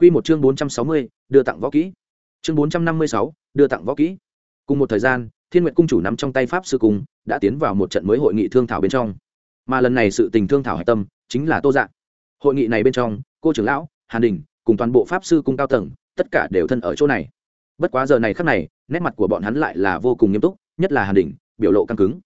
Quy một chương bốn trăm sáu mươi, đưa tặng võ kỹ. Chương bốn trăm năm mươi sáu, đưa tặng võ kỹ. Cùng một thời gian, Thiên Nguyệt cung chủ nắm trong tay pháp sư cung, đã tiến vào một trận mới hội nghị thương thảo bên trong. Mà lần này sự tình thương thảo hải tâm chính là Tô Dạ. Hội nghị này bên trong, cô trưởng lão, Hàn Đình, cùng toàn bộ pháp sư cung cao tầng, tất cả đều thân ở chỗ này. Bất quá giờ này khắc này, nét mặt của bọn hắn lại là vô cùng nghiêm túc, nhất là Hàn Đình, biểu lộ căng cứng.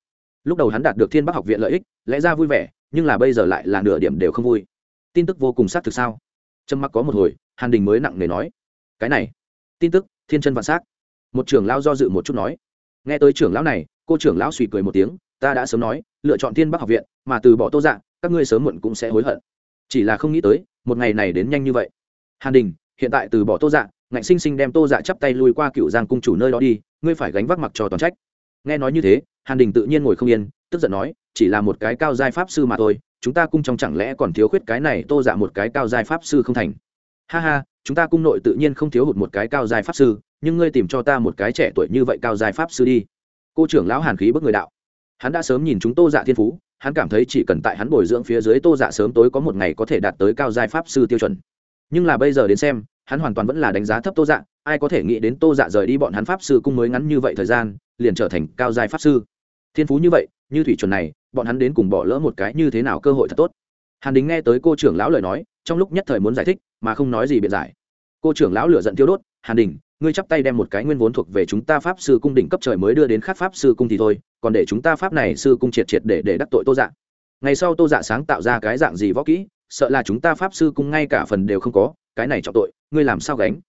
Lúc đầu hắn đạt được Thiên Bắc học viện lợi ích, lẽ ra vui vẻ, nhưng là bây giờ lại là nửa điểm đều không vui. Tin tức vô cùng xác thực sao? Trầm mặc có một hồi, Hàn Đình mới nặng nề nói: "Cái này, tin tức, thiên chân vạn sắc." Một trưởng lão do dự một chút nói: "Nghe tới trưởng lão này, cô trưởng lão suy cười một tiếng, ta đã sớm nói, lựa chọn Thiên Bắc học viện, mà từ bỏ Tô Dạ, các ngươi sớm muộn cũng sẽ hối hận. Chỉ là không nghĩ tới, một ngày này đến nhanh như vậy." Hàn Đình, hiện tại từ bỏ Tô Dạ, ngạnh sinh sinh đem Tô Dạ chắp tay lui qua Cựu Giang cung chủ nơi đó đi, ngươi phải gánh vác mặc cho toàn trách. Nghe nói như thế, Hàn Đình tự nhiên ngồi không yên, tức giận nói, chỉ là một cái cao giai pháp sư mà thôi, chúng ta cung trong chẳng lẽ còn thiếu khuyết cái này Tô Dạ một cái cao giai pháp sư không thành? Ha ha, chúng ta cung nội tự nhiên không thiếu hụt một cái cao giai pháp sư, nhưng ngươi tìm cho ta một cái trẻ tuổi như vậy cao giai pháp sư đi. Cô trưởng lão Hàn khí bức người đạo. Hắn đã sớm nhìn chúng Tô Dạ thiên phú, hắn cảm thấy chỉ cần tại hắn bồi dưỡng phía dưới Tô Dạ sớm tối có một ngày có thể đạt tới cao giai pháp sư tiêu chuẩn. Nhưng là bây giờ đến xem, hắn hoàn toàn vẫn là đánh giá thấp Tô Dạ, ai có thể nghĩ đến Tô Dạ rời đi bọn hắn pháp sư cung mới ngắn như vậy thời gian, liền trở thành cao giai pháp sư. Thiên phú như vậy, như thủy chuẩn này, bọn hắn đến cùng bỏ lỡ một cái như thế nào cơ hội thật tốt. Hàn đính nghe tới cô trưởng lão lời nói, trong lúc nhất thời muốn giải thích, mà không nói gì biện giải. Cô trưởng lão lửa giận tiêu đốt, Hàn Đình, ngươi chắp tay đem một cái nguyên vốn thuộc về chúng ta pháp sư cung đỉnh cấp trời mới đưa đến khác pháp sư cung thì thôi, còn để chúng ta pháp này sư cung triệt triệt để để đắc tội Tô Dạ. Ngày sau Tô Dạ sáng tạo ra cái dạng gì võ kỹ, sợ là chúng ta pháp sư cung ngay cả phần đều không có, cái này trọng tội, ngươi làm sao gánh?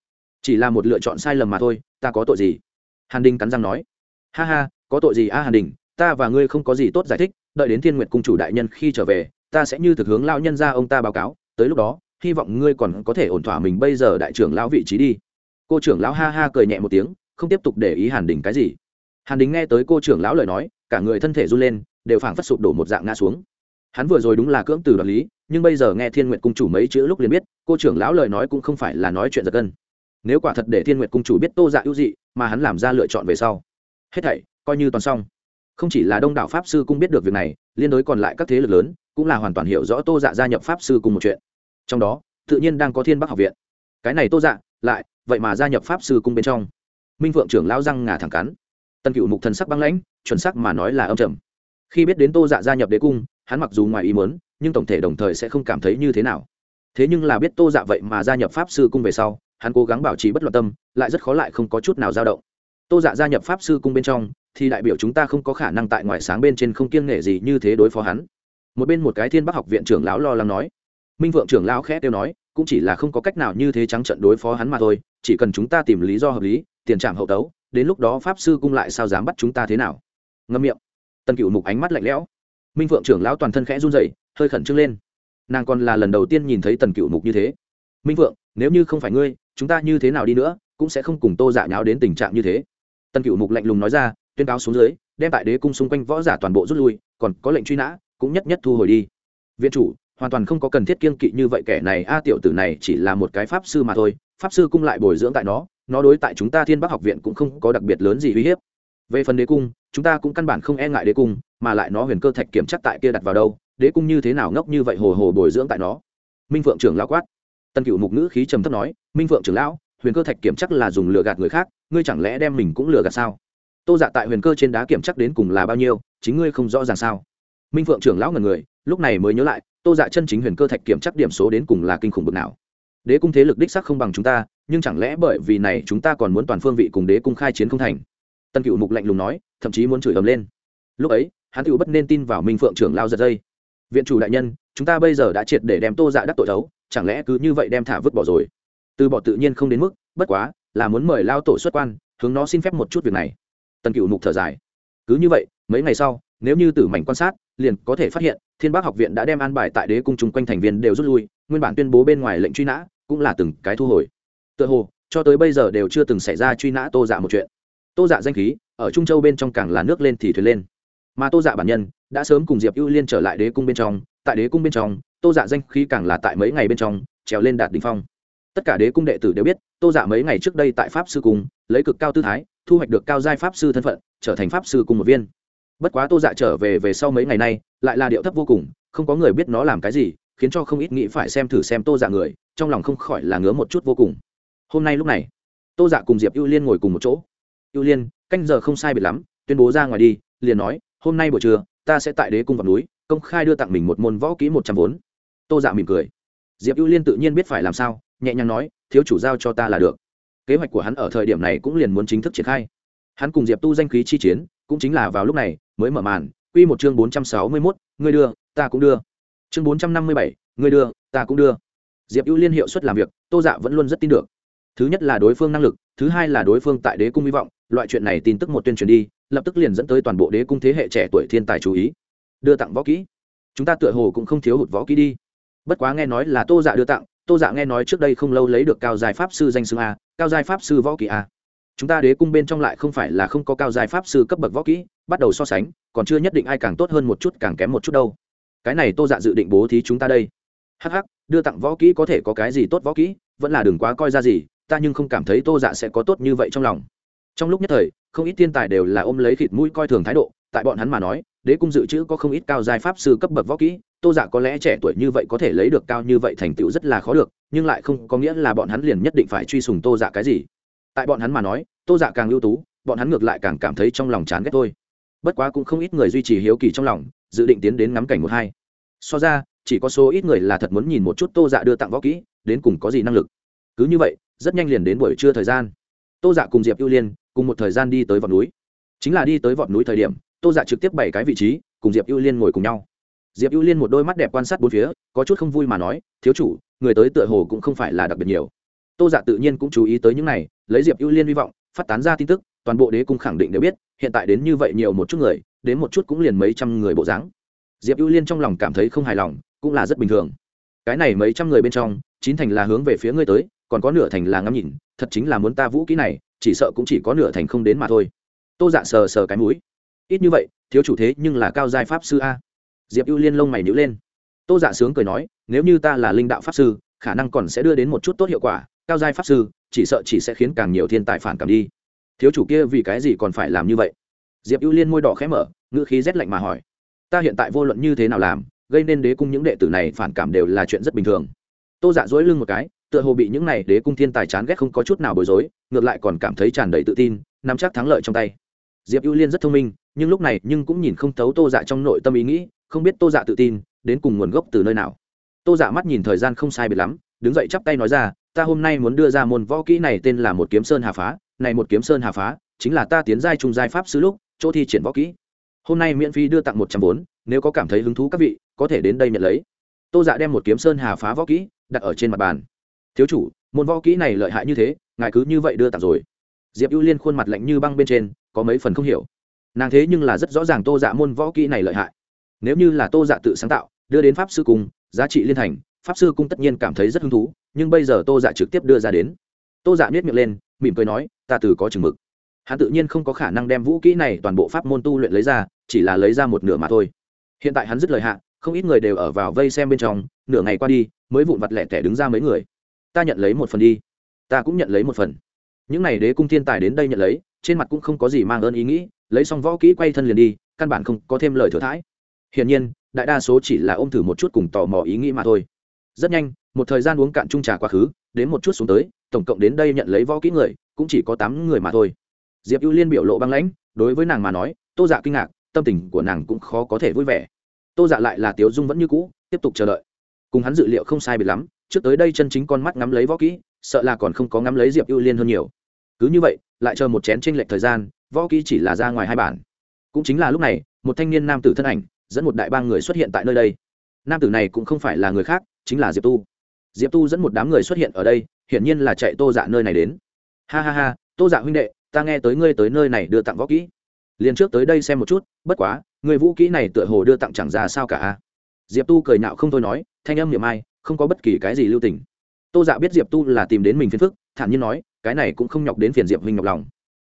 Chỉ là một lựa chọn sai lầm mà thôi, ta có tội gì? Hàn Đình cắn răng nói. Ha ha, có tội gì a Hàn Đình, ta và ngươi không có gì tốt giải thích, đợi đến Thiên Nguyệt cung chủ đại nhân khi trở về, ta sẽ như thực hướng lão nhân ra ông ta báo cáo, tới lúc đó, hy vọng ngươi còn có thể ổn thỏa mình bây giờ đại trưởng lão vị trí đi. Cô trưởng lão ha ha cười nhẹ một tiếng, không tiếp tục để ý Hàn Đình cái gì. Hàn Đình nghe tới cô trưởng lão lời nói, cả người thân thể run lên, đều phảng phất sụp đổ một dạng ngã xuống. Hắn vừa rồi đúng là cưỡng từ đoạt lý, nhưng bây giờ nghe Thiên Nguyệt cung chủ mấy chữ lúc liền biết, cô trưởng lão lời nói cũng không phải là nói chuyện giật gân. Nếu quả thật để Thiên Nguyệt cung chủ biết Tô Dạ ưu dị, mà hắn làm ra lựa chọn về sau, hết thảy coi như toàn xong không chỉ là đông đảo pháp sư cung biết được việc này, liên đối còn lại các thế lực lớn, cũng là hoàn toàn hiểu rõ tô dạ gia nhập pháp sư cùng một chuyện. Trong đó, tự nhiên đang có thiên bắc học viện. Cái này tô dạ lại, vậy mà gia nhập pháp sư cung bên trong. Minh vượng trưởng lao răng ngà thẳng cắn. Tân cựu mục thần sắc băng lãnh, chuẩn sắc mà nói là âm trầm. Khi biết đến tô dạ gia nhập đế cung, hắn mặc dù ngoài ý muốn, nhưng tổng thể đồng thời sẽ không cảm thấy như thế nào. Thế nhưng là biết tô dạ vậy mà gia nhập pháp sư cung về sau, hắn cố gắng bảo trì bất loạn tâm, lại rất khó lại không có chút nào dao động. Tô dạ gia nhập pháp sư cung bên trong thì đại biểu chúng ta không có khả năng tại ngoài sáng bên trên không kiêng nghệ gì như thế đối phó hắn. Một bên một cái thiên bắc học viện trưởng lão lo lắng nói. Minh vượng trưởng lão khẽ tiêu nói, cũng chỉ là không có cách nào như thế trắng trận đối phó hắn mà thôi, chỉ cần chúng ta tìm lý do hợp lý, tiền trạm hậu tấu, đến lúc đó pháp sư cung lại sao dám bắt chúng ta thế nào? Ngâm miệng. Tân cựu mục ánh mắt lạnh lẽo. Minh vượng trưởng lão toàn thân khẽ run rẩy, hơi khẩn trương lên. Nàng còn là lần đầu tiên nhìn thấy tần cựu mục như thế. Minh vượng, nếu như không phải ngươi, chúng ta như thế nào đi nữa, cũng sẽ không cùng tô dạ nháo đến tình trạng như thế. Tần cựu mục lạnh lùng nói ra tuyên cáo xuống dưới, đem tại đế cung xung quanh võ giả toàn bộ rút lui, còn có lệnh truy nã, cũng nhất nhất thu hồi đi. Viện chủ, hoàn toàn không có cần thiết kiên kỵ như vậy kẻ này, a tiểu tử này chỉ là một cái pháp sư mà thôi, pháp sư cung lại bồi dưỡng tại nó nó đối tại chúng ta thiên bắc học viện cũng không có đặc biệt lớn gì uy hiếp. Về phần đế cung, chúng ta cũng căn bản không e ngại đế cung, mà lại nó huyền cơ thạch kiểm chắc tại kia đặt vào đâu, đế cung như thế nào ngốc như vậy hồ hồ bồi dưỡng tại nó. Minh phượng trưởng lão quát. Tân cựu mục ngữ khí trầm thấp nói, minh phượng trưởng lão, huyền cơ thạch kiểm chắc là dùng lừa gạt người khác, ngươi chẳng lẽ đem mình cũng lừa gạt sao? Tô dạ tại huyền cơ trên đá kiểm chắc đến cùng là bao nhiêu, chính ngươi không rõ ràng sao? Minh phượng trưởng lão ngần người, lúc này mới nhớ lại, tô dạ chân chính huyền cơ thạch kiểm chắc điểm số đến cùng là kinh khủng bực nào. Đế cung thế lực đích sắc không bằng chúng ta, nhưng chẳng lẽ bởi vì này chúng ta còn muốn toàn phương vị cùng đế cung khai chiến không thành? Tân cựu mục lạnh lùng nói, thậm chí muốn chửi ầm lên. Lúc ấy, hắn cựu bất nên tin vào minh phượng trưởng lao giật dây. Viện chủ đại nhân, chúng ta bây giờ đã triệt để đem tô dạ đắc tội đấu, chẳng lẽ cứ như vậy đem thả vứt bỏ rồi? Từ bỏ tự nhiên không đến mức, bất quá, là muốn mời lao tổ xuất quan, hướng nó xin phép một chút việc này tần cựu mục thở dài. Cứ như vậy, mấy ngày sau, nếu như tử mảnh quan sát, liền có thể phát hiện, thiên bác học viện đã đem an bài tại đế cung chung quanh thành viên đều rút lui, nguyên bản tuyên bố bên ngoài lệnh truy nã, cũng là từng cái thu hồi. Tựa hồ, cho tới bây giờ đều chưa từng xảy ra truy nã tô dạ một chuyện. Tô dạ danh khí, ở trung châu bên trong càng là nước lên thì thuyền lên. Mà tô dạ bản nhân, đã sớm cùng diệp ưu liên trở lại đế cung bên trong, tại đế cung bên trong, tô dạ danh khí càng là tại mấy ngày bên trong, trèo lên đạt đ ỉ n h phong. Tất cả đế cung đệ tử đều biết, tô dạ mấy ngày trước đây tại pháp sư cung, lấy cực cao tư thái thu hoạch được cao giai pháp sư thân phận, trở thành pháp sư cùng một viên. Bất quá tô dạ trở về về sau mấy ngày nay, lại là điệu thấp vô cùng, không có người biết nó làm cái gì, khiến cho không ít nghĩ phải xem thử xem tô dạ người, trong lòng không khỏi là ngứa một chút vô cùng. Hôm nay lúc này, tô dạ cùng diệp ưu liên ngồi cùng một chỗ. Ưu liên, canh giờ không sai biệt lắm, tuyên bố ra ngoài đi, liền nói, hôm nay buổi trưa, ta sẽ tại đế cung vào núi, công khai đưa tặng mình một môn võ kỹ một trăm vốn. Tô dạ mỉm cười. Diệp ưu liên tự nhiên biết phải làm sao, nhẹ nhàng nói, thiếu chủ giao cho ta là được kế hoạch của hắn ở thời điểm này cũng liền muốn chính thức triển khai. Hắn cùng diệp tu danh khí chi chiến, cũng chính là vào lúc này, mới mở màn. Q một chương bốn trăm sáu mươi mốt, ngươi đưa, ta cũng đưa. Chương bốn trăm năm mươi bảy, ngươi đưa, ta cũng đưa. Diệp ưu liên hiệu suất làm việc, tô dạ vẫn luôn rất tin được. Thứ nhất là đối phương năng lực, thứ hai là đối phương tại đế cung hy vọng, loại chuyện này tin tức một tuyên truyền đi, lập tức liền dẫn tới toàn bộ đế cung thế hệ trẻ tuổi thiên tài chú ý. Đưa tặng võ kỹ. Chúng ta tựa hồ cũng không thiếu hụt võ kỹ đi. Bất quá nghe nói là tô dạ đưa tặng, tô dạ nghe nói trước đây không lâu lấy được cao giải pháp sư danh xưng a cao giai pháp sư võ kỹ a chúng ta đế cung bên trong lại không phải là không có cao giai pháp sư cấp bậc võ kỹ, bắt đầu so sánh, còn chưa nhất định ai càng tốt hơn một chút càng kém một chút đâu. Cái này tô dạ dự định bố thí chúng ta đây. Hh đưa tặng võ kỹ có thể có cái gì tốt võ kỹ, vẫn là đừng quá coi ra gì, ta nhưng không cảm thấy tô dạ sẽ có tốt như vậy trong lòng. Trong lúc nhất thời, không ít thiên tài đều là ôm lấy thịt mũi coi thường thái độ, tại bọn hắn mà nói, đế cung dự trữ có không ít cao giai pháp sư cấp bậc võ kỹ tô dạ có lẽ trẻ tuổi như vậy có thể lấy được cao như vậy thành tựu rất là khó được, nhưng lại không có nghĩa là bọn hắn liền nhất định phải truy sùng tô dạ cái gì. Tại bọn hắn mà nói, tô dạ càng ưu tú, bọn hắn ngược lại càng cảm thấy trong lòng chán ghét thôi. Bất quá cũng không ít người duy trì hiếu kỳ trong lòng, dự định tiến đến ngắm cảnh một hai. So ra, chỉ có số ít người là thật muốn nhìn một chút tô dạ đưa tặng võ kỹ, đến cùng có gì năng lực. Cứ như vậy, rất nhanh liền đến buổi trưa thời gian. Tô dạ cùng diệp ưu liên, cùng một thời gian đi tới vọt núi. Chính là đi tới vọt núi thời điểm, tô dạ trực tiếp bảy cái vị trí, cùng diệp ưu liên ngồi cùng nhau diệp ưu liên một đôi mắt đẹp quan sát bốn phía, có chút không vui mà nói, thiếu chủ, người tới tựa hồ cũng không phải là đặc biệt nhiều. Tô dạ tự nhiên cũng chú ý tới những này, lấy diệp ưu liên hy vọng, phát tán ra tin tức, toàn bộ đế cung khẳng định đều biết, hiện tại đến như vậy nhiều một chút người, đến một chút cũng liền mấy trăm người bộ dáng. Diệp ưu liên trong lòng cảm thấy không hài lòng, cũng là rất bình thường. Cái này mấy trăm người bên trong, chín thành là hướng về phía ngươi tới, còn có nửa thành là ngắm nhìn, thật chính là muốn ta vũ kỹ này, chỉ sợ cũng chỉ có nửa thành không đến mà thôi. Tô dạ sờ sờ cái mũi. Ít như vậy, thiếu chủ thế nhưng là cao giai pháp sư a diệp ưu liên lông mày nhữ lên tô dạ sướng cười nói nếu như ta là linh đạo pháp sư khả năng còn sẽ đưa đến một chút tốt hiệu quả cao giai pháp sư chỉ sợ chỉ sẽ khiến càng nhiều thiên tài phản cảm đi thiếu chủ kia vì cái gì còn phải làm như vậy diệp ưu liên môi đỏ khẽ mở ngữ khí rét lạnh mà hỏi ta hiện tại vô luận như thế nào làm gây nên đế cung những đệ tử này phản cảm đều là chuyện rất bình thường tô dạ dối lưng một cái tựa hồ bị những này đế cung thiên tài chán ghét không có chút nào bối rối ngược lại còn cảm thấy tràn đầy tự tin nắm chắc thắng lợi trong tay diệp ưu liên rất thông minh nhưng lúc này nhưng cũng nhìn không thấu tô dạ trong nội tâm ý nghĩ không biết tô dạ tự tin, đến cùng nguồn gốc từ nơi nào. Tô dạ mắt nhìn thời gian không sai biệt lắm, đứng dậy chắp tay nói ra, ta hôm nay muốn đưa ra môn võ kỹ này tên là một kiếm sơn hà phá, này một kiếm sơn hà phá, chính là ta tiến giai trung giai pháp sứ lúc, chỗ thi triển võ kỹ. Hôm nay miễn phí đưa tặng một trăm vốn, nếu có cảm thấy hứng thú các vị, có thể đến đây nhận lấy. Tô dạ đem một kiếm sơn hà phá võ kỹ đặt ở trên mặt bàn. Thiếu chủ, môn võ kỹ này lợi hại như thế, ngài cứ như vậy đưa tặng rồi. Diệp ưu liên khuôn mặt lạnh như băng bên trên, có mấy phần không hiểu. Nàng thế nhưng là rất rõ ràng tô dạ môn võ kỹ này lợi hại nếu như là tô dạ tự sáng tạo, đưa đến pháp sư cung, giá trị liên thành, pháp sư cung tất nhiên cảm thấy rất hứng thú, nhưng bây giờ tô dạ trực tiếp đưa ra đến. Tô dạ nhét miệng lên, mỉm cười nói, ta từ có chừng mực. Hắn tự nhiên không có khả năng đem vũ kỹ này toàn bộ pháp môn tu luyện lấy ra, chỉ là lấy ra một nửa mà thôi. Hiện tại hắn dứt lời hạ, không ít người đều ở vào vây xem bên trong, nửa ngày qua đi, mới vụn vặt lẻ tẻ đứng ra mấy người. Ta nhận lấy một phần đi. Ta cũng nhận lấy một phần. Những n à y đế cung thiên tài đến đây nhận lấy, trên mặt cũng không có gì mang ơn ý nghĩ, lấy xong võ kỹ quay thân liền đi, căn bản không có thêm lời thừa thãi hiển nhiên, đại đa số chỉ là ôm thử một chút cùng tò mò ý nghĩ mà thôi. Rất nhanh, một thời gian uống cạn chung trà quá khứ, đến một chút xuống tới, tổng cộng đến đây nhận lấy võ kỹ người, cũng chỉ có tám người mà thôi. Diệp ưu liên biểu lộ băng lãnh, đối với nàng mà nói, tô dạ kinh ngạc, tâm tình của nàng cũng khó có thể vui vẻ. Tô dạ lại là tiếu dung vẫn như cũ, tiếp tục chờ đợi. Cùng hắn dự liệu không sai biệt lắm, trước tới đây chân chính con mắt ngắm lấy võ kỹ, sợ là còn không có ngắm lấy diệp ưu liên hơn nhiều. Cứ như vậy, lại chờ một chén tranh lệch thời gian, võ kỹ chỉ là ra ngoài hai bản. Cũng chính là lúc này, một thanh niên nam tử thân ảnh dẫn một đại bang người xuất hiện tại nơi đây. Nam tử này cũng không phải là người khác, chính là diệp tu. Diệp tu dẫn một đám người xuất hiện ở đây, hiển nhiên là chạy tô dạ nơi này đến. Ha ha ha, tô dạ huynh đệ, ta nghe tới ngươi tới nơi này đưa tặng võ kỹ. Liền trước tới đây xem một chút, bất quá, người vũ kỹ này tựa hồ đưa tặng chẳng ra sao cả diệp tu cười nhạo không thôi nói, thanh âm niệm ai, không có bất kỳ cái gì lưu tình. Tô dạ biết diệp tu là tìm đến mình phiền phức, thản nhiên nói, cái này cũng không nhọc đến phiền diệp huynh nhọc lòng.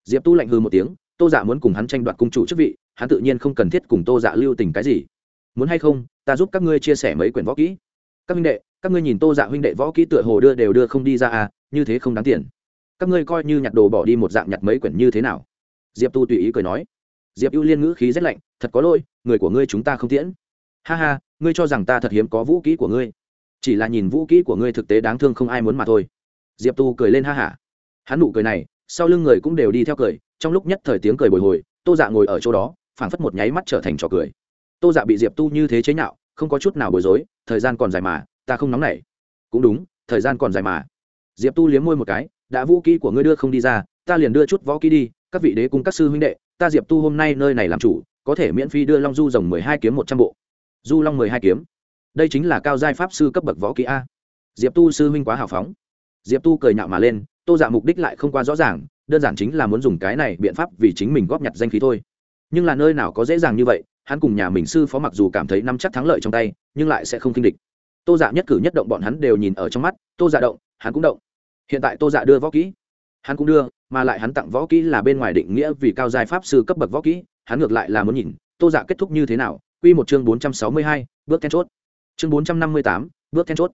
Diệp tu lạnh hư một tiếng, tô dạ muốn cùng hắn tranh đoạt cung chủ chức vị hắn tự nhiên không cần thiết cùng tô dạ lưu tình cái gì. Muốn hay không, ta giúp các ngươi chia sẻ mấy quyển võ kỹ. Các huynh đệ, các ngươi nhìn tô dạ huynh đệ võ kỹ tựa hồ đưa đều đưa không đi ra à như thế không đáng tiền. Các ngươi coi như nhặt đồ bỏ đi một dạng nhặt mấy quyển như thế nào? Diệp tu tùy ý cười nói. Diệp ưu liên ngữ khí rét lạnh, thật có lỗi, người của ngươi chúng ta không tiễn. Ha ha, ngươi cho rằng ta thật hiếm có vũ kỹ của ngươi. Chỉ là nhìn vũ kỹ của ngươi thực tế đáng thương không ai muốn mà thôi. Diệp tu cười lên ha hả hắn nụ cười này, sau lưng người cũng đều đi theo cười, trong lúc nhất thời tiếng cười bồi hồi, tô dạ ngồi ở chỗ đó phảng phất một nháy mắt trở thành trò cười. Tô dạ bị diệp tu như thế chế nhạo, không có chút nào bối rối, thời gian còn dài mà, ta không nóng nảy. Cũng đúng, thời gian còn dài mà. Diệp tu liếm môi một cái, đã vũ kỹ của ngươi đưa không đi ra, ta liền đưa chút võ kỹ đi, các vị đế cùng các sư huynh đệ, ta diệp tu hôm nay nơi này làm chủ, có thể miễn phí đưa long du rồng mười hai kiếm một trăm bộ. Du long mười hai kiếm. Đây chính là cao giai pháp sư cấp bậc võ kỹ a. Diệp tu sư huynh quá hào phóng. Diệp tu cười nhạo mà lên, tô dạ mục đích lại không quá rõ ràng, đơn giản chính là muốn dùng cái này biện pháp vì chính mình góp nhặt danh khí thôi nhưng là nơi nào có dễ dàng như vậy, hắn cùng nhà mình sư phó mặc dù cảm thấy nắm chắc thắng lợi trong tay, nhưng lại sẽ không kinh địch. Tô dạ nhất cử nhất động bọn hắn đều nhìn ở trong mắt, tô dạ động, hắn cũng động. Hiện tại tô dạ đưa võ kỹ, hắn cũng đưa, mà lại hắn tặng võ kỹ là bên ngoài định nghĩa vì cao giai pháp sư cấp bậc võ kỹ, hắn ngược lại là muốn nhìn, tô dạ kết thúc như thế nào q một chương bốn trăm sáu mươi hai, bước then chốt. Chương bốn trăm năm mươi tám, bước then chốt.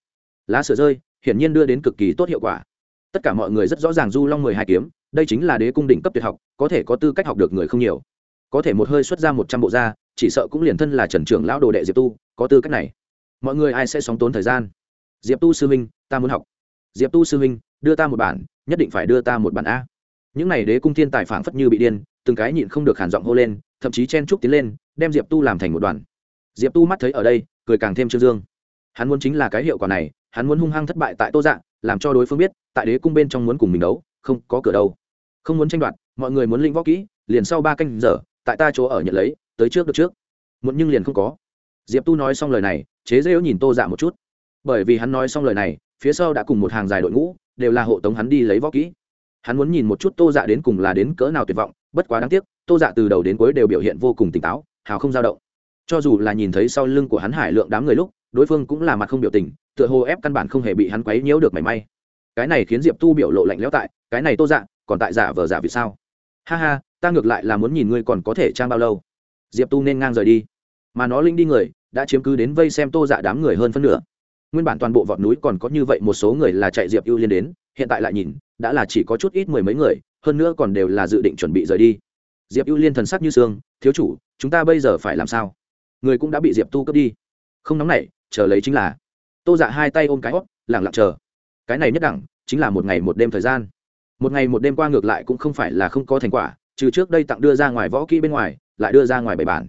Lá sửa rơi, hiển nhiên đưa đến cực kỳ tốt hiệu quả. Tất cả mọi người rất rõ ràng du long mười hai kiếm, đây chính là đế cung đỉnh cấp tuyệt học, có thể có tư cách học được người không nhiều có thể một hơi xuất ra một trăm bộ ra chỉ sợ cũng liền thân là trần trưởng lão đồ đệ diệp tu, có tư cách này. Mọi người ai sẽ sóng tốn thời gian? Diệp tu sư minh ta muốn học. Diệp tu sư minh đưa ta một bản, nhất định phải đưa ta một bản a. Những n à y đế cung thiên tài phảng phất như bị điên, từng cái nhịn không được hàn giọng hô lên, thậm chí chen trúc tiến lên, đem diệp tu làm thành một đoàn. Diệp tu mắt thấy ở đây, cười càng thêm trương dương. Hắn muốn chính là cái hiệu quả này, hắn muốn hung hăng thất bại tại tô dạng, làm cho đối phương biết, tại đế cung bên trong muốn cùng mình đấu, không có cửa đâu. Không muốn tranh đoạt, mọi người muốn linh võ kỹ, liền sau ba canh giờ tại ta chỗ ở nhận lấy, tới trước được trước. Muốn nhưng liền không có. Diệp tu nói xong lời này, chế rêu nhìn tô dạ một chút. Bởi vì hắn nói xong lời này, phía sau đã cùng một hàng dài đội ngũ, đều là hộ tống hắn đi lấy võ kỹ. Hắn muốn nhìn một chút tô dạ đến cùng là đến cỡ nào tuyệt vọng, bất quá đáng tiếc, tô dạ từ đầu đến cuối đều biểu hiện vô cùng tỉnh táo, hào không dao động. Cho dù là nhìn thấy sau lưng của hắn hải lượng đám người lúc, đối phương cũng là mặt không biểu tình, tựa hồ ép căn bản không hề bị hắn quấy nhiễu được mảy may. Cái này khiến diệp tu biểu lộ lạnh lẽo tại, cái này tô dạ còn tại giả vờ giả vì sao? Ha ha ta ngược lại là muốn nhìn ngươi còn có thể trang bao lâu. Diệp tu nên ngang rời đi. Mà nó linh đi người đã chiếm cứ đến vây xem tô dạ đám người hơn phân nửa. Nguyên bản toàn bộ vọt núi còn có như vậy một số người là chạy diệp ưu liên đến hiện tại lại nhìn đã là chỉ có chút ít mười mấy người hơn nữa còn đều là dự định chuẩn bị rời đi. Diệp ưu liên thần sắc như sương, thiếu chủ chúng ta bây giờ phải làm sao? Người cũng đã bị diệp tu cướp đi. Không nóng nảy chờ lấy chính là. Tô dạ hai tay ôm cái hót lẳng lặng chờ. Cái này nhất đẳng chính là một ngày một đêm thời gian một ngày một đêm qua ngược lại cũng không phải là không có thành quả, trừ trước đây tặng đưa ra ngoài võ kỹ bên ngoài, lại đưa ra ngoài bảy bản.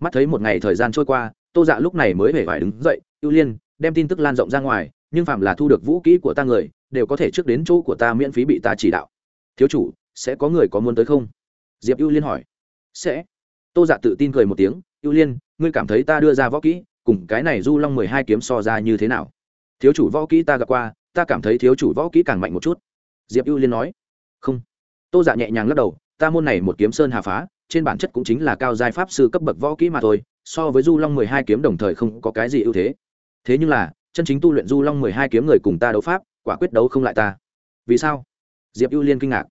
Mắt thấy một ngày thời gian trôi qua, tô dạ lúc này mới hề phải đứng dậy, ưu liên, đem tin tức lan rộng ra ngoài, nhưng phạm là thu được vũ kỹ của ta người, đều có thể trước đến chỗ của ta miễn phí bị ta chỉ đạo. Thiếu chủ, sẽ có người có muốn tới không? Diệp ưu liên hỏi. Sẽ. Tô dạ tự tin cười một tiếng, ưu liên, ngươi cảm thấy ta đưa ra võ kỹ, cùng cái này du long mười hai kiếm so ra như thế nào? Thiếu chủ võ kỹ ta gặp qua, ta cảm thấy thiếu chủ võ kỹ càng mạnh một chút diệp ưu liên nói, không. Tô dạ nhẹ nhàng lắc đầu, ta môn này một kiếm sơn hà phá, trên bản chất cũng chính là cao giai pháp sư cấp bậc võ kỹ mà thôi, so với du long mười hai kiếm đồng thời không có cái gì ưu thế. Thế nhưng là, chân chính tu luyện du long mười hai kiếm người cùng ta đấu pháp, quả quyết đấu không lại ta. Vì sao? Diệp ưu liên kinh ngạc.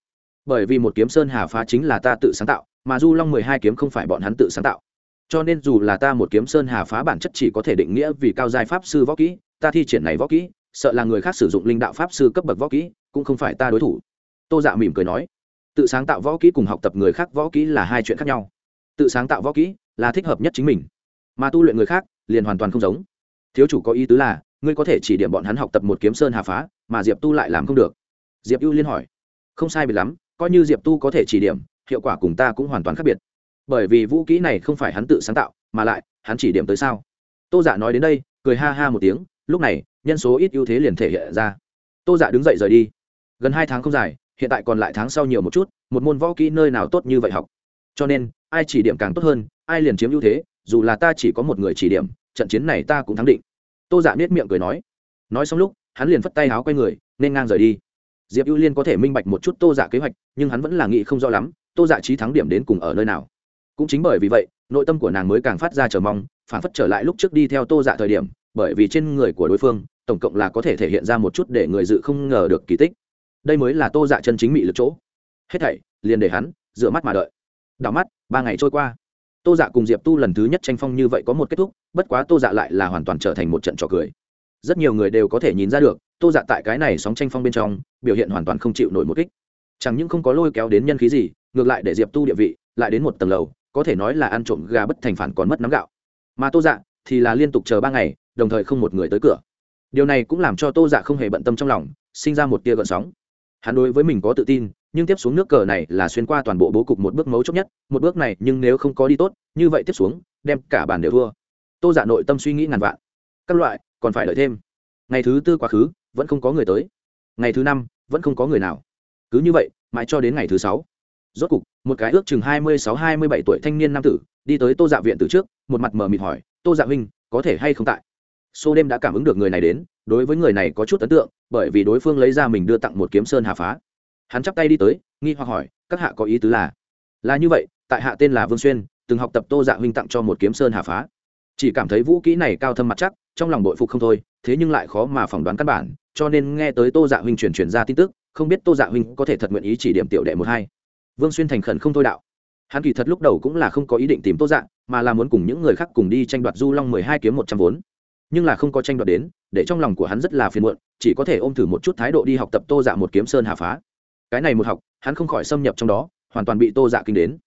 Bởi vì một kiếm sơn hà phá chính là ta tự sáng tạo, mà du long mười hai kiếm không phải bọn hắn tự sáng tạo. Cho nên dù là ta một kiếm sơn hà phá bản chất chỉ có thể định nghĩa vì cao giai pháp sư võ kỹ, ta thi triển này võ kỹ, sợ là người khác sử dụng linh đạo pháp sư cấp bậc võ kỹ cũng không phải ta đối thủ. Tô dạ mỉm cười nói, tự sáng tạo võ kỹ cùng học tập người khác võ kỹ là hai chuyện khác nhau. Tự sáng tạo võ kỹ là thích hợp nhất chính mình, mà tu luyện người khác liền hoàn toàn không giống. Thiếu chủ có ý tứ là, ngươi có thể chỉ điểm bọn hắn học tập một kiếm sơn hà phá, mà diệp tu lại làm không được. Diệp ưu liên hỏi, không sai biệt lắm, coi như diệp tu có thể chỉ điểm, hiệu quả cùng ta cũng hoàn toàn khác biệt. Bởi vì vũ kỹ này không phải hắn tự sáng tạo, mà lại, hắn chỉ điểm tới sao? Tô giả dạ nói đến đây, cười ha ha một tiếng, lúc này, nhân số ít ưu thế liền thể hiện ra. Tô giả dạ đứng dậy rời đi gần hai tháng không dài, hiện tại còn lại tháng sau nhiều một chút, một môn võ kỹ nơi nào tốt như vậy học. Cho nên, ai chỉ điểm càng tốt hơn, ai liền chiếm ưu thế, dù là ta chỉ có một người chỉ điểm, trận chiến này ta cũng thắng định. Tô dạ nết miệng cười nói. Nói xong lúc, hắn liền phất tay áo quay người, nên ngang rời đi. Diệp ưu liên có thể minh bạch một chút tô dạ kế hoạch, nhưng hắn vẫn là nghĩ không rõ lắm, tô dạ trí thắng điểm đến cùng ở nơi nào. Cũng chính bởi vì vậy, nội tâm của nàng mới càng phát ra chờ mong, phản phất trở lại lúc trước đi theo tô dạ thời điểm, bởi vì trên người của đối phương, tổng cộng là có thể thể hiện ra một chút để người dự không ngờ được kỳ tích đây mới là tô dạ chân chính mị lực chỗ. Hết thảy, liền để hắn dựa mắt mà đợi. Đảo mắt, ba ngày trôi qua. Tô dạ cùng diệp tu lần thứ nhất tranh phong như vậy có một kết thúc, bất quá tô dạ lại là hoàn toàn trở thành một trận trò cười. Rất nhiều người đều có thể nhìn ra được, tô dạ tại cái này sóng tranh phong bên trong, biểu hiện hoàn toàn không chịu nổi một kích. Chẳng những không có lôi kéo đến nhân khí gì, ngược lại để diệp tu địa vị lại đến một tầng lầu, có thể nói là ăn trộm gà bất thành phản còn mất nắm gạo. Mà tô dạ thì là liên tục chờ ba ngày, đồng thời không một người tới cửa. Điều này cũng làm cho tô dạ không hề bận tâm trong lòng, sinh ra một tia gợn sóng hắn đối với mình có tự tin, nhưng tiếp xuống nước cờ này là xuyên qua toàn bộ bố cục một bước mấu chốt nhất, một bước này nhưng nếu không có đi tốt, như vậy tiếp xuống, đem cả bàn đều thua. Tô dạ nội tâm suy nghĩ ngàn vạn. Các loại, còn phải đợi thêm. Ngày thứ tư quá khứ, vẫn không có người tới. Ngày thứ năm, vẫn không có người nào. Cứ như vậy, mãi cho đến ngày thứ sáu. Rốt cục, một cái ước chừng hai mươi sáu, hai mươi bảy tuổi thanh niên nam tử, đi tới tô dạ viện từ trước, một mặt mờ mịt hỏi, tô dạ huynh, có thể hay không tại? Xô đêm đã cảm ứng được người này đến đối với người này có chút ấn tượng, bởi vì đối phương lấy ra mình đưa tặng một kiếm sơn hà phá. Hắn chắp tay đi tới, nghi hoặc hỏi, các hạ có ý tứ là? Là như vậy, tại hạ tên là vương xuyên, từng học tập tô dạ huynh tặng cho một kiếm sơn hà phá. Chỉ cảm thấy vũ kỹ này cao thâm mặt chắc, trong lòng bội phục không thôi, thế nhưng lại khó mà phỏng đoán căn bản, cho nên nghe tới tô dạ huynh truyền truyền ra tin tức, không biết tô dạ huynh có thể thật nguyện ý chỉ điểm tiểu đệ một hai. Vương xuyên thành khẩn không thôi đạo. Hắn kỳ thật lúc đầu cũng là không có ý định tìm tô dạ mà là muốn cùng những người khác cùng đi tranh đoạt du long mười hai kiếm một trăm vốn nhưng là không có tranh đoạt đến, để trong lòng của hắn rất là phiền muộn, chỉ có thể ôm thử một chút thái độ đi học tập tô dạ một kiếm sơn hà phá. Cái này một học, hắn không khỏi xâm nhập trong đó, hoàn toàn bị tô dạ kinh đến.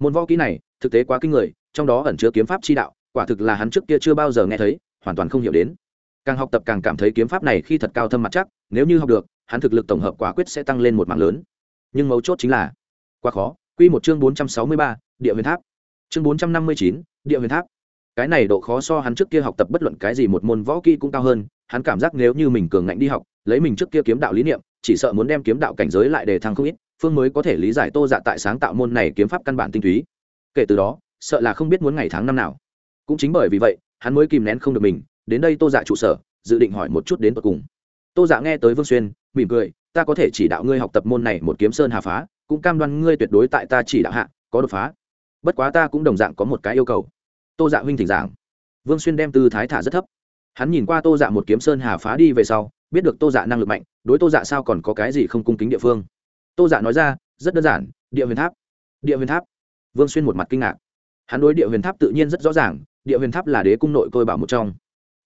Môn võ kỹ này, thực tế quá kinh người, trong đó ẩn chứa kiếm pháp chi đạo, quả thực là hắn trước kia chưa bao giờ nghe thấy, hoàn toàn không hiểu đến. Càng học tập càng cảm thấy kiếm pháp này khi thật cao thâm mặt chắc, nếu như học được, hắn thực lực tổng hợp quả quyết sẽ tăng lên một mạng lớn. Nhưng mấu chốt chính là, quá khó. Q một chương bốn trăm sáu mươi ba, địa huyền tháp. Chương bốn trăm năm mươi chín, địa huyền tháp cái này độ khó so hắn trước kia học tập bất luận cái gì một môn võ kỹ cũng cao hơn, hắn cảm giác nếu như mình cường ngạnh đi học, lấy mình trước kia kiếm đạo lý niệm, chỉ sợ muốn đem kiếm đạo cảnh giới lại để thăng không ít, phương mới có thể lý giải tô dạ tại sáng tạo môn này kiếm pháp căn bản tinh túy. Kể từ đó, sợ là không biết muốn ngày tháng năm nào. Cũng chính bởi vì vậy, hắn mới kìm nén không được mình, đến đây tô dạ trụ sở, dự định hỏi một chút đến tận cùng. Tô dạ nghe tới vương xuyên, mỉm cười, ta có thể chỉ đạo ngươi học tập môn này một kiếm sơn hà phá, cũng cam đoan ngươi tuyệt đối tại ta chỉ đạo hạ, có đột phá. Bất quá ta cũng đồng dạng có một cái yêu cầu tô dạ huynh thỉnh giảng. Vương xuyên đem tư thái thả rất thấp. Hắn nhìn qua tô dạ một kiếm sơn hà phá đi về sau, biết được tô dạ năng lực mạnh, đối tô dạ sao còn có cái gì không cung kính địa phương. Tô dạ nói ra, rất đơn giản, địa huyền tháp. Địa huyền tháp. Vương xuyên một mặt kinh ngạc. Hắn đối địa huyền tháp tự nhiên rất rõ ràng, địa huyền tháp là đế cung nội tôi bảo một trong.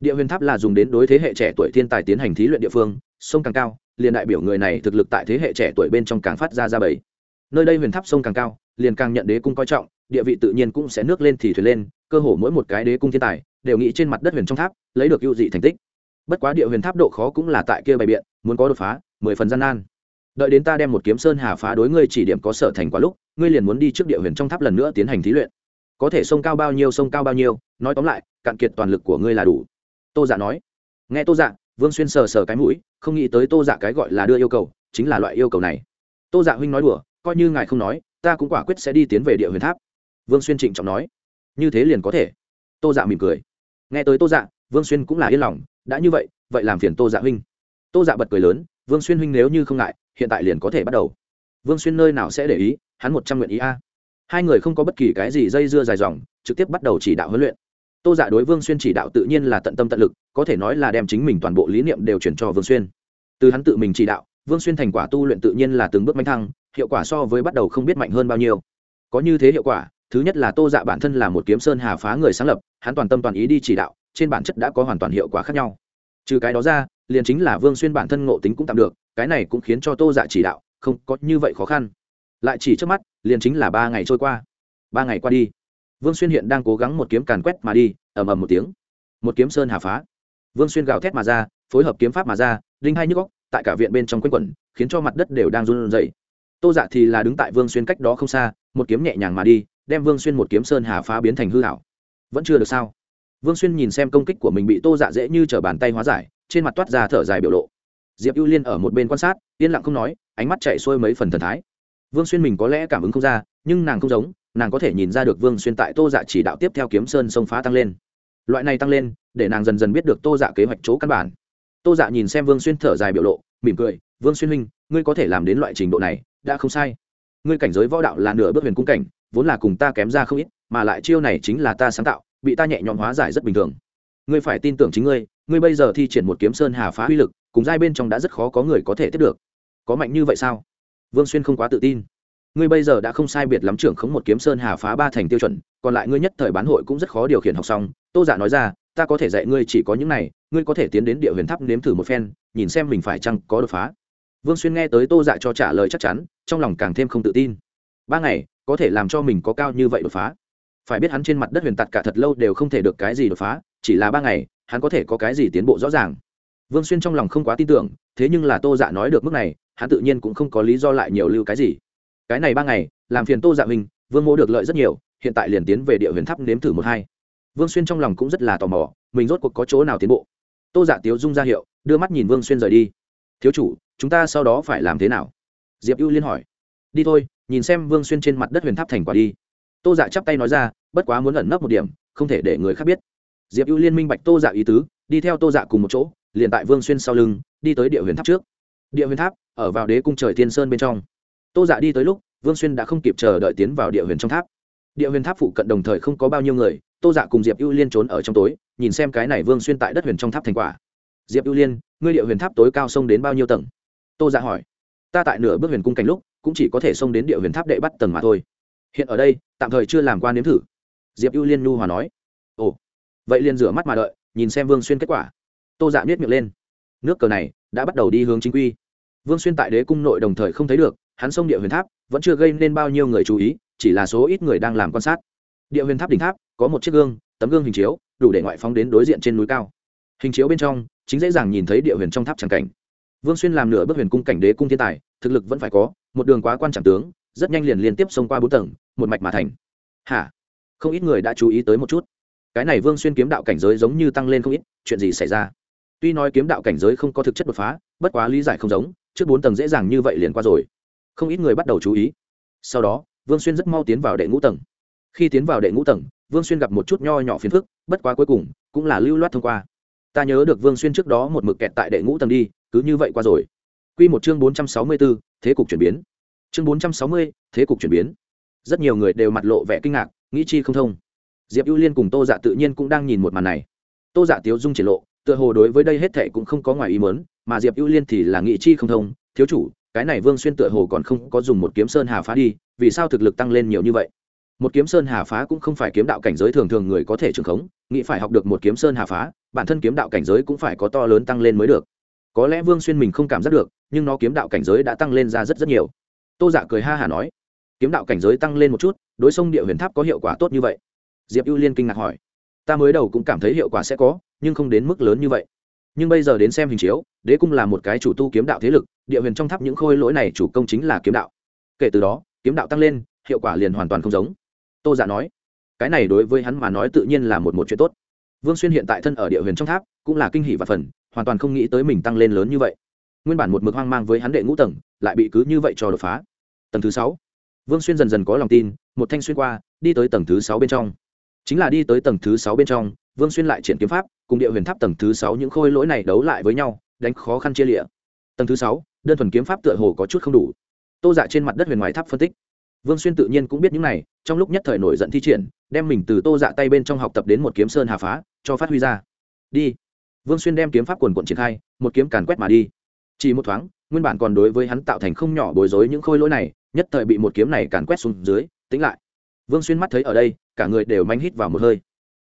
Địa huyền tháp là dùng đến đối thế hệ trẻ tuổi thiên tài tiến hành thí luyện địa phương, sông càng cao, liền đại biểu người này thực lực tại thế hệ trẻ tuổi bên trong càng phát ra ra bảy nơi đây huyền tháp sông càng cao, liền càng nhận đế cung coi trọng, địa vị tự nhiên cũng sẽ nước lên thì thuyền lên cơ hồ mỗi một cái đế cung thiên tài đều nghĩ trên mặt đất huyền trong tháp lấy được ưu dị thành tích. Bất quá địa huyền tháp độ khó cũng là tại kia bày biện, muốn có đột phá, mười phần gian nan. Đợi đến ta đem một kiếm sơn hà phá đối ngươi chỉ điểm có sở thành quá lúc, ngươi liền muốn đi trước địa huyền trong tháp lần nữa tiến hành thí luyện. Có thể sông cao bao nhiêu sông cao bao nhiêu, nói tóm lại, cạn kiệt toàn lực của ngươi là đủ. Tô giả nói. Nghe tô dạ vương xuyên sờ sờ cái mũi, không nghĩ tới tô dạ cái gọi là đưa yêu cầu, chính là loại yêu cầu này. Tô dạ huynh nói đùa, coi như ngài không nói, ta cũng quả quyết sẽ đi tiến về địa huyền tháp. Vương xuyên trịnh trọng nói như thế liền có thể. Tô dạ mỉm cười. Nghe tới tô dạ vương xuyên cũng là yên lòng, đã như vậy vậy làm phiền tô dạ huynh. Tô dạ bật cười lớn, vương xuyên huynh nếu như không ngại, hiện tại liền có thể bắt đầu. Vương xuyên nơi nào sẽ để ý, hắn một trăm nguyện ý a. Hai người không có bất kỳ cái gì dây dưa dài dòng, trực tiếp bắt đầu chỉ đạo huấn luyện. Tô dạ đối vương xuyên chỉ đạo tự nhiên là tận tâm tận lực, có thể nói là đem chính mình toàn bộ lý niệm đều chuyển cho vương xuyên. Từ hắn tự mình chỉ đạo, vương xuyên thành quả tu luyện tự nhiên là từng bước manh thăng, hiệu quả so với bắt đầu không biết mạnh hơn bao nhiêu. Có như thế hiệu quả thứ nhất là tô dạ bản thân là một kiếm sơn hà phá người sáng lập, hắn toàn tâm toàn ý đi chỉ đạo, trên bản chất đã có hoàn toàn hiệu quả khác nhau. Trừ cái đó ra, liền chính là vương xuyên bản thân ngộ tính cũng tạm được, cái này cũng khiến cho tô dạ chỉ đạo, không có như vậy khó khăn. Lại chỉ trước mắt, liền chính là ba ngày trôi qua. Ba ngày qua đi, vương xuyên hiện đang cố gắng một kiếm càn quét mà đi, ầm ầm một tiếng. Một kiếm sơn hà phá. Vương xuyên gào thét mà ra, phối hợp kiếm pháp mà ra, đinh hai nhức góc tại cả viện bên trong quanh quẩn, khiến cho mặt đất đều đang run rẩy. Tô dạ thì là đứng tại vương xuyên cách đó không xa, một kiếm nhẹ nhàng mà đi đem vương xuyên một kiếm sơn hà phá biến thành hư hảo vẫn chưa được sao? Vương xuyên nhìn xem công kích của mình bị tô dạ dễ như t r ở bàn tay hóa giải, trên mặt toát ra thở dài biểu lộ. Diệp ưu liên ở một bên quan sát, yên lặng không nói, ánh mắt chạy xuôi mấy phần thần thái. Vương xuyên mình có lẽ cảm ứng không ra, nhưng nàng không giống, nàng có thể nhìn ra được vương xuyên tại tô dạ chỉ đạo tiếp theo kiếm sơn sông phá tăng lên. Loại này tăng lên, để nàng dần dần biết được tô dạ kế hoạch chỗ căn bản. Tô dạ nhìn xem vương xuyên thở dài biểu lộ, mỉm cười, vương xuyên huynh, ngươi có thể làm đến loại trình độ này, đã không sai ngươi cảnh giới võ đạo là nửa bước huyền cung cảnh, vốn là cùng ta kém ra không ít, mà lại chiêu này chính là ta sáng tạo, bị ta nhẹ nhõm hóa giải rất bình thường. Ngươi phải tin tưởng chính ngươi ngươi bây giờ thi triển một kiếm sơn hà phá uy lực, cùng giai bên trong đã rất khó có người có thể tiếp được. Có mạnh như vậy sao? Vương xuyên không quá tự tin. Ngươi bây giờ đã không sai biệt lắm trưởng khống một kiếm sơn hà phá ba thành tiêu chuẩn, còn lại ngươi nhất thời bán hội cũng rất khó điều khiển học xong. Tô giả nói ra, ta có thể dạy ngươi chỉ có những này, ngươi có thể tiến đến địa huyền tháp nếm thử một phen, nhìn xem mình phải chăng có đột phá vương xuyên nghe tới tô dạ cho trả lời chắc chắn, trong lòng càng thêm không tự tin. Ba ngày, có thể làm cho mình có cao như vậy đột phá. Phải biết hắn trên mặt đất huyền tạt cả thật lâu đều không thể được cái gì đột phá, chỉ là ba ngày, hắn có thể có cái gì tiến bộ rõ ràng. Vương xuyên trong lòng không quá tin tưởng, thế nhưng là tô dạ nói được mức này, hắn tự nhiên cũng không có lý do lại nhiều lưu cái gì. Cái này ba ngày, làm phiền tô dạ mình vương mô được lợi rất nhiều, hiện tại liền tiến về địa huyền tháp nếm thử một hai. Vương xuyên trong lòng cũng rất là tò mò, mình rốt cuộc có chỗ nào tiến bộ. Tô dạ tiếu dung ra hiệu, đưa mắt nhìn vương xuyên rời đi. Thiếu chủ chúng ta sau đó phải làm thế nào? Diệp ưu liên hỏi. Đi thôi, nhìn xem vương xuyên trên mặt đất huyền tháp thành quả đi. Tô dạ chắp tay nói ra, bất quá muốn ẩn nấp một điểm, không thể để người khác biết. Diệp ưu liên minh bạch tô dạ ý tứ, đi theo tô dạ cùng một chỗ, liền tại vương xuyên sau lưng, đi tới địa huyền tháp trước. Địa huyền tháp, ở vào đế cung trời tiên sơn bên trong. Tô dạ đi tới lúc, vương xuyên đã không kịp chờ đợi tiến vào địa huyền trong tháp. Địa huyền tháp phụ cận đồng thời không có bao nhiêu người, tô dạ cùng diệp ưu liên trốn ở trong tối, nhìn xem cái này vương xuyên tại đất huyền trong tháp thành quả. Diệp ưu liên, ngươi địa huyền tháp tối cao sông đến bao nhiêu tầng? Tô dạ hỏi. Ta tại nửa bước huyền cung cảnh lúc, cũng chỉ có thể xông đến địa huyền tháp đệ bắt tầng mà thôi. Hiện ở đây, tạm thời chưa làm qua nếm thử. Diệp ưu liên nhu hòa nói. Ồ, vậy liền rửa mắt mà đợi, nhìn xem vương xuyên kết quả. Tô dạ biết miệng lên. Nước cờ này đã bắt đầu đi hướng chính quy. Vương xuyên tại đế cung nội đồng thời không thấy được, hắn xông địa huyền tháp, vẫn chưa gây nên bao nhiêu người chú ý, chỉ là số ít người đang làm quan sát. Địa huyền tháp đỉnh tháp, có một chiếc gương, tấm gương hình chiếu, đủ để ngoại phóng đến đối diện trên núi cao. Hình chiếu bên trong, chính dễ dàng nhìn thấy địa huyền trong tháp tràng cảnh vương xuyên làm nửa bước huyền cung cảnh đế cung thiên tài, thực lực vẫn phải có, một đường quá quan trọng tướng, rất nhanh liền liên tiếp xông qua bốn tầng, một mạch mà thành. Hả? Không ít người đã chú ý tới một chút. Cái này vương xuyên kiếm đạo cảnh giới giống như tăng lên không ít, chuyện gì xảy ra? Tuy nói kiếm đạo cảnh giới không có thực chất đột phá, bất quá lý giải không giống, trước bốn tầng dễ dàng như vậy liền qua rồi. Không ít người bắt đầu chú ý. Sau đó, vương xuyên rất mau tiến vào đệ ngũ tầng. Khi tiến vào đệ ngũ tầng, vương xuyên gặp một chút nho nhỏ phiền phức, bất quá cuối cùng cũng là lưu loát thông qua. Ta nhớ được vương xuyên trước đó một mực kẹt tại đệ ngũ tầng đi cứ như vậy qua rồi. Quy một chương bốn trăm sáu mươi b ố thế cục chuyển biến. Chương bốn trăm sáu mươi, thế cục chuyển biến. Rất nhiều người đều mặt lộ vẻ kinh ngạc, nghĩ chi không thông. Diệp ưu liên cùng tô dạ tự nhiên cũng đang nhìn một màn này. Tô dạ tiếu dung triển lộ, tựa hồ đối với đây hết thảy cũng không có ngoài ý muốn, mà diệp ưu liên thì là nghĩ chi không thông, thiếu chủ, cái này vương xuyên tựa hồ còn không có dùng một kiếm sơn hà phá đi, vì sao thực lực tăng lên nhiều như vậy? Một kiếm sơn hà phá cũng không phải kiếm đạo cảnh giới thường thường người có thể trường khống, nghĩ phải học được một kiếm sơn hà phá, bản thân kiếm đạo cảnh giới cũng phải có to lớn tăng lên mới được có lẽ vương xuyên mình không cảm giác được, nhưng nó kiếm đạo cảnh giới đã tăng lên ra rất rất nhiều. Tô dạ cười ha hả nói, kiếm đạo cảnh giới tăng lên một chút, đối sông địa huyền tháp có hiệu quả tốt như vậy? Diệp ưu liên kinh ngạc hỏi, ta mới đầu cũng cảm thấy hiệu quả sẽ có, nhưng không đến mức lớn như vậy. Nhưng bây giờ đến xem hình chiếu, đế cung là một cái chủ tu kiếm đạo thế lực, địa huyền trong tháp những khôi lỗi này chủ công chính là kiếm đạo. Kể từ đó, kiếm đạo tăng lên, hiệu quả liền hoàn toàn không giống. Tô giả dạ nói, cái này đối với hắn mà nói tự nhiên là một một chuyện tốt. Vương xuyên hiện tại thân ở địa huyền trong tháp, cũng là kinh hỷ và phần hoàn toàn không nghĩ tới mình tăng lên lớn như vậy. Nguyên bản một mực hoang mang với hắn đệ ngũ tầng, lại bị cứ như vậy cho đột phá. Tầng thứ sáu. Vương xuyên dần dần có lòng tin, một thanh xuyên qua, đi tới tầng thứ sáu bên trong. Chính là đi tới tầng thứ sáu bên trong, vương xuyên lại triển kiếm pháp, cùng địa huyền tháp tầng thứ sáu những khôi lỗi này đấu lại với nhau, đánh khó khăn chia lịa. Tầng thứ sáu, đơn thuần kiếm pháp tựa hồ có chút không đủ. Tô dạ trên mặt đất huyền ngoài tháp phân tích. Vương xuyên tự nhiên cũng biết những này, trong lúc nhất thời nổi giận thi triển, đem mình từ tô dạ tay bên trong học tập đến một kiếm sơn hà phá, cho phát huy ra. Đi vương xuyên đem kiếm pháp quần quận triển khai, một kiếm càn quét mà đi. Chỉ một thoáng, nguyên bản còn đối với hắn tạo thành không nhỏ bối rối những khôi lỗi này, nhất thời bị một kiếm này càn quét xuống dưới tính lại. Vương xuyên mắt thấy ở đây, cả người đều manh hít vào một hơi.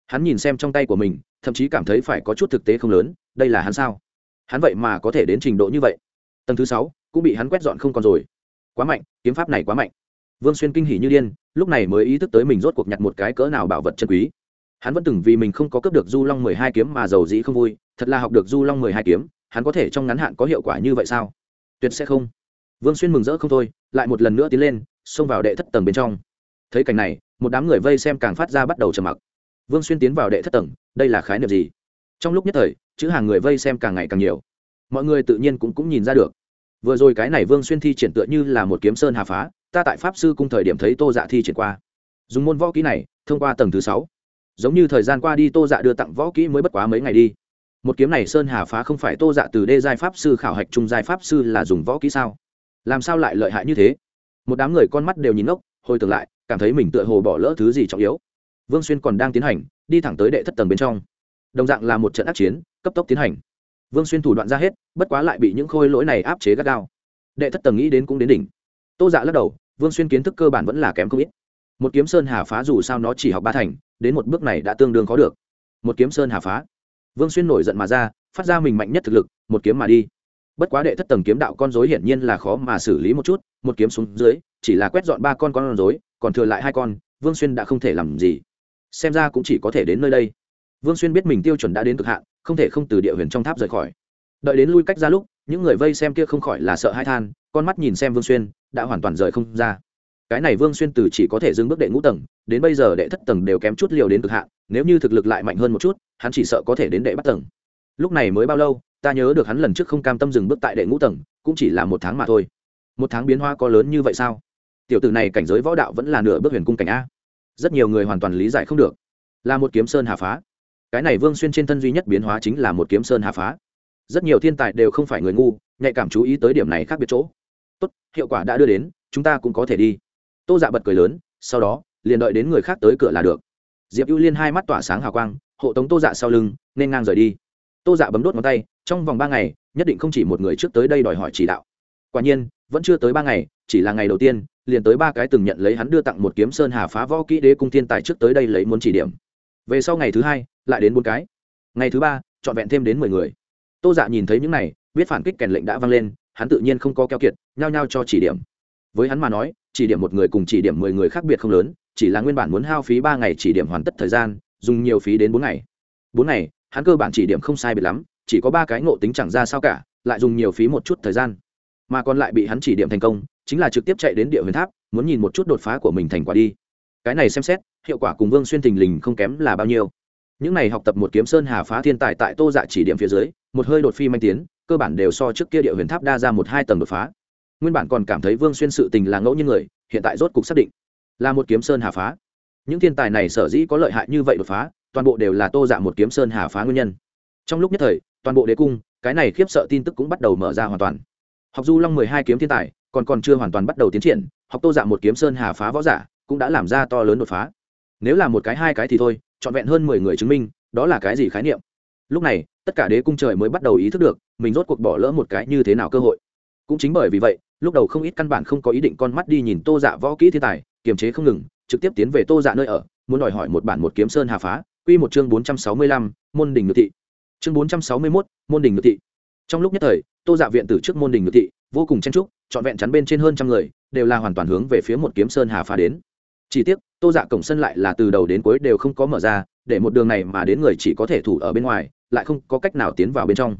Hắn nhìn xem trong tay của mình, thậm chí cảm thấy phải có chút thực tế không lớn, đây là hắn sao? Hắn vậy mà có thể đến trình độ như vậy? Tầng thứ sáu, cũng bị hắn quét dọn không còn rồi. Quá mạnh, kiếm pháp này quá mạnh. Vương xuyên kinh hỉ như điên, lúc này mới ý thức tới mình rốt cuộc nhặt một cái cỡ nào bảo vật chân quý hắn vẫn từng vì mình không có cướp được du long mười hai kiếm mà giàu dĩ không vui, thật là học được du long mười hai kiếm, hắn có thể trong ngắn hạn có hiệu quả như vậy sao? Tuyệt sẽ không. Vương xuyên mừng rỡ không thôi, lại một lần nữa tiến lên, xông vào đệ thất tầng bên trong. Thấy cảnh này, một đám người vây xem càng phát ra bắt đầu trầm mặc. Vương xuyên tiến vào đệ thất tầng, đây là khái niệm gì? Trong lúc nhất thời, chữ hàng người vây xem càng ngày càng nhiều. Mọi người tự nhiên cũng cũng nhìn ra được. Vừa rồi cái này vương xuyên thi triển tựa như là một kiếm sơn hà phá, ta tại pháp sư cung thời điểm thấy tô dạ thi triển qua. Dùng môn võ kỹ này, thông qua tầng thứ sáu giống như thời gian qua đi tô dạ đưa tặng võ kỹ mới bất quá mấy ngày đi. Một kiếm này sơn hà phá không phải tô dạ từ đê giai pháp sư khảo hạch trung giai pháp sư là dùng võ kỹ sao? Làm sao lại lợi hại như thế? Một đám người con mắt đều nhìn ngốc, hồi tưởng lại, cảm thấy mình tựa hồ bỏ lỡ thứ gì trọng yếu. Vương xuyên còn đang tiến hành, đi thẳng tới đệ thất tầng bên trong. Đồng dạng là một trận ác chiến, cấp tốc tiến hành. Vương xuyên thủ đoạn ra hết, bất quá lại bị những khôi lỗi này áp chế gắt gao. Đệ thất tầng nghĩ đến cũng đến đỉnh. Tô dạ lắc đầu, vương xuyên kiến thức cơ bản vẫn là kém không ít. Một kiếm sơn hà phá dù sao nó chỉ học ba thành đến một bước này đã tương đương khó được. Một kiếm sơn hà phá. Vương xuyên nổi giận mà ra, phát ra mình mạnh nhất thực lực, một kiếm mà đi. Bất quá đệ thất tầng kiếm đạo con dối hiển nhiên là khó mà xử lý một chút, một kiếm xuống dưới, chỉ là quét dọn ba con con dối còn thừa lại hai con, vương xuyên đã không thể làm gì. Xem ra cũng chỉ có thể đến nơi đây. Vương xuyên biết mình tiêu chuẩn đã đến cực hạn, không thể không từ địa huyền trong tháp rời khỏi. Đợi đến lui cách ra lúc, những người vây xem kia không khỏi là sợ hãi than, con mắt nhìn xem vương xuyên, đã hoàn toàn rời không ra cái này vương xuyên từ chỉ có thể dừng bước đệ ngũ tầng, đến bây giờ đệ thất tầng đều kém chút liều đến cực hạn, nếu như thực lực lại mạnh hơn một chút, hắn chỉ sợ có thể đến đệ bắt tầng. Lúc này mới bao lâu, ta nhớ được hắn lần trước không cam tâm dừng bước tại đệ ngũ tầng, cũng chỉ là một tháng mà thôi. Một tháng biến hoa có lớn như vậy sao? Tiểu tử này cảnh giới võ đạo vẫn là nửa bước huyền cung cảnh a. Rất nhiều người hoàn toàn lý giải không được. Là một kiếm sơn hà phá. Cái này vương xuyên trên thân duy nhất biến hóa chính là một kiếm sơn hà phá. Rất nhiều thiên tài đều không phải người ngu, nhạy cảm chú ý tới điểm này khác biệt chỗ. Tốt, hiệu quả đã đưa đến, chúng ta cũng có thể đi tô dạ bật cười lớn, sau đó, liền đợi đến người khác tới cửa là được. Diệp ưu liên hai mắt tỏa sáng hào quang, hộ tống tô dạ sau lưng, nên ngang rời đi. Tô dạ bấm đốt ngón tay, trong vòng ba ngày, nhất định không chỉ một người trước tới đây đòi hỏi chỉ đạo. Quả nhiên, vẫn chưa tới ba ngày, chỉ là ngày đầu tiên, liền tới ba cái từng nhận lấy hắn đưa tặng một kiếm sơn hà phá võ kỹ đế cung thiên tài trước tới đây lấy muốn chỉ điểm. Về sau ngày thứ hai, lại đến bốn cái. Ngày thứ ba, trọn vẹn thêm đến mười người. Tô dạ nhìn thấy những này, biết phản kích kèn lệnh đã vang lên, hắn tự nhiên không có keo kiệt, nhao nhao cho chỉ điểm với hắn mà nói, chỉ điểm một người cùng chỉ điểm mười người khác biệt không lớn, chỉ là nguyên bản muốn hao phí ba ngày chỉ điểm hoàn tất thời gian, dùng nhiều phí đến bốn ngày. Bốn ngày, hắn cơ bản chỉ điểm không sai biệt lắm, chỉ có ba cái ngộ tính chẳng ra sao cả, lại dùng nhiều phí một chút thời gian. Mà còn lại bị hắn chỉ điểm thành công, chính là trực tiếp chạy đến địa huyền tháp, muốn nhìn một chút đột phá của mình thành quả đi. Cái này xem xét, hiệu quả cùng vương xuyên tình lình không kém là bao nhiêu. Những này học tập một kiếm sơn hà phá thiên tài tại tô dạ chỉ điểm phía dưới, một hơi đột phi manh tiến, cơ bản đều so trước kia địa huyền tháp đa ra một hai tầng đột phá nguyên bản còn cảm thấy vương xuyên sự tình là ngẫu như người, hiện tại rốt cục xác định, là một kiếm sơn hà phá. Những thiên tài này sở dĩ có lợi hại như vậy đột phá, toàn bộ đều là tô dạ một kiếm sơn hà phá nguyên nhân. Trong lúc nhất thời, toàn bộ đế cung, cái này khiếp sợ tin tức cũng bắt đầu mở ra hoàn toàn. Học du long mười hai kiếm thiên tài, còn còn chưa hoàn toàn bắt đầu tiến triển, học tô dạ một kiếm sơn hà phá võ giả, cũng đã làm ra to lớn đột phá. Nếu là một cái hai cái thì thôi, trọn vẹn hơn mười người chứng minh, đó là cái gì khái niệm? Lúc này, tất cả đế cung trời mới bắt đầu ý thức được, mình rốt cuộc bỏ lỡ một cái như thế nào cơ hội. Cũng chính bởi vì vậy lúc đầu không ít căn bản không có ý định con mắt đi nhìn tô dạ võ kỹ thiên tài, kiềm chế không ngừng, trực tiếp tiến về tô dạ nơi ở, muốn đòi hỏi một bản một kiếm sơn hà phá, quy một chương bốn trăm sáu mươi lăm, môn đình ngự thị. Chương bốn trăm sáu mươi mốt, môn đình ngự thị. Trong lúc nhất thời, tô dạ viện từ trước môn đình ngự thị, vô cùng chen trúc trọn vẹn chắn bên trên hơn trăm người, đều là hoàn toàn hướng về phía một kiếm sơn hà phá đến. Chỉ tiếc, tô dạ cổng sân lại là từ đầu đến cuối đều không có mở ra, để một đường này mà đến người chỉ có thể thủ ở bên ngoài, lại không có cách nào tiến vào bên trong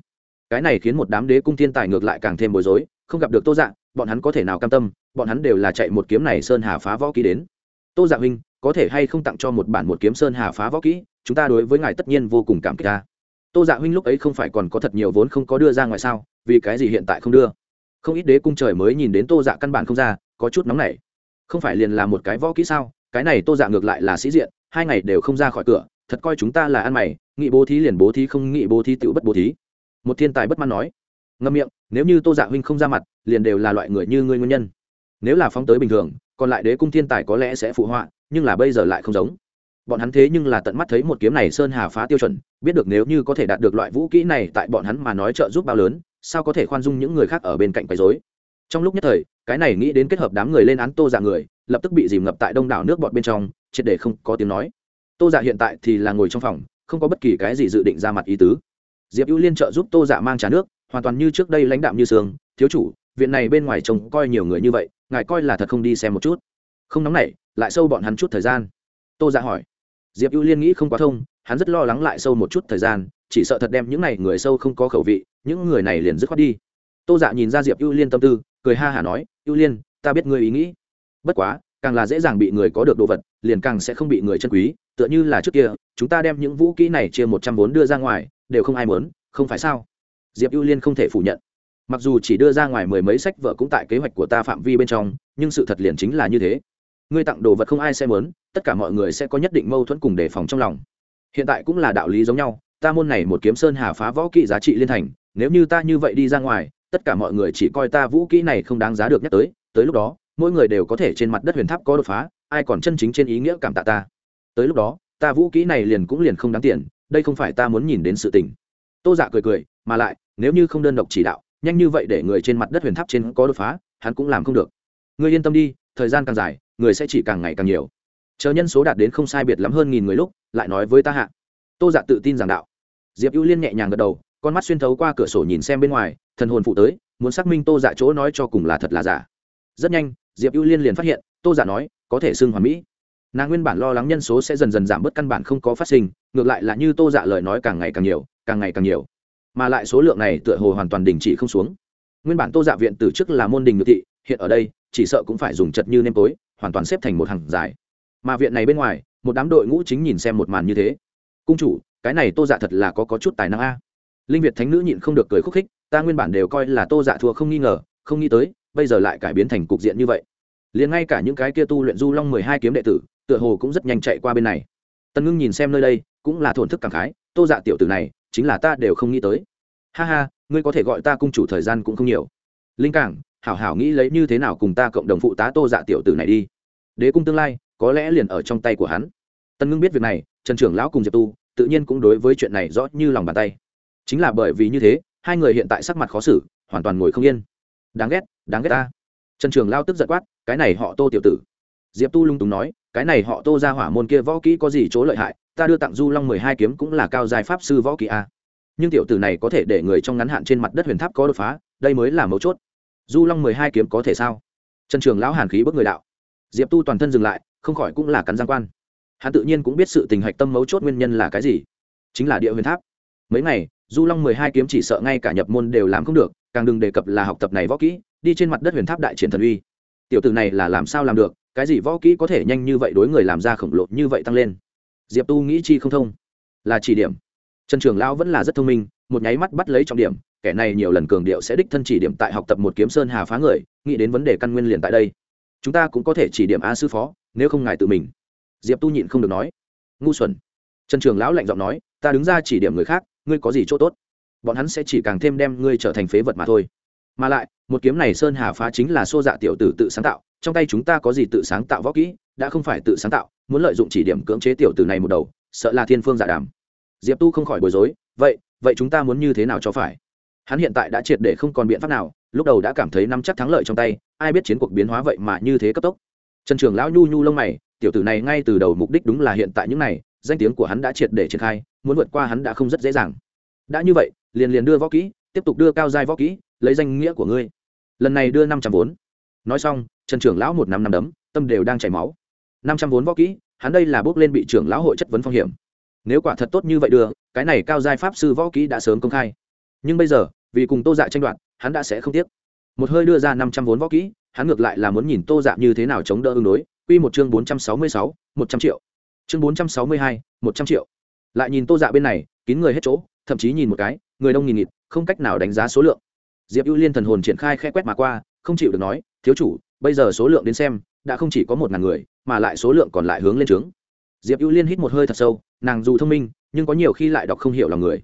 cái này khiến một đám đế cung thiên tài ngược lại càng thêm bối rối, không gặp được tô dạ bọn hắn có thể nào cam tâm, bọn hắn đều là chạy một kiếm này sơn hà phá võ kỹ đến. Tô dạ huynh, có thể hay không tặng cho một bản một kiếm sơn hà phá võ kỹ, chúng ta đối với ngài tất nhiên vô cùng cảm kích ta tô dạ huynh lúc ấy không phải còn có thật nhiều vốn không có đưa ra ngoài sao, vì cái gì hiện tại không đưa? Không ít đế cung trời mới nhìn đến tô dạ căn bản không ra, có chút nóng nảy. Không phải liền là một cái võ kỹ sao? Cái này tô dạ ngược lại là sĩ diện, hai ngày đều không ra khỏi cửa, thật coi chúng ta là ăn mày, nghị bố thí liền bố thí không nghị bố thí tự bất bố thí một thiên tài bất mãn nói. Ngâm miệng, nếu như tô dạ huynh không ra mặt, liền đều là loại người như ngươi nguyên nhân. Nếu là phóng tới bình thường, còn lại đế cung thiên tài có lẽ sẽ phụ họa, nhưng là bây giờ lại không giống. Bọn hắn thế nhưng là tận mắt thấy một kiếm này sơn hà phá tiêu chuẩn, biết được nếu như có thể đạt được loại vũ kỹ này tại bọn hắn mà nói trợ giúp bao lớn, sao có thể khoan dung những người khác ở bên cạnh quấy dối trong lúc nhất thời, cái này nghĩ đến kết hợp đám người lên án tô dạ người, lập tức bị dìm ngập tại đông đảo nước bọn bên trong, triệt để không có tiếng nói. Tô dạ hiện tại thì là ngồi trong phòng, không có bất kỳ cái gì dự định ra mặt ý tứ diệp ưu liên trợ giúp tô dạ mang trà nước, hoàn toàn như trước đây lãnh đạm như sương. Thiếu chủ, viện này bên ngoài trông coi nhiều người như vậy, ngài coi là thật không đi xem một chút. Không nóng nảy, lại sâu bọn hắn chút thời gian. Tô dạ hỏi. Diệp ưu liên nghĩ không quá thông, hắn rất lo lắng lại sâu một chút thời gian, chỉ sợ thật đem những n à y người sâu không có khẩu vị, những người này liền dứt khoát đi. Tô dạ nhìn ra diệp ưu liên tâm tư, cười ha hả nói, ưu liên, ta biết ngươi ý nghĩ. Bất quá, càng là dễ dàng bị người có được đồ vật, liền càng sẽ không bị người chân quý. Tựa như là trước kia, chúng ta đem những vũ kỹ này chia một trăm vốn đưa ra ngoài đều không ai muốn, không phải sao? Diệp ưu liên không thể phủ nhận. Mặc dù chỉ đưa ra ngoài mười mấy sách vợ cũng tại kế hoạch của ta phạm vi bên trong, nhưng sự thật liền chính là như thế. Ngươi tặng đồ vật không ai sẽ muốn, tất cả mọi người sẽ có nhất định mâu thuẫn cùng đề phòng trong lòng. Hiện tại cũng là đạo lý giống nhau, ta môn này một kiếm sơn hà phá võ kỹ giá trị liên thành, nếu như ta như vậy đi ra ngoài, tất cả mọi người chỉ coi ta vũ kỹ này không đáng giá được nhắc tới tới lúc đó, mỗi người đều có thể trên mặt đất huyền tháp có đột phá, ai còn chân chính trên ý nghĩa cảm tạ ta. Tới lúc đó, ta vũ kỹ này liền cũng liền không đáng tiền đây không phải ta muốn nhìn đến sự tình. Tô dạ cười cười, mà lại, nếu như không đơn độc chỉ đạo, nhanh như vậy để người trên mặt đất huyền tháp trên có đột phá, hắn cũng làm không được. Ngươi yên tâm đi, thời gian càng dài, người sẽ chỉ càng ngày càng nhiều. Chờ nhân số đạt đến không sai biệt lắm hơn nghìn người lúc, lại nói với ta hạ. Tô dạ tự tin giảng đạo. Diệp ưu liên nhẹ nhàng gật đầu, con mắt xuyên thấu qua cửa sổ nhìn xem bên ngoài, thần hồn phụ tới, muốn xác minh tô dạ chỗ nói cho cùng là thật là giả. Rất nhanh, diệp ưu liên liền phát hiện, tô dạ nói, có thể xưng hoàn mỹ nàng nguyên bản lo lắng nhân số sẽ dần dần giảm bớt căn bản không có phát sinh ngược lại là như tô dạ lời nói càng ngày càng nhiều càng ngày càng nhiều. Mà lại số lượng này tựa hồ hoàn toàn đình chỉ không xuống. Nguyên bản tô dạ viện từ trước là môn đình ngự thị hiện ở đây chỉ sợ cũng phải dùng chật như nêm tối hoàn toàn xếp thành một hàng dài. Mà viện này bên ngoài một đám đội ngũ chính nhìn xem một màn như thế. Cung chủ cái này tô dạ thật là có, có chút tài năng a. Linh việt thánh nữ nhịn không được cười khúc khích ta nguyên bản đều coi là tô dạ thua không nghi ngờ không nghĩ tới bây giờ lại cải biến thành cục diện như vậy. Liền ngay cả những cái kia tu luyện du long mười hai kiếm đệ tử tựa hồ cũng rất nhanh chạy qua bên này. Tần ngưng nhìn xem nơi đây, cũng là thổn thức cảm khái, tô dạ tiểu tử này, chính là ta đều không nghĩ tới. Ha ha, ngươi có thể gọi ta cung chủ thời gian cũng không nhiều. Linh cảng, hảo hảo nghĩ lấy như thế nào cùng ta cộng đồng phụ tá tô dạ tiểu tử này đi. Đế cung tương lai, có lẽ liền ở trong tay của hắn. Tân ngưng biết việc này, trần trưởng lão cùng diệp tu, tự nhiên cũng đối với chuyện này rõ như lòng bàn tay. Chính là bởi vì như thế, hai người hiện tại sắc mặt khó xử, hoàn toàn ngồi không yên. Đáng ghét đáng ghét ta. Trần trường lao tức giận quát, cái này họ tô tiểu tử. Diệp tu lung túng nói cái này họ tô ra hỏa môn kia võ kỹ có gì chỗ lợi hại, ta đưa tặng du long mười hai kiếm cũng là cao giai pháp sư võ kỹ a. Nhưng tiểu tử này có thể để người trong ngắn hạn trên mặt đất huyền tháp có đột phá, đây mới là mấu chốt. Du long mười hai kiếm có thể sao? Trần trường lão hàn khí bước người đạo. Diệp tu toàn thân dừng lại, không khỏi cũng là cắn giang quan. Hắn tự nhiên cũng biết sự tình hạch tâm mấu chốt nguyên nhân là cái gì. Chính là địa huyền tháp. Mấy ngày, du long mười hai kiếm chỉ sợ ngay cả nhập môn đều làm không được, càng đừng đề cập là học tập này võ kỹ, đi trên mặt đất huyền tháp đại triển thần uy. Tiểu tử này là làm sao làm được? Cái gì võ kỹ có thể nhanh như vậy đối người làm ra khổng lồ như vậy tăng lên? Diệp tu nghĩ chi không thông. Là chỉ điểm. Trần trường lão vẫn là rất thông minh, một nháy mắt bắt lấy trọng điểm, kẻ này nhiều lần cường điệu sẽ đích thân chỉ điểm tại học tập một kiếm sơn hà phá người, nghĩ đến vấn đề căn nguyên liền tại đây. Chúng ta cũng có thể chỉ điểm a sư phó, nếu không ngại tự mình. Diệp tu nhịn không được nói. Ngu xuẩn. Trần trường lão lạnh giọng nói, ta đứng ra chỉ điểm người khác, ngươi có gì chỗ tốt? Bọn hắn sẽ chỉ càng thêm đem ngươi trở thành phế vật mà thôi. Mà lại, một kiếm này sơn hà phá chính là xô dạ tiểu tử tự sáng tạo trong tay chúng ta có gì tự sáng tạo võ kỹ, đã không phải tự sáng tạo, muốn lợi dụng chỉ điểm cưỡng chế tiểu tử này một đầu, sợ là thiên phương giả đàm. Diệp tu không khỏi bối rối, vậy vậy chúng ta muốn như thế nào cho phải? Hắn hiện tại đã triệt để không còn biện pháp nào, lúc đầu đã cảm thấy nắm chắc thắng lợi trong tay, ai biết chiến cuộc biến hóa vậy mà như thế cấp tốc. Trần trường lão nhu nhu lông mày, tiểu tử này ngay từ đầu mục đích đúng là hiện tại những này, danh tiếng của hắn đã triệt để triển khai, muốn vượt qua hắn đã không rất dễ dàng. Đã như vậy, liền liền đưa võ kỹ, tiếp tục đưa cao giai võ kỹ, lấy danh nghĩa của ngươi. Lần này đưa năm trăm vốn. Nói xong trần trưởng lão một năm năm đấm, tâm đều đang chảy máu. Năm trăm vốn võ kỹ, hắn đây là bước lên bị trưởng lão hội chất vấn phong hiểm. Nếu quả thật tốt như vậy đưa cái này cao giai pháp sư võ kỹ đã sớm công khai. Nhưng bây giờ, vì cùng tô dạ tranh đoạt, hắn đã sẽ không tiếc. Một hơi đưa ra năm trăm vốn võ kỹ, hắn ngược lại là muốn nhìn tô dạ như thế nào chống đỡ ứng đối. Quy một chương bốn trăm sáu mươi sáu, một trăm triệu. Chương bốn trăm sáu mươi hai, một trăm triệu. Lại nhìn tô dạ bên này, kín người hết chỗ, thậm chí nhìn một cái, người đông nghìn nghịt, không cách nào đánh giá số lượng. Diệp ưu liên thần hồn triển khai khe quét mà qua, không chịu được nói, thiếu chủ bây giờ số lượng đến xem, đã không chỉ có một ngàn người, mà lại số lượng còn lại hướng lên trướng. Diệp ưu liên hít một hơi thật sâu, nàng dù thông minh, nhưng có nhiều khi lại đọc không hiểu lòng người.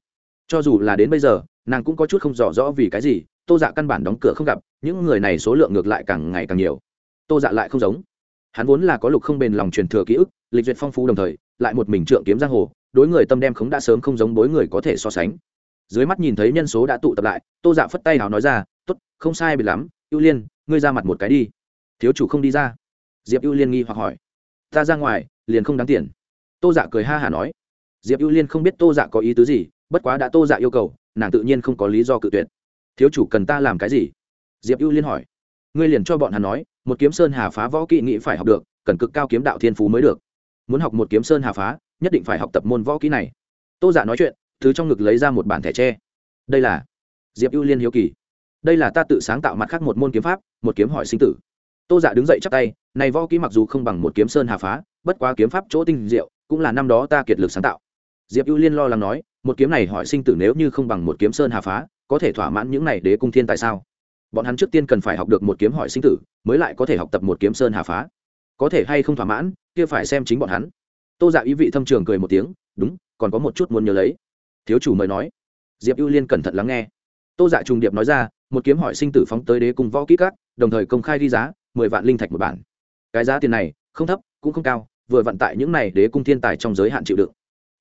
Cho dù là đến bây giờ, nàng cũng có chút không rõ rõ vì cái gì, tô dạ căn bản đóng cửa không gặp, những người này số lượng ngược lại càng ngày càng nhiều. Tô dạ lại không giống. Hắn vốn là có lục không bền lòng truyền thừa ký ức, lịch duyệt phong phú đồng thời, lại một mình trượng kiếm giang hồ, đối người tâm đem khống đã sớm không giống bối người có thể so sánh. Dưới mắt nhìn thấy nhân số đã tụ tập lại, tô dạ phất tay hào nói ra t ố t không sai biệt lắm, ưu liên, ngươi ra mặt một cái đi thiếu chủ không đi ra. Diệp ưu liên nghi hoặc hỏi. Ta ra ngoài, liền không đáng tiền. Tô dạ cười ha hả nói. Diệp ưu liên không biết tô dạ có ý tứ gì, bất quá đã tô dạ yêu cầu, nàng tự nhiên không có lý do cự tuyệt. Thiếu chủ cần ta làm cái gì? Diệp ưu liên hỏi. Ngươi liền cho bọn hắn nói, một kiếm sơn hà phá võ kỹ nghĩ phải học được, cần cực cao kiếm đạo thiên phú mới được. Muốn học một kiếm sơn hà phá, nhất định phải học tập môn võ kỹ này. Tô giả dạ nói chuyện thứ trong ngực lấy ra một bản thẻ tre. Đây là diệp ưu liên hiếu kỳ. Đây là ta tự sáng tạo mặt khác một môn kiếm pháp, một kiếm hỏi sinh tử tô giả dạ đứng dậy chắc tay, này võ kỹ mặc dù không bằng một kiếm sơn hà phá, bất quá kiếm pháp chỗ tinh diệu, cũng là năm đó ta kiệt lực sáng tạo. Diệp ưu liên lo lắng nói, một kiếm này hỏi sinh tử nếu như không bằng một kiếm sơn hà phá, có thể thỏa mãn những này đế cung thiên tại sao? Bọn hắn trước tiên cần phải học được một kiếm hỏi sinh tử, mới lại có thể học tập một kiếm sơn hà phá. Có thể hay không thỏa mãn, kia phải xem chính bọn hắn. Tô dạ ý vị thâm trường cười một tiếng, đúng, còn có một chút muốn nhớ lấy. Thiếu chủ mời nói. Diệp ưu liên cẩn thận lắng nghe. Tô dạ trùng điệp nói ra, một kiếm hỏi sinh tử phóng tới đế cung võ kỹ cát đồng thời công khai ghi giá mười vạn linh thạch một bản. Cái giá tiền này, không thấp, cũng không cao, vừa vận tại những này đế cung thiên tài trong giới hạn chịu đựng.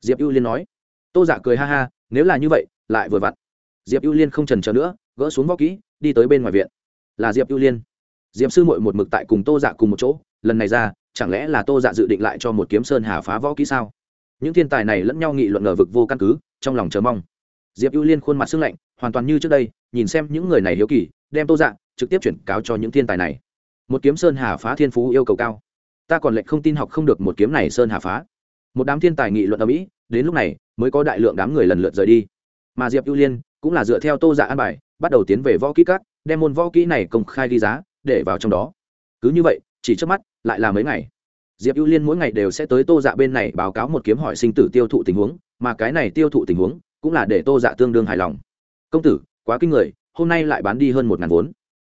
Diệp ưu liên nói. Tô dạ cười ha ha, nếu là như vậy, lại vừa vặn. Diệp ưu liên không trần trờ nữa, gỡ xuống võ kỹ, đi tới bên ngoài viện. Là diệp ưu liên. Diệp sư mội một mực tại cùng tô dạ cùng một chỗ, lần này ra, chẳng lẽ là tô dạ dự định lại cho một kiếm sơn hà phá võ kỹ sao? Những thiên tài này lẫn nhau nghị luận ngờ vực vô căn cứ, trong lòng chờ mong. Diệp ưu liên khuôn mặt sưng lạnh, hoàn toàn như trước đây, nhìn xem những người này hiếu kỳ, đem tô dạ trực tiếp chuyển cáo cho những thiên tài này một kiếm sơn hà phá thiên phú yêu cầu cao. Ta còn lệnh không tin học không được một kiếm này sơn hà phá. Một đám thiên tài nghị luận ở mỹ, đến lúc này mới có đại lượng đám người lần lượt rời đi. Mà diệp ưu liên cũng là dựa theo tô dạ an bài, bắt đầu tiến về võ kỹ các, đem môn võ kỹ này công khai ghi giá để vào trong đó. Cứ như vậy, chỉ trước mắt, lại là mấy ngày. Diệp ưu liên mỗi ngày đều sẽ tới tô dạ bên này báo cáo một kiếm hỏi sinh tử tiêu thụ tình huống, mà cái này tiêu thụ tình huống cũng là để tô dạ tương đương hài lòng. Công tử, quá kinh người, hôm nay lại bán đi hơn một ngàn vốn.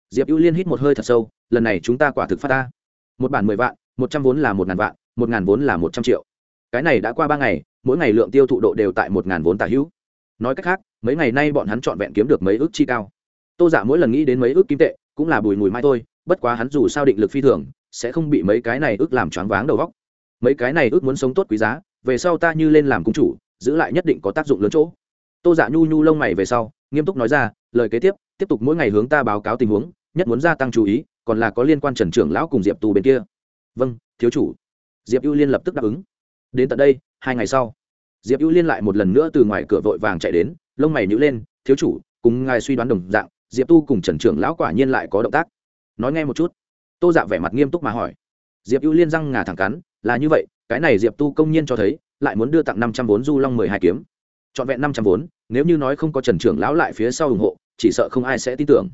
Diệp ưu liên hít một hơi thật sâu lần này chúng ta quả thực phát ta. Một bản mười vạn, một trăm vốn là một ngàn vạn, một ngàn vốn là một trăm triệu. Cái này đã qua ba ngày, mỗi ngày lượng tiêu thụ độ đều tại một ngàn vốn tả hữu. Nói cách khác, mấy ngày nay bọn hắn trọn vẹn kiếm được mấy ước chi cao. Tô giả dạ mỗi lần nghĩ đến mấy ước kim tệ, cũng là bùi mùi mai thôi, bất quá hắn dù sao định lực phi thường, sẽ không bị mấy cái này ước làm choáng váng đầu góc mấy cái này ước muốn sống tốt quý giá, về sau ta như lên làm cung chủ, giữ lại nhất định có tác dụng lớn chỗ. Tô giả dạ nhu nhu lông mày về sau, nghiêm túc nói ra, lời kế tiếp tiếp tục mỗi ngày hướng ta báo cáo tình huống, nhất muốn gia tăng chú ý còn là có liên quan trần trưởng lão cùng diệp tu bên kia. Vâng thiếu chủ. Diệp ưu liên lập tức đáp ứng. Đến tận đây, hai ngày sau, diệp ưu liên lại một lần nữa từ ngoài cửa vội vàng chạy đến, lông mày nhữ lên, thiếu chủ, cùng ngài suy đoán đồng dạng, diệp tu cùng trần trưởng lão quả nhiên lại có động tác. Nói nghe một chút. Tô dạ vẻ mặt nghiêm túc mà hỏi. Diệp ưu liên răng ngà thẳng cắn, là như vậy, cái này diệp tu công nhiên cho thấy, lại muốn đưa tặng năm trăm vốn du long mười hai kiếm. Trọn vẹn năm trăm vốn, nếu như nói không có trần trưởng lão lại phía sau ủng hộ, chỉ sợ không ai sẽ tin tưởng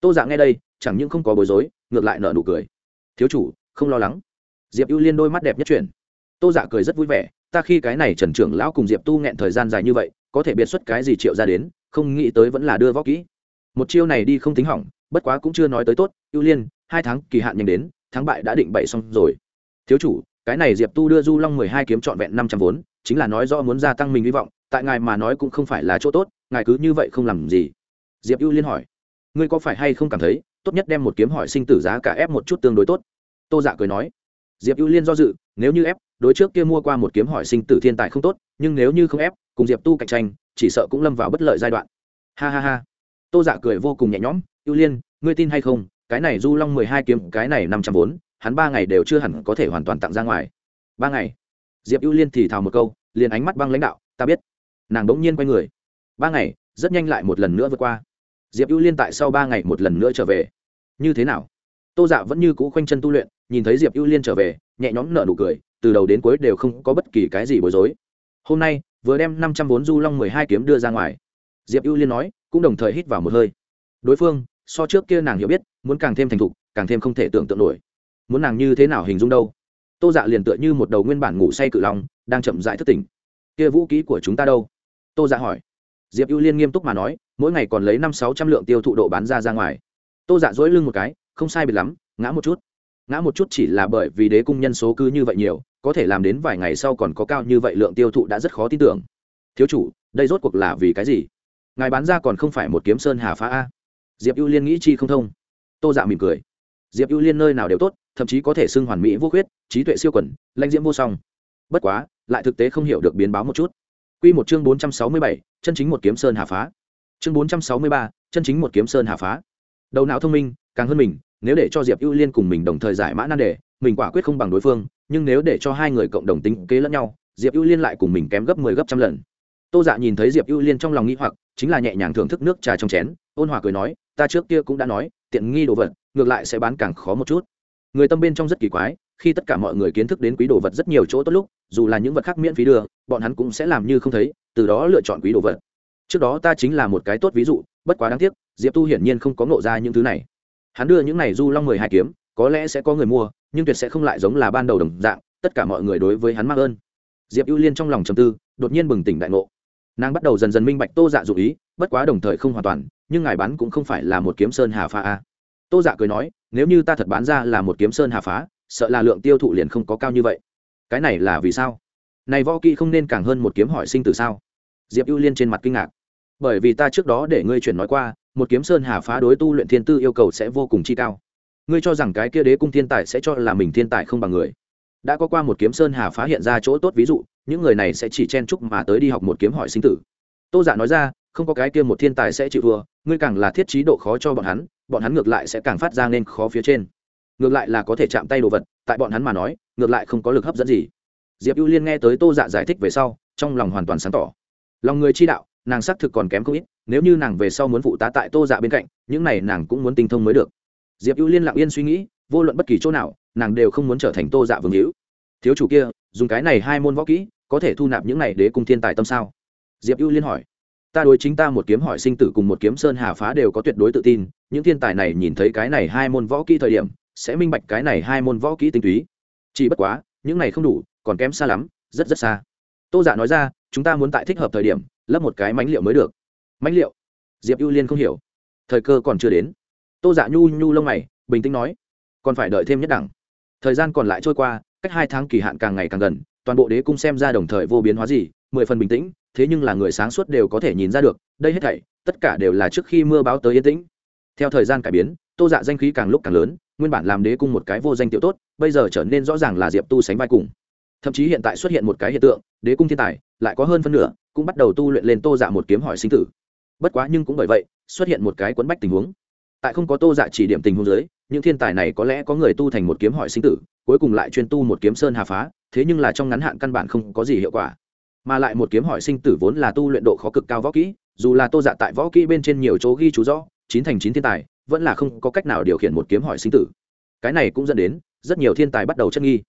tô dạ nghe đây, chẳng những không có bối rối, ngược lại nợ nụ cười. Thiếu chủ, không lo lắng. Diệp ưu liên đôi mắt đẹp nhất chuyển. Tô dạ cười rất vui vẻ, ta khi cái này trần trưởng lão cùng diệp tu nghẹn thời gian dài như vậy, có thể biệt xuất cái gì triệu ra đến, không nghĩ tới vẫn là đưa võ kỹ. Một chiêu này đi không tính hỏng, bất quá cũng chưa nói tới tốt. Ưu liên, hai tháng kỳ hạn nhanh đến, thắng bại đã định bậy xong rồi. Thiếu chủ, cái này diệp tu đưa du long mười hai kiếm trọn vẹn năm trăm vốn, chính là nói rõ muốn gia tăng mình hy vọng, tại ngài mà nói cũng không phải là chỗ tốt, ngài cứ như vậy không làm gì. Diệp ưu liên hỏi ngươi có phải hay không cảm thấy, tốt nhất đem một kiếm hỏi sinh tử giá cả ép một chút tương đối tốt? Tô giả cười nói. Diệp ưu liên do dự, nếu như ép, đối trước kia mua qua một kiếm hỏi sinh tử thiên tài không tốt, nhưng nếu như không ép, cùng diệp tu cạnh tranh, chỉ sợ cũng lâm vào bất lợi giai đoạn. Ha ha ha. Tô giả cười vô cùng nhẹ nhõm. Ưu liên, ngươi tin hay không, cái này du long mười hai kiếm, cái này năm trăm vốn hắn ba ngày đều chưa hẳn có thể hoàn toàn tặng ra ngoài. Ba ngày? Diệp ưu liên thì thào một câu, liền ánh mắt băng lãnh đạo, ta biết. Nàng đ ỗ n g nhiên quay người. Ba ngày, rất nhanh lại một lần nữa vượt qua diệp ưu liên tại sau ba ngày một lần nữa trở về. Như thế nào? Tô dạ vẫn như cũ khoanh chân tu luyện, nhìn thấy diệp ưu liên trở về, nhẹ nhõm nở nụ cười, từ đầu đến cuối đều không có bất kỳ cái gì bối rối. Hôm nay, vừa đem năm trăm vốn du long mười hai kiếm đưa ra ngoài. Diệp ưu liên nói, cũng đồng thời hít vào một hơi. Đối phương, so trước kia nàng hiểu biết, muốn càng thêm thành thục, càng thêm không thể tưởng tượng nổi. Muốn nàng như thế nào hình dung đâu? Tô dạ liền tựa như một đầu nguyên bản ngủ say cự long, đang chậm rãi thức tỉnh. Kia vũ ký của chúng ta đâu? Tô dạ hỏi diệp ưu liên nghiêm túc mà nói, mỗi ngày còn lấy năm sáu trăm lượng tiêu thụ độ bán ra ra ngoài. Tô dạ dỗi lưng một cái, không sai biệt lắm, ngã một chút. Ngã một chút chỉ là bởi vì đế cung nhân số cứ như vậy nhiều, có thể làm đến vài ngày sau còn có cao như vậy lượng tiêu thụ đã rất khó tin tưởng. Thiếu chủ, đây rốt cuộc là vì cái gì? Ngài bán ra còn không phải một kiếm sơn hà phá a? Diệp ưu liên nghĩ chi không thông. Tô dạ mỉm cười. Diệp ưu liên nơi nào đều tốt, thậm chí có thể xưng hoàn mỹ vô khuyết, trí tuệ siêu quẩn lãnh diễm vô song. Bất quá, lại thực tế không hiểu được biến báo một chút. Quy một chương bốn trăm sáu mươi bảy, chân chính một kiếm sơn hà phá. Chương bốn trăm sáu mươi ba, chân chính một kiếm sơn hà phá. Đầu não thông minh, càng hơn mình, nếu để cho diệp ưu liên cùng mình đồng thời giải mã nan đề, mình quả quyết không bằng đối phương, nhưng nếu để cho hai người cộng đồng tính kế lẫn nhau, diệp ưu liên lại cùng mình kém gấp mười 10 gấp trăm lần. Tô dạ nhìn thấy diệp ưu liên trong lòng nghĩ hoặc, chính là nhẹ nhàng thưởng thức nước trà trong chén, ôn hòa cười nói, ta trước kia cũng đã nói, tiện nghi đồ vật, ngược lại sẽ bán càng khó một chút. Người tâm bên trong rất kỳ quái khi tất cả mọi người kiến thức đến quý đồ vật rất nhiều chỗ tốt lúc, dù là những vật khác miễn phí đưa, bọn hắn cũng sẽ làm như không thấy, từ đó lựa chọn quý đồ vật. Trước đó ta chính là một cái tốt ví dụ, bất quá đáng tiếc, diệp tu hiển nhiên không có ngộ ra những thứ này. Hắn đưa những này du long mười hai kiếm, có lẽ sẽ có người mua, nhưng tuyệt sẽ không lại giống là ban đầu đồng dạng, tất cả mọi người đối với hắn mắc ơn. Diệp ưu liên trong lòng trầm tư, đột nhiên bừng tỉnh đại ngộ. Nàng bắt đầu dần dần minh bạch tô dạ dụ ý, bất quá đồng thời không hoàn toàn, nhưng ngài bán cũng không phải là một kiếm sơn hà phá a. Tô dạ cười nói, nếu như ta thật bán ra là một kiếm sơn hà phá sợ là lượng tiêu thụ liền không có cao như vậy. Cái này là vì sao? Này võ kỹ không nên càng hơn một kiếm hỏi sinh từ sao? Diệp ưu liên trên mặt kinh ngạc. Bởi vì ta trước đó để ngươi chuyển nói qua, một kiếm sơn hà phá đối tu luyện thiên tư yêu cầu sẽ vô cùng chi cao. Ngươi cho rằng cái kia đế cung thiên tài sẽ cho là mình thiên tài không bằng người. Đã có qua một kiếm sơn hà phá hiện ra chỗ tốt ví dụ, những người này sẽ chỉ chen chúc mà tới đi học một kiếm hỏi sinh tử. Tô giả nói ra, không có cái kia một thiên tài sẽ chịu thua, ngươi càng là thiết trí độ khó cho bọn hắn bọn hắn ngược lại sẽ càng phát ra nên khó phía trên ngược lại là có thể chạm tay đồ vật, tại bọn hắn mà nói, ngược lại không có lực hấp dẫn gì. Diệp ưu liên nghe tới tô dạ giải thích về sau, trong lòng hoàn toàn sáng tỏ. Lòng người chi đạo, nàng xác thực còn kém không ít, nếu như nàng về sau muốn phụ tá tại tô dạ bên cạnh, những này nàng cũng muốn tinh thông mới được. Diệp ưu liên lặng yên suy nghĩ, vô luận bất kỳ chỗ nào, nàng đều không muốn trở thành tô dạ vương hữu. Thiếu chủ kia, dùng cái này hai môn võ kỹ, có thể thu nạp những này để cùng thiên tài tâm sao? Diệp ưu liên hỏi. Ta đối chính ta một kiếm hỏi sinh tử cùng một kiếm sơn hà phá đều có tuyệt đối tự tin, những thiên tài này nhìn thấy cái này hai môn võ kỹ thời điểm sẽ minh bạch cái này hai môn võ kỹ tinh túy. Chỉ bất quá, những này không đủ, còn kém xa lắm, rất rất xa. Tô giả dạ nói ra, chúng ta muốn tại thích hợp thời điểm, lấp một cái mánh liệu mới được. Mánh liệu? Diệp ưu liên không hiểu. Thời cơ còn chưa đến. Tô giả dạ nhu nhu lông mày, bình tĩnh nói, còn phải đợi thêm nhất đẳng. Thời gian còn lại trôi qua, cách hai tháng kỳ hạn càng ngày càng gần, toàn bộ đế cung xem ra đồng thời vô biến hóa gì, mười phần bình tĩnh, thế nhưng là người sáng suốt đều có thể nhìn ra được, đây hết thảy, tất cả đều là trước khi mưa báo tới yên tĩnh. Theo thời gian cải biến, tô dạ danh khí càng lúc càng lớn nguyên bản làm đế cung một cái vô danh tiểu tốt, bây giờ trở nên rõ ràng là diệp tu sánh vai cùng. Thậm chí hiện tại xuất hiện một cái hiện tượng, đế cung thiên tài lại có hơn phân nửa cũng bắt đầu tu luyện lên tô dạ một kiếm hỏi sinh tử. Bất quá nhưng cũng bởi vậy, xuất hiện một cái quấn bách tình huống. Tại không có tô dạ chỉ điểm tình huống giới những thiên tài này có lẽ có người tu thành một kiếm hỏi sinh tử, cuối cùng lại chuyên tu một kiếm sơn hà phá, thế nhưng là trong ngắn hạn căn bản không có gì hiệu quả. Mà lại một kiếm hỏi sinh tử vốn là tu luyện độ khó cực cao võ kỹ, dù là tô dạ tại võ kỹ bên trên nhiều chỗ ghi chú rõ, chín thành chín thiên tài vẫn là không có cách nào điều khiển một kiếm hỏi sinh tử. Cái này cũng dẫn đến rất nhiều thiên tài bắt đầu chất nghi.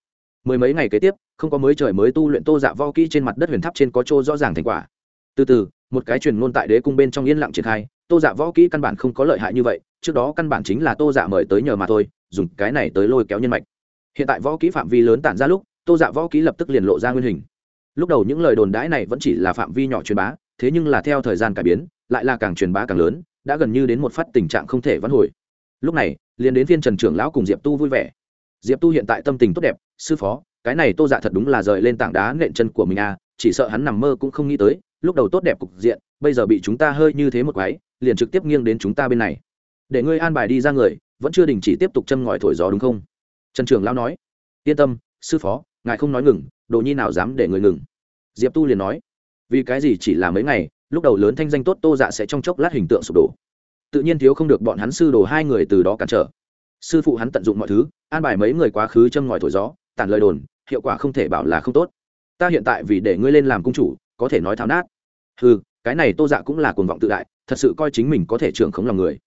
Mười mấy ngày kế tiếp, không có mới trời mới tu luyện tô dạ võ kỹ trên mặt đất huyền tháp trên có chỗ rõ ràng thành quả. Từ từ, một cái truyền ngôn tại đế cung bên trong yên lặng triển khai, tô dạ võ kỹ căn bản không có lợi hại như vậy, trước đó căn bản chính là tô dạ mời tới nhờ mà thôi, dùng cái này tới lôi kéo nhân mạch. Hiện tại võ kỹ phạm vi lớn tản ra lúc, tô dạ võ kỹ lập tức liền lộ ra nguyên hình. Lúc đầu những lời đồn đãi này vẫn chỉ là phạm vi nhỏ truyền bá, thế nhưng là theo thời gian cải biến, lại là càng truyền bá càng lớn đã gần như đến một phát tình trạng không thể vãn hồi. Lúc này, liền đến phiên trần trưởng lão cùng diệp tu vui vẻ. Diệp tu hiện tại tâm tình tốt đẹp, sư phó, cái này tô dạ thật đúng là rời lên tảng đá nện chân của mình à chỉ sợ hắn nằm mơ cũng không nghĩ tới, lúc đầu tốt đẹp cục diện, bây giờ bị chúng ta hơi như thế một quái, liền trực tiếp nghiêng đến chúng ta bên này. Để ngươi an bài đi ra người, vẫn chưa đình chỉ tiếp tục châm ngòi thổi gió đúng không? Trần trưởng lão nói. Yên tâm, sư phó, ngài không nói ngừng, đồ nhi nào dám để người ngừng. Diệp tu liền nói. Vì cái gì chỉ là mấy ngày lúc đầu lớn thanh danh tốt tô dạ sẽ trong chốc lát hình tượng sụp đổ. Tự nhiên thiếu không được bọn hắn sư đồ hai người từ đó cản trở. Sư phụ hắn tận dụng mọi thứ, an bài mấy người quá khứ châm ngòi thổi gió, tản lời đồn, hiệu quả không thể bảo là không tốt. Ta hiện tại vì để ngươi lên làm cung chủ, có thể nói tháo nát. Ừ cái này tô dạ cũng là cuồng vọng tự đại, thật sự coi chính mình có thể trưởng khống lòng người.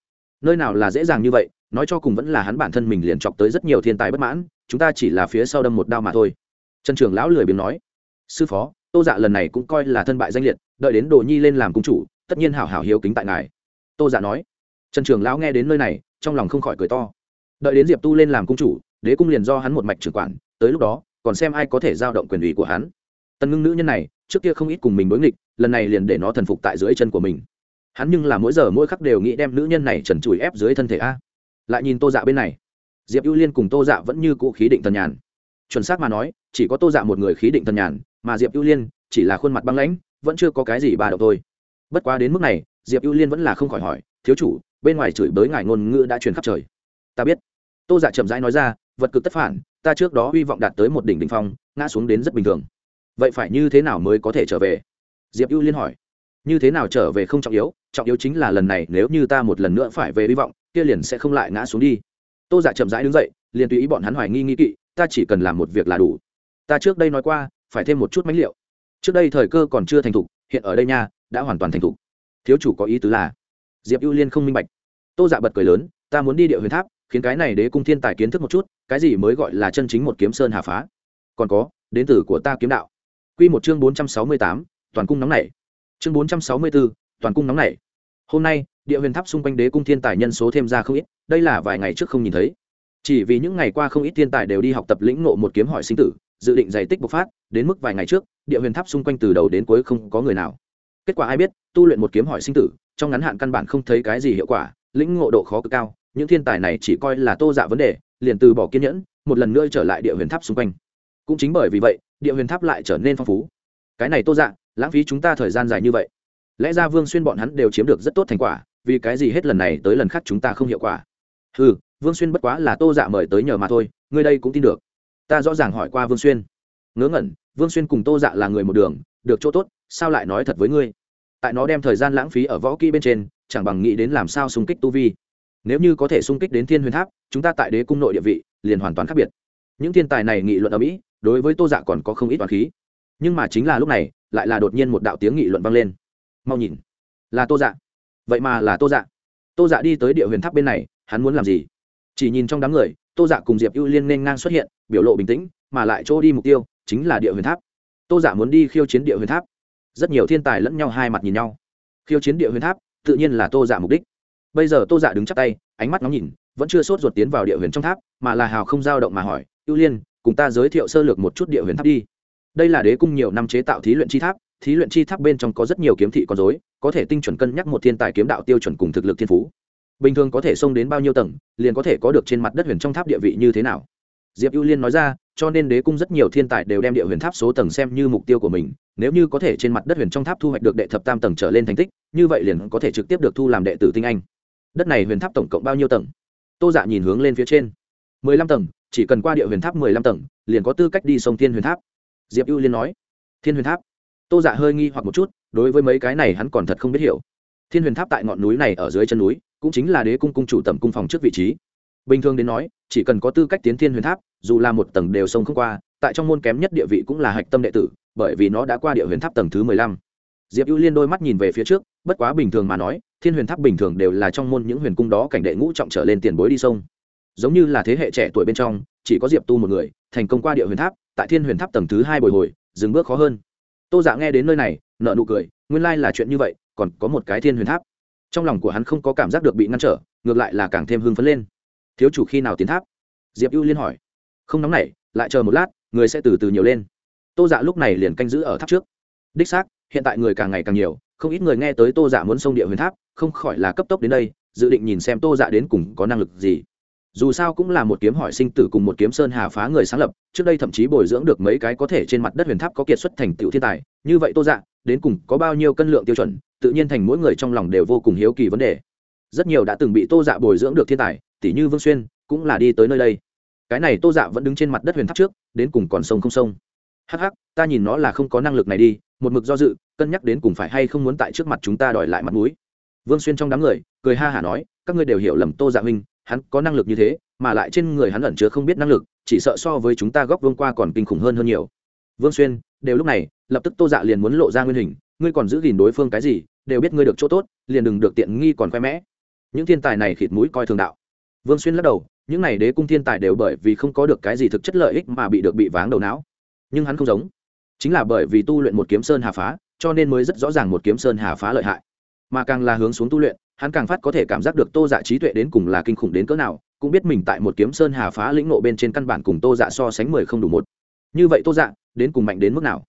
Nơi nào là dễ dàng như vậy, nói cho cùng vẫn là hắn bản thân mình liền chọc tới rất nhiều thiên tài bất mãn, chúng ta chỉ là phía sau đâm một đao mà thôi. Trần trường lão lười biếng nói, sư phó, tô dạ lần này cũng coi là thân bại danh liệt đợi đến đồ nhi lên làm cung chủ, tất nhiên hảo hảo hiếu kính tại ngài. Tô dạ nói. Trần trường lão nghe đến nơi này, trong lòng không khỏi cười to. Đợi đến diệp tu lên làm cung chủ, đế cung liền do hắn một mạch trưởng quản, tới lúc đó, còn xem ai có thể giao động quyền ủy của hắn. Tần ngưng nữ nhân này, trước kia không ít cùng mình đối nghịch, lần này liền để nó thần phục tại dưới chân của mình. Hắn nhưng là mỗi giờ mỗi khắc đều nghĩ đem nữ nhân này trần trụi ép dưới thân thể a. Lại nhìn tô dạ bên này, diệp ưu liên cùng tô dạ vẫn như cũ khí định thần nhàn. Chuẩn xác mà nói, chỉ có tô dạ một người khí định thần nhàn, mà diệp ưu liên chỉ là khuôn mặt băng lãnh vẫn chưa có cái gì bà động thôi. Bất quá đến mức này, diệp ưu liên vẫn là không khỏi hỏi, thiếu chủ, bên ngoài chửi bới ngài ngôn ngữ đã truyền khắp trời. Ta biết. Tô dạ chậm rãi nói ra, vật cực tất phản, ta trước đó hy vọng đạt tới một đỉnh đ ỉ n h phong, ngã xuống đến rất bình thường. Vậy phải như thế nào mới có thể trở về? Diệp ưu liên hỏi. Như thế nào trở về không trọng yếu trọng yếu chính là lần này nếu như ta một lần nữa phải về hy vọng, kia liền sẽ không lại ngã xuống đi. Tô dạ chậm rãi đứng dậy, liền tùy ý bọn hắn hoài nghi nghi kỵ, ta chỉ cần làm một việc là đủ. Ta trước đây nói qua, phải thêm một chút mánh liệu trước đây thời cơ còn chưa thành thục, hiện ở đây nha, đã hoàn toàn thành thục. Thiếu chủ có ý tứ là, diệp ưu liên không minh bạch. Tô dạ bật cười lớn, ta muốn đi địa huyền tháp, khiến cái này đế cung thiên tài kiến thức một chút, cái gì mới gọi là chân chính một kiếm sơn hà phá. Còn có, đến từ của ta kiếm đạo. Q một chương bốn trăm sáu mươi tám, toàn cung nóng nảy. Chương bốn trăm sáu mươi bốn toàn cung nóng nảy. Hôm nay, địa huyền tháp xung quanh đế cung thiên tài nhân số thêm ra không ít, đây là vài ngày trước không nhìn thấy. Chỉ vì những ngày qua không ít thiên tài đều đi học tập lĩnh ngộ một kiếm hỏi sinh tử, dự định giải tích bộc phát đến mức vài ngày trước, địa huyền tháp xung quanh từ đầu đến cuối không có người nào. Kết quả ai biết, tu luyện một kiếm hỏi sinh tử, trong ngắn hạn căn bản không thấy cái gì hiệu quả, lĩnh ngộ độ khó cực cao, những thiên tài này chỉ coi là tô dạ vấn đề, liền từ bỏ kiên nhẫn, một lần nữa trở lại địa huyền tháp xung quanh. Cũng chính bởi vì vậy, địa huyền tháp lại trở nên phong phú. Cái này tô dạ lãng phí chúng ta thời gian dài như vậy. Lẽ ra vương xuyên bọn hắn đều chiếm được rất tốt thành quả, vì cái gì hết lần này tới lần khác chúng ta không hiệu quả? Ừ vương xuyên bất quá là tô dạ mời tới nhờ mà thôi, ngươi đây cũng tin được. Ta rõ ràng hỏi qua vương xuyên. Ngớ ngẩn vương xuyên cùng tô dạ là người một đường, được chỗ tốt, sao lại nói thật với ngươi? Tại nó đem thời gian lãng phí ở võ kỹ bên trên, chẳng bằng nghĩ đến làm sao xung kích tu vi. Nếu như có thể xung kích đến thiên huyền tháp, chúng ta tại đế cung nội địa vị, liền hoàn toàn khác biệt. Những thiên tài này nghị luận ở mỹ, đối với tô dạ còn có không ít toàn khí. Nhưng mà chính là lúc này, lại là đột nhiên một đạo tiếng nghị luận vang lên. Mau nhìn. Là tô dạ. Vậy mà là tô dạ. Tô dạ đi tới địa huyền tháp bên này, hắn muốn làm gì? Chỉ nhìn trong đám người, tô dạ cùng diệp ưu liên nên ngang xuất hiện, biểu lộ bình tĩnh, mà lại chỗ đi mục tiêu chính là địa huyền tháp. Tô giả muốn đi khiêu chiến địa huyền tháp. Rất nhiều thiên tài lẫn nhau hai mặt nhìn nhau. Khiêu chiến địa huyền tháp, tự nhiên là tô giả mục đích. Bây giờ tô giả đứng chắc tay, ánh mắt ngóng nhìn, vẫn chưa sốt ruột tiến vào địa huyền trong tháp, mà là hào không dao động mà hỏi, ưu liên, cùng ta giới thiệu sơ lược một chút địa huyền tháp đi. Đây là đế cung nhiều năm chế tạo thí luyện chi tháp, thí luyện chi tháp bên trong có rất nhiều kiếm thị con dối có thể tinh chuẩn cân nhắc một thiên tài kiếm đạo tiêu chuẩn cùng thực lực thiên phú. Bình thường có thể xông đến bao nhiêu tầng, liền có thể có được trên mặt đất huyền trong tháp địa vị như thế nào diệp ưu liên nói ra, cho nên đế cung rất nhiều thiên tài đều đem địa huyền tháp số tầng xem như mục tiêu của mình, nếu như có thể trên mặt đất huyền trong tháp thu hoạch được đệ thập tam tầng trở lên thành tích, như vậy liền có thể trực tiếp được thu làm đệ tử tinh anh. Đất này huyền tháp tổng cộng bao nhiêu tầng? Tô dạ nhìn hướng lên phía trên. Mười lăm tầng, chỉ cần qua địa huyền tháp mười lăm tầng, liền có tư cách đi sông thiên huyền tháp. Diệp ưu liên nói. Thiên huyền tháp? Tô dạ hơi nghi hoặc một chút, đối với mấy cái này hắn còn thật không biết hiểu. Thiên huyền tháp tại ngọn núi này ở dưới chân núi, cũng chính là đế cung cung chủ tầm cung phòng trước vị trí bình thường đến nói, chỉ cần có tư cách tiến thiên huyền tháp, dù là một tầng đều sông không qua, tại trong môn kém nhất địa vị cũng là hạch tâm đệ tử, bởi vì nó đã qua địa huyền tháp tầng thứ mười lăm. Diệp ưu liên đôi mắt nhìn về phía trước, bất quá bình thường mà nói, thiên huyền tháp bình thường đều là trong môn những huyền cung đó cảnh đệ ngũ trọng trở lên tiền bối đi sông. Giống như là thế hệ trẻ tuổi bên trong, chỉ có diệp tu một người, thành công qua địa huyền tháp, tại thiên huyền tháp tầng thứ hai bồi hồi, dừng bước khó hơn. Tô giả nghe đến nơi này nợ nụ cười, nguyên lai là chuyện như vậy, còn có một cái thiên huyền tháp. Trong lòng của hắn không có cảm giác được bị ngăn trở, ngược lại là càng thêm hưng phấn lên thiếu chủ khi nào tiến tháp? Diệp ưu liên hỏi. Không nóng nảy, lại chờ một lát, người sẽ từ từ nhiều lên. Tô dạ lúc này liền canh giữ ở tháp trước. Đích xác, hiện tại người càng ngày càng nhiều, không ít người nghe tới tô dạ muốn sông địa huyền tháp, không khỏi là cấp tốc đến đây, dự định nhìn xem tô dạ đến cùng có năng lực gì. Dù sao cũng là một kiếm hỏi sinh tử cùng một kiếm sơn hà phá người sáng lập, trước đây thậm chí bồi dưỡng được mấy cái có thể trên mặt đất huyền tháp có kiệt xuất thành tựu thiên tài, như vậy tô dạ đến cùng có bao nhiêu cân lượng tiêu chuẩn, tự nhiên thành mỗi người trong lòng đều vô cùng hiếu kỳ vấn đề. Rất nhiều đã từng bị tô dạ bồi dưỡng được thiên tài tỷ như vương xuyên, cũng là đi tới nơi đây. Cái này tô dạ vẫn đứng trên mặt đất huyền tháp trước, đến cùng còn sông không sông. Hắc hắc, ta nhìn nó là không có năng lực này đi, một mực do dự, cân nhắc đến cùng phải hay không muốn tại trước mặt chúng ta đòi lại mặt mũi. Vương xuyên trong đám người, cười ha hả nói, các ngươi đều hiểu lầm tô dạ huynh, hắn có năng lực như thế, mà lại trên người hắn ẩn chứa không biết năng lực, chỉ sợ so với chúng ta góc vương qua còn kinh khủng hơn hơn nhiều. Vương xuyên, đều lúc này, lập tức tô dạ liền muốn lộ ra nguyên hình, ngươi còn giữ gìn đối phương cái gì, đều biết ngươi được chỗ tốt, liền đừng được tiện nghi còn khoe mẽ. Những thiên tài này khịt mũi coi thường đạo vương xuyên lắc đầu, những n à y đế cung thiên tài đều bởi vì không có được cái gì thực chất lợi ích mà bị được bị váng đầu não. Nhưng hắn không giống. Chính là bởi vì tu luyện một kiếm sơn hà phá, cho nên mới rất rõ ràng một kiếm sơn hà phá lợi hại. Mà càng là hướng xuống tu luyện, hắn càng phát có thể cảm giác được tô dạ trí tuệ đến cùng là kinh khủng đến cỡ nào, cũng biết mình tại một kiếm sơn hà phá lĩnh nộ bên trên căn bản cùng tô dạ so sánh mười không đủ một. Như vậy tô dạ đến cùng mạnh đến mức nào?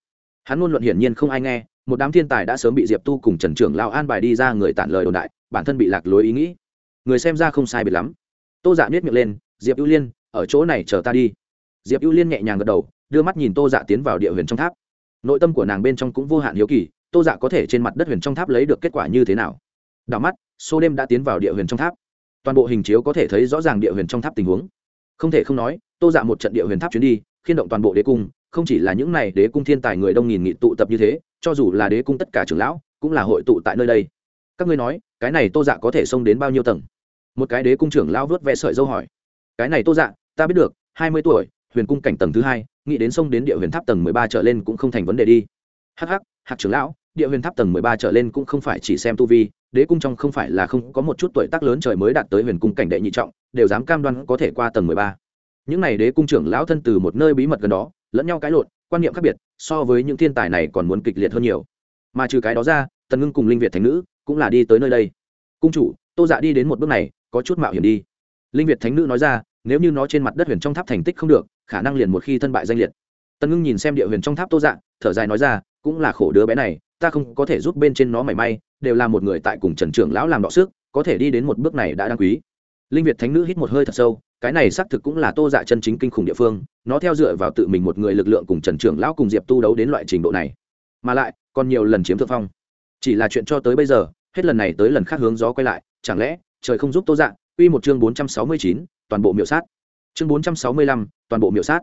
Hắn luôn luận hiển nhiên không ai nghe, một đám thiên tài đã sớm bị diệp tu cùng trần trưởng lao an bài đi ra người tản lời đồn đại, bản thân bị lạc lối ý nghĩ. Người xem ra không sai biệt lắm tô dạ nhét miệng lên, diệp ưu liên, ở chỗ này chờ ta đi. Diệp ưu liên nhẹ nhàng gật đầu, đưa mắt nhìn tô dạ tiến vào địa huyền trong tháp. Nội tâm của nàng bên trong cũng vô hạn hiếu kỳ, tô dạ có thể trên mặt đất huyền trong tháp lấy được kết quả như thế nào? Đảo mắt, số đêm đã tiến vào địa huyền trong tháp. Toàn bộ hình chiếu có thể thấy rõ ràng địa huyền trong tháp tình huống. Không thể không nói, tô dạ một trận địa huyền tháp chuyến đi, khiên động toàn bộ đế cung, không chỉ là những này đế cung thiên tài người đông nghìn nghị tụ tập như thế, cho dù là đế cung tất cả trưởng lão, cũng là hội tụ tại nơi đây. Các ngươi nói, cái này tô dạ có thể xông đến bao nhiêu tầng? Một cái đế cung trưởng lão vớt vẽ sợi dâu hỏi, cái này tô dạ ta biết được, hai mươi tuổi, huyền cung cảnh tầng thứ hai, nghĩ đến sông đến địa huyền tháp tầng mười ba trở lên cũng không thành vấn đề đi. Hh hạc trưởng lão, địa huyền tháp tầng mười ba trở lên cũng không phải chỉ xem tu vi, đế cung trong không phải là không có một chút tuổi tác lớn trời mới đạt tới huyền cung cảnh đệ nhị trọng, đều dám cam đoan có thể qua tầng mười ba. Những n à y đế cung trưởng lão thân từ một nơi bí mật gần đó, lẫn nhau cãi lộn, quan niệm khác biệt, so với những thiên tài này còn muốn kịch liệt hơn nhiều. Mà trừ cái đó ra, tần ngưng cùng linh việt thánh nữ cũng là đi tới nơi đây. Cung chủ, tô dạ đi đến một bước này có chút mạo hiểm đi. Linh việt thánh nữ nói ra nếu như nó trên mặt đất huyền trong tháp thành tích không được khả năng liền một khi thân bại danh liệt. Tần ngưng nhìn xem địa huyền trong tháp tô dạng, thở dài nói ra cũng là khổ đứa bé này ta không có thể giúp bên trên nó mảy may đều là một người tại cùng trần trưởng lão làm đọ sức có thể đi đến một bước này đã đáng quý. Linh việt thánh nữ hít một hơi thật sâu cái này xác thực cũng là tô dạ chân chính kinh khủng địa phương nó theo dựa vào tự mình một người lực lượng cùng trần trưởng lão cùng diệp tu đấu đến loại trình độ này. Mà lại còn nhiều lần chiếm thượng phong. Chỉ là chuyện cho tới bây giờ hết lần này tới lần khác hướng gió quay lại chẳng lẽ trời không giúp tô dạ uy một chương bốn trăm sáu mươi chín, toàn bộ miểu sát. Chương bốn trăm sáu mươi lăm, toàn bộ miểu sát.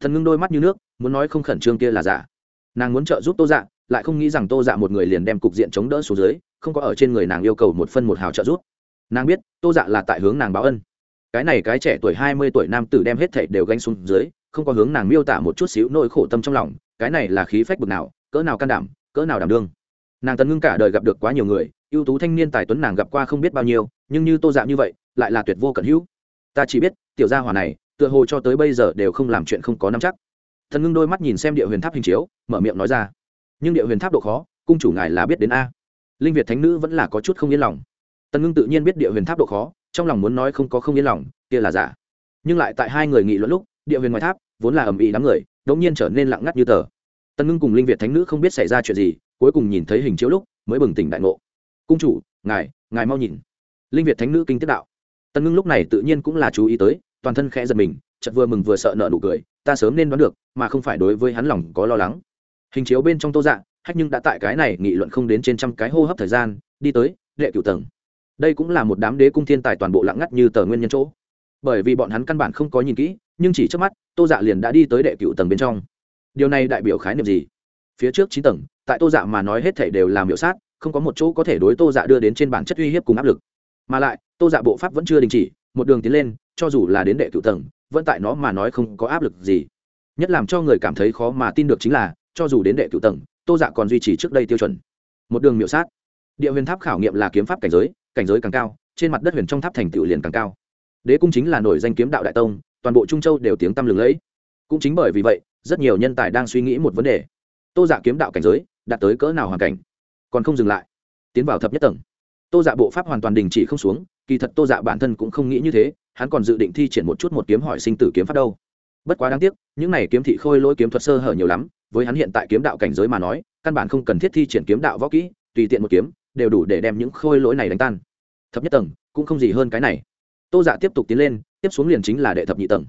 Thần ngưng đôi mắt như nước, muốn nói không khẩn trương kia là giả. Nàng muốn trợ giúp tô dạ lại không nghĩ rằng tô dạ một người liền đem cục diện chống đỡ xuống dưới, không có ở trên người nàng yêu cầu một phân một hào trợ giúp. Nàng biết, tô dạ là tại hướng nàng báo ân. Cái này cái trẻ tuổi hai mươi tuổi nam tử đem hết thảy đều gánh xuống dưới, không có hướng nàng miêu tả một chút xíu nỗi khổ tâm trong lòng, cái này là khí phách bực nào, cỡ nào can đảm, cỡ nào đảm đương. Nàng tần ngưng cả đời gặp được quá nhiều người ưu tú thanh niên tài tuấn nàng gặp qua không biết bao nhiêu, nhưng như tô dạ như vậy, lại là tuyệt vô cẩn hữu. Ta chỉ biết, tiểu gia hỏa này, tựa hồ cho tới bây giờ đều không làm chuyện không có nắm chắc. Thần ngưng đôi mắt nhìn xem địa huyền tháp hình chiếu, mở miệng nói ra. Nhưng địa huyền tháp độ khó, cung chủ ngài là biết đến a. Linh việt thánh nữ vẫn là có chút không yên lòng. Tần ngưng tự nhiên biết địa huyền tháp độ khó, trong lòng muốn nói không có không yên lòng, kia là giả. Nhưng lại tại hai người nghị luận lúc, địa huyền ngoài tháp, vốn là ầm ĩ đám người đột nhiên trở nên lặng ngắt như tờ. Tần ngưng cùng linh việt thánh nữ không biết xảy ra chuyện gì, cuối cùng nhìn thấy hình chiếu lúc, mới bừng tỉnh đại ngộ cung chủ, ngài ngài mau nhìn. Linh việt thánh nữ kinh tiết đạo. Tần ngưng lúc này tự nhiên cũng là chú ý tới, toàn thân khẽ giật mình, chợt vừa mừng vừa sợ nợ nụ cười, ta sớm nên đoán được, mà không phải đối với hắn lòng có lo lắng. Hình chiếu bên trong tô dạ hách nhưng đã tại cái này nghị luận không đến trên trăm cái hô hấp thời gian, đi tới, đệ cửu tầng. Đây cũng là một đám đế cung thiên tài toàn bộ lặng ngắt như tờ nguyên nhân chỗ. Bởi vì bọn hắn căn bản không có nhìn kỹ, nhưng chỉ trước mắt, tô dạ liền đã đi tới đệ cửu tầng bên trong. Điều này đại biểu khái niệm gì? Phía trước chín tầng tại tô dạ mà nói hết thể đều làm hiệu sát, không có một chỗ có thể đối tô dạ đưa đến trên bản chất uy hiếp cùng áp lực. Mà lại, tô dạ bộ pháp vẫn chưa đình chỉ, một đường tiến lên, cho dù là đến đệ cửu tầng, vẫn tại nó mà nói không có áp lực gì. Nhất làm cho người cảm thấy khó mà tin được chính là, cho dù đến đệ cửu tầng, tô dạ còn duy trì trước đây tiêu chuẩn. Một đường miểu sát. Địa huyền tháp khảo nghiệm là kiếm pháp cảnh giới cảnh giới càng cao, trên mặt đất huyền trong tháp thành tựu liền càng cao. Đế cung chính là nổi danh kiếm đạo đại tông, toàn bộ trung châu đều tiếng tăm lừng lẫy. Cũng chính bởi vì vậy, rất nhiều nhân tài đang suy nghĩ một vấn đề. Tô dạ kiếm đạo cảnh giới đạt tới cỡ nào hoàn cảnh. Còn không dừng lại, tiến vào thập nhất tầng. Tô dạ bộ pháp hoàn toàn đình chỉ không xuống, kỳ thật tô dạ bản thân cũng không nghĩ như thế, hắn còn dự định thi triển một chút một kiếm hỏi sinh tử kiếm pháp đâu. Bất quá đáng tiếc, những này kiếm thị khôi lỗi kiếm thuật sơ hở nhiều lắm, với hắn hiện tại kiếm đạo cảnh giới mà nói, căn bản không cần thiết thi triển kiếm đạo võ kỹ, tùy tiện một kiếm, đều đủ để đem những khôi lỗi này đánh tan. Thập nhất tầng, cũng không gì hơn cái này. Tô dạ tiếp tục tiến lên, tiếp xuống liền chính là đệ thập nhị tầng.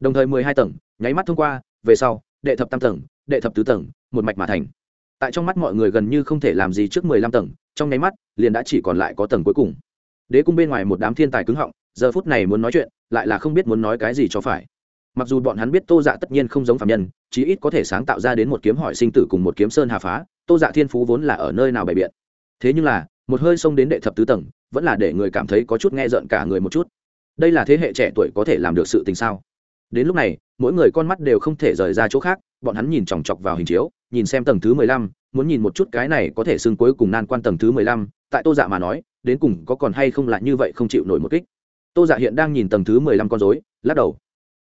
Đồng thời mười hai tầng, nháy mắt thông qua, về sau, đệ thập tam tầng, đệ thập tứ tầng, một mạch mà thành tại trong mắt mọi người gần như không thể làm gì trước mười lăm tầng, trong nháy mắt, liền đã chỉ còn lại có tầng cuối cùng. Đế cung bên ngoài một đám thiên tài cứng họng, giờ phút này muốn nói chuyện, lại là không biết muốn nói cái gì cho phải. Mặc dù bọn hắn biết tô dạ tất nhiên không giống phạm nhân, chí ít có thể sáng tạo ra đến một kiếm hỏi sinh tử cùng một kiếm sơn hà phá, tô dạ thiên phú vốn là ở nơi nào bày biện. Thế nhưng là, một hơi xông đến đệ thập tứ tầng, vẫn là để người cảm thấy có chút nghe rợn cả người một chút. Đây là thế hệ trẻ tuổi có thể làm được sự tình sao? Đến lúc này, mỗi người con mắt đều không thể rời ra chỗ khác, bọn hắn nhìn chòng chọc vào hình chiếu nhìn xem tầng thứ mười lăm, muốn nhìn một chút cái này có thể xưng cuối cùng nan quan tầng thứ mười lăm, tại tô dạ mà nói, đến cùng có còn hay không lại như vậy không chịu nổi một kích. Tô dạ hiện đang nhìn tầng thứ mười lăm con dối lắc đầu.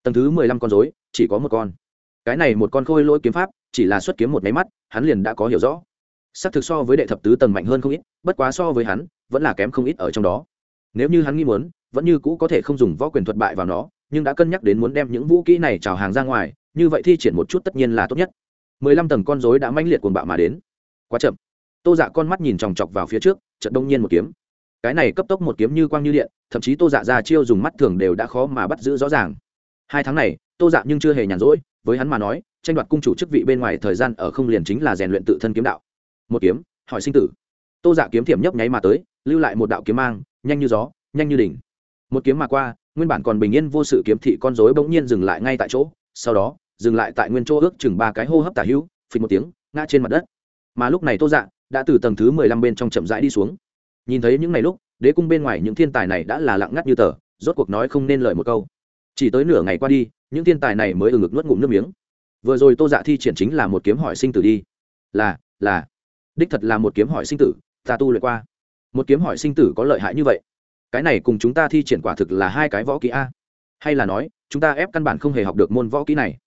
Tầng thứ mười lăm con dối chỉ có một con. Cái này một con khôi lỗi kiếm pháp, chỉ là xuất kiếm một máy mắt, hắn liền đã có hiểu rõ. S ắ c thực so với đệ thập tứ tầng mạnh hơn không ít, bất quá so với hắn, vẫn là kém không ít ở trong đó. Nếu như hắn nghi muốn, vẫn như cũ có thể không dùng võ quyền thuật bại vào nó, nhưng đã cân nhắc đến muốn đem những vũ kỹ này trào hàng ra ngoài, như vậy thi triển một chút tất nhiên là tốt nhất mười lăm tầng con rối đã manh liệt cuồng bạo mà đến. Quá chậm. Tô dạ con mắt nhìn chòng chọc vào phía trước trận đông nhiên một kiếm. Cái này cấp tốc một kiếm như quang như điện, thậm chí tô dạ ra chiêu dùng mắt thường đều đã khó mà bắt giữ rõ ràng. Hai tháng này, tô dạ nhưng chưa hề nhàn rỗi, với hắn mà nói, tranh đoạt cung chủ chức vị bên ngoài thời gian ở không liền chính là rèn luyện tự thân kiếm đạo. Một kiếm, hỏi sinh tử. Tô dạ kiếm thiểm nhấp nháy mà tới, lưu lại một đạo kiếm mang, nhanh như gió, nhanh như đỉnh. Một kiếm mà qua, nguyên bản còn bình yên vô sự kiếm thị con rối bỗng nhiên dừng lại ngay tại chỗ, sau đó dừng lại tại nguyên chỗ ước chừng ba cái hô hấp tả hữu, phình một tiếng, ngã trên mặt đất. Mà lúc này tô dạ đã từ tầng thứ mười lăm bên trong chậm rãi đi xuống. Nhìn thấy những ngày lúc, đế cung bên ngoài những thiên tài này đã là lặng ngắt như tờ, rốt cuộc nói không nên lời một câu. Chỉ tới nửa ngày qua đi, những thiên tài này mới ừng ngực nuốt ngụm nước miếng. Vừa rồi tô dạ thi triển chính là một kiếm hỏi sinh tử đi. Là là. Đích thật là một kiếm hỏi sinh tử, ta tu luyện qua. Một kiếm hỏi sinh tử có lợi hại như vậy. Cái này cùng chúng ta thi triển quả thực là hai cái võ kỹ a. Hay là nói, chúng ta ép căn bản không hề học được môn võ kỹ này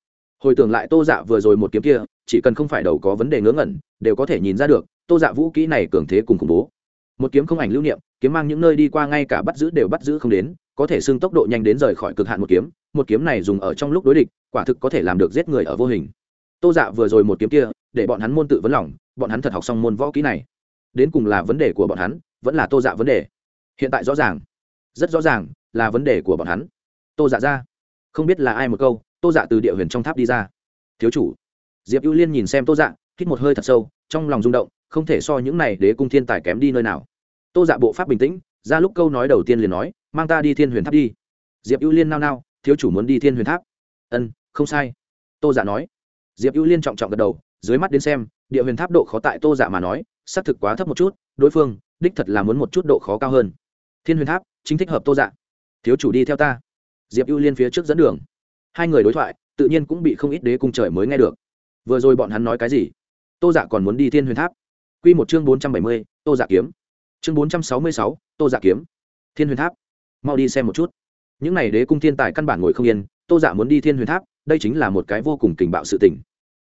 hồi tưởng lại tô dạ vừa rồi một kiếm kia, chỉ cần không phải đầu có vấn đề ngớ ngẩn, đều có thể nhìn ra được, tô dạ vũ kỹ này cường thế cùng khủng bố. Một kiếm không ảnh lưu niệm, kiếm mang những nơi đi qua ngay cả bắt giữ đều bắt giữ không đến, có thể xưng tốc độ nhanh đến rời khỏi cực hạn một kiếm một kiếm này dùng ở trong lúc đối địch, quả thực có thể làm được giết người ở vô hình. Tô dạ vừa rồi một kiếm kia, để bọn hắn môn tự vấn lòng, bọn hắn thật học xong môn võ kỹ này. Đến cùng là vấn đề của bọn hắn, vẫn là tô dạ vấn đề? Hiện tại rõ ràng. Rất rõ ràng là vấn đề của bọn hắn. Tô dạ ra. Không biết là ai một câu tô dạ từ địa huyền trong tháp đi ra. Thiếu chủ. Diệp ưu liên nhìn xem tô dạ hít một hơi thật sâu, trong lòng rung động, không thể so những này đế cung thiên tài kém đi nơi nào. Tô dạ bộ pháp bình tĩnh, ra lúc câu nói đầu tiên liền nói, mang ta đi thiên huyền tháp đi. Diệp ưu liên nao nao, thiếu chủ muốn đi thiên huyền tháp. Ân, không sai. Tô dạ nói. Diệp ưu liên trọng trọng gật đầu, dưới mắt đến xem, địa huyền tháp độ khó tại tô dạ mà nói, xác thực quá thấp một chút, đối phương, đích thật là muốn một chút độ khó cao hơn. Thiên huyền tháp, chính thích hợp tô dạ. Thiếu chủ đi theo ta. Diệp ưu liên phía trước dẫn đường hai người đối thoại, tự nhiên cũng bị không ít đế cung trời mới nghe được. Vừa rồi bọn hắn nói cái gì? Tô dạ còn muốn đi thiên huyền tháp. Q một chương bốn trăm bảy mươi, tô dạ kiếm. Chương bốn trăm sáu mươi sáu, tô dạ kiếm. Thiên huyền tháp. Mau đi xem một chút. Những n à y đế cung thiên tài căn bản ngồi không yên, tô dạ muốn đi thiên huyền tháp, đây chính là một cái vô cùng kình bạo sự tình.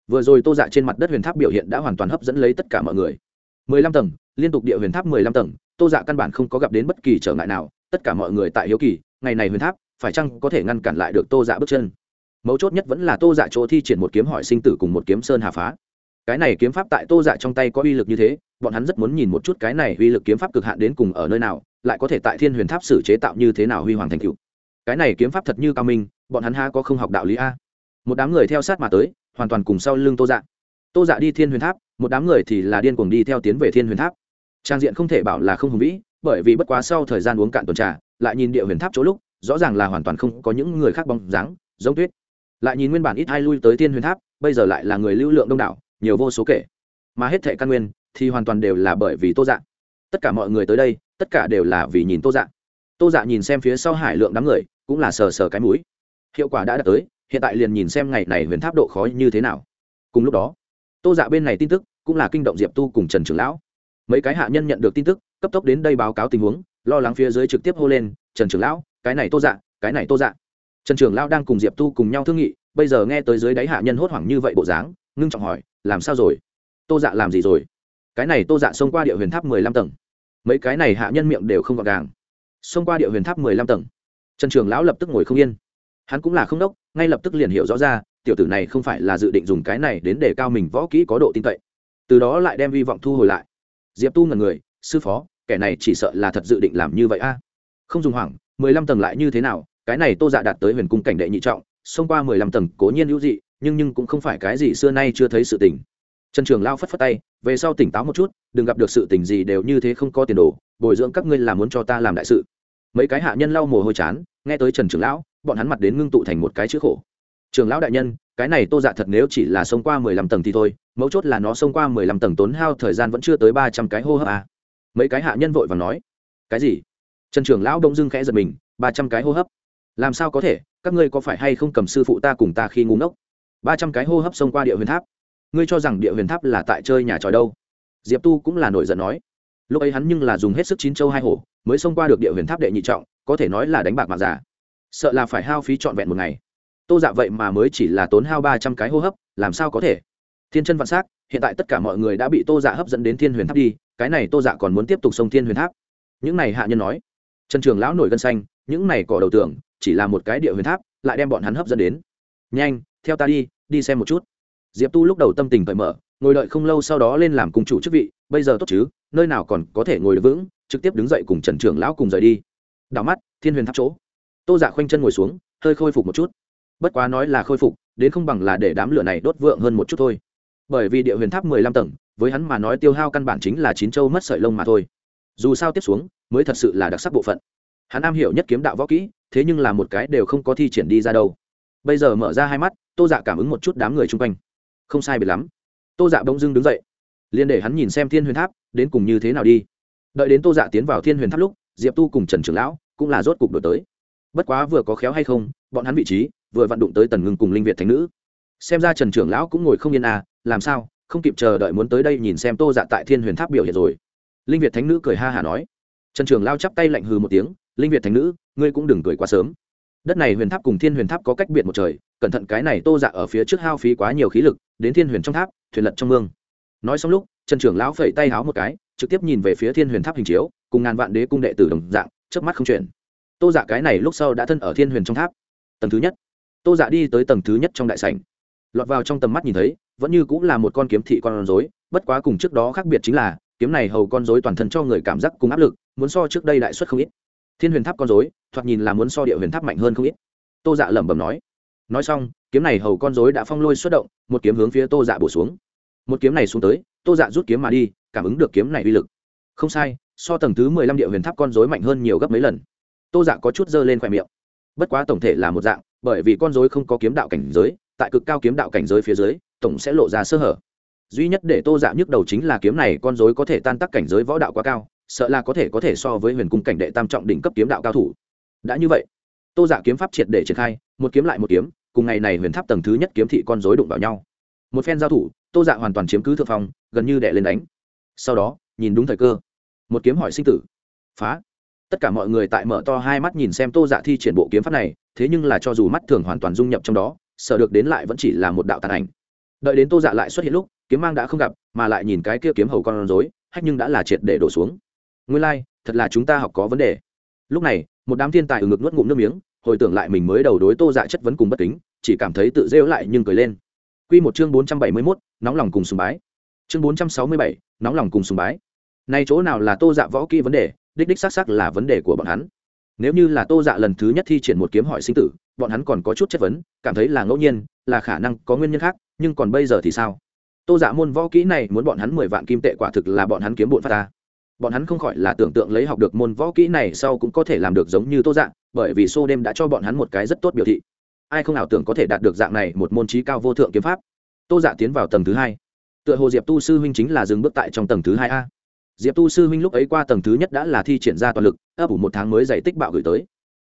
Vừa rồi tô dạ trên mặt đất huyền tháp biểu hiện đã hoàn toàn hấp dẫn lấy tất cả mọi người. mười lăm tầng, liên tục địa huyền tháp mười lăm tầng, tô dạ căn bản không có gặp đến bất kỳ trở ngại nào, tất cả mọi người tại hiếu kỳ, ngày này huyền tháp phải chăng có thể ngăn cản lại được tô dạ bước chân? Mấu chốt nhất vẫn là tô dạ chỗ thi triển một kiếm hỏi sinh tử cùng một kiếm sơn hà phá. Cái này kiếm pháp tại tô dạ trong tay có uy lực như thế, bọn hắn rất muốn nhìn một chút cái này uy lực kiếm pháp cực hạn đến cùng ở nơi nào, lại có thể tại thiên huyền tháp xử chế tạo như thế nào huy hoàng thành cựu cái này kiếm pháp thật như cao minh, bọn hắn ha có không học đạo lý a? Một đám người theo sát mà tới, hoàn toàn cùng sau lưng tô dạ. Tô dạ đi thiên huyền tháp, một đám người thì là điên cuồng đi theo tiến về thiên huyền tháp. Trang diện không thể bảo là không hùng vĩ, bởi vì bất quá sau thời gian uống cạn tuần trà, lại nhìn địa huyền tháp chỗ lúc rõ ràng là hoàn toàn không có những người khác bóng dáng, giống tuyết. Lại nhìn nguyên bản ít ai lui tới thiên huyền tháp, bây giờ lại là người lưu lượng đông đảo, nhiều vô số kể. Mà hết thệ căn nguyên, thì hoàn toàn đều là bởi vì tô dạ. Tất cả mọi người tới đây, tất cả đều là vì nhìn tô dạ. Tô dạ nhìn xem phía sau hải lượng đám người, cũng là sờ sờ cái mũi. Hiệu quả đã đạt tới, hiện tại liền nhìn xem ngày này huyền tháp độ khó như thế nào. Cùng lúc đó, tô dạ bên này tin tức, cũng là kinh động diệp tu cùng trần trưởng lão. Mấy cái hạ nhân nhận được tin tức, cấp tốc đến đây báo cáo tình huống, lo lắng phía dưới trực tiếp hô lên, trần trưởng lão cái này tô dạ cái này tô dạ. Trần trưởng lão đang cùng diệp tu cùng nhau thương nghị, bây giờ nghe tới dưới đáy hạ nhân hốt hoảng như vậy bộ dáng, ngưng trọng hỏi, làm sao rồi? Tô dạ làm gì rồi? Cái này tô dạ xông qua địa huyền tháp mười lăm tầng. Mấy cái này hạ nhân miệng đều không gọn gàng. Xông qua địa huyền tháp mười lăm tầng. Trần trường lão lập tức ngồi không yên. Hắn cũng là không đốc, ngay lập tức liền hiểu rõ ra, tiểu tử này không phải là dự định dùng cái này đến để cao mình võ kỹ có độ tin cậy. Từ đó lại đem vi vọng thu hồi lại. Diệp tu ngần người, sư phó, kẻ này chỉ sợ là thật dự định làm như vậy a. Không dùng hoảng mười lăm tầng lại như thế nào, cái này tô dạ đạt tới huyền cung cảnh đệ nhị trọng, xông qua mười lăm tầng cố nhiên hữu dị, nhưng nhưng cũng không phải cái gì xưa nay chưa thấy sự tình. Trần trường lao phất phất tay, về sau tỉnh táo một chút, đừng gặp được sự tình gì đều như thế không có tiền đồ, bồi dưỡng các ngươi là muốn cho ta làm đại sự. Mấy cái hạ nhân lau mồ hôi chán, nghe tới trần trường lão, bọn hắn mặt đến ngưng tụ thành một cái chữ khổ. Trường lão đại nhân, cái này tô dạ thật nếu chỉ là xông qua mười lăm tầng thì thôi, mấu chốt là nó xông qua mười lăm tầng tốn hao thời gian vẫn chưa tới ba trăm cái hô hấp à. mấy cái hạ nhân vội và nói, cái gì? Trần trưởng lão đông dưng khẽ giật mình, ba trăm cái hô hấp. Làm sao có thể? Các ngươi có phải hay không cầm sư phụ ta cùng ta khi ngu ngốc? Ba trăm cái hô hấp xông qua địa huyền tháp. Ngươi cho rằng địa huyền tháp là tại chơi nhà tròi đâu? Diệp tu cũng là nổi giận nói. Lúc ấy hắn nhưng là dùng hết sức chín châu hai hổ, mới xông qua được địa huyền tháp đệ nhị trọng, có thể nói là đánh bạc mạng giả. Sợ là phải hao phí trọn vẹn một ngày. Tô dạ vậy mà mới chỉ là tốn hao ba trăm cái hô hấp, làm sao có thể? Thiên chân vạn s á c hiện tại tất cả mọi người đã bị tô dạ hấp dẫn đến thiên huyền tháp đi, cái này tô dạ còn muốn tiếp tục sông thiên huyền tháp. Những này hạ nhân nói trần trường lão nổi gân xanh, những này cỏ đầu tưởng chỉ là một cái địa huyền tháp, lại đem bọn hắn hấp dẫn đến. Nhanh, theo ta đi đi xem một chút. Diệp tu lúc đầu tâm tình cởi mở, ngồi đợi không lâu sau đó lên làm cùng chủ chức vị, bây giờ tốt chứ, nơi nào còn có thể ngồi được vững, trực tiếp đứng dậy cùng trần trưởng lão cùng rời đi. Đảo mắt, thiên huyền tháp chỗ. Tô dạ khoanh chân ngồi xuống, hơi khôi phục một chút. Bất quá nói là khôi phục, đến không bằng là để đám lửa này đốt vượng hơn một chút thôi. Bởi vì địa huyền tháp mười lăm tầng, với hắn mà nói tiêu hao căn bản chính là chín châu mất sợi lông mà thôi dù sao tiếp xuống mới thật sự là đặc sắc bộ phận. Hắn am hiểu nhất kiếm đạo võ kỹ, thế nhưng là một cái đều không có thi triển đi ra đâu. Bây giờ mở ra hai mắt, tô dạ cảm ứng một chút đám người chung quanh. Không sai biệt lắm. Tô dạ bỗng dưng đứng dậy, liền để hắn nhìn xem thiên huyền tháp, đến cùng như thế nào đi. Đợi đến tô dạ tiến vào thiên huyền tháp lúc, diệp tu cùng trần trưởng lão cũng là rốt cục đổi tới. Bất quá vừa có khéo hay không, bọn hắn vị trí vừa vặn đụng tới tần ngưng cùng linh việt thành nữ. Xem ra trần trưởng lão cũng ngồi không yên à làm sao, không kịp chờ đợi muốn tới đây nhìn xem tô dạ tại thiên huyền tháp biểu hiện rồi linh việt thánh nữ cười ha hả nói. Trần Trường lao chắp tay lạnh hừ một tiếng, linh việt thánh nữ, ngươi cũng đừng cười quá sớm. Đất này huyền tháp cùng thiên huyền tháp có cách biệt một trời, cẩn thận cái này tô dạ ở phía trước hao phí quá nhiều khí lực, đến thiên huyền trong tháp, thuyền lật trong mương. Nói xong lúc, trần trưởng lão phẩy tay háo một cái, trực tiếp nhìn về phía thiên huyền tháp hình chiếu, cùng ngàn vạn đế cung đệ tử đồng dạng trước mắt không chuyển. Tô dạ cái này lúc sau đã thân ở thiên huyền trong tháp. Tầng thứ nhất. Tô dạ đi tới tầng thứ nhất trong đại sảnh. Lọt vào trong tầm mắt nhìn thấy, vẫn như cũng là một con kiếm thị con rối, bất quá cùng trước đó khác biệt chính là kiếm này hầu con rối toàn thân cho người cảm giác cùng áp lực, muốn so trước đây đại xuất không ít. Thiên huyền tháp con rối, thoạt nhìn là muốn so địa huyền tháp mạnh hơn không ít. Tô dạ lẩm bẩm nói. Nói xong, kiếm này hầu con rối đã phong lôi xuất động, một kiếm hướng phía tô dạ bổ xuống. Một kiếm này xuống tới, tô dạ rút kiếm mà đi, cảm ứng được kiếm này uy lực. Không sai, so tầng thứ mười lăm địa huyền tháp con rối mạnh hơn nhiều gấp mấy lần. Tô dạ có chút dơ lên khoe miệng. Bất quá tổng thể là một dạng, bởi vì con rối không có kiếm đạo cảnh giới, tại cực cao kiếm đạo cảnh giới phía dưới, tổng sẽ lộ ra sơ hở duy nhất để tô dạ nhức đầu chính là kiếm này con rối có thể tan tác cảnh giới võ đạo quá cao, sợ là có thể có thể so với huyền cung cảnh đệ tam trọng đỉnh cấp kiếm đạo cao thủ. Đã như vậy, tô dạ kiếm pháp triệt để triển khai, một kiếm lại một kiếm, cùng ngày này huyền tháp tầng thứ nhất kiếm thị con rối đụng vào nhau. Một phen giao thủ, tô dạ hoàn toàn chiếm cứ thượng phong, gần như đệ lên đánh. Sau đó, nhìn đúng thời cơ, một kiếm hỏi sinh tử. Phá. Tất cả mọi người tại mở to hai mắt nhìn xem tô dạ thi triển bộ kiếm pháp này, thế nhưng là cho dù mắt thường hoàn toàn dung nhập trong đó, sợ được đến lại vẫn chỉ là một đạo tàn ảnh. Đợi đến tô dạ lại xuất hiện lúc kiếm mang đã không gặp mà lại nhìn cái kia kiếm hầu con rối hách nhưng đã là triệt để đổ xuống. Nguyên lai、like, thật là chúng ta học có vấn đề. Lúc này một đám thiên tài ở ngực nuốt ngụm nước miếng hồi tưởng lại mình mới đầu đối tô dạ chất vấn cùng bất kính chỉ cảm thấy tự rêu lại nhưng cười lên. Q một chương bốn trăm bảy mươi mốt nóng lòng cùng sùng bái. Chương bốn trăm sáu mươi bảy nóng lòng cùng sùng bái. Nay chỗ nào là tô dạ võ kỹ vấn đề đích đích xác xác là vấn đề của bọn hắn. Nếu như là tô dạ lần thứ nhất thi triển một kiếm hỏi sinh tử bọn hắn còn có chút chất vấn cảm thấy là ngẫu nhiên là khả năng có nguyên nhân khác nhưng còn bây giờ thì sao? Tô dạ môn võ kỹ này muốn bọn hắn mười vạn kim tệ quả thực là bọn hắn kiếm bộn phát ta bọn hắn không khỏi là tưởng tượng lấy học được môn võ kỹ này sau cũng có thể làm được giống như tô Dạng, bởi vì xô đêm đã cho bọn hắn một cái rất tốt biểu thị. Ai không ảo tưởng có thể đạt được dạng này một môn trí cao vô thượng kiếm pháp? Tô dạ tiến vào tầng thứ hai. Tựa hồ diệp tu sư huynh chính là dừng bước tại trong tầng thứ hai a. Diệp tu sư huynh lúc ấy qua tầng thứ nhất đã là thi triển ra toàn lực ấp ủ một tháng mới dạy tích bạo gửi tới.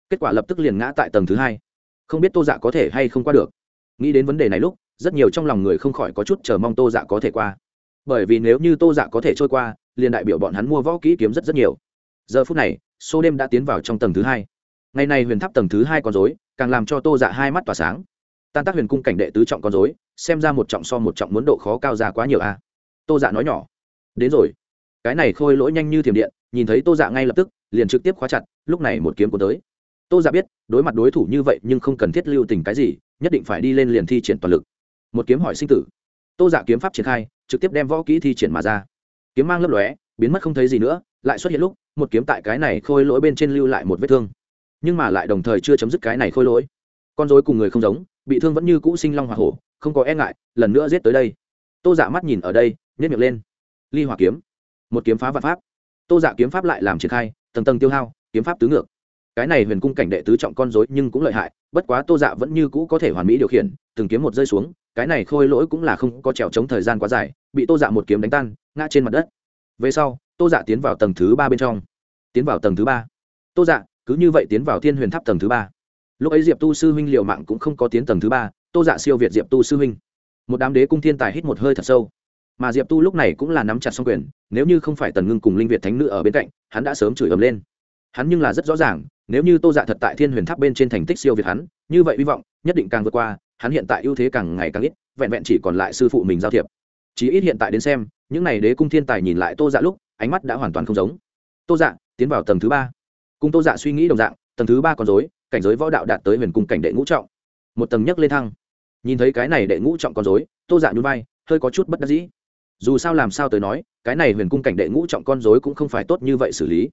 Kết quả lập tức liền ngã tại tầng thứ hai. Không biết tô dạ có thể hay không qua được. Nghĩ đến vấn đề này lúc rất nhiều trong lòng người không khỏi có chút chờ mong tô dạ có thể qua. Bởi vì nếu như tô dạ có thể trôi qua, liền đại biểu bọn hắn mua võ kỹ kiếm rất rất nhiều. Giờ phút này, số đêm đã tiến vào trong tầng thứ hai. Ngày này huyền tháp tầng thứ hai con dối càng làm cho tô dạ hai mắt tỏa sáng. Tan tác huyền cung cảnh đệ tứ trọng con dối xem ra một trọng so một trọng muốn độ khó cao ra quá nhiều a tô dạ nói nhỏ. Đến rồi. Cái này khôi lỗi nhanh như thiểm điện, nhìn thấy tô dạ ngay lập tức, liền trực tiếp khóa chặt, lúc này một kiếm của tới. Tô dạ biết, đối mặt đối thủ như vậy nhưng không cần thiết lưu tình cái gì, nhất định phải đi lên liền thi triển toàn lực một kiếm hỏi sinh tử. Tô giả kiếm pháp triển khai, trực tiếp đem võ kỹ thi triển mà ra. Kiếm mang lấp lóe, biến mất không thấy gì nữa, lại xuất hiện lúc, một kiếm tại cái này khôi lỗi bên trên lưu lại một vết thương. Nhưng mà lại đồng thời chưa chấm dứt cái này khôi lỗi. Con dối cùng người không giống, bị thương vẫn như cũ sinh long hoa hổ, không có e ngại, lần nữa giết tới đây. Tô giả mắt nhìn ở đây nhét miệng lên. Ly hỏa kiếm. Một kiếm phá vạn pháp. Tô giả kiếm pháp lại làm triển khai, tầng tầng tiêu hao, kiếm pháp tứ ngược. Cái này huyền cung cảnh đệ tứ trọng con dối nhưng cũng lợi hại, bất quá tô dạ vẫn như cũ có thể hoàn mỹ điều khiển, từng kiếm một rơi xuống cái này khôi lỗi cũng là không có trèo chống thời gian quá dài, bị tô dạ một kiếm đánh tan, ngã trên mặt đất. Về sau, tô dạ tiến vào tầng thứ ba bên trong. Tiến vào tầng thứ ba. Tô dạ cứ như vậy tiến vào thiên huyền tháp tầng thứ ba. Lúc ấy diệp tu sư huynh liều mạng cũng không có tiến tầng thứ ba, tô dạ siêu việt diệp tu sư huynh. Một đám đế cung thiên tài hít một hơi thật sâu. Mà diệp tu lúc này cũng là nắm chặt xong quyền, nếu như không phải tần ngưng cùng linh việt thánh nữ ở bên cạnh, hắn đã sớm chửi ầm lên. Hắn nhưng là rất rõ ràng, nếu như tô dạ thật tại thiên huyền tháp bên trên thành tích siêu việt hắn, như vậy hy vọng, nhất định càng vượt qua hắn hiện tại ưu thế càng ngày càng ít, vẹn vẹn chỉ còn lại sư phụ mình giao thiệp. Chí ít hiện tại đến xem, những n à y đế cung thiên tài nhìn lại tô dạ lúc, ánh mắt đã hoàn toàn không giống. Tô dạ tiến vào tầng thứ ba. Cung tô dạ suy nghĩ đồng dạng, tầng thứ ba còn dối cảnh giới võ đạo đạt tới huyền cung cảnh đệ ngũ trọng. Một tầng nhấc lên thăng. Nhìn thấy cái này đệ ngũ trọng con dối tô dạ nhún vai, hơi có chút bất đắc dĩ. Dù sao làm sao tới nói, cái này huyền cung cảnh đệ ngũ trọng con dối cũng không phải tốt như vậy xử lý.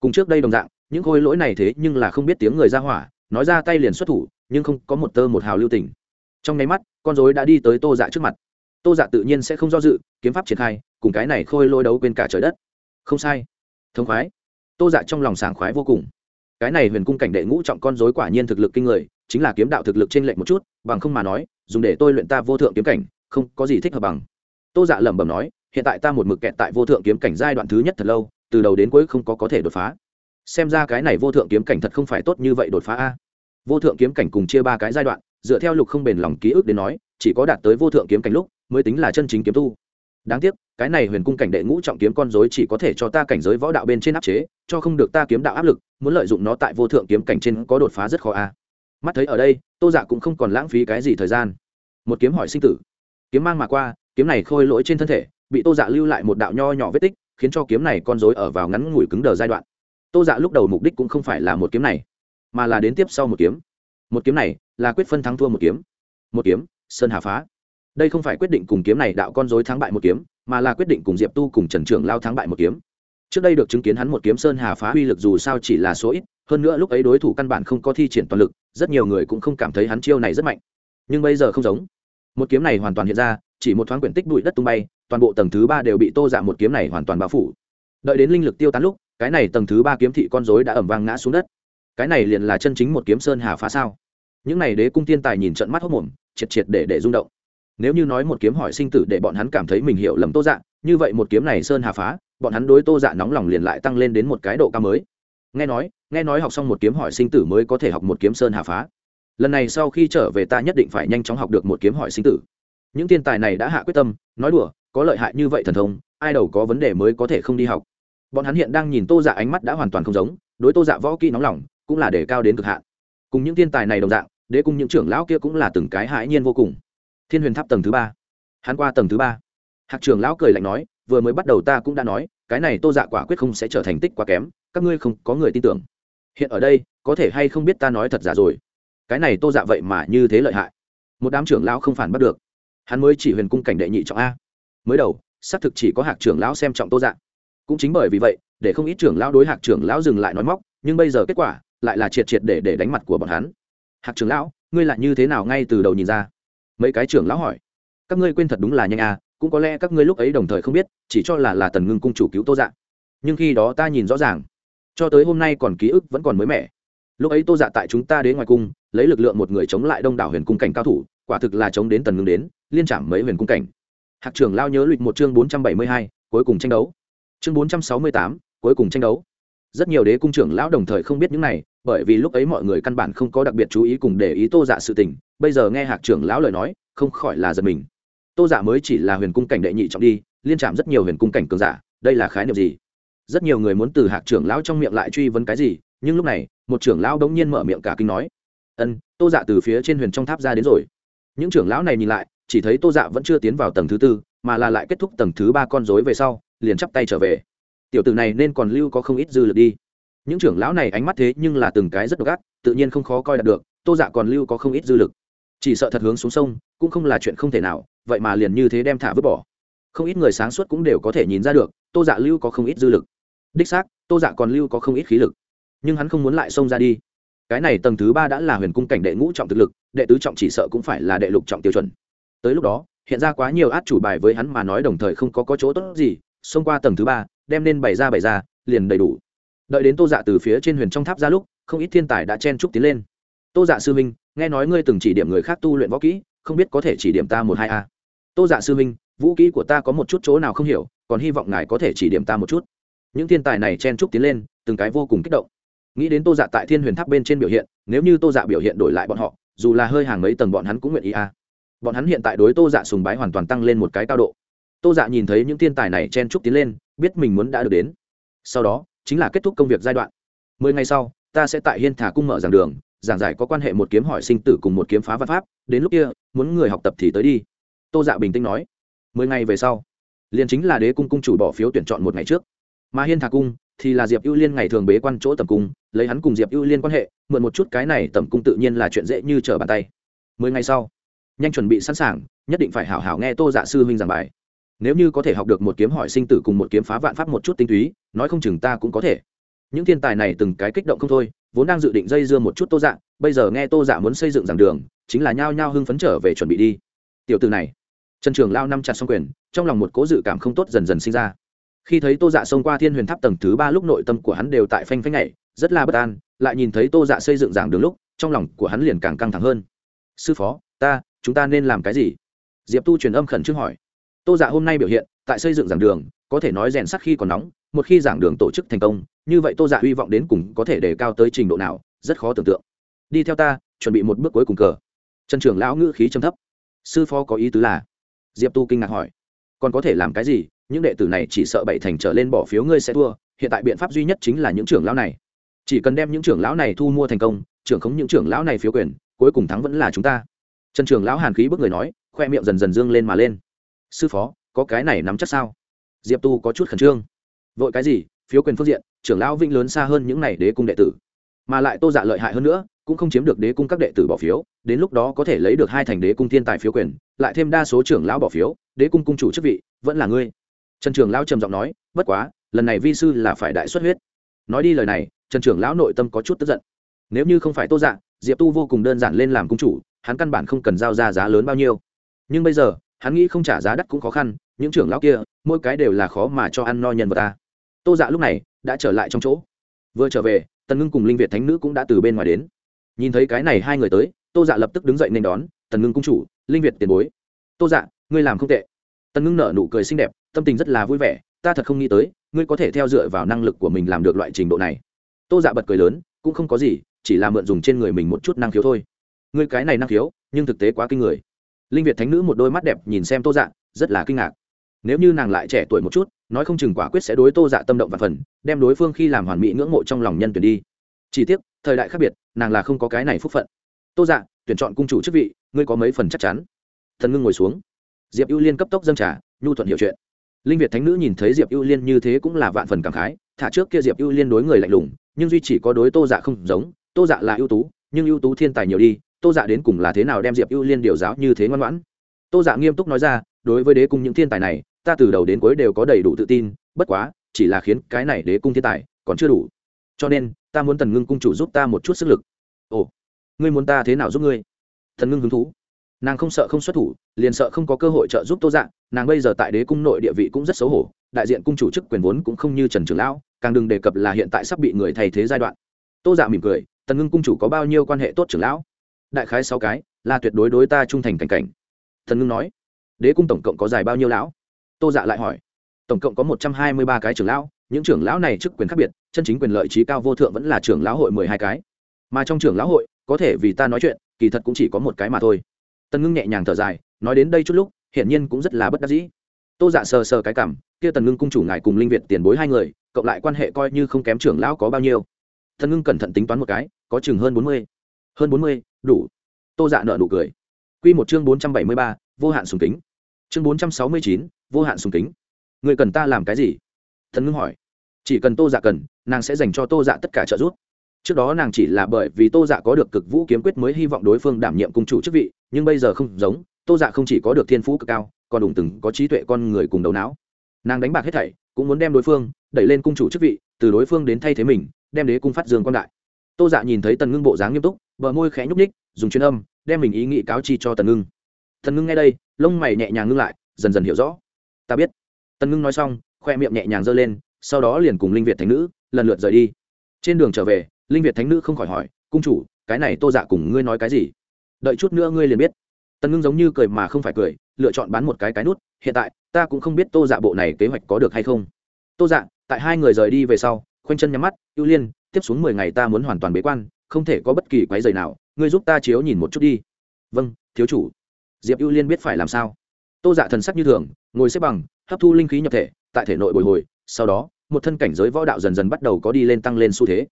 Cùng trước đây đồng dạng, những khôi lỗi này thế nhưng là không biết tiếng người ra hỏa, nói ra tay liền xuất thủ, nhưng không có một tơ một hào lưu tình trong nháy mắt, con dối đã đi tới tô dạ trước mặt. Tô dạ tự nhiên sẽ không do dự, kiếm pháp triển khai, cùng cái này khôi lôi đấu quên cả trời đất. Không sai. Thông khoái. Tô dạ trong lòng sảng khoái vô cùng. Cái này huyền cung cảnh đệ ngũ trọng con dối quả nhiên thực lực kinh người, chính là kiếm đạo thực lực trên lệnh một chút, bằng không mà nói, dùng để tôi luyện ta vô thượng kiếm cảnh, không có gì thích hợp bằng. Tô dạ lẩm bẩm nói, hiện tại ta một mực kẹt tại vô thượng kiếm cảnh giai đoạn thứ nhất thật lâu, từ đầu đến cuối không có có thể đột phá. Xem ra cái này vô thượng kiếm cảnh thật không phải tốt như vậy đột phá a. Vô thượng kiếm cảnh cùng chia ba cái giai đoạn dựa theo lục không bền lòng ký ức đến nói, chỉ có đạt tới vô thượng kiếm cảnh lúc, mới tính là chân chính kiếm tu. Đáng tiếc, cái này huyền cung cảnh đệ ngũ trọng kiếm con dối chỉ có thể cho ta cảnh giới võ đạo bên trên áp chế, cho không được ta kiếm đạo áp lực, muốn lợi dụng nó tại vô thượng kiếm cảnh trên có đột phá rất khó a. Mắt thấy ở đây, tô dạ cũng không còn lãng phí cái gì thời gian. Một kiếm hỏi sinh tử. Kiếm mang mà qua, kiếm này khôi lỗi trên thân thể, bị tô dạ lưu lại một đạo nho nhỏ vết tích, khiến cho kiếm này con dối ở vào ngắn ngủi cứng đờ giai đoạn. Tô dạ lúc đầu mục đích cũng không phải là một kiếm này, mà là đến tiếp sau một kiếm một kiếm này là quyết phân thắng thua một kiếm. Một kiếm, sơn hà phá. Đây không phải quyết định cùng kiếm này đạo con dối thắng bại một kiếm, mà là quyết định cùng diệp tu cùng trần trưởng lao thắng bại một kiếm. Trước đây được chứng kiến hắn một kiếm sơn hà phá uy lực dù sao chỉ là số ít, hơn nữa lúc ấy đối thủ căn bản không có thi triển toàn lực, rất nhiều người cũng không cảm thấy hắn chiêu này rất mạnh. Nhưng bây giờ không giống. Một kiếm này hoàn toàn hiện ra, chỉ một thoáng quyển tích bụi đất tung bay, toàn bộ tầng thứ ba đều bị tô dạ một kiếm này hoàn toàn bao phủ. Đợi đến linh lực tiêu tán lúc, cái này tầng thứ ba kiếm thị con dối đã ẩm vang ngã xuống đất cái này liền là chân chính một kiếm sơn hà phá sao? Những này đế cung tiên tài nhìn trận mắt hốc mồm triệt triệt để để rung động. Nếu như nói một kiếm hỏi sinh tử để bọn hắn cảm thấy mình hiểu lầm tô dạ như vậy một kiếm này sơn hà phá, bọn hắn đối tô dạ nóng lòng liền lại tăng lên đến một cái độ cao mới. Nghe nói nghe nói học xong một kiếm hỏi sinh tử mới có thể học một kiếm sơn hà phá. Lần này sau khi trở về ta nhất định phải nhanh chóng học được một kiếm hỏi sinh tử. Những tiên tài này đã hạ quyết tâm, nói đùa, có lợi hại như vậy thần thông, ai đầu có vấn đề mới có thể không đi học. Bọn hắn hiện đang nhìn tô dạ ánh mắt đã hoàn toàn không giống, đối tô dạ võ kỹ nóng lòng cũng là để cao đến cực hạn. Cùng những thiên tài này đồng dạng để cùng những trưởng lão kia cũng là từng cái hãi nhiên vô cùng. Thiên huyền tháp tầng thứ ba. Hắn qua tầng thứ ba. Hạc trưởng lão cười lạnh nói, vừa mới bắt đầu ta cũng đã nói, cái này tô dạ quả quyết không sẽ trở thành tích quá kém, các ngươi không có người tin tưởng. Hiện ở đây, có thể hay không biết ta nói thật giả rồi? Cái này tô dạ vậy mà như thế lợi hại. Một đám trưởng lão không phản bắt được. Hắn mới chỉ huyền cung cảnh đệ nhị trọng a. Mới đầu, xác thực chỉ có hạc trưởng lão xem trọng tô dạ. Cũng chính bởi vì vậy, để không ít trưởng lão đối hạc trưởng lão dừng lại nói móc, nhưng bây giờ kết quả lại là triệt triệt để để đánh mặt của bọn hắn. Hạc trưởng lão, ngươi lại như thế nào ngay từ đầu nhìn ra? Mấy cái trưởng lão hỏi. Các ngươi quên thật đúng là nhanh à cũng có lẽ các ngươi lúc ấy đồng thời không biết, chỉ cho là là tần ngưng cung chủ cứu tô dạ. Nhưng khi đó ta nhìn rõ ràng, cho tới hôm nay còn ký ức vẫn còn mới mẻ. Lúc ấy tô dạ tại chúng ta đến ngoài cung, lấy lực lượng một người chống lại đông đảo huyền cung cảnh cao thủ, quả thực là chống đến tần ngưng đến, liên trảm mấy huyền cung cảnh. Hạc trưởng lao nhớ lụt một chương bốn trăm bảy mươi hai, cuối cùng tranh đấu. Chương bốn trăm sáu mươi tám, cuối cùng tranh đấu rất nhiều đế cung trưởng lão đồng thời không biết những này, bởi vì lúc ấy mọi người căn bản không có đặc biệt chú ý cùng để ý tô dạ sự tình, bây giờ nghe hạc trưởng lão lời nói, không khỏi là giật mình. Tô dạ mới chỉ là huyền cung cảnh đệ nhị trọng đi, liên chạm rất nhiều huyền cung cảnh cường giả, đây là khái niệm gì? Rất nhiều người muốn từ hạc trưởng lão trong miệng lại truy vấn cái gì, nhưng lúc này, một trưởng lão đống nhiên mở miệng cả kinh nói, ân, tô dạ từ phía trên huyền trong tháp ra đến rồi. Những trưởng lão này nhìn lại, chỉ thấy tô dạ vẫn chưa tiến vào tầng thứ tư, mà là lại kết thúc tầng thứ ba con dối về sau, liền chắp tay trở về tiểu tử này nên còn lưu có không ít dư lực đi. Những trưởng lão này ánh mắt thế nhưng là từng cái rất độc ác tự nhiên không khó coi đạt được tô dạ còn lưu có không ít dư lực. Chỉ sợ thật hướng xuống sông cũng không là chuyện không thể nào vậy mà liền như thế đem thả vứt bỏ. Không ít người sáng suốt cũng đều có thể nhìn ra được tô dạ lưu có không ít dư lực. Đích xác tô dạ còn lưu có không ít khí lực. Nhưng hắn không muốn lại xông ra đi. Cái này tầng thứ ba đã là huyền cung cảnh đệ ngũ trọng thực lực đệ tứ trọng chỉ sợ cũng phải là đệ lục trọng tiêu chuẩn. Tới lúc đó hiện ra quá nhiều át chủ bài với hắn mà nói đồng thời không có, có chỗ tốt gì xông qua tầng thứ ba đem nên bày ra bày ra, liền đầy đủ. Đợi đến tô dạ từ phía trên huyền trong tháp ra lúc, không ít thiên tài đã chen trúc tiến lên. Tô dạ sư minh nghe nói ngươi từng chỉ điểm người khác tu luyện võ kỹ, không biết có thể chỉ điểm ta một hai a. Tô dạ sư minh vũ kỹ của ta có một chút chỗ nào không hiểu, còn hy vọng ngài có thể chỉ điểm ta một chút. Những thiên tài này chen trúc tiến lên, từng cái vô cùng kích động. Nghĩ đến tô dạ tại thiên huyền tháp bên trên biểu hiện, nếu như tô dạ biểu hiện đổi lại bọn họ, dù là hơi hàng mấy tầng bọn hắn cũng nguyện ý a. Bọn hắn hiện tại đối tô dạ sùng bái hoàn toàn tăng lên một cái cao độ tô dạ nhìn thấy những thiên tài này chen trúc tiến lên, biết mình muốn đã được đến. Sau đó, chính là kết thúc công việc giai đoạn. Mười ngày sau, ta sẽ tại hiên thả cung mở giảng đường, giảng giải có quan hệ một kiếm hỏi sinh tử cùng một kiếm phá văn pháp, đến lúc kia, muốn người học tập thì tới đi. Tô dạ bình tĩnh nói. Mười ngày về sau, liền chính là đế cung cung chủ bỏ phiếu tuyển chọn một ngày trước. Mà hiên thả cung thì là diệp ưu liên ngày thường bế quan chỗ tầm cung, lấy hắn cùng diệp ưu liên quan hệ, mượn một chút cái này tầm cung tự nhiên là chuyện dễ như trở bàn tay. Mười ngày sau, nhanh chuẩn bị sẵn sàng, nhất định phải hảo hảo nghe tô dạ sư huynh giảng bài nếu như có thể học được một kiếm hỏi sinh tử cùng một kiếm phá vạn pháp một chút tinh túy, nói không chừng ta cũng có thể. Những thiên tài này từng cái kích động không thôi, vốn đang dự định dây dưa một chút tô dạ bây giờ nghe tô dạ muốn xây dựng giảng đường, chính là nhao nhao hưng phấn trở về chuẩn bị đi. Tiểu từ này, trần trường lao năm chặt xong quyền, trong lòng một cố dự cảm không tốt dần dần sinh ra. Khi thấy tô dạ xông qua thiên huyền tháp tầng thứ ba lúc nội tâm của hắn đều tại phanh phanh này rất là bất an, lại nhìn thấy tô dạ xây dựng giảng đường lúc, trong lòng của hắn liền càng căng thẳng hơn. Sư phó, ta, chúng ta nên làm cái gì? Diệp tu truyền âm khẩn trương hỏi tô dạ hôm nay biểu hiện, tại xây dựng giảng đường, có thể nói rèn sắt khi còn nóng, một khi giảng đường tổ chức thành công, như vậy tô dạ hy vọng đến cùng có thể đề cao tới trình độ nào, rất khó tưởng tượng. Đi theo ta, chuẩn bị một bước cuối cùng cờ. Trần trưởng lão ngữ khí trầm thấp. Sư phó có ý tứ là? Diệp tu kinh ngạc hỏi. Còn có thể làm cái gì? Những đệ tử này chỉ sợ bảy thành trở lên bỏ phiếu ngươi sẽ thua, hiện tại biện pháp duy nhất chính là những trưởng lão này. Chỉ cần đem những trưởng lão này thu mua thành công, trưởng khống những trưởng lão này phiếu quyền, cuối cùng thắng vẫn là chúng ta. Trần trưởng lão hàn khí bước người nói, khoe miệng dần dần dương lên mà lên sư phó, có cái này nắm chắc sao? Diệp tu có chút khẩn trương. Vội cái gì? Phiếu quyền phương diện, trưởng lão vĩnh lớn xa hơn những này đế cung đệ tử. Mà lại tô dạ lợi hại hơn nữa, cũng không chiếm được đế cung các đệ tử bỏ phiếu, đến lúc đó có thể lấy được hai thành đế cung thiên tài phiếu quyền, lại thêm đa số trưởng lão bỏ phiếu, đế cung cung chủ chức vị, vẫn là ngươi. Trần trưởng lão trầm giọng nói, bất quá, lần này vi sư là phải đại xuất huyết. Nói đi lời này, trần trưởng lão nội tâm có chút tức giận. Nếu như không phải tô dạ diệp tu vô cùng đơn giản lên làm cung chủ, hắn căn bản không cần giao ra giá lớn bao nhiêu. Nhưng bây giờ hắn nghĩ không trả giá đắt cũng khó khăn, những trưởng lão kia, mỗi cái đều là khó mà cho ăn no nhân vật ta. Tô dạ lúc này đã trở lại trong chỗ. Vừa trở về, tần ngưng cùng linh việt thánh nữ cũng đã từ bên ngoài đến. Nhìn thấy cái này hai người tới, tô dạ lập tức đứng dậy nên đón, tần ngưng cung chủ, linh việt tiền bối. Tô dạ ngươi làm không tệ. Tần ngưng nở nụ cười xinh đẹp, tâm tình rất là vui vẻ, ta thật không nghĩ tới, ngươi có thể theo dựa vào năng lực của mình làm được loại trình độ này. Tô dạ bật cười lớn, cũng không có gì, chỉ là mượn dùng trên người mình một chút năng khiếu thôi. Ngươi cái này năng khiếu, nhưng thực tế quá kinh người linh việt thánh nữ một đôi mắt đẹp nhìn xem tô dạ rất là kinh ngạc. Nếu như nàng lại trẻ tuổi một chút, nói không chừng quả quyết sẽ đối tô dạ tâm động và phần, đem đối phương khi làm hoàn mỹ ngưỡng mộ trong lòng nhân tuyển đi. Chỉ tiếc, thời đại khác biệt, nàng là không có cái này phúc phận. Tô dạ tuyển chọn cung chủ chức vị, ngươi có mấy phần chắc chắn? Thần ngưng ngồi xuống. Diệp ưu liên cấp tốc dâng trả nhu thuận hiểu chuyện. Linh việt thánh nữ nhìn thấy diệp ưu liên như thế cũng là vạn phần cảm khái, thả trước kia diệp ưu liên đối người lạnh lùng, nhưng duy chỉ có đối tô dạ không giống. Tô dạ là ưu tú, nhưng ưu tú thiên tài nhiều đi tô dạ đến cùng là thế nào đem diệp ưu liên điều giáo như thế ngoan ngoãn? Tô dạ nghiêm túc nói ra, đối với đế cung những thiên tài này, ta từ đầu đến cuối đều có đầy đủ tự tin, bất quá, chỉ là khiến cái này đế cung thiên tài còn chưa đủ. Cho nên, ta muốn tần ngưng cung chủ giúp ta một chút sức lực. Ồ, ngươi muốn ta thế nào giúp ngươi? Thần ngưng hứng thú. Nàng không sợ không xuất thủ, liền sợ không có cơ hội trợ giúp tô dạng nàng bây giờ tại đế cung nội địa vị cũng rất xấu hổ, đại diện cung chủ chức quyền vốn cũng không như trần trường lão, càng đừng đề cập là hiện tại sắp bị người thay thế giai đoạn. Tô dạ mỉm cười, tần ngưng cung chủ có bao nhiêu quan hệ tốt trưởng lão? Đại khái sáu cái, là tuyệt đối đối ta trung thành cảnh cảnh. Thần ngưng nói. Đế cung tổng cộng có dài bao nhiêu lão? Tô dạ lại hỏi. Tổng cộng có một trăm hai mươi ba cái trưởng lão, những trưởng lão này chức quyền khác biệt, chân chính quyền lợi trí cao vô thượng vẫn là trưởng lão hội mười hai cái. Mà trong trưởng lão hội, có thể vì ta nói chuyện, kỳ thật cũng chỉ có một cái mà thôi. Tần ngưng nhẹ nhàng thở dài, nói đến đây chút lúc, hiển nhiên cũng rất là bất đắc dĩ. Tô dạ sờ sờ cái cảm, kia tần ngưng cung chủ ngài cùng linh việt tiền bối hai người, cộng lại quan hệ coi như không kém trưởng lão có bao nhiêu. Tần ngưng cẩn thận tính toán một cái, có chừng hơn bốn mươi hơn bốn mươi, đủ. Tô dạ nợ nụ cười. Q một chương bốn trăm bảy mươi ba, vô hạn sùng kính. Chương bốn trăm sáu mươi chín, vô hạn sùng kính. Người cần ta làm cái gì? Thần ngưng hỏi. Chỉ cần tô dạ cần, nàng sẽ dành cho tô dạ tất cả trợ giúp. Trước đó nàng chỉ là bởi vì tô dạ có được cực vũ kiếm quyết mới hy vọng đối phương đảm nhiệm cung chủ chức vị, nhưng bây giờ không giống, tô dạ không chỉ có được thiên phú cực cao, còn đủ từng có trí tuệ con người cùng đầu não. Nàng đánh bạc hết thảy, cũng muốn đem đối phương đẩy lên cung chủ chức vị, từ đối phương đến thay thế mình, đem đế cung phát dương quan đại. Tô dạ nhìn thấy tần ngưng bộ dáng nghiêm túc bờ môi khẽ nhúc ních dùng chuyên âm, đem mình ý nghĩ cáo chi cho tần ngưng. Tần ngưng nghe đây, lông mày nhẹ nhàng ngưng lại, dần dần hiểu rõ. Ta biết. Tần ngưng nói xong, khoe miệng nhẹ nhàng giơ lên, sau đó liền cùng linh việt thánh nữ lần lượt rời đi. Trên đường trở về, linh việt thánh nữ không khỏi hỏi, cung chủ, cái này tô dạ cùng ngươi nói cái gì? Đợi chút nữa ngươi liền biết. Tần ngưng giống như cười mà không phải cười, lựa chọn bán một cái cái nút, hiện tại, ta cũng không biết tô dạ bộ này kế hoạch có được hay không. Tô dạ tại hai người rời đi về sau, khoanh chân nhắm mắt, ưu liên, tiếp xuống mười ngày ta muốn hoàn toàn bế quan không thể có bất kỳ quái dày nào, ngươi giúp ta chiếu nhìn một chút đi. Vâng thiếu chủ. Diệp ưu liên biết phải làm sao. Tô dạ thần sắc như thường, ngồi xếp bằng, hấp thu linh khí nhập thể, tại thể nội bồi hồi, sau đó, một thân cảnh giới võ đạo dần dần bắt đầu có đi lên tăng lên xu thế.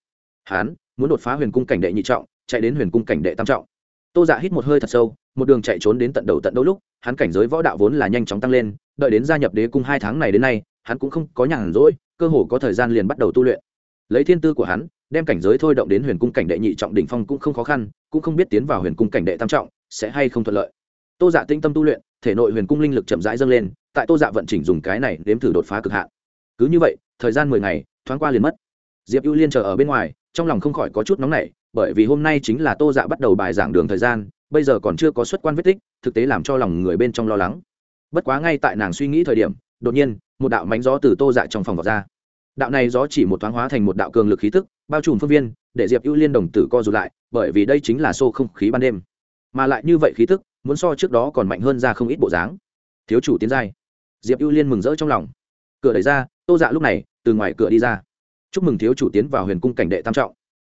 Hán, muốn đột phá huyền cung cảnh đệ nhị trọng, chạy đến huyền cung cảnh đệ tam trọng. Tô dạ hít một hơi thật sâu, một đường chạy trốn đến tận đầu tận đâu lúc, hắn cảnh giới võ đạo vốn là nhanh chóng tăng lên, đợi đến gia nhập đế cung hai tháng này đến nay, hắn cũng không có nhàn rỗi, cơ hồ có thời gian liền bắt đầu tu luyện. Lấy thiên tư của hắn đem cảnh giới thôi động đến huyền cung cảnh đệ nhị trọng đỉnh phong cũng không khó khăn, cũng không biết tiến vào huyền cung cảnh đệ tam trọng sẽ hay không thuận lợi. Tô dạ tinh tâm tu luyện, thể nội huyền cung linh lực chậm rãi dâng lên, tại tô dạ vận chỉnh dùng cái này nếm thử đột phá cực hạn. Cứ như vậy, thời gian mười ngày, thoáng qua liền mất. Diệp ưu liên chờ ở bên ngoài, trong lòng không khỏi có chút nóng nảy, bởi vì hôm nay chính là tô dạ bắt đầu bài giảng đường thời gian, bây giờ còn chưa có xuất quan vết tích, thực tế làm cho lòng người bên trong lo lắng. Bất quá ngay tại nàng suy nghĩ thời điểm, đột nhiên, một đạo mánh gió từ tô dạ trong phòng vọt ra. Đạo này gió chỉ một thoáng hóa thành một đạo cường lực khí tức bao trùm phương viên, để diệp ưu liên đồng tử co rụt lại, bởi vì đây chính là xô không khí ban đêm. Mà lại như vậy khí tức, muốn so trước đó còn mạnh hơn ra không ít bộ dáng. Thiếu chủ tiến giai. Diệp ưu liên mừng rỡ trong lòng. Cửa đẩy ra, tô dạ lúc này, từ ngoài cửa đi ra. Chúc mừng thiếu chủ tiến vào huyền cung cảnh đệ tam trọng.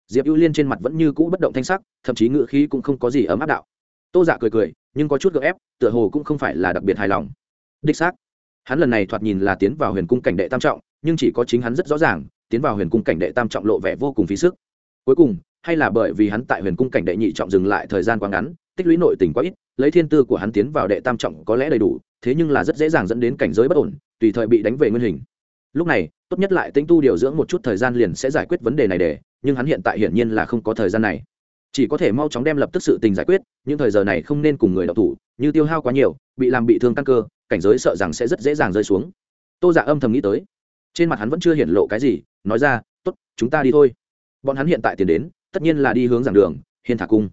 Diệp ưu liên trên mặt vẫn như cũ bất động thanh sắc, thậm chí ngự khí cũng không có gì ấm áp đạo. Tô dạ cười cười, nhưng có chút gợ ép, tựa hồ cũng không phải là đặc biệt hài lòng. Đích xác, hắn lần này thoạt nhìn là tiến vào huyền cung cảnh đệ tam trọng, nhưng chỉ có chính hắn rất rõ ràng tiến vào huyền cung cảnh đệ tam trọng lộ vẻ vô cùng phí sức. Cuối cùng, hay là bởi vì hắn tại huyền cung cảnh đệ nhị trọng dừng lại thời gian quá ngắn, tích lũy nội tình quá ít, lấy thiên tư của hắn tiến vào đệ tam trọng có lẽ đầy đủ, thế nhưng là rất dễ dàng dẫn đến cảnh giới bất ổn, tùy thời bị đánh về nguyên hình. Lúc này, tốt nhất lại tinh tu điều dưỡng một chút thời gian liền sẽ giải quyết vấn đề này để, nhưng hắn hiện tại hiển nhiên là không có thời gian này. Chỉ có thể mau chóng đem lập tức sự tình giải quyết nhưng thời giờ này không nên cùng người đọc thủ, như tiêu hao quá nhiều, bị làm bị thương căn cơ, cảnh giới sợ rằng sẽ rất dễ dàng rơi xuống. Tô giả dạ âm thầm nghĩ tới. Trên mặt hắn vẫn chưa hiển lộ cái gì nói ra, tốt, chúng ta đi thôi. Bọn hắn hiện tại tiền đến, tất nhiên là đi hướng giảng đường, hiên thả cung.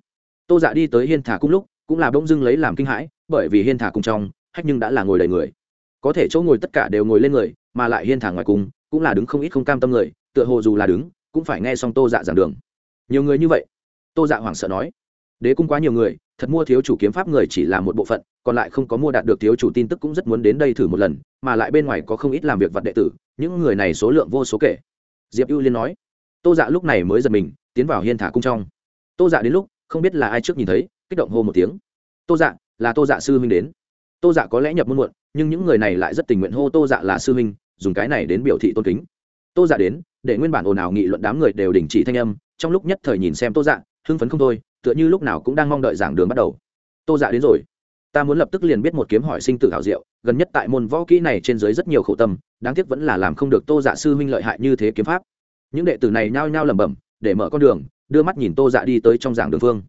Tô dạ đi tới hiên thả cung lúc, cũng là bỗng dưng lấy làm kinh hãi, bởi vì hiên thả cung trong hách nhưng đã là ngồi đầy người. Có thể chỗ ngồi tất cả đều ngồi lên người, mà lại hiên thả ngoài cung, cũng là đứng không ít không cam tâm người, tựa hồ dù là đứng, cũng phải nghe xong tô dạ giảng đường. Nhiều người như vậy? Tô dạ hoảng sợ nói. Đế cung quá nhiều người, thật mua thiếu chủ kiếm pháp người chỉ là một bộ phận, còn lại không có mua đạt được thiếu chủ tin tức cũng rất muốn đến đây thử một lần, mà lại bên ngoài có không ít làm việc vật đệ tử, những người này số lượng vô số kể diệp ưu liên nói. Tô dạ lúc này mới giật mình, tiến vào hiên thả cung trong. Tô dạ đến lúc, không biết là ai trước nhìn thấy, kích động hô một tiếng. Tô dạ là tô dạ sư huynh đến. Tô dạ có lẽ nhập môn muộn, nhưng những người này lại rất tình nguyện hô tô dạ là sư huynh, dùng cái này đến biểu thị tôn kính. Tô dạ đến, để nguyên bản ồn ào nghị luận đám người đều đình chỉ thanh âm, trong lúc nhất thời nhìn xem tô dạ hưng phấn không thôi, tựa như lúc nào cũng đang mong đợi giảng đường bắt đầu. Tô dạ đến rồi ta muốn lập tức liền biết một kiếm hỏi sinh tử thảo diệu, gần nhất tại môn võ kỹ này trên dưới rất nhiều khổ tâm, đáng tiếc vẫn là làm không được tô dạ sư huynh lợi hại như thế kiếm pháp. Những đệ tử này nhao nhao lẩm bẩm, để mở con đường, đưa mắt nhìn tô dạ đi tới trong giảng đường phương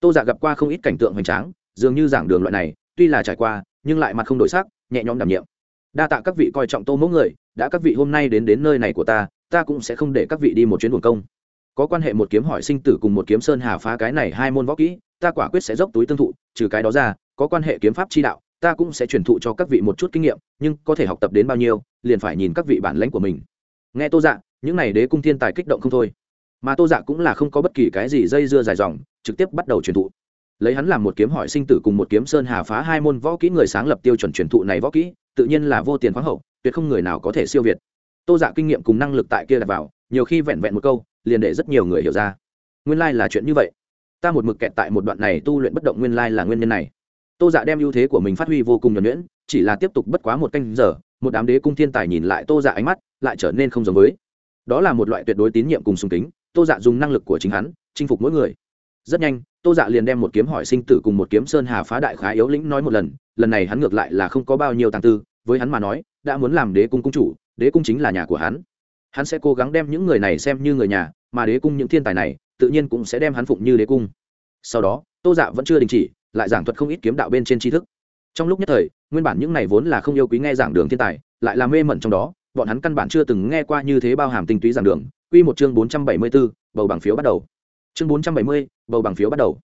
tô dạ gặp qua không ít cảnh tượng hoành tráng, dường như giảng đường loại này, tuy là trải qua, nhưng lại mặt không đổi sắc, nhẹ nhõm đảm nhiệm. Đa tạ các vị coi trọng tô mẫu người, đã các vị hôm nay đến đến nơi này của ta ta cũng sẽ không để các vị đi một chuyến buồn công. Có quan hệ một kiếm hỏi sinh tử cùng một kiếm sơn hà phá cái này hai môn võ kỹ ta quả quyết sẽ dốc túi tương thụ, trừ cái đó ra, có quan hệ kiếm pháp chi đạo, ta cũng sẽ truyền thụ cho các vị một chút kinh nghiệm, nhưng có thể học tập đến bao nhiêu, liền phải nhìn các vị bản lãnh của mình. Nghe tô dạ những n à y đế cung thiên tài kích động không thôi. Mà tô dạ cũng là không có bất kỳ cái gì dây dưa dài dòng, trực tiếp bắt đầu truyền thụ. Lấy hắn làm một kiếm hỏi sinh tử cùng một kiếm sơn hà phá hai môn võ kỹ người sáng lập tiêu chuẩn truyền thụ này võ kỹ, tự nhiên là vô tiền khoáng hậu, tuyệt không người nào có thể siêu việt. Tô dạ kinh nghiệm cùng năng lực tại kia đặt vào, nhiều khi vẹn vẹn một câu, liền để rất nhiều người hiểu ra. Nguyên lai、like、là chuyện như vậy ta một mực kẹt tại một đoạn này tu luyện bất động nguyên lai là nguyên nhân này. Tô dạ đem ưu thế của mình phát huy vô cùng nhuẩn nhuyễn, chỉ là tiếp tục bất quá một canh giờ, một đám đế cung thiên tài nhìn lại tô dạ ánh mắt, lại trở nên không giống với. Đó là một loại tuyệt đối tín nhiệm cùng sùng kính, tô dạ dùng năng lực của chính hắn, chinh phục mỗi người. Rất nhanh, tô dạ liền đem một kiếm hỏi sinh tử cùng một kiếm sơn hà phá đại khá yếu lĩnh nói một lần lần này hắn ngược lại là không có bao nhiêu tàng tư, với hắn mà nói, đã muốn làm đế cung cung chủ, đế cung chính là nhà của hắn. Hắn sẽ cố gắng đem những người này xem như người nhà, mà đế cung những thiên tài này tự nhiên cũng sẽ đem hắn phụng như đế cung sau đó tô dạ vẫn chưa đình chỉ lại giảng thuật không ít kiếm đạo bên trên tri thức trong lúc nhất thời nguyên bản những này vốn là không yêu quý nghe giảng đường thiên tài lại là mê mẩn trong đó bọn hắn căn bản chưa từng nghe qua như thế bao hàm tinh túy giảng đường Quy một chương bốn trăm bảy mươi 474, bầu bằng phiếu bắt đầu. Chương bốn trăm bảy mươi, bầu bằng phiếu bắt đầu.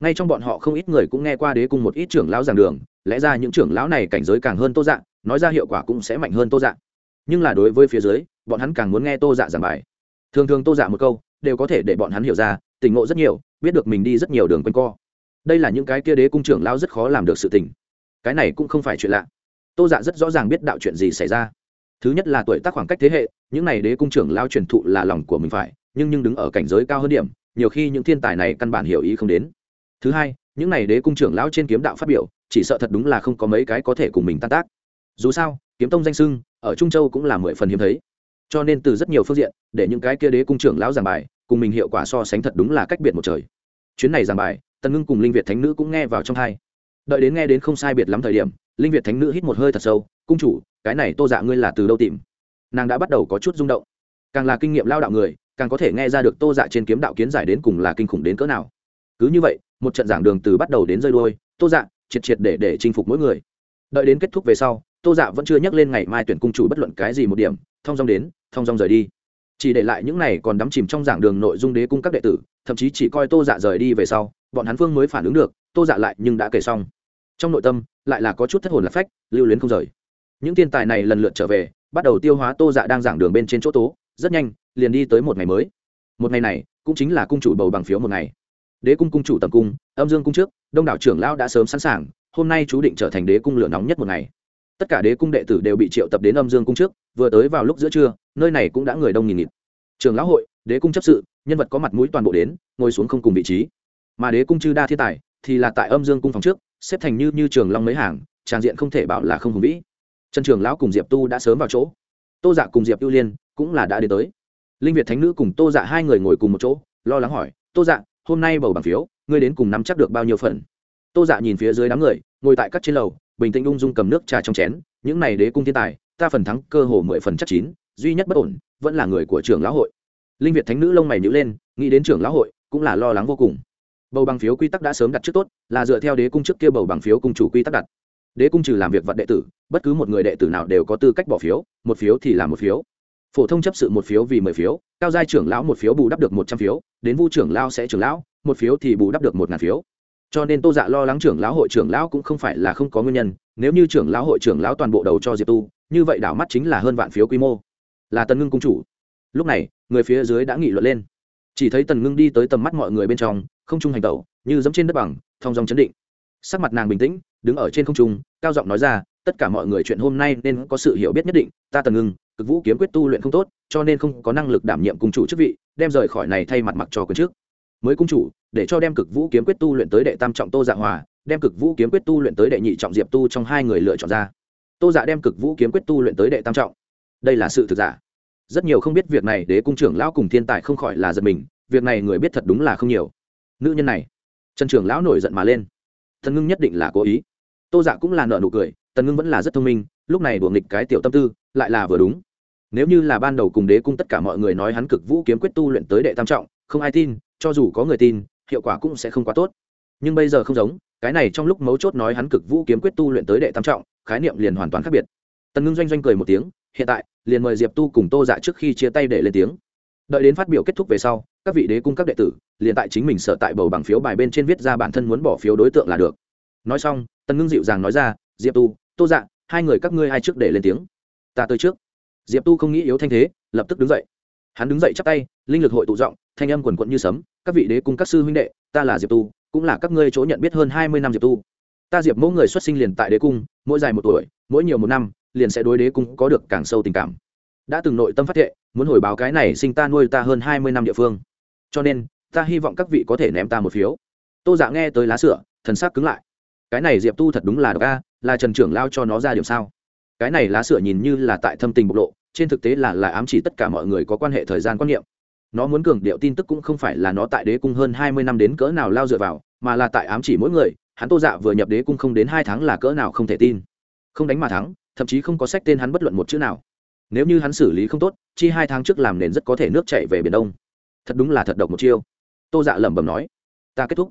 Ngay trong bọn họ không ít người cũng nghe qua đế cung một ít trưởng lão giảng đường, lẽ ra những trưởng lão này cảnh giới càng hơn Tô Dạ, nói ra hiệu quả cũng sẽ mạnh hơn Tô Dạ. Nhưng là đối với phía dưới, bọn hắn càng muốn nghe Tô Dạ giảng bài. Thường thường Tô Dạ một câu, đều có thể để bọn hắn hiểu ra, tỉnh ngộ rất nhiều, biết được mình đi rất nhiều đường quanh co. Đây là những cái kia đế cung trưởng lao rất khó làm được sự tình. Cái này cũng không phải chuyện lạ. Tô dạ rất rõ ràng biết đạo chuyện gì xảy ra. Thứ nhất là tuổi tác khoảng cách thế hệ những này đế cung trưởng lao truyền thụ là lòng của mình phải nhưng nhưng đứng ở cảnh giới cao hơn điểm nhiều khi những thiên tài này căn bản hiểu ý không đến. Thứ hai những này đế cung trưởng lao trên kiếm đạo phát biểu chỉ sợ thật đúng là không có mấy cái có thể cùng mình tan tác. Dù sao kiếm tông danh sưng ở trung châu cũng là mười phần hiếm thấy cho nên từ rất nhiều phương diện, để những cái kia đế cung trưởng lão giảng bài, cùng mình hiệu quả so sánh thật đúng là cách biệt một trời. Chuyến này giảng bài, tần ngưng cùng linh việt thánh nữ cũng nghe vào trong hai. Đợi đến nghe đến không sai biệt lắm thời điểm, linh việt thánh nữ hít một hơi thật sâu, cung chủ, cái này tô dạ ngươi là từ đâu tìm? Nàng đã bắt đầu có chút rung động. Càng là kinh nghiệm lao đạo người, càng có thể nghe ra được tô dạ trên kiếm đạo kiến giải đến cùng là kinh khủng đến cỡ nào. Cứ như vậy, một trận giảng đường từ bắt đầu đến rơi đôi tô dạ triệt triệt để để chinh phục mỗi người. Đợi đến kết thúc về sau, tô dạ vẫn chưa nhắc lên ngày mai tuyển cung chủ bất luận cái gì một điểm, thông dong đến thong dong rời đi. Chỉ để lại những này còn đắm chìm trong giảng đường nội dung đế cung các đệ tử, thậm chí chỉ coi tô dạ rời đi về sau, bọn hắn phương mới phản ứng được, tô dạ lại nhưng đã kể xong. Trong nội tâm, lại là có chút thất hồn lạc phách, lưu luyến không rời. Những thiên tài này lần lượt trở về, bắt đầu tiêu hóa tô dạ đang giảng đường bên trên chỗ tố, rất nhanh, liền đi tới một ngày mới. Một ngày này, cũng chính là cung chủ bầu bằng phiếu một ngày. Đế cung cung chủ tầm cung, âm dương cung trước, đông đảo trưởng lão đã sớm sẵn sàng, hôm nay chú định trở thành đế cung lửa nóng nhất một ngày. Tất cả đế cung đệ tử đều bị triệu tập đến âm dương cung trước, vừa tới vào lúc giữa trưa nơi này cũng đã người đông nghìn nghịt. Trường lão hội, đế cung chấp sự, nhân vật có mặt mũi toàn bộ đến, ngồi xuống không cùng vị trí. Mà đế cung chư đa thiên tài thì là tại âm dương cung phòng trước, xếp thành như như trường long mấy hàng tràng diện không thể bảo là không hùng vĩ. Trần trường lão cùng diệp tu đã sớm vào chỗ. Tô dạ cùng diệp ưu liên cũng là đã đến tới. Linh việt thánh nữ cùng tô dạ hai người ngồi cùng một chỗ, lo lắng hỏi, tô dạ hôm nay bầu bằng phiếu, ngươi đến cùng nắm chắc được bao nhiêu phần? Tô dạ nhìn phía dưới đám người, ngồi tại các trên lầu, bình tĩnh ung dung cầm nước trà trong chén, những này đế cung thiên tài, ta phần thắng cơ hồ mười phần chắc chín duy nhất bất ổn vẫn là người của trưởng lão hội. Linh việt thánh nữ lông mày nhữ lên, nghĩ đến trưởng lão hội cũng là lo lắng vô cùng. Bầu bằng phiếu quy tắc đã sớm đặt trước tốt, là dựa theo đế cung trước kia bầu bằng phiếu cung chủ quy tắc đặt. Đế cung trừ làm việc vật đệ tử, bất cứ một người đệ tử nào đều có tư cách bỏ phiếu, một phiếu thì là một phiếu. Phổ thông chấp sự một phiếu vì mười phiếu, cao giai trưởng lão một phiếu bù đắp được một trăm phiếu, đến vu trưởng lao sẽ trưởng lão, một phiếu thì bù đắp được một ngàn phiếu. Cho nên tô dạ lo lắng trưởng lão hội trưởng lão cũng không phải là không có nguyên nhân, nếu như trưởng lão hội trưởng lão toàn bộ đầu cho diệp tu, như vậy đảo mắt chính là hơn vạn phiếu quy mô là tần ngưng cung chủ. Lúc này, người phía dưới đã nghị luận lên. Chỉ thấy tần ngưng đi tới tầm mắt mọi người bên trong, không trung hành tẩu, như dẫm trên đất bằng, thong dòng chấn định. Sắc mặt nàng bình tĩnh, đứng ở trên không trung, cao giọng nói ra, tất cả mọi người chuyện hôm nay nên có sự hiểu biết nhất định, ta tần ngưng, cực vũ kiếm quyết tu luyện không tốt, cho nên không có năng lực đảm nhiệm cung chủ chức vị, đem rời khỏi này thay mặt mặc cho quyền trước. Mới cung chủ, để cho đem cực vũ kiếm quyết tu luyện tới đệ tam trọng tô dạ hòa, đem cực vũ kiếm quyết tu luyện tới đệ nhị trọng diệp tu trong hai người lựa chọn ra. Tô dạ đem cực vũ kiếm quyết tu luyện tới đệ tam trọng đây là sự thực giả. Rất nhiều không biết việc này, đế cung trưởng lão cùng thiên tài không khỏi là giật mình, việc này người biết thật đúng là không nhiều. Nữ nhân này, trần trưởng lão nổi giận mà lên. Thần ngưng nhất định là cố ý. Tô dạ cũng là nợ nụ cười tần ngưng vẫn là rất thông minh, lúc này đùa nghịch cái tiểu tâm tư, lại là vừa đúng. Nếu như là ban đầu cùng đế cung tất cả mọi người nói hắn cực vũ kiếm quyết tu luyện tới đệ tam trọng, không ai tin, cho dù có người tin, hiệu quả cũng sẽ không quá tốt. Nhưng bây giờ không giống, cái này trong lúc mấu chốt nói hắn cực vũ kiếm quyết tu luyện tới đệ tam trọng, khái niệm liền hoàn toàn khác biệt. Tần ngưng doanh doanh cười một tiếng hiện tại, liền mời diệp tu cùng tô dạ trước khi chia tay để lên tiếng. Đợi đến phát biểu kết thúc về sau, các vị đế cung các đệ tử, liền tại chính mình sở tại bầu bằng phiếu bài bên trên viết ra bản thân muốn bỏ phiếu đối tượng là được. Nói xong, tần ngưng dịu dàng nói ra, diệp tu, tô dạ hai người các ngươi ai trước để lên tiếng? Ta tới trước. Diệp tu không nghĩ yếu thanh thế, lập tức đứng dậy. Hắn đứng dậy chắp tay, linh lực hội tụ giọng, thanh âm quần quận như sấm, các vị đế cung các sư huynh đệ, ta là diệp tu, cũng là các ngươi chỗ nhận biết hơn hai mươi năm diệp tu. Ta diệp mỗi người xuất sinh liền tại đế cung, mỗi dài một tuổi, mỗi nhiều một năm liền sẽ đối đế cung có được càng sâu tình cảm. Đã từng nội tâm phát thệ, muốn hồi báo cái này sinh ta nuôi ta hơn hai mươi năm địa phương. Cho nên, ta hy vọng các vị có thể ném ta một phiếu. Tô dạ nghe tới lá sửa thần sắc cứng lại. Cái này diệp tu thật đúng là độc a, là trần trưởng lao cho nó ra điểm sao? Cái này lá sửa nhìn như là tại thâm tình bộc lộ, trên thực tế là là ám chỉ tất cả mọi người có quan hệ thời gian quan niệm. Nó muốn cường điệu tin tức cũng không phải là nó tại đế cung hơn hai mươi năm đến cỡ nào lao dựa vào, mà là tại ám chỉ mỗi người, hắn tô dạ vừa nhập đế cung không đến hai tháng là cỡ nào không thể tin. Không đánh mà thắng thậm chí không có sách tên hắn bất luận một chữ nào. Nếu như hắn xử lý không tốt, chi hai tháng trước làm nền rất có thể nước chạy về biển đông. Thật đúng là thật độc một chiêu. Tô dạ lẩm bẩm nói. Ta kết thúc.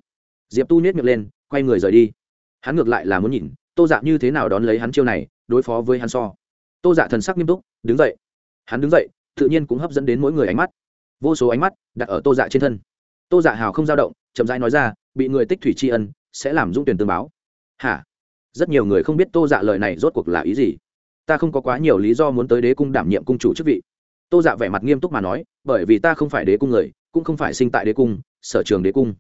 Diệp tu nhét miệng lên, quay người rời đi. Hắn ngược lại là muốn nhìn, tô dạ như thế nào đón lấy hắn chiêu này, đối phó với hắn so. Tô dạ thần sắc nghiêm túc, đứng dậy. Hắn đứng dậy, tự nhiên cũng hấp dẫn đến mỗi người ánh mắt. Vô số ánh mắt đặt ở tô dạ trên thân. Tô dạ hào không dao động, chậm rãi nói ra, bị người tích thủy tri ân, sẽ làm dung tuyển tương báo. Hả? Rất nhiều người không biết tô dạ lời này rốt cuộc là ý gì. Ta không có quá nhiều lý do muốn tới đế cung đảm nhiệm cung chủ chức vị. Tô dạ vẻ mặt nghiêm túc mà nói bởi vì ta không phải đế cung người cũng không phải sinh tại đế cung sở trường đế cung.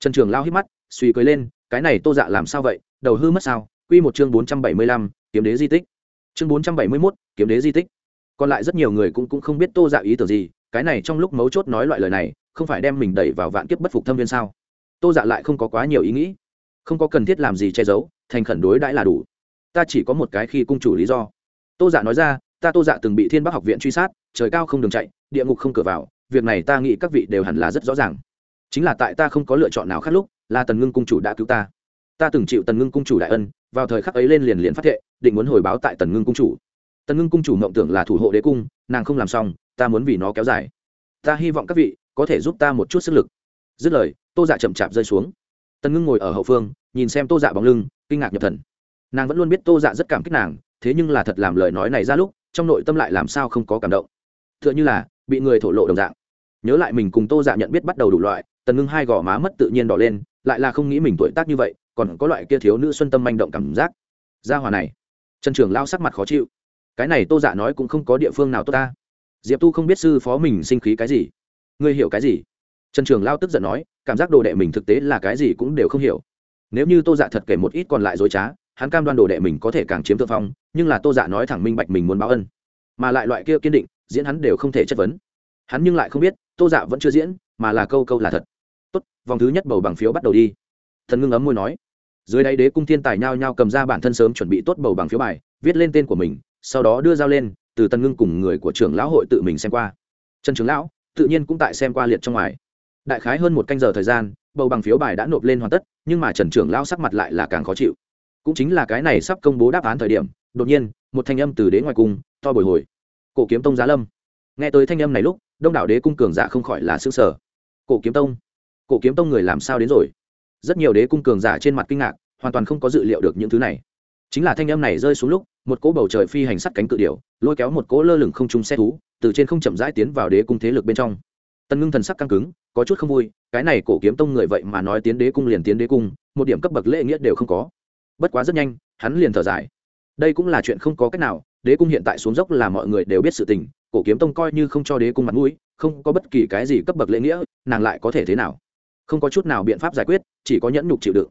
Trần trường lao hít mắt suy cười lên cái này tô dạ làm sao vậy đầu hư mất sao? Q một chương bốn trăm bảy mươi lăm kiếm đế di tích. Chương bốn trăm bảy mươi mốt kiếm đế di tích. Còn lại rất nhiều người cũng, cũng không biết tô dạ ý tưởng gì cái này trong lúc mấu chốt nói loại lời này không phải đem mình đẩy vào vạn kiếp bất phục thâm viên sao? Tô dạ lại không có quá nhiều ý nghĩ. Không có cần thiết làm gì che giấu thành khẩn đối đãi là đủ. Ta chỉ có một cái khi cung chủ lý do. Tô dạ nói ra, ta tô dạ từng bị thiên bắc học viện truy sát, trời cao không đường chạy, địa ngục không cửa vào, việc này ta nghĩ các vị đều hẳn là rất rõ ràng. Chính là tại ta không có lựa chọn nào khác lúc, là tần ngưng cung chủ đã cứu ta. Ta từng chịu tần ngưng cung chủ đại ân, vào thời khắc ấy lên liền liền phát thệ, định muốn hồi báo tại tần ngưng cung chủ. Tần ngưng cung chủ mộng tưởng là thủ hộ đế cung, nàng không làm xong, ta muốn vì nó kéo dài. Ta hy vọng các vị có thể giúp ta một chút sức lực. Dứt lời, tô dạ chậm chạp rơi xuống. Tần ngưng ngồi ở hậu phương, nhìn xem tô dạ bóng lưng kinh ngạc nhập thần. Nàng vẫn luôn biết tô dạ rất cảm kích nàng, thế nhưng là thật làm lời nói này ra lúc, trong nội tâm lại làm sao không có cảm động. T h ư ợ n h ư là, bị người thổ lộ đồng dạng. Nhớ lại mình cùng tô dạ nhận biết bắt đầu đủ loại, tần ngưng hai gò má mất tự nhiên đỏ lên, lại là không nghĩ mình tuổi tác như vậy, còn có loại kia thiếu nữ xuân tâm manh động cảm giác. Gia hòa này, trần trường lao sắc mặt khó chịu. Cái này tô dạ nói cũng không có địa phương nào tốt ta. Diệp tu không biết sư phó mình sinh khí cái gì. Ngươi hiểu cái gì? Trần trường lao tức giận nói, cảm giác đồ đệ mình thực tế là cái gì cũng đều không hiểu nếu như tô dạ thật kể một ít còn lại dối trá, hắn cam đoan đồ đệ mình có thể càng chiếm thượng phong, nhưng là tô dạ nói thẳng minh bạch mình muốn báo ân. Mà lại loại kia kiên định, diễn hắn đều không thể chất vấn. Hắn nhưng lại không biết, tô dạ vẫn chưa diễn, mà là câu câu là thật. Tốt, vòng thứ nhất bầu bằng phiếu bắt đầu đi. Thần ngưng ấm môi nói. Dưới đáy đế cung thiên tài nhao nhao cầm ra bản thân sớm chuẩn bị tốt bầu bằng phiếu bài, viết lên tên của mình, sau đó đưa dao lên, từ tần ngưng cùng người của trưởng lão hội tự mình xem qua. Trần trưởng lão, tự nhiên cũng tại xem qua liệt trong ngoài. Đại khái hơn một canh giờ thời gian bầu bằng phiếu bài đã nộp lên hoàn tất, nhưng mà trần trưởng lão sắc mặt lại là càng khó chịu. Cũng chính là cái này sắp công bố đáp án thời điểm, đột nhiên, một thanh âm từ đế ngoài cung, to bồi hồi. Cổ kiếm tông giá lâm. Nghe tới thanh âm này lúc, đông đảo đế cung cường giả không khỏi là xương sở cổ kiếm tông? Cổ kiếm tông người làm sao đến rồi? Rất nhiều đế cung cường giả trên mặt kinh ngạc, hoàn toàn không có dự liệu được những thứ này. Chính là thanh âm này rơi xuống lúc, một cỗ bầu trời phi hành sắt cánh cự điểu, lôi kéo một cỗ lơ lửng không trung xe thú, từ trên không chậm rãi tiến vào đế cung thế lực bên trong tân ngưng thần sắc căng cứng, có chút không vui, cái này cổ kiếm tông người vậy mà nói tiến đế cung liền tiến đế cung, một điểm cấp bậc lễ nghĩa đều không có. Bất quá rất nhanh, hắn liền thở dài. Đây cũng là chuyện không có cách nào, đế cung hiện tại xuống dốc là mọi người đều biết sự tình, cổ kiếm tông coi như không cho đế cung mặt mũi, không có bất kỳ cái gì cấp bậc lễ nghĩa, nàng lại có thể thế nào? Không có chút nào biện pháp giải quyết, chỉ có nhẫn nhục chịu đựng.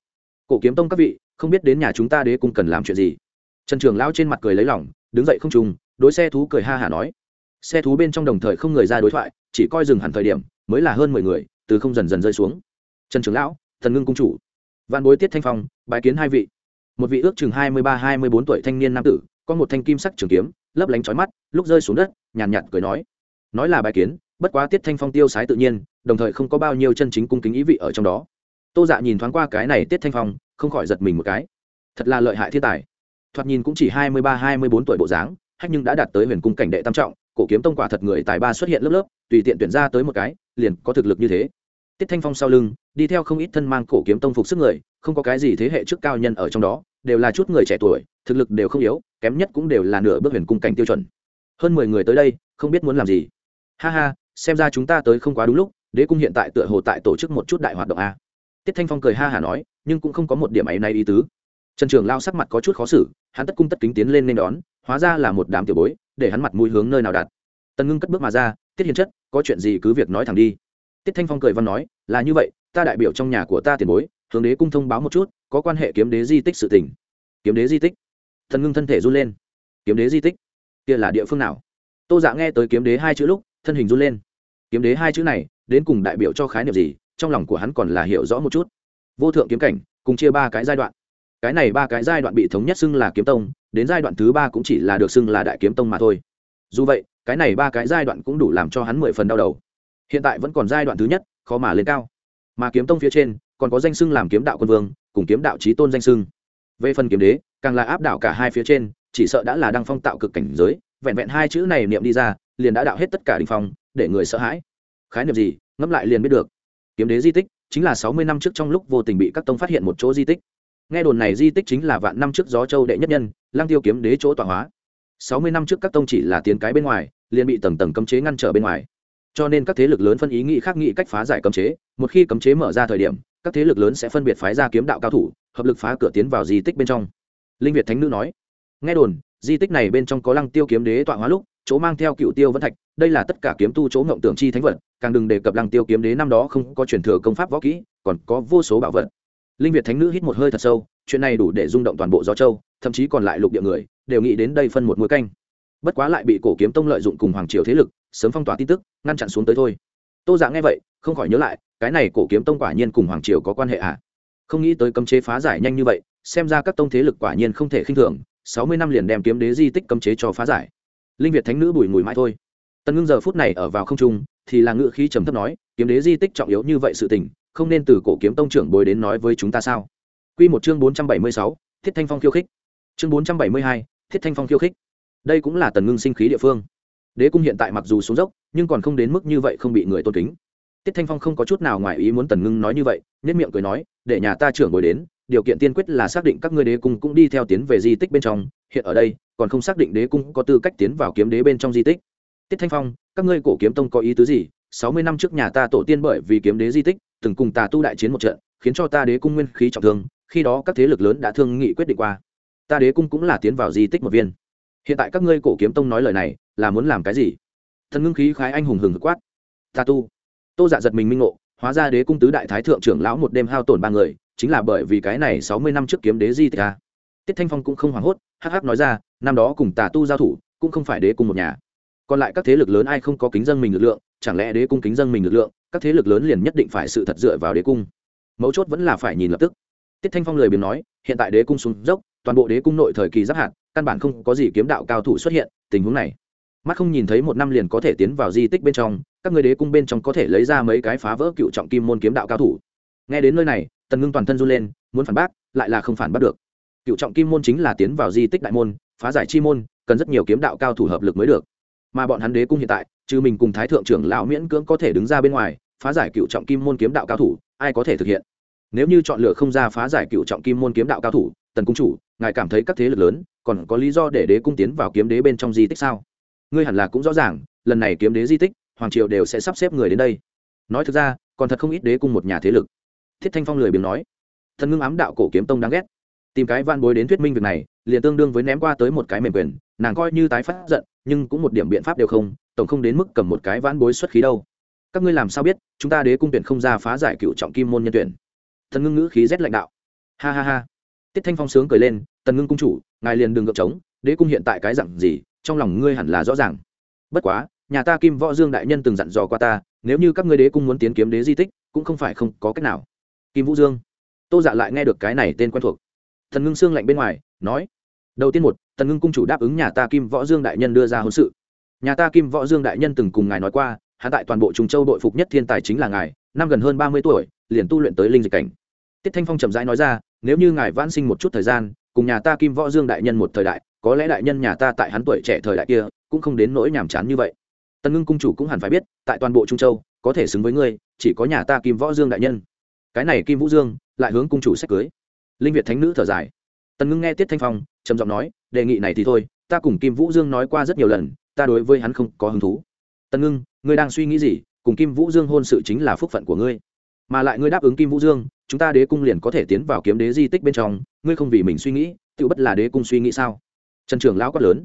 Cổ kiếm tông các vị, không biết đến nhà chúng ta đế cung cần làm chuyện gì. Trần trường lao trên mặt cười lấy lỏng đứng dậy không trùng, đối xe thú cười ha hả nói xe thú bên trong đồng thời không người ra đối thoại chỉ coi dừng hẳn thời điểm mới là hơn mười người từ không dần dần rơi xuống. Trần trưởng lão thần ngưng cung chủ. Văn bối tiết thanh phong bái kiến hai vị. Một vị ước chừng hai mươi ba hai mươi bốn tuổi thanh niên nam tử có một thanh kim sắc trường kiếm lấp lánh trói mắt lúc rơi xuống đất nhàn nhạt, nhạt cười nói. Nói là bài kiến bất quá tiết thanh phong tiêu sái tự nhiên đồng thời không có bao nhiêu chân chính cung kính ý vị ở trong đó. Tô dạ nhìn thoáng qua cái này tiết thanh phong không khỏi giật mình một cái. Thật là lợi hại thiên tài. Thoạt nhìn cũng chỉ hai mươi ba hai mươi bốn tuổi bộ dáng hách nhưng đã đạt tới huyền cung cảnh đệ tam trọng cổ kiếm tông quả thật người tài ba xuất hiện lớp lớp, tùy tiện tuyển ra tới một cái, liền có thực lực như thế. Tiết thanh phong sau lưng, đi theo không ít thân mang cổ kiếm tông phục sức người, không có cái gì thế hệ trước cao nhân ở trong đó, đều là chút người trẻ tuổi, thực lực đều không yếu, kém nhất cũng đều là nửa bước huyền cung cảnh tiêu chuẩn. Hơn mười người tới đây, không biết muốn làm gì. Ha ha, xem ra chúng ta tới không quá đúng lúc, đế cung hiện tại tựa hồ tại tổ chức một chút đại hoạt động a. Tiết thanh phong cười ha hả nói, nhưng cũng không có một điểm ấy nay ý tứ. Trần trường lao sắc mặt có chút khó xử, hắn tất cung tất kính tiến lên nên đón hóa ra là một đám tiểu bối, để hắn mặt mũi hướng nơi nào đặt. Tần ngưng cất bước mà ra, tiết hiền chất, có chuyện gì cứ việc nói thẳng đi. Tiết thanh phong cười văn nói, là như vậy, ta đại biểu trong nhà của ta tiền bối, hướng đế cung thông báo một chút, có quan hệ kiếm đế di tích sự tình. Kiếm đế di tích? Tần ngưng thân thể run lên. Kiếm đế di tích? Kia là địa phương nào? Tô dạ nghe tới kiếm đế hai chữ lúc, thân hình run lên. Kiếm đế hai chữ này, đến cùng đại biểu cho khái niệm gì? Trong lòng của hắn còn là hiểu rõ một chút. Vô thượng kiếm cảnh, cùng chia ba cái giai đoạn cái này ba cái giai đoạn bị thống nhất xưng là kiếm tông, đến giai đoạn thứ ba cũng chỉ là được xưng là đại kiếm tông mà thôi. Dù vậy, cái này ba cái giai đoạn cũng đủ làm cho hắn mười phần đau đầu. Hiện tại vẫn còn giai đoạn thứ nhất, khó mà lên cao. Mà kiếm tông phía trên, còn có danh xưng làm kiếm đạo quân vương, cùng kiếm đạo trí tôn danh xưng. Về phần kiếm đế, càng là áp đảo cả hai phía trên, chỉ sợ đã là đăng phong tạo cực cảnh giới, vẹn vẹn hai chữ này niệm đi ra, liền đã đạo hết tất cả đình phong, để người sợ hãi. Khái niệm gì? Ngẫm lại liền biết được. Kiếm đế di tích, chính là sáu mươi năm trước trong lúc vô tình bị các tông phát hiện một chỗ di tích nghe đồn này di tích chính là vạn năm trước gió châu đệ nhất nhân lang tiêu kiếm đế chỗ tọa hóa. Sáu mươi năm trước các tông chỉ là tiến cái bên ngoài, liền bị tầng tầng cấm chế ngăn trở bên ngoài. Cho nên các thế lực lớn phân ý nghĩ khác nghĩ cách phá giải cấm chế, một khi cấm chế mở ra thời điểm, các thế lực lớn sẽ phân biệt phái ra kiếm đạo cao thủ, hợp lực phá cửa tiến vào di tích bên trong. Linh việt thánh nữ nói, nghe đồn, di tích này bên trong có lăng tiêu kiếm đế tọa hóa lúc, chỗ mang theo cựu tiêu vân thạch, đây là tất cả kiếm tu chỗ ngộng tưởng chi thánh vật, càng đừng đề cập lăng tiêu kiếm đế năm đó không có truyền thừa công pháp võ kỹ, còn có vô số bảo vật linh việt thánh nữ hít một hơi thật sâu, chuyện này đủ để rung động toàn bộ gió châu, thậm chí còn lại lục địa người, đều nghĩ đến đây phân một mũi canh. Bất quá lại bị cổ kiếm tông lợi dụng cùng hoàng triều thế lực, sớm phong tỏa tin tức, ngăn chặn xuống tới thôi. Tô Giả nghe vậy, không khỏi nhớ lại, cái này cổ kiếm tông quả nhiên cùng hoàng triều có quan hệ à? Không nghĩ tới cấm chế phá giải nhanh như vậy, xem ra các tông thế lực quả nhiên không thể khinh thường, sáu mươi năm liền đem kiếm đế di tích cấm chế cho phá giải. Linh việt thánh nữ bùi mùi mãi thôi. Tần ngưng giờ phút này ở vào không trung, thì là ngự khí trầm thấp nói, kiếm đế di tích trọng yếu như vậy sự tình không nên từ cổ kiếm tông trưởng bồi đến nói với chúng ta sao? Quy một chương bốn trăm bảy mươi sáu, thiết thanh phong khiêu khích. Chương bốn trăm bảy mươi hai, thiết thanh phong khiêu khích. Đây cũng là tần ngưng sinh khí địa phương. Đế cung hiện tại mặc dù xuống dốc, nhưng còn không đến mức như vậy không bị người tôn kính. Tiết thanh phong không có chút nào ngoài ý muốn tần ngưng nói như vậy nhất miệng cười nói, để nhà ta trưởng bồi đến, điều kiện tiên quyết là xác định các ngươi đế cung cũng đi theo tiến về di tích bên trong. Hiện ở đây, còn không xác định đế cung có tư cách tiến vào kiếm đế bên trong di tích. Tiết thanh phong, các ngươi cổ kiếm tông có ý tứ gì? Sáu mươi năm trước nhà ta tổ tiên bởi vì kiếm đế di tích từng cùng tà tu đại chiến một trận, khiến cho ta đế cung nguyên khí trọng thương, khi đó các thế lực lớn đã thương nghị quyết định qua. Ta đế cung cũng là tiến vào di tích một viên. Hiện tại các ngươi cổ kiếm tông nói lời này, là muốn làm cái gì? Thần ngưng khí khái anh hùng hừng quát. Ta tu. Tô dạ giật mình minh ngộ, hóa ra đế cung tứ đại thái thượng trưởng lão một đêm hao tổn ba người, chính là bởi vì cái này sáu mươi năm trước kiếm đế di tích a. Tiết thanh phong cũng không hoảng hốt, hắc hắc nói ra, năm đó cùng tà tu giao thủ, cũng không phải đế cung một nhà. Còn lại các thế lực lớn ai không có kính dân mình lực lượng, chẳng lẽ đế cung kính dân mình lực lượng các thế lực lớn liền nhất định phải sự thật dựa vào đế cung. Mấu chốt vẫn là phải nhìn lập tức. Tiết thanh phong lời biếng nói, hiện tại đế cung xuống dốc, toàn bộ đế cung nội thời kỳ giáp hạt, căn bản không có gì kiếm đạo cao thủ xuất hiện, tình huống này. Mắt không nhìn thấy một năm liền có thể tiến vào di tích bên trong, các người đế cung bên trong có thể lấy ra mấy cái phá vỡ cựu trọng kim môn kiếm đạo cao thủ. Nghe đến nơi này, tần ngưng toàn thân run lên, muốn phản bác, lại là không phản bác được. Cựu trọng kim môn chính là tiến vào di tích đại môn, phá giải chi môn, cần rất nhiều kiếm đạo cao thủ hợp lực mới được. Mà bọn hắn đế cung hiện tại, trừ mình cùng thái thượng trưởng lão miễn cưỡng có thể đứng ra bên ngoài phá giải cựu trọng kim môn kiếm đạo cao thủ, ai có thể thực hiện? Nếu như chọn lựa không ra phá giải cựu trọng kim môn kiếm đạo cao thủ, tần cung chủ, ngài cảm thấy các thế lực lớn còn có lý do để đế cung tiến vào kiếm đế bên trong di tích sao? Ngươi hẳn là cũng rõ ràng, lần này kiếm đế di tích, hoàng triều đều sẽ sắp xếp người đến đây. Nói thực ra, còn thật không ít đế cung một nhà thế lực. Thiết thanh phong lười biếng nói. Thần ngưng ám đạo cổ kiếm tông đáng ghét. Tìm cái van bối đến thuyết minh việc này, liền tương đương với ném qua tới một cái mềm quyền, nàng coi như tái phát giận, nhưng cũng một điểm biện pháp đều không, tổng không đến mức cầm một cái van bối xuất khí đâu các ngươi làm sao biết, chúng ta đế cung tuyển không ra phá giải cựu trọng kim môn nhân tuyển. Thần ngưng ngữ khí rét lãnh đạo. Ha ha ha. Tiết thanh phong sướng cười lên tần ngưng cung chủ, ngài liền đừng gợp trống, đế cung hiện tại cái dặn gì, trong lòng ngươi hẳn là rõ ràng. Bất quá, nhà ta kim võ dương đại nhân từng dặn dò qua ta, nếu như các ngươi đế cung muốn tiến kiếm đế di tích, cũng không phải không có cách nào. Kim vũ dương. Tô dạ lại nghe được cái này tên quen thuộc. Thần ngưng xương lạnh bên ngoài, nói, đầu tiên một tần ngưng cung chủ đáp ứng nhà ta kim võ dương đại nhân đưa ra hôn sự. Nhà ta kim võ dương đại nhân từng cùng ngài nói qua hạ tại toàn bộ trùng châu đội phục nhất thiên tài chính là ngài, năm gần hơn ba mươi tuổi, liền tu luyện tới linh dịch cảnh. Tiết thanh phong chậm rãi nói ra, nếu như ngài vãn sinh một chút thời gian, cùng nhà ta kim võ dương đại nhân một thời đại, có lẽ đại nhân nhà ta tại hắn tuổi trẻ thời đại kia, cũng không đến nỗi nhàm chán như vậy. Tân ngưng cung chủ cũng hẳn phải biết, tại toàn bộ trung châu, có thể xứng với ngươi, chỉ có nhà ta kim võ dương đại nhân. Cái này kim vũ dương, lại hướng cung chủ sách cưới. Linh việt thánh nữ thở dài. Tần ngưng nghe tiết thanh phong, trầm giọng nói, đề nghị này thì thôi, ta cùng kim vũ dương nói qua rất nhiều lần, ta đối với hắn không có hứng thú. Tần ngưng ngươi đang suy nghĩ gì, cùng kim vũ dương hôn sự chính là phúc phận của ngươi. Mà lại ngươi đáp ứng kim vũ dương, chúng ta đế cung liền có thể tiến vào kiếm đế di tích bên trong, ngươi không vì mình suy nghĩ, tự bất là đế cung suy nghĩ sao? Trần trưởng lão quát lớn.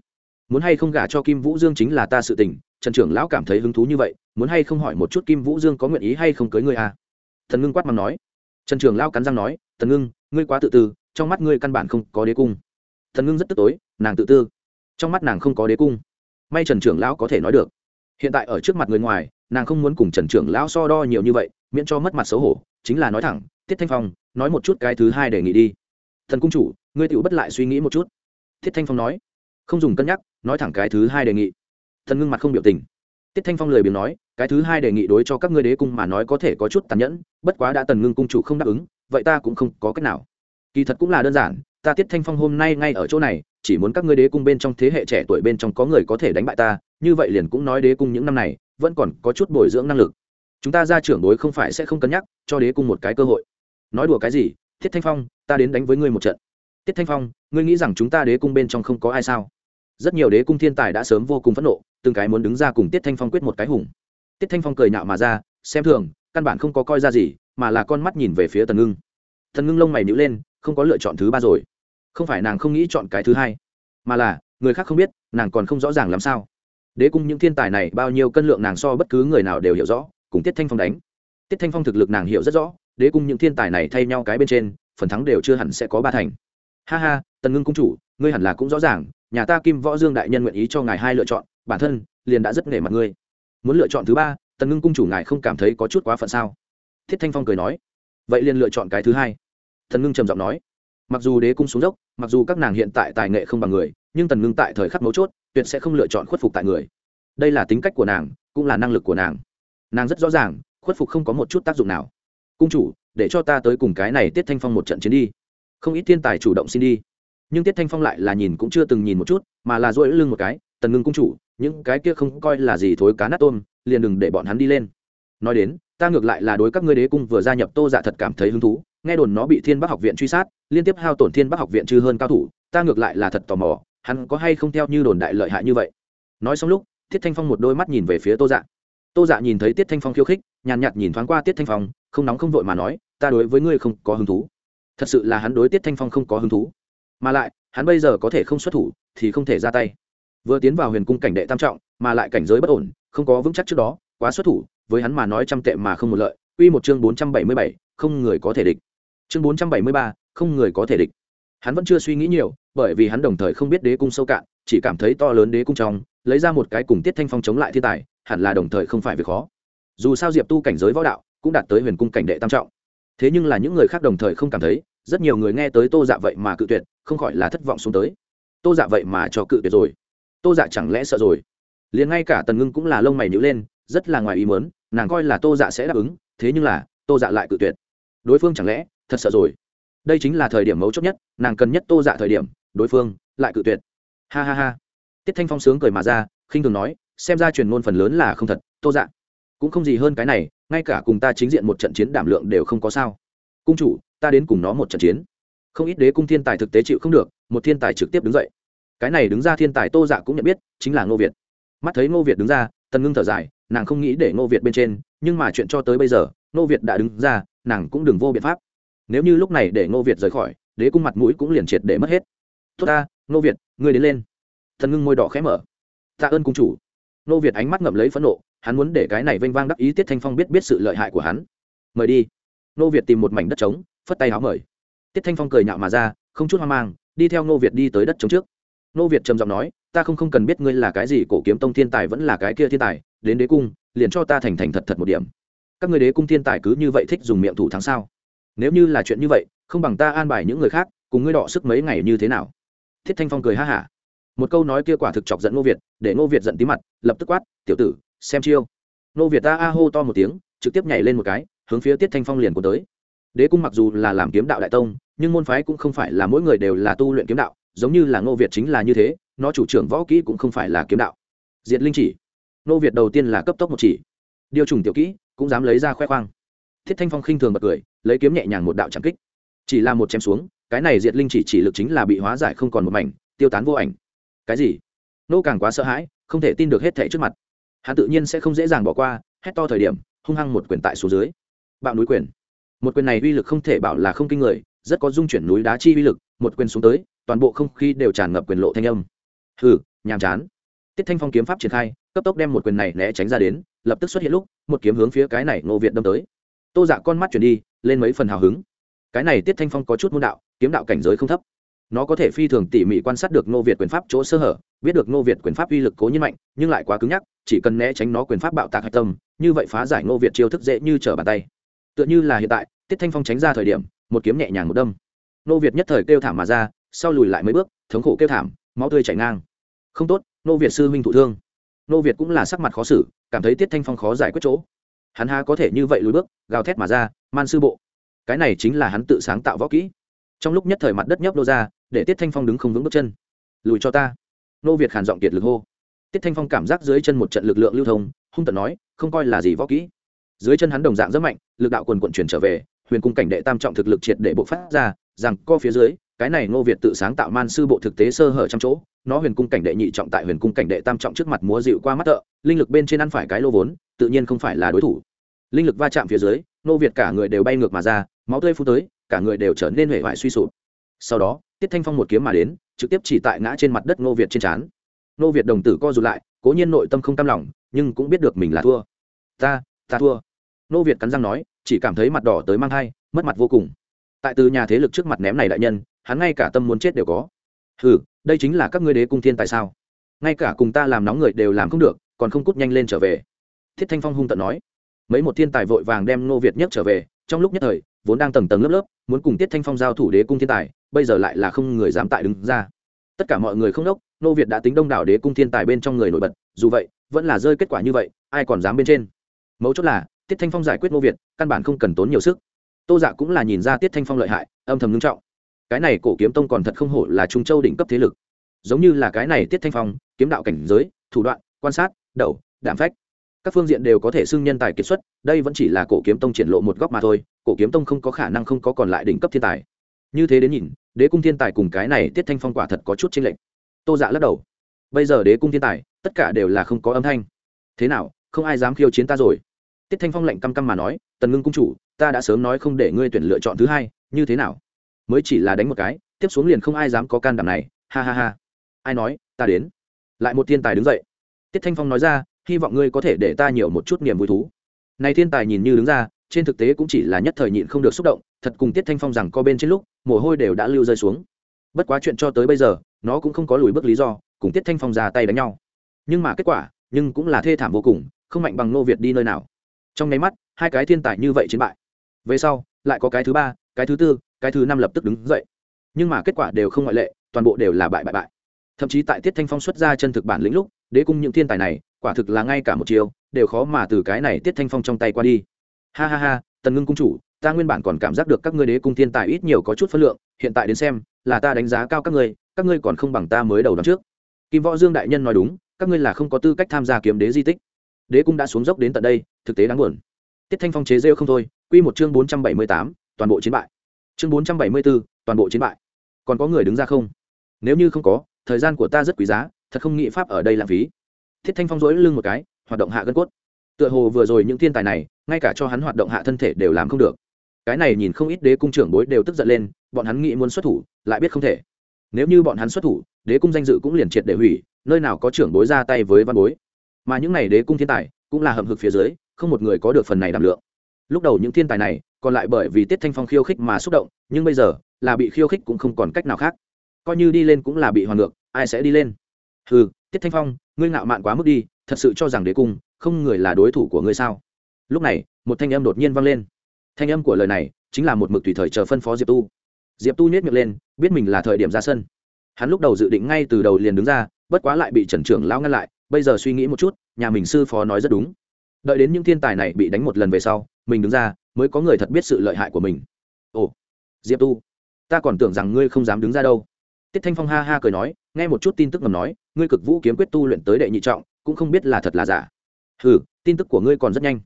Muốn hay không gả cho kim vũ dương chính là ta sự tình, trần trưởng lão cảm thấy hứng thú như vậy, muốn hay không hỏi một chút kim vũ dương có nguyện ý hay không cưới ngươi à? Thần ngưng quát mắng nói. Trần trưởng lão cắn răng nói, thần ngưng, ngươi quá tự tư, trong mắt ngươi căn bản không có đế cung. Thần ngưng rất tức tối, nàng tự tư, trong mắt nàng không có đế cung. May trần trưởng lão có thể nói được hiện tại ở trước mặt người ngoài, nàng không muốn cùng trần trưởng lão so đo nhiều như vậy, miễn cho mất mặt xấu hổ, chính là nói thẳng, tiết thanh phong, nói một chút cái thứ hai đề nghị đi. Thần cung chủ, ngươi tựu bất lại suy nghĩ một chút. Tiết thanh phong nói. Không dùng cân nhắc, nói thẳng cái thứ hai đề nghị. Thần ngưng mặt không biểu tình. Tiết thanh phong lời biếng nói, cái thứ hai đề nghị đối cho các ngươi đế cung mà nói có thể có chút tàn nhẫn, bất quá đã tần ngưng cung chủ không đáp ứng, vậy ta cũng không có cách nào. Kỳ thật cũng là đơn giản, ta tiết thanh phong hôm nay ngay ở chỗ này, chỉ muốn các ngươi đế cung bên trong thế hệ trẻ tuổi bên trong có người có thể đánh bại ta như vậy liền cũng nói đế cung những năm này vẫn còn có chút bồi dưỡng năng lực. Chúng ta ra trưởng đối không phải sẽ không cân nhắc, cho đế cung một cái cơ hội. Nói đùa cái gì? Tiết thanh phong, ta đến đánh với ngươi một trận. Tiết thanh phong, ngươi nghĩ rằng chúng ta đế cung bên trong không có ai sao? Rất nhiều đế cung thiên tài đã sớm vô cùng phẫn nộ, từng cái muốn đứng ra cùng tiết thanh phong quyết một cái hùng. Tiết thanh phong cười nhạo mà ra, xem thường, căn bản không có coi ra gì, mà là con mắt nhìn về phía tần ngưng. Thần ngưng lông mày nhữ lên, không có lựa chọn thứ ba rồi. Không phải nàng không nghĩ chọn cái thứ hai, mà là, người khác không biết, nàng còn không rõ ràng làm sao đế cung những thiên tài này bao nhiêu cân lượng nàng so bất cứ người nào đều hiểu rõ, cùng tiết thanh phong đánh. Tiết thanh phong thực lực nàng hiểu rất rõ, đế cung những thiên tài này thay nhau cái bên trên, phần thắng đều chưa hẳn sẽ có ba thành. Ha ha, tần ngưng cung chủ, ngươi hẳn là cũng rõ ràng, nhà ta kim võ dương đại nhân nguyện ý cho ngài hai lựa chọn, bản thân liền đã rất nể mặt ngươi. Muốn lựa chọn thứ ba, tần ngưng cung chủ ngài không cảm thấy có chút quá phận sao? Thiết thanh phong cười nói. Vậy liền lựa chọn cái thứ hai. Thần ngưng trầm giọng nói. Mặc dù đế cung xuống dốc, mặc dù các nàng hiện tại tài nghệ không bằng người, nhưng tần ngưng tại thời khắc mấu chốt tuyệt sẽ không lựa chọn khuất phục tại người. Đây là tính cách của nàng, cũng là năng lực của nàng. Nàng rất rõ ràng, khuất phục không có một chút tác dụng nào. Cung chủ, để cho ta tới cùng cái này tiết thanh phong một trận chiến đi. Không ít thiên tài chủ động xin đi. Nhưng tiết thanh phong lại là nhìn cũng chưa từng nhìn một chút, mà là dỗi lưng một cái, tần ngưng cung chủ, những cái kia không coi là gì thối cá nát tôm, liền đừng để bọn hắn đi lên. Nói đến, ta ngược lại là đối các ngươi đế cung vừa gia nhập tô dạ thật cảm thấy hứng thú, nghe đồn nó bị thiên bắc học viện truy sát, liên tiếp hao tổn thiên bắc học viện chư hơn cao thủ, ta ngược lại là thật tò mò hắn có hay không theo như đồn đại lợi hại như vậy? Nói xong lúc tiết thanh phong một đôi mắt nhìn về phía tô dạ. Tô dạ nhìn thấy tiết thanh phong khiêu khích nhàn nhạt nhìn thoáng qua tiết thanh phong không nóng không vội mà nói ta đối với ngươi không có hứng thú. Thật sự là hắn đối tiết thanh phong không có hứng thú. Mà lại hắn bây giờ có thể không xuất thủ thì không thể ra tay. Vừa tiến vào huyền cung cảnh đệ tam trọng mà lại cảnh giới bất ổn không có vững chắc trước đó quá xuất thủ với hắn mà nói trăm tệ mà không một lợi. Uy một chương bốn trăm bảy mươi bảy, không người có thể địch. Chương bốn trăm bảy mươi ba, không người có thể địch. Hắn vẫn chưa suy nghĩ nhiều, bởi vì hắn đồng thời không biết đế cung sâu cạn, chỉ cảm thấy to lớn đế cung trong, lấy ra một cái cùng Tiết Thanh Phong chống lại thiên tài, hẳn là đồng thời không phải việc khó. Dù sao Diệp Tu cảnh giới võ đạo, cũng đạt tới huyền cung cảnh đệ tam trọng. Thế nhưng là những người khác đồng thời không cảm thấy, rất nhiều người nghe tới Tô Dạ vậy mà cự tuyệt, không khỏi là thất vọng xuống tới. Tô Dạ vậy mà cho cự tuyệt rồi. Tô Dạ chẳng lẽ sợ rồi? Liền ngay cả Tần Ngưng cũng là lông mày nhíu lên, rất là ngoài ý muốn, nàng coi là Tô Dạ sẽ đáp ứng, thế nhưng là tô dạ lại cự tuyệt đối phương chẳng lẽ thật sợ rồi đây chính là thời điểm mấu chốt nhất nàng cần nhất tô dạ thời điểm đối phương, lại cự tuyệt. Ha ha ha. Tiết thanh phong sướng cười mà ra, khinh thường nói, xem ra truyền ngôn phần lớn là không thật, tô dạ. Cũng không gì hơn cái này, ngay cả cùng ta chính diện một trận chiến đảm lượng đều không có sao. Cung chủ, ta đến cùng nó một trận chiến. Không ít đế cung thiên tài thực tế chịu không được, một thiên tài trực tiếp đứng dậy. Cái này đứng ra thiên tài tô dạ cũng nhận biết, chính là ngô việt. Mắt thấy ngô việt đứng ra, tần ngưng thở dài, nàng không nghĩ để ngô việt bên trên, nhưng mà chuyện cho tới bây giờ, ngô việt đã đứng ra, nàng cũng đừng vô biện pháp. Nếu như lúc này để ngô việt rời khỏi, đế cung mặt mũi cũng liền triệt để mất hết tốt ta, ngô việt, ngươi đến lên. Thần ngưng môi đỏ khẽ mở. Tạ ơn cung chủ. Ngô việt ánh mắt ngậm lấy phẫn nộ, hắn muốn để cái này vênh vang đắc ý tiết thanh phong biết biết sự lợi hại của hắn. Mời đi. Ngô việt tìm một mảnh đất trống, phất tay áo mời. Tiết thanh phong cười nhạo mà ra, không chút hoang mang, đi theo ngô việt đi tới đất trống trước. Ngô việt trầm giọng nói, ta không không cần biết ngươi là cái gì, cổ kiếm tông thiên tài vẫn là cái kia thiên tài, đến đế cung, liền cho ta thành thành thật thật một điểm. Các người đế cung thiên tài cứ như vậy thích dùng miệng thủ thắng sao? Nếu như là chuyện như vậy, không bằng ta an bài những người khác, cùng ngươi đọ sức mấy ngày như thế nào? Thiết thanh phong cười ha hả. Một câu nói kia quả thực chọc giận ngô việt, để ngô việt giận tí mặt, lập tức quát, tiểu tử, xem chiêu. Ngô việt ta a hô to một tiếng, trực tiếp nhảy lên một cái, hướng phía tiết thanh phong liền của tới. Đế cung mặc dù là làm kiếm đạo đại tông, nhưng môn phái cũng không phải là mỗi người đều là tu luyện kiếm đạo, giống như là ngô việt chính là như thế, nó chủ trưởng võ kỹ cũng không phải là kiếm đạo. Diệt linh chỉ. Ngô việt đầu tiên là cấp tốc một chỉ. Điều trùng tiểu kỹ, cũng dám lấy ra khoe khoang. Thiết thanh phong khinh thường bật cười, lấy kiếm nhẹ nhàng một đạo trảm kích. Chỉ là một chém xuống cái này diệt linh chỉ chỉ lực chính là bị hóa giải không còn một mảnh, tiêu tán vô ảnh. Cái gì? Nô càng quá sợ hãi, không thể tin được hết thảy trước mặt. Hắn tự nhiên sẽ không dễ dàng bỏ qua, hét to thời điểm, hung hăng một quyền tại số dưới. Bạo núi quyền. Một quyền này uy lực không thể bảo là không kinh người, rất có dung chuyển núi đá chi uy lực, một quyền xuống tới, toàn bộ không khí đều tràn ngập quyền lộ thanh âm. Hừ, nhàm chán. Tiết thanh phong kiếm pháp triển khai, cấp tốc đem một quyền này né tránh ra đến, lập tức xuất hiện lúc, một kiếm hướng phía cái này ngô việt đâm tới. Tô dạ con mắt chuyển đi, lên mấy phần hào hứng. Cái này tiết thanh phong có chút môn đạo kiếm đạo cảnh giới không thấp. Nó có thể phi thường tỉ mỉ quan sát được ngô việt quyền pháp chỗ sơ hở, biết được ngô việt quyền pháp uy lực cố nhiên mạnh, nhưng lại quá cứng nhắc, chỉ cần né tránh nó quyền pháp bạo tạc hạch tâm, như vậy phá giải ngô việt chiêu thức dễ như trở bàn tay. Tựa như là hiện tại, tiết thanh phong tránh ra thời điểm, một kiếm nhẹ nhàng một đâm. Ngô việt nhất thời kêu thảm mà ra, sau lùi lại mấy bước, thống khổ kêu thảm, máu tươi chảy ngang. Không tốt, ngô việt sư huynh thụ thương. Ngô việt cũng là sắc mặt khó xử, cảm thấy tiết thanh phong khó giải quyết chỗ. Hắn há có thể như vậy lùi bước, gào thét mà ra, man sư bộ. Cái này chính là hắn tự sáng tạo võ kỹ trong lúc nhất thời mặt đất nhấp nô ra, để tiết thanh phong đứng không vững bước chân. Lùi cho ta. Nô việt khản giọng kiệt lực hô. Tiết thanh phong cảm giác dưới chân một trận lực lượng lưu thông, hung tận nói, không coi là gì võ kỹ. Dưới chân hắn đồng dạng rất mạnh, lực đạo quần quận chuyển trở về, huyền cung cảnh đệ tam trọng thực lực triệt để bộ phát ra, rằng co phía dưới, cái này ngô việt tự sáng tạo man sư bộ thực tế sơ hở trong chỗ, nó huyền cung cảnh đệ nhị trọng tại huyền cung cảnh đệ tam trọng trước mặt múa dịu qua mắt thợ linh lực bên trên ăn phải cái lô vốn, tự nhiên không phải là đối thủ. Linh lực va chạm phía dưới, ngô việt cả người đều bay ngược mà ra, máu tươi phú tới cả người đều trở nên hể vải suy sụp. Sau đó, tiết thanh phong một kiếm mà đến, trực tiếp chỉ tại ngã trên mặt đất ngô việt trên trán. Ngô việt đồng tử co rụt lại, cố nhiên nội tâm không tam lòng, nhưng cũng biết được mình là thua. Ta ta thua. Ngô việt cắn răng nói, chỉ cảm thấy mặt đỏ tới mang thai, mất mặt vô cùng. Tại từ nhà thế lực trước mặt ném này đại nhân, hắn ngay cả tâm muốn chết đều có. Ừ đây chính là các ngươi đế cung thiên tại sao? Ngay cả cùng ta làm nóng người đều làm không được, còn không cút nhanh lên trở về. Thiết thanh phong hung tận nói. Mấy một thiên tài vội vàng đem ngô việt nhất trở về, trong lúc nhất thời vốn đang tầng tầng lớp lớp, muốn cùng tiết thanh phong giao thủ đế cung thiên tài, bây giờ lại là không người dám tại đứng ra. Tất cả mọi người không đốc, nô việt đã tính đông đảo đế cung thiên tài bên trong người nổi bật, dù vậy, vẫn là rơi kết quả như vậy, ai còn dám bên trên? Mấu chốt là, tiết thanh phong giải quyết nô việt, căn bản không cần tốn nhiều sức. Tô dạ cũng là nhìn ra tiết thanh phong lợi hại, âm thầm ngưng trọng. Cái này cổ kiếm tông còn thật không hổ là trung châu đỉnh cấp thế lực. Giống như là cái này tiết thanh phong, kiếm đạo cảnh giới, thủ đoạn, quan sát, đầu đảm phách các phương diện đều có thể xưng nhân tài kiệt xuất, đây vẫn chỉ là cổ kiếm tông triển lộ một góc mà thôi, cổ kiếm tông không có khả năng không có còn lại đỉnh cấp thiên tài. Như thế đến nhìn, đế cung thiên tài cùng cái này tiết thanh phong quả thật có chút chênh lệch. Tô dạ lắc đầu. Bây giờ đế cung thiên tài, tất cả đều là không có âm thanh. Thế nào, không ai dám khiêu chiến ta rồi? Tiết thanh phong lạnh căm căm mà nói, tần ngưng cung chủ, ta đã sớm nói không để ngươi tuyển lựa chọn thứ hai, như thế nào? Mới chỉ là đánh một cái, tiếp xuống liền không ai dám có can đảm này, ha ha ha. Ai nói, ta đến. Lại một thiên tài đứng dậy. Tiết thanh phong nói ra hy vọng ngươi có thể để ta nhiều một chút niềm vui thú. Này thiên tài nhìn như đứng ra, trên thực tế cũng chỉ là nhất thời nhịn không được xúc động, thật cùng tiết thanh phong rằng co bên trên lúc, mồ hôi đều đã lưu rơi xuống. Bất quá chuyện cho tới bây giờ, nó cũng không có lùi bước lý do, cùng tiết thanh phong ra tay đánh nhau. Nhưng mà kết quả, nhưng cũng là thê thảm vô cùng, không mạnh bằng nô việt đi nơi nào. Trong nháy mắt, hai cái thiên tài như vậy chiến bại. Về sau, lại có cái thứ ba, cái thứ tư, cái thứ năm lập tức đứng dậy. Nhưng mà kết quả đều không ngoại lệ, toàn bộ đều là bại bại bại. Thậm chí tại tiết thanh phong xuất ra chân thực bản lĩnh lúc, đế cung những thiên tài này quả thực là ngay cả một chiều đều khó mà từ cái này tiết thanh phong trong tay qua đi. Ha ha ha, tần ngưng cung chủ, ta nguyên bản còn cảm giác được các ngươi đế cung thiên tài ít nhiều có chút phân lượng, hiện tại đến xem, là ta đánh giá cao các ngươi các ngươi còn không bằng ta mới đầu đón trước. Kim võ dương đại nhân nói đúng, các ngươi là không có tư cách tham gia kiếm đế di tích. Đế cung đã xuống dốc đến tận đây, thực tế đáng buồn. Tiết thanh phong chế rêu không thôi, quy một chương bốn trăm bảy mươi tám, toàn bộ chiến bại. Chương bốn trăm bảy mươi bốn toàn bộ chiến bại. Còn có người đứng ra không? Nếu như không có, thời gian của ta rất quý giá, thật không nghĩ pháp ở đây lãng phí thiết thanh phong dỗi lưng một cái, hoạt động hạ gân cốt. Tựa hồ vừa rồi những thiên tài này, ngay cả cho hắn hoạt động hạ thân thể đều làm không được. Cái này nhìn không ít đế cung trưởng bối đều tức giận lên, bọn hắn nghĩ muốn xuất thủ, lại biết không thể. Nếu như bọn hắn xuất thủ, đế cung danh dự cũng liền triệt để hủy, nơi nào có trưởng bối ra tay với văn bối. Mà những n à y đế cung thiên tài, cũng là hầm hực phía dưới, không một người có được phần này đảm lượng. Lúc đầu những thiên tài này, còn lại bởi vì tiết thanh phong khiêu khích mà xúc động, nhưng bây giờ, là bị khiêu khích cũng không còn cách nào khác. Coi như đi lên cũng là bị hoàn ngược, ai sẽ đi lên? Ừ tiết thanh phong ngươi ngạo mạn quá mức đi, thật sự cho rằng đế cung không người là đối thủ của ngươi sao? Lúc này, một thanh âm đột nhiên vang lên. Thanh âm của lời này chính là một mực tùy thời chờ phân phó diệp tu. Diệp tu nhét miệng lên, biết mình là thời điểm ra sân. Hắn lúc đầu dự định ngay từ đầu liền đứng ra, bất quá lại bị trần trưởng lão ngăn lại, bây giờ suy nghĩ một chút, nhà mình sư phó nói rất đúng. Đợi đến những thiên tài này bị đánh một lần về sau, mình đứng ra mới có người thật biết sự lợi hại của mình. Ồ, diệp tu, ta còn tưởng rằng ngươi không dám đứng ra đâu. Tiết thanh phong ha ha cười nói nghe một chút tin tức ngầm nói, ngươi cực vũ kiếm quyết tu luyện tới đệ nhị trọng, cũng không biết là thật là giả. Ừ tin tức của ngươi còn rất nhanh.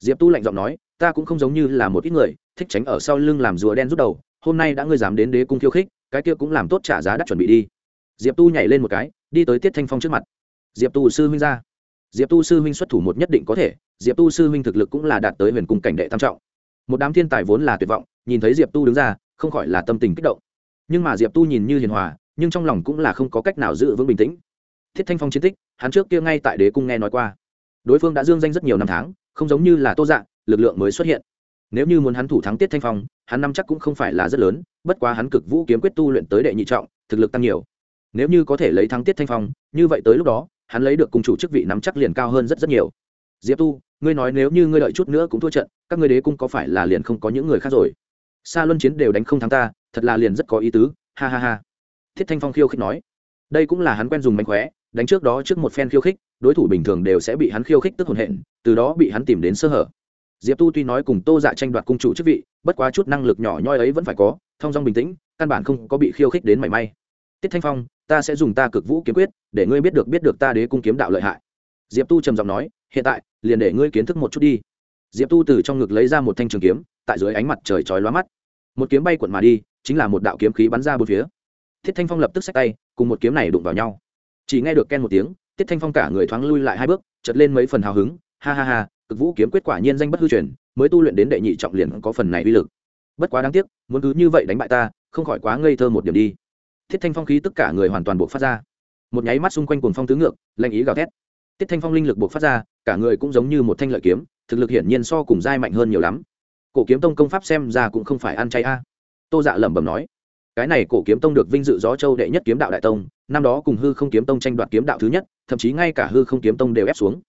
Diệp tu lạnh giọng nói, ta cũng không giống như là một ít người, thích tránh ở sau lưng làm rùa đen rút đầu, hôm nay đã ngươi dám đến đế cung khiêu khích, cái kia cũng làm tốt trả giá đắt chuẩn bị đi. Diệp tu nhảy lên một cái, đi tới tiết thanh phong trước mặt. Diệp tu sư huynh ra. Diệp tu sư huynh xuất thủ một nhất định có thể, diệp tu sư huynh thực lực cũng là đạt tới huyền cung cảnh đệ tam trọng. Một đám thiên tài vốn là tuyệt vọng, nhìn thấy diệp tu đứng ra, không khỏi là tâm tình kích động. Nhưng mà diệp tu nhìn như hiền hòa nhưng trong lòng cũng là không có cách nào giữ vững bình tĩnh. Thiết thanh phong chiến tích, hắn trước kia ngay tại đế cung nghe nói qua. Đối phương đã dương danh rất nhiều năm tháng, không giống như là tô dạng lực lượng mới xuất hiện. Nếu như muốn hắn thủ thắng tiết thanh phong, hắn năm chắc cũng không phải là rất lớn, bất quá hắn cực vũ kiếm quyết tu luyện tới đệ nhị trọng, thực lực tăng nhiều. Nếu như có thể lấy thắng tiết thanh phong, như vậy tới lúc đó, hắn lấy được cùng chủ chức vị nắm chắc liền cao hơn rất rất nhiều. Diệp tu, ngươi nói nếu như ngươi đợi chút nữa cũng thua trận, các ngươi đế cung có phải là liền không có những người khác rồi? Xa luân chiến đều đánh không thắng ta, thật là liền rất có ý tứ, ha ha ha thiết thanh phong khiêu khích nói. Đây cũng là hắn quen dùng mánh khóe, đánh trước đó trước một phen khiêu khích, đối thủ bình thường đều sẽ bị hắn khiêu khích tức hồn hện, từ đó bị hắn tìm đến sơ hở. Diệp tu tuy nói cùng tô dạ tranh đoạt cung chủ chức vị, bất quá chút năng lực nhỏ nhoi ấy vẫn phải có thong dong bình tĩnh, căn bản không có bị khiêu khích đến mảy may. Tiết thanh phong, ta sẽ dùng ta cực vũ kiếm quyết, để ngươi biết được biết được ta đế cung kiếm đạo lợi hại. Diệp tu trầm giọng nói, hiện tại, liền để ngươi kiến thức một chút đi. Diệp tu từ trong ngực lấy ra một thanh trường kiếm, tại dưới ánh mặt trời chói lóa mắt. Một kiếm bay cuộn mà đi, chính là một đạo kiếm khí bắn ra bốn phía thiết thanh phong lập tức xách tay, cùng một kiếm này đụng vào nhau. Chỉ nghe được ken một tiếng tiết thanh phong cả người thoáng lui lại hai bước, chợt lên mấy phần hào hứng, ha ha ha, cực vũ kiếm kết quả nhiên danh bất hư truyền, mới tu luyện đến đệ nhị trọng liền có phần này uy lực. Bất quá đáng tiếc, muốn cứ như vậy đánh bại ta, không khỏi quá ngây thơ một điểm đi. Thiết thanh phong khí tất cả người hoàn toàn buộc phát ra. Một nháy mắt xung quanh cuồng phong tứ ngược lanh ý gào thét. Tiết thanh phong linh lực buộc phát ra, cả người cũng giống như một thanh lợi kiếm, thực lực hiển nhiên so cùng dai mạnh hơn nhiều lắm. Cổ kiếm tông công pháp xem ra cũng không phải ăn chay a. Tô dạ lẩm bẩm nói cái này cổ kiếm tông được vinh dự gió châu đệ nhất kiếm đạo đại tông, năm đó cùng hư không kiếm tông tranh đoạt kiếm đạo thứ nhất, thậm chí ngay cả hư không kiếm tông đều ép xuống.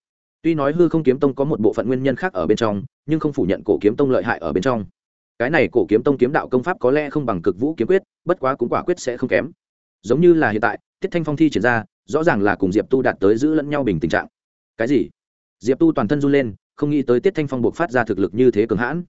Tuy nói hư không kiếm tông có một bộ phận nguyên nhân khác ở bên trong, nhưng không phủ nhận cổ kiếm tông lợi hại ở bên trong. Cái này cổ kiếm tông kiếm đạo công pháp có lẽ không bằng cực vũ kiếm quyết, bất quá cũng quả quyết sẽ không kém. Giống như là hiện tại, tiết thanh phong thi triển ra, rõ ràng là cùng diệp tu đạt tới giữ lẫn nhau bình tình trạng. Cái gì? Diệp tu toàn thân run lên, không nghĩ tới tiết thanh phong buộc phát ra thực lực như thế cường hãn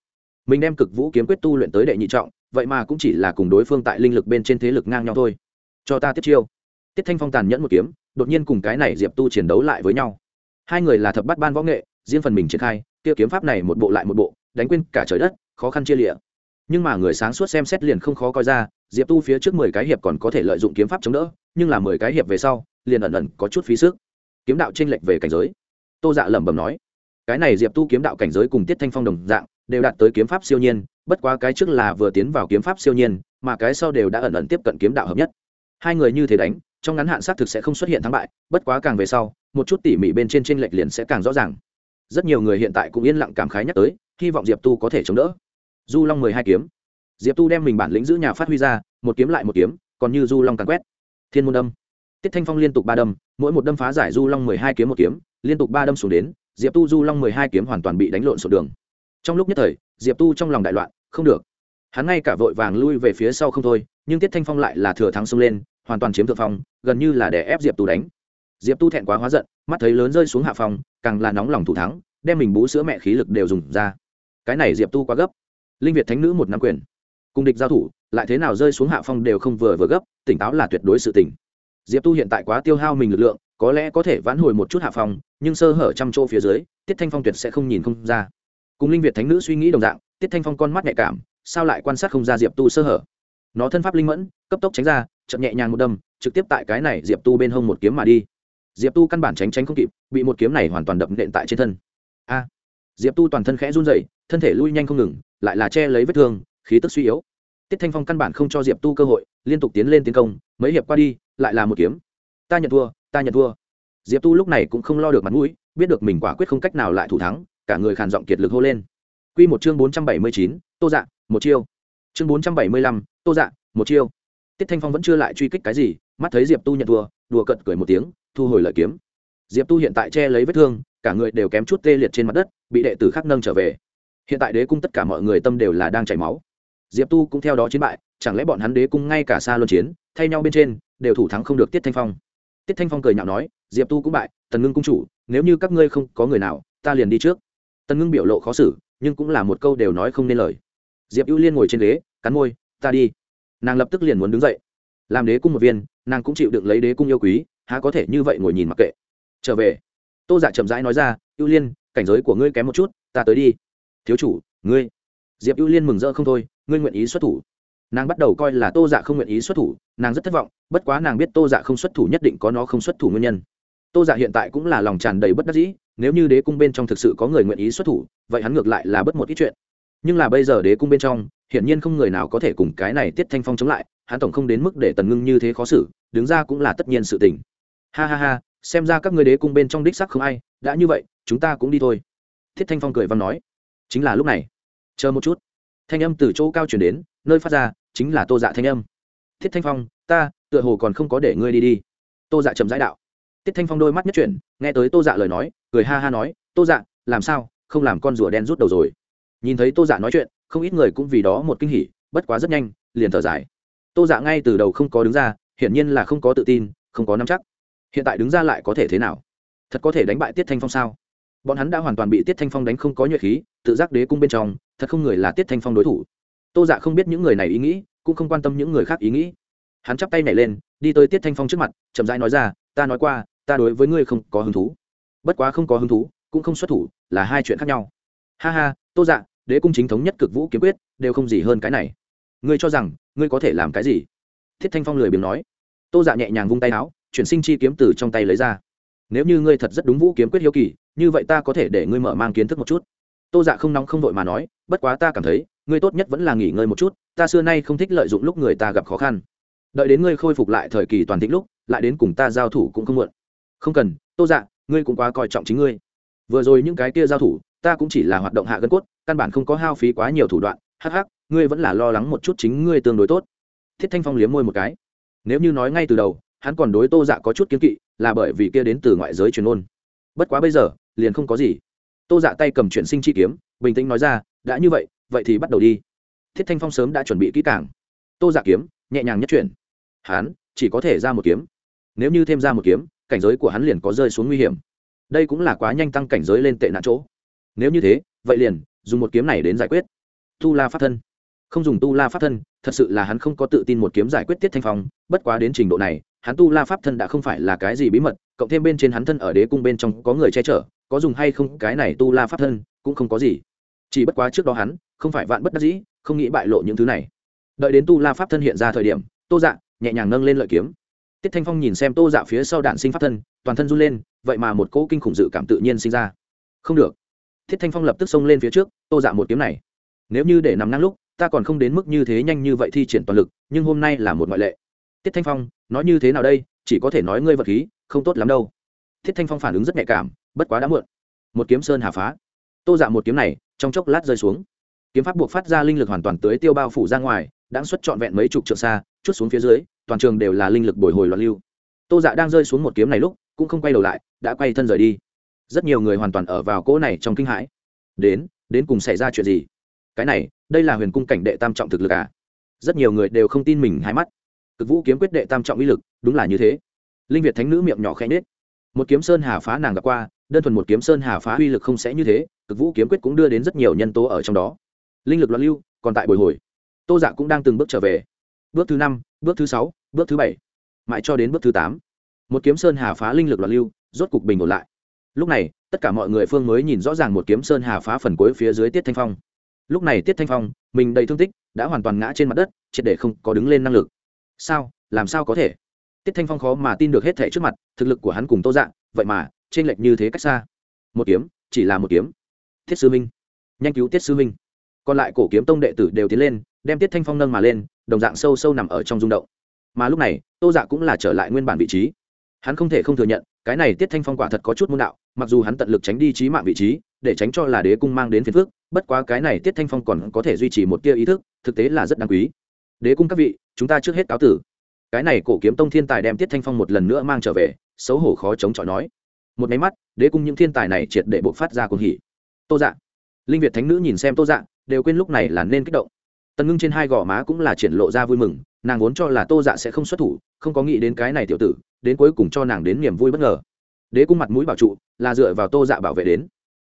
mình đem cực vũ kiếm quyết tu luyện tới đệ nhị trọng, vậy mà cũng chỉ là cùng đối phương tại linh lực bên trên thế lực ngang nhau thôi. Cho ta tiếp chiêu. Tiết thanh phong tàn nhẫn một kiếm, đột nhiên cùng cái này diệp tu chiến đấu lại với nhau. Hai người là thập bắt ban võ nghệ, riêng phần mình triển khai, kia kiếm pháp này một bộ lại một bộ, đánh quên cả trời đất, khó khăn chia lịa nhưng mà người sáng suốt xem xét liền không khó coi ra, diệp tu phía trước mười cái hiệp còn có thể lợi dụng kiếm pháp chống đỡ, nhưng là mười cái hiệp về sau, liền ẩn ẩn có chút phí sức. Kiếm đạo tranh lệch về cảnh giới. Tô dạ lẩm bẩm nói, cái này diệp tu kiếm đạo cảnh giới cùng tiết thanh phong đồng dạng đều đạt tới kiếm pháp siêu nhiên, bất quá cái trước là vừa tiến vào kiếm pháp siêu nhiên, mà cái sau đều đã ẩn ẩn tiếp cận kiếm đạo hợp nhất. Hai người như thế đánh, trong ngắn hạn xác thực sẽ không xuất hiện thắng bại, bất quá càng về sau, một chút tỉ mỉ bên trên tranh lệch liền sẽ càng rõ ràng. Rất nhiều người hiện tại cũng yên lặng cảm khái nhắc tới, hy vọng diệp tu có thể chống đỡ. Du long mười hai kiếm. Diệp tu đem mình bản lĩnh giữ nhà phát huy ra, một kiếm lại một kiếm, còn như du long càng quét. Thiên môn đâm. Tiết thanh phong liên tục ba đâm, mỗi một đâm phá giải du long mười hai kiếm một kiếm, liên tục ba đâm xuống đến, diệp tu du long mười hai kiếm hoàn toàn bị đánh lộn sổ đường trong lúc nhất thời, diệp tu trong lòng đại loạn, không được. Hắn ngay cả vội vàng lui về phía sau không thôi, nhưng tiết thanh phong lại là thừa thắng xông lên, hoàn toàn chiếm thượng phong, gần như là để ép diệp tu đánh. Diệp tu thẹn quá hóa giận, mắt thấy lớn rơi xuống hạ phòng càng là nóng lòng thủ thắng, đem mình bú sữa mẹ khí lực đều dùng ra. Cái này diệp tu quá gấp. Linh việt thánh nữ một năm quyền. Cùng địch giao thủ, lại thế nào rơi xuống hạ phong đều không vừa vừa gấp, tỉnh táo là tuyệt đối sự tỉnh diệp tu hiện tại quá tiêu hao mình lực lượng, có lẽ có thể vãn hồi một chút hạ phong, nhưng sơ hở trăm chỗ phía dưới, tiết thanh phong tuyệt sẽ không nhìn không ra cùng linh việt thánh nữ suy nghĩ đồng dạng, tiết thanh phong con mắt nhạy cảm, sao lại quan sát không ra diệp tu sơ hở? Nó thân pháp linh mẫn, cấp tốc tránh ra, chậm nhẹ nhàng một đâm, trực tiếp tại cái này diệp tu bên hông một kiếm mà đi. Diệp tu căn bản tránh tránh không kịp, bị một kiếm này hoàn toàn đập nện tại trên thân. A! Diệp tu toàn thân khẽ run rẩy, thân thể lui nhanh không ngừng, lại là che lấy vết thương, khí tức suy yếu. Tiết thanh phong căn bản không cho diệp tu cơ hội, liên tục tiến lên tiến công, mấy hiệp qua đi, lại là một kiếm. Ta nhận thua, ta nhận thua. Diệp tu lúc này cũng không lo được mặt mũi, biết được mình quả quyết không cách nào lại thủ thắng cả người khàn giọng kiệt lực hô lên. Q một chương bốn trăm bảy mươi chín, tô dạ một chiêu. Chương bốn trăm bảy mươi lăm, tô dạ một chiêu. Tiết thanh phong vẫn chưa lại truy kích cái gì, mắt thấy diệp tu nhận thua, đùa cận cười một tiếng, thu hồi lợi kiếm. Diệp tu hiện tại che lấy vết thương, cả người đều kém chút tê liệt trên mặt đất, bị đệ tử khác nâng trở về. Hiện tại đế cung tất cả mọi người tâm đều là đang chảy máu. Diệp tu cũng theo đó chiến bại, chẳng lẽ bọn hắn đế cung ngay cả xa luân chiến, thay nhau bên trên, đều thủ thắng không được tiết thanh phong? Tiết thanh phong cười nhạo nói, diệp tu cũng bại, tần ngưng cung chủ, nếu như các ngươi không có người nào, ta liền đi trước tần ngưng biểu lộ khó xử, nhưng cũng là một câu đều nói không nên lời. Diệp ưu liên ngồi trên ghế, cắn môi, ta đi. Nàng lập tức liền muốn đứng dậy. Làm đế cung một viên, nàng cũng chịu đựng lấy đế cung yêu quý, há có thể như vậy ngồi nhìn mặc kệ. Trở về. Tô dạ chậm rãi nói ra, ưu liên, cảnh giới của ngươi kém một chút, ta tới đi. Thiếu chủ, ngươi. Diệp ưu liên mừng rỡ không thôi, ngươi nguyện ý xuất thủ? Nàng bắt đầu coi là tô dạ không nguyện ý xuất thủ, nàng rất thất vọng, bất quá nàng biết tô dạ không xuất thủ nhất định có nó không xuất thủ nguyên nhân. Tô dạ hiện tại cũng là lòng tràn đầy bất đắc dĩ nếu như đế cung bên trong thực sự có người nguyện ý xuất thủ, vậy hắn ngược lại là bất một ít chuyện. Nhưng là bây giờ đế cung bên trong, hiển nhiên không người nào có thể cùng cái này tiết thanh phong chống lại, hắn tổng không đến mức để tần ngưng như thế khó xử, đứng ra cũng là tất nhiên sự tình. Ha ha ha, xem ra các người đế cung bên trong đích sắc không ai, đã như vậy, chúng ta cũng đi thôi. Thiết thanh phong cười văn nói. Chính là lúc này. Chờ một chút. Thanh âm từ chỗ cao chuyển đến, nơi phát ra, chính là tô dạ thanh âm. Thiết thanh phong, ta, tựa hồ còn không có để ngươi đi đi. Tô dạ chậm rãi đạo tiết thanh phong đôi mắt nhất chuyển, nghe tới tô dạ lời nói, cười ha ha nói, tô dạ làm sao? Không làm con rùa đen rút đầu rồi. Nhìn thấy tô dạ nói chuyện, không ít người cũng vì đó một kinh hỉ, bất quá rất nhanh, liền thở dài. Tô dạ ngay từ đầu không có đứng ra, hiển nhiên là không có tự tin, không có nắm chắc. Hiện tại đứng ra lại có thể thế nào? Thật có thể đánh bại tiết thanh phong sao? Bọn hắn đã hoàn toàn bị tiết thanh phong đánh không có nhuệ khí, tự giác đế cung bên trong, thật không người là tiết thanh phong đối thủ. Tô dạ không biết những người này ý nghĩ, cũng không quan tâm những người khác ý nghĩ. Hắn chắp tay nhảy lên, đi tới tiết thanh phong trước mặt, chậm rãi nói ra, ta nói qua ta đối với ngươi không có hứng thú. Bất quá không có hứng thú, cũng không xuất thủ, là hai chuyện khác nhau. Ha ha, tô dạ đế cung chính thống nhất cực vũ kiếm quyết, đều không gì hơn cái này. Ngươi cho rằng, ngươi có thể làm cái gì? Thiết thanh phong lười biếng nói. Tô dạ nhẹ nhàng vung tay áo, chuyển sinh chi kiếm từ trong tay lấy ra. Nếu như ngươi thật rất đúng vũ kiếm quyết hiếu kỳ, như vậy ta có thể để ngươi mở mang kiến thức một chút. Tô dạ không nóng không vội mà nói, bất quá ta cảm thấy, ngươi tốt nhất vẫn là nghỉ ngơi một chút, ta xưa nay không thích lợi dụng lúc người ta gặp khó khăn. Đợi đến ngươi khôi phục lại thời kỳ toàn thịnh lúc, lại đến cùng ta giao thủ cũng không muộn không cần, tô dạ ngươi cũng quá coi trọng chính ngươi. Vừa rồi những cái kia giao thủ, ta cũng chỉ là hoạt động hạ gân cốt, căn bản không có hao phí quá nhiều thủ đoạn. Hắc hắc, ngươi vẫn là lo lắng một chút chính ngươi tương đối tốt. Thiết thanh phong liếm môi một cái. Nếu như nói ngay từ đầu, hắn còn đối tô dạ có chút kiếm kỵ, là bởi vì kia đến từ ngoại giới truyền ôn bất quá bây giờ, liền không có gì. Tô dạ tay cầm chuyển sinh chi kiếm, bình tĩnh nói ra, đã như vậy vậy thì bắt đầu đi. Thiết thanh phong sớm đã chuẩn bị kỹ càng. Tô dạ kiếm, nhẹ nhàng nhất chuyển. Hắn, chỉ có thể ra một kiếm. Nếu như thêm ra một kiếm cảnh giới của hắn liền có rơi xuống nguy hiểm. Đây cũng là quá nhanh tăng cảnh giới lên tệ nạn chỗ. Nếu như thế, vậy liền, dùng một kiếm này đến giải quyết. Tu la pháp thân. Không dùng tu la pháp thân, thật sự là hắn không có tự tin một kiếm giải quyết tiết thanh phong, bất quá đến trình độ này, hắn tu la pháp thân đã không phải là cái gì bí mật, cộng thêm bên trên hắn thân ở đế cung bên trong có người che chở, có dùng hay không, cái này tu la pháp thân cũng không có gì. Chỉ bất quá trước đó hắn, không phải vạn bất đắc dĩ, không nghĩ bại lộ những thứ này. Đợi đến tu la pháp thân hiện ra thời điểm, tô dạ nhẹ nhàng nâng lên lợi kiếm tiết thanh phong nhìn xem tô dạ phía sau đạn sinh pháp thân, toàn thân run lên, vậy mà một cỗ kinh khủng dự cảm tự nhiên sinh ra. Không được. Tiết thanh phong lập tức xông lên phía trước, tô dạ một kiếm này. Nếu như để nằm năng lúc, ta còn không đến mức như thế nhanh như vậy thi triển toàn lực, nhưng hôm nay là một ngoại lệ. Tiết thanh phong, nói như thế nào đây? Chỉ có thể nói ngươi vật khí, không tốt lắm đâu. Thiết thanh phong phản ứng rất nhạy cảm, bất quá đã muộn. Một kiếm sơn hà phá. Tô dạ một kiếm này, trong chốc lát rơi xuống. Kiếm pháp buộc phát ra linh lực hoàn toàn tới tiêu bao phủ ra ngoài, đã xuất trọn vẹn mấy chục trượng xa, chút xuống phía dưới toàn trường đều là linh lực bồi hồi loạn lưu. Tô dạ đang rơi xuống một kiếm này lúc, cũng không quay đầu lại, đã quay thân rời đi. Rất nhiều người hoàn toàn ở vào cỗ này trong kinh hãi. Đến đến cùng xảy ra chuyện gì? Cái này, đây là huyền cung cảnh đệ tam trọng thực lực à? Rất nhiều người đều không tin mình hai mắt. Cực vũ kiếm quyết đệ tam trọng uy lực, đúng là như thế. Linh việt thánh nữ miệng nhỏ khẽ nết một kiếm sơn hà phá nàng gặp qua, đơn thuần một kiếm sơn hà phá uy lực không sẽ như thế, cực vũ kiếm quyết cũng đưa đến rất nhiều nhân tố ở trong đó. Linh lực loạn lưu, còn tại bồi hồi. Tô dạ cũng đang từng bước trở về bước thứ năm, bước thứ sáu, bước thứ bảy. Mãi cho đến bước thứ tám. Một kiếm sơn hà phá linh lực loạn lưu, rốt cục bình ổn lại. Lúc này, tất cả mọi người phương mới nhìn rõ ràng một kiếm sơn hà phá phần cuối phía dưới tiết thanh phong. Lúc này tiết thanh phong, mình đầy thương tích, đã hoàn toàn ngã trên mặt đất, triệt để không có đứng lên năng lực. Sao? Làm sao có thể? Tiết thanh phong khó mà tin được hết thể trước mặt, thực lực của hắn cùng tô dạng vậy mà trên lệch như thế cách xa. Một kiếm, chỉ là một kiếm. Thiết sư minh. Nhanh cứu tiết sư minh. Còn lại cổ kiếm tông đệ tử đều tiến lên đem tiết thanh phong nâng mà lên, đồng dạng sâu sâu nằm ở trong rung động. Mà lúc này, tô dạ cũng là trở lại nguyên bản vị trí. Hắn không thể không thừa nhận, cái này tiết thanh phong quả thật có chút môn đạo, mặc dù hắn tận lực tránh đi trí mạng vị trí, để tránh cho là đế cung mang đến phiền phước bất quá cái này tiết thanh phong còn có thể duy trì một tia ý thức, thực tế là rất đáng quý. Đế cung các vị, chúng ta trước hết cáo tử. Cái này cổ kiếm tông thiên tài đem tiết thanh phong một lần nữa mang trở về, xấu hổ khó chống chọi nói. Một máy mắt, đế cung những thiên tài này triệt để buộc phát ra cuồng hỉ. Tô dạ. Linh việt thánh nữ nhìn xem tô dạ đều quên lúc này là nên kích động tần ngưng trên hai gò má cũng là triển lộ ra vui mừng, nàng vốn cho là tô dạ sẽ không xuất thủ, không có nghĩ đến cái này tiểu tử, đến cuối cùng cho nàng đến niềm vui bất ngờ. Đế cung mặt mũi bảo trụ, là dựa vào tô dạ bảo vệ đến.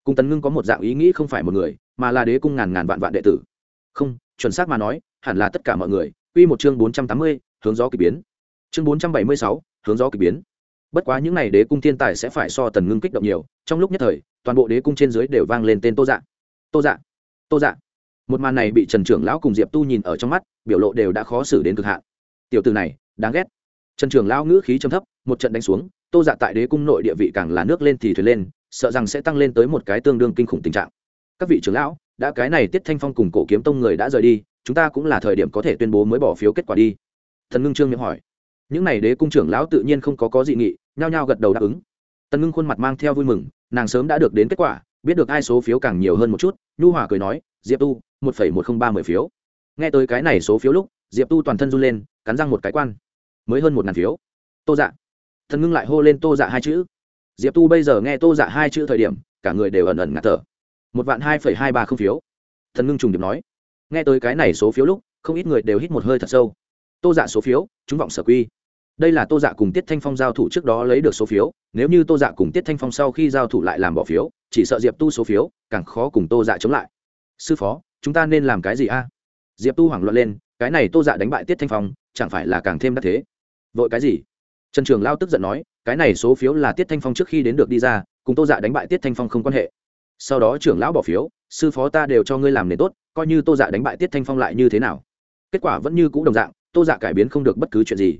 Cung tần ngưng có một dạng ý nghĩ không phải một người, mà là đế cung ngàn ngàn vạn vạn đệ tử. Không, chuẩn xác mà nói, hẳn là tất cả mọi người. Quy một chương bốn trăm tám mươi, hướng gió kỳ biến. Chương bốn trăm bảy mươi sáu, hướng gió kỳ biến. Bất quá những n à y đế cung thiên tài sẽ phải so tần ngưng kích động nhiều, trong lúc nhất thời, toàn bộ đế cung trên dưới đều vang lên tên tô dạ. Tô dạ tô dạ một màn này bị trần trưởng lão cùng diệp tu nhìn ở trong mắt, biểu lộ đều đã khó xử đến cực hạn. Tiểu từ này, đáng ghét. Trần trưởng lão ngữ khí trầm thấp, một trận đánh xuống, tô dạ tại đế cung nội địa vị càng là nước lên thì thuyền lên, sợ rằng sẽ tăng lên tới một cái tương đương kinh khủng tình trạng. Các vị trưởng lão, đã cái này tiết thanh phong cùng cổ kiếm tông người đã rời đi, chúng ta cũng là thời điểm có thể tuyên bố mới bỏ phiếu kết quả đi. Thần ngưng trương miệng hỏi. Những n à y đế cung trưởng lão tự nhiên không có có dị nghị, nhao nhao gật đầu đáp ứng. Tần ngưng khuôn mặt mang theo vui mừng, nàng sớm đã được đến kết quả, biết được ai số phiếu càng nhiều hơn một chút, nhu hòa cười nói, diệp tu một phẩy một không ba mười phiếu. Nghe tới cái này số phiếu lúc, diệp tu toàn thân run lên, cắn răng một cái quan. Mới hơn một ngàn phiếu. Tô dạ. Thần ngưng lại hô lên tô dạ hai chữ. Diệp tu bây giờ nghe tô dạ hai chữ thời điểm, cả người đều ẩn ẩn ngạt thở. Một vạn hai phẩy hai ba không phiếu. Thần ngưng trùng điệp nói. Nghe tới cái này số phiếu lúc, không ít người đều hít một hơi thật sâu. Tô dạ số phiếu, chúng vọng sở quy. Đây là tô dạ cùng tiết thanh phong giao thủ trước đó lấy được số phiếu, nếu như tô dạ cùng tiết thanh phong sau khi giao thủ lại làm bỏ phiếu, chỉ sợ diệp tu số phiếu, càng khó cùng tô dạ chống lại. Sư phó chúng ta nên làm cái gì a? Diệp tu hoảng loạn lên, cái này tô dạ đánh bại tiết thanh phong, chẳng phải là càng thêm đắc thế? Vội cái gì? Trần trường lao tức giận nói, cái này số phiếu là tiết thanh phong trước khi đến được đi ra, cùng tô dạ đánh bại tiết thanh phong không quan hệ. Sau đó trưởng lão bỏ phiếu, sư phó ta đều cho ngươi làm nền tốt, coi như tô dạ đánh bại tiết thanh phong lại như thế nào? Kết quả vẫn như c ũ đồng dạng, tô dạ cải biến không được bất cứ chuyện gì.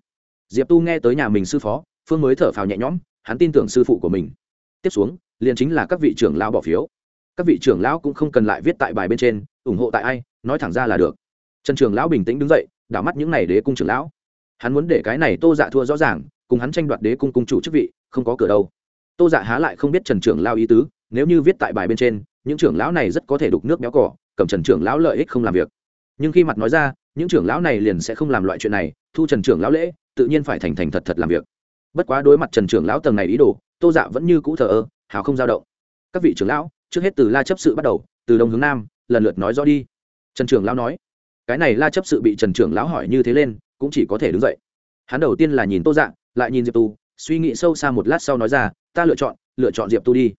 Diệp tu nghe tới nhà mình sư phó, phương mới thở phào nhẹ nhõm, hắn tin tưởng sư phụ của mình. Tiếp xuống, liền chính là các vị trưởng lão bỏ phiếu các vị trưởng lão cũng không cần lại viết tại bài bên trên, ủng hộ tại ai, nói thẳng ra là được. Trần trường lão bình tĩnh đứng dậy, đảo mắt những n à y đế cung trưởng lão. Hắn muốn để cái này tô dạ thua rõ ràng, cùng hắn tranh đoạt đế cung cung chủ chức vị, không có cửa đâu. Tô dạ há lại không biết trần trưởng lao ý tứ, nếu như viết tại bài bên trên, những trưởng lão này rất có thể đục nước béo cỏ, cầm trần trưởng lão lợi ích không làm việc. Nhưng khi mặt nói ra, những trưởng lão này liền sẽ không làm loại chuyện này, thu trần trưởng lão lễ, tự nhiên phải thành thành thật thật làm việc. Bất quá đối mặt trần trưởng lão tầng này ý đồ, tô dạ vẫn như cũ thờ ơ, hào không dao động. Các vị trưởng lão trước hết từ la chấp sự bắt đầu, từ đông hướng nam, lần lượt nói rõ đi. Trần trưởng lão nói, cái này la chấp sự bị trần trưởng lão hỏi như thế lên, cũng chỉ có thể đứng dậy. Hắn đầu tiên là nhìn tô dạng lại nhìn diệp tu, suy nghĩ sâu xa một lát sau nói ra, ta lựa chọn lựa chọn diệp tu đi.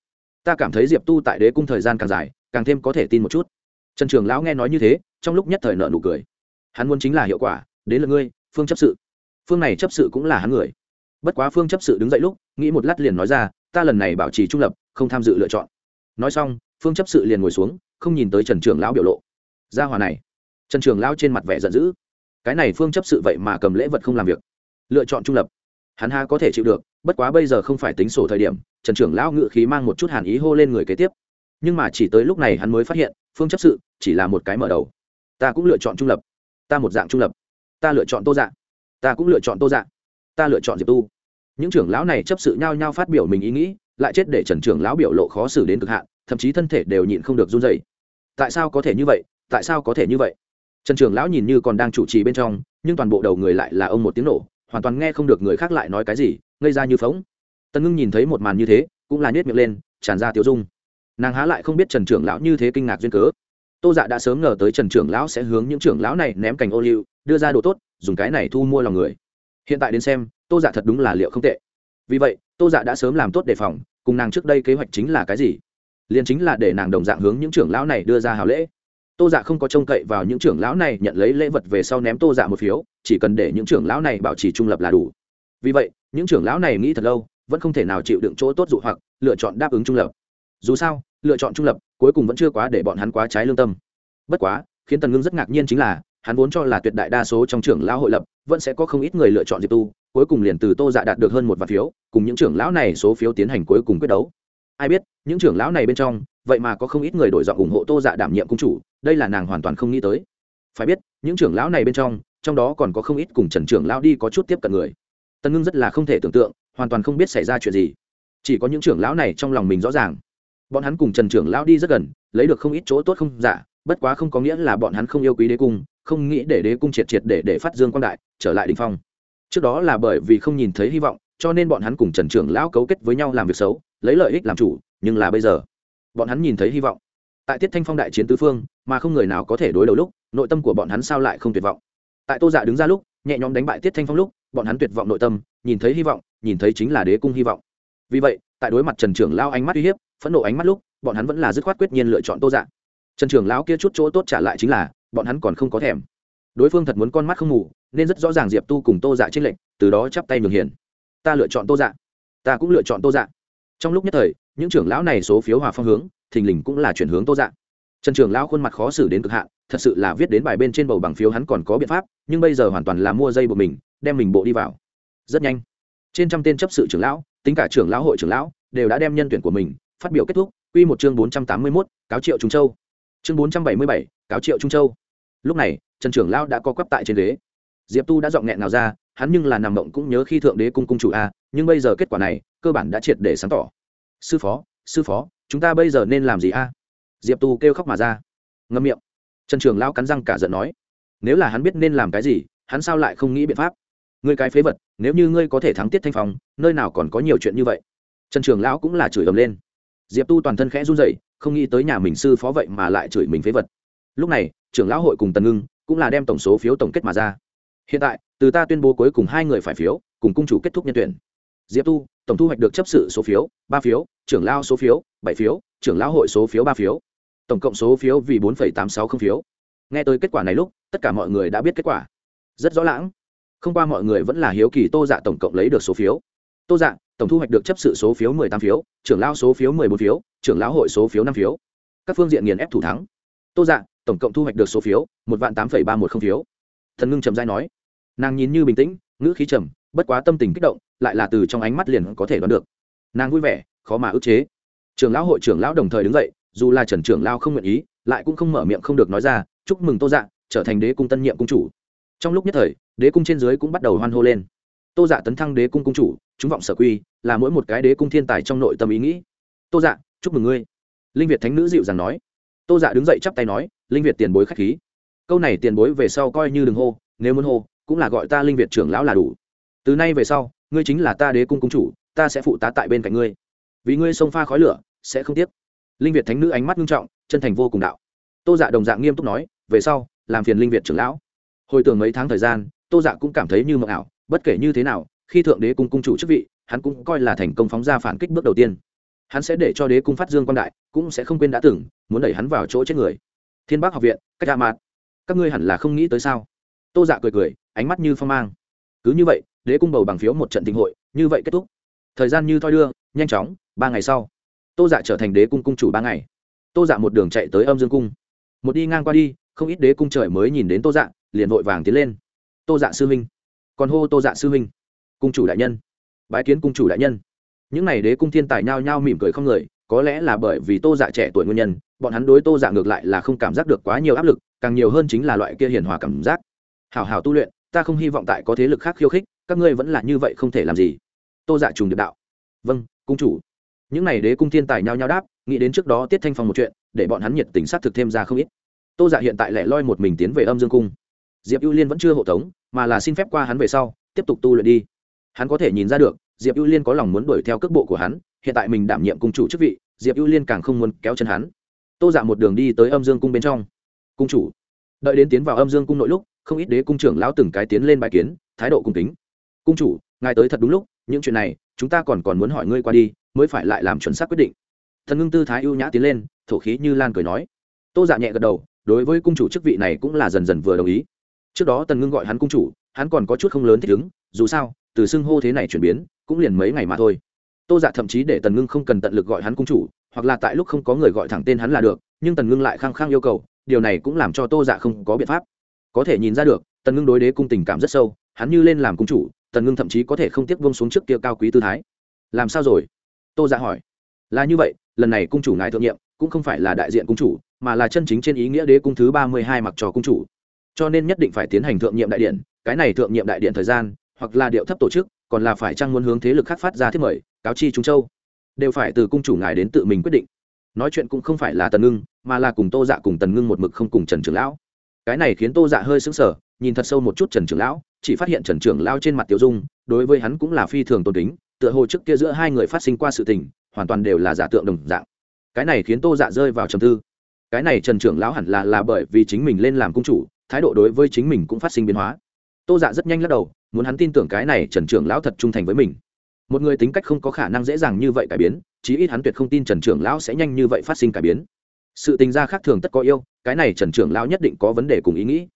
Ta cảm thấy diệp tu tại đế cung thời gian càng dài, càng thêm có thể tin một chút. Trần trường lão nghe nói như thế, trong lúc nhất thời nợ nụ cười. Hắn muốn chính là hiệu quả, đến là ngươi, phương chấp sự. Phương này chấp sự cũng là hắn người. Bất quá phương chấp sự đứng dậy lúc, nghĩ một lát liền nói ra, ta lần này bảo trì trung lập, không tham dự lựa chọn nói xong, phương chấp sự liền ngồi xuống, không nhìn tới trần trường lão biểu lộ. Ra hòa này. Trần trường lão trên mặt vẻ giận dữ. Cái này phương chấp sự vậy mà cầm lễ vật không làm việc. Lựa chọn trung lập. Hắn ha có thể chịu được, bất quá bây giờ không phải tính sổ thời điểm, trần trưởng lão ngự khí mang một chút hàn ý hô lên người kế tiếp. Nhưng mà chỉ tới lúc này hắn mới phát hiện, phương chấp sự chỉ là một cái mở đầu. Ta cũng lựa chọn trung lập. Ta một dạng trung lập. Ta lựa chọn tô dạng ta cũng lựa chọn tô dạng ta lựa chọn diệp tu. Những trưởng lão này chấp sự nhao nhao phát biểu mình ý nghĩ lại chết để trần trưởng lão biểu lộ khó xử đến cực hạn, thậm chí thân thể đều nhịn không được run dày tại sao có thể như vậy? Tại sao có thể như vậy? Trần trưởng lão nhìn như còn đang chủ trì bên trong, nhưng toàn bộ đầu người lại là ông một tiếng nổ, hoàn toàn nghe không được người khác lại nói cái gì, ngây ra như phóng. Tần ngưng nhìn thấy một màn như thế, cũng là nhét miệng lên, tràn ra tiêu dung. Nàng há lại không biết trần trưởng lão như thế kinh ngạc duyên cớ. Tô dạ đã sớm ngờ tới trần trưởng lão sẽ hướng những trưởng lão này ném cành ô liu, đưa ra đồ tốt, dùng cái này thu mua lòng người. Hiện tại đến xem, tô dạ thật đúng là liệu không tệ. Vì vậy tô dạ đã sớm làm tốt đề phòng, cùng nàng trước đây kế hoạch chính là cái gì? Liền chính là để nàng đồng dạng hướng những trưởng lão này đưa ra hào lễ. Tô dạ không có trông cậy vào những trưởng lão này nhận lấy lễ vật về sau ném tô dạ một phiếu, chỉ cần để những trưởng lão này bảo trì trung lập là đủ. Vì vậy, những trưởng lão này nghĩ thật lâu, vẫn không thể nào chịu đựng chỗ tốt dụ hoặc, lựa chọn đáp ứng trung lập. Dù sao, lựa chọn trung lập, cuối cùng vẫn chưa quá để bọn hắn quá trái lương tâm. Bất quá, khiến tần ngưng rất ngạc nhiên chính là, hắn vốn cho là tuyệt đại đa số trong trưởng lão hội lập, vẫn sẽ có không ít người lựa chọn diệp tu cuối cùng liền từ tô dạ đạt được hơn một vạn phiếu, cùng những trưởng lão này số phiếu tiến hành cuối cùng quyết đấu. Ai biết, những trưởng lão này bên trong, vậy mà có không ít người đổi dọn ủng hộ tô dạ đảm nhiệm công chủ, đây là nàng hoàn toàn không nghĩ tới. Phải biết, những trưởng lão này bên trong trong đó còn có không ít cùng trần trưởng lão đi có chút tiếp cận người. Tân ngưng rất là không thể tưởng tượng, hoàn toàn không biết xảy ra chuyện gì. Chỉ có những trưởng lão này trong lòng mình rõ ràng. Bọn hắn cùng trần trưởng lão đi rất gần, lấy được không ít chỗ tốt không giả, bất quá không có nghĩa là bọn hắn không yêu quý đế cung, không nghĩ để đế cung triệt triệt để để phát dương quang đại, trở lại đình phong trước đó là bởi vì không nhìn thấy hy vọng, cho nên bọn hắn cùng trần trưởng lão cấu kết với nhau làm việc xấu, lấy lợi ích làm chủ, nhưng là bây giờ, bọn hắn nhìn thấy hy vọng. Tại tiết thanh phong đại chiến tứ phương, mà không người nào có thể đối đầu lúc, nội tâm của bọn hắn sao lại không tuyệt vọng. Tại tô dạ đứng ra lúc, nhẹ nhõm đánh bại tiết thanh phong lúc, bọn hắn tuyệt vọng nội tâm, nhìn thấy hy vọng, nhìn thấy chính là đế cung hy vọng. Vì vậy, tại đối mặt trần trưởng lao ánh mắt uy hiếp, phẫn nộ ánh mắt lúc, bọn hắn vẫn là dứt khoát quyết nhiên lựa chọn tô dạ. Trần trưởng lão kia chút chỗ tốt trả lại chính là, bọn hắn còn không có thèm đối phương thật muốn con mắt không ngủ nên rất rõ ràng diệp tu cùng tô dạ trên lệnh từ đó chắp tay nhường hiền. Ta lựa chọn tô dạ. Ta cũng lựa chọn tô dạ. Trong lúc nhất thời những trưởng lão này số phiếu hòa phong hướng thình lình cũng là chuyển hướng tô dạ. Trần trưởng lão khuôn mặt khó xử đến cực hạn thật sự là viết đến bài bên trên bầu bằng phiếu hắn còn có biện pháp nhưng bây giờ hoàn toàn là mua dây của mình đem mình bộ đi vào. Rất nhanh. Trên trăm tên chấp sự trưởng lão tính cả trưởng lão hội trưởng lão đều đã đem nhân tuyển của mình phát biểu kết thúc. Quy một chương bốn trăm tám mươi 481, cáo triệu trung châu. Chương bốn trăm bảy mươi bảy cáo triệu trung châu. Lúc này trần trưởng lão đã có quắp tại trên ghế. Diệp tu đã dọn nghẹn nào ra, hắn nhưng là nằm mộng cũng nhớ khi thượng đế cung cung chủ a, nhưng bây giờ kết quả này, cơ bản đã triệt để sáng tỏ. Sư phó sư phó, chúng ta bây giờ nên làm gì a? Diệp tu kêu khóc mà ra. Ngâm miệng. Trần trường lão cắn răng cả giận nói. Nếu là hắn biết nên làm cái gì, hắn sao lại không nghĩ biện pháp? Ngươi cái phế vật, nếu như ngươi có thể thắng tiết thanh phong, nơi nào còn có nhiều chuyện như vậy? Trần trường lão cũng là chửi ầm lên. Diệp tu toàn thân khẽ run rẩy, không nghĩ tới nhà mình sư phó vậy mà lại chửi mình phế vật. Lúc này trưởng lão hội cùng tần ngưng cũng là đem tổng số phiếu tổng kết mà ra. Hiện tại, từ ta tuyên bố cuối cùng hai người phải phiếu, cùng cung chủ kết thúc nhân tuyển. Diệp tu, tổng thu hoạch được chấp sự số phiếu, ba phiếu, trưởng lao số phiếu, bảy phiếu, trưởng lão hội số phiếu ba phiếu. Tổng cộng số phiếu vì bốn tám sáu không phiếu. Nghe tới kết quả này lúc, tất cả mọi người đã biết kết quả. Rất rõ lãng. Không qua mọi người vẫn là hiếu kỳ tô dạ tổng cộng lấy được số phiếu. Tô dạ tổng thu hoạch được chấp sự số phiếu mười tám phiếu, trưởng lao số phiếu mười bốn phiếu, trưởng lão hội số phiếu năm phiếu. Các phương diện nghiền ép thủ thắng. Tô dạ tổng cộng thu hoạch được số phiếu, một vạn tám ba một không phiếu. Thần ngưng trầm dai nói. Nàng nhìn như bình tĩnh, ngữ khí trầm, bất quá tâm tình kích động, lại là từ trong ánh mắt liền có thể đoán được. Nàng vui vẻ, khó mà ức chế. Trưởng lão hội trưởng lão đồng thời đứng dậy, dù là trần trưởng lao không nguyện ý, lại cũng không mở miệng không được nói ra, chúc mừng tô dạ trở thành đế cung tân nhiệm cung chủ. Trong lúc nhất thời, đế cung trên dưới cũng bắt đầu hoan hô lên. Tô dạ tấn thăng đế cung cung chủ, chúng vọng sở quy, là mỗi một cái đế cung thiên tài trong nội tâm ý nghĩ. Tô dạ chúc mừng ngươi. Linh việt thánh nữ dịu dàng nói. Tô dạ đứng dậy chắp tay nói linh việt tiền bối khách khí. Câu này tiền bối về sau coi như đừng hô, nếu muốn hô, cũng là gọi ta linh việt trưởng lão là đủ. Từ nay về sau, ngươi chính là ta đế cung cung chủ, ta sẽ phụ tá tại bên cạnh ngươi. Vì ngươi xông pha khói lửa, sẽ không tiếc. Linh việt thánh nữ ánh mắt nghiêm trọng, chân thành vô cùng đạo. Tô dạ đồng dạng nghiêm túc nói, về sau, làm phiền linh việt trưởng lão. Hồi tưởng mấy tháng thời gian, tô dạ cũng cảm thấy như mộng ảo, bất kể như thế nào, khi thượng đế cung cung chủ chức vị, hắn cũng coi là thành công phóng ra phản kích bước đầu tiên. Hắn sẽ để cho đế cung phát dương quan đại, cũng sẽ không quên đã từng, muốn đẩy hắn vào chỗ chết người thiên bác học viện, cách hạ mạt. Các ngươi hẳn là không nghĩ tới sao? Tô dạ cười cười, ánh mắt như phong mang. Cứ như vậy, đế cung bầu bằng phiếu một trận tình hội, như vậy kết thúc. Thời gian như thoi đưa, nhanh chóng, ba ngày sau. Tô dạ trở thành đế cung cung chủ ba ngày. Tô dạ một đường chạy tới âm dương cung. Một đi ngang qua đi, không ít đế cung trời mới nhìn đến tô dạ liền vội vàng tiến lên. Tô dạ sư huynh. Còn hô tô dạ sư huynh. Cung chủ đại nhân. Bái kiến cung chủ đại nhân. Những n à y đế cung thiên tài nhao nhao mỉm cười không người có lẽ là bởi vì tô dạ trẻ tuổi nguyên nhân, bọn hắn đối tô dạ ngược lại là không cảm giác được quá nhiều áp lực, càng nhiều hơn chính là loại kia hiền hòa cảm giác. Hào hào tu luyện, ta không hy vọng tại có thế lực khác khiêu khích, các ngươi vẫn là như vậy không thể làm gì. Tô dạ trùng điệp đạo. Vâng cung chủ. Những n à y đế cung thiên tài nhao nhao đáp, nghĩ đến trước đó tiết thanh phong một chuyện, để bọn hắn nhiệt tình s á t thực thêm ra không ít. Tô dạ hiện tại lẻ loi một mình tiến về âm dương cung. Diệp ưu liên vẫn chưa hộ tống, mà là xin phép qua hắn về sau, tiếp tục tu luyện đi. Hắn có thể nhìn ra được, diệp ưu liên có lòng muốn đuổi theo cước bộ của hắn, hiện tại mình đảm nhiệm cung chủ chức vị diệp ưu liên càng không muốn kéo chân hắn tô dạ một đường đi tới âm dương cung bên trong cung chủ đợi đến tiến vào âm dương cung nội lúc không ít đế cung trưởng lão từng cái tiến lên bài kiến thái độ cung kính cung chủ ngài tới thật đúng lúc những chuyện này chúng ta còn còn muốn hỏi ngươi qua đi mới phải lại làm chuẩn xác quyết định thần ngưng tư thái ưu nhã tiến lên thổ khí như lan cười nói tô dạ nhẹ gật đầu đối với cung chủ chức vị này cũng là dần dần vừa đồng ý trước đó tần ngưng gọi hắn cung chủ hắn còn có chút không lớn thích ứng dù sao từ xưng hô thế này chuyển biến cũng liền mấy ngày mà thôi tô dạ thậm chí để tần ngưng không cần tận lực gọi hắn cung chủ, hoặc là tại lúc không có người gọi thẳng tên hắn là được, nhưng tần ngưng lại khăng khăng yêu cầu, điều này cũng làm cho tô dạ không có biện pháp. Có thể nhìn ra được, tần ngưng đối đế cung tình cảm rất sâu, hắn như lên làm cung chủ, tần ngưng thậm chí có thể không tiếc vông xuống trước kia cao quý tư thái. Làm sao rồi? Tô dạ hỏi. Là như vậy, lần này cung chủ ngài thượng nhiệm, cũng không phải là đại diện cung chủ, mà là chân chính trên ý nghĩa đế cung thứ ba mươi hai mặc trò cung chủ. Cho nên nhất định phải tiến hành thượng nhiệm đại điện, cái này thượng nhiệm đại điện thời gian, hoặc là điệu thấp tổ chức còn là phải chăng muốn hướng thế lực khác phát ra thiết mời, cáo chi trung châu? Đều phải từ cung chủ ngài đến tự mình quyết định. Nói chuyện cũng không phải là tần ngưng, mà là cùng tô dạ cùng tần ngưng một mực không cùng trần trưởng lão. Cái này khiến tô dạ hơi sững sờ, nhìn thật sâu một chút trần trưởng lão, chỉ phát hiện trần trưởng lão trên mặt tiểu dung, đối với hắn cũng là phi thường tôn kính, tựa hồ trước kia giữa hai người phát sinh qua sự tình, hoàn toàn đều là giả tượng đồng dạng. Cái này khiến tô dạ rơi vào trầm tư. Cái này trần trưởng lão hẳn là là bởi vì chính mình lên làm cung chủ, thái độ đối với chính mình cũng phát sinh biến hóa. Tô dạ rất nhanh lắc đầu muốn hắn tin tưởng cái này trần trưởng lão thật trung thành với mình. Một người tính cách không có khả năng dễ dàng như vậy cải biến chí ít hắn tuyệt không tin trần trưởng lão sẽ nhanh như vậy phát sinh cải biến. Sự tình gia khác thường tất có yêu cái này trần trưởng lão nhất định có vấn đề cùng ý nghĩ.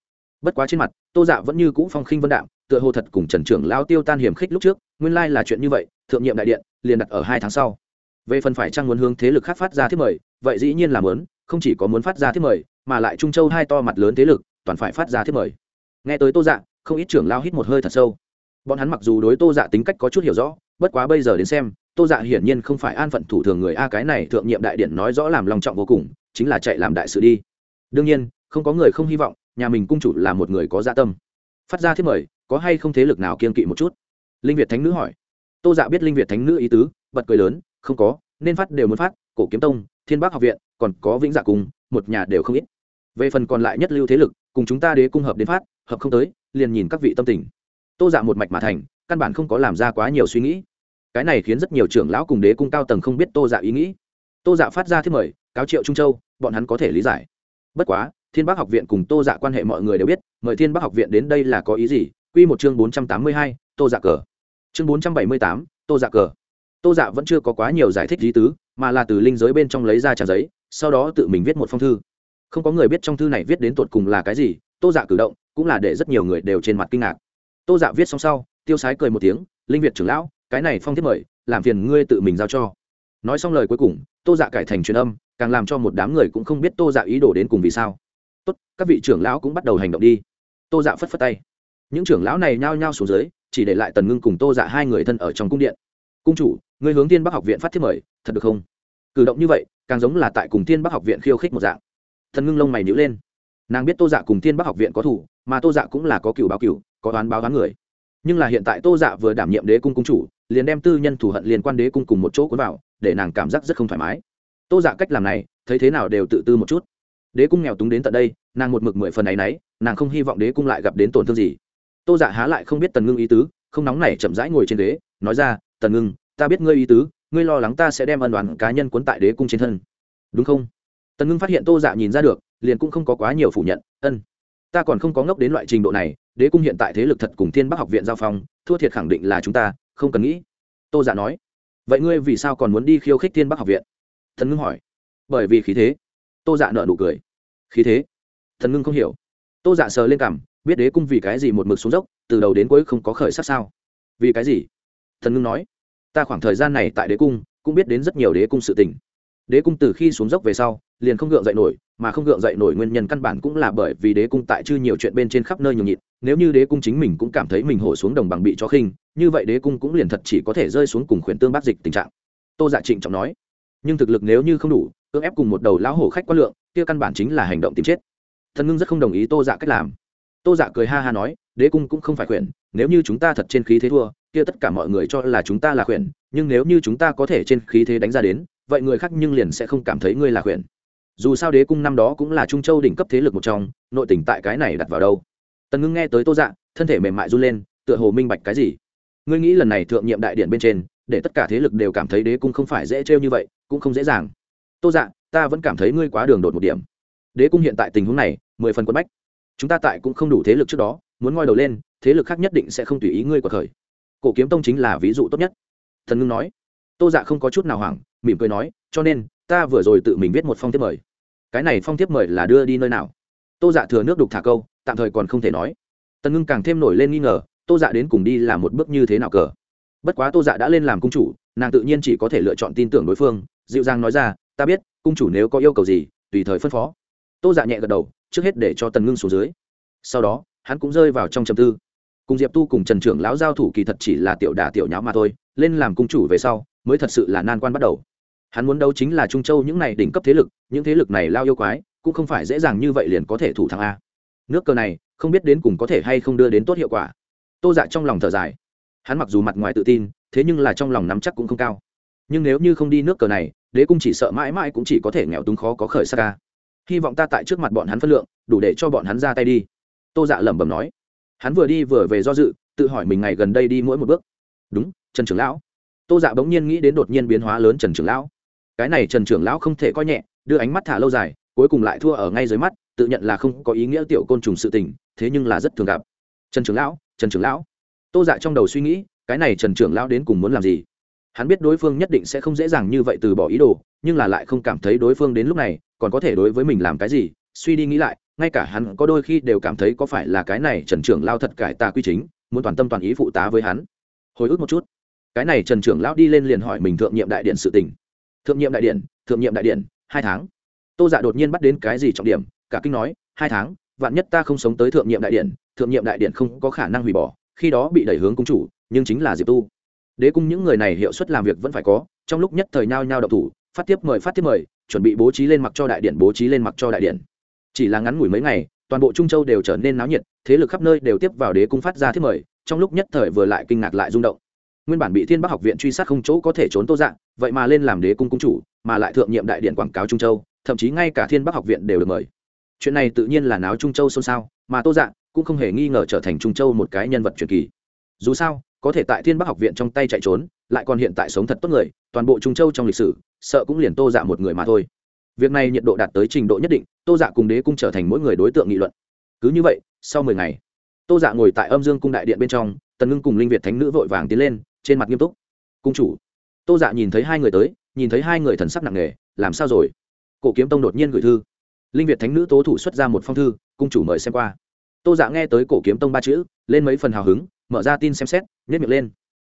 Bất quá trên mặt tô dạ vẫn như cũ phong khinh vân đạo, tựa hồ thật cùng trần trưởng lão tiêu tan hiểm khích lúc trước nguyên lai là chuyện như vậy thượng nhiệm đại điện liền đặt ở hai tháng sau. Về phần phải trang muốn hướng thế lực khác phát ra thiết mời vậy dĩ nhiên là muốn không chỉ có muốn phát ra thiết mời mà lại trung châu hai to mặt lớn thế lực toàn phải phát ra thiết mời. Nghe tới tô dạ không ít trưởng lao hít một hơi thật sâu. Bọn hắn mặc dù đối tô dạ tính cách có chút hiểu rõ, bất quá bây giờ đến xem, tô dạ hiển nhiên không phải an phận thủ thường người a, cái này thượng nhiệm đại điện nói rõ làm lòng trọng vô cùng, chính là chạy làm đại sự đi. Đương nhiên, không có người không hy vọng, nhà mình cung chủ là một người có dạ tâm. Phát ra thiết mời, có hay không thế lực nào kiên kỵ một chút? Linh việt thánh nữ hỏi. Tô dạ biết linh việt thánh nữ ý tứ, bật cười lớn, không có, nên phát đều muốn phát, cổ kiếm tông, thiên bắc học viện, còn có vĩnh dạ cùng một nhà đều không ít. Về phần còn lại nhất lưu thế lực, cùng chúng ta đế cung hợp đến phát, hợp không tới liền nhìn các vị tâm tình. Tô dạ một mạch mà thành, căn bản không có làm ra quá nhiều suy nghĩ. Cái này khiến rất nhiều trưởng lão cùng đế cung cao tầng không biết tô dạ ý nghĩ. Tô dạ phát ra thiết mời, cáo triệu trung châu, bọn hắn có thể lý giải. Bất quá, thiên bắc học viện cùng tô dạ quan hệ mọi người đều biết, mời thiên bắc học viện đến đây là có ý gì? Q một chương bốn trăm tám mươi hai, tô dạ cờ. Chương bốn trăm bảy mươi tám, tô dạ cờ. Tô dạ vẫn chưa có quá nhiều giải thích lý tứ, mà là từ linh giới bên trong lấy ra trang giấy, sau đó tự mình viết một phong thư. Không có người biết trong thư này viết đến tột cùng là cái gì, tô dạ cử động cũng là để rất nhiều người đều trên mặt kinh ngạc. Tô dạ viết xong sau, tiêu sái cười một tiếng, linh việt trưởng lão, cái này phong thiết mời, làm phiền ngươi tự mình giao cho. Nói xong lời cuối cùng, tô dạ cải thành truyền âm, càng làm cho một đám người cũng không biết tô dạ ý đồ đến cùng vì sao. Tốt, các vị trưởng lão cũng bắt đầu hành động đi. Tô dạ phất phất tay. Những trưởng lão này nhao nhao xuống dưới, chỉ để lại tần ngưng cùng tô dạ hai người thân ở trong cung điện. Cung chủ người hướng tiên bắc học viện phát thiết mời, thật được không? Cử động như vậy, càng giống là tại cùng tiên bắc học viện khiêu khích một dạng. Thần ngưng lông mày nhữ lên nàng biết tô dạ cùng thiên bắc học viện có thủ mà tô dạ cũng là có cựu báo cựu có đoán báo đoán người. Nhưng là hiện tại tô dạ vừa đảm nhiệm đế cung cung chủ liền đem tư nhân thủ hận liên quan đế cung cùng một chỗ cuốn vào để nàng cảm giác rất không thoải mái. Tô dạ cách làm này thấy thế nào đều tự tư một chút. Đế cung nghèo túng đến tận đây nàng một mực mười phần ấ y n ấ y nàng không hy vọng đế cung lại gặp đến tổn thương gì. Tô dạ há lại không biết tần ngưng ý tứ không nóng này chậm rãi ngồi trên đế, nói ra tần ngưng ta biết ngươi ý tứ ngươi lo lắng ta sẽ đem ân đoàn cá nhân cuốn tại đế cung trên thân. Đúng không? Tần ngưng phát hiện tô dạ nhìn ra được, liền cũng không có quá nhiều phủ nhận, ân, ta còn không có ngốc đến loại trình độ này, đế cung hiện tại thế lực thật cùng thiên bắc học viện giao phong, thua thiệt khẳng định là chúng ta, không cần nghĩ. Tô dạ nói, vậy ngươi vì sao còn muốn đi khiêu khích thiên bắc học viện? Thần ngưng hỏi, bởi vì khí thế. Tô dạ nợ nụ cười, khí thế? Thần ngưng không hiểu. Tô dạ sờ lên cảm biết đế cung vì cái gì một mực xuống dốc, từ đầu đến cuối không có khởi sắc sao? Vì cái gì? Thần ngưng nói, ta khoảng thời gian này tại đế cung, cũng biết đến rất nhiều đế cung sự tình. Đế cung từ khi xuống dốc về sau liền không gượng dậy nổi, mà không gượng dậy nổi nguyên nhân căn bản cũng là bởi vì đế cung tại chư nhiều chuyện bên trên khắp nơi nhường nhịn. Nếu như đế cung chính mình cũng cảm thấy mình hổ xuống đồng bằng bị cho khinh, như vậy đế cung cũng liền thật chỉ có thể rơi xuống cùng khuyển tương bác dịch tình trạng. Tô dạ trịnh trọng nói. Nhưng thực lực nếu như không đủ, cưỡng ép cùng một đầu lão hổ khách quá lượng, kia căn bản chính là hành động tìm chết. Thần ngưng rất không đồng ý tô dạ cách làm. Tô dạ cười ha ha nói, đế cung cũng không phải khuyển, nếu như chúng ta thật trên khí thế thua, kia tất cả mọi người cho là chúng ta là khuyển, nhưng nếu như chúng ta có thể trên khí thế đánh ra đến, vậy người khác nhưng liền sẽ không cảm thấy ngươi là khuyển dù sao đế cung năm đó cũng là trung châu đỉnh cấp thế lực một trong, nội tỉnh tại cái này đặt vào đâu? Tần ngưng nghe tới tô dạ thân thể mềm mại run lên, tựa hồ minh bạch cái gì. Ngươi nghĩ lần này thượng nhiệm đại điện bên trên, để tất cả thế lực đều cảm thấy đế cung không phải dễ trêu như vậy, cũng không dễ dàng. Tô dạ ta vẫn cảm thấy ngươi quá đường đột một điểm. Đế cung hiện tại tình huống này, mười phần quân bách. Chúng ta tại cũng không đủ thế lực trước đó, muốn ngoi đầu lên, thế lực khác nhất định sẽ không tùy ý ngươi của khởi. Cổ kiếm tông chính là ví dụ tốt nhất. Thần ngưng nói. Tô dạ không có chút nào hoảng, mỉm cười nói, cho nên, ta vừa rồi tự mình viết một phong tiếp mời cái này phong thiếp mời là đưa đi nơi nào? Tô dạ thừa nước đục thả câu, tạm thời còn không thể nói. Tần ngưng càng thêm nổi lên nghi ngờ, tô dạ đến cùng đi là một bước như thế nào cờ? Bất quá tô dạ đã lên làm cung chủ, nàng tự nhiên chỉ có thể lựa chọn tin tưởng đối phương. Dịu dàng nói ra, ta biết, cung chủ nếu có yêu cầu gì, tùy thời phân phó. Tô dạ nhẹ gật đầu, trước hết để cho tần ngưng xuống dưới. Sau đó, hắn cũng rơi vào trong trầm tư. Cùng diệp tu cùng trần trưởng lão giao thủ kỳ thật chỉ là tiểu đà tiểu nháo mà thôi, lên làm cung chủ về sau, mới thật sự là nan quan bắt đầu hắn muốn đấu chính là trung châu những này đỉnh cấp thế lực, những thế lực này lao yêu quái, cũng không phải dễ dàng như vậy liền có thể thủ thắng a. Nước cờ này, không biết đến cùng có thể hay không đưa đến tốt hiệu quả. Tô dạ trong lòng thở dài. Hắn mặc dù mặt ngoài tự tin, thế nhưng là trong lòng nắm chắc cũng không cao. Nhưng nếu như không đi nước cờ này, đế cung chỉ sợ mãi mãi cũng chỉ có thể nghèo túng khó có khởi sắc ca hy vọng ta tại trước mặt bọn hắn phân lượng, đủ để cho bọn hắn ra tay đi. Tô dạ lẩm bẩm nói. Hắn vừa đi vừa về do dự, tự hỏi mình ngày gần đây đi mỗi một bước. Đúng, trần trưởng lão. Tô dạ bỗng nhiên nghĩ đến đột nhiên biến hóa lớn trần trưởng lão cái này trần trưởng lão không thể coi nhẹ, đưa ánh mắt thả lâu dài, cuối cùng lại thua ở ngay dưới mắt, tự nhận là không có ý nghĩa tiểu côn trùng sự tình, thế nhưng là rất thường gặp. Trần trưởng lão, trần trưởng lão. Tô dạ trong đầu suy nghĩ, cái này trần trưởng lão đến cùng muốn làm gì? Hắn biết đối phương nhất định sẽ không dễ dàng như vậy từ bỏ ý đồ, nhưng là lại không cảm thấy đối phương đến lúc này, còn có thể đối với mình làm cái gì? Suy đi nghĩ lại, ngay cả hắn có đôi khi đều cảm thấy có phải là cái này trần trưởng lao thật cải tà quy chính, muốn toàn tâm toàn ý phụ tá với hắn. Hồi ức một chút. Cái này trần trưởng lão đi lên liền hỏi mình thượng nhiệm đại điện sự tình thượng nhiệm đại điện thượng nhiệm đại điện hai tháng. Tô dạ đột nhiên bắt đến cái gì trọng điểm? Cả kinh nói, hai tháng, vạn nhất ta không sống tới thượng nhiệm đại điện thượng nhiệm đại điện không có khả năng hủy bỏ, khi đó bị đẩy hướng cung chủ, nhưng chính là diệp tu. Đế cung những người này hiệu suất làm việc vẫn phải có, trong lúc nhất thời nhao nhao độc thủ, phát tiếp mời, phát tiếp mời, chuẩn bị bố trí lên mặc cho đại điện bố trí lên mặc cho đại điện chỉ là ngắn ngủi mấy ngày, toàn bộ trung châu đều trở nên náo nhiệt, thế lực khắp nơi đều tiếp vào đế cung phát ra thiết mời, trong lúc nhất thời vừa lại kinh ngạc lại rung động nguyên bản bị thiên bắc học viện truy sát không chỗ có thể trốn tô dạng, vậy mà lên làm đế cung cung chủ, mà lại thượng nhiệm đại điện quảng cáo trung châu, thậm chí ngay cả thiên bắc học viện đều được mời. Chuyện này tự nhiên là náo trung châu xôn xao, mà tô dạng cũng không hề nghi ngờ trở thành trung châu một cái nhân vật truyền kỳ. Dù sao, có thể tại thiên bắc học viện trong tay chạy trốn, lại còn hiện tại sống thật tốt người, toàn bộ trung châu trong lịch sử, sợ cũng liền tô dạ một người mà thôi. Việc này nhiệt độ đạt tới trình độ nhất định, tô dạ cùng đế cung trở thành mỗi người đối tượng nghị luận. Cứ như vậy, sau mười ngày, tô dạ ngồi tại âm dương cung đại điện bên trong, tần ngưng cùng linh việt thánh nữ vội vàng tiến lên trên mặt nghiêm túc. Cung chủ. Tô dạ nhìn thấy hai người tới, nhìn thấy hai người thần sắc nặng nề, làm sao rồi? Cổ kiếm tông đột nhiên gửi thư. Linh việt thánh nữ tố thủ xuất ra một phong thư, cung chủ mời xem qua. Tô dạ nghe tới cổ kiếm tông ba chữ, lên mấy phần hào hứng, mở ra tin xem xét nhét miệng lên.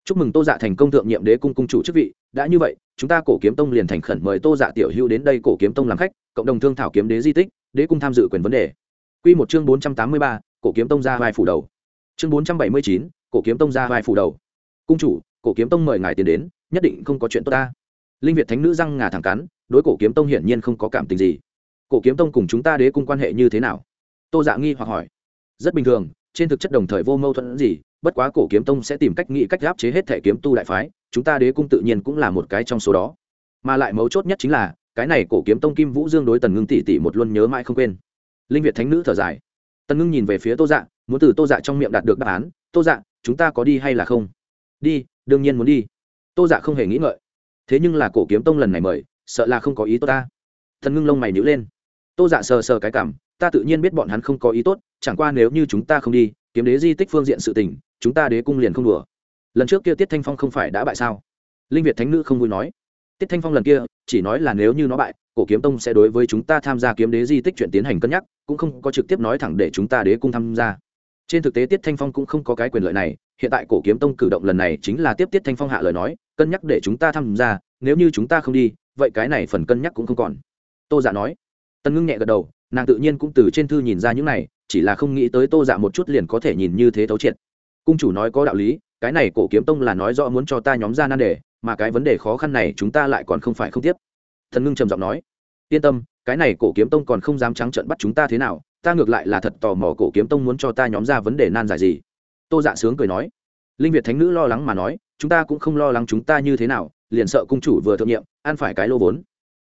Chúc mừng tô dạ thành công thượng nhiệm đế cung cung chủ chức vị, đã như vậy, chúng ta cổ kiếm tông liền thành khẩn mời tô dạ tiểu hữu đến đây cổ kiếm tông làm khách, cộng đồng thương thảo kiếm đế di tích, đế cung tham dự quyền vấn đề. Q một chương bốn trăm tám mươi ba, cổ kiếm tông ra vai phủ đầu. Chương bốn trăm bảy mươi chín, cổ kiếm tông ra vai phủ đầu cung chủ, cổ kiếm tông mời ngài tiến đến, nhất định không có chuyện tốt ta. Linh việt thánh nữ răng ngà thẳng cắn, đối cổ kiếm tông hiển nhiên không có cảm tình gì. Cổ kiếm tông cùng chúng ta đế cung quan hệ như thế nào? Tô dạ nghi hoặc hỏi. Rất bình thường, trên thực chất đồng thời vô mâu thuẫn gì, bất quá cổ kiếm tông sẽ tìm cách nghĩ cách gáp chế hết thể kiếm tu đại phái, chúng ta đế cung tự nhiên cũng là một cái trong số đó. Mà lại mấu chốt nhất chính là, cái này cổ kiếm tông kim vũ dương đối tần ngưng tỷ tỷ một luôn nhớ mãi không quên. Linh việt thánh nữ thở dài. Tần ngưng nhìn về phía tô dạ muốn từ tô dạ trong miệng đạt được đáp án, tô dạ chúng ta có đi hay là không? Đi, đương nhiên muốn đi. Tô dạ không hề nghĩ ngợi. Thế nhưng là cổ kiếm tông lần này mời, sợ là không có ý tốt ta. Thần ngưng lông mày nhữ lên. Tô dạ sờ sờ cái cảm, ta tự nhiên biết bọn hắn không có ý tốt, chẳng qua nếu như chúng ta không đi, kiếm đế di tích phương diện sự tình, chúng ta đế cung liền không đùa. Lần trước kia tiết thanh phong không phải đã bại sao? Linh việt thánh nữ không vui nói. Tiết thanh phong lần kia, chỉ nói là nếu như nó bại, cổ kiếm tông sẽ đối với chúng ta tham gia kiếm đế di tích chuyện tiến hành cân nhắc, cũng không có trực tiếp nói thẳng để chúng ta đế cung tham gia. Trên thực tế tiết thanh phong cũng không có cái quyền lợi này hiện tại cổ kiếm tông cử động lần này chính là tiếp tiết thanh phong hạ lời nói, cân nhắc để chúng ta tham gia, nếu như chúng ta không đi, vậy cái này phần cân nhắc cũng không còn. Tô giả dạ nói. Tân ngưng nhẹ gật đầu, nàng tự nhiên cũng từ trên thư nhìn ra những này, chỉ là không nghĩ tới tô dạ một chút liền có thể nhìn như thế thấu triệt. Cung chủ nói có đạo lý, cái này cổ kiếm tông là nói rõ muốn cho ta nhóm ra nan đề, mà cái vấn đề khó khăn này chúng ta lại còn không phải không tiếp. Thần ngưng trầm giọng nói. Yên tâm, cái này cổ kiếm tông còn không dám trắng trợn bắt chúng ta thế nào, ta ngược lại là thật tò mò cổ kiếm tông muốn cho ta nhóm ra vấn đề nan giải gì tô dạ sướng cười nói. Linh việt thánh nữ lo lắng mà nói, chúng ta cũng không lo lắng chúng ta như thế nào, liền sợ cung chủ vừa thượng nhiệm, ăn phải cái lô vốn.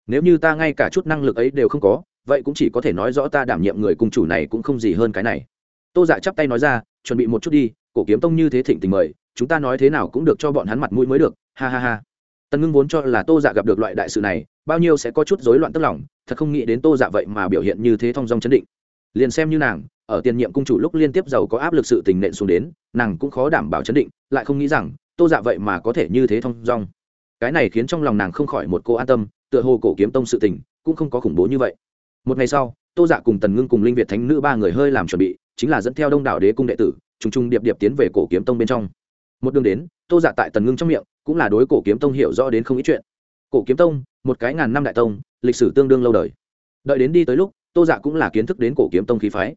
Nếu như ta ngay cả chút năng lực ấy đều không có, vậy cũng chỉ có thể nói rõ ta đảm nhiệm người cung chủ này cũng không gì hơn cái này. Tô dạ chắp tay nói ra, chuẩn bị một chút đi, cổ kiếm tông như thế thịnh tình mời, chúng ta nói thế nào cũng được cho bọn hắn mặt mũi mới được, ha ha ha. Tần ngưng vốn cho là tô dạ gặp được loại đại sự này, bao nhiêu sẽ có chút rối loạn tức lòng, thật không nghĩ đến tô dạ vậy mà biểu hiện như thế thong dong chấn định. Liền xem như nàng ở tiền nhiệm cung chủ lúc liên tiếp giàu có áp lực sự tình nện xuống đến, nàng cũng khó đảm bảo chấn định, lại không nghĩ rằng, tô dạ vậy mà có thể như thế thong dong. Cái này khiến trong lòng nàng không khỏi một cô an tâm, tựa hồ cổ kiếm tông sự tình cũng không có khủng bố như vậy. Một ngày sau, tô dạ cùng tần ngưng cùng linh việt thánh nữ ba người hơi làm chuẩn bị, chính là dẫn theo đông đảo đế cung đệ tử t r ù n g t r ù n g điệp điệp tiến về cổ kiếm tông bên trong. Một đường đến, tô dạ tại tần ngưng trong miệng cũng là đối cổ kiếm tông hiểu rõ đến không ít chuyện. Cổ kiếm tông, một cái ngàn năm đại tông, lịch sử tương đương lâu đời. Đợi đến đi tới lúc, tô dạ cũng là kiến thức đến cổ kiếm tông khí phái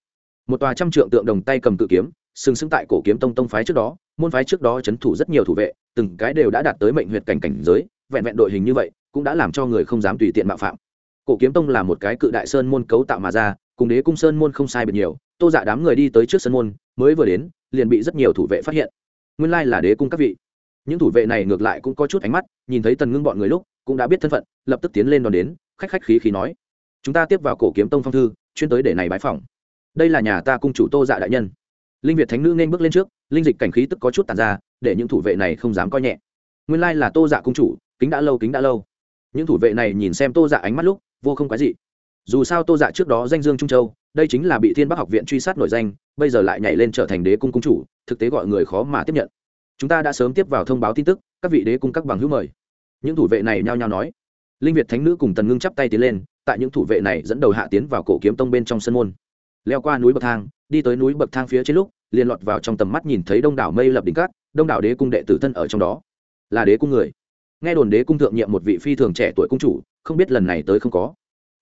một tòa trăm trượng tượng đồng tay cầm cự kiếm, sừng sững tại cổ kiếm tông tông phái trước đó, môn phái trước đó c h ấ n thủ rất nhiều thủ vệ, từng cái đều đã đạt tới mệnh huyệt cảnh cảnh giới, vẹn vẹn đội hình như vậy, cũng đã làm cho người không dám tùy tiện mạo phạm. Cổ kiếm tông là một cái cự đại sơn môn cấu tạo mà ra, cùng đế cung sơn môn không sai biệt nhiều, tô dạ đám người đi tới trước sơn môn, mới vừa đến, liền bị rất nhiều thủ vệ phát hiện. Nguyên lai là đế cung các vị. Những thủ vệ này ngược lại cũng có chút ánh mắt, nhìn thấy tần ngưng bọn người lúc, cũng đã biết thân phận, lập tức tiến lên đón đến, khách khách khí khí nói, chúng ta tiếp vào cổ kiếm tông phong thư, chuyên tới để này bãi phòng đây là nhà ta cung chủ tô dạ đại nhân. Linh việt thánh nữ nên bước lên trước, linh dịch cảnh khí tức có chút tàn ra, để những thủ vệ này không dám coi nhẹ. Nguyên lai là tô dạ cung chủ, kính đã lâu, kính đã lâu. Những thủ vệ này nhìn xem tô dạ ánh mắt lúc, vô không quái dị. Dù sao tô dạ trước đó danh dương trung châu, đây chính là bị thiên bắc học viện truy sát nổi danh, bây giờ lại nhảy lên trở thành đế cung cung chủ, thực tế gọi người khó mà tiếp nhận. Chúng ta đã sớm tiếp vào thông báo tin tức, các vị đế cung các bằng hữu mời. Những thủ vệ này nhao nhao nói. Linh việt thánh nữ cùng tần ngưng chắp tay tiến lên, tại những thủ vệ này dẫn đầu hạ tiến vào cổ kiếm tông bên trong sân môn leo qua núi bậc thang, đi tới núi bậc thang phía trên lúc, liền lọt vào trong tầm mắt nhìn thấy đông đảo mây lập đỉnh cát, đông đảo đế cung đệ tử thân ở trong đó. Là đế cung người. Nghe đồn đế cung thượng nhiệm một vị phi thường trẻ tuổi cung chủ, không biết lần này tới không có.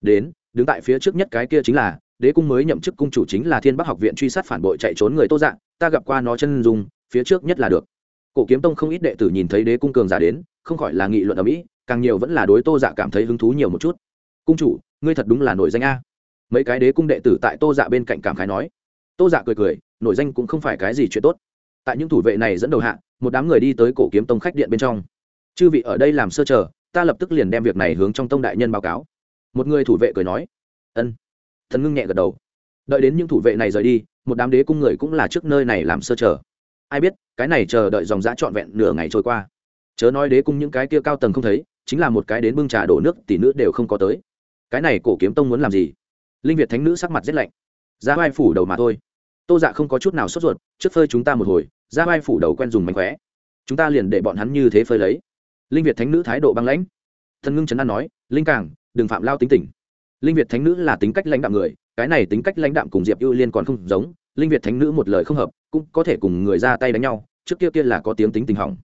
Đến, đứng tại phía trước nhất cái kia chính là, đế cung mới nhậm chức cung chủ chính là thiên bắc học viện truy sát phản bội chạy trốn người tô dạng, ta gặp qua nó chân dùng phía trước nhất là được. Cổ kiếm tông không ít đệ tử nhìn thấy đế cung cường giả đến, không khỏi là nghị luận ở mỹ, càng nhiều vẫn là đối tô dạ cảm thấy hứng thú nhiều một chút. Cung chủ, ngươi thật đúng là nổi danh a mấy cái đế cung đệ tử tại tô dạ bên cạnh cảm khái nói. Tô dạ cười cười, nổi danh cũng không phải cái gì chuyện tốt. Tại những thủ vệ này dẫn đầu hạ, một đám người đi tới cổ kiếm tông khách điện bên trong. Chư vị ở đây làm sơ chờ, ta lập tức liền đem việc này hướng trong tông đại nhân báo cáo. Một người thủ vệ cười nói. Ân. Thần ngưng nhẹ gật đầu. Đợi đến những thủ vệ này rời đi, một đám đế cung người cũng là trước nơi này làm sơ chờ. Ai biết, cái này chờ đợi dòng giã trọn vẹn nửa ngày trôi qua. Chớ nói đế cung những cái kia cao tầng không thấy, chính là một cái đến bưng trà đổ nước, tỷ nữ đều không có tới. Cái này cổ kiếm tông muốn làm gì? Linh việt thánh nữ sắc mặt rét lạnh. Ra vai phủ đầu mà thôi. Tô dạ không có chút nào sốt ruột, trước phơi chúng ta một hồi, ra vai phủ đầu quen dùng mánh khóe. Chúng ta liền để bọn hắn như thế phơi lấy. Linh việt thánh nữ thái độ băng lãnh. Thần ngưng trấn an nói, linh càng, đừng phạm lao tính tình. Linh việt thánh nữ là tính cách lãnh đạm người, cái này tính cách lãnh đạm cùng diệp ưu liên còn không giống, linh việt thánh nữ một lời không hợp, cũng có thể cùng người ra tay đánh nhau, trước kia kia là có tiếng tính tình hỏng.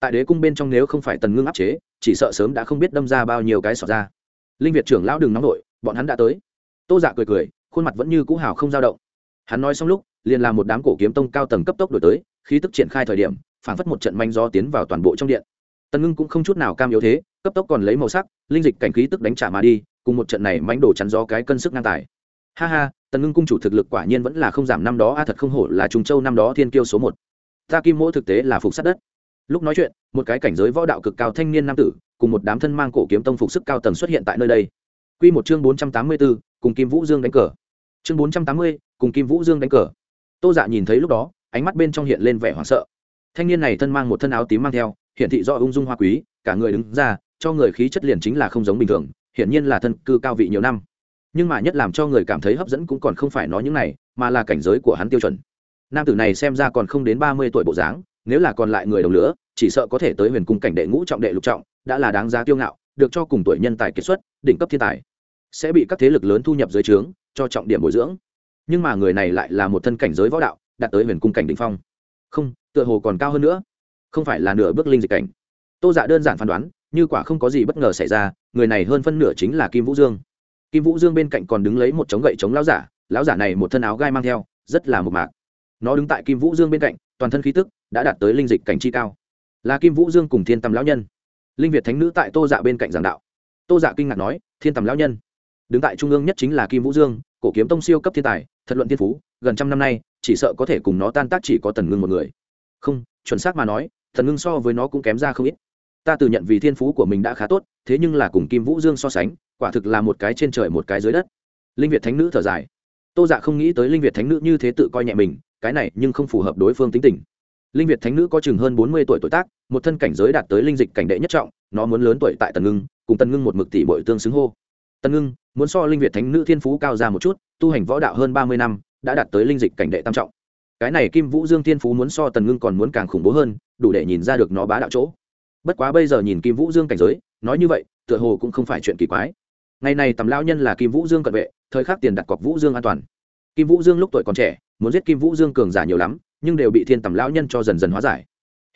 Tại đế cung bên trong nếu không phải tần ngưng áp chế, chỉ sợ sớm đã không biết đâm ra bao nhiêu cái sọt ra. Linh việt trưởng lão đừng nóng nổi bọn hắn đã tới tô dạ cười cười khuôn mặt vẫn như cũ hào không dao động. Hắn nói xong lúc liền làm một đám cổ kiếm tông cao tầng cấp tốc đổi tới khi tức triển khai thời điểm phảng phất một trận manh gió tiến vào toàn bộ trong điện. Tần ngưng cũng không chút nào cam yếu thế cấp tốc còn lấy màu sắc linh dịch cảnh khí tức đánh trả mà đi cùng một trận này mánh đổ chắn gió cái cân sức ngang tài. Ha ha tần ngưng cung chủ thực lực quả nhiên vẫn là không giảm năm đó a thật không hổ là trung châu năm đó thiên kiêu số một. Ta kim mỗ thực tế là phục sát đất. Lúc nói chuyện một cái cảnh giới võ đạo cực cao thanh niên nam tử cùng một đám thân mang cổ kiếm tông phục sức cao tầng xuất hiện tại nơi đây. Quy một chương bốn trăm tám mươi 484, cùng Kim Vũ Dương đánh cờ. Chương bốn trăm tám mươi, cùng Kim Vũ Dương đánh cờ. Tô Dạ nhìn thấy lúc đó, ánh mắt bên trong hiện lên vẻ hoảng sợ. Thanh niên này thân mang một thân áo tím mang theo, hiện thị do ung dung hoa quý, cả người đứng ra, cho người khí chất liền chính là không giống bình thường, hiển nhiên là thân cư cao vị nhiều năm. Nhưng mà nhất làm cho người cảm thấy hấp dẫn cũng còn không phải nói những này, mà là cảnh giới của hắn tiêu chuẩn. Nam tử này xem ra còn không đến ba mươi tuổi bộ dáng, nếu là còn lại người đồng lửa chỉ sợ có thể tới huyền cung cảnh đệ ngũ trọng đệ lục trọng đã là đáng giá tiêu ngạo được cho cùng tuổi nhân tài kiệt xuất đỉnh cấp thiên tài sẽ bị các thế lực lớn thu nhập dưới trướng, cho trọng điểm bồi dưỡng. Nhưng mà người này lại là một thân cảnh giới võ đạo, đạt tới huyền cung cảnh đỉnh phong. Không, tựa hồ còn cao hơn nữa. Không phải là nửa bước linh dịch cảnh. Tô dạ đơn giản phán đoán, như quả không có gì bất ngờ xảy ra, người này hơn phân nửa chính là kim vũ dương. Kim vũ dương bên cạnh còn đứng lấy một chống gậy chống lão giả lão giả này một thân áo gai mang theo, rất là một mạc. Nó đứng tại kim vũ dương bên cạnh, toàn thân khí tức đã đạt tới linh dịch cảnh chi cao. Là kim vũ dương cùng thiên tầm lão nhân. Linh việt thánh nữ tại tô dạ bên cạnh giảng đạo. Tô dạ kinh ngạc nói, thiên tầm lão nhân đứng tại trung ương nhất chính là kim vũ dương, cổ kiếm tông siêu cấp thiên tài, thật luận thiên phú, gần trăm năm nay, chỉ sợ có thể cùng nó tan tác chỉ có tần ngưng một người. Không, chuẩn xác mà nói thần ngưng so với nó cũng kém ra không ít. Ta tự nhận vì thiên phú của mình đã khá tốt, thế nhưng là cùng kim vũ dương so sánh, quả thực là một cái trên trời một cái dưới đất. Linh việt thánh nữ thở dài. Tô dạ không nghĩ tới linh việt thánh nữ như thế tự coi nhẹ mình, cái này nhưng không phù hợp đối phương tính tình. Linh việt thánh nữ có chừng hơn bốn mươi tuổi tuổi tác, một thân cảnh giới đạt tới linh dịch cảnh đệ nhất trọng, nó muốn lớn tuổi tại tần ngưng, cùng tần ngưng một mực tỷ bội tương xứng hô tần ngưng, muốn so linh việt thánh nữ thiên phú cao ra một chút, tu hành võ đạo hơn ba mươi năm, đã đạt tới linh dịch cảnh đệ tam trọng. Cái này kim vũ dương thiên phú muốn so tần ngưng còn muốn càng khủng bố hơn, đủ để nhìn ra được nó bá đạo chỗ. Bất quá bây giờ nhìn kim vũ dương cảnh giới, nói như vậy, tựa hồ cũng không phải chuyện kỳ quái. Ngày này tầm lão nhân là kim vũ dương cận vệ, thời khắc tiền đặt cọc vũ dương an toàn. Kim vũ dương lúc tuổi còn trẻ, muốn giết kim vũ dương cường giả nhiều lắm, nhưng đều bị thiên tầm lão nhân cho dần dần hóa giải.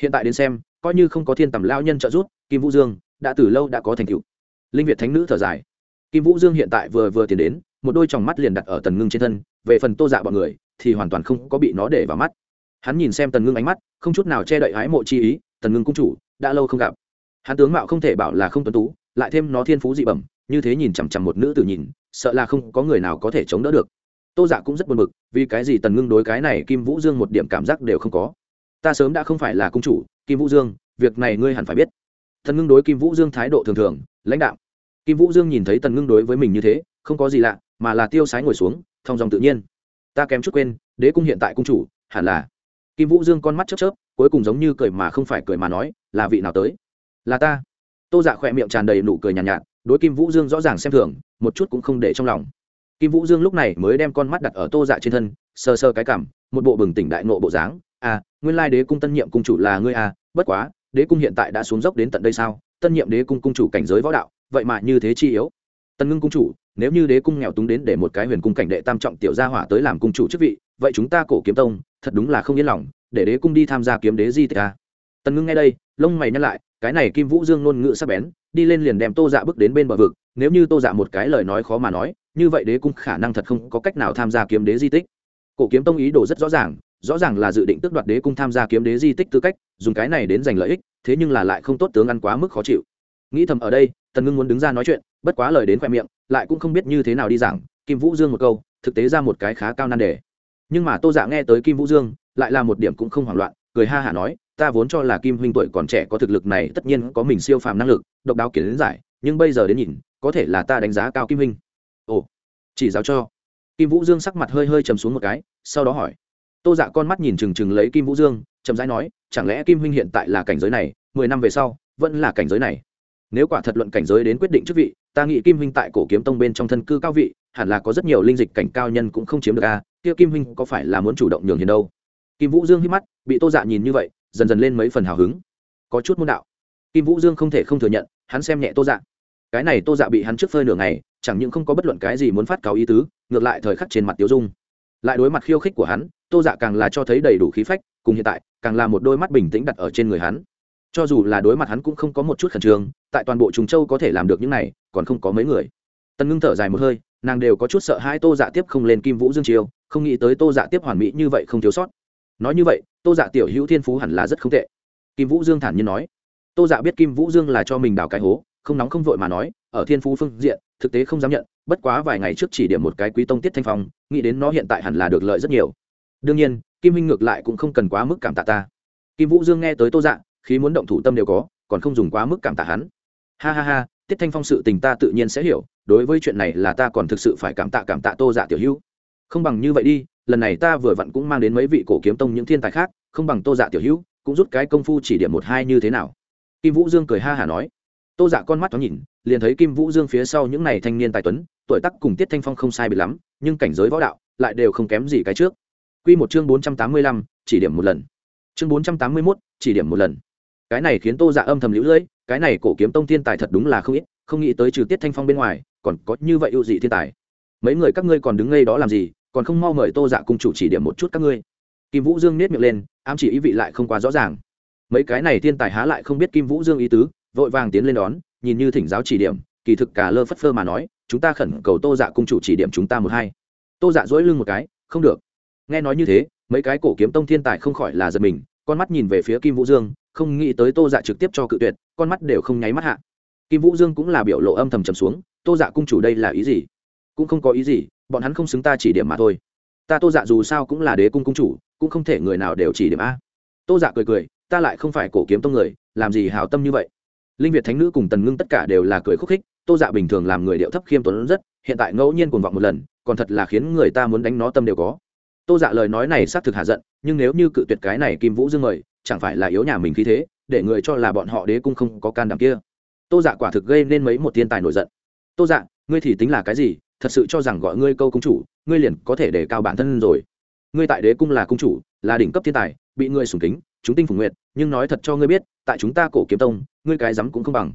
Hiện tại đến xem, coi như không có thiên tầm lão nhân trợ giúp, kim vũ dương đã từ lâu đã có thành tựu. Linh việt thánh nữ thở dài kim vũ dương hiện tại vừa vừa tiến đến, một đôi tròng mắt liền đặt ở tần ngưng trên thân, về phần tô dạ bọn người, thì hoàn toàn không có bị nó để vào mắt. Hắn nhìn xem tần ngưng ánh mắt, không chút nào che đậy hái mộ chi ý, tần ngưng cung chủ, đã lâu không gặp. Hắn tướng mạo không thể bảo là không tuấn tú, lại thêm nó thiên phú dị bẩm, như thế nhìn chằm chằm một nữ tử nhìn, sợ là không có người nào có thể chống đỡ được. Tô dạ cũng rất buồn bực, vì cái gì tần ngưng đối cái này kim vũ dương một điểm cảm giác đều không có. Ta sớm đã không phải là cung chủ, kim vũ dương, việc này ngươi hẳn phải biết. Thần ngưng đối kim vũ dương thái độ thường thường, lãnh đạo kim vũ dương nhìn thấy tần ngưng đối với mình như thế không có gì lạ mà là tiêu sái ngồi xuống thong dòng tự nhiên. Ta kém chút quên đế cung hiện tại cung chủ hẳn là. Kim vũ dương con mắt chớp chớp cuối cùng giống như cười mà không phải cười mà nói là vị nào tới? Là ta. Tô dạ khỏe miệng tràn đầy nụ cười nhàn nhạt, nhạt đối kim vũ dương rõ ràng xem thường một chút cũng không để trong lòng. Kim vũ dương lúc này mới đem con mắt đặt ở tô dạ trên thân sờ sờ cái cảm một bộ bừng tỉnh đại nộ bộ dáng. À nguyên lai đế cung tân nhiệm cung chủ là ngươi à bất quá đế cung hiện tại đã xuống dốc đến tận đây sao? Tân nhiệm đế cung cung chủ cảnh giới võ đạo vậy mà như thế chi yếu. Tân ngưng cung chủ, nếu như đế cung nghèo túng đến để một cái huyền cung cảnh đệ tam trọng tiểu gia hỏa tới làm cung chủ chức vị, vậy chúng ta cổ kiếm tông, thật đúng là không yên lòng, để đế cung đi tham gia kiếm đế di tích a. Tần ngưng nghe đây, lông mày nhăn lại, cái này kim vũ dương ngôn ngữ sắp bén, đi lên liền đem tô dạ bước đến bên bờ vực, nếu như tô dạ một cái lời nói khó mà nói, như vậy đế cung khả năng thật không có cách nào tham gia kiếm đế di tích. Cổ kiếm tông ý đồ rất rõ ràng rõ ràng là dự định tước đoạt đế cung tham gia kiếm đế di tích tư cách, dùng cái này đến giành lợi ích, thế nhưng là lại không tốt tướng ăn quá mức khó chịu nghĩ thầm ở đây, tần ngưng muốn đứng ra nói chuyện, bất quá lời đến khoe miệng, lại cũng không biết như thế nào đi giảng, kim vũ dương một câu, thực tế ra một cái khá cao nan đề. Nhưng mà tô giả nghe tới kim vũ dương, lại là một điểm cũng không hoảng loạn, cười ha hả nói, ta vốn cho là kim huynh tuổi còn trẻ có thực lực này tất nhiên có mình siêu phàm năng lực, độc đáo kiến giải, nhưng bây giờ đến nhìn, có thể là ta đánh giá cao kim huynh. Ồ, chỉ giáo cho. Kim vũ dương sắc mặt hơi hơi chầm xuống một cái, sau đó hỏi. Tô dạ con mắt nhìn trừng trừng lấy kim vũ dương, chậm rãi nói, chẳng lẽ kim huynh hiện tại là cảnh giới này, mười năm về sau, vẫn là cảnh giới này? Nếu quả thật luận cảnh giới đến quyết định chức vị, ta nghĩ kim huynh tại cổ kiếm tông bên trong thân cư cao vị, hẳn là có rất nhiều linh dịch cảnh cao nhân cũng không chiếm được a, kia kim huynh có phải là muốn chủ động nhường hiền đâu? Kim vũ dương hít mắt, bị tô dạ nhìn như vậy, dần dần lên mấy phần hào hứng. Có chút môn đạo. Kim vũ dương không thể không thừa nhận, hắn xem nhẹ tô dạ. Cái này tô dạ bị hắn trước phơi nửa ngày, chẳng những không có bất luận cái gì muốn phát cáo ý tứ, ngược lại thời khắc trên mặt tiêu dung. Lại đối mặt khiêu khích của hắn, tô dạ càng là cho thấy đầy đủ khí phách, cùng hiện tại, càng là một đôi mắt bình tĩnh đặt ở trên người hắn cho dù là đối mặt hắn cũng không có một chút khẩn trương, tại toàn bộ trùng châu có thể làm được những này, còn không có mấy người. Tần ngưng thở dài một hơi, nàng đều có chút sợ hai tô dạ tiếp không lên kim vũ dương chiêu, không nghĩ tới tô dạ tiếp hoàn mỹ như vậy không thiếu sót. Nói như vậy, tô dạ tiểu hữu thiên phú hẳn là rất không tệ. Kim vũ dương thản nhiên nói. Tô dạ biết kim vũ dương là cho mình đào cái hố, không nóng không vội mà nói, ở thiên phú phương diện, thực tế không dám nhận, bất quá vài ngày trước chỉ điểm một cái quý tông tiết thanh phong, nghĩ đến nó hiện tại hẳn là được lợi rất nhiều. Đương nhiên, kim Minh ngược lại cũng không cần quá mức cảm tạ ta. Kim vũ dương nghe tới tô dạ khi muốn động thủ tâm đều có, còn không dùng quá mức cảm tạ hắn. Ha ha ha, tiết thanh phong sự tình ta tự nhiên sẽ hiểu, đối với chuyện này là ta còn thực sự phải cảm tạ cảm tạ tô dạ tiểu hữu. Không bằng như vậy đi, lần này ta vừa vặn cũng mang đến mấy vị cổ kiếm tông những thiên tài khác, không bằng tô dạ tiểu hữu, cũng rút cái công phu chỉ điểm một hai như thế nào. Kim vũ dương cười ha hả nói. Tô dạ con mắt thoáng nhìn, liền thấy kim vũ dương phía sau những n à y thanh niên tài tuấn, tuổi tắc cùng tiết thanh phong không sai bị lắm, nhưng cảnh giới võ đạo lại đều không kém gì cái trước. Q một chương bốn trăm tám mươi lăm, chỉ điểm một lần. Chương bốn trăm tám mươi mốt, chỉ điểm một lần cái này khiến tô dạ âm thầm lũ lưỡi cái này cổ kiếm tông thiên tài thật đúng là không ít, không nghĩ tới trừ tiết thanh phong bên ngoài, còn có như vậy ưu dị thiên tài. Mấy người các ngươi còn đứng ngay đó làm gì, còn không mau mời tô dạ cùng chủ chỉ điểm một chút các ngươi. Kim vũ dương nết miệng lên, ám chỉ ý vị lại không quá rõ ràng. Mấy cái này thiên tài há lại không biết kim vũ dương ý tứ, vội vàng tiến lên đón, nhìn như thỉnh giáo chỉ điểm, kỳ thực cả lơ phất phơ mà nói, chúng ta khẩn cầu tô dạ cung chủ chỉ điểm chúng ta một hai. Tô dạ dỗi lưng một cái, không được. Nghe nói như thế, mấy cái cổ kiếm tông thiên tài không khỏi là giật mình, con mắt nhìn về phía kim vũ dương không nghĩ tới tô dạ trực tiếp cho cự tuyệt, con mắt đều không nháy mắt hạ. Kim vũ dương cũng là biểu lộ âm thầm trầm xuống, tô dạ cung chủ đây là ý gì? Cũng không có ý gì, bọn hắn không xứng ta chỉ điểm mà thôi. Ta tô dạ dù sao cũng là đế cung cung chủ, cũng không thể người nào đều chỉ điểm a. Tô dạ cười cười, ta lại không phải cổ kiếm tông người, làm gì hào tâm như vậy? Linh việt thánh nữ cùng tần ngưng tất cả đều là cười khúc khích, tô dạ bình thường làm người điệu thấp khiêm tốn rất, hiện tại ngẫu nhiên cuồng vọng một lần, còn thật là khiến người ta muốn đánh nó tâm đều có. Tô dạ lời nói này xác thực hạ giận, nhưng nếu như cự tuyệt cái này kim vũ dương mời chẳng phải là yếu nhà mình khí thế, để người cho là bọn họ đế cung không có can đảm kia. Tô dạ quả thực gây nên mấy một thiên tài nổi giận. Tô dạ ngươi thì tính là cái gì? Thật sự cho rằng gọi ngươi câu công chủ, ngươi liền có thể để cao bản thân rồi. Ngươi tại đế cung là cung chủ, là đỉnh cấp thiên tài, bị ngươi sùng kính, chúng tinh phủ nguyện nhưng nói thật cho ngươi biết, tại chúng ta cổ kiếm tông, ngươi cái rắm cũng không bằng.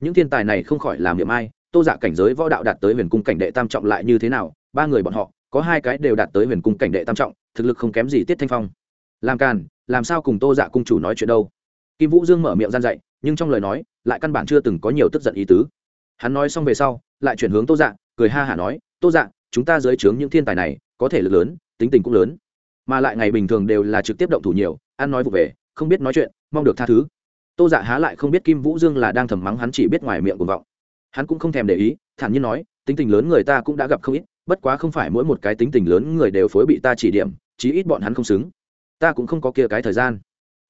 Những thiên tài này không khỏi làm niệm ai, tô dạ cảnh giới võ đạo đạt tới huyền cung cảnh đệ tam trọng lại như thế nào, ba người bọn họ, có hai cái đều đạt tới huyền cung cảnh đệ tam trọng, thực lực không kém gì tiết thanh phong làm càn, làm sao cùng tô dạ cung chủ nói chuyện đâu? Kim vũ dương mở miệng gian dạy, nhưng trong lời nói, lại căn bản chưa từng có nhiều tức giận ý tứ. Hắn nói xong về sau, lại chuyển hướng tô dạ cười ha hả nói, tô dạ chúng ta dưới trướng những thiên tài này, có thể lực lớn, tính tình cũng lớn, mà lại ngày bình thường đều là trực tiếp động thủ nhiều, ăn nói vụ về, không biết nói chuyện, mong được tha thứ. Tô dạ há lại không biết kim vũ dương là đang thầm mắng hắn chỉ biết ngoài miệng cuồng vọng. Hắn cũng không thèm để ý, thản nhiên nói, tính tình lớn người ta cũng đã gặp không ít, bất quá không phải mỗi một cái tính tình lớn người đều phối bị ta chỉ điểm, chí ít bọn hắn không xứng ta cũng không có kia cái thời gian.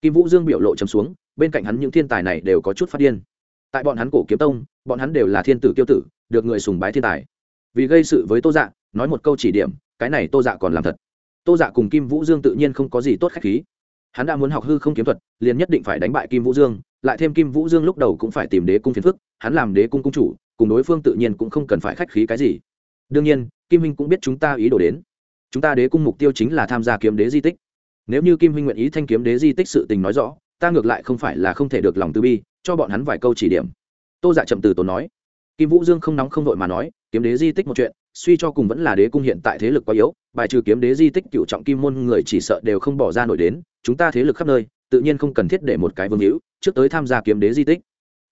Kim vũ dương biểu lộ chấm xuống, bên cạnh hắn những thiên tài này đều có chút phát điên. Tại bọn hắn cổ kiếm tông, bọn hắn đều là thiên tử kiêu tử, được người sùng bái thiên tài. Vì gây sự với tô dạ nói một câu chỉ điểm, cái này tô dạ còn làm thật. Tô dạ cùng kim vũ dương tự nhiên không có gì tốt khách khí. Hắn đã muốn học hư không kiếm thuật, liền nhất định phải đánh bại kim vũ dương, lại thêm kim vũ dương lúc đầu cũng phải tìm đế cung phiền phức, hắn làm đế cung cung chủ, cùng đối phương tự nhiên cũng không cần phải khách khí cái gì. Đương nhiên, kim Minh cũng biết chúng ta ý đồ đến. Chúng ta đế cung mục tiêu chính là tham gia kiếm đế di tích nếu như kim huynh nguyện ý thanh kiếm đế di tích sự tình nói rõ, ta ngược lại không phải là không thể được lòng từ bi, cho bọn hắn vài câu chỉ điểm. Tô dạ chậm từ tốn nói. Kim vũ dương không nóng không vội mà nói, kiếm đế di tích một chuyện, suy cho cùng vẫn là đế cung hiện tại thế lực quá yếu, bài trừ kiếm đế di tích cựu trọng kim môn người chỉ sợ đều không bỏ ra nổi đến, chúng ta thế lực khắp nơi, tự nhiên không cần thiết để một cái vương hữu trước tới tham gia kiếm đế di tích.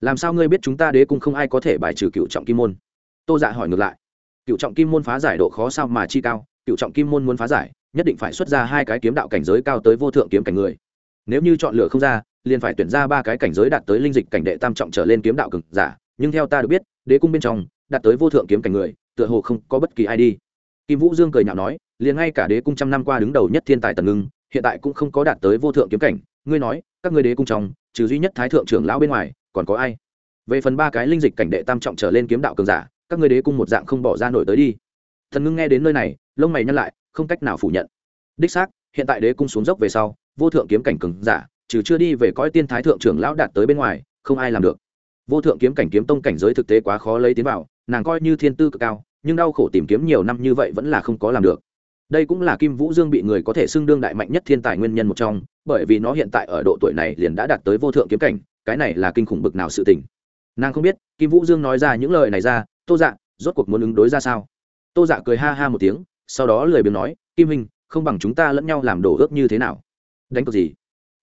Làm sao ngươi biết chúng ta đế cung không ai có thể bài trừ cựu trọng kim môn? Tô dạ hỏi ngược lại. Cựu trọng kim môn phá giải độ khó sao mà chi cao cựu trọng kim môn muốn phá giải nhất định phải xuất ra hai cái kiếm đạo cảnh giới cao tới vô thượng kiếm cảnh người. Nếu như chọn lựa không ra, liền phải tuyển ra ba cái cảnh giới đạt tới linh dịch cảnh đệ tam trọng trở lên kiếm đạo cực giả, nhưng theo ta được biết, đế cung bên trong, đạt tới vô thượng kiếm cảnh người, tựa hồ không có bất kỳ ai đi. Kim vũ dương cười nhạo nói, liền ngay cả đế cung trăm năm qua đứng đầu nhất thiên tài tần ngưng, hiện tại cũng không có đạt tới vô thượng kiếm cảnh. Ngươi nói, các ngươi đế cung trong, trừ duy nhất thái thượng trưởng lão bên ngoài, còn có ai? Về phần ba cái linh dịch cảnh đệ tam trọng trở lên kiếm đạo cường giả, các ngươi đế cung một dạng không bỏ ra nổi tới đi. Thần ngưng nghe đến nơi này, lông mày nhăn lại không cách nào phủ nhận. Đích xác, hiện tại đế cung xuống dốc về sau, vô thượng kiếm cảnh cường giả, trừ chưa đi về cõi tiên thái thượng trưởng lão đạt tới bên ngoài, không ai làm được. Vô thượng kiếm cảnh kiếm tông cảnh giới thực tế quá khó lấy tiến vào, nàng coi như thiên tư cực cao, nhưng đau khổ tìm kiếm nhiều năm như vậy vẫn là không có làm được. Đây cũng là kim vũ dương bị người có thể xưng đương đại mạnh nhất thiên tài nguyên nhân một trong, bởi vì nó hiện tại ở độ tuổi này liền đã đạt tới vô thượng kiếm cảnh, cái này là kinh khủng bực nào sự tình. Nàng không biết, kim vũ dương nói ra những lời này ra, tô dạ rốt cuộc muốn ứng đối ra sao? Tô dạ cười ha ha một tiếng sau đó lười biếng nói, kim hình không bằng chúng ta lẫn nhau làm đổ ước như thế nào? Đánh cược gì?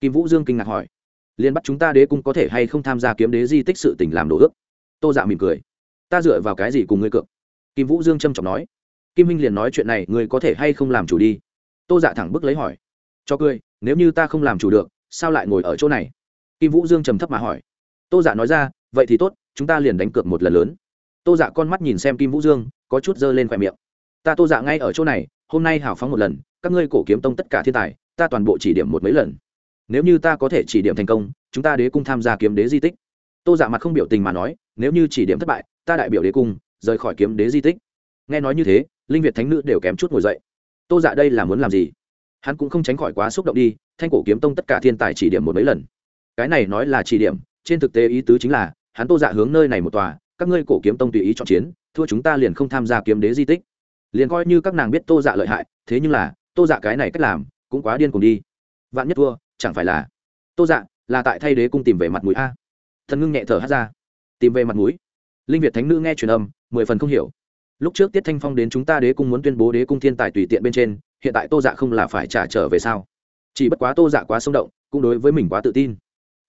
Kim vũ dương kinh ngạc hỏi. Liền bắt chúng ta đế cung có thể hay không tham gia kiếm đế di tích sự tình làm đổ ước? Tô dạ mỉm cười. Ta dựa vào cái gì cùng ngươi cược? Kim vũ dương trâm trọng nói. Kim minh liền nói chuyện này, ngươi có thể hay không làm chủ đi? Tô dạ thẳng bức lấy hỏi. Cho cười, nếu như ta không làm chủ được, sao lại ngồi ở chỗ này? Kim vũ dương trầm thấp mà hỏi. Tô dạ nói ra, vậy thì tốt, chúng ta liền đánh cược một lần lớn. Tô dạ con mắt nhìn xem kim vũ dương, có chút dơ lên khoe miệng ta tô dạ ngay ở chỗ này, hôm nay hào phóng một lần, các ngươi cổ kiếm tông tất cả thiên tài, ta toàn bộ chỉ điểm một mấy lần. Nếu như ta có thể chỉ điểm thành công, chúng ta đế cung tham gia kiếm đế di tích. Tô dạ mặt không biểu tình mà nói, nếu như chỉ điểm thất bại, ta đại biểu đế cung, rời khỏi kiếm đế di tích. Nghe nói như thế, linh việt thánh nữ đều kém chút ngồi dậy. Tô dạ đây là muốn làm gì? Hắn cũng không tránh khỏi quá xúc động đi, thanh cổ kiếm tông tất cả thiên tài chỉ điểm một mấy lần. Cái này nói là chỉ điểm, trên thực tế ý tứ chính là, hắn tô dạ hướng nơi này một tòa, các ngươi cổ kiếm tông tùy ý chọn chiến, thua chúng ta liền không tham gia kiếm đế di tích liền coi như các nàng biết tô dạ lợi hại, thế nhưng là, tô dạ cái này cách làm, cũng quá điên cùng đi. Vạn nhất thua, chẳng phải là, tô dạ là tại thay đế cung tìm về mặt mũi a. Thần ngưng nhẹ thở hát ra. Tìm về mặt mũi. Linh việt thánh nữ nghe truyền âm, mười phần không hiểu. Lúc trước tiết thanh phong đến chúng ta đế cung muốn tuyên bố đế cung thiên tài tùy tiện bên trên, hiện tại tô dạ không là phải trả trở về sao? Chỉ bất quá tô dạ quá sông động, cũng đối với mình quá tự tin.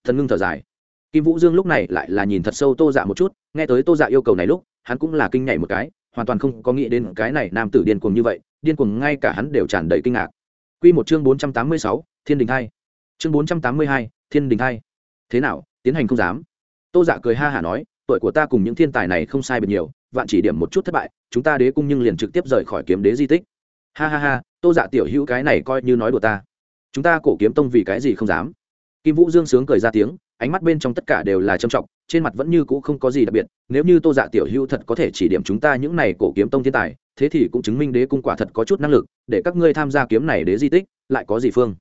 Thần ngưng thở dài. Kim vũ dương lúc này lại là nhìn thật sâu tô dạ một chút, nghe tới tô dạ yêu cầu này lúc, hắn cũng là kinh nhảy một cái hoàn toàn không có nghĩ đến cái này nam tử điên cuồng như vậy, điên cuồng ngay cả hắn đều tràn đầy kinh ngạc. Q một chương bốn trăm tám mươi sáu, thiên đình hai. Chương bốn trăm tám mươi hai, thiên đình hai. Thế nào, tiến hành không dám? Tô dạ cười ha hả nói, tuổi của ta cùng những thiên tài này không sai biệt nhiều, vạn chỉ điểm một chút thất bại, chúng ta đế cung nhưng liền trực tiếp rời khỏi kiếm đế di tích. Ha ha ha, tô dạ tiểu hữu cái này coi như nói đùa ta. Chúng ta cổ kiếm tông vì cái gì không dám? Kim vũ dương sướng cười ra tiếng, ánh mắt bên trong tất cả đều là trầm trọng, trên mặt vẫn như cũ không có gì đặc biệt, nếu như tô dạ tiểu hưu thật có thể chỉ điểm chúng ta những này cổ kiếm tông thiên tài, thế thì cũng chứng minh đế cung quả thật có chút năng lực, để các ngươi tham gia kiếm này đế di tích, lại có gì phương.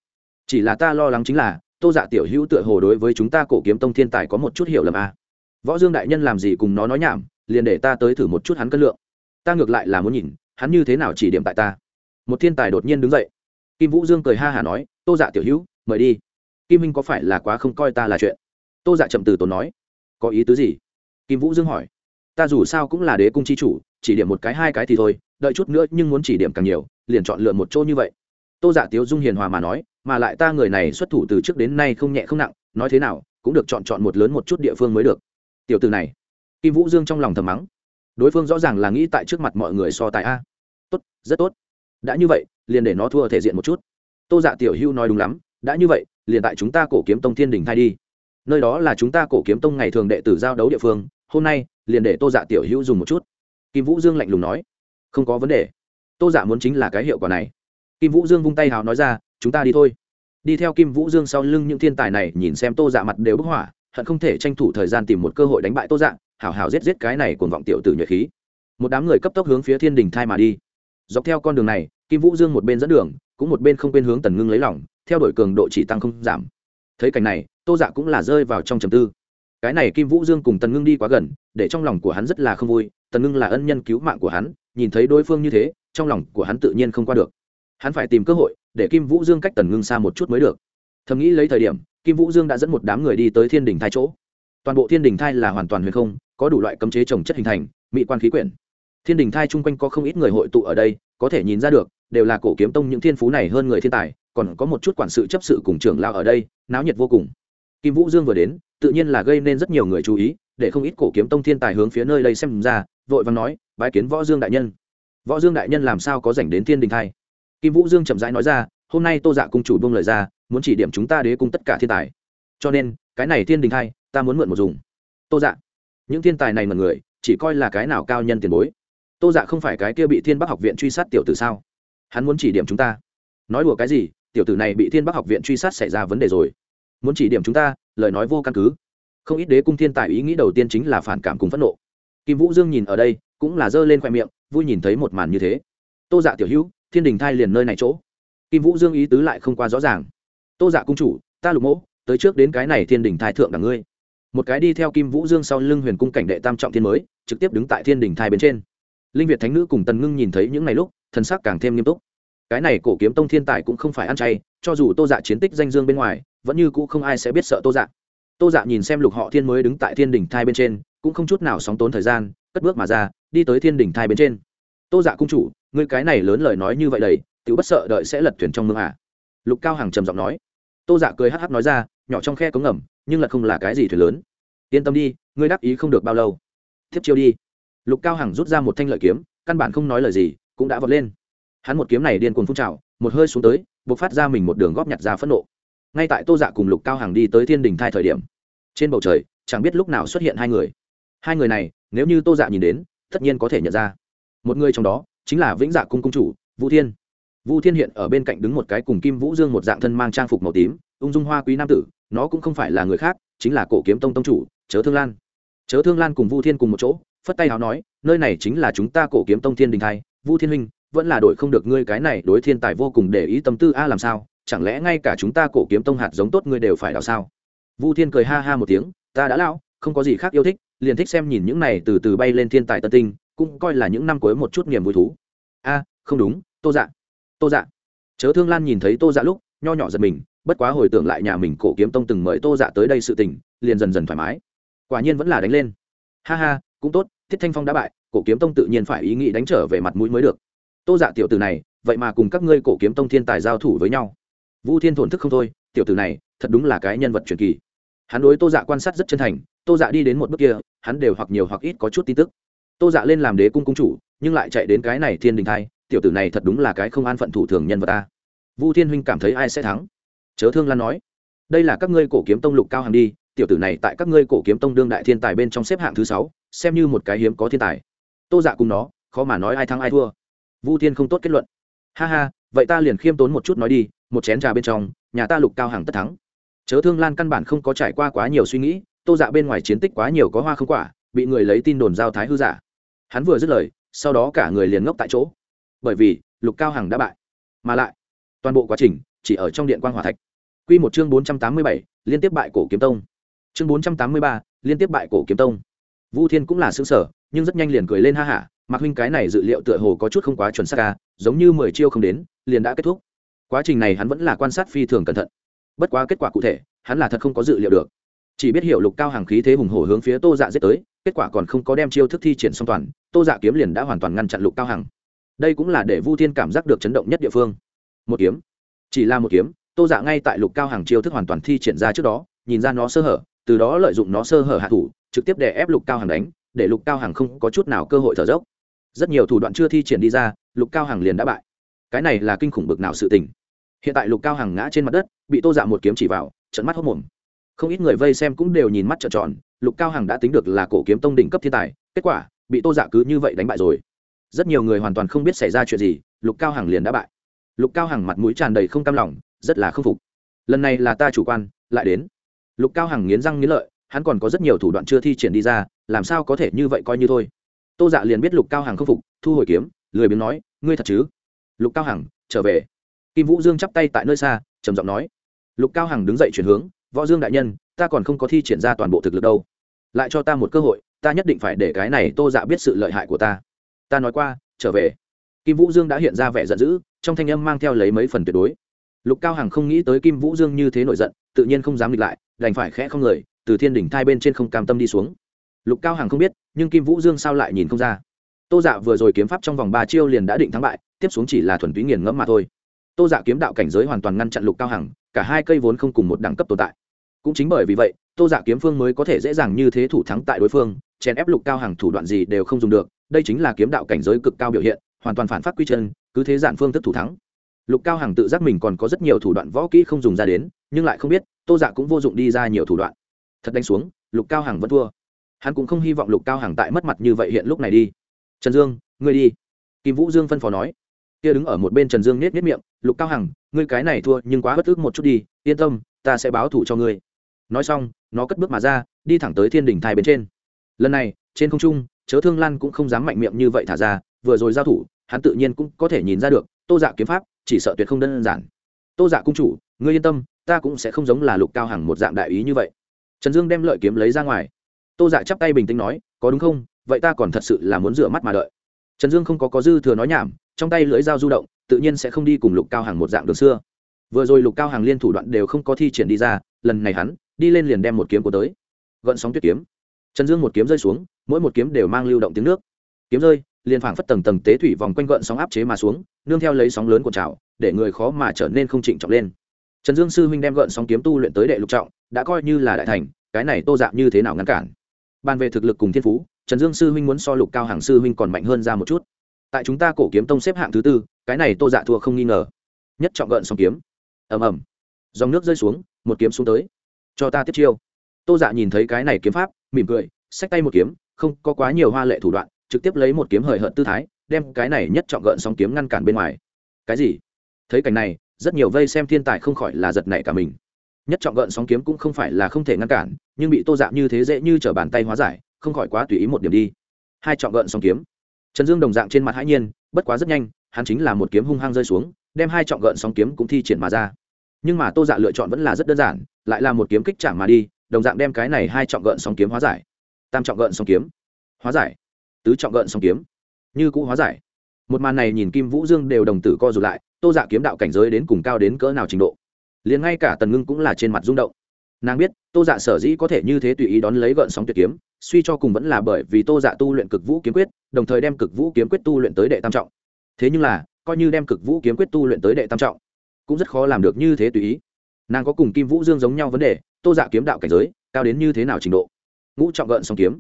Chỉ là ta lo lắng chính là, tô dạ tiểu hữu tựa hồ đối với chúng ta cổ kiếm tông thiên tài có một chút hiểu lầm a à. võ dương đại nhân làm gì cùng nó nói nhảm, liền để ta tới thử một chút hắn cân lượng. Ta ngược lại là muốn nhìn, hắn như thế nào chỉ điểm tại ta. Một thiên tài đột nhiên đứng dậy. Kim vũ dương cười ha hả nói, tô dạ tiểu hữu, mời đi kim minh có phải là quá không coi ta là chuyện? Tô dạ chậm từ tốn nói. Có ý tứ gì? Kim vũ dương hỏi. Ta dù sao cũng là đế cung chi chủ, chỉ điểm một cái hai cái thì thôi, đợi chút nữa nhưng muốn chỉ điểm càng nhiều, liền chọn lựa một chỗ như vậy. Tô dạ tiếu dung hiền hòa mà nói, mà lại ta người này xuất thủ từ trước đến nay không nhẹ không nặng, nói thế nào, cũng được chọn chọn một lớn một chút địa phương mới được. Tiểu từ này. Kim vũ dương trong lòng thầm mắng. Đối phương rõ ràng là nghĩ tại trước mặt mọi người so tài a. Tốt, rất tốt. Đã như vậy, liền để nó thua thể diện một chút. Tô dạ tiểu hưu nói đúng lắm, đã như vậy liền tại chúng ta cổ kiếm tông thiên đình thay đi. Nơi đó là chúng ta cổ kiếm tông ngày thường đệ tử giao đấu địa phương, hôm nay, liền để tô dạ tiểu hữu dùng một chút. Kim vũ dương lạnh lùng nói. Không có vấn đề. Tô dạ muốn chính là cái hiệu quả này. Kim vũ dương vung tay hào nói ra, chúng ta đi thôi. Đi theo kim vũ dương sau lưng những thiên tài này, nhìn xem tô dạ mặt đều bức hỏa, hận không thể tranh thủ thời gian tìm một cơ hội đánh bại tô dạ hảo hảo giết giết cái này cuồng vọng tiểu tử nhuệ khí. Một đám người cấp tốc hướng phía thiên đình thai mà đi. Dọc theo con đường này, kim vũ dương một bên dẫn đường, cũng một bên không quên hướng tần ngưng lấy lỏng theo đuổi cường độ chỉ tăng không giảm. Thấy cảnh này, tô dạ cũng là rơi vào trong trầm tư. Cái này kim vũ dương cùng tần ngưng đi quá gần, để trong lòng của hắn rất là không vui, tần ngưng là ân nhân cứu mạng của hắn, nhìn thấy đối phương như thế, trong lòng của hắn tự nhiên không qua được. Hắn phải tìm cơ hội, để kim vũ dương cách tần ngưng xa một chút mới được. Thầm nghĩ lấy thời điểm, kim vũ dương đã dẫn một đám người đi tới thiên đình thai chỗ. Toàn bộ thiên đình thai là hoàn toàn huyền không, có đủ loại cấm chế trồng chất hình thành, mỹ quan khí quyển. Thiên đình thai chung quanh có không ít người hội tụ ở đây, có thể nhìn ra được, đều là cổ kiếm tông những thiên phú này hơn người thiên tài còn có một chút quản sự chấp sự cùng trưởng lao ở đây, náo nhiệt vô cùng. Kim vũ dương vừa đến, tự nhiên là gây nên rất nhiều người chú ý, để không ít cổ kiếm tông thiên tài hướng phía nơi đây xem ra, vội vàng nói, bái kiến võ dương đại nhân. Võ dương đại nhân làm sao có dành đến thiên đình thay? Kim vũ dương chậm rãi nói ra, hôm nay tô dạ cung chủ buông lời ra, muốn chỉ điểm chúng ta đế cung tất cả thiên tài. Cho nên, cái này thiên đình thay, ta muốn mượn một dùng. Tô dạ. Những thiên tài này mật người, chỉ coi là cái nào cao nhân tiền bối. Tô dạ không phải cái kia bị thiên bắc học viện truy sát tiểu tử sao? Hắn muốn chỉ điểm chúng ta. Nói đùa cái gì tiểu tử này bị thiên bắc học viện truy sát xảy ra vấn đề rồi. Muốn chỉ điểm chúng ta, lời nói vô căn cứ. Không ít đế cung thiên tài ý nghĩ đầu tiên chính là phản cảm cùng phẫn nộ. Kim vũ dương nhìn ở đây, cũng là giơ lên khoe miệng, vui nhìn thấy một màn như thế. Tô dạ tiểu hữu, thiên đình thai liền nơi này chỗ. Kim vũ dương ý tứ lại không qua rõ ràng. Tô dạ cung chủ, ta lục mỗ tới trước đến cái này thiên đình thai thượng đẳng ngươi. Một cái đi theo kim vũ dương sau lưng huyền cung cảnh đệ tam trọng thiên mới, trực tiếp đứng tại thiên đình thai bên trên. Linh việt thánh nữ cùng tần ngưng nhìn thấy những ngày lúc, thần sắc càng thêm nghiêm túc cái này cổ kiếm tông thiên tài cũng không phải ăn chay, cho dù tô dạ chiến tích danh dương bên ngoài, vẫn như cũ không ai sẽ biết sợ tô dạ. Tô dạ nhìn xem lục họ thiên mới đứng tại thiên đỉnh thai bên trên, cũng không chút nào sóng tốn thời gian, cất bước mà ra, đi tới thiên đỉnh thai bên trên. Tô dạ cung chủ người cái này lớn lời nói như vậy đầy tự bất sợ đợi sẽ lật thuyền trong mương à. lục cao hằng trầm giọng nói. Tô dạ cười hh nói ra, nhỏ trong khe cống ngầm, nhưng là không là cái gì thuyền lớn. Yên tâm đi, ngươi đắc ý không được bao lâu. Tiếp chiêu đi. Lục cao hằng rút ra một thanh lợi kiếm, căn bản không nói lời gì, cũng đã vọt lên hắn một kiếm này điên cuồng phun trào, một hơi xuống tới buộc phát ra mình một đường góp nhặt ra phẫn nộ. Ngay tại tô dạ cùng lục cao hàng đi tới thiên đình thai thời điểm, trên bầu trời, chẳng biết lúc nào xuất hiện hai người. Hai người này, nếu như tô dạ nhìn đến, tất nhiên có thể nhận ra. Một người trong đó, chính là vĩnh dạ cung cung chủ vũ thiên. Vũ thiên hiện ở bên cạnh đứng một cái cùng kim vũ dương một dạng thân mang trang phục màu tím, ung dung hoa quý nam tử, nó cũng không phải là người khác, chính là cổ kiếm tông tông chủ, chớ thương lan. Chớ thương lan cùng vu thiên cùng một chỗ, phất tay áo nói, nơi này chính là chúng ta cổ kiếm tông thiên đình thai, vu thiên huynh vẫn là đổi không được ngươi cái này, đối thiên tài vô cùng để ý tâm tư a, làm sao? Chẳng lẽ ngay cả chúng ta cổ kiếm tông hạt giống tốt ngươi đều phải đào sao? Vu thiên cười ha ha một tiếng, ta đã lão, không có gì khác yêu thích, liền thích xem nhìn những này từ từ bay lên thiên tài tân tinh, cũng coi là những năm cuối một chút niềm vui thú. A, không đúng, tô dạ. Tô dạ. Chớ thương lan nhìn thấy tô dạ lúc, nho nhỏ giật mình, bất quá hồi tưởng lại nhà mình cổ kiếm tông từng mời tô dạ tới đây sự tình, liền dần dần thoải mái. Quả nhiên vẫn là đánh lên. Ha ha, cũng tốt, thiết thanh phong đã bại, cổ kiếm tông tự nhiên phải ý nghĩ đánh trở về mặt mũi mới được tô dạ tiểu tử này, vậy mà cùng các ngươi cổ kiếm tông thiên tài giao thủ với nhau. Vu thiên thổn thức không thôi, tiểu tử này, thật đúng là cái nhân vật truyền kỳ. Hắn đối tô dạ quan sát rất chân thành, tô dạ đi đến một bước kia, hắn đều hoặc nhiều hoặc ít có chút tin tức. Tô dạ lên làm đế cung cung chủ, nhưng lại chạy đến cái này thiên đình thai, tiểu tử này thật đúng là cái không an phận thủ thường nhân vật ta vu thiên huynh cảm thấy ai sẽ thắng? Chớ thương lan nói. Đây là các ngươi cổ kiếm tông lục cao hàng đi, tiểu tử này tại các ngươi cổ kiếm tông đương đại thiên tài bên trong xếp hạng thứ sáu, xem như một cái hiếm có thiên tài. Tô dạ cùng nó, khó mà nói ai thắng ai thua vu thiên không tốt kết luận. Ha ha, vậy ta liền khiêm tốn một chút nói đi, một chén trà bên trong, nhà ta lục cao hàng tất thắng. Chớ thương lan căn bản không có trải qua quá nhiều suy nghĩ, tô dạ bên ngoài chiến tích quá nhiều có hoa không quả, bị người lấy tin đồn giao thái hư giả. Hắn vừa dứt lời, sau đó cả người liền ngốc tại chỗ. Bởi vì, lục cao hằng đã bại. Mà lại, toàn bộ quá trình chỉ ở trong điện quan hòa thạch. Quy một chương bốn trăm tám mươi bảy, liên tiếp bại cổ kiếm tông. Chương bốn trăm tám mươi ba, liên tiếp bại cổ kiếm tông. Vu thiên cũng là xứng sở nhưng rất nhanh liền cười lên ha hả mặc huynh cái này dự liệu tựa hồ có chút không quá chuẩn xác ca giống như mười chiêu không đến, liền đã kết thúc. Quá trình này hắn vẫn là quan sát phi thường cẩn thận. Bất quá kết quả cụ thể, hắn là thật không có dự liệu được. Chỉ biết hiểu lục cao hàng khí thế hùng hổ hướng phía tô dạ giết tới, kết quả còn không có đem chiêu thức thi triển song toàn, tô dạ kiếm liền đã hoàn toàn ngăn chặn lục cao hằng đây cũng là để vu thiên cảm giác được chấn động nhất địa phương. Một kiếm. Chỉ là một kiếm, tô dạ ngay tại lục cao hàng chiêu thức hoàn toàn thi triển ra trước đó, nhìn ra nó sơ hở, từ đó lợi dụng nó sơ hở hạ thủ, trực tiếp để ép lục cao hàng đánh, để lục cao hàng không có chút nào cơ hội thở dốc rất nhiều thủ đoạn chưa thi triển đi ra, lục cao hàng liền đã bại. Cái này là kinh khủng bực nào sự tình. Hiện tại lục cao hàng ngã trên mặt đất, bị tô dạ một kiếm chỉ vào trận mắt hốc mồm. Không ít người vây xem cũng đều nhìn mắt trợn tròn, lục cao hằng đã tính được là cổ kiếm tông đỉnh cấp thiên tài, kết quả, bị tô dạ cứ như vậy đánh bại rồi. Rất nhiều người hoàn toàn không biết xảy ra chuyện gì, lục cao hằng liền đã bại. Lục cao hằng mặt mũi tràn đầy không cam lòng, rất là khâm phục. Lần này là ta chủ quan, lại đến. Lục cao hằng nghiến răng nghiến lợi, hắn còn có rất nhiều thủ đoạn chưa thi triển đi ra, làm sao có thể như vậy coi như thôi tô dạ liền biết lục cao hằng không phục thu hồi kiếm lười biếng nói ngươi thật chứ? Lục cao hằng trở về. Kim vũ dương chắp tay tại nơi xa trầm giọng nói lục cao hằng đứng dậy chuyển hướng võ dương đại nhân ta còn không có thi triển ra toàn bộ thực lực đâu. Lại cho ta một cơ hội ta nhất định phải để cái này tô dạ biết sự lợi hại của ta. Ta nói qua trở về. Kim vũ dương đã hiện ra vẻ giận dữ trong thanh âm mang theo lấy mấy phần tuyệt đối. Lục cao hằng không nghĩ tới kim vũ dương như thế nổi giận tự nhiên không dám địch lại đành phải khẽ không lời, từ thiên đỉnh thai bên trên không cam tâm đi xuống lục cao hằng không biết, nhưng kim vũ dương sao lại nhìn không ra. Tô dạ vừa rồi kiếm pháp trong vòng ba chiêu liền đã định thắng bại, tiếp xuống chỉ là thuần túy nghiền ngẫm mà thôi. Tô dạ kiếm đạo cảnh giới hoàn toàn ngăn chặn lục cao hằng, cả hai cây vốn không cùng một đẳng cấp tồn tại. Cũng chính bởi vì vậy, tô dạ kiếm phương mới có thể dễ dàng như thế thủ thắng tại đối phương, chèn ép lục cao hằng thủ đoạn gì đều không dùng được, đây chính là kiếm đạo cảnh giới cực cao biểu hiện, hoàn toàn phản phát quy chân, cứ thế giản phương thức thủ thắng. Lục cao hằng tự giác mình còn có rất nhiều thủ đoạn võ kỹ không dùng ra đến, nhưng lại không biết, tô dạ cũng vô dụng đi ra nhiều thủ đoạn. Thật đánh xuống, lục cao hằng vẫn thua hắn cũng không hy vọng lục cao hằng tại mất mặt như vậy hiện lúc này đi. Trần dương, ngươi đi. Kim vũ dương phân phó nói. Kia đứng ở một bên trần dương nết nết miệng, lục cao hằng, ngươi cái này thua, nhưng quá bất ức một chút đi, yên tâm, ta sẽ báo thủ cho ngươi. Nói xong, nó cất bước mà ra, đi thẳng tới thiên đình thai bên trên. Lần này, trên không trung, chớ thương lan cũng không dám mạnh miệng như vậy thả ra, vừa rồi giao thủ, hắn tự nhiên cũng có thể nhìn ra được, tô dạ kiếm pháp, chỉ sợ tuyệt không đơn giản. Tô dạ cung chủ, ngươi yên tâm, ta cũng sẽ không giống là lục cao hằng một dạng đại ý như vậy. Trần dương đem lợi kiếm lấy ra ngoài tô dạ chắp tay bình tĩnh nói, có đúng không? Vậy ta còn thật sự là muốn rửa mắt mà đợi. Trần dương không có có dư thừa nói nhảm, trong tay lưỡi dao du động, tự nhiên sẽ không đi cùng lục cao hàng một dạng đường xưa. Vừa rồi lục cao hàng liên thủ đoạn đều không có thi triển đi ra, lần này hắn đi lên liền đem một kiếm của tới. Gợn sóng tuyết kiếm. Trần dương một kiếm rơi xuống, mỗi một kiếm đều mang lưu động tiếng nước. Kiếm rơi, liền phảng phất tầng tầng tế thủy vòng quanh gợn sóng áp chế mà xuống, nương theo lấy sóng lớn của trào, để người khó mà trở nên không trịnh trọng lên. Trần dương sư huynh đem gợn sóng kiếm tu luyện tới đệ lục trọng, đã coi như là đại thành, cái này tô dạng như thế nào ngăn cản? Bàn về thực lực cùng thiên phú, trần dương sư huynh muốn so lục cao hàng sư huynh còn mạnh hơn ra một chút. Tại chúng ta cổ kiếm tông xếp hạng thứ tư, cái này tô dạ thua không nghi ngờ. Nhất trọng gợn sóng kiếm. Ầm ầm. Dòng nước rơi xuống, một kiếm xuống tới. Cho ta tiếp chiêu. Tô dạ nhìn thấy cái này kiếm pháp, mỉm cười, xách tay một kiếm, không có quá nhiều hoa lệ thủ đoạn, trực tiếp lấy một kiếm hời hợt tư thái, đem cái này nhất trọng gợn sóng kiếm ngăn cản bên ngoài. Cái gì? Thấy cảnh này, rất nhiều vây xem thiên tài không khỏi là giật nảy cả mình nhất trọng gợn sóng kiếm cũng không phải là không thể ngăn cản, nhưng bị tô dạ như thế dễ như t r ở bàn tay hóa giải, không khỏi quá tùy ý một điểm đi. Hai trọng gợn sóng kiếm. Trần dương đồng dạng trên mặt hãi nhiên, bất quá rất nhanh, hắn chính là một kiếm hung hăng rơi xuống, đem hai trọng gợn sóng kiếm cũng thi triển mà ra. Nhưng mà tô dạ lựa chọn vẫn là rất đơn giản, lại là một kiếm kích chạm mà đi, đồng dạng đem cái này hai trọng gợn sóng kiếm hóa giải. Tam trọng gợn sóng kiếm. Hóa giải. Tứ trọng gợn sóng kiếm. Như cũ hóa giải. Một màn này nhìn kim vũ dương đều đồng tử co rụt lại, tô dạ kiếm đạo cảnh giới đến cùng cao đến cỡ nào trình độ liền ngay cả tần ngưng cũng là trên mặt rung động. Nàng biết, tô dạ sở dĩ có thể như thế tùy ý đón lấy gợn sóng tuyệt kiếm, suy cho cùng vẫn là bởi vì tô dạ tu luyện cực vũ kiếm quyết, đồng thời đem cực vũ kiếm quyết tu luyện tới đệ tam trọng. Thế nhưng là, coi như đem cực vũ kiếm quyết tu luyện tới đệ tam trọng, cũng rất khó làm được như thế tùy ý. Nàng có cùng kim vũ dương giống nhau vấn đề, tô dạ kiếm đạo cảnh giới, cao đến như thế nào trình độ? Ngũ trọng gợn sóng kiếm.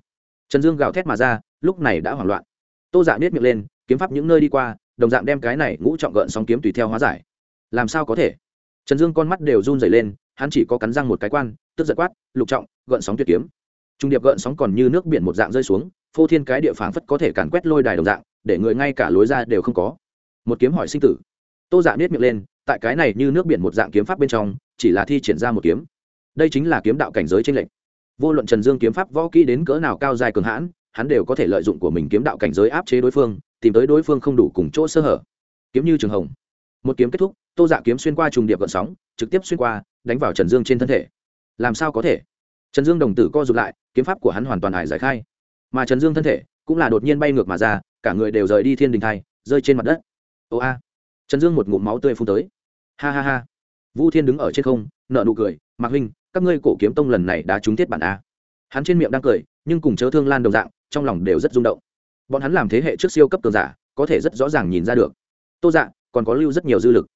Trần dương gào thét mà ra, lúc này đã hoảng loạn. Tô dạ biết miệng lên, kiếm pháp những nơi đi qua, đồng dạng đem cái này ngũ trọng gợn sóng kiếm tùy theo hóa giải. Làm sao có thể? Trần dương con mắt đều run dày lên, hắn chỉ có cắn răng một cái quan, tức giật quát, lục trọng, gợn sóng tuyệt kiếm. Trung điệp gợn sóng còn như nước biển một dạng rơi xuống, phô thiên cái địa phảng phất có thể càn quét lôi đài đồng dạng, để người ngay cả lối ra đều không có. Một kiếm hỏi sinh tử. Tô dạ biết miệng lên, tại cái này như nước biển một dạng kiếm pháp bên trong, chỉ là thi triển ra một kiếm. Đây chính là kiếm đạo cảnh giới trên lệnh vô luận trần dương kiếm pháp võ kỹ đến cỡ nào cao dài cường hãn, hắn đều có thể lợi dụng của mình kiếm đạo cảnh giới áp chế đối phương, tìm tới đối phương không đủ cùng chỗ sơ hở. Kiếm như trường hồng một kiếm kết thúc, tô dạ kiếm xuyên qua trùng điệp gọn sóng, trực tiếp xuyên qua, đánh vào trần dương trên thân thể. Làm sao có thể? Trần dương đồng tử co rụt lại, kiếm pháp của hắn hoàn toàn hải giải khai. Mà trần dương thân thể cũng là đột nhiên bay ngược mà ra, cả người đều rời đi thiên đình thai, rơi trên mặt đất. Ô a. Trần dương một ngụm máu tươi phun tới. Ha ha ha. Vu thiên đứng ở trên không nợ nụ cười, mạc huynh, các ngươi cổ kiếm tông lần này đã trúng tiết bản a. Hắn trên miệng đang cười, nhưng cùng chớ thương lan đồng dạng, trong lòng đều rất rung động. Bọn hắn làm thế hệ trước siêu cấp cường giả, có thể rất rõ ràng nhìn ra được. Tô dạ còn có lưu rất nhiều dư lực.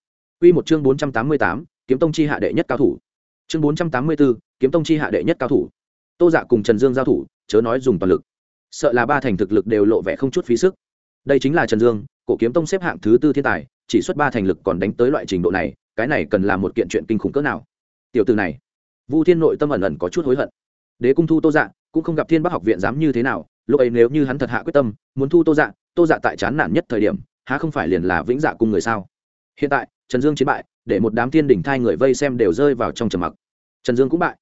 Quy một chương bốn trăm tám mươi tám, kiếm tông chi hạ đệ nhất cao thủ. Chương bốn trăm tám mươi bốn kiếm tông chi hạ đệ nhất cao thủ. Tô dạ cùng trần dương giao thủ, chớ nói dùng toàn lực. Sợ là ba thành thực lực đều lộ vẻ không chút phí sức. Đây chính là trần dương, cổ kiếm tông xếp hạng thứ tư thiên tài, chỉ xuất ba thành lực còn đánh tới loại trình độ này, cái này cần làm một kiện chuyện kinh khủng cỡ nào. Tiểu tử này, vu thiên nội tâm ẩn ẩn có chút hối hận. Đế cung thu tô dạ cũng không gặp thiên bắc học viện dám như thế nào, lúc ấy nếu như hắn thật hạ quyết tâm, muốn thu tô dạ tô dạ tại chán nản nhất thời điểm há không phải liền là vĩnh dạ cung người sao? Hiện tại, trần dương chiến bại, để một đám thiên đỉnh thai người vây xem đều rơi vào trong trầm mặc. Trần dương cũng bại.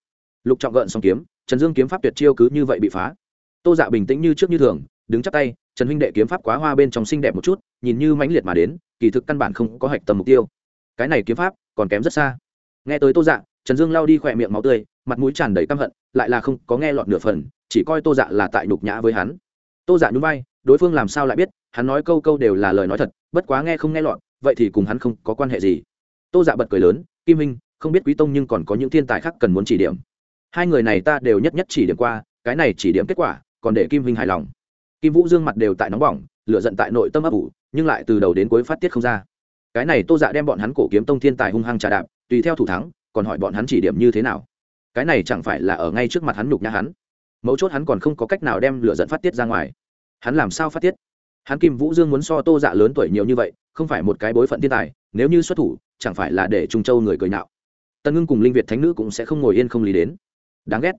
Lục trọng gợn xong kiếm, trần dương kiếm pháp tuyệt chiêu cứ như vậy bị phá. Tô dạ bình tĩnh như trước như thường, đứng chắc tay, trần huynh đệ kiếm pháp quá hoa bên trong xinh đẹp một chút, nhìn như mãnh liệt mà đến, kỳ thực căn bản không có hạch tầm mục tiêu. Cái này kiếm pháp còn kém rất xa. Nghe tới tô dạ trần dương lao đi khỏe miệng máu tươi, mặt mũi tràn đầy căm hận, lại là không có nghe lọt nửa phần, chỉ coi tô dạ là tại nhục nhã với hắn. Tô dạ nhún vai, đối phương làm sao lại biết hắn nói câu câu đều là lời nói thật, bất quá nghe không nghe lọt, vậy thì cùng hắn không có quan hệ gì. Tô dạ bật cười lớn, kim minh không biết quý tông nhưng còn có những thiên tài khác cần muốn chỉ điểm. Hai người này ta đều nhất nhất chỉ điểm qua, cái này chỉ điểm kết quả, còn để kim Minh hài lòng. Kim vũ dương mặt đều tại nóng bỏng lựa giận tại nội tâm ấp ủ, nhưng lại từ đầu đến cuối phát tiết không ra. Cái này tô dạ đem bọn hắn cổ kiếm tông thiên tài hung hăng trà đạp, tùy theo thủ thắng, còn hỏi bọn hắn chỉ điểm như thế nào. Cái này chẳng phải là ở ngay trước mặt hắn nhục nhã hắn. Mấu chốt hắn còn không có cách nào đem lửa giận phát tiết ra ngoài. Hắn làm sao phát tiết? Hắn kim vũ dương muốn so tô dạ lớn tuổi nhiều như vậy, không phải một cái bối phận thiên tài, nếu như xuất thủ, chẳng phải là để trung châu người cười nhạo. Tần ngưng cùng linh việt thánh nữ cũng sẽ không ngồi yên không lý đến. Đáng ghét.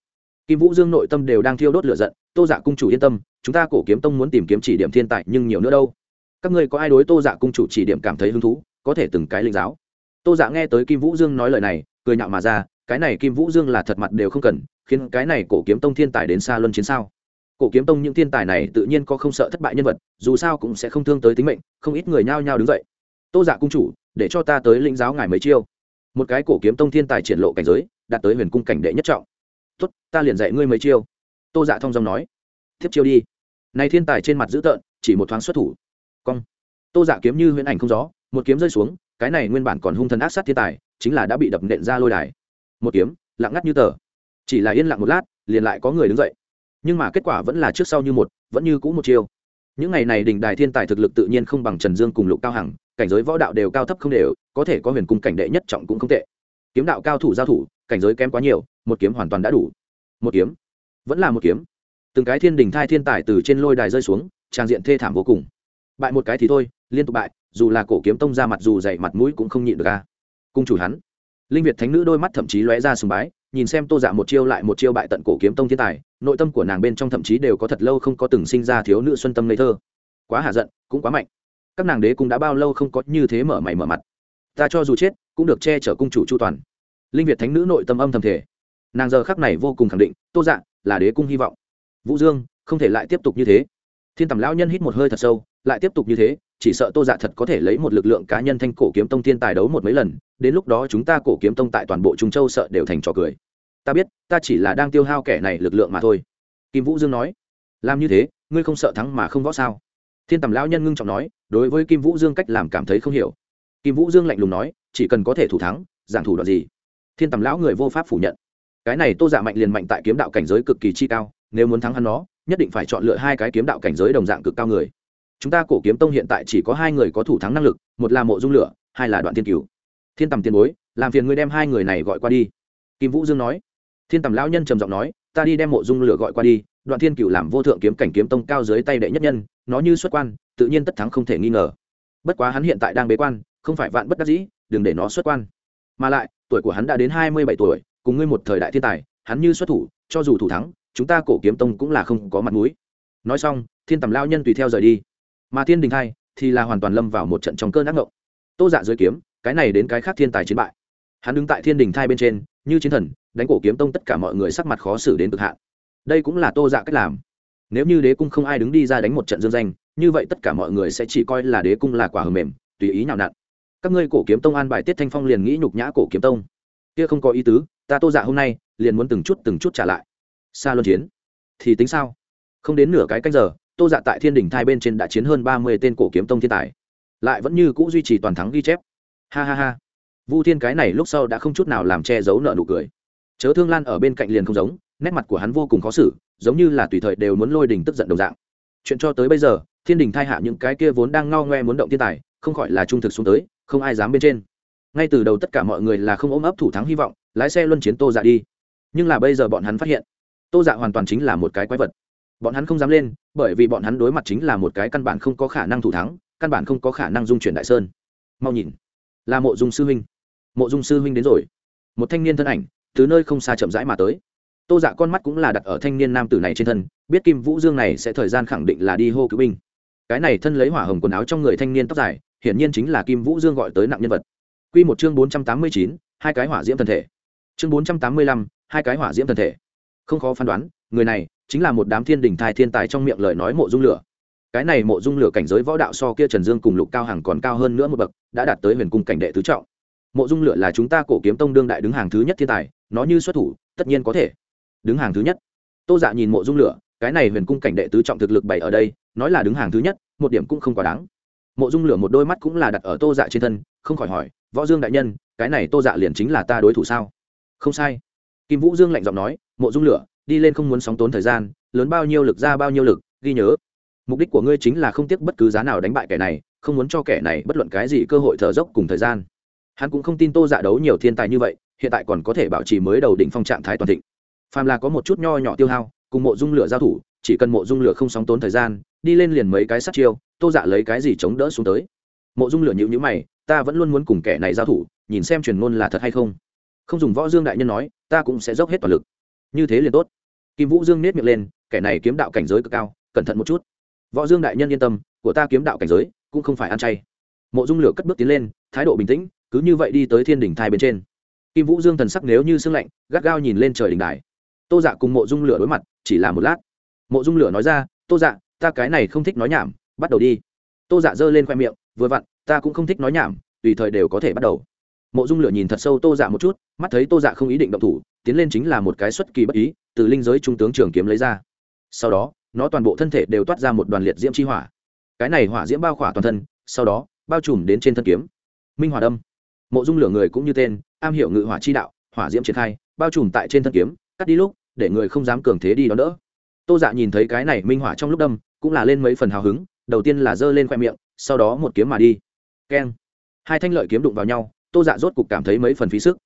Kim vũ dương nội tâm đều đang thiêu đốt lửa giận, tô dạ cung chủ yên tâm, chúng ta cổ kiếm tông muốn tìm kiếm chỉ điểm thiên tài nhưng nhiều nữa đâu. Các ngươi có ai đối tô dạ cung chủ chỉ điểm cảm thấy hứng thú, có thể từng cái linh giáo. Tô dạ nghe tới kim vũ dương nói lời này, cười nhạo mà ra, cái này kim vũ dương là thật mặt đều không cần, khiến cái này cổ kiếm tông thiên tài đến xa luân chiến sao? Cổ kiếm tông những thiên tài này tự nhiên có không sợ thất bại nhân vật, dù sao cũng sẽ không thương tới tính mệnh, không ít người nhao nhao đứng dậy. Tô dạ cung chủ, để cho ta tới lĩnh giáo ngài mấy chiêu. Một cái cổ kiếm tông thiên tài triển lộ cảnh giới, đạt tới huyền cung cảnh đệ nhất trọng. Tuất ta liền dạy ngươi mấy chiêu. Tô dạ thông dòng nói. Tiếp chiêu đi. Này thiên tài trên mặt dữ tợn, chỉ một thoáng xuất thủ. Cong. Tô dạ kiếm như huyễn ảnh không gió, một kiếm rơi xuống, cái này nguyên bản còn hung thần ác sát thiên tài, chính là đã bị đập nện ra lôi đài. Một kiếm, lặng ngắt như tờ. Chỉ là yên lặng một lát, liền lại có người đứng dậy nhưng mà kết quả vẫn là trước sau như một, vẫn như cũ một chiêu. Những ngày này đỉnh đài thiên tài thực lực tự nhiên không bằng trần dương cùng lục cao hằng, cảnh giới võ đạo đều cao thấp không đều, có thể có huyền cung cảnh đệ nhất trọng cũng không tệ. Kiếm đạo cao thủ giao thủ, cảnh giới kém quá nhiều, một kiếm hoàn toàn đã đủ. Một kiếm. Vẫn là một kiếm. Từng cái thiên đình thai thiên tài từ trên lôi đài rơi xuống, trang diện thê thảm vô cùng. Bại một cái thì thôi, liên tục bại, dù là cổ kiếm tông ra mặt dù dày mặt mũi cũng không nhịn được ca cung chủ hắn linh việt thánh nữ đôi mắt thậm chí lóe ra sùng bái, nhìn xem tô dạ một chiêu lại một chiêu bại tận cổ kiếm tông thiên tài, nội tâm của nàng bên trong thậm chí đều có thật lâu không có từng sinh ra thiếu nữ xuân tâm ngây thơ. Quá hạ giận, cũng quá mạnh. Các nàng đế cũng đã bao lâu không có như thế mở mày mở mặt. Ta cho dù chết, cũng được che chở cung chủ chu toàn. Linh việt thánh nữ nội tâm âm thầm thể nàng giờ khắc này vô cùng khẳng định, tô dạ là đế cung hy vọng. Vũ dương, không thể lại tiếp tục như thế. Thiên tầm lão nhân hít một hơi thật sâu, lại tiếp tục như thế chỉ sợ tô dạ thật có thể lấy một lực lượng cá nhân thanh cổ kiếm tông thiên tài đấu một mấy lần, đến lúc đó chúng ta cổ kiếm tông tại toàn bộ trung châu sợ đều thành trò cười. Ta biết, ta chỉ là đang tiêu hao kẻ này lực lượng mà thôi. Kim vũ dương nói, làm như thế, ngươi không sợ thắng mà không võ sao? Thiên tầm lão nhân ngưng trọng nói, đối với kim vũ dương cách làm cảm thấy không hiểu. Kim vũ dương lạnh lùng nói, chỉ cần có thể thủ thắng, giảng thủ đoạn gì? Thiên tầm lão người vô pháp phủ nhận. Cái này tô dạ mạnh liền mạnh tại kiếm đạo cảnh giới cực kỳ chi cao, nếu muốn thắng hắn nó, nhất định phải chọn lựa hai cái kiếm đạo cảnh giới đồng dạng cực cao người chúng ta cổ kiếm tông hiện tại chỉ có hai người có thủ thắng năng lực, một là mộ dung lửa, hai là đoạn thiên cứu thiên tầm tiền bối, làm phiền ngươi đem hai người này gọi qua đi. Kim vũ dương nói. Thiên tầm lão nhân trầm giọng nói, ta đi đem mộ dung lửa gọi qua đi, đoạn thiên cựu làm vô thượng kiếm cảnh kiếm tông cao dưới tay đệ nhất nhân, nó như xuất quan, tự nhiên tất thắng không thể nghi ngờ. Bất quá hắn hiện tại đang bế quan, không phải vạn bất đắc dĩ, đừng để nó xuất quan. Mà lại, tuổi của hắn đã đến hai mươi bảy tuổi, cùng ngươi một thời đại thiên tài, hắn như xuất thủ, cho dù thủ thắng, chúng ta cổ kiếm tông cũng là không có mặt mũi. Nói xong, thiên tầm lao nhân tùy theo rời đi mà thiên đình thai thì là hoàn toàn lâm vào một trận trong cơn ác ngộng. Tô dạ dưới kiếm, cái này đến cái khác thiên tài chiến bại. Hắn đứng tại thiên đình thai bên trên, như chiến thần, đánh cổ kiếm tông tất cả mọi người sắc mặt khó xử đến cực hạn. Đây cũng là tô dạ cách làm. Nếu như đế cung không ai đứng đi ra đánh một trận dương danh, như vậy tất cả mọi người sẽ chỉ coi là đế cung là quả hờ mềm, tùy ý nhào nặn. Các ngươi cổ kiếm tông an bài tiết thanh phong liền nghĩ nhục nhã cổ kiếm tông. Kia không có ý tứ, ta tô dạ hôm nay liền muốn từng chút từng chút trả lại. Xa luân chiến. Thì tính sao? Không đến nửa cái canh giờ tô dạ tại thiên đình thai bên trên đã chiến hơn ba mươi tên cổ kiếm tông thiên tài. Lại vẫn như c ũ duy trì toàn thắng ghi chép. Ha ha ha. Vu thiên cái này lúc sau đã không chút nào làm che giấu nợ nụ cười. Chớ thương lan ở bên cạnh liền không giống, nét mặt của hắn vô cùng khó xử, giống như là tùy thời đều muốn lôi đình tức giận đồng dạng. Chuyện cho tới bây giờ, thiên đình thai hạ những cái kia vốn đang ngao ngoe muốn động thiên tài, không khỏi là trung thực xuống tới, không ai dám bên trên. Ngay từ đầu tất cả mọi người là không ôm ấp thủ thắng hy vọng, lái xe luân chiến tô dạ đi. Nhưng là bây giờ bọn hắn phát hiện, tô dạ hoàn toàn chính là một cái quái vật bọn hắn không dám lên, bởi vì bọn hắn đối mặt chính là một cái căn bản không có khả năng thủ thắng, căn bản không có khả năng dung chuyển đại sơn. Mau nhìn. Là mộ dung sư huynh. Mộ dung sư huynh đến rồi. Một thanh niên thân ảnh, từ nơi không xa chậm rãi mà tới. Tô dạ con mắt cũng là đặt ở thanh niên nam tử này trên thân, biết kim vũ dương này sẽ thời gian khẳng định là đi hô cứu binh. Cái này thân lấy hỏa hồng quần áo trong người thanh niên tóc dài, hiển nhiên chính là kim vũ dương gọi tới nặng nhân vật. Q một chương bốn trăm tám mươi chín, hai cái hỏa diễm thân thể. Chương bốn trăm tám mươi lăm, hai cái hỏa diễm thân thể. Không khó phán đoán, người này chính là một đám thiên đình thai thiên tài trong miệng lời nói mộ dung lửa. Cái này mộ dung lửa cảnh giới võ đạo so kia trần dương cùng lục cao hằng còn cao hơn nữa một bậc, đã đạt tới huyền cung cảnh đệ tứ trọng. Mộ dung lửa là chúng ta cổ kiếm tông đương đại đứng hàng thứ nhất thiên tài, nó như xuất thủ, tất nhiên có thể đứng hàng thứ nhất. Tô dạ nhìn mộ dung lửa, cái này huyền cung cảnh đệ tứ trọng thực lực bày ở đây, nói là đứng hàng thứ nhất, một điểm cũng không quá đáng. Mộ dung lửa một đôi mắt cũng là đặt ở tô dạ trên thân, không khỏi hỏi, võ dương đại nhân, cái này tô dạ liền chính là ta đối thủ sao? Không sai. Kim vũ dương lạnh giọng nói, mộ dung lửa đi lên không muốn sóng tốn thời gian, lớn bao nhiêu lực ra bao nhiêu lực, ghi nhớ. Mục đích của ngươi chính là không tiếc bất cứ giá nào đánh bại kẻ này, không muốn cho kẻ này bất luận cái gì cơ hội thở dốc cùng thời gian. Hắn cũng không tin tô dạ đấu nhiều thiên tài như vậy, hiện tại còn có thể bảo trì mới đầu đỉnh phong trạng thái toàn thịnh. Phàm là có một chút nho nhỏ tiêu hao, cùng mộ dung lửa giao thủ, chỉ cần mộ dung lửa không sóng tốn thời gian, đi lên liền mấy cái sát chiêu, tô dạ lấy cái gì chống đỡ xuống tới. Mộ dung lửa nhịu nhữ mày, ta vẫn luôn muốn cùng kẻ này giao thủ, nhìn xem truyền ngôn là thật hay không. Không dùng võ dương đại nhân nói, ta cũng sẽ dốc hết toàn lực như thế liền tốt. Kim vũ dương nết miệng lên, kẻ này kiếm đạo cảnh giới cực cao, cẩn thận một chút. Võ dương đại nhân yên tâm, của ta kiếm đạo cảnh giới cũng không phải ăn chay. Mộ dung lửa cất bước tiến lên, thái độ bình tĩnh, cứ như vậy đi tới thiên đỉnh thai bên trên. Kim vũ dương thần sắc nếu như sưng lạnh, gắt gao nhìn lên trời đỉnh đài. Tô dạ cùng mộ dung lửa đối mặt, chỉ là một lát. Mộ dung lửa nói ra, tô dạ ta cái này không thích nói nhảm, bắt đầu đi. Tô dạ giơ lên khoe miệng, vừa vặn, ta cũng không thích nói nhảm, tùy thời đều có thể bắt đầu mộ dung lửa nhìn thật sâu tô dạ một chút, mắt thấy tô dạ không ý định động thủ, tiến lên chính là một cái xuất kỳ bất ý, từ linh giới trung tướng trường kiếm lấy ra. Sau đó, nó toàn bộ thân thể đều toát ra một đoàn liệt diễm chi hỏa. Cái này hỏa diễm bao khỏa toàn thân, sau đó, bao trùm đến trên thân kiếm. Minh hỏa đâm. Mộ dung lửa người cũng như tên, am hiểu ngự hỏa chi đạo, hỏa diễm triển khai, bao trùm tại trên thân kiếm, cắt đi lúc, để người không dám cường thế đi đón đỡ. Tô dạ nhìn thấy cái này minh hỏa trong lúc đâm, cũng là lên mấy phần hào hứng, đầu tiên là giơ lên khoe miệng, sau đó một kiếm mà đi. Keng. Hai thanh lợi kiếm đụng vào nhau tô dạ rốt cục cảm thấy mấy phần phí sức.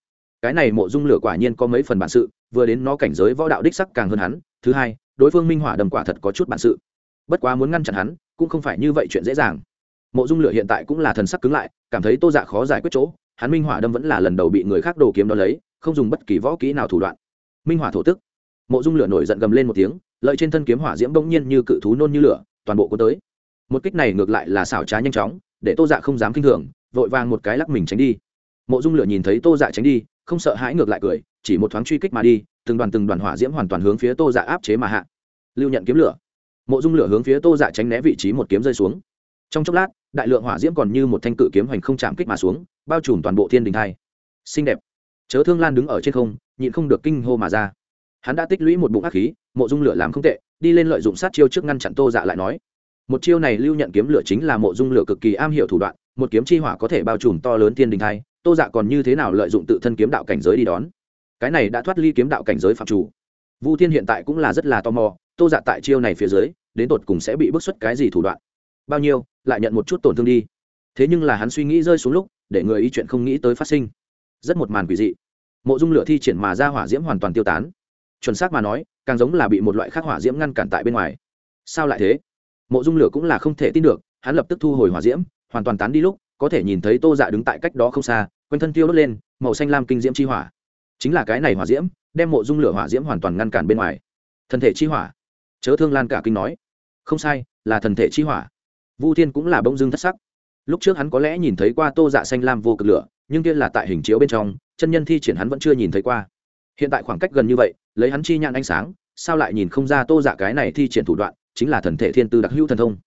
Cái này mộ dung lửa quả nhiên có mấy phần bản sự, vừa đến nó cảnh giới võ đạo đích sắc càng hơn hắn. Thứ hai, đối phương minh hỏa đầm quả thật có chút bản sự. Bất quá muốn ngăn chặn hắn, cũng không phải như vậy chuyện dễ dàng. Mộ dung lửa hiện tại cũng là thần sắc cứng lại, cảm thấy tô dạ khó giải quyết chỗ. Hắn minh hỏa đâm vẫn là lần đầu bị người khác đồ kiếm đó lấy, không dùng bất kỳ võ kỹ nào thủ đoạn. Minh hỏa thổ tức. Mộ dung lửa nổi giận gầm lên một tiếng, lợi trên thân kiếm hỏa diễm bỗng nhiên như cự thú nôn như lửa, toàn bộ có tới. Một kích này ngược lại là xảo trá nhanh chóng, để tô dạ không dám k i n h thường, vội vàng một cái lắc mình tránh đi mộ dung lửa nhìn thấy tô dạ tránh đi, không sợ hãi ngược lại cười, chỉ một thoáng truy kích mà đi, từng đoàn từng đoàn hỏa diễm hoàn toàn hướng phía tô dạ áp chế mà hạ. Lưu nhận kiếm lửa. Mộ dung lửa hướng phía tô dạ tránh né vị trí một kiếm rơi xuống. Trong chốc lát, đại lượng hỏa diễm còn như một thanh cự kiếm hoành không chạm kích mà xuống, bao trùm toàn bộ thiên đình thai. Xinh đẹp. Chớ thương lan đứng ở trên không, nhịn không được kinh hô mà ra. Hắn đã tích lũy một bụng ác khí, mộ dung lửa làm không tệ, đi lên lợi dụng sát chiêu trước ngăn chặn tô dạ lại nói. Một chiêu này lưu nhận kiếm lửa chính là mộ dung lửa cực kỳ am hiểu thủ đoạn, một kiếm chi hỏa có thể bao trùm to lớn thiên đình thai tô dạ còn như thế nào lợi dụng tự thân kiếm đạo cảnh giới đi đón? Cái này đã thoát ly kiếm đạo cảnh giới phạm chủ. Vu thiên hiện tại cũng là rất là tò mò, tô dạ tại chiêu này phía dưới, đến tột cùng sẽ bị bức xuất cái gì thủ đoạn? Bao nhiêu, lại nhận một chút tổn thương đi. Thế nhưng là hắn suy nghĩ rơi xuống lúc, để người ý chuyện không nghĩ tới phát sinh. Rất một màn quỷ dị. Mộ dung lửa thi triển mà ra hỏa diễm hoàn toàn tiêu tán. Chuẩn xác mà nói, càng giống là bị một loại khác hỏa diễm ngăn cản tại bên ngoài. Sao lại thế? Mộ dung lửa cũng là không thể tin được, hắn lập tức thu hồi hỏa diễm, hoàn toàn tán đi lúc có thể nhìn thấy tô dạ đứng tại cách đó không xa, quanh thân tiêu đốt lên, màu xanh lam kinh diễm chi hỏa. Chính là cái này hỏa diễm, đem mộ dung lửa hỏa diễm hoàn toàn ngăn cản bên ngoài. Thân thể chi hỏa. Chớ thương lan cả kinh nói. Không sai, là thần thể chi hỏa. Vu thiên cũng là bông dưng thất sắc. Lúc trước hắn có lẽ nhìn thấy qua tô dạ xanh lam vô cực lửa, nhưng kia là tại hình chiếu bên trong, chân nhân thi triển hắn vẫn chưa nhìn thấy qua. Hiện tại khoảng cách gần như vậy, lấy hắn chi nhãn ánh sáng, sao lại nhìn không ra tô dạ cái này thi triển thủ đoạn, chính là thần thể thiên tư đặc hữu thần thông.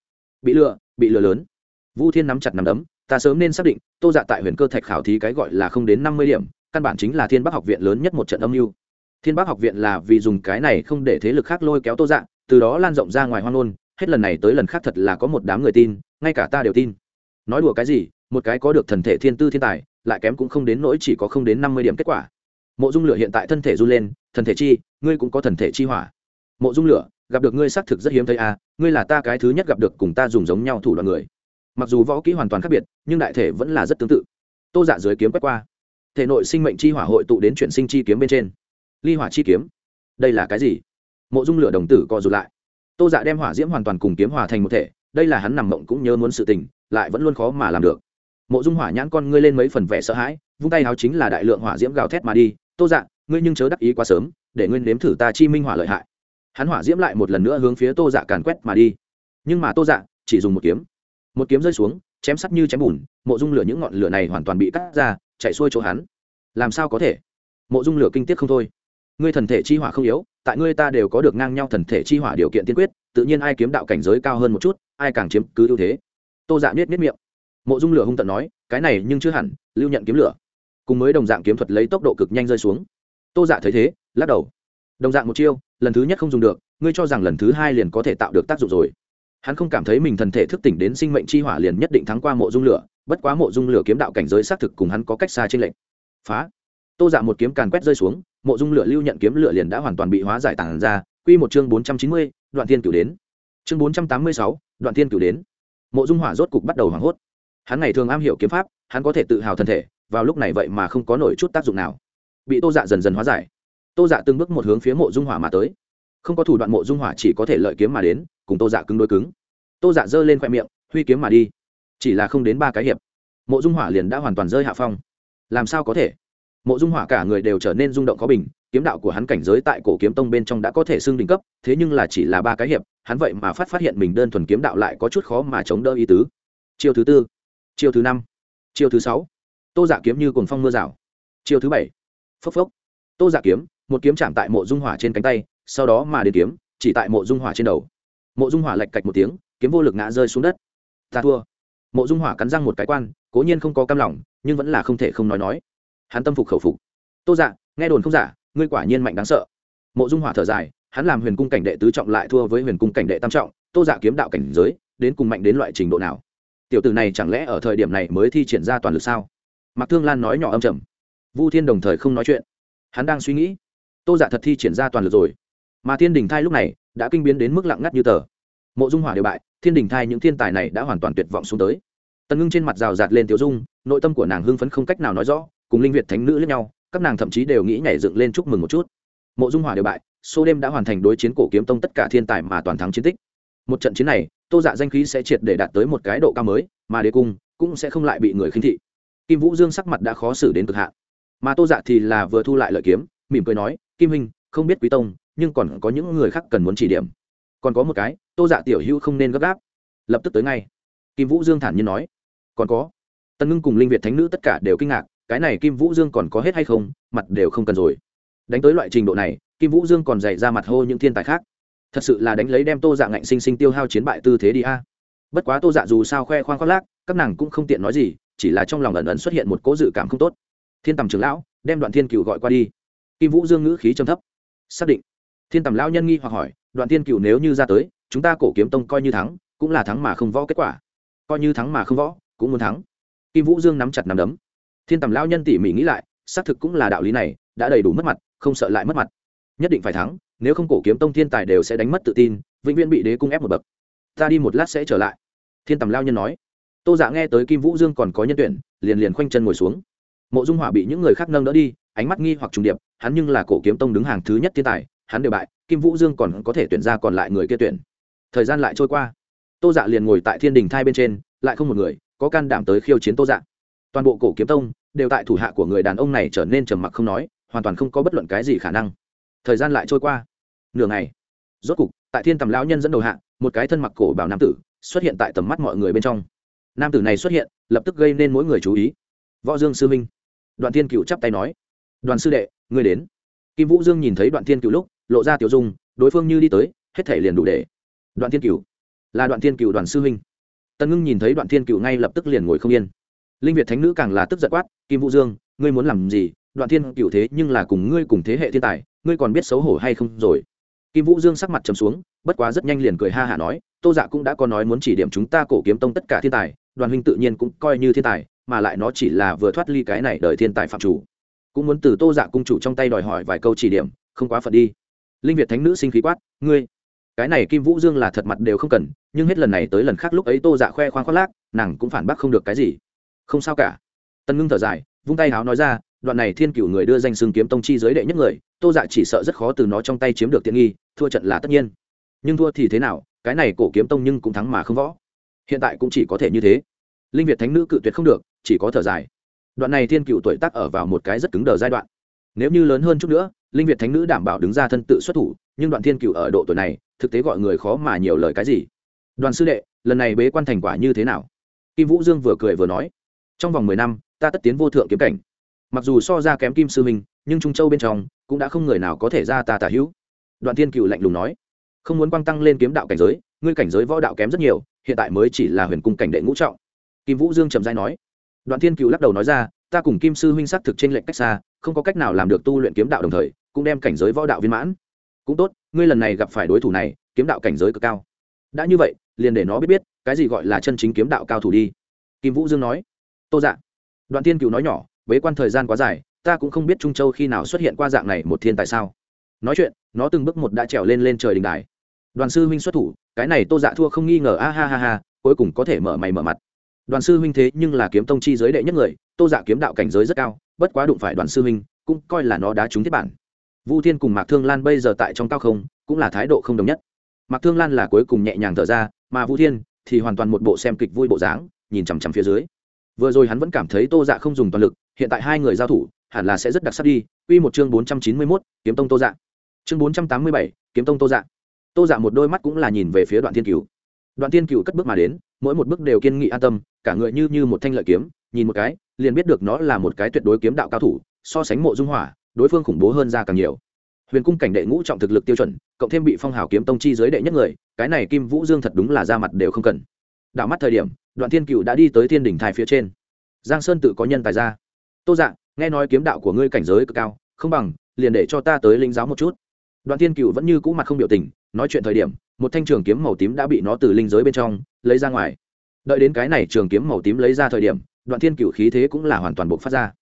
Bị lừa bị lừa lớn. Vu thiên nắm chặt nắm đấm ta sớm nên xác định, tô dạ tại huyền cơ thạch khảo thí cái gọi là không đến năm mươi điểm, căn bản chính là thiên bắc học viện lớn nhất một trận âm mưu. Thiên bắc học viện là vì dùng cái này không để thế lực khác lôi kéo tô dạ từ đó lan rộng ra ngoài hoang nôn hết lần này tới lần khác thật là có một đám người tin, ngay cả ta đều tin. Nói đùa cái gì, một cái có được thần thể thiên tư thiên tài, lại kém cũng không đến nỗi chỉ có không đến năm mươi điểm kết quả. Mộ dung lửa hiện tại thân thể run lên, thần thể chi, ngươi cũng có thần thể chi hỏa. Mộ dung lửa, gặp được ngươi xác thực rất hiếm thấy à ngươi là ta cái thứ nhất gặp được cùng ta dùng giống nhau thủ đoạn người mặc dù võ kỹ hoàn toàn khác biệt, nhưng đại thể vẫn là rất tương tự. Tô dạ dưới kiếm quét qua. Thể nội sinh mệnh chi hỏa hội tụ đến chuyển sinh chi kiếm bên trên. Ly hỏa chi kiếm. Đây là cái gì? Mộ dung lửa đồng tử co rụt lại. Tô dạ đem hỏa diễm hoàn toàn cùng kiếm hòa thành một thể, đây là hắn nằm mộng cũng nhớ muốn sự tình, lại vẫn luôn khó mà làm được. Mộ dung hỏa nhãn con ngươi lên mấy phần vẻ sợ hãi, vung tay háo chính là đại lượng hỏa diễm gào thét mà đi. Tô dạ ngươi nhưng chớ đắc ý quá sớm, để ngươi nếm thử ta chi minh hỏa lợi hại. Hắn hỏa diễm lại một lần nữa hướng phía tô dạ càn quét mà đi. Nhưng mà tô dạ chỉ dùng một kiếm một kiếm rơi xuống, chém sắt như chém bùn, mộ dung lửa những ngọn lửa này hoàn toàn bị cắt ra, chạy xuôi chỗ hắn. Làm sao có thể? Mộ dung lửa kinh tiết không thôi. Ngươi thần thể chi hỏa không yếu, tại ngươi ta đều có được ngang nhau thần thể chi hỏa điều kiện tiên quyết, tự nhiên ai kiếm đạo cảnh giới cao hơn một chút, ai càng chiếm cứ ưu thế. Tô dạ biết biết miệng. Mộ dung lửa hung tận nói, cái này nhưng chưa hẳn, lưu nhận kiếm lửa. Cùng mới đồng dạng kiếm thuật lấy tốc độ cực nhanh rơi xuống. Tô dạ thấy thế, lắc đầu. Đồng dạng một chiêu, lần thứ nhất không dùng được, ngươi cho rằng lần thứ hai liền có thể tạo được tác dụng rồi hắn không cảm thấy mình thần thể thức tỉnh đến sinh mệnh chi hỏa liền nhất định thắng qua mộ dung lửa, bất quá mộ dung lửa kiếm đạo cảnh giới xác thực cùng hắn có cách xa trên lệnh phá! Tô dạ một kiếm càn quét rơi xuống, mộ dung lửa lưu nhận kiếm lửa liền đã hoàn toàn bị hóa giải tàn ra. Quy một chương bốn trăm chín mươi, đoạn thiên cửu đến. Chương bốn trăm tám mươi sáu, đoạn thiên cửu đến. Mộ dung hỏa rốt cục bắt đầu hoảng hốt. Hắn ngày thường am hiểu kiếm pháp, hắn có thể tự hào thân thể, vào lúc này vậy mà không có nổi chút tác dụng nào. Bị tô dạ dần dần hóa giải. Tô dạ từng bước một hướng phía mộ dung hỏa mà tới. Không có thủ đoạn mộ dung hỏa chỉ có thể lợi kiếm mà đến cùng tô dạ cứng đôi cứng. Tô dạ giơ lên khoe miệng, huy kiếm mà đi. Chỉ là không đến ba cái hiệp, mộ dung hỏa liền đã hoàn toàn rơi hạ phong. Làm sao có thể? Mộ dung hỏa cả người đều trở nên rung động khó bình, kiếm đạo của hắn cảnh giới tại cổ kiếm tông bên trong đã có thể xưng đỉnh cấp, thế nhưng là chỉ là ba cái hiệp, hắn vậy mà phát phát hiện mình đơn thuần kiếm đạo lại có chút khó mà chống đỡ ý tứ. Chiêu thứ tư, chiêu thứ năm, chiêu thứ sáu. Tô giả dạ kiếm như cồn phong mưa rào. Chiêu thứ bảy, phốc phốc. Tô giả dạ kiếm, một kiếm chạm tại mộ dung hỏa trên cánh tay, sau đó mà đến kiếm, chỉ tại mộ dung hỏa trên đầu mộ dung hỏa lạch cạch một tiếng, kiếm vô lực ngã rơi xuống đất. Ta thua. Mộ dung hỏa cắn răng một cái quan, cố nhiên không có cam lòng, nhưng vẫn là không thể không nói nói. Hắn tâm phục khẩu phục. Tô dạ nghe đồn không giả, ngươi quả nhiên mạnh đáng sợ. Mộ dung hỏa thở dài, hắn làm huyền cung cảnh đệ tứ trọng lại thua với huyền cung cảnh đệ tam trọng, tô dạ kiếm đạo cảnh giới, đến cùng mạnh đến loại trình độ nào? Tiểu tử này chẳng lẽ ở thời điểm này mới thi triển ra toàn lực sao? Mạc thương lan nói nhỏ âm trầm. Vu thiên đồng thời không nói chuyện. Hắn đang suy nghĩ. Tô dạ thật thi triển ra toàn lực rồi. Mà thiên đình thai lúc này đã kinh biến đến mức lặng ngắt như tờ. Mộ dung hỏa đều bại, thiên đình thai những thiên tài này đã hoàn toàn tuyệt vọng xuống tới. Tần ngưng trên mặt rào rạt lên tiểu dung, nội tâm của nàng hưng phấn không cách nào nói rõ, cùng linh việt thánh nữ lẫn nhau, các nàng thậm chí đều nghĩ nhảy dựng lên chúc mừng một chút. Mộ dung hỏa đều bại, số đêm đã hoàn thành đối chiến cổ kiếm tông tất cả thiên tài mà toàn thắng chiến tích. Một trận chiến này, tô dạ danh khí sẽ triệt để đạt tới một cái độ cao mới, mà đế cung cũng sẽ không lại bị người khinh thị. Kim vũ dương sắc mặt đã khó xử đến cực hạn. Mà tô dạ thì là vừa thu lại lợi kiếm, mỉm cười nói, kim huynh, không biết quý tông nhưng còn có những người khác cần muốn chỉ điểm. Còn có một cái, tô dạ tiểu hữu không nên gấp gáp. Lập tức tới ngay. Kim vũ dương thản nhiên nói. Còn có. Tân ngưng cùng linh việt thánh nữ tất cả đều kinh ngạc, cái này kim vũ dương còn có hết hay không, mặt đều không cần rồi. Đánh tới loại trình độ này, kim vũ dương còn dạy ra mặt hô những thiên tài khác. Thật sự là đánh lấy đem tô dạ ngạnh sinh sinh tiêu hao chiến bại tư thế đi a. Bất quá tô dạ dù sao khoe khoang khoác lác, các nàng cũng không tiện nói gì, chỉ là trong lòng ẩn ẩn xuất hiện một cố dự cảm không tốt. Thiên tầm trưởng lão, đem đoạn thiên cựu gọi qua đi. Kim vũ dương ngữ khí trầm thấp. Xác định thiên tầm lão nhân nghi hoặc hỏi, đoạn thiên cựu nếu như ra tới, chúng ta cổ kiếm tông coi như thắng, cũng là thắng mà không võ kết quả. Coi như thắng mà không võ, cũng muốn thắng. Kim vũ dương nắm chặt nắm đấm. Thiên tầm lão nhân tỉ mỉ nghĩ lại, xác thực cũng là đạo lý này, đã đầy đủ mất mặt, không sợ lại mất mặt. Nhất định phải thắng, nếu không cổ kiếm tông thiên tài đều sẽ đánh mất tự tin, vĩnh viễn bị đế cung ép một bậc. Ta đi một lát sẽ trở lại. Thiên tầm lao nhân nói. Tô Giả nghe tới kim vũ dương còn có nhân tuyển, liền liền khoanh chân ngồi xuống. Mộ dung hỏa bị những người khác nâng đỡ đi, ánh mắt nghi hoặc trùng điệp, hắn nhưng là cổ kiếm tông đứng hàng thứ nhất thiên tài hắn đều bại, kim vũ dương còn có thể tuyển ra còn lại người kia tuyển. Thời gian lại trôi qua. Tô dạ liền ngồi tại thiên đình thai bên trên, lại không một người, có can đảm tới khiêu chiến tô dạ. Toàn bộ cổ kiếm tông, đều tại thủ hạ của người đàn ông này trở nên trầm mặc không nói, hoàn toàn không có bất luận cái gì khả năng. Thời gian lại trôi qua. Nửa ngày, rốt cục, tại thiên tầm lão nhân dẫn đầu hạ, một cái thân mặc cổ bảo nam tử xuất hiện tại tầm mắt mọi người bên trong. Nam tử này xuất hiện, lập tức gây nên mỗi người chú ý. Võ dương sư minh. Đoàn thiên cựu chắp tay nói. Đoàn sư đệ người đến. Kim vũ dương nhìn thấy đoạn thiên cựu lúc lộ ra tiểu dung, đối phương như đi tới, hết thể liền đủ để. Đoạn thiên cựu là đoạn thiên cựu đoàn sư huynh. Tần ngưng nhìn thấy đoạn thiên cựu ngay lập tức liền ngồi không yên. Linh việt thánh nữ càng là tức giận quát, kim vũ dương, ngươi muốn làm gì? Đoạn thiên cựu thế nhưng là cùng ngươi cùng thế hệ thiên tài, ngươi còn biết xấu hổ hay không rồi? Kim vũ dương sắc mặt trầm xuống, bất quá rất nhanh liền cười ha hả nói, tô dạ cũng đã có nói muốn chỉ điểm chúng ta cổ kiếm tông tất cả thiên tài, đoàn huynh tự nhiên cũng coi như thiên tài, mà lại nó chỉ là vừa thoát ly cái này đợi thiên tài phạm chủ. Cũng muốn từ tô dạ cung chủ trong tay đòi hỏi vài câu chỉ điểm, không quá phận đi linh việt thánh nữ sinh khí quát, ngươi, cái này kim vũ dương là thật mặt đều không cần, nhưng hết lần này tới lần khác lúc ấy tô dạ khoe khoang khoác lác, nàng cũng phản bác không được cái gì. Không sao cả. Tân ngưng thở dài, vung tay háo nói ra, đoạn này thiên cửu người đưa danh xương kiếm tông chi giới đệ nhất người, tô dạ chỉ sợ rất khó từ nó trong tay chiếm được tiện nghi, thua trận là tất nhiên. Nhưng thua thì thế nào, cái này cổ kiếm tông nhưng cũng thắng mà không võ. Hiện tại cũng chỉ có thể như thế. Linh việt thánh nữ cự tuyệt không được, chỉ có thở dài. Đoạn này thiên cựu tuổi tác ở vào một cái rất cứng đờ giai đoạn. Nếu như lớn hơn chút nữa linh việt thánh nữ đảm bảo đứng ra thân tự xuất thủ, nhưng đoạn thiên cựu ở độ tuổi này, thực tế gọi người khó mà nhiều lời cái gì? Đoàn sư đệ, lần này bế quan thành quả như thế nào? Kim vũ dương vừa cười vừa nói, trong vòng mười năm, ta tất tiến vô thượng kiếm cảnh. Mặc dù so ra kém kim sư minh, nhưng trung châu bên trong cũng đã không người nào có thể ra ta tả hữu. Đoạn thiên cựu lạnh lùng nói, không muốn quang tăng lên kiếm đạo cảnh giới, ngươi cảnh giới võ đạo kém rất nhiều, hiện tại mới chỉ là huyền cung cảnh đệ ngũ trọng. Kim vũ dương trầm dai nói, đoạn thiên cựu lắc đầu nói ra, ta cùng kim sư huynh s á c thực trên lệnh cách xa, không có cách nào làm được tu luyện kiếm đạo đồng thời cũng đem cảnh giới võ đạo viên mãn. Cũng tốt, ngươi lần này gặp phải đối thủ này, kiếm đạo cảnh giới cực cao. Đã như vậy, liền để nó biết biết, cái gì gọi là chân chính kiếm đạo cao thủ đi. Kim vũ dương nói. Tô dạ. Đoạn thiên cựu nói nhỏ, bế quan thời gian quá dài, ta cũng không biết trung châu khi nào xuất hiện qua dạng này một thiên tại sao. Nói chuyện, nó từng bước một đã trèo lên lên trời đình đài. Đoàn sư huynh xuất thủ, cái này tô dạ thua không nghi ngờ, a ha ha ha, cuối cùng có thể mở mày mở mặt. Đoàn sư huynh thế nhưng là kiếm tông chi giới đệ nhất người, tô dạ kiếm đạo cảnh giới rất cao, bất quá đụng phải đoàn sư huynh, cũng coi là nó đá trúng thiết bản vu thiên cùng mạc thương lan bây giờ tại trong cao không cũng là thái độ không đồng nhất. Mạc thương lan là cuối cùng nhẹ nhàng thở ra mà vu thiên thì hoàn toàn một bộ xem kịch vui bộ dáng nhìn chằm chằm phía dưới. Vừa rồi hắn vẫn cảm thấy tô dạ không dùng toàn lực hiện tại hai người giao thủ hẳn là sẽ rất đặc sắc đi. Quy một chương bốn trăm chín mươi 491, kiếm tông tô dạ. Chương bốn trăm tám mươi bảy kiếm tông tô dạ. Tô dạ một đôi mắt cũng là nhìn về phía đoạn thiên cửu. Đoạn thiên cửu cất bước mà đến mỗi một bước đều kiên nghị an tâm cả người như như một thanh lợi kiếm nhìn một cái liền biết được nó là một cái tuyệt đối kiếm đạo cao thủ so sánh mộ dung hỏa đối phương khủng bố hơn ra càng nhiều. Huyền cung cảnh đệ ngũ trọng thực lực tiêu chuẩn, cộng thêm bị phong hào kiếm tông chi giới đệ nhất người, cái này kim vũ dương thật đúng là ra mặt đều không cần. Đảo mắt thời điểm, đoạn thiên cựu đã đi tới thiên đỉnh thai phía trên. Giang sơn tự có nhân tài ra. Tô dạng nghe nói kiếm đạo của ngươi cảnh giới cực cao, không bằng, liền để cho ta tới linh giáo một chút. Đoạn thiên cựu vẫn như cũ mặt không biểu tình, nói chuyện thời điểm, một thanh trường kiếm màu tím đã bị nó từ linh giới bên trong, lấy ra ngoài. Đợi đến cái này trường kiếm màu tím lấy ra thời điểm, đoạn thiên cựu khí thế cũng là hoàn toàn bộ phát ra.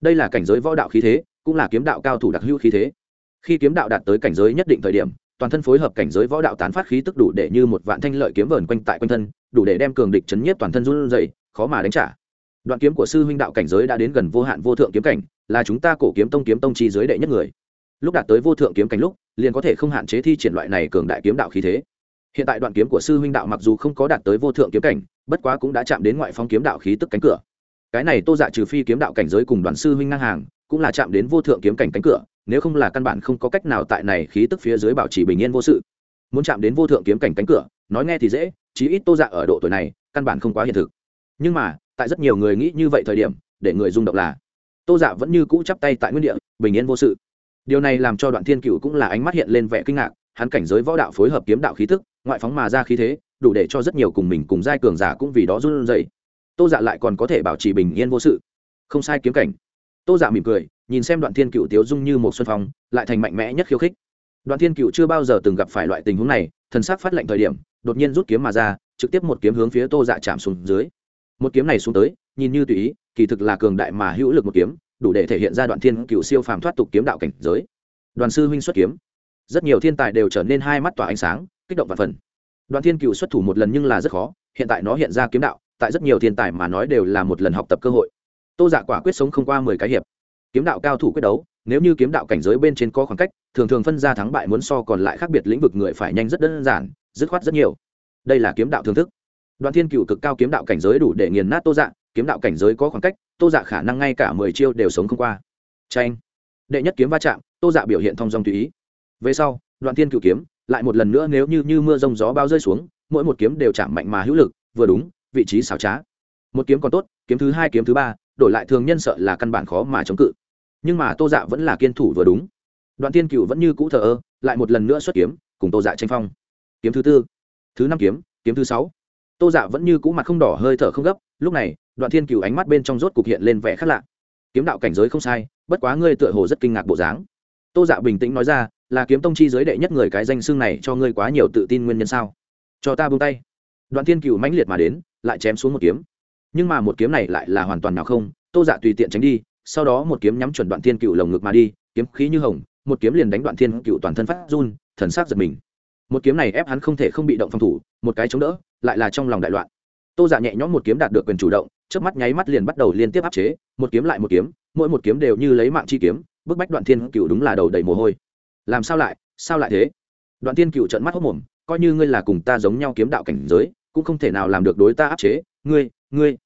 Đây là cảnh giới võ đạo khí thế cũng là kiếm đạo cao thủ đặc hữu khí thế. Khi kiếm đạo đạt tới cảnh giới nhất định thời điểm, toàn thân phối hợp cảnh giới võ đạo tán phát khí tức đủ để như một vạn thanh lợi kiếm vờn quanh tại quanh thân, đủ để đem cường địch chấn nhiếp toàn thân run rẩy, khó mà đánh trả. Đoạn kiếm của sư huynh đạo cảnh giới đã đến gần vô hạn vô thượng kiếm cảnh, là chúng ta cổ kiếm tông kiếm tông chi giới đệ nhất người. Lúc đạt tới vô thượng kiếm cảnh lúc, liền có thể không hạn chế thi triển loại này cường đại kiếm đạo khí thế. Hiện tại đoạn kiếm của sư huynh đạo mặc dù không có đạt tới vô thượng kiếm cảnh, bất quá cũng đã chạm đến ngoại phong kiếm đạo khí tức cánh cửa. Cái này tô dạ trừ phi kiếm đạo cảnh giới cùng đoàn sư huynh ngang hàng cũng là chạm đến vô thượng kiếm cảnh cánh cửa, nếu không là căn bản không có cách nào tại này khí tức phía dưới bảo trì bình yên vô sự. Muốn chạm đến vô thượng kiếm cảnh cánh cửa, nói nghe thì dễ, chí ít tô dạ ở độ tuổi này, căn bản không quá hiện thực. Nhưng mà, tại rất nhiều người nghĩ như vậy thời điểm, để người rung động là, tô dạ vẫn như cũ chắp tay tại nguyên địa, bình yên vô sự. Điều này làm cho đoạn thiên cựu cũng là ánh mắt hiện lên vẻ kinh ngạc, hắn cảnh giới võ đạo phối hợp kiếm đạo khí tức ngoại phóng mà ra khí thế, đủ để cho rất nhiều cùng mình cùng giai cường giả cũng vì đó run rẩy. Tô dạ lại còn có thể bảo trì bình yên vô sự. Không sai kiếm cảnh tô dạ mỉm cười, nhìn xem đoạn thiên cựu tiếu dung như một xuân phong, lại thành mạnh mẽ nhất khiêu khích. Đoạn thiên cựu chưa bao giờ từng gặp phải loại tình huống này, thần sắc phát lệnh thời điểm, đột nhiên rút kiếm mà ra, trực tiếp một kiếm hướng phía tô dạ chạm xuống dưới. Một kiếm này xuống tới, nhìn như tùy ý, kỳ thực là cường đại mà hữu lực một kiếm, đủ để thể hiện ra đoạn thiên cựu siêu phàm thoát tục kiếm đạo cảnh giới. Đoàn sư huynh xuất kiếm. Rất nhiều thiên tài đều trở nên hai mắt tỏa ánh sáng, kích động và phần. Đoạn thiên cựu xuất thủ một lần nhưng là rất khó, hiện tại nó hiện ra kiếm đạo, tại rất nhiều thiên tài mà nói đều là một lần học tập cơ hội tô dạ quả quyết sống không qua mười cái hiệp. Kiếm đạo cao thủ quyết đấu nếu như kiếm đạo cảnh giới bên trên có khoảng cách thường thường phân ra thắng bại muốn so còn lại khác biệt lĩnh vực người phải nhanh rất đơn giản dứt khoát rất nhiều. Đây là kiếm đạo thưởng thức. Đoạn thiên cựu cực cao kiếm đạo cảnh giới đủ để nghiền nát tô dạ kiếm đạo cảnh giới có khoảng cách tô dạ khả năng ngay cả mười chiêu đều sống không qua. Tranh đệ nhất kiếm va chạm tô dạ biểu hiện thong dong tùy ý. Về sau đoạn thiên cựu kiếm lại một lần nữa nếu như, như mưa rông gió bao rơi xuống mỗi một kiếm đều chạm mạnh mà hữu lực vừa đúng vị trí xảo trá. Một kiếm còn tốt kiếm thứ hai kiếm thứ ba đổi lại thường nhân sợ là căn bản khó mà chống cự. Nhưng mà tô dạ vẫn là kiên thủ vừa đúng. Đoạn tiên cựu vẫn như cũ thờ ơ, lại một lần nữa xuất kiếm, cùng tô dạ tranh phong. Kiếm thứ tư, thứ năm kiếm kiếm thứ sáu. Tô dạ vẫn như cũ mặt không đỏ, hơi thở không gấp, lúc này, đoạn thiên cựu ánh mắt bên trong rốt cục hiện lên vẻ khác lạ. Kiếm đạo cảnh giới không sai, bất quá ngươi tựa hồ rất kinh ngạc bộ dáng. Tô dạ bình tĩnh nói ra, là kiếm tông chi giới đệ nhất người cái danh xương này cho ngươi quá nhiều tự tin nguyên nhân sao? Cho ta buông tay. Đoạn thiên cựu mãnh liệt mà đến, lại chém xuống một kiếm nhưng mà một kiếm này lại là hoàn toàn nào không, tô dạ tùy tiện tránh đi, sau đó một kiếm nhắm chuẩn đoạn thiên cựu lồng ngực mà đi, kiếm khí như hồng, một kiếm liền đánh đoạn thiên cựu toàn thân phát run, thần sắc giật mình. Một kiếm này ép hắn không thể không bị động phòng thủ, một cái chống đỡ, lại là trong lòng đại loạn. Tô dạ nhẹ nhõm một kiếm đạt được quyền chủ động trước mắt nháy mắt liền bắt đầu liên tiếp áp chế, một kiếm lại một kiếm, mỗi một kiếm đều như lấy mạng chi kiếm, bức bách đoạn thiên cựu đúng là đầu đầy mồ hôi. Làm sao lại sao lại thế? Đoạn thiên cựu trận mắt hốc mồm, coi như ngươi là cùng ta giống nhau kiếm đạo cảnh giới, cũng không thể nào làm được đối ta áp chế, ngươi ngươi,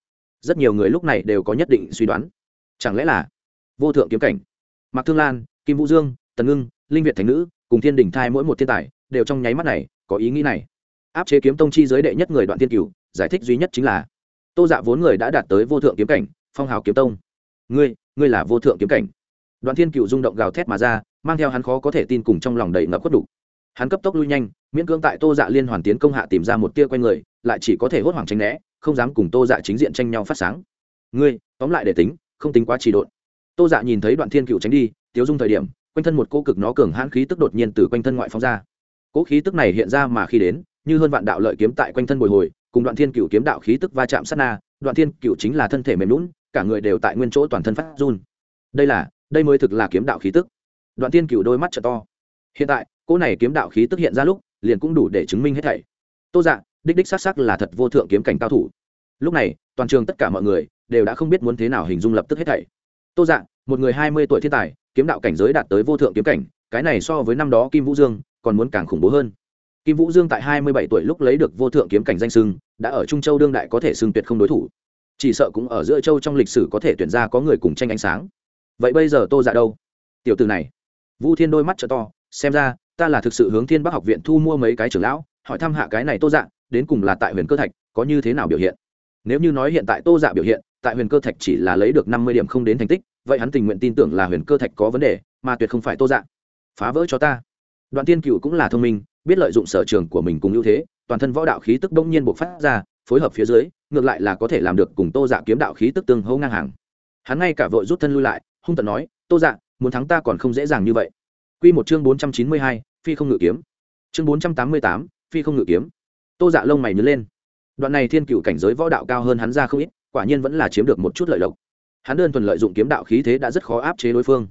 rất nhiều người lúc này đều có nhất định suy đoán. Chẳng lẽ là vô thượng kiếm cảnh? Mạc thương lan, kim vũ dương, tần ngưng, linh việt thành nữ, cùng thiên đình thai mỗi một thiên tài, đều trong nháy mắt này có ý nghĩ này. Áp chế kiếm tông chi giới đệ nhất người đoạn thiên cửu, giải thích duy nhất chính là, tô dạ vốn người đã đạt tới vô thượng kiếm cảnh, phong hào kiếm tông. Ngươi ngươi là vô thượng kiếm cảnh. Đoạn thiên cửu rung động gào thét mà ra, mang theo hắn khó có thể tin cùng trong lòng đầy ngập khuất đủ. Hắn cấp tốc lui nhanh, miễn cưỡng tại tô dạ liên hoàn tiến công hạ tìm ra một tia q người, lại chỉ có thể hốt hoảng tranh né không dám cùng tô dạ chính diện tranh nhau phát sáng. Ngươi, tóm lại để tính, không tính quá trì độn. Tô dạ nhìn thấy đoạn thiên cựu tránh đi, tiếu dung thời điểm, quanh thân một cô cực nó cường hãn khí tức đột nhiên từ quanh thân ngoại phóng ra. Cỗ khí tức này hiện ra mà khi đến, như hơn vạn đạo lợi kiếm tại quanh thân bồi hồi, cùng đoạn thiên cựu kiếm đạo khí tức va chạm sát na, đoạn thiên cựu chính là thân thể mềm lún cả người đều tại nguyên chỗ toàn thân phát run. Đây là, đây mới thực là kiếm đạo khí tức. Đoạn thiên cựu đôi mắt t to. Hiện tại, cỗ này kiếm đạo khí tức hiện ra lúc, liền cũng đủ để chứng minh hết thảy. Tô dạ đích đích s á c s á c là thật vô thượng kiếm cảnh cao thủ. Lúc này, toàn trường tất cả mọi người đều đã không biết muốn thế nào hình dung lập tức hết thảy. Tô dạ một người hai mươi tuổi thiên tài, kiếm đạo cảnh giới đạt tới vô thượng kiếm cảnh, cái này so với năm đó kim vũ dương còn muốn càng khủng bố hơn. Kim vũ dương tại hai mươi bảy tuổi lúc lấy được vô thượng kiếm cảnh danh sưng, đã ở trung châu đương đại có thể xưng tuyệt không đối thủ. Chỉ sợ cũng ở giữa châu trong lịch sử có thể tuyển ra có người cùng tranh ánh sáng. Vậy bây giờ tô dạ đâu? Tiểu từ này. Vũ thiên đôi mắt t to, xem ra, ta là thực sự hướng thiên bắc học viện thu mua mấy cái trưởng lão, hỏi thăm hạ cái này tô dạ đến cùng là tại huyền cơ thạch có như thế nào biểu hiện? Nếu như nói hiện tại tô dạ biểu hiện, tại huyền cơ thạch chỉ là lấy được năm mươi điểm không đến thành tích, vậy hắn tình nguyện tin tưởng là huyền cơ thạch có vấn đề, mà tuyệt không phải tô dạ. Phá vỡ cho ta. Đoạn tiên cựu cũng là thông minh, biết lợi dụng sở trường của mình cùng ưu thế, toàn thân võ đạo khí tức đông nhiên bộc phát ra, phối hợp phía dưới, ngược lại là có thể làm được cùng tô dạ kiếm đạo khí tức tương hấu ngang hàng. Hắn ngay cả vội rút thân lui lại, hung tận nói, tô dạ muốn thắng ta còn không dễ dàng như vậy. Q một chương bốn trăm chín mươi hai, phi không ngự kiếm. Chương bốn trăm tám mươi tám, phi không ngự kiếm tô dạ lông mày nhớ lên đoạn này thiên cựu cảnh giới võ đạo cao hơn hắn ra không ít quả nhiên vẫn là chiếm được một chút lợi lộc hắn đơn thuần lợi dụng kiếm đạo khí thế đã rất khó áp chế đối phương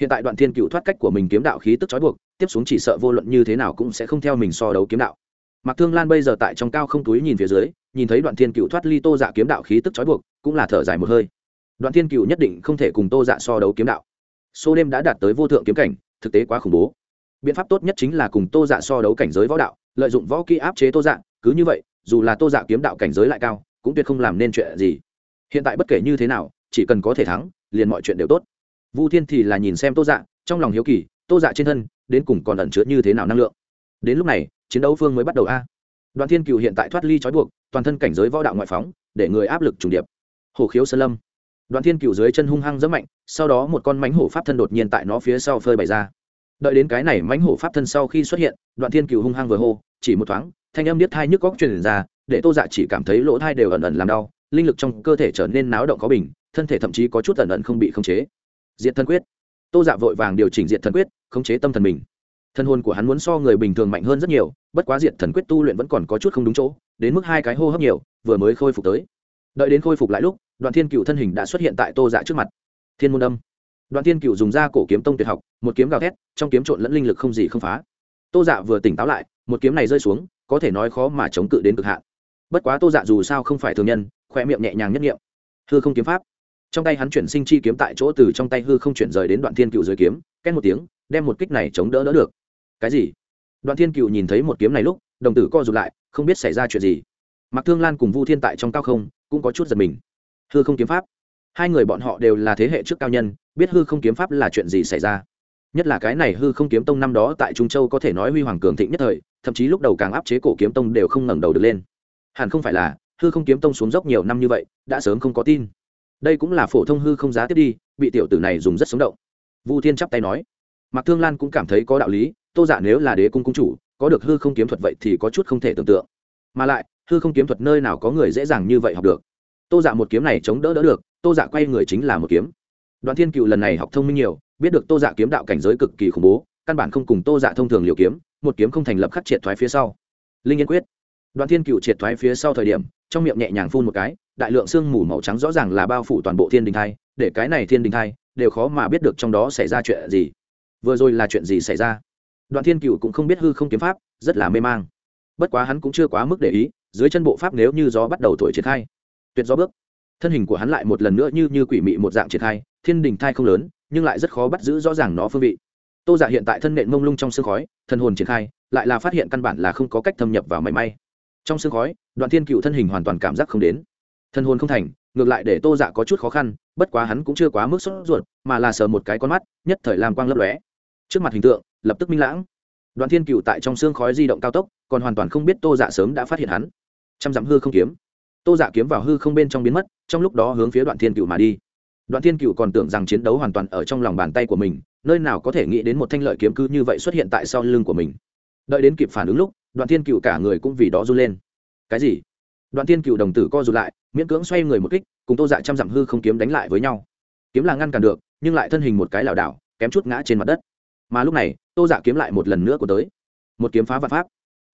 hiện tại đoạn thiên cựu thoát cách của mình kiếm đạo khí tức trói buộc tiếp xuống chỉ sợ vô luận như thế nào cũng sẽ không theo mình so đấu kiếm đạo Mặc Thương Lan bây giờ tại trong cao không túi nhìn phía dưới, nhìn thấy Đoạn Thiên Cựu thoát ly Tô Dạ kiếm đạo khí tức trói buộc, cũng là thở dài một hơi. Đoạn Thiên Cựu nhất định không thể cùng Tô Dạ so đấu kiếm đạo. Số đêm đã đạt tới vô thượng kiếm cảnh, thực tế quá khủng bố. Biện pháp tốt nhất chính là cùng Tô Dạ so đấu cảnh giới võ đạo, lợi dụng võ kỹ áp chế Tô Dạ, cứ như vậy, dù là Tô Dạ kiếm đạo cảnh giới lại cao, cũng tuyệt không làm nên chuyện gì. Hiện tại bất kể như thế nào, chỉ cần có thể thắng, liền mọi chuyện đều tốt. Vu Thiên thì là nhìn xem Tô Dạ, trong lòng hiếu kỳ, Tô Dạ trên thân, đến cùng còn ẩn chứa như thế nào năng lượng. Đến lúc này, chiến đấu phương mới bắt đầu a đoàn thiên cựu hiện tại thoát ly trói buộc toàn thân cảnh giới võ đạo ngoại phóng để người áp lực trùng điệp hồ khiếu sơn lâm đoàn thiên cựu dưới chân hung hăng rất mạnh sau đó một con mánh hổ pháp thân đột nhiên tại nó phía sau phơi bày ra đợi đến cái này mánh hổ pháp thân sau khi xuất hiện đoàn thiên cựu hung hăng vừa hô chỉ một thoáng, thanh âm niết thai nhức góc truyền ra, để tô dạ chỉ cảm thấy lỗ thai đều ẩn ẩn làm đau, linh lực trong cơ thể trở nên náo động có bình, thân thể thậm chí có chút ẩn ẩn không bị khống chế. Diện thân quyết. Tô dạ vội vàng điều chỉnh diện thân quyết, khống chế tâm thần mình. Thân hồn của hắn muốn so người bình thường mạnh hơn rất nhiều, bất quá diện thần quyết tu luyện vẫn còn có chút không đúng chỗ, đến mức hai cái hô hấp nhiều, vừa mới khôi phục tới. Đợi đến khôi phục lại lúc, đoạn thiên cựu thân hình đã xuất hiện tại tô dạ trước mặt. Thiên môn âm. Đoạn thiên cựu dùng da cổ kiếm tông tuyệt học, một kiếm gào thét, trong kiếm trộn lẫn linh lực không gì không phá tô dạ vừa tỉnh táo lại, một kiếm này rơi xuống, có thể nói khó mà chống cự đến cực hạn. Bất quá tô dạ dù sao không phải thường nhân khoe miệng nhẹ nhàng nhất nghiệm. Hư không kiếm pháp. Trong tay hắn chuyển sinh chi kiếm tại chỗ từ trong tay hư không chuyển rời đến đoạn thiên cựu dưới kiếm, két một tiếng, đem một kích này chống đỡ đỡ được. Cái gì? Đoạn thiên cựu nhìn thấy một kiếm này lúc, đồng tử co rụt lại, không biết xảy ra chuyện gì. Mặc thương lan cùng vu thiên tại trong cao không, cũng có chút giật mình. Hư không kiếm pháp. Hai người bọn họ đều là thế hệ trước cao nhân, biết hư không kiếm pháp là chuyện gì xảy ra nhất là cái này hư không kiếm tông năm đó tại trung châu có thể nói huy hoàng cường thịnh nhất thời, thậm chí lúc đầu càng áp chế cổ kiếm tông đều không ngẩng đầu được lên. Hẳn không phải là, hư không kiếm tông xuống dốc nhiều năm như vậy, đã sớm không có tin. Đây cũng là phổ thông hư không giá tiếp đi, bị tiểu tử này dùng rất sống động. Vu thiên chắp tay nói. Mạc thương lan cũng cảm thấy có đạo lý, tô giả dạ nếu là đế cung cung chủ, có được hư không kiếm thuật vậy thì có chút không thể tưởng tượng. Mà lại, hư không kiếm thuật nơi nào có người dễ dàng như vậy học được. Tô dạ một kiếm này chống đỡ đỡ được, tô dạ quay người chính là một kiếm. Đoạn thiên cựu lần này học thông minh nhiều biết được tô dạ kiếm đạo cảnh giới cực kỳ khủng bố, căn bản không cùng tô dạ thông thường liều kiếm, một kiếm không thành lập khắc triệt thoái phía sau. Linh yên quyết. Đoạn thiên cựu triệt thoái phía sau thời điểm, trong miệng nhẹ nhàng phun một cái, đại lượng sương mù màu trắng rõ ràng là bao phủ toàn bộ thiên đình thai, để cái này thiên đình thai đều khó mà biết được trong đó xảy ra chuyện gì. Vừa rồi là chuyện gì xảy ra? Đoạn thiên cựu cũng không biết hư không kiếm pháp, rất là mê mang. Bất quá hắn cũng chưa quá mức để ý, dưới chân bộ pháp nếu như gió bắt đầu thổi triển khai, tuyệt gió bước. Thân hình của hắn lại một lần nữa như như quỷ mị một dạng triển khai, thiên đình thai không lớn nhưng lại rất khó bắt giữ rõ ràng nó phương vị. Tô giả hiện tại thân nện mông lung trong sương khói thân hồn triển khai, lại là phát hiện căn bản là không có cách thâm nhập vào mảy may. Trong sương khói, đoạn thiên cựu thân hình hoàn toàn cảm giác không đến. Thân hồn không thành, ngược lại để tô dạ có chút khó khăn, bất quá hắn cũng chưa quá mức sốt ruột, mà là sờ một cái con mắt, nhất thời làm quang lấp lóe. Trước mặt hình tượng, lập tức minh lãng. Đoàn thiên cựu tại trong xương khói di động cao tốc, còn hoàn toàn không biết tô dạ sớm đã phát hiện hắn. Trăm dặm hư không kiếm. Tô dạ kiếm vào hư không bên trong biến mất, trong lúc đó hướng phía đoạn thiên cựu mà đi đoạn thiên cựu còn tưởng rằng chiến đấu hoàn toàn ở trong lòng bàn tay của mình, nơi nào có thể nghĩ đến một thanh lợi kiếm cứ như vậy xuất hiện tại sau lưng của mình. Đợi đến kịp phản ứng lúc, đoạn thiên cựu cả người cũng vì đó run lên. Cái gì? Đoạn thiên cựu đồng tử co rụt lại, miễn cưỡng xoay người một kích, cùng tô dạ trăm dặm hư không kiếm đánh lại với nhau. Kiếm là ngăn cản được, nhưng lại thân hình một cái lảo đảo, kém chút ngã trên mặt đất. Mà lúc này, tô dạ kiếm lại một lần nữa của tới. Một kiếm phá vạn pháp.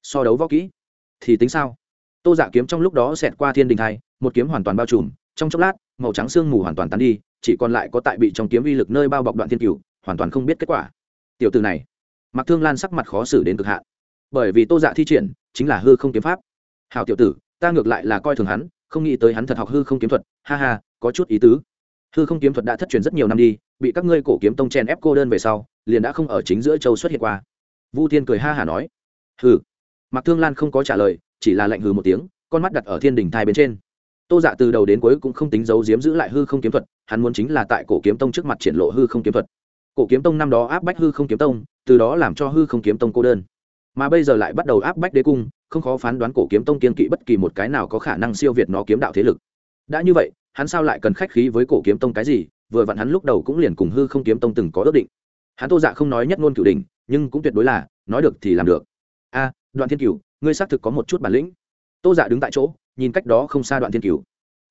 So đấu võ kỹ, thì tính sao? Tô dạ kiếm trong lúc đó xẹt qua thiên đình thai một kiếm hoàn toàn bao trùm trong chốc lát, màu trắng sương mù hoàn toàn tan đi, chỉ còn lại có tại bị trong kiếm uy lực nơi bao bọc đoạn thiên cửu, hoàn toàn không biết kết quả. Tiểu từ này mặc thương lan sắc mặt khó xử đến cực hạn. Bởi vì tô dạ thi triển, chính là hư không kiếm pháp. Hào tiểu tử, ta ngược lại là coi thường hắn, không nghĩ tới hắn thật học hư không kiếm thuật, ha ha, có chút ý tứ. Hư không kiếm thuật đã thất truyền rất nhiều năm đi, bị các ngươi cổ kiếm tông chen ép cô đơn về sau, liền đã không ở chính giữa châu xuất hiện qua. Vu thiên cười ha hả nói. Hừ. Mặc thương lan không có trả lời, chỉ là lạnh hừ một tiếng, con mắt đặt ở thiên đình thai bên trên tô dạ từ đầu đến cuối cũng không tính giấu giếm giữ lại hư không kiếm thuật, hắn muốn chính là tại cổ kiếm tông trước mặt triển lộ hư không kiếm thuật. Cổ kiếm tông năm đó áp bách hư không kiếm tông, từ đó làm cho hư không kiếm tông cô đơn. Mà bây giờ lại bắt đầu áp bách đế cung, không khó phán đoán cổ kiếm tông kiên kỵ bất kỳ một cái nào có khả năng siêu việt nó kiếm đạo thế lực. Đã như vậy, hắn sao lại cần khách khí với cổ kiếm tông cái gì, vừa vặn hắn lúc đầu cũng liền cùng hư không kiếm tông từng có ước định. Hắn tô dạ không nói nhất ngôn cửu đình nhưng cũng tuyệt đối là, nói được thì làm được. A, đoạn thiên cửu, ngươi xác thực có một chút bản lĩnh. Tô dạ đứng tại chỗ nhìn cách đó không xa đoạn thiên cửu.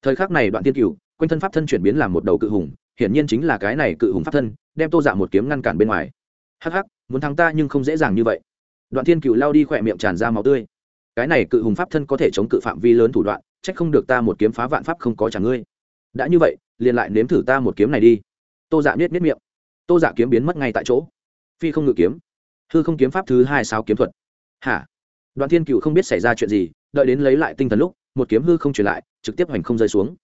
Thời khắc này đoạn thiên cửu, quanh thân pháp thân chuyển biến làm một đầu cự hùng, hiển nhiên chính là cái này cự hùng pháp thân, đem tô dạ một kiếm ngăn cản bên ngoài. Hắc hắc, muốn thắng ta nhưng không dễ dàng như vậy. Đoạn thiên cửu lao đi khỏe miệng tràn ra máu tươi. Cái này cự hùng pháp thân có thể chống cự phạm vi lớn thủ đoạn trách không được ta một kiếm phá vạn pháp không có trả ngươi. Đã như vậy, liền lại nếm thử ta một kiếm này đi. Tô dạ biết biết miệng. Tô dạ kiếm biến mất ngay tại chỗ. Phi không ngự kiếm. Hư không kiếm pháp thứ hai sao kiếm thuật. Hả? Đoạn thiên cựu không biết xảy ra chuyện gì, đợi đến lấy lại tinh thần lúc một kiếm hư không truyền lại, trực tiếp hành không rơi xuống.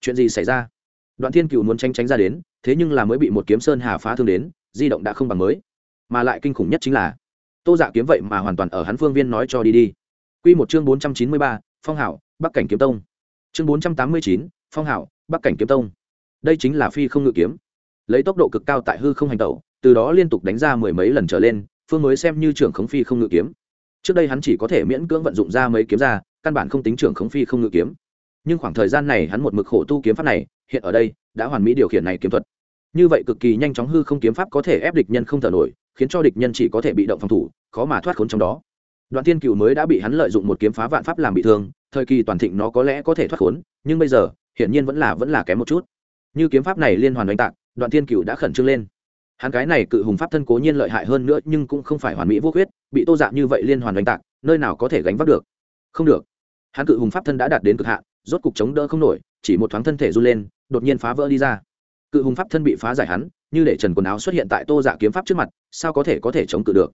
Chuyện gì xảy ra? Đoạn thiên cựu muốn tranh tránh ra đến, thế nhưng là mới bị một kiếm sơn hà phá thương đến, di động đã không bằng mới. Mà lại kinh khủng nhất chính là, tô dạ kiếm vậy mà hoàn toàn ở hắn phương viên nói cho đi đi. Q một chương bốn trăm chín mươi ba, phong hảo, bắc cảnh kiếm tông. Chương bốn trăm tám mươi chín, phong hảo, bắc cảnh kiếm tông. Đây chính là phi không ngự kiếm. Lấy tốc độ cực cao tại hư không hành tẩu, từ đó liên tục đánh ra mười mấy lần trở lên, phương mới xem như trưởng khống phi không ngự kiếm. Trước đây hắn chỉ có thể miễn cưỡng vận dụng ra mấy kiếm ra căn bản không tính trưởng khống phi không ngự kiếm. Nhưng khoảng thời gian này hắn một mực khổ tu kiếm pháp này, hiện ở đây, đã hoàn mỹ điều khiển này kiếm thuật. Như vậy cực kỳ nhanh chóng hư không kiếm pháp có thể ép địch nhân không thở nổi, khiến cho địch nhân chỉ có thể bị động phòng thủ, khó mà thoát khốn trong đó. Đoạn thiên cựu mới đã bị hắn lợi dụng một kiếm phá vạn pháp làm bị thương, thời kỳ toàn thịnh nó có lẽ có thể thoát khốn, nhưng bây giờ, hiển nhiên vẫn là vẫn là kém một chút. Như kiếm pháp này liên hoàn đánh tạc, đoạn thiên cựu đã khẩn trương lên. Hắn cái này cự hùng pháp thân cố nhiên lợi hại hơn nữa, nhưng cũng không phải hoàn mỹ vô khuyết, bị tô dạng như vậy liên hoàn đánh tạc, nơi nào có thể gánh vác được không được. Hắn cự hùng pháp thân đã đạt đến cực hạn, rốt cục chống đỡ không nổi, chỉ một thoáng thân thể run lên, đột nhiên phá vỡ đi ra. Cự hùng pháp thân bị phá giải hắn, như để trần quần áo xuất hiện tại tô dạ kiếm pháp trước mặt, sao có thể có thể chống cự được?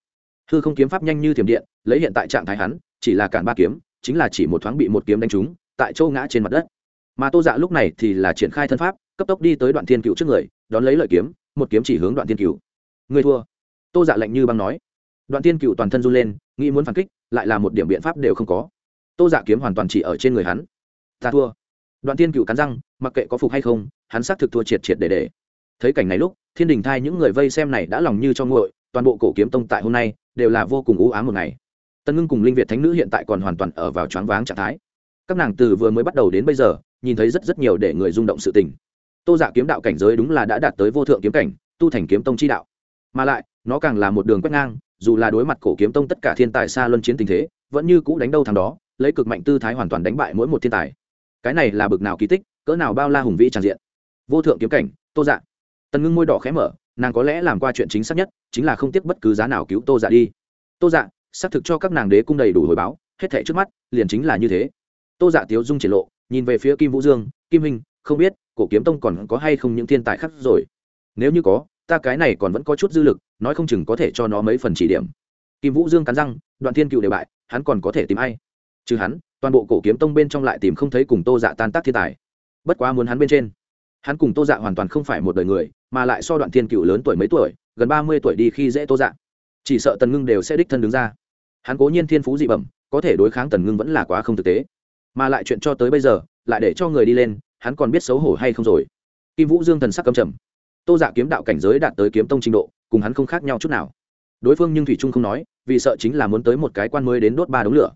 Hư không kiếm pháp nhanh như thiểm điện, lấy hiện tại trạng thái hắn, chỉ là cản ba kiếm, chính là chỉ một thoáng bị một kiếm đánh trúng, tại châu ngã trên mặt đất. Mà tô dạ lúc này thì là triển khai thân pháp, cấp tốc đi tới đoạn thiên cựu trước người, đón lấy lợi kiếm, một kiếm chỉ hướng đoạn thiên cựu người thua. Tô dạ lạnh như băng nói. Đoạn thiên cựu toàn thân run lên, nghĩ muốn phản kích, lại là một điểm biện pháp đều không có tô dạ kiếm hoàn toàn chỉ ở trên người hắn. Ta thua. Đoạn thiên cựu cắn răng, mặc kệ có phục hay không, hắn xác thực thua triệt triệt để để. Thấy cảnh này lúc, thiên đình thai những người vây xem này đã lòng như cho nguội, toàn bộ cổ kiếm tông tại hôm nay đều là vô cùng ưu ám một ngày. Tân ngưng cùng linh việt thánh nữ hiện tại còn hoàn toàn ở vào choáng váng trạng thái. Các nàng từ vừa mới bắt đầu đến bây giờ, nhìn thấy rất rất nhiều để người rung động sự tình. Tô giả kiếm đạo cảnh giới đúng là đã đạt tới vô thượng kiếm cảnh, tu thành kiếm tông chi đạo. Mà lại, nó càng là một đường quét ngang, dù là đối mặt cổ kiếm tông tất cả thiên tài xa luân chiến tình thế, vẫn như cũ đánh đâu thằng đó lấy cực mạnh tư thái hoàn toàn đánh bại mỗi một thiên tài. Cái này là bực nào kỳ tích, cỡ nào bao la hùng vĩ tràn diện. Vô thượng kiếm cảnh, tô dạ. Tần ngưng môi đỏ khẽ mở, nàng có lẽ làm qua chuyện chính xác nhất, chính là không tiếc bất cứ giá nào cứu tô dạ đi. Tô dạ xác thực cho các nàng đế cung đầy đủ hồi báo, hết thảy trước mắt, liền chính là như thế. Tô dạ tiếu dung triển lộ, nhìn về phía kim vũ dương, kim hình không biết, cổ kiếm tông còn có hay không những thiên tài khác rồi? Nếu như có, ta cái này còn vẫn có chút dư lực, nói không chừng có thể cho nó mấy phần chỉ điểm. Kim vũ dương cắn răng, đoạn thiên cựu đề bại, hắn còn có thể tìm ai? Trừ hắn, toàn bộ cổ kiếm tông bên trong lại tìm không thấy cùng tô dạ tan tác thiên tài. Bất quá muốn hắn bên trên, hắn cùng tô dạ hoàn toàn không phải một đời người, mà lại so đoạn thiên cựu lớn tuổi mấy tuổi, gần ba mươi tuổi đi khi dễ tô dạ. Chỉ sợ tần ngưng đều sẽ đích thân đứng ra. Hắn cố nhiên thiên phú dị bẩm, có thể đối kháng tần ngưng vẫn là quá không thực tế. Mà lại chuyện cho tới bây giờ, lại để cho người đi lên, hắn còn biết xấu hổ hay không rồi. Kim vũ dương thần sắc cầm trầm. Tô dạ kiếm đạo cảnh giới đạt tới kiếm tông trình độ, cùng hắn không khác nhau chút nào. Đối phương nhưng thủy trung không nói, vì sợ chính là muốn tới một cái quan mới đến đốt ba đống lửa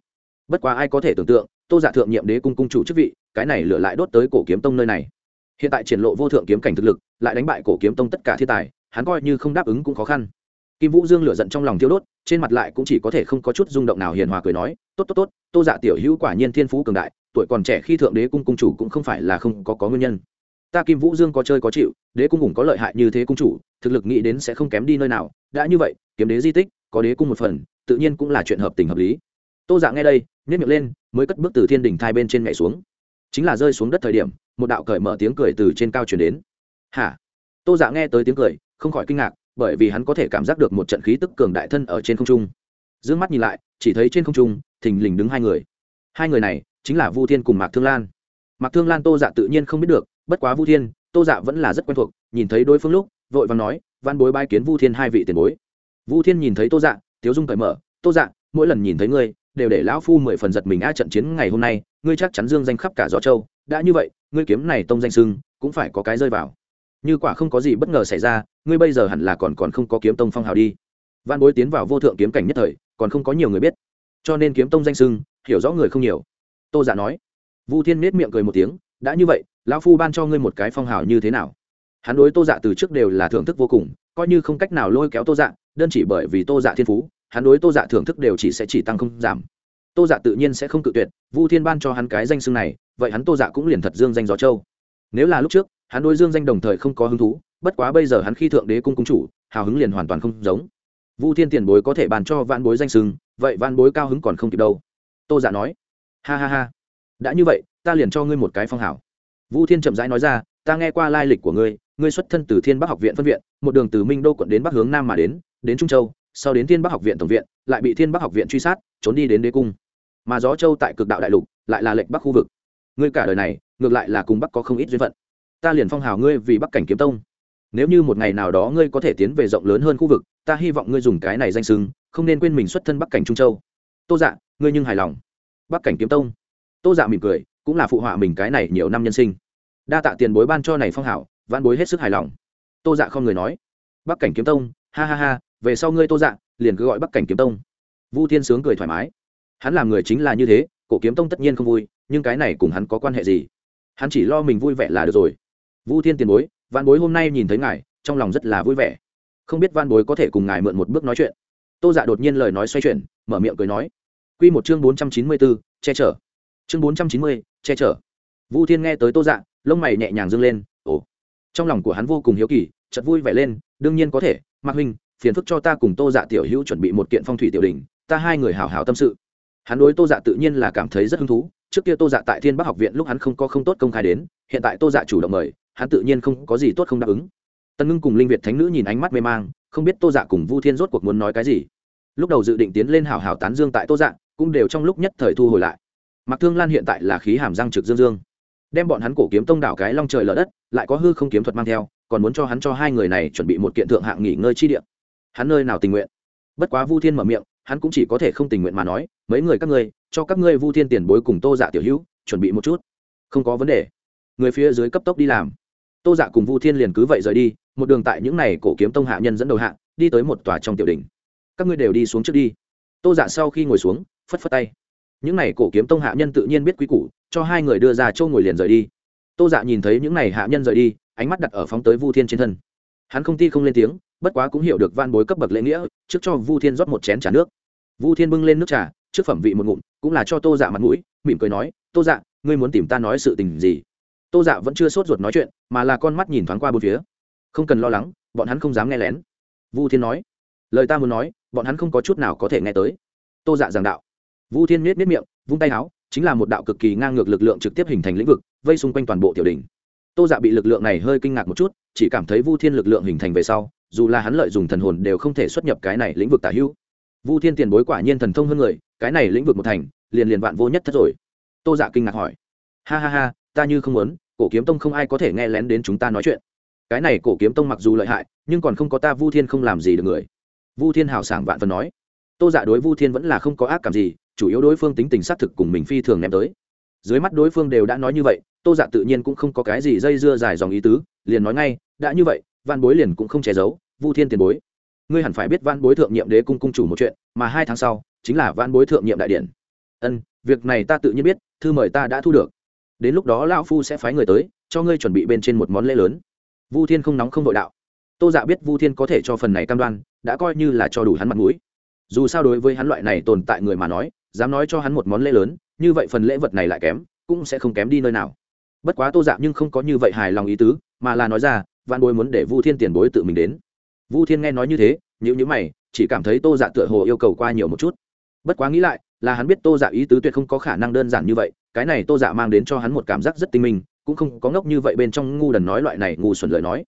bất quá ai có thể tưởng tượng, tô giả thượng nhiệm đế cung cung chủ chức vị, cái này lửa lại đốt tới cổ kiếm tông nơi này. Hiện tại triển lộ vô thượng kiếm cảnh thực lực, lại đánh bại cổ kiếm tông tất cả thiên tài, hắn coi như không đáp ứng cũng khó khăn. Kim vũ dương lửa giận trong lòng thiêu đốt, trên mặt lại cũng chỉ có thể không có chút rung động nào hiền hòa cười nói, tốt tốt tốt, tô giả tiểu hữu quả nhiên thiên phú cường đại, tuổi còn trẻ khi thượng đế cung cung chủ cũng không phải là không có có nguyên nhân. Ta kim vũ dương có chơi có chịu, đế cung cũng có lợi hại như thế cung chủ, thực lực nghĩ đến sẽ không kém đi nơi nào, đã như vậy, kiếm đế di tích, có đế cung một phần, tự nhiên cũng là chuyện hợp tình hợp lý tô dạ nghe đây nhét miệng lên, mới cất bước từ thiên đỉnh thai bên trên nhảy xuống. Chính là rơi xuống đất thời điểm, một đạo cởi mở tiếng cười từ trên cao chuyển đến. Hả? Tô dạ nghe tới tiếng cười, không khỏi kinh ngạc, bởi vì hắn có thể cảm giác được một trận khí tức cường đại thân ở trên không trung. D ư ơ n g mắt nhìn lại, chỉ thấy trên không trung, thình lình đứng hai người. Hai người này, chính là vu thiên cùng mạc thương lan. Mạc thương lan tô dạ tự nhiên không biết được, bất quá vu thiên, tô dạ vẫn là rất quen thuộc, nhìn thấy đối phương lúc, vội và nói, văn bối bai kiến vu thiên hai vị tiền bối. Vu thiên nhìn thấy tô dạ tiếu dung cởi mở, tô dạ mỗi lần nhìn thấy ngươi đều để lão phu mười phần giật mình a trận chiến ngày hôm nay, ngươi chắc chắn dương danh khắp cả gió châu. Đã như vậy, ngươi kiếm này tông danh sưng cũng phải có cái rơi vào. Như quả không có gì bất ngờ xảy ra, ngươi bây giờ hẳn là còn còn không có kiếm tông phong hào đi. Văn bối tiến vào vô thượng kiếm cảnh nhất thời, còn không có nhiều người biết. Cho nên kiếm tông danh sưng hiểu rõ người không nhiều. Tô giả nói. Vu thiên nết miệng cười một tiếng, đã như vậy, lão phu ban cho ngươi một cái phong hào như thế nào? Hắn đối tô dạ từ trước đều là thưởng thức vô cùng, coi như không cách nào lôi kéo tô dạ đơn chỉ bởi vì tô dạ thiên phú hắn đối tô dạ thưởng thức đều chỉ sẽ chỉ tăng không giảm. Tô dạ tự nhiên sẽ không cự tuyệt, vu thiên ban cho hắn cái danh xưng này, vậy hắn tô dạ cũng liền thật dương danh gió châu. Nếu là lúc trước, hắn đối dương danh đồng thời không có hứng thú, bất quá bây giờ hắn khi thượng đế cung cung chủ, hào hứng liền hoàn toàn không giống. Vu thiên tiền bối có thể bàn cho vạn bối danh sưng vậy vạn bối cao hứng còn không kịp đâu. Tô dạ nói, ha ha ha, đã như vậy, ta liền cho ngươi một cái phong hảo. Vu thiên chậm rãi nói ra, ta nghe qua lai lịch của ngươi ngươi xuất thân từ thiên bắc học viện phân viện, một đường từ minh đô quận đến bắc hướng nam mà đến đến trung châu sau đến thiên bắc học viện tổng viện, lại bị thiên bắc học viện truy sát, trốn đi đến đế cung. Mà gió châu tại cực đạo đại lục, lại là lệnh bắc khu vực. Ngươi cả đời này, ngược lại là cùng bắc có không ít duyên phận. Ta liền phong hào ngươi vì bắc cảnh kiếm tông. Nếu như một ngày nào đó ngươi có thể tiến về rộng lớn hơn khu vực, ta hy vọng ngươi dùng cái này danh sưng không nên quên mình xuất thân bắc cảnh trung châu. Tô dạ ngươi nhưng hài lòng. Bắc cảnh kiếm tông. Tô dạ mỉm cười, cũng là phụ họa mình cái này nhiều năm nhân sinh. Đa tạ tiền bối ban cho này phong hảo văn bối hết sức hài lòng. Tô dạ không người nói. Bắc cảnh kiếm tông, ha ha ha về sau ngươi tô dạ liền cứ gọi bắc cảnh kiếm tông. Vu thiên sướng cười thoải mái. Hắn làm người chính là như thế, cổ kiếm tông tất nhiên không vui, nhưng cái này cùng hắn có quan hệ gì? Hắn chỉ lo mình vui vẻ là được rồi. Vu thiên tiền bối văn bối hôm nay nhìn thấy ngài, trong lòng rất là vui vẻ. Không biết văn bối có thể cùng ngài mượn một bước nói chuyện. Tô dạ đột nhiên lời nói xoay chuyển, mở miệng cười nói. Q một chương bốn trăm chín mươi bốn che chở. Chương bốn trăm chín mươi, che chở. Vu thiên nghe tới tô dạ lông mày nhẹ nhàng dâng lên, ồ. Trong lòng của hắn vô cùng hiếu kỳ chật vui vẻ lên, đương nhiên có thể, mạc huynh phiền phức cho ta cùng tô dạ tiểu hữu chuẩn bị một kiện phong thủy tiểu đình ta hai người hào hào tâm sự. Hắn đối tô dạ tự nhiên là cảm thấy rất hứng thú, trước kia tô dạ tại thiên bắc học viện lúc hắn không có không tốt công khai đến, hiện tại tô dạ chủ động mời, hắn tự nhiên không có gì tốt không đáp ứng. Tân ngưng cùng linh việt thánh nữ nhìn ánh mắt mê mang, không biết tô dạ cùng vu thiên rốt cuộc muốn nói cái gì. Lúc đầu dự định tiến lên hào hào tán dương tại tô dạ cũng đều trong lúc nhất thời thu hồi lại. Mặc thương lan hiện tại là khí hàm răng trực dương dương. Đem bọn hắn cổ kiếm tông đảo cái long trời lở đất, lại có hư không kiếm thuật mang theo, còn muốn cho hắn cho hai người này chuẩn bị một kiện thượng hạng nghỉ ngơi chi địa hắn nơi nào tình nguyện? Bất quá vu thiên mở miệng, hắn cũng chỉ có thể không tình nguyện mà nói, mấy người các ngươi, cho các ngươi vu thiên tiền bối cùng tô dạ tiểu hữu, chuẩn bị một chút. Không có vấn đề. Người phía dưới cấp tốc đi làm. Tô dạ cùng vu thiên liền cứ vậy rời đi, một đường tại những n à y cổ kiếm tông hạ nhân dẫn đầu hạ, đi tới một tòa trong tiểu đình các ngươi đều đi xuống trước đi. Tô dạ sau khi ngồi xuống, phất phất tay. Những n à y cổ kiếm tông hạ nhân tự nhiên biết quý củ, cho hai người đưa ra châu ngồi liền rời đi. Tô dạ nhìn thấy những n à y hạ nhân rời đi, ánh mắt đặt ở phóng tới vu thiên trên thân. Hắn không ti không lên tiếng bất quá cũng hiểu được van bối cấp bậc lễ nghĩa, trước cho vu thiên rót một chén t r à nước. Vu thiên bưng lên nước trà, trước phẩm vị một ngụm, cũng là cho tô dạ mặt mũi, mỉm cười nói, tô dạ ngươi muốn tìm ta nói sự tình gì? Tô dạ vẫn chưa sốt ruột nói chuyện, mà là con mắt nhìn thoáng qua bốn phía. Không cần lo lắng, bọn hắn không dám nghe lén. Vu thiên nói, lời ta muốn nói, bọn hắn không có chút nào có thể nghe tới. Tô dạ giảng đạo. Vu thiên miết miết miệng, vung tay áo, chính là một đạo cực kỳ ngang ngược lực lượng trực tiếp hình thành lĩnh vực, vây xung quanh toàn bộ tiểu đình tô dạ bị lực lượng này hơi kinh ngạc một chút, chỉ cảm thấy vu thiên lực lượng hình thành về sau dù là hắn lợi dùng thần hồn đều không thể xuất nhập cái này lĩnh vực tả hữu. Vu thiên tiền bối quả nhiên thần thông hơn người, cái này lĩnh vực một thành, liền liền vạn vô nhất thất rồi. Tô dạ kinh ngạc hỏi. Ha ha ha, ta như không muốn, cổ kiếm tông không ai có thể nghe lén đến chúng ta nói chuyện. Cái này cổ kiếm tông mặc dù lợi hại, nhưng còn không có ta vu thiên không làm gì được người. Vu thiên hào sảng vạn phần nói. Tô dạ đối vu thiên vẫn là không có ác cảm gì, chủ yếu đối phương tính tình xác thực cùng mình phi thường ném tới. Dưới mắt đối phương đều đã nói như vậy, tô dạ tự nhiên cũng không có cái gì dây dưa dài dòng ý tứ, liền nói ngay, đã như vậy văn bối liền cũng không che giấu, vu thiên tiền bối. Ngươi hẳn phải biết văn bối thượng nhiệm đế cung cung chủ một chuyện, mà hai tháng sau, chính là văn bối thượng nhiệm đại điển. ân, việc này ta tự nhiên biết, thư mời ta đã thu được. Đến lúc đó lão phu sẽ phái người tới, cho ngươi chuẩn bị bên trên một món lễ lớn. Vu thiên không nóng không đội đạo. Tô dạ biết vu thiên có thể cho phần này cam đoan, đã coi như là cho đủ hắn mặt mũi. Dù sao đối với hắn loại này tồn tại người mà nói, dám nói cho hắn một món lễ lớn, như vậy phần lễ vật này lại kém, cũng sẽ không kém đi nơi nào. Bất quá tô dạ nhưng không có như vậy hài lòng ý tứ, mà là nói ra văn bối muốn để vu thiên tiền bối tự mình đến. Vu thiên nghe nói như thế nhữ nhữ mày, chỉ cảm thấy tô dạ tựa hồ yêu cầu qua nhiều một chút. Bất quá nghĩ lại, là hắn biết tô dạ ý tứ tuyệt không có khả năng đơn giản như vậy, cái này tô dạ mang đến cho hắn một cảm giác rất tinh minh, cũng không có ngốc như vậy bên trong ngu đần nói loại này ngu xuẩn lời nói.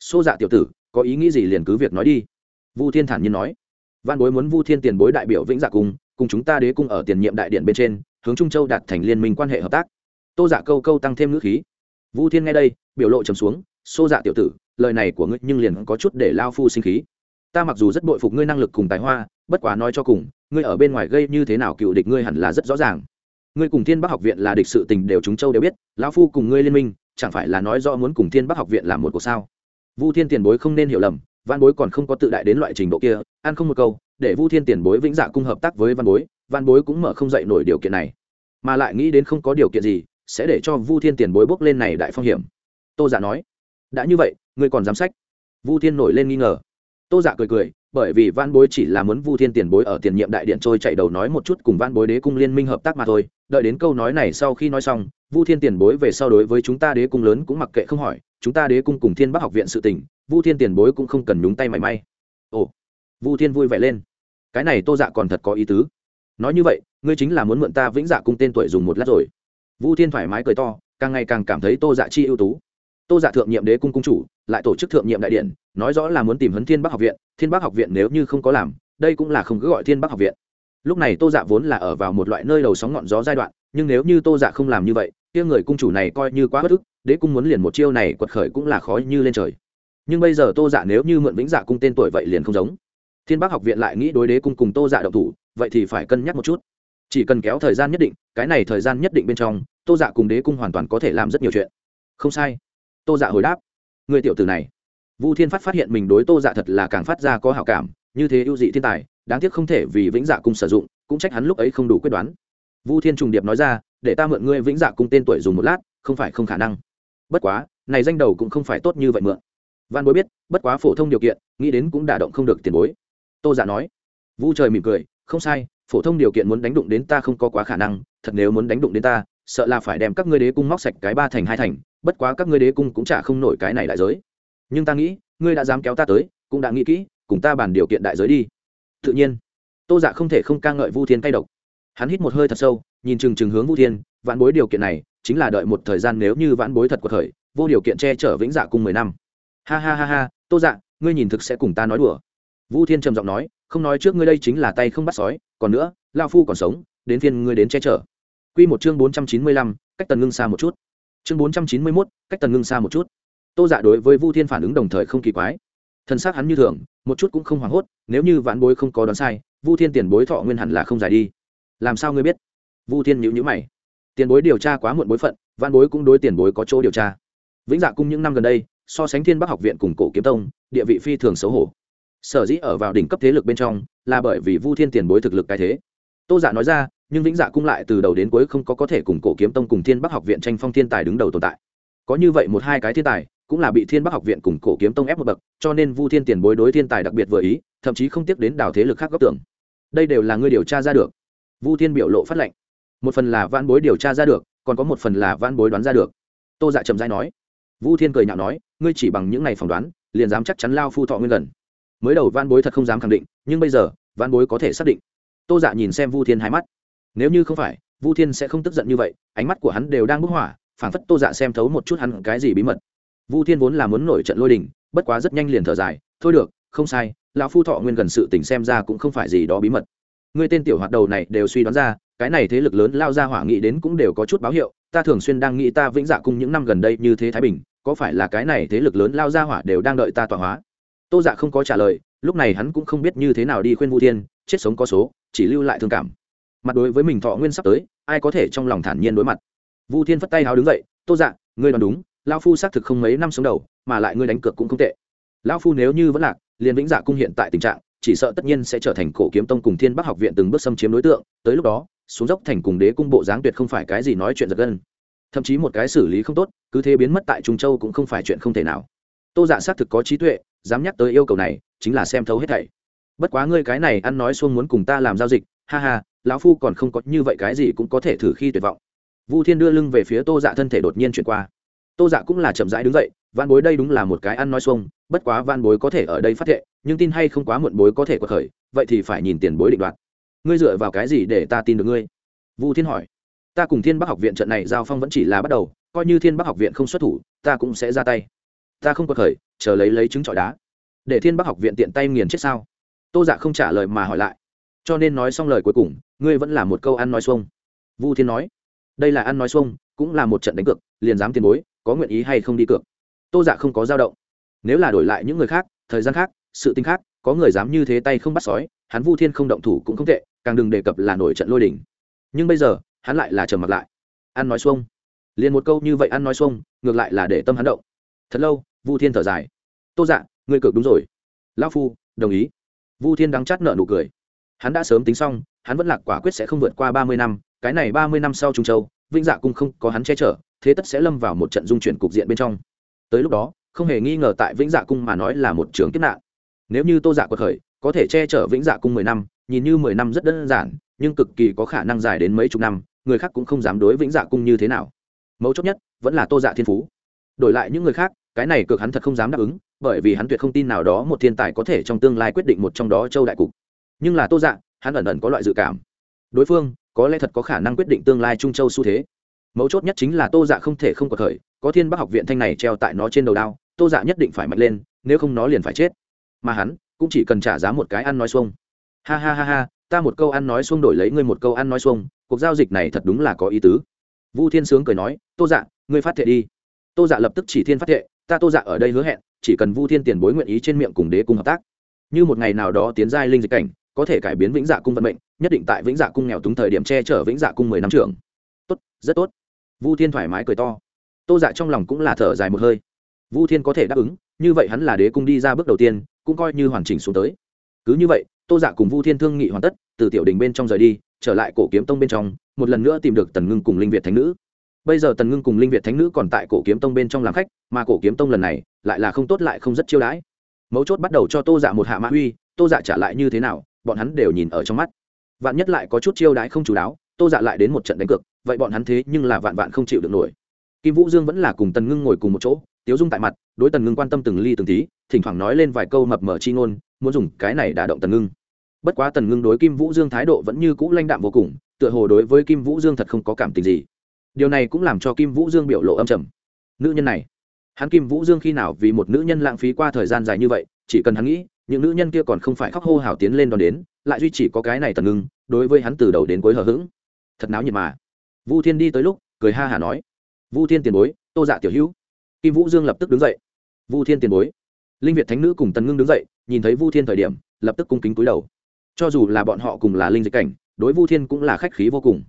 Xô dạ tiểu tử, có ý nghĩ gì liền cứ việc nói đi. Vu thiên thản nhiên nói. Văn bối muốn vu thiên tiền bối đại biểu vĩnh dạ cung, cùng chúng ta đế cung ở tiền nhiệm đại điện bên trên, hướng trung châu đạt thành liên minh quan hệ hợp tác. Tô dạ câu câu tăng thêm ngữ khí. Vu thiên nghe đây, biểu lộ trầm xuống xô dạ tiểu tử, lời này của ngươi nhưng liền có chút để lao phu sinh khí. Ta mặc dù rất bội phục ngươi năng lực cùng tài hoa, bất quá nói cho cùng, ngươi ở bên ngoài gây như thế nào cựu địch ngươi hẳn là rất rõ ràng. Ngươi cùng thiên bắc học viện là địch sự tình đều chúng châu đều biết, lão phu cùng ngươi liên minh, chẳng phải là nói do muốn cùng thiên bắc học viện làm một cuộc sao? Vu thiên tiền bối không nên hiểu lầm, văn bối còn không có tự đại đến loại trình độ kia, ăn không một câu, để vu thiên tiền bối vĩnh dạ cung hợp tác với văn bối văn bối cũng mở không dậy nổi điều kiện này. Mà lại nghĩ đến không có điều kiện gì, sẽ để cho vu thiên tiền bối bước lên này đại phong hiểm. Tô giả nói đã như vậy, ngươi còn dám sách? Vu thiên nổi lên nghi ngờ. Tô giả dạ cười cười, bởi vì Van bối chỉ là muốn vu thiên tiền bối ở tiền nhiệm đại điện trôi chạy đầu nói một chút cùng Van bối đế cung liên minh hợp tác mà thôi. Đợi đến câu nói này sau khi nói xong, vu thiên tiền bối về sau đối với chúng ta đế cung lớn cũng mặc kệ không hỏi, chúng ta đế cung cùng thiên bắc học viện sự tình, vu thiên tiền bối cũng không cần nhúng tay mảy may. Ồ, vu thiên vui vẻ lên. Cái này tô dạ còn thật có ý tứ. Nói như vậy, ngươi chính là muốn mượn ta vĩnh dạ cung tên tuổi dùng một lát rồi. Vu thiên thoải mái cười to, càng ngày càng cảm thấy tô dạ chi ưu tú tô giả thượng nhiệm đế cung cung chủ, lại tổ chức thượng nhiệm đại điện, nói rõ là muốn tìm hấn thiên bắc học viện, thiên bắc học viện nếu như không có làm, đây cũng là không cứ gọi thiên bắc học viện. Lúc này tô dạ vốn là ở vào một loại nơi đầu sóng ngọn gió giai đoạn, nhưng nếu như tô dạ không làm như vậy, kia người cung chủ này coi như quá bất ức, đế cung muốn liền một chiêu này quật khởi cũng là khó như lên trời. Nhưng bây giờ tô dạ nếu như mượn vĩnh dạ cung tên tuổi vậy liền không giống. Thiên bắc học viện lại nghĩ đối đế cung cùng tô dạ độc thủ, vậy thì phải cân nhắc một chút. Chỉ cần kéo thời gian nhất định, cái này thời gian nhất định bên trong, tô dạ cùng đế cung hoàn toàn có thể làm rất nhiều chuyện. Không sai tô dạ hồi đáp. Người tiểu tử này. Vu thiên phát phát hiện mình đối tô dạ thật là càng phát ra có hảo cảm, như thế ưu dị thiên tài, đáng tiếc không thể vì vĩnh dạ cung sử dụng, cũng trách hắn lúc ấy không đủ quyết đoán. Vu thiên trùng điệp nói ra, để ta mượn ngươi vĩnh dạ cung tên tuổi dùng một lát, không phải không khả năng. Bất quá, này danh đầu cũng không phải tốt như vậy mượn. Văn bối biết, bất quá phổ thông điều kiện, nghĩ đến cũng đả động không được tiền bối. Tô giả dạ nói. Vu trời mỉm cười, không sai, phổ thông điều kiện muốn đánh đụng đến ta không có quá khả năng, thật nếu muốn đánh đụng đến ta, sợ là phải đem các ngươi đế cung móc sạch cái ba thành hai thành bất quá các ngươi đế cung cũng chả không nổi cái này đại giới. Nhưng ta nghĩ, ngươi đã dám kéo ta tới, cũng đã nghĩ kỹ, cùng ta bàn điều kiện đại giới đi. Tự nhiên. Tô dạ không thể không ca ngợi vu thiên cay độc. Hắn hít một hơi thật sâu, nhìn chừng chừng hướng vu thiên, vãn bối điều kiện này, chính là đợi một thời gian nếu như vãn bối thật của thời vô điều kiện che chở vĩnh dạ cung mười năm. Ha ha ha ha, tô dạ ngươi nhìn thực sẽ cùng ta nói đùa. Vu thiên trầm giọng nói, không nói trước ngươi đây chính là tay không bắt sói, còn nữa lao phu còn sống, đến phiên ngươi đến che chở. Q một chương bốn trăm chín mươi lăm, cách tần ngưng xa một chút chương bốn trăm chín mươi mốt, cách tần ngưng xa một chút. Tô dạ đối với vu thiên phản ứng đồng thời không kỳ quái. Thân xác hắn như thường, một chút cũng không hoảng hốt, nếu như vãn bối không có đoán sai, vu thiên tiền bối thọ nguyên hẳn là không dài đi. Làm sao ngươi biết? Vu thiên nhữ nhữ mày. Tiền bối điều tra quá muộn bối phận, vãn bối cũng đối tiền bối có chỗ điều tra. Vĩnh dạ cung những năm gần đây, so sánh thiên bắc học viện cùng cổ kiếm tông, địa vị phi thường xấu hổ. Sở dĩ ở vào đỉnh cấp thế lực bên trong, là bởi vì vu thiên tiền bối thực lực cái thế. Tô giả dạ nói ra nhưng vĩnh dạ cung lại từ đầu đến cuối không có có thể cùng cổ kiếm tông cùng thiên bắc học viện tranh phong thiên tài đứng đầu tồn tại. Có như vậy một hai cái thiên tài, cũng là bị thiên bắc học viện cùng cổ kiếm tông ép một bậc, cho nên vu thiên tiền bối đối thiên tài đặc biệt vừa ý, thậm chí không tiếc đến đào thế lực khác góc tưởng. Đây đều là ngươi điều tra ra được. Vu thiên biểu lộ phát lệnh. Một phần là van bối điều tra ra được, còn có một phần là van bối đoán ra được. Tô dạ trầm dai nói. Vu thiên cười nhạo nói, ngươi chỉ bằng những ngày phỏng đoán, liền dám chắc chắn lao phu thọ nguyên gần. Mới đầu van bối thật không dám khẳng định, nhưng bây giờ van bối có thể xác định. Tô dạ nhìn xem vu thiên hai mắt nếu như không phải, vu thiên sẽ không tức giận như vậy, ánh mắt của hắn đều đang bức hỏa, phảng phất tô dạ xem thấu một chút hắn cái gì bí mật. Vu thiên vốn là muốn nổi trận lôi đình, bất quá rất nhanh liền thở dài, thôi được, không sai, lão phu thọ nguyên gần sự tình xem ra cũng không phải gì đó bí mật. Người tên tiểu hoạt đầu này đều suy đoán ra, cái này thế lực lớn lao ra hỏa nghị đến cũng đều có chút báo hiệu, ta thường xuyên đang nghĩ ta vĩnh dạ cung những năm gần đây như thế thái bình, có phải là cái này thế lực lớn lao ra hỏa đều đang đợi ta tọa hóa? Tô dạ không có trả lời, lúc này hắn cũng không biết như thế nào đi khuyên vu thiên, chết sống có số, chỉ lưu lại thương cảm mặt đối với mình thọ nguyên sắp tới, ai có thể trong lòng thản nhiên đối mặt? Vu thiên phất tay háo đứng dậy, tô dạ ngươi đoán đúng lao phu xác thực không mấy năm sống đầu, mà lại ngươi đánh cược cũng không tệ. Lao phu nếu như vẫn lạc, liền vĩnh dạ cung hiện tại tình trạng, chỉ sợ tất nhiên sẽ trở thành cổ kiếm tông cùng thiên bắc học viện từng bước xâm chiếm đối tượng, tới lúc đó, xuống dốc thành cùng đế cung bộ dáng tuyệt không phải cái gì nói chuyện giật gân. Thậm chí một cái xử lý không tốt, cứ thế biến mất tại trung châu cũng không phải chuyện không thể nào. Tô dạ xác thực có trí tuệ, dám nhắc tới yêu cầu này, chính là xem thấu hết thảy. Bất quá ngươi cái này ăn nói xuông muốn cùng ta làm giao dịch, ha ha lão phu còn không có như vậy cái gì cũng có thể thử khi tuyệt vọng. Vu thiên đưa lưng về phía tô dạ thân thể đột nhiên chuyển qua. Tô dạ cũng là chậm rãi đứng dậy văn bối đây đúng là một cái ăn nói xuông, bất quá văn bối có thể ở đây phát thệ, nhưng tin hay không quá muộn bối có thể có khởi, vậy thì phải nhìn tiền bối định đoạt. Ngươi dựa vào cái gì để ta tin được ngươi? Vu thiên hỏi. Ta cùng thiên bắc học viện trận này giao phong vẫn chỉ là bắt đầu, coi như thiên bắc học viện không xuất thủ, ta cũng sẽ ra tay. Ta không có khởi, chờ lấy lấy trứng trọi đá. Để thiên bắc học viện tiện tay nghiền chết sao? Tô dạ không trả lời mà hỏi lại. Cho nên nói xong lời cuối cùng ngươi vẫn là một câu ăn nói xuông. Vu thiên nói, đây là ăn nói xuông, cũng là một trận đánh cược, liền dám tiền bối, có nguyện ý hay không đi cược? Tô dạ không có dao động. Nếu là đổi lại những người khác, thời gian khác, sự tinh khác, có người dám như thế tay không bắt sói, hắn vu thiên không động thủ cũng không tệ, càng đừng đề cập là nổi trận lôi đỉnh nhưng bây giờ, hắn lại là trầm mặt lại. Ăn nói xuông. Liền một câu như vậy ăn nói xuông, ngược lại là để tâm hắn động. Thật lâu, vu thiên thở dài. Tô dạ ngươi cược đúng rồi. Lão phu, đồng ý. Vu thiên đắng chát nợ nụ cười. Hắn đã sớm tính xong hắn vẫn lạc quả quyết sẽ không vượt qua ba mươi năm, cái này ba mươi năm sau trung châu, vĩnh dạ cung không có hắn che chở, thế tất sẽ lâm vào một trận dung chuyển cục diện bên trong. Tới lúc đó, không hề nghi ngờ tại vĩnh dạ cung mà nói là một trường kiếp nạn. Nếu như tô dạ quật khởi, có thể che chở vĩnh dạ cung mười năm, nhìn như mười năm rất đơn giản, nhưng cực kỳ có khả năng dài đến mấy chục năm, người khác cũng không dám đối vĩnh dạ cung như thế nào. Mấu chốt nhất, vẫn là tô dạ thiên phú. Đổi lại những người khác, cái này cực hắn thật không dám đáp ứng, bởi vì hắn tuyệt không tin nào đó một thiên tài có thể trong tương lai quyết định một trong đó châu đại cục. Nhưng là tô dạ hắn ẩn ẩn có loại dự cảm. Đối phương, có lẽ thật có khả năng quyết định tương lai trung châu xu thế. Mấu chốt nhất chính là tô dạ không thể không có thời có thiên bắc học viện thanh này treo tại nó trên đầu đao, tô dạ nhất định phải mạnh lên, nếu không nó liền phải chết. Mà hắn, cũng chỉ cần trả giá một cái ăn nói xuông. Ha ha ha ha, ta một câu ăn nói xuông đổi lấy ngươi một câu ăn nói xuông, cuộc giao dịch này thật đúng là có ý tứ. Vu thiên sướng cười nói, tô dạ ngươi phát thệ đi. Tô dạ lập tức chỉ thiên phát thệ, ta tô dạ ở đây hứa hẹn, chỉ cần vu thiên tiền bối nguyện ý trên miệng cùng đế cùng hợp tác. Như một ngày nào đó tiến giai linh dịch cảnh có thể cải biến vĩnh dạ cung vận mệnh, nhất định tại vĩnh dạ cung nghèo túng thời điểm che chở vĩnh dạ cung mười năm trường tốt, rất tốt. Vu thiên thoải mái cười to. Tô dạ trong lòng cũng là thở dài một hơi. Vu thiên có thể đáp ứng, như vậy hắn là đế cung đi ra bước đầu tiên, cũng coi như hoàn chỉnh xuống tới. Cứ như vậy, tô dạ cùng vu thiên thương nghị hoàn tất, từ tiểu đình bên trong rời đi, trở lại cổ kiếm tông bên trong, một lần nữa tìm được tần ngưng cùng linh việt thánh nữ. Bây giờ tần ngưng cùng linh việt thánh nữ còn tại cổ kiếm tông bên trong làm khách, mà cổ kiếm tông lần này, lại là không tốt lại không rất chiêu đãi. Mấu chốt bắt đầu cho tô dạ một hạ mã uy, tô dạ trả lại như thế nào bọn hắn đều nhìn ở trong mắt. Vạn nhất lại có chút chiêu đãi không chú đáo, tô dạ lại đến một trận đánh cược, vậy bọn hắn thế nhưng là vạn vạn không chịu được nổi. Kim vũ dương vẫn là cùng tần ngưng ngồi cùng một chỗ, tiếu dung tại mặt, đối tần ngưng quan tâm từng ly từng tí, thỉnh thoảng nói lên vài câu mập mờ chi ngôn, muốn dùng cái này đả động tần ngưng. Bất quá tần ngưng đối kim vũ dương thái độ vẫn như cũ lãnh đạm vô cùng, tựa hồ đối với kim vũ dương thật không có cảm tình gì. Điều này cũng làm cho kim vũ dương biểu lộ âm trầm. Nữ nhân này, hắn kim vũ dương khi nào vì một nữ nhân lãng phí qua thời gian dài như vậy, chỉ cần hắn nghĩ những nữ nhân kia còn không phải khóc hô hào tiến lên đón đến, lại duy chỉ có cái này tần ngưng, đối với hắn từ đầu đến cuối hờ hững. Thật náo nhiệt mà. Vu thiên đi tới lúc, cười ha hả nói, vu thiên tiền bối, tô dạ tiểu hữu. Kim vũ dương lập tức đứng dậy. Vu thiên tiền bối. Linh việt thánh nữ cùng tần ngưng đứng dậy, nhìn thấy vu thiên thời điểm, lập tức cung kính cúi đầu. Cho dù là bọn họ cùng là linh dịch cảnh, đối vu thiên cũng là khách khí vô cùng.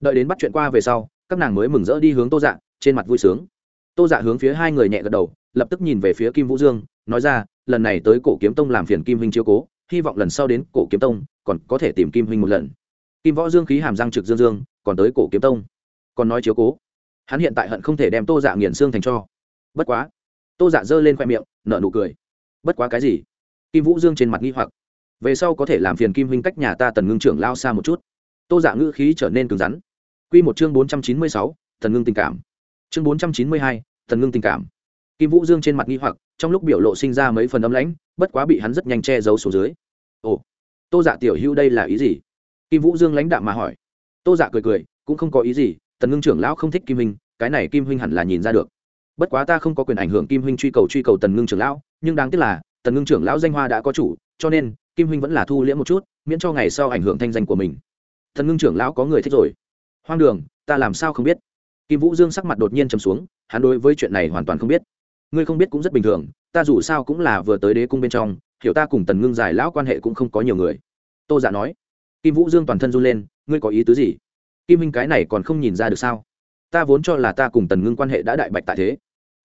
Đợi đến bắt chuyện qua về sau, các nàng mới mừng rỡ đi hướng tô dạ trên mặt vui sướng. Tô dạ hướng phía hai người nhẹ gật đầu, lập tức nhìn về phía kim vũ dương nói ra, lần này tới cổ kiếm tông làm phiền kim huynh chiếu cố, hy vọng lần sau đến cổ kiếm tông, còn có thể tìm kim huynh một lần. Kim võ dương khí hàm răng trực dương dương, còn tới cổ kiếm tông. Còn nói chiếu cố. Hắn hiện tại hận không thể đem tô dạ nghiền xương thành cho. Bất quá. Tô dạ giơ lên khoe miệng nợ nụ cười. Bất quá cái gì? Kim vũ dương trên mặt nghi hoặc. Về sau có thể làm phiền kim huynh cách nhà ta tần ngưng trưởng lao xa một chút. Tô dạ ngữ khí trở nên cứng rắn. Q một chương bốn trăm chín mươi sáu tần ngưng tình cảm. Chương bốn trăm chín mươi hai tần ngưng tình cảm kim vũ dương trên mặt nghi hoặc, trong lúc biểu lộ sinh ra mấy phần âm lãnh, bất quá bị hắn rất nhanh che giấu xuống dưới. Ồ, tô dạ tiểu hữu đây là ý gì? Kim vũ dương lãnh đạm mà hỏi. Tô dạ cười cười, cũng không có ý gì, tần ngưng trưởng lão không thích kim huynh, cái này kim huynh hẳn là nhìn ra được. Bất quá ta không có quyền ảnh hưởng kim huynh truy cầu truy cầu tần ngưng trưởng lão, nhưng đáng tiếc là, tần ngưng trưởng lão danh hoa đã có chủ, cho nên, kim huynh vẫn là thu liễm một chút, miễn cho ngày sau ảnh hưởng thanh danh của mình. Tần ngưng trưởng lão có người thích rồi. Hoang đường, ta làm sao không biết? Kim vũ dương sắc mặt đột nhiên trầm xuống, hắn đối với chuyện này hoàn toàn không biết ngươi không biết cũng rất bình thường, ta dù sao cũng là vừa tới đế cung bên trong, hiểu ta cùng tần ngưng giải lão quan hệ cũng không có nhiều người. Tô giả dạ nói. Kim vũ dương toàn thân run lên, ngươi có ý tứ gì? Kim minh cái này còn không nhìn ra được sao? Ta vốn cho là ta cùng tần ngưng quan hệ đã đại bạch tại thế.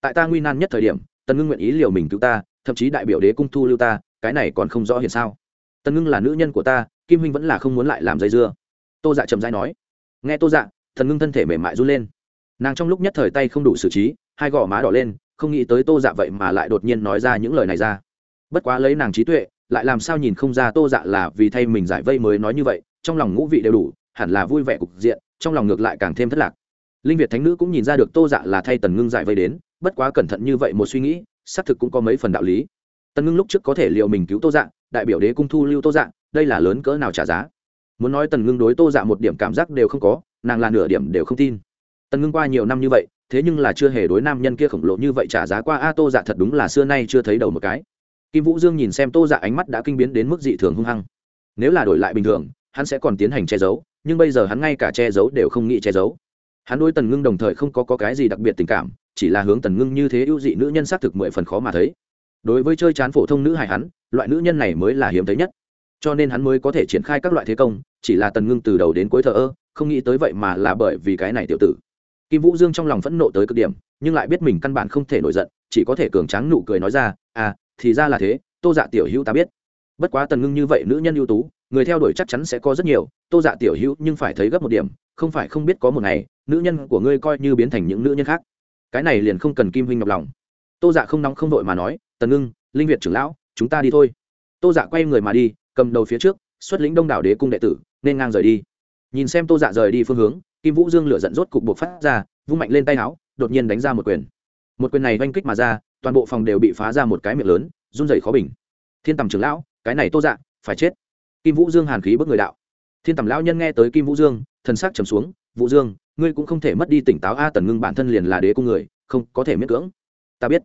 Tại ta nguy nan nhất thời điểm, tần ngưng nguyện ý liều mình cứu ta, thậm chí đại biểu đế cung thu lưu ta, cái này còn không rõ hiện sao? Tần ngưng là nữ nhân của ta, kim huynh vẫn là không muốn lại làm dây dưa. Tô dạ chậm dai nói. Nghe tô dạ thần ngưng thân thể mềm mại run lên. Nàng trong lúc nhất thời tay không đủ xử trí, hai gò má đỏ lên không nghĩ tới tô dạ vậy mà lại đột nhiên nói ra những lời này ra. Bất quá lấy nàng trí tuệ, lại làm sao nhìn không ra tô dạ là vì thay mình giải vây mới nói như vậy, trong lòng ngũ vị đều đủ, hẳn là vui vẻ cục diện, trong lòng ngược lại càng thêm thất lạc. Linh việt thánh nữ cũng nhìn ra được tô dạ là thay tần ngưng giải vây đến, bất quá cẩn thận như vậy một suy nghĩ, xác thực cũng có mấy phần đạo lý. Tần ngưng lúc trước có thể liệu mình cứu tô dạ đại biểu đế cung thu lưu tô dạ đây là lớn cỡ nào trả giá? Muốn nói tần ngưng đối tô dạ một điểm cảm giác đều không có, nàng là nửa điểm đều không tin. Tần ngưng qua nhiều năm như vậy thế nhưng là chưa hề đối nam nhân kia khổng lồ như vậy trả giá qua. A tô dạ thật đúng là xưa nay chưa thấy đầu một cái. Kim vũ dương nhìn xem tô dạ ánh mắt đã kinh biến đến mức dị thường hung hăng. Nếu là đổi lại bình thường hắn sẽ còn tiến hành che giấu nhưng bây giờ hắn ngay cả che giấu đều không nghĩ che giấu. Hắn đối tần ngưng đồng thời không có, có cái gì đặc biệt tình cảm chỉ là hướng tần ngưng như thế ưu dị nữ nhân xác thực mười phần khó mà thấy. Đối với chơi chán phổ thông nữ hài hắn loại nữ nhân này mới là hiếm thấy nhất. Cho nên hắn mới có thể triển khai các loại thế công chỉ là tần ngưng từ đầu đến cuối thờ ơ không nghĩ tới vậy mà là bởi vì cái này tiểu tử kim vũ dương trong lòng phẫn nộ tới cực điểm, nhưng lại biết mình căn bản không thể nổi giận, chỉ có thể cường tráng nụ cười nói ra à thì ra là thế, tô dạ tiểu hữu ta biết. Bất quá tần ngưng như vậy nữ nhân ưu tú, người theo đuổi chắc chắn sẽ có rất nhiều, tô dạ tiểu hữu nhưng phải thấy gấp một điểm, không phải không biết có một ngày, nữ nhân của ngươi coi như biến thành những nữ nhân khác. Cái này liền không cần kim huynh ngọc lòng. Tô dạ không nóng không đội mà nói, tần ngưng, linh việt trưởng lão, chúng ta đi thôi. Tô dạ quay người mà đi, cầm đầu phía trước, xuất lĩnh đông đảo đế cung đệ tử, nên ngang rời đi. Nhìn xem tô dạ rời đi phương hướng kim vũ dương lửa giận rốt cục buộc phát ra, vung mạnh lên tay áo, đột nhiên đánh ra một quyền. Một quyền này oanh kích mà ra, toàn bộ phòng đều bị phá ra một cái miệng lớn, run rẩy khó bình. Thiên tầm trưởng lão, cái này tô dạ phải chết. Kim vũ dương hàn khí bước người đạo. Thiên tầm lão nhân nghe tới kim vũ dương, thần sắc trầm xuống, vũ dương, ngươi cũng không thể mất đi tỉnh táo a, tần ngưng bản thân liền là đế cung người, không có thể miễn cưỡng. Ta biết.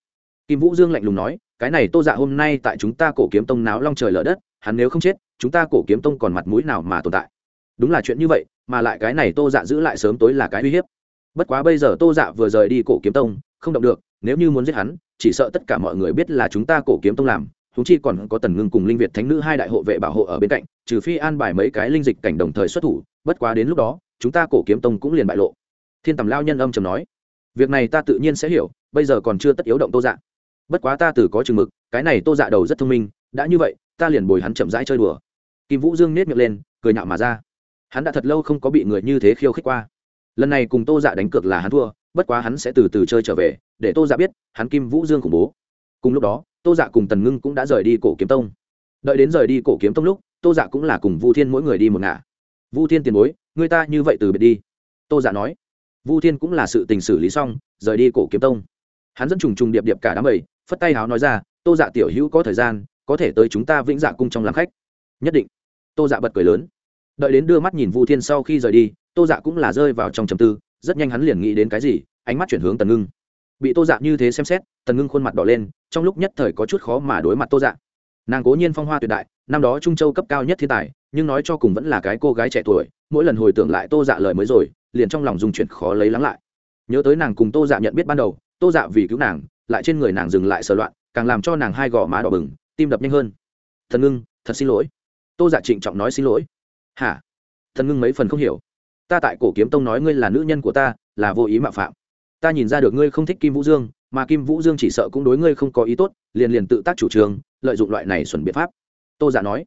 Kim vũ dương lạnh lùng nói, cái này tô dạ hôm nay tại chúng ta cổ kiếm tông náo long trời lở đất, hắn nếu không chết, chúng ta cổ kiếm tông còn mặt mũi nào mà tồn tại? Đúng là chuyện như vậy mà lại cái này tô dạ giữ lại sớm tối là cái uy hiếp. Bất quá bây giờ tô dạ vừa rời đi cổ kiếm tông, không động được, nếu như muốn giết hắn, chỉ sợ tất cả mọi người biết là chúng ta cổ kiếm tông làm thúng chi còn có tần ngưng cùng linh việt thánh nữ hai đại hộ vệ bảo hộ ở bên cạnh, trừ phi an bài mấy cái linh dịch cảnh đồng thời xuất thủ, bất quá đến lúc đó, chúng ta cổ kiếm tông cũng liền bại lộ. Thiên tầm lao nhân âm chầm nói, việc này ta tự nhiên sẽ hiểu, bây giờ còn chưa tất yếu động tô dạ. Bất quá ta từ có chừng mực, cái này tô dạ đầu rất thông minh, đã như vậy, ta liền bồi hắn chậm rãi chơi đùa. Kim vũ dương nết miệng lên, cười nhạo mà ra hắn đã thật lâu không có bị người như thế khiêu khích qua. Lần này cùng tô dạ đánh cược là hắn thua, bất quá hắn sẽ từ từ chơi trở về, để tô dạ biết, hắn kim vũ dương khủng bố. Cùng lúc đó, tô dạ cùng tần ngưng cũng đã rời đi cổ kiếm tông. Đợi đến rời đi cổ kiếm tông lúc, tô dạ cũng là cùng vu thiên mỗi người đi một ngả. Vu thiên tiền bối, người ta như vậy từ biệt đi. Tô dạ nói. Vu thiên cũng là sự tình xử lý xong, rời đi cổ kiếm tông. Hắn dẫn trùng trùng điệp điệp cả đám bầy, phất tay háo nói ra, tô dạ tiểu hữu có thời gian, có thể tới chúng ta vĩnh dạ cung trong làm khách. Nhất định. Tô dạ bật cười lớn đợi đến đưa mắt nhìn vu thiên sau khi rời đi, tô dạ cũng là rơi vào trong trầm tư, rất nhanh hắn liền nghĩ đến cái gì, ánh mắt chuyển hướng tần ngưng. Bị tô dạ như thế xem xét, tần ngưng khuôn mặt đỏ lên, trong lúc nhất thời có chút khó mà đối mặt tô dạ. Nàng cố nhiên phong hoa tuyệt đại, năm đó trung châu cấp cao nhất thiên tài, nhưng nói cho cùng vẫn là cái cô gái trẻ tuổi, mỗi lần hồi tưởng lại tô dạ lời mới rồi, liền trong lòng dùng chuyện khó lấy lắng lại. Nhớ tới nàng cùng tô dạ nhận biết ban đầu, tô dạ vì cứu nàng, lại trên người nàng dừng lại sờ loạn, càng làm cho nàng hai gò má đỏ bừng, tim đập nhanh hơn. Thần ngưng, thật xin lỗi. Tô dạ trịnh trọng nói xin lỗi hả? Thần ngưng mấy phần không hiểu. Ta tại cổ kiếm tông nói ngươi là nữ nhân của ta, là vô ý mạo phạm. Ta nhìn ra được ngươi không thích kim vũ dương, mà kim vũ dương chỉ sợ cũng đối ngươi không có ý tốt, liền liền tự tác chủ trương, lợi dụng loại này xuẩn biện pháp. Tô dạ nói.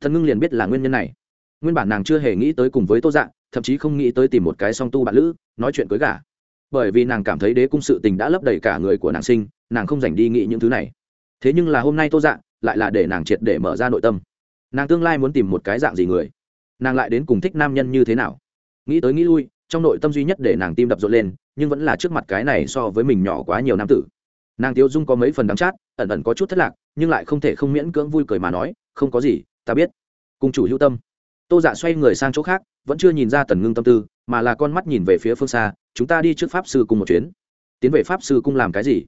Thần ngưng liền biết là nguyên nhân này. Nguyên bản nàng chưa hề nghĩ tới cùng với tô dạ thậm chí không nghĩ tới tìm một cái song tu bạn lữ, nói chuyện cưới gả. Bởi vì nàng cảm thấy đế cung sự tình đã lấp đầy cả người của nàng sinh, nàng không dành đi nghĩ những thứ này. Thế nhưng là hôm nay tô dạ lại là để nàng triệt để mở ra nội tâm. Nàng tương lai muốn tìm một cái dạng gì người? Nàng lại đến cùng thích nam nhân như thế nào? Nghĩ tới nghĩ lui, trong nội tâm duy nhất để nàng tim đập rộn lên, nhưng vẫn là trước mặt cái này so với mình nhỏ quá nhiều nam tử. Nàng tiêu dung có mấy phần đắng chát, ẩn ẩn có chút thất lạc, nhưng lại không thể không miễn cưỡng vui cười mà nói, không có gì, ta biết. Cùng chủ hữu tâm. Tô dạ xoay người sang chỗ khác, vẫn chưa nhìn ra tần ngưng tâm tư, mà là con mắt nhìn về phía phương xa, chúng ta đi trước pháp sư cùng một chuyến. Tiến về pháp sư cung làm cái gì?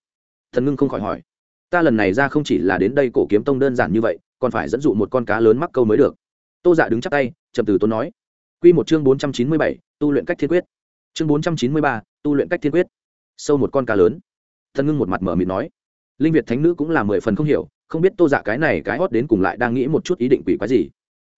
Thần ngưng không khỏi hỏi. Ta lần này ra không chỉ là đến đây cổ kiếm tông đơn giản như vậy, còn phải dẫn dụ một con cá lớn mắc câu mới được. Tô dạ đứng chắc tay trầm từ tốn nói. Q một chương bốn trăm chín mươi bảy, tu luyện cách thiên quyết. Chương bốn trăm chín mươi ba, tu luyện cách thiên quyết. Sâu một con cá lớn. Thần ngưng một mặt mở mịt nói. Linh việt thánh nữ cũng là mười phần không hiểu, không biết tô dạ cái này cái hót đến cùng lại đang nghĩ một chút ý định quỷ quái gì.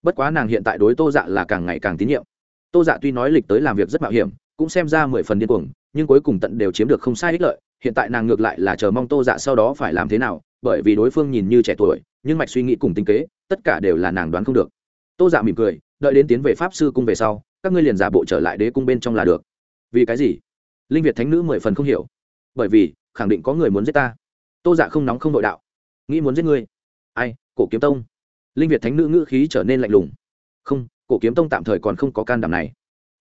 Bất quá nàng hiện tại đối tô dạ là càng ngày càng tín nhiệm. Tô dạ tuy nói lịch tới làm việc rất mạo hiểm, cũng xem ra mười phần điên cuồng, nhưng cuối cùng tận đều chiếm được không sai ích lợi. Hiện tại nàng ngược lại là chờ mong tô dạ sau đó phải làm thế nào, bởi vì đối phương nhìn như trẻ tuổi, nhưng mạch suy nghĩ cùng tinh kế, tất cả đều là nàng đoán không được. Tô dạ mỉm cười đợi đến tiến về pháp sư cung về sau, các ngươi liền giả bộ trở lại đế cung bên trong là được. Vì cái gì? Linh việt thánh nữ mười phần không hiểu. Bởi vì, khẳng định có người muốn giết ta. Tô dạ không nóng không nội đạo. Nghĩ muốn giết ngươi. Ai? Cổ kiếm tông. Linh việt thánh nữ ngữ khí trở nên lạnh lùng. Không, cổ kiếm tông tạm thời còn không có can đảm này.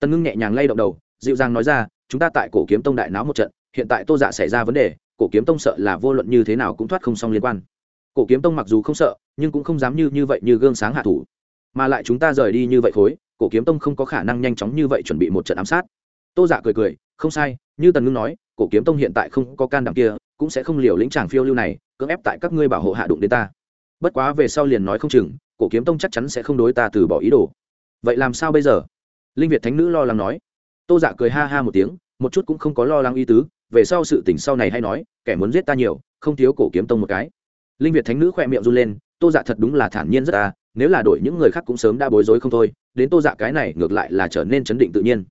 Tân ngưng nhẹ nhàng lay động đầu, dịu dàng nói ra, chúng ta tại cổ kiếm tông đại náo một trận, hiện tại tô dạ xảy ra vấn đề, cổ kiếm tông sợ là vô luận như thế nào cũng thoát không xong liên quan. Cổ kiếm tông mặc dù không sợ, nhưng cũng không dám như như vậy như gương sáng hạ thủ mà lại chúng ta rời đi như vậy khối, cổ kiếm tông không có khả năng nhanh chóng như vậy chuẩn bị một trận ám sát. Tô dạ cười cười, không sai, như tần ngưng nói, cổ kiếm tông hiện tại không có can đảm kia, cũng sẽ không liều lĩnh tràng phiêu lưu này, cưỡng ép tại các ngươi bảo hộ hạ đụng đến ta. Bất quá về sau liền nói không chừng, cổ kiếm tông chắc chắn sẽ không đối ta từ bỏ ý đồ. Vậy làm sao bây giờ? Linh việt thánh nữ lo lắng nói. Tô dạ cười ha ha một tiếng, một chút cũng không có lo lắng ý tứ, về sau sự tỉnh sau này hay nói, kẻ muốn giết ta nhiều, không thiếu cổ kiếm tông một cái. Linh việt thánh nữ khỏe miệng run lên, tô dạ thật đúng là thản nhiên rất ta nếu là đổi những người khác cũng sớm đã bối rối không thôi, đến tô dạ cái này ngược lại là trở nên chấn định tự nhiên.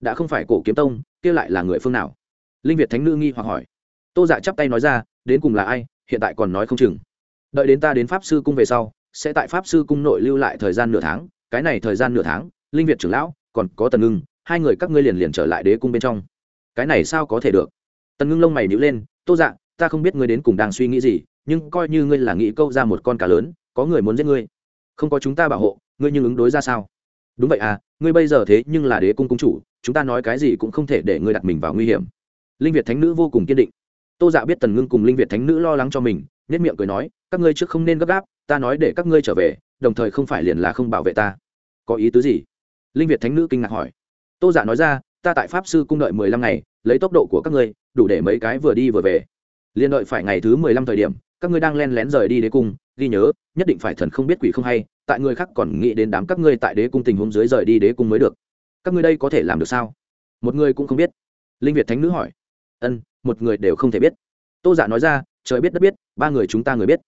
Đã không phải cổ kiếm tông, kia lại là người phương nào? Linh việt thánh nữ nghi hoặc hỏi. Tô dạ chắp tay nói ra, đến cùng là ai, hiện tại còn nói không chừng. Đợi đến ta đến pháp sư cung về sau, sẽ tại pháp sư cung nội lưu lại thời gian nửa tháng, cái này thời gian nửa tháng, linh việt trưởng lão, còn có tần ngưng, hai người các ngươi liền liền trở lại đế cung bên trong. Cái này sao có thể được? Tần ngưng lông mày nhữ lên, tô dạ ta không biết ngươi đến cùng đang suy nghĩ gì, nhưng coi như ngươi là nghĩ câu ra một con cá lớn, có người muốn giết ngươi không có chúng ta bảo hộ, ngươi nhưng ứng đối ra sao? Đúng vậy à ngươi bây giờ thế nhưng là đế cung cung chủ, chúng ta nói cái gì cũng không thể để ngươi đặt mình vào nguy hiểm. Linh việt thánh nữ vô cùng kiên định. Tô dạ biết tần ngưng cùng linh việt thánh nữ lo lắng cho mình nết miệng cười nói, các ngươi trước không nên gấp gáp, ta nói để các ngươi trở về, đồng thời không phải liền là không bảo vệ ta. Có ý tứ gì? Linh việt thánh nữ kinh ngạc hỏi. Tô giả dạ nói ra, ta tại pháp sư cung đợi mười lăm ngày, lấy tốc độ của các ngươi, đủ để mấy cái vừa đi vừa về liên đợi phải ngày thứ mười lăm thời điểm, các ngươi đang len lén rời đi đế cung, ghi nhớ, nhất định phải thần không biết quỷ không hay, tại người khác còn nghĩ đến đám các ngươi tại đế cung tình huống dưới rời đi đế cung mới được. Các ngươi đây có thể làm được sao? Một người cũng không biết. Linh việt thánh nữ hỏi. Ân, một người đều không thể biết. Tô giả nói ra, trời biết đất biết, ba người chúng ta người biết.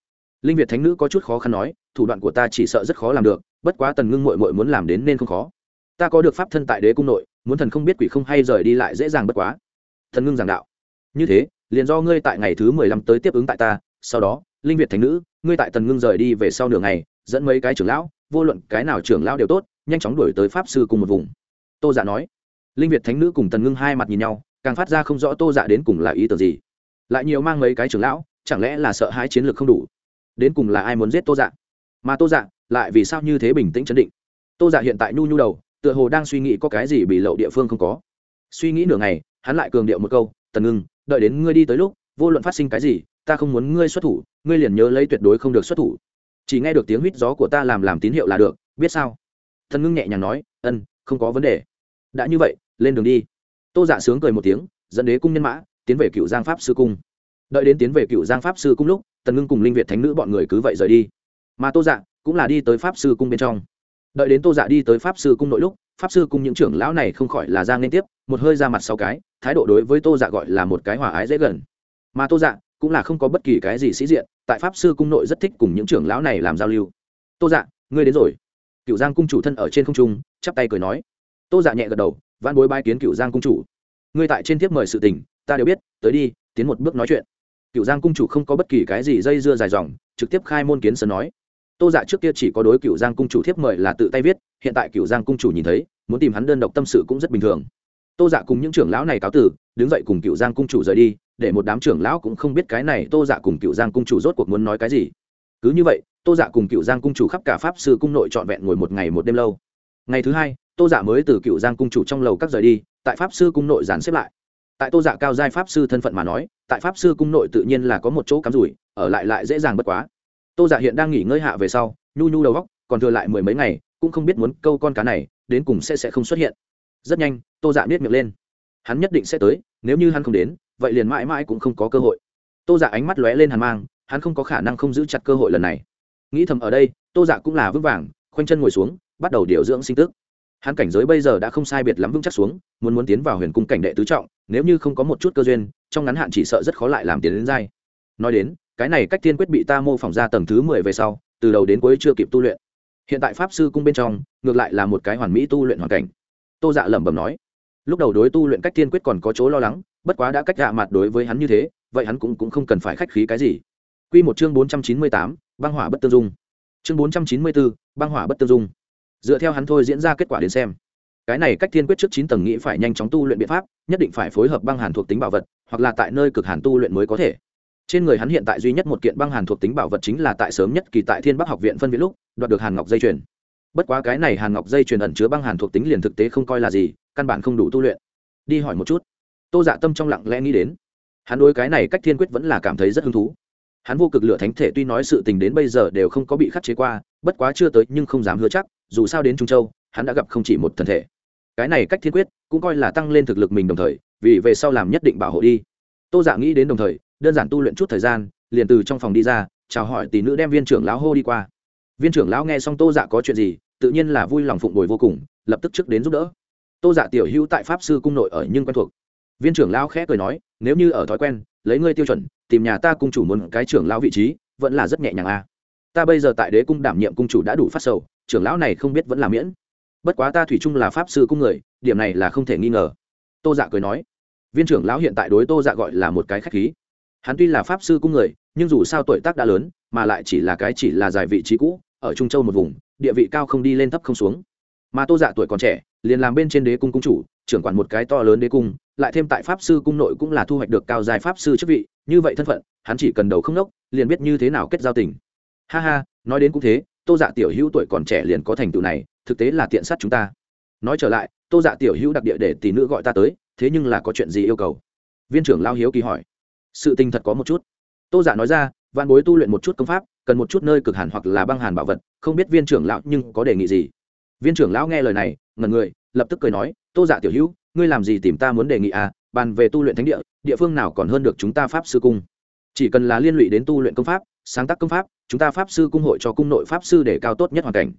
Linh việt thánh nữ có chút khó khăn nói, thủ đoạn của ta chỉ sợ rất khó làm được, bất quá tần ngưng mội mội muốn làm đến nên không khó. Ta có được pháp thân tại đế cung nội, muốn thần không biết quỷ không hay rời đi lại dễ dàng bất quá. Thần ngưng giảng đạo. Như thế liền do ngươi tại ngày thứ mười lăm tới tiếp ứng tại ta, sau đó, linh việt thánh nữ, ngươi tại tần ngưng rời đi về sau nửa ngày, dẫn mấy cái trưởng lão, vô luận cái nào trưởng lão đều tốt, nhanh chóng đuổi tới pháp sư cùng một vùng. Tô giả dạ nói. Linh việt thánh nữ cùng tần ngưng hai mặt nhìn nhau, càng phát ra không rõ tô dạ đến cùng là ý tưởng gì. Lại nhiều mang mấy cái trưởng lão, chẳng lẽ là sợ hãi chiến lược không đủ? Đến cùng là ai muốn giết tô dạ? Mà tô dạ lại vì sao như thế bình tĩnh chấn định? Tô dạ hiện tại nhu nhu đầu, tựa hồ đang suy nghĩ có cái gì bị lậu địa phương không có. Suy nghĩ nửa ngày, hắn lại cường điệu một câu, tần ngưng đợi đến ngươi đi tới lúc, vô luận phát sinh cái gì, ta không muốn ngươi xuất thủ, ngươi liền nhớ lấy tuyệt đối không được xuất thủ. Chỉ nghe được tiếng huýt gió của ta làm làm tín hiệu là được, biết sao? Thần ngưng nhẹ nhàng nói, ân, không có vấn đề. Đã như vậy, lên đường đi. Tô dạ sướng cười một tiếng, dẫn đế cung nhân mã, tiến về cựu giang pháp sư cung. Đợi đến tiến về cựu giang pháp sư cung lúc, tần ngưng cùng linh việt thánh nữ bọn người cứ vậy rời đi. Mà tô dạ cũng là đi tới pháp sư cung bên trong. Đợi đến tô dạ đi tới pháp sư cung nội lúc, pháp sư cung những trưởng lão này không khỏi là giang liên tiếp một hơi ra mặt sau cái, thái độ đối với tô dạ gọi là một cái hòa ái dễ gần. Mà tô dạ cũng là không có bất kỳ cái gì sĩ diện, tại pháp sư cung nội rất thích cùng những trưởng lão này làm giao lưu. Tô dạ ngươi đến rồi. Cựu giang cung chủ thân ở trên không trung, chắp tay cười nói. Tô dạ nhẹ gật đầu văn bối bái kiến cựu giang cung chủ. Ngươi tại trên thiếp mời sự tình, ta đều biết, tới đi, tiến một bước nói chuyện. Cựu giang cung chủ không có bất kỳ cái gì dây dưa dài dòng, trực tiếp khai môn kiến sơn nói. Tô dạ trước kia chỉ có đối cựu giang cung chủ thiếp mời là tự tay viết, hiện tại cựu giang cung chủ nhìn thấy, muốn tìm hắn đơn độc tâm sự cũng rất bình thường tô dạ cùng những trưởng lão này cáo tử, đứng dậy cùng cựu giang cung chủ rời đi, để một đám trưởng lão cũng không biết cái này tô dạ cùng cựu giang cung chủ rốt cuộc muốn nói cái gì. Cứ như vậy, tô dạ cùng cựu giang cung chủ khắp cả pháp sư cung nội trọn vẹn ngồi một ngày một đêm lâu. Ngày thứ hai, tô dạ mới từ cựu giang cung chủ trong lầu các rời đi, tại pháp sư cung nội dàn xếp lại. Tại tô dạ cao giai pháp sư thân phận mà nói, tại pháp sư cung nội tự nhiên là có một chỗ cắm rủi, ở lại lại dễ dàng bất quá. Tô dạ hiện đang nghỉ ngơi hạ về sau, nhu nhu đầu góc còn thừa lại mười mấy ngày, cũng không biết muốn câu con cá này đến cùng sẽ sẽ không xuất hiện rất nhanh, tô dạ biết miệng lên. Hắn nhất định sẽ tới, nếu như hắn không đến, vậy liền mãi mãi cũng không có cơ hội. Tô dạ ánh mắt lóe lên hàn mang, hắn không có khả năng không giữ chặt cơ hội lần này. Nghĩ thầm ở đây, tô dạ cũng là vững vàng, khoanh chân ngồi xuống, bắt đầu điều dưỡng sinh tức. Hắn cảnh giới bây giờ đã không sai biệt lắm vững chắc xuống, muốn muốn tiến vào huyền cung cảnh đệ tứ trọng, nếu như không có một chút cơ duyên, trong ngắn hạn chỉ sợ rất khó lại làm tiến đến dai nói đến, cái này cách tiên quyết bị ta mô phỏng ra tầng thứ mười về sau, từ đầu đến cuối chưa kịp tu luyện. Hiện tại pháp sư cung bên trong, ngược lại là một cái hoàn mỹ tu luyện hoàn cảnh tô dạ lẩm bẩm nói. Lúc đầu đối tu luyện cách tiên quyết còn có chỗ lo lắng bất quá đã cách dạ mặt đối với hắn như thế vậy hắn cũng, cũng không cần phải khách khí cái gì. Q một chương bốn trăm chín mươi tám băng hỏa bất tương dung. Chương bốn trăm chín mươi bốn băng hỏa bất tương dung. Dựa theo hắn thôi diễn ra kết quả đến xem. Cái này cách thiên quyết trước chín tầng nghĩ phải nhanh chóng tu luyện biện pháp nhất định phải phối hợp băng hàn thuộc tính bảo vật hoặc là tại nơi cực hàn tu luyện mới có thể. Trên người hắn hiện tại duy nhất một kiện băng hàn thuộc tính bảo vật chính là tại sớm nhất kỳ tại thiên bắc học viện phân viện lúc đoạt được hàn ngọc dây chuyền bất quá cái này hàn ngọc dây truyền ẩn chứa băng hàn thuộc tính liền thực tế không coi là gì, căn bản không đủ tu luyện. Đi hỏi một chút. Tô dạ tâm trong lặng lẽ nghĩ đến. Hắn đối cái này cách thiên quyết vẫn là cảm thấy rất hứng thú. Hắn vô cực lửa thánh thể tuy nói sự tình đến bây giờ đều không có bị khắc chế qua, bất quá chưa tới nhưng không dám hứa chắc, dù sao đến trung châu, hắn đã gặp không chỉ một thần thể. Cái này cách thiên quyết cũng coi là tăng lên thực lực mình đồng thời, vì về sau làm nhất định bảo hộ đi. Tô dạ nghĩ đến đồng thời, đơn giản tu luyện chút thời gian, liền từ trong phòng đi ra, chào hỏi tỷ nữ đem viên trưởng lão hô đi qua viên trưởng lão nghe xong tô dạ có chuyện gì, tự nhiên là vui lòng phụng bồi vô cùng, lập tức trước đến giúp đỡ. Tô dạ tiểu hữu tại pháp sư cung nội ở nhưng quen thuộc. Viên trưởng lão khẽ cười nói, nếu như ở thói quen, lấy ngươi tiêu chuẩn, tìm nhà ta cung chủ muốn cái trưởng lão vị trí, vẫn là rất nhẹ nhàng a. Ta bây giờ tại đế cung đảm nhiệm cung chủ đã đủ phát sầu, trưởng lão này không biết vẫn là miễn. Bất quá ta thủy chung là pháp sư cung người, điểm này là không thể nghi ngờ. Tô dạ cười nói. Viên trưởng lão hiện tại đối tô dạ gọi là một cái khách khí. Hắn tuy là pháp sư cung người, nhưng dù sao tuổi tác đã lớn, mà lại chỉ là cái chỉ là giải vị trí cũ ở trung châu một vùng, địa vị cao không đi lên thấp không xuống. Mà tô dạ tuổi còn trẻ, liền làm bên trên đế cung cung chủ, trưởng quản một cái to lớn đế cung, lại thêm tại pháp sư cung nội cũng là thu hoạch được cao dài pháp sư chức vị, như vậy thân phận, hắn chỉ cần đầu không nốc, liền biết như thế nào kết giao tình. Ha ha, nói đến cũng thế, tô dạ tiểu hữu tuổi còn trẻ liền có thành tựu này, thực tế là tiện sát chúng ta. Nói trở lại, tô dạ tiểu hữu đặc địa để tỷ nữ gọi ta tới, thế nhưng là có chuyện gì yêu cầu? Viên trưởng lao hiếu kỳ hỏi. Sự tình thật có một chút. Tô dạ nói ra văn bối tu luyện một chút công pháp cần một chút nơi cực hàn hoặc là băng hàn bảo vật, không biết viên trưởng lão nhưng có đề nghị gì. Viên trưởng lão nghe lời này ngần người, lập tức cười nói, tô dạ tiểu hữu, ngươi làm gì tìm ta muốn đề nghị à? Bàn về tu luyện thánh địa địa phương nào còn hơn được chúng ta pháp sư cung? Chỉ cần là liên lụy đến tu luyện công pháp, sáng tác công pháp, chúng ta pháp sư cung hội cho cung nội pháp sư để cao tốt nhất hoàn cảnh.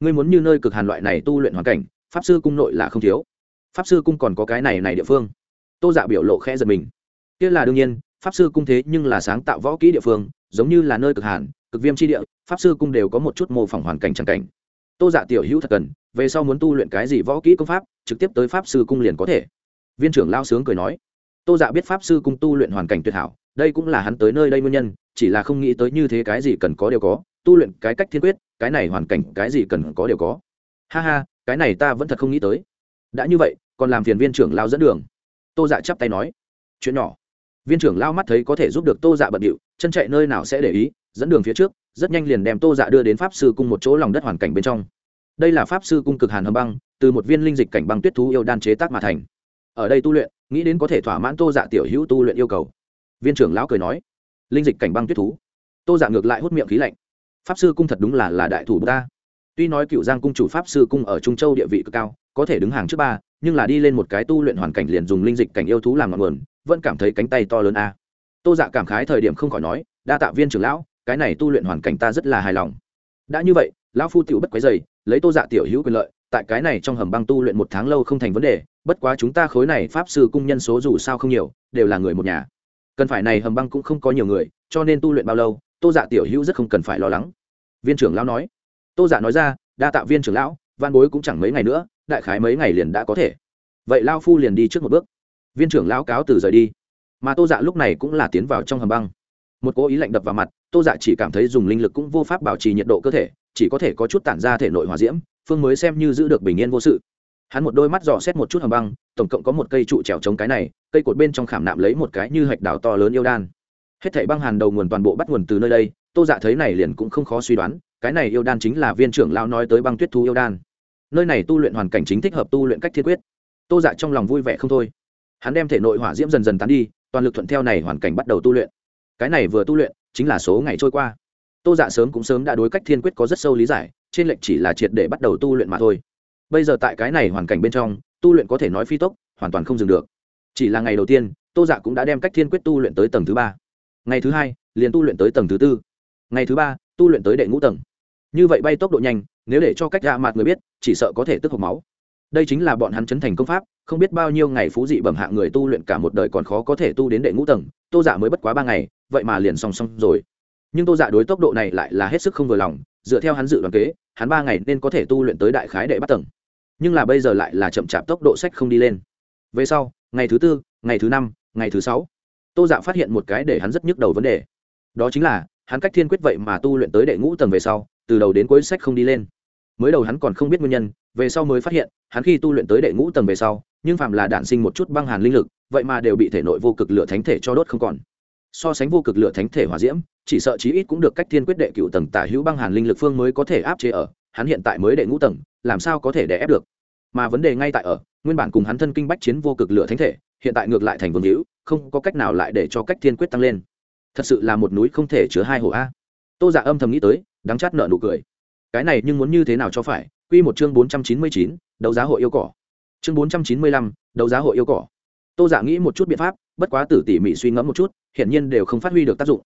Ngươi muốn như nơi cực hàn loại này tu luyện hoàn cảnh, pháp sư cung nội là không thiếu. Pháp sư cung còn có cái này này địa phương. Tô dạ biểu lộ khẽ giật mình. Kia là đương nhiên, pháp sư cung thế nhưng là sáng tạo võ kỹ địa phương, giống như là nơi cực hàn cực viêm tri địa, pháp sư cung đều có một chút mô phỏng hoàn cảnh tràng cảnh. Tô dạ tiểu hữu thật cần, về sau muốn tu luyện cái gì võ kỹ công pháp, trực tiếp tới pháp sư cung liền có thể. Viên trưởng lao sướng cười nói. Tô dạ biết pháp sư cung tu luyện hoàn cảnh tuyệt hảo, đây cũng là hắn tới nơi đây nguyên nhân, chỉ là không nghĩ tới như thế cái gì cần có đều có, tu luyện cái cách thiên quyết, cái này hoàn cảnh cái gì cần có đều có. Ha ha, cái này ta vẫn thật không nghĩ tới. Đã như vậy, còn làm phiền viên trưởng lao dẫn đường. Tô dạ chắp tay nói. Chuyện nhỏ viên trưởng lao mắt thấy có thể giúp được tô dạ bận điệu, chân chạy nơi nào sẽ để ý, dẫn đường phía trước, rất nhanh liền đem tô dạ đưa đến pháp sư cung một chỗ lòng đất hoàn cảnh bên trong. Đây là pháp sư cung cực hàn hầm băng, từ một viên linh dịch cảnh băng tuyết thú yêu đan chế tác mà thành. Ở đây tu luyện, nghĩ đến có thể thỏa mãn tô dạ tiểu hữu tu luyện yêu cầu. Viên trưởng lão cười nói, linh dịch cảnh băng tuyết thú. Tô dạ ngược lại hút miệng khí lạnh. Pháp sư cung thật đúng là là đại thủ ta. Tuy nói cựu giang cung chủ pháp sư cung ở trung châu địa vị cực cao, có thể đứng hàng trước ba, nhưng là đi lên một cái tu luyện hoàn cảnh liền dùng linh dịch cảnh yêu thú làm ngọn nguồn vẫn cảm thấy cánh tay to lớn a. À. Tô dạ cảm khái thời điểm không khỏi nói, đa tạ viên trưởng lão, cái này tu luyện hoàn cảnh ta rất là hài lòng. Đã như vậy, lão phu tiểu bất quấy dày lấy tô dạ tiểu hữu quyền lợi, tại cái này trong hầm băng tu luyện một tháng lâu không thành vấn đề, bất quá chúng ta khối này pháp sư cung nhân số dù sao không nhiều, đều là người một nhà. Cần phải này hầm băng cũng không có nhiều người, cho nên tu luyện bao lâu, tô dạ tiểu hữu rất không cần phải lo lắng. Viên trưởng lão nói. Tô dạ nói ra, đa tạ viên trưởng lão văn bối cũng chẳng mấy ngày nữa, đại khái mấy ngày liền đã có thể. Vậy lao phu liền đi trước một bước viên trưởng lão cáo từ rời đi. Mà tô dạ lúc này cũng là tiến vào trong hầm băng. Một cố ý lạnh đập vào mặt, tô dạ chỉ cảm thấy dùng linh lực cũng vô pháp bảo trì nhiệt độ cơ thể, chỉ có thể có chút tản ra thể nội hòa diễm, phương mới xem như giữ được bình yên vô sự. Hắn một đôi mắt dò xét một chút hầm băng, tổng cộng có một cây trụ trèo chống cái này, cây cột bên trong khảm nạm lấy một cái như hạch đảo to lớn yêu đan. Hết thảy băng hàn đầu nguồn toàn bộ bắt nguồn từ nơi đây, tô dạ thấy này liền cũng không khó suy đoán, cái này yêu đan chính là viên trưởng lao nói tới băng tuyết thú yêu đan. Nơi này tu luyện hoàn cảnh chính thích hợp tu luyện cách thiên quyết. Tô dạ trong lòng vui vẻ không thôi hắn đem thể nội hỏa diễm dần dần tán đi, toàn lực thuận theo này hoàn cảnh bắt đầu tu luyện. Cái này vừa tu luyện, chính là số ngày trôi qua. Tô dạ sớm cũng sớm đã đối cách thiên quyết có rất sâu lý giải, trên lệnh chỉ là triệt để bắt đầu tu luyện mà thôi. Bây giờ tại cái này hoàn cảnh bên trong, tu luyện có thể nói phi tốc, hoàn toàn không dừng được. Chỉ là ngày đầu tiên, tô dạ cũng đã đem cách thiên quyết tu luyện tới tầng thứ ba. Ngày thứ hai, liền tu luyện tới tầng thứ tư. Ngày thứ ba, tu luyện tới đệ ngũ tầng. Như vậy bay tốc độ nhanh, nếu để cho cách dạ gạ mặt người biết, chỉ sợ có thể tức hộc máu đây chính là bọn hắn chấn thành công pháp, không biết bao nhiêu ngày phú dị bẩm hạ người tu luyện cả một đời còn khó có thể tu đến đệ ngũ tầng, tô dạ mới bất quá ba ngày, vậy mà liền song song rồi. Nhưng tô dạ đối tốc độ này lại là hết sức không vừa lòng, dựa theo hắn dự đoán kế, hắn ba ngày nên có thể tu luyện tới đại khái đệ bắt tầng. Nhưng là bây giờ lại là chậm chạp tốc độ sách không đi lên. Về sau, ngày thứ tư, ngày thứ năm, ngày thứ sáu, tô dạ phát hiện một cái để hắn rất nhức đầu vấn đề. Đó chính là, hắn cách thiên quyết vậy mà tu luyện tới đệ ngũ tầng về sau, từ đầu đến cuối sách không đi lên mới đầu hắn còn không biết nguyên nhân, về sau mới phát hiện, hắn khi tu luyện tới đệ ngũ tầng về sau, nhưng phạm là đản sinh một chút băng hàn linh lực, vậy mà đều bị thể nội vô cực lửa thánh thể cho đốt không còn. So sánh vô cực lửa thánh thể hỏa diễm, chỉ sợ chí ít cũng được cách thiên quyết đệ cựu tầng tả hữu băng hàn linh lực phương mới có thể áp chế ở, hắn hiện tại mới đệ ngũ tầng, làm sao có thể đè ép được? Mà vấn đề ngay tại ở, nguyên bản cùng hắn thân kinh bách chiến vô cực lửa thánh thể, hiện tại ngược lại thành vương hữu, không có cách nào lại để cho cách thiên quyết tăng lên. Thật sự là một núi không thể chứa hai hồ a. Tô giả dạ âm thầm nghĩ tới, đắng chát nợ nụ cười cái này nhưng muốn như thế nào cho phải? Quy một chương bốn trăm chín mươi chín, đấu giá hội yêu cỏ. Chương bốn trăm chín mươi lăm, đấu giá hội yêu cỏ. Tô giả nghĩ một chút biện pháp, bất quá tử tỉ mỉ suy ngẫm một chút, hiển nhiên đều không phát huy được tác dụng.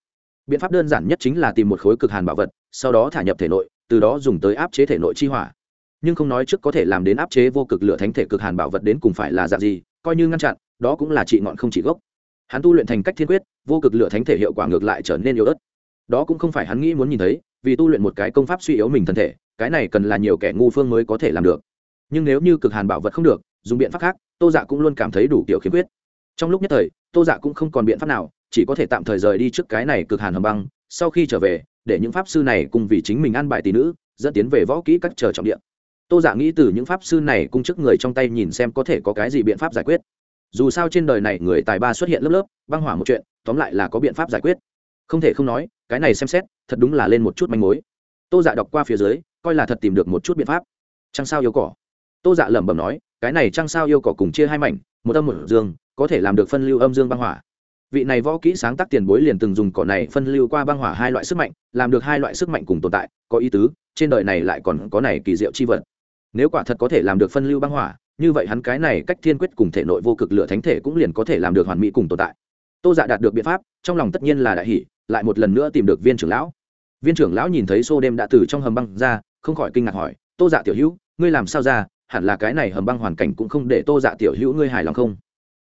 Biện pháp đơn giản nhất chính là tìm một khối cực hàn bảo vật, sau đó thả nhập thể nội, từ đó dùng tới áp chế thể nội chi hỏa. Nhưng không nói trước có thể làm đến áp chế vô cực lửa thánh thể cực hàn bảo vật đến cùng phải là dạng gì, coi như ngăn chặn, đó cũng là trị ngọn không trị gốc. Hắn tu luyện thành cách thiên quyết, vô cực lửa thánh thể hiệu quả ngược lại trở nên yếu ớt. Đó cũng không phải hắn nghĩ muốn nhìn thấy vì tu luyện một cái công pháp suy yếu mình thân thể, cái này cần là nhiều kẻ ngu phương mới có thể làm được. Nhưng nếu như cực hàn bảo vật không được, dùng biện pháp khác, tô dạ cũng luôn cảm thấy đủ kiểu khiếm khuyết. Trong lúc nhất thời, tô dạ cũng không còn biện pháp nào, chỉ có thể tạm thời rời đi trước cái này cực hàn hầm băng, sau khi trở về, để những pháp sư này cùng vì chính mình ăn bài tỷ nữ, dẫn tiến về võ kỹ các chờ trọng điện tô giả dạ nghĩ từ những pháp sư này cung chức người trong tay nhìn xem có thể có cái gì biện pháp giải quyết. Dù sao trên đời này người tài ba xuất hiện lớp lớp, băng hỏa một chuyện, tóm lại là có biện pháp giải quyết không thể không nói, cái này xem xét, thật đúng là lên một chút manh mối. Tô dạ đọc qua phía dưới, coi là thật tìm được một chút biện pháp. Trăng sao yêu cỏ. Tô dạ lẩm bẩm nói, cái này trăng sao yêu cỏ cùng chia hai mảnh, một âm một dương, có thể làm được phân lưu âm dương băng hỏa. Vị này võ kỹ sáng tác tiền bối liền từng dùng cỏ này phân lưu qua băng hỏa hai loại sức mạnh, làm được hai loại sức mạnh cùng tồn tại, có ý tứ, trên đời này lại còn có này kỳ diệu chi vật. Nếu quả thật có thể làm được phân lưu băng hỏa, như vậy hắn cái này cách thiên quyết cùng thể nội vô cực lửa thánh thể cũng liền có thể làm được hoàn mỹ cùng tồn tại. Tô dạ đạt được biện pháp, trong lòng tất nhiên là đại hỷ lại một lần nữa tìm được viên trưởng lão. Viên trưởng lão nhìn thấy xô đêm đã từ trong hầm băng ra, không khỏi kinh ngạc hỏi, tô dạ tiểu hữu, ngươi làm sao ra? Hẳn là cái này hầm băng hoàn cảnh cũng không để tô dạ tiểu hữu ngươi hài lòng không?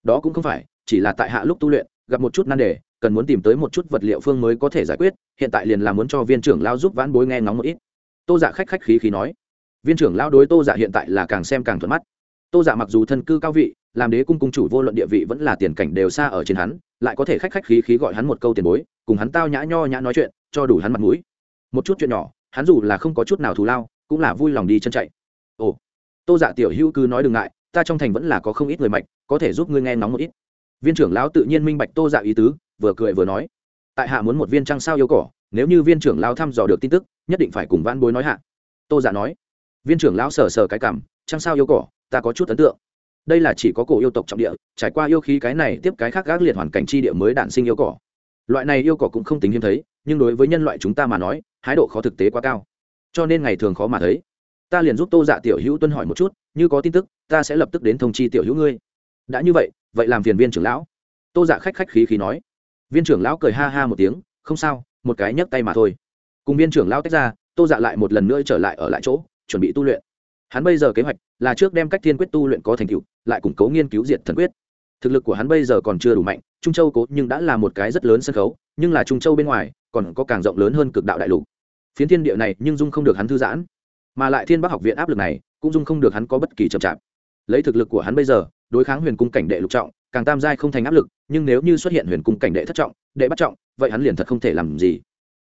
Đó cũng không phải, chỉ là tại hạ lúc tu luyện, gặp một chút nan đề, cần muốn tìm tới một chút vật liệu phương mới có thể giải quyết, hiện tại liền là muốn cho viên trưởng lao giúp vãn bối nghe ngóng một ít. Tô dạ khách khách khí khí nói. Viên trưởng lao đối tô dạ hiện tại là càng xem càng thuận mắt. Tô dạ mặc dù thân cư cao vị, làm đế cung cung chủ vô luận địa vị vẫn là tiền cảnh đều xa ở trên hắn, lại có thể khách khách khí khí gọi hắn một câu tiền bối cùng hắn tao nhã nho nhã nói chuyện, cho đủ hắn mặt mũi. Một chút chuyện nhỏ, hắn dù là không có chút nào thù lao, cũng là vui lòng đi chân chạy. Ồ, tô dạ tiểu hữu cứ nói đừng ngại, ta trong thành vẫn là có không ít người mạnh có thể giúp ngươi nghe nóng một ít. Viên trưởng lão tự nhiên minh bạch tô dạ ý tứ, vừa cười vừa nói. Tại hạ muốn một viên trăng sao yêu cỏ, nếu như viên trưởng lão thăm dò được tin tức, nhất định phải cùng van bối nói hạ. Tô dạ nói. Viên trưởng lão sờ sờ cái cảm, trăng sao yêu cỏ, ta có chút ấn tượng. Đây là chỉ có cổ yêu tộc trọng địa, trải qua yêu khí cái này tiếp cái khác gác liệt hoàn cảnh tri địa mới đản sinh yêu cỏ loại này yêu cỏ cũng không tính hiếm thấy, nhưng đối với nhân loại chúng ta mà nói hái độ khó thực tế quá cao. Cho nên ngày thường khó mà thấy. Ta liền giúp tô dạ tiểu hữu tuân hỏi một chút, như có tin tức, ta sẽ lập tức đến thông chi tiểu hữu ngươi. Đã như vậy vậy làm phiền viên trưởng lão. Tô dạ khách khách khí khí nói. Viên trưởng lão cười ha ha một tiếng, không sao, một cái nhấc tay mà thôi. Cùng viên trưởng lão tách ra, tô dạ lại một lần nữa trở lại ở lại chỗ, chuẩn bị tu luyện. Hắn bây giờ kế hoạch là trước đem cách thiên quyết tu luyện có thành tựu, lại củng cố nghiên cứu diệt thần quyết thực lực của hắn bây giờ còn chưa đủ mạnh, trung châu cố nhưng đã là một cái rất lớn sân khấu, nhưng là trung châu bên ngoài, còn có càng rộng lớn hơn cực đạo đại lục. Phiến thiên địa này nhưng dung không được hắn thư giãn, mà lại thiên bắc học viện áp lực này cũng dung không được hắn có bất kỳ chậm chạp. Lấy thực lực của hắn bây giờ, đối kháng huyền cung cảnh đệ lục trọng, càng tam giai không thành áp lực, nhưng nếu như xuất hiện huyền cung cảnh đệ thất trọng, đệ bắt trọng, vậy hắn liền thật không thể làm gì.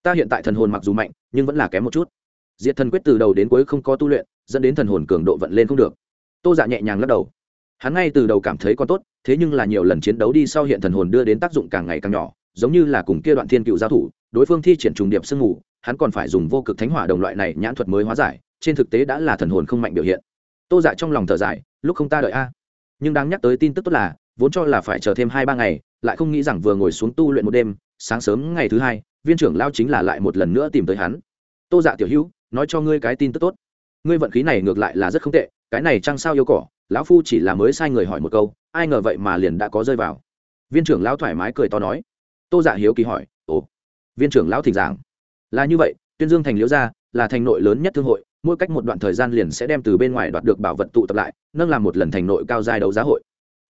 Ta hiện tại thần hồn mặc dù mạnh, nhưng vẫn là kém một chút. Diệt thần quyết từ đầu đến cuối không có tu luyện, dẫn đến thần hồn cường độ vận lên không được. Tô dạ nhẹ nhàng lắc đầu hắn ngay từ đầu cảm thấy còn tốt, thế nhưng là nhiều lần chiến đấu đi sau hiện thần hồn đưa đến tác dụng càng ngày càng nhỏ, giống như là cùng kia đoạn thiên cựu giao thủ, đối phương thi triển trùng điệp sương mù, hắn còn phải dùng vô cực thánh hỏa đồng loại này nhãn thuật mới hóa giải, trên thực tế đã là thần hồn không mạnh biểu hiện. Tô dạ trong lòng thở dài, lúc không ta đợi a. Nhưng đáng nhắc tới tin tức tốt là, vốn cho là phải chờ thêm hai ba ngày, lại không nghĩ rằng vừa ngồi xuống tu luyện một đêm, sáng sớm ngày thứ hai, viên trưởng lao chính là lại một lần nữa tìm tới hắn. Tô dạ tiểu hữu, nói cho ngươi cái tin tức tốt. Ngươi vận khí này ngược lại là rất không tệ, cái này chăng sao yêu cỏ lão phu chỉ là mới sai người hỏi một câu, ai ngờ vậy mà liền đã có rơi vào. Viên trưởng lão thoải mái cười to nói. Tô dạ hiếu kỳ hỏi, ồ, viên trưởng lão thỉnh giảng. Là như vậy, tuyên dương thành liễu gia là thành nội lớn nhất thương hội, mỗi cách một đoạn thời gian liền sẽ đem từ bên ngoài đoạt được bảo vật tụ tập lại, nâng làm một lần thành nội cao giai đấu giá hội.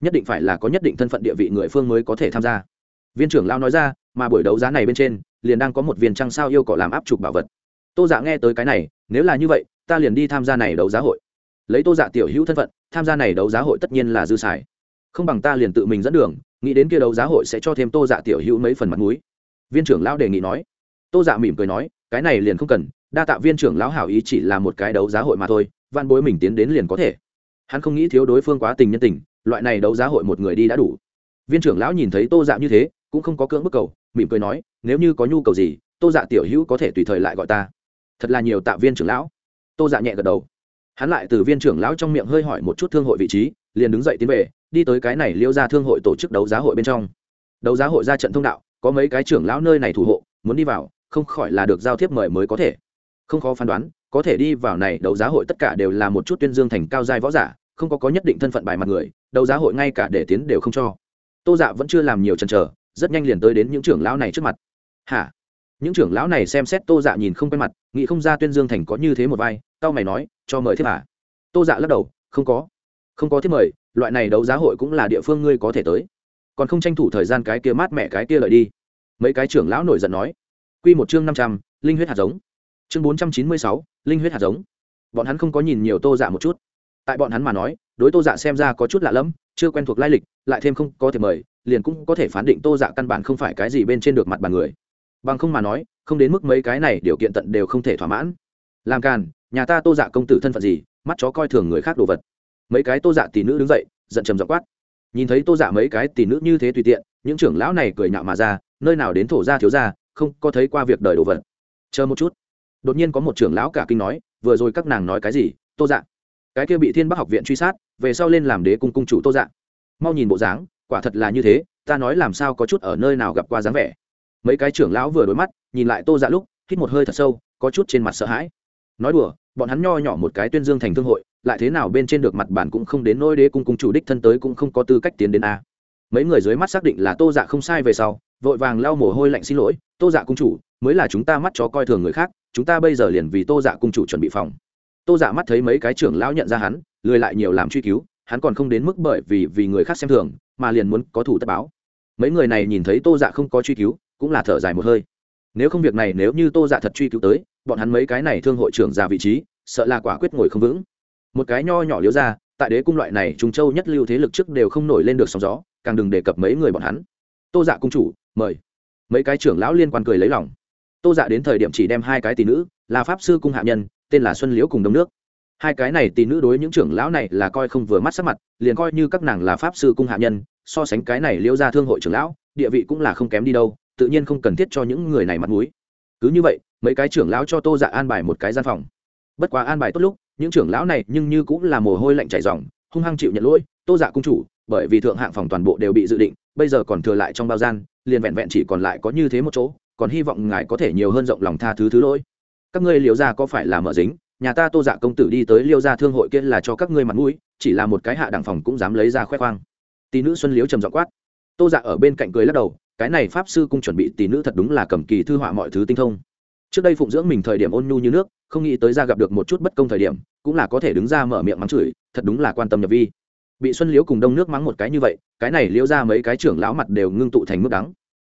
Nhất định phải là có nhất định thân phận địa vị người phương mới có thể tham gia. Viên trưởng lao nói ra, mà buổi đấu giá này bên trên, liền đang có một viên trăng sao yêu cỏ làm áp trục bảo vật. Tô dạ nghe tới cái này, nếu là như vậy, ta liền đi tham gia này đấu giá hội lấy tô dạ tiểu hữu thân phận, tham gia này đấu giá hội tất nhiên là dư xài. Không bằng ta liền tự mình dẫn đường, nghĩ đến kia đấu giá hội sẽ cho thêm tô dạ tiểu hữu mấy phần mặt m ũ i viên trưởng lão đề nghị nói. Tô dạ mỉm cười nói, cái này liền không cần, đa tạ viên trưởng lão hảo ý chỉ là một cái đấu giá hội mà thôi van bối mình tiến đến liền có thể. Hắn không nghĩ thiếu đối phương quá tình nhân tình, loại này đấu giá hội một người đi đã đủ. Viên trưởng lão nhìn thấy tô dạ như thế, cũng không có cưỡng bức cầu, mỉm cười nói, nếu như có nhu cầu gì, tô dạ tiểu hữu có thể tùy thời lại gọi ta. Thật là nhiều tạ viên trưởng lão. Tô dạ nhẹ gật đầu hắn lại từ viên trưởng lão trong miệng hơi hỏi một chút thương hội vị trí, liền đứng dậy tiến về, đi tới cái này liêu ra thương hội tổ chức đấu giá hội bên trong. Đấu giá hội ra trận thông đạo, có mấy cái trưởng lão nơi này thủ hộ, muốn đi vào, không khỏi là được giao thiếp mời mới có thể. Không khó phán đoán, có thể đi vào này đấu giá hội tất cả đều là một chút tuyên dương thành cao giai võ giả, không có có nhất định thân phận bài mặt người, đấu giá hội ngay cả để tiến đều không cho. Tô dạ vẫn chưa làm nhiều chần chờ, rất nhanh liền tới đến những trưởng lão này trước mặt. Hả? Những trưởng lão này xem xét tô dạ nhìn không quen mặt, nghĩ không ra tuyên dương thành có như thế một vai, tao mày nói, cho mời thiếp à? Tô dạ lắc đầu, không có không có thiếp mời, loại này đấu giá hội cũng là địa phương ngươi có thể tới. Còn không tranh thủ thời gian cái kia mát mẹ cái kia lợi đi. Mấy cái trưởng lão nổi giận nói. Q một chương năm trăm, linh huyết hạt giống. Chương bốn trăm chín mươi sáu, linh huyết hạt giống. Bọn hắn không có nhìn nhiều tô dạ một chút. Tại bọn hắn mà nói, đối tô dạ xem ra có chút lạ lẫm, chưa quen thuộc lai lịch, lại thêm không có thể mời, liền cũng có thể phán định tô dạ căn bản không phải cái gì bên trên được mặt bàn người bằng không mà nói, không đến mức mấy cái này điều kiện tận đều không thể thỏa mãn. Làm càn, nhà ta tô dạ công tử thân phận gì, mắt chó coi thường người khác đồ vật. Mấy cái tô dạ tỷ nữ đứng dậy, giận trầm giọng quát. Nhìn thấy tô dạ mấy cái tỷ nữ như thế tùy tiện, những trưởng lão này cười nhạo mà ra, nơi nào đến thổ ra thiếu ra không có thấy qua việc đời đồ vật. Chờ một chút. Đột nhiên có một trưởng lão cả kinh nói, vừa rồi các nàng nói cái gì, tô dạ? Cái kia bị thiên bắc học viện truy sát, về sau lên làm đế cung cung chủ tô dạ. Mau nhìn bộ dáng, quả thật là như thế, ta nói làm sao có chút ở nơi nào gặp qua dáng vẻ mấy cái trưởng lão vừa đối mắt, nhìn lại tô dạ lúc, hít một hơi thật sâu, có chút trên mặt sợ hãi. Nói đùa, bọn hắn nho nhỏ một cái tuyên dương thành thương hội, lại thế nào bên trên được mặt bản cũng không đến nôi đế cung cung chủ đích thân tới cũng không có tư cách tiến đến a. Mấy người dưới mắt xác định là tô dạ không sai về sau, vội vàng lau mồ hôi lạnh xin lỗi, tô dạ cung chủ, mới là chúng ta mắt chó coi thường người khác, chúng ta bây giờ liền vì tô dạ cung chủ chuẩn bị phòng. Tô dạ mắt thấy mấy cái trưởng lão nhận ra hắn, lười lại nhiều làm truy cứu, hắn còn không đến mức bởi vì vì người khác xem thường, mà liền muốn có thủ tất báo. Mấy người này nhìn thấy tô dạ không có truy cứu cũng là thở dài một hơi. Nếu không việc này nếu như tô dạ thật truy cứu tới, bọn hắn mấy cái này thương hội trưởng ra vị trí, sợ là quả quyết ngồi không vững. Một cái nho nhỏ liếu ra, tại đế cung loại này trung châu nhất lưu thế lực trước đều không nổi lên được sóng gió, càng đừng đề cập mấy người bọn hắn. Tô dạ cung chủ, mời. Mấy cái trưởng lão liên quan cười lấy lòng. Tô dạ đến thời điểm chỉ đem hai cái tỷ nữ, là pháp sư cung hạ nhân, tên là xuân liễu cùng đông nước. Hai cái này tỷ nữ đối những trưởng lão này là coi không vừa mắt sắc mặt, liền coi như các nàng là pháp sư cung hạ nhân, so sánh cái này liễu ra thương hội trưởng lão, địa vị cũng là không kém đi đâu tự nhiên không cần thiết cho những người này mặt mũi. Cứ như vậy, mấy cái trưởng lão cho tô dạ an bài một cái gian phòng. Bất quá an bài tốt lúc, những trưởng lão này nhưng như cũng là mồ hôi lạnh chảy dòng hung hăng chịu nhận lỗi, tô dạ cung chủ, bởi vì thượng hạng phòng toàn bộ đều bị dự định, bây giờ còn thừa lại trong bao gian, liền vẹn vẹn chỉ còn lại có như thế một chỗ, còn hy vọng ngài có thể nhiều hơn rộng lòng tha thứ thứ lỗi. Các ngươi liều ra có phải là mở dính? Nhà ta tô dạ công tử đi tới liêu gia thương hội kia là cho các ngươi mặt mũi, chỉ là một cái hạ đẳng phòng cũng dám lấy ra khoe khoang. Tỷ nữ xuân liếu trầm giọng quát. Tô dạ ở bên cạnh cười lắc đầu cái này pháp sư cung chuẩn bị tỷ nữ thật đúng là cầm kỳ thư họa mọi thứ tinh thông. Trước đây phụng dưỡng mình thời điểm ôn nhu như nước, không nghĩ tới ra gặp được một chút bất công thời điểm, cũng là có thể đứng ra mở miệng mắng chửi, thật đúng là quan tâm nhập vi. Bị xuân liễu cùng đông nước mắng một cái như vậy, cái này liễu ra mấy cái trưởng lão mặt đều ngưng tụ thành mức đắng.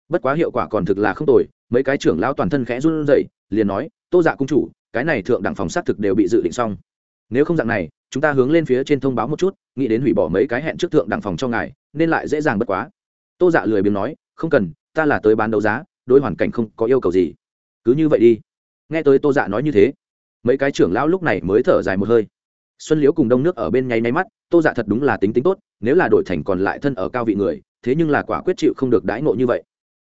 Bất quá hiệu quả còn thực là không tồi, mấy cái trưởng lão toàn thân khẽ run rẩy, liền nói, tô dạ cung chủ, cái này thượng đẳng phòng xác thực đều bị dự định xong. Nếu không dạng này, chúng ta hướng lên phía trên thông báo một chút, nghĩ đến hủy bỏ mấy cái hẹn trước thượng đẳng phòng cho ngài, nên lại dễ dàng bất quá. Tô dạ lười biếng nói không cần, ta là tới bán đấu giá, đối hoàn cảnh không có yêu cầu gì. Cứ như vậy đi. Nghe tới tô dạ nói như thế, mấy cái trưởng lão lúc này mới thở dài một hơi. Xuân liễu cùng đông nước ở bên nháy nháy mắt, tô dạ thật đúng là tính tính tốt, nếu là đổi thành còn lại thân ở cao vị người, thế nhưng là quả quyết chịu không được đãi ngộ như vậy.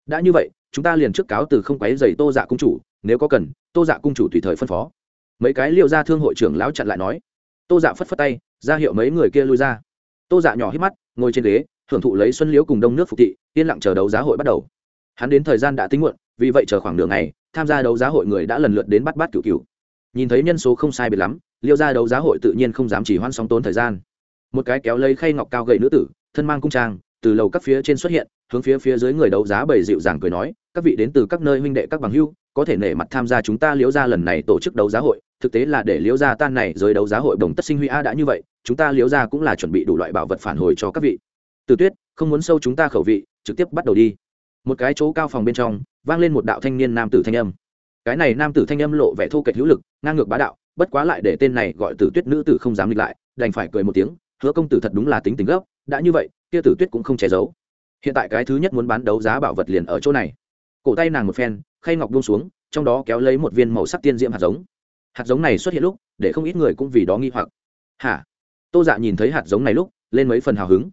Đã như vậy, chúng ta liền trước cáo từ không quấy dày tô dạ cung chủ, nếu có cần, tô dạ cung chủ tùy thời phân phó. Mấy cái liệu ra thương hội trưởng lão chặn lại nói. Tô dạ phất phất tay, ra hiệu mấy người kia lui ra. Tô dạ nhỏ hít mắt, ngồi trên ghế hưởng thụ lấy xuân liễu cùng đông nước phục thị, yên lặng chờ đấu giá hội bắt đầu. Hắn đến thời gian đã tính muộn, vì vậy chờ khoảng đường này tham gia đấu giá hội người đã lần lượt đến bắt bắt cửu cửu. Nhìn thấy nhân số không sai biệt lắm, liêu ra đấu giá hội tự nhiên không dám chỉ hoan sóng tốn thời gian. Một cái kéo lấy khay ngọc cao gậy nữ tử, thân mang cung trang, từ lầu các phía trên xuất hiện, hướng phía phía dưới người đấu giá bầy dịu dàng cười nói, các vị đến từ các nơi huynh đệ các bằng hưu có thể nể mặt tham gia chúng ta liễu ra lần này tổ chức đấu giá hội, thực tế là để liễu ra tan này giới đấu giá hội đồng tất sinh huy a đã như vậy, chúng ta liễu ra cũng là chuẩn bị đủ loại bảo vật phản hồi cho các vị từ tuyết, không muốn sâu chúng ta khẩu vị, trực tiếp bắt đầu đi. Một cái chỗ cao phòng bên trong, vang lên một đạo thanh niên nam tử thanh âm. Cái này nam tử thanh âm lộ vẻ thô kệch hữu lực, ngang ngược bá đạo, bất quá lại để tên này gọi tử tuyết nữ tử không dám nghịch lại, đành phải cười một tiếng, hứa công tử thật đúng là tính tính gốc đã như vậy, kia tử tuyết cũng không che giấu. Hiện tại cái thứ nhất muốn bán đấu giá bảo vật liền ở chỗ này. Cổ tay nàng một phen, khay ngọc buông xuống, trong đó kéo lấy một viên màu sắc tiên diễm hạt giống. Hạt giống này xuất hiện lúc, để không ít người cũng vì đó nghi hoặc. Hả? Tô dạ nhìn thấy hạt giống này lúc, lên mấy phần hào hứng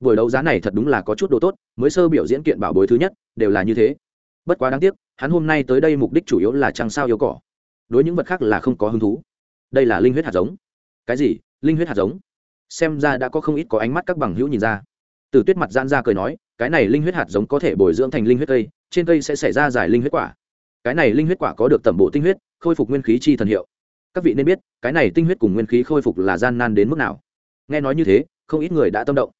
buổi đấu giá này thật đúng là có chút đồ tốt, mới sơ biểu diễn kiện bảo bối thứ nhất, đều là như thế. Bất quá đáng tiếc, hắn hôm nay tới đây mục đích chủ yếu là chẳng sao yêu cỏ. Đối những vật khác là không có hứng thú. Đây là linh huyết hạt giống. Cái gì? Linh huyết hạt giống? Xem ra đã có không ít có ánh mắt các bằng hữu nhìn ra. Từ tuyết mặt gian ra cười nói, cái này linh huyết hạt giống có thể bồi dưỡng thành linh huyết cây, trên cây sẽ xảy ra giải linh huyết quả. Cái này linh huyết quả có được tẩm bộ tinh huyết, khôi phục nguyên khí chi thần hiệu. Các vị nên biết, cái này tinh huyết cùng nguyên khí khôi phục là gian nan đến mức nào. Nghe nói như thế, không ít người đã tâm động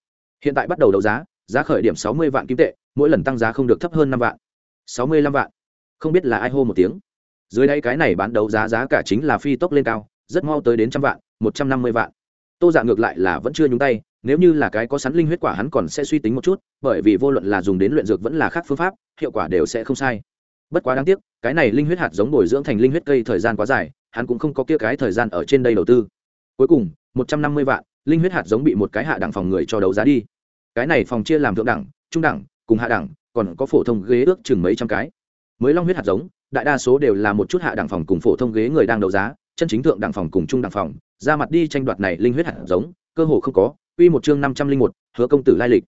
hiện tại bắt đầu đấu giá giá khởi điểm sáu mươi vạn kim tệ, mỗi lần tăng giá không được thấp hơn năm vạn. sáu mươi lăm vạn. Không biết là ai hô một tiếng. Dưới đây cái này bán đấu giá giá cả chính là phi tốc lên cao, rất mau tới đến trăm vạn, một trăm năm mươi vạn. Tô dạ ngược lại là vẫn chưa nhúng tay, nếu như là cái có sắn linh huyết quả hắn còn sẽ suy tính một chút, bởi vì vô luận là dùng đến luyện dược vẫn là khác phương pháp, hiệu quả đều sẽ không sai. Bất quá đáng tiếc, cái này linh huyết hạt giống bồi dưỡng thành linh huyết cây thời gian quá dài, hắn cũng không có kia cái thời gian ở trên đây đầu tư. Cuối cùng, một trăm năm mươi vạn linh huyết hạt giống bị một cái hạ đẳng phòng người cho đấu giá đi. Cái này phòng chia làm thượng đẳng, trung đẳng, cùng hạ đẳng, còn có phổ thông ghế ước chừng mấy trăm cái. Mới long huyết hạt giống, đại đa số đều là một chút hạ đẳng phòng cùng phổ thông ghế người đang đấu giá, chân chính thượng đẳng phòng cùng trung đẳng phòng. Ra mặt đi tranh đoạt này linh huyết hạt giống, cơ hồ không có. Quy một chương năm trăm linh một, hứa công tử lai lịch.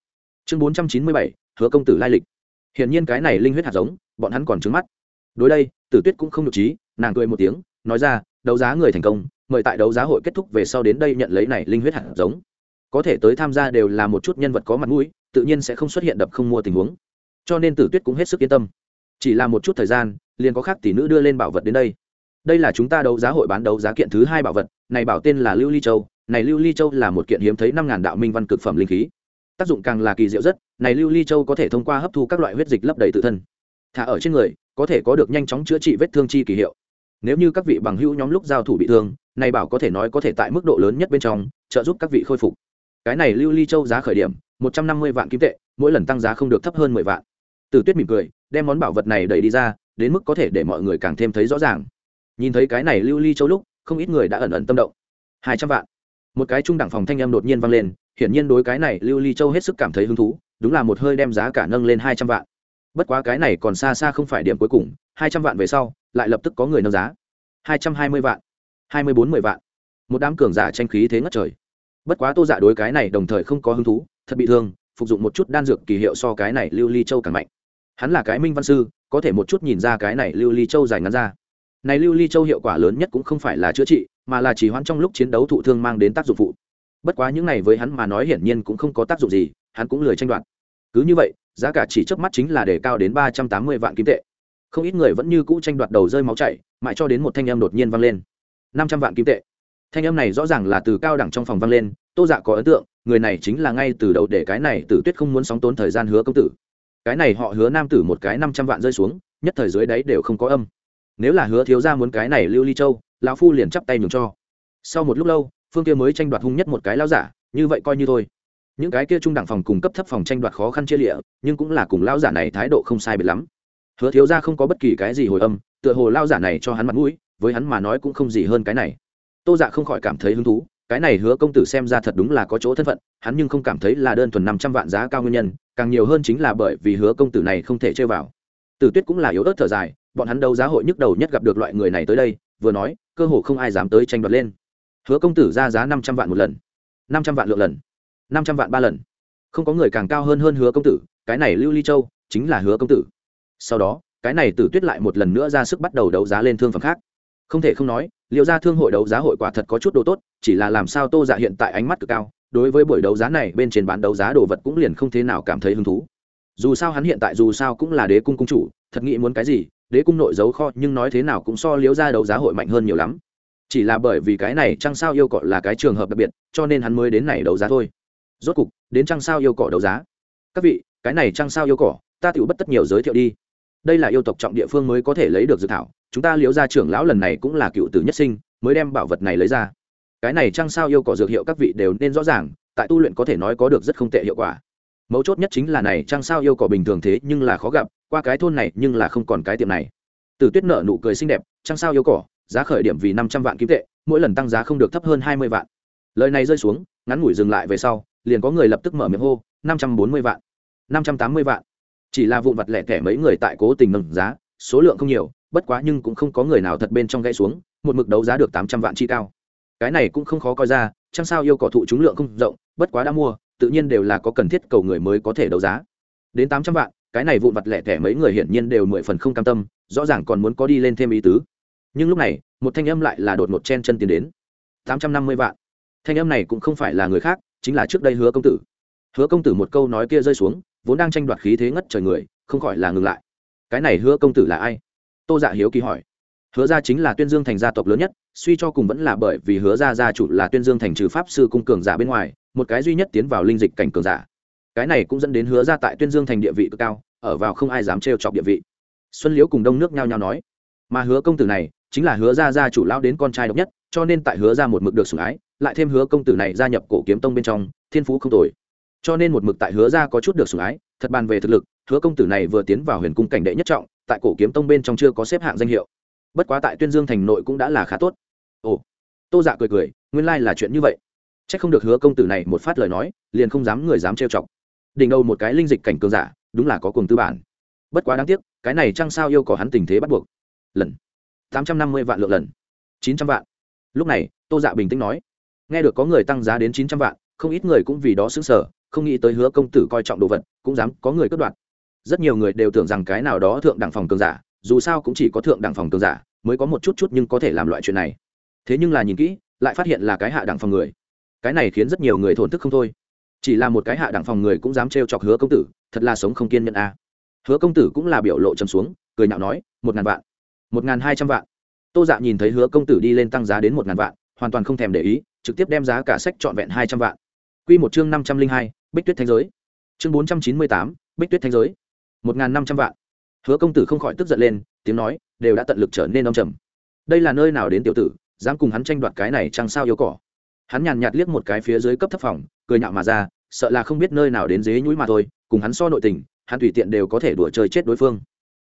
Chương bốn trăm chín mươi bảy, hứa công tử lai lịch. Hiển nhiên cái này linh huyết hạt giống, bọn hắn còn trướng mắt. Đối đây, tử tuyết cũng không được trí, nàng cười một tiếng, nói ra, đấu giá người thành công mời tại đấu giá hội kết thúc về sau đến đây nhận lấy này linh huyết hạt giống. Có thể tới tham gia đều là một chút nhân vật có mặt mũi, tự nhiên sẽ không xuất hiện đập không mua tình huống. Cho nên tử tuyết cũng hết sức yên tâm. Chỉ là một chút thời gian, liền có khác tỷ nữ đưa lên bảo vật đến đây. Đây là chúng ta đấu giá hội bán đấu giá kiện thứ hai bảo vật, này bảo tên là lưu ly châu. Này lưu ly châu là một kiện hiếm thấy năm ngàn đạo minh văn cực phẩm linh khí. Tác dụng càng là kỳ diệu rất, này lưu ly châu có thể thông qua hấp thu các loại huyết dịch lấp đầy tự thân. Thả ở trên người, có thể có được nhanh chóng chữa trị vết thương chi kỳ hiệu. Nếu như các vị bằng hữu nhóm lúc giao thủ bị thương này bảo có thể nói có thể tại mức độ lớn nhất bên trong, trợ giúp các vị khôi phục. Cái này lưu ly châu giá khởi điểm, một trăm năm mươi vạn kim tệ, mỗi lần tăng giá không được thấp hơn mười vạn. Từ tuyết mỉm cười, đem món bảo vật này đẩy đi ra, đến mức có thể để mọi người càng thêm thấy rõ ràng. Nhìn thấy cái này lưu ly châu lúc, không ít người đã ẩn ẩn tâm động. Hai trăm vạn. Một cái trung đẳng phòng thanh âm đột nhiên vang lên, hiển nhiên đối cái này lưu ly châu hết sức cảm thấy hứng thú, đúng là một hơi đem giá cả nâng lên hai trăm vạn. Bất quá cái này còn xa xa không phải điểm cuối cùng, hai trăm vạn về sau, lại lập tức có người nâng giá. Hai trăm hai mươi vạn hai mươi bốn mười vạn. Một đám cường giả tranh khí thế ngất trời. Bất quá tô dạ đối cái này đồng thời không có hứng thú, thật bị thương, phục dụng một chút đan dược kỳ hiệu so cái này lưu ly châu càng mạnh. Hắn là cái minh văn sư, có thể một chút nhìn ra cái này lưu ly châu dài ngắn ra. Này lưu ly châu hiệu quả lớn nhất cũng không phải là chữa trị, mà là chỉ hoãn trong lúc chiến đấu thụ thương mang đến tác dụng phụ. Bất quá những này với hắn mà nói hiển nhiên cũng không có tác dụng gì, hắn cũng lười tranh đoạt. Cứ như vậy, giá cả chỉ trước mắt chính là để cao đến ba trăm tám mươi vạn kim tệ. Không ít người vẫn như cũ tranh đoạt đầu rơi máu chảy, mãi cho đến một thanh âm đột nhiên vang lên năm trăm vạn kim tệ. Thanh âm này rõ ràng là từ cao đẳng trong phòng vang lên, tô dạ có ấn tượng, người này chính là ngay từ đầu để cái này tử tuyết không muốn sóng tốn thời gian hứa công tử. Cái này họ hứa nam tử một cái năm trăm vạn rơi xuống, nhất thời dưới đấy đều không có âm. Nếu là hứa thiếu ra muốn cái này lưu ly châu, lão phu liền chắp tay nhường cho. Sau một lúc lâu, phương kia mới tranh đoạt hung nhất một cái lao giả, như vậy coi như thôi. Những cái kia trung đẳng phòng cùng cấp thấp phòng tranh đoạt khó khăn chia lịa, nhưng cũng là cùng lao giả này thái độ không sai biệt lắm. Hứa thiếu ra không có bất kỳ cái gì hồi âm, tựa hồ lao giả này cho hắn mặt mũi với hắn mà nói cũng không gì hơn cái này. Tô dạ không khỏi cảm thấy hứng thú, cái này hứa công tử xem ra thật đúng là có chỗ thân phận, hắn nhưng không cảm thấy là đơn thuần năm trăm vạn giá cao nguyên nhân, càng nhiều hơn chính là bởi vì hứa công tử này không thể chơi vào. Tử tuyết cũng là yếu ớt thở dài, bọn hắn đấu giá hội nhức đầu nhất gặp được loại người này tới đây, vừa nói, cơ hồ không ai dám tới tranh đoạt lên. Hứa công tử ra giá năm trăm vạn một lần, năm trăm vạn lượng lần, năm trăm vạn ba lần. Không có người càng cao hơn hơn hứa công tử, cái này lưu ly châu chính là hứa công tử. Sau đó, cái này tử tuyết lại một lần nữa ra sức bắt đầu đấu giá lên thương phẩm khác không thể không nói liệu ra thương hội đấu giá hội quả thật có chút đồ tốt, chỉ là làm sao tô dạ hiện tại ánh mắt cực cao, đối với buổi đấu giá này bên trên bán đấu giá đồ vật cũng liền không thế nào cảm thấy hứng thú. Dù sao hắn hiện tại dù sao cũng là đế cung cung chủ, thật nghĩ muốn cái gì, đế cung nội giấu kho, nhưng nói thế nào cũng so liễu ra đấu giá hội mạnh hơn nhiều lắm. Chỉ là bởi vì cái này trăng sao yêu cọ là cái trường hợp đặc biệt, cho nên hắn mới đến này đấu giá thôi. Rốt cục, đến trăng sao yêu cọ đấu giá. Các vị, cái này trăng sao yêu cỏ ta tự bất tất nhiều giới thiệu đi. Đây là yêu tộc trọng địa phương mới có thể lấy được dự thảo chúng ta liếu ra trưởng lão lần này cũng là cựu tử nhất sinh, mới đem bảo vật này lấy ra. Cái này chăng sao yêu cỏ dược hiệu các vị đều nên rõ ràng, tại tu luyện có thể nói có được rất không tệ hiệu quả. Mấu chốt nhất chính là này, chăng sao yêu cỏ bình thường thế nhưng là khó gặp, qua cái thôn này nhưng là không còn cái tiệm này. Từ tuyết nợ nụ cười xinh đẹp, chăng sao yêu cỏ, giá khởi điểm vì năm trăm vạn kim tệ, mỗi lần tăng giá không được thấp hơn hai mươi vạn. Lời này rơi xuống, ngắn ngủi dừng lại về sau, liền có người lập tức mở miệng hô, năm trăm bốn mươi vạn. Năm trăm tám mươi vạn. Chỉ là vụn vặt lẻ tẻ mấy người tại cố tình nâng giá, số lượng không nhiều bất quá nhưng cũng không có người nào thật bên trong gãy xuống, một mực đấu giá được tám trăm vạn chi cao. Cái này cũng không khó coi ra chẳng sao yêu cỏ thụ chúng lượng không rộng, bất quá đã mua, tự nhiên đều là có cần thiết cầu người mới có thể đấu giá. Đến tám trăm vạn, cái này vụn vặt lẻ tẻ mấy người hiển nhiên đều mười phần không cam tâm, rõ ràng còn muốn có đi lên thêm ý tứ. Nhưng lúc này, một thanh âm lại là đột một chen chân tiến đến. Tám trăm năm mươi vạn. Thanh âm này cũng không phải là người khác, chính là trước đây hứa công tử. Hứa công tử một câu nói kia rơi xuống, vốn đang tranh đoạt khí thế ngất trời người, không khỏi là ngừng lại. Cái này hứa công tử là ai? Tô dạ hiếu kỳ hỏi. Hứa gia chính là tuyên dương thành gia tộc lớn nhất, suy cho cùng vẫn là bởi vì hứa gia gia chủ là tuyên dương thành trừ pháp sư cung cường giả bên ngoài, một cái duy nhất tiến vào linh dịch cảnh cường giả. Cái này cũng dẫn đến hứa gia tại tuyên dương thành địa vị cực cao, ở vào không ai dám trêu chọc địa vị. Xuân liễu cùng đông nước nhao nhao nói. Mà hứa công tử này, chính là hứa gia gia chủ lao đến con trai độc nhất, cho nên tại hứa gia một mực được sủng ái, lại thêm hứa công tử này gia nhập cổ kiếm tông bên trong, thiên phú không tồi. Cho nên một mực tại hứa gia có chút được sủng ái thật bàn về thực lực, hứa công tử này vừa tiến vào huyền cung cảnh đệ nhất trọng, tại cổ kiếm tông bên trong chưa có xếp hạng danh hiệu. Bất quá tại tuyên dương thành nội cũng đã là khá tốt. Ồ, tô dạ cười cười, nguyên lai là chuyện như vậy. C h ắ c không được hứa công tử này một phát lời nói, liền không dám người dám trêu chọc. Đỉnh đầu một cái linh dịch cảnh cường giả, đúng là có cùng tư bản. Bất quá đáng tiếc, cái này chăng sao yêu có hắn tình thế bắt buộc. Lần. Tám trăm năm mươi vạn lượng lần. Chín trăm vạn. Lúc này, tô dạ bình tĩnh nói. Nghe được có người tăng giá đến chín trăm vạn, không ít người cũng vì đó xứng sở không nghĩ tới hứa công tử coi trọng đồ vật, cũng dám có người cất đoạt. Rất nhiều người đều tưởng rằng cái nào đó thượng đẳng phòng cường giả, dù sao cũng chỉ có thượng đẳng phòng cường giả mới có một chút chút nhưng có thể làm loại chuyện này. Thế nhưng là nhìn kỹ, lại phát hiện là cái hạ đẳng phòng người. Cái này khiến rất nhiều người thổn thức không thôi. Chỉ là một cái hạ đẳng phòng người cũng dám trêu chọc hứa công tử, thật là sống không kiên nhẫn a. À. hứa công tử cũng là biểu lộ trầm xuống, cười nhạo nói, một ngàn vạn, một ngàn hai trăm vạn. Tô dạ nhìn thấy hứa công tử đi lên tăng giá đến một ngàn vạn, hoàn toàn không thèm để ý, trực tiếp đem giá cả sách trọn vẹn hai trăm vạn. Quy một chương năm trăm linh hai, bích tuyết thanh giới. Chương bốn trăm chín mươi tám, bích tuyết thanh giới. một ngàn năm trăm vạn. Hứa công tử không khỏi tức giận lên, tiếng nói đều đã tận lực trở nên âm trầm. Đây là nơi nào đến tiểu tử, dám cùng hắn tranh đoạt cái này chẳng sao yêu cỏ. Hắn nhàn nhạt liếc một cái phía dưới cấp thấp phòng, cười nhạo mà ra, sợ là không biết nơi nào đến dế nhũi mà thôi, cùng hắn so nội tình, hắn tùy tiện đều có thể đùa chơi chết đối phương.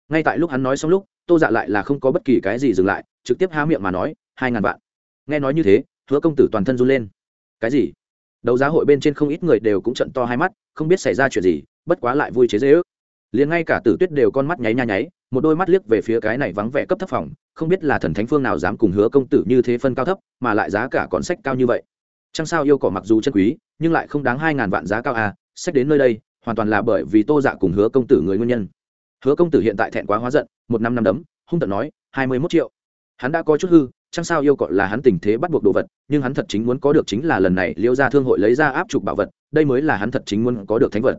Ngay tại lúc hắn nói xong lúc, tô dạ lại là không có bất kỳ cái gì dừng lại, trực tiếp há miệng mà nói, hai ngàn vạn. Nghe nói như thế, hứa công tử toàn thân run lên. Cái gì? Đấu giá hội bên trên không ít người đều cũng trận to hai mắt, không biết xảy ra chuyện gì, bất quá lại vui chế dễ ước. Liền ngay cả tử tuyết đều con mắt nháy nha nháy, một đôi mắt liếc về phía cái này vắng vẻ cấp thấp phòng, không biết là thần thánh phương nào dám cùng hứa công tử như thế phân cao thấp, mà lại giá cả còn sách cao như vậy. Chẳng sao yêu cỏ mặc dù chân quý, nhưng lại không đáng hai ngàn vạn giá cao à sách đến nơi đây, hoàn toàn là bởi vì tô dạ cùng hứa công tử người nguyên nhân. Hứa công tử hiện tại thẹn quá hóa giận, một năm năm đấm, hung tận nói, hai mươi mốt triệu. Hắn đã có chút hư chẳng sao yêu cọ là hắn tình thế bắt buộc đồ vật, nhưng hắn thật chính muốn có được chính là lần này liêu ra thương hội lấy ra áp trục bảo vật, đây mới là hắn thật chính muốn có được thánh vật.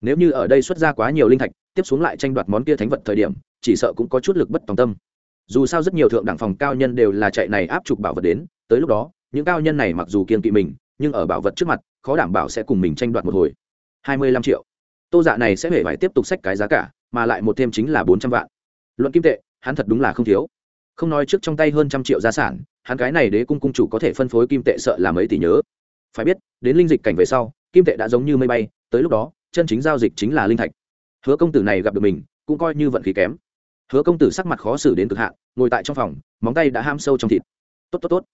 Nếu như ở đây xuất ra quá nhiều linh thạch, tiếp xuống lại tranh đoạt món kia thánh vật thời điểm, chỉ sợ cũng có chút lực bất tòng tâm. Dù sao rất nhiều thượng đẳng phòng cao nhân đều là chạy này áp trục bảo vật đến, tới lúc đó, những cao nhân này mặc dù kiên kỵ mình, nhưng ở bảo vật trước mặt, khó đảm bảo sẽ cùng mình tranh đoạt một hồi. Hai mươi lăm triệu. Tô dạ này sẽ hề phải tiếp tục sách cái giá cả, mà lại một thêm chính là bốn trăm vạn. Luận kim tệ, hắn thật đúng là không thiếu không nói trước trong tay hơn trăm triệu gia sản, hắn cái này đế cung cung chủ có thể phân phối kim tệ sợ làm mấy tỷ nhớ. Phải biết, đến linh dịch cảnh về sau, kim tệ đã giống như mây bay, tới lúc đó, chân chính giao dịch chính là linh thạch. Hứa công tử này gặp được mình, cũng coi như vận khí kém. Hứa công tử sắc mặt khó xử đến cực hạn, ngồi tại trong phòng, móng tay đã ham sâu trong thịt. Tốt tốt tốt.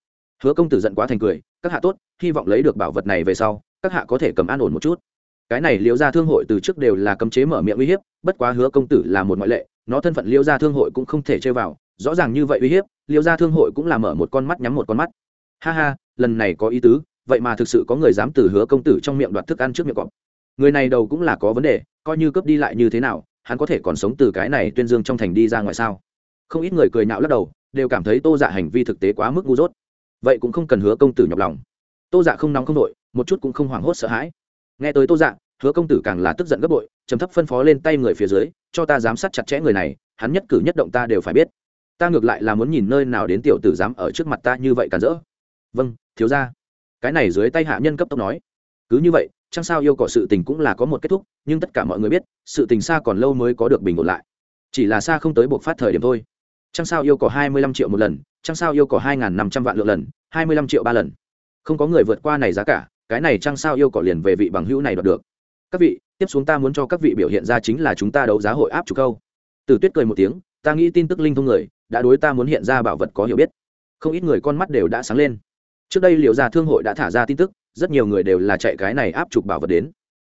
Hứa công tử giận quá thành cười, các hạ tốt, hy vọng lấy được bảo vật này về sau, các hạ có thể cầm an ổn một chút. Cái này liễu gia thương hội từ trước đều là cấm chế mở miệng uy hiếp, bất quá hứa công tử là một ngoại lệ, nó thân phận liễu gia thương hội cũng không thể chơi vào rõ ràng như vậy uy hiếp, liêu gia thương hội cũng là mở một con mắt nhắm một con mắt. Ha ha, lần này có ý tứ, vậy mà thực sự có người dám từ hứa công tử trong miệng đoạt thức ăn trước miệng cọp. Người này đầu cũng là có vấn đề, coi như cướp đi lại như thế nào, hắn có thể còn sống từ cái này tuyên dương trong thành đi ra ngoài sao? Không ít người cười nhạo lắc đầu, đều cảm thấy tô dạ hành vi thực tế quá mức ngu dốt. Vậy cũng không cần hứa công tử nhọc lòng. Tô dạ không nóng không đội một chút cũng không hoảng hốt sợ hãi. Nghe tới tô dạ hứa công tử càng là tức giận gấp bội chấm thấp phân phó lên tay người phía dưới, cho ta giám sát chặt chẽ người này, hắn nhất cử nhất động ta đều phải biết ta ngược lại là muốn nhìn nơi nào đến tiểu tử dám ở trước mặt ta như vậy cản rỡ. Vâng thiếu ra cái này dưới tay hạ nhân cấp tốc nói. Cứ như vậy chẳng sao yêu cỏ sự tình cũng là có một kết thúc, nhưng tất cả mọi người biết, sự tình xa còn lâu mới có được bình ổn lại. Chỉ là xa không tới buộc phát thời điểm thôi. Chẳng sao yêu cỏ hai mươi lăm triệu một lần chẳng sao yêu cỏ hai n g h n năm trăm vạn lượng lần, hai mươi lăm triệu ba lần. Không có người vượt qua này giá cả, cái này chẳng sao yêu cỏ liền về vị bằng hữu này đoạt được. Các vị, tiếp xuống ta muốn cho các vị biểu hiện ra chính là chúng ta đấu giá hội áp trục câu. Từ tuyết cười một tiếng, ta nghĩ tin tức linh thông người đã đối ta muốn hiện ra bảo vật có hiểu biết. Không ít người con mắt đều đã sáng lên. Trước đây liệu ra thương hội đã thả ra tin tức, rất nhiều người đều là chạy cái này áp chụp bảo vật đến.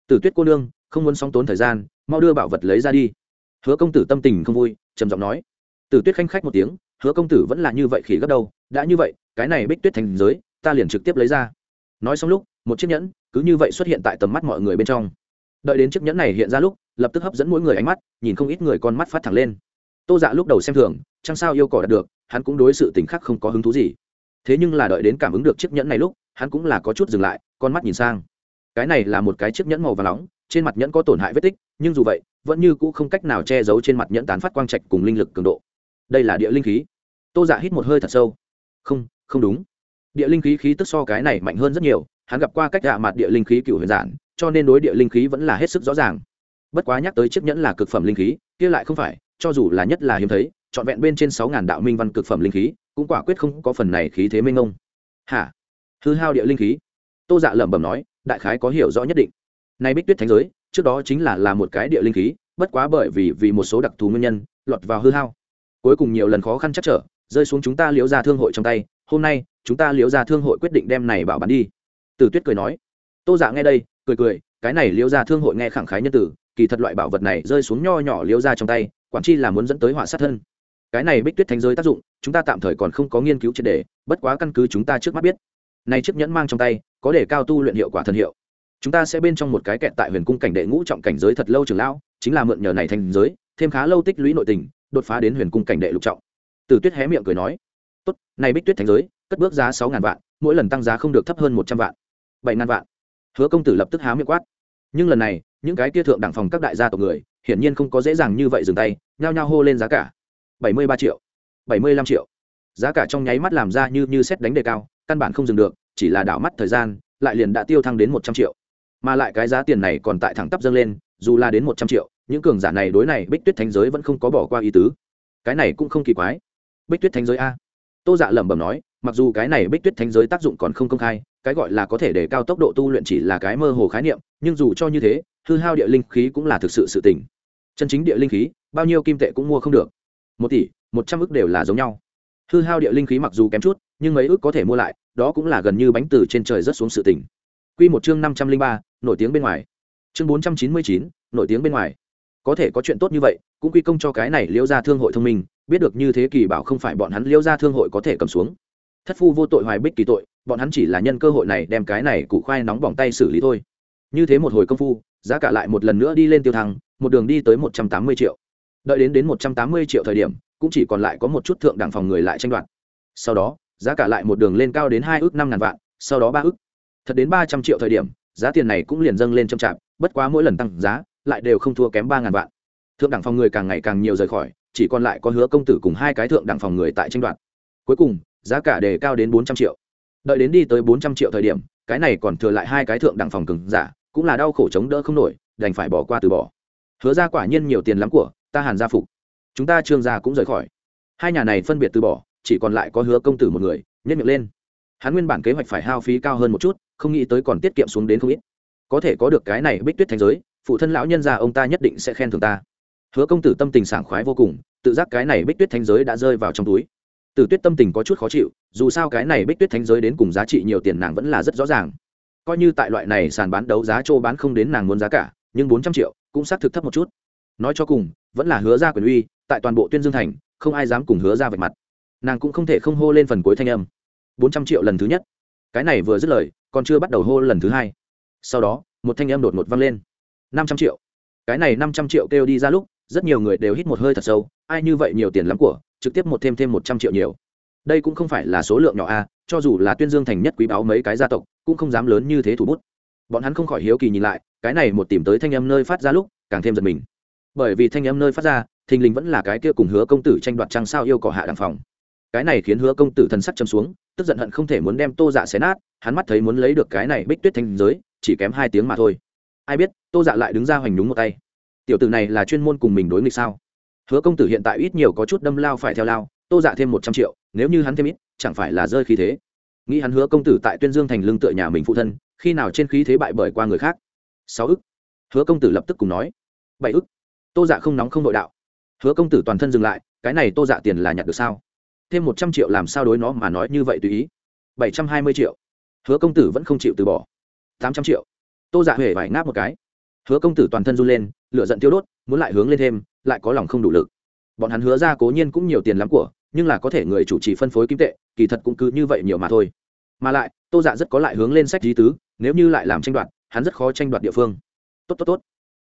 Từ tuyết cô nương, không muốn sóng tốn thời gian, mau đưa bảo vật lấy ra đi. Hứa công tử tâm tình không vui, trầm giọng nói. Từ tuyết khanh khách một tiếng, hứa công tử vẫn là như vậy khỉ gấp đâu, đã như vậy, cái này bích tuyết thành giới, ta liền trực tiếp lấy ra. Nói xong lúc, một chiếc nhẫn, cứ như vậy xuất hiện tại tầm mắt mọi người bên trong. Đợi đến chiếc nhẫn này hiện ra lúc, lập tức hấp dẫn mỗi người ánh mắt, nhìn không ít người con mắt phát thẳng lên tô dạ lúc đầu xem thường chẳng sao yêu cỏ đạt được, hắn cũng đối sự tình khác không có hứng thú gì. Thế nhưng là đợi đến cảm ứng được chiếc nhẫn này lúc, hắn cũng là có chút dừng lại, con mắt nhìn sang. Cái này là một cái chiếc nhẫn màu và nóng, trên mặt nhẫn có tổn hại vết tích, nhưng dù vậy, vẫn như cũ không cách nào che giấu trên mặt nhẫn tán phát quang trạch cùng linh lực cường độ. Đây là địa linh khí. Tô dạ hít một hơi thật sâu. Không không đúng. Địa linh khí khí tức so cái này mạnh hơn rất nhiều, hắn gặp qua cách gạ mặt địa linh khí cựu huyền giản, cho nên đối địa linh khí vẫn là hết sức rõ ràng. Bất quá nhắc tới chiếc nhẫn là cực phẩm linh khí, kia lại không phải cho dù là nhất là hiếm thấy, trọn vẹn bên trên sáu ngàn đạo minh văn cực phẩm linh khí, cũng quả quyết không có phần này khí thế minh ông hả? Hư hao địa linh khí? Tô dạ lẩm bẩm nói, đại khái có hiểu rõ nhất định. Nay bích tuyết thánh giới, trước đó chính là là một cái địa linh khí, bất quá bởi vì vì một số đặc thù nguyên nhân, lọt vào hư hao. Cuối cùng nhiều lần khó khăn chắc trở, rơi xuống chúng ta liễu ra thương hội trong tay, hôm nay, chúng ta liễu ra thương hội quyết định đem này bảo bán đi. Từ tuyết cười nói. Tô dạ nghe đây, cười cười, cái này liễu ra thương hội nghe khẳng khái nhân tử kỳ thật loại bảo vật này rơi xuống nho nhỏ liễu ra trong tay quản chi là muốn dẫn tới họa sát thân. Cái này bích tuyết thánh giới tác dụng, chúng ta tạm thời còn không có nghiên cứu triệt đề, bất quá căn cứ chúng ta trước mắt biết. Nay chiếc nhẫn mang trong tay, có để cao tu luyện hiệu quả thần hiệu. Chúng ta sẽ bên trong một cái kẹt tại huyền cung cảnh đệ ngũ trọng cảnh giới thật lâu trường lão, chính là mượn nhờ này thành giới, thêm khá lâu tích lũy nội tình, đột phá đến huyền cung cảnh đệ lục trọng. Từ tuyết hé miệng cười nói, tốt, này bích tuyết thánh giới, cất bước giá sáu ngàn vạn, mỗi lần tăng giá không được thấp hơn một trăm vạn, bảy ngàn vạn. Hứa công tử lập tức há miệng quát. Nhưng lần này những cái kia thượng đẳng phòng các đại gia tộc người, hiển nhiên không có dễ dàng như vậy dừng tay, nhao nhao hô lên giá cả. Bảy mươi ba triệu. Bảy mươi lăm triệu. Giá cả trong nháy mắt làm ra như như xét đánh đề cao, căn bản không dừng được, chỉ là đảo mắt thời gian, lại liền đã tiêu thăng đến một trăm triệu. Mà lại cái giá tiền này còn tại thẳng tắp dâng lên, dù là đến một trăm triệu, những cường giả này đối này bích tuyết thánh giới vẫn không có bỏ qua ý tứ. Cái này cũng không kỳ quái. Bích tuyết thánh giới a. Tô dạ lẩm bẩm nói, mặc dù cái này bích tuyết thánh giới tác dụng còn không công khai, cái gọi là có thể để cao tốc độ tu luyện chỉ là cái mơ hồ khái niệm, nhưng dù cho như thế hư hao địa linh khí cũng là thực sự sự tình. Chân chính địa linh khí, bao nhiêu kim tệ cũng mua không được. Một tỷ, một trăm ước đều là giống nhau. Hư hao địa linh khí mặc dù kém chút, nhưng mấy ước có thể mua lại, đó cũng là gần như bánh từ trên trời rất xuống sự tình. Quy một chương năm trăm linh ba, nổi tiếng bên ngoài. Chương bốn trăm chín mươi chín, nổi tiếng bên ngoài. Có thể có chuyện tốt như vậy, cũng quy công cho cái này liễu gia thương hội thông minh, biết được như thế kỳ bảo không phải bọn hắn liễu gia thương hội có thể cầm xuống. Thất phu vô tội hoài bích kỳ tội, bọn hắn chỉ là nhân cơ hội này đem cái này củ khoai nóng bỏng tay xử lý thôi. Như thế một hồi công phu giá cả lại một lần nữa đi lên tiêu thăng, một đường đi tới một trăm tám mươi triệu. Đợi đến đến một trăm tám mươi triệu thời điểm, cũng chỉ còn lại có một chút thượng đẳng phòng người lại tranh đoạt. Sau đó, giá cả lại một đường lên cao đến hai ước năm ngàn vạn, sau đó ba ước. Thật đến ba trăm triệu thời điểm, giá tiền này cũng liền dâng lên trong trạm bất quá mỗi lần tăng giá, lại đều không thua kém ba ngàn vạn. Thượng đẳng phòng người càng ngày càng nhiều rời khỏi, chỉ còn lại có hứa công tử cùng hai cái thượng đẳng phòng người tại tranh đoạt. Cuối cùng, giá cả đề cao đến bốn trăm triệu. Đợi đến đi tới bốn trăm triệu thời điểm, cái này còn thừa lại hai cái thượng đẳng phòng cứng giả cũng là đau khổ chống đỡ không nổi, đành phải bỏ qua từ bỏ. Hứa ra quả nhiên nhiều tiền lắm của, ta hàn gia phục. Chúng ta trương gia cũng rời khỏi. Hai nhà này phân biệt từ bỏ, chỉ còn lại có hứa công tử một người nhất miệng lên. Hắn nguyên bản kế hoạch phải hao phí cao hơn một chút, không nghĩ tới còn tiết kiệm xuống đến không ít. Có thể có được cái này bích tuyết thành giới, phụ thân lão nhân già ông ta nhất định sẽ khen thường ta. Hứa công tử tâm tình sảng khoái vô cùng, tự giác cái này bích tuyết thánh giới đã rơi vào trong túi. Tử tuyết tâm tình có chút khó chịu, dù sao cái này bích tuyết thánh giới đến cùng giá trị nhiều tiền nàng vẫn là rất rõ ràng coi như tại loại này sàn bán đấu giá châu bán không đến nàng muốn giá cả, nhưng bốn trăm triệu cũng xác thực thấp một chút. Nói cho cùng, vẫn là hứa ra quyền uy, tại toàn bộ tuyên dương thành, không ai dám cùng hứa ra vạch mặt. Nàng cũng không thể không hô lên phần cuối thanh âm. Bốn trăm triệu lần thứ nhất. Cái này vừa dứt lời, còn chưa bắt đầu hô lần thứ hai. Sau đó, một thanh âm đột ngột vang lên. Năm trăm triệu. Cái này năm trăm triệu kêu đi ra lúc, rất nhiều người đều hít một hơi thật sâu, ai như vậy nhiều tiền lắm của, trực tiếp một thêm thêm một trăm triệu nhiều đây cũng không phải là số lượng nhỏ a, cho dù là tuyên dương thành nhất quý báo mấy cái gia tộc, cũng không dám lớn như thế thủ bút. Bọn hắn không khỏi hiếu kỳ nhìn lại, cái này một tìm tới thanh âm nơi phát ra lúc, càng thêm giật mình. Bởi vì thanh âm nơi phát ra, thình lình vẫn là cái kia cùng hứa công tử tranh đoạt trăng sao yêu cỏ hạ đàng phòng. Cái này khiến hứa công tử thần sắc châm xuống, tức giận hận không thể muốn đem tô dạ xé nát, hắn mắt thấy muốn lấy được cái này bích tuyết thanh giới, chỉ kém hai tiếng mà thôi. Ai biết, tô dạ lại đứng ra hoành đúng một tay. Tiểu tử này là chuyên môn cùng mình đối nghịch sao? Hứa công tử hiện tại ít nhiều có chút đâm lao phải theo lao, tô dạ thêm một trăm triệu nếu như hắn thêm ít, chẳng phải là rơi khí thế. Nghĩ hắn hứa công tử tại tuyên dương thành lương tựa nhà mình phụ thân, khi nào trên khí thế bại bởi qua người khác? Sáu ức. Hứa công tử lập tức cùng nói. Bảy ức. Tô dạ không nóng không nội đạo. Hứa công tử toàn thân dừng lại, cái này tô dạ tiền là nhặt được sao? Thêm một trăm triệu làm sao đối nó mà nói như vậy tùy ý? Bảy trăm hai mươi triệu. Hứa công tử vẫn không chịu từ bỏ. Tám trăm triệu. Tô dạ huệ vải ngáp một cái. Hứa công tử toàn thân run lên lựa giận tiêu đốt, muốn lại hướng lên thêm, lại có lòng không đủ lực. Bọn hắn hứa ra cố nhiên cũng nhiều tiền lắm của nhưng là có thể người chủ trì phân phối kim tệ, kỳ thật cũng cứ như vậy nhiều mà thôi. Mà lại, tô dạ rất có lại hướng lên sách lý tứ, nếu như lại làm tranh đoạt, hắn rất khó tranh đoạt địa phương. Tốt tốt tốt.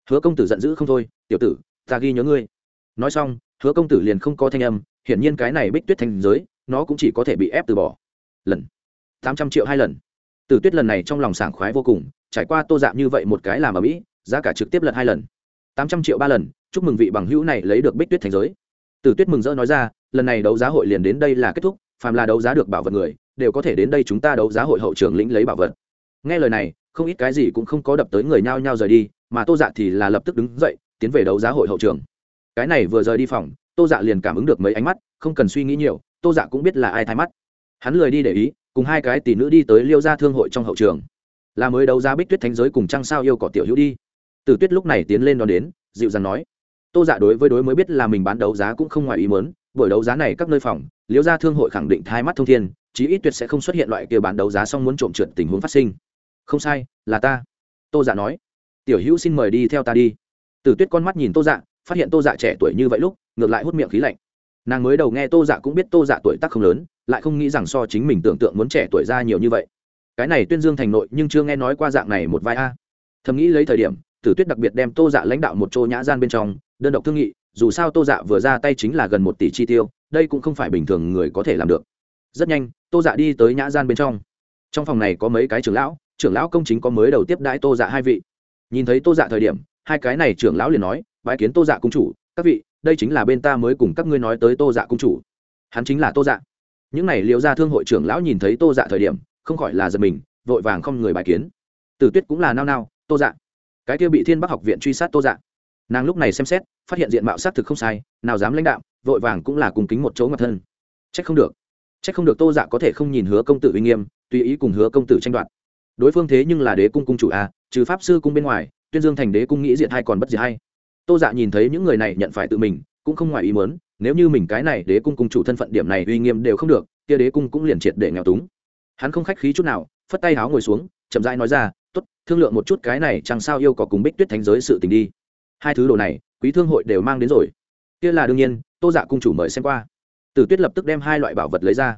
Hứa công tử giận dữ không thôi, tiểu tử, ta ghi nhớ ngươi. Nói xong, hứa công tử liền không có thanh âm, hiển nhiên cái này bích tuyết thành giới, nó cũng chỉ có thể bị ép từ bỏ. Lần. Tám trăm triệu hai lần. Từ tuyết lần này trong lòng sảng khoái vô cùng, trải qua tô dạng như vậy một cái làm ở mỹ, giá cả trực tiếp lật hai lần. Tám trăm triệu ba lần, chúc mừng vị bằng hữu này lấy được bích tuyết thành giới. Từ tuyết mừng rỡ nói ra lần này đấu giá hội liền đến đây là kết thúc, phàm là đấu giá được bảo vật người, đều có thể đến đây chúng ta đấu giá hội hậu trường lĩnh lấy bảo vật. Nghe lời này, không ít cái gì cũng không có đập tới người nhao nhao rời đi, mà tô dạ thì là lập tức đứng dậy, tiến về đấu giá hội hậu trường. Cái này vừa rời đi phòng, tô dạ liền cảm ứng được mấy ánh mắt, không cần suy nghĩ nhiều, tô dạ cũng biết là ai thay mắt. Hắn lười đi để ý, cùng hai cái tỷ nữ đi tới liêu gia thương hội trong hậu trường. Là mới đấu giá bích tuyết thánh giới cùng trăng sao yêu cỏ tiểu hữu đi. Tử tuyết lúc này tiến lên đón đến, dịu dàng nói, tô dạ đối với đối mới biết là mình bán đấu giá cũng không ngoài ý mớn buổi đấu giá này các nơi phòng, liễu gia thương hội khẳng định hai mắt thông thiên, chí ít tuyệt sẽ không xuất hiện loại kia bán đấu giá xong muốn trộm trượt tình huống phát sinh. Không sai, là ta. Tô dạ nói. Tiểu hữu xin mời đi theo ta đi. Tử tuyết con mắt nhìn tô dạ phát hiện tô dạ trẻ tuổi như vậy lúc, ngược lại hút miệng khí lạnh. Nàng mới đầu nghe tô dạ cũng biết tô dạ tuổi tác không lớn, lại không nghĩ rằng so chính mình tưởng tượng muốn trẻ tuổi ra nhiều như vậy. Cái này tuyên dương thành nội nhưng chưa nghe nói qua dạng này một vai a. Thầm nghĩ lấy thời điểm, tử tuyết đặc biệt đem tô dạ lãnh đạo một chỗ nhã gian bên trong, đơn độc thương nghị dù sao tô dạ vừa ra tay chính là gần một tỷ chi tiêu, đây cũng không phải bình thường người có thể làm được. Rất nhanh, tô dạ đi tới nhã gian bên trong. Trong phòng này có mấy cái trưởng lão trưởng lão công chính có mới đầu tiếp đãi tô dạ hai vị. Nhìn thấy tô dạ thời điểm, hai cái này trưởng lão liền nói bãi kiến tô dạ cung chủ, các vị, đây chính là bên ta mới cùng các ngươi nói tới tô dạ cung chủ. Hắn chính là tô dạ. Những này liệu ra thương hội trưởng lão nhìn thấy tô dạ thời điểm, không khỏi là giật mình, vội vàng không người bài kiến. Tử tuyết cũng là nao nao, tô dạ. Cái kia bị thiên bắc học viện truy sát tô dạ nàng lúc này xem xét, phát hiện diện mạo xác thực không sai, nào dám lãnh đạo vội vàng cũng là cùng kính một chỗ ngập thân. Trách không được. Trách không được tô dạ có thể không nhìn hứa công tử uy nghiêm, tùy ý cùng hứa công tử tranh đoạt. Đối phương thế nhưng là đế cung cung chủ a trừ pháp sư cung bên ngoài, tuyên dương thành đế cung nghĩ diện hay còn bất diệt hay tô dạ nhìn thấy những người này nhận phải tự mình, cũng không ngoài ý mớn nếu như mình cái này đế cung cung chủ thân phận điểm này uy nghiêm đều không được, kia đế cung cũng liền triệt để nghèo túng. Hắn không khách khí chút nào, phất tay háo ngồi xuống, chậm rãi nói ra t ố t thương lượng một chút cái này, chẳng sao yêu có cùng bích tuyết thánh giới sự tình đi hai thứ đồ này, quý thương hội đều mang đến rồi. Kia là đương nhiên, tô dạ cung chủ mời xem qua. Tử tuyết lập tức đem hai loại bảo vật lấy ra.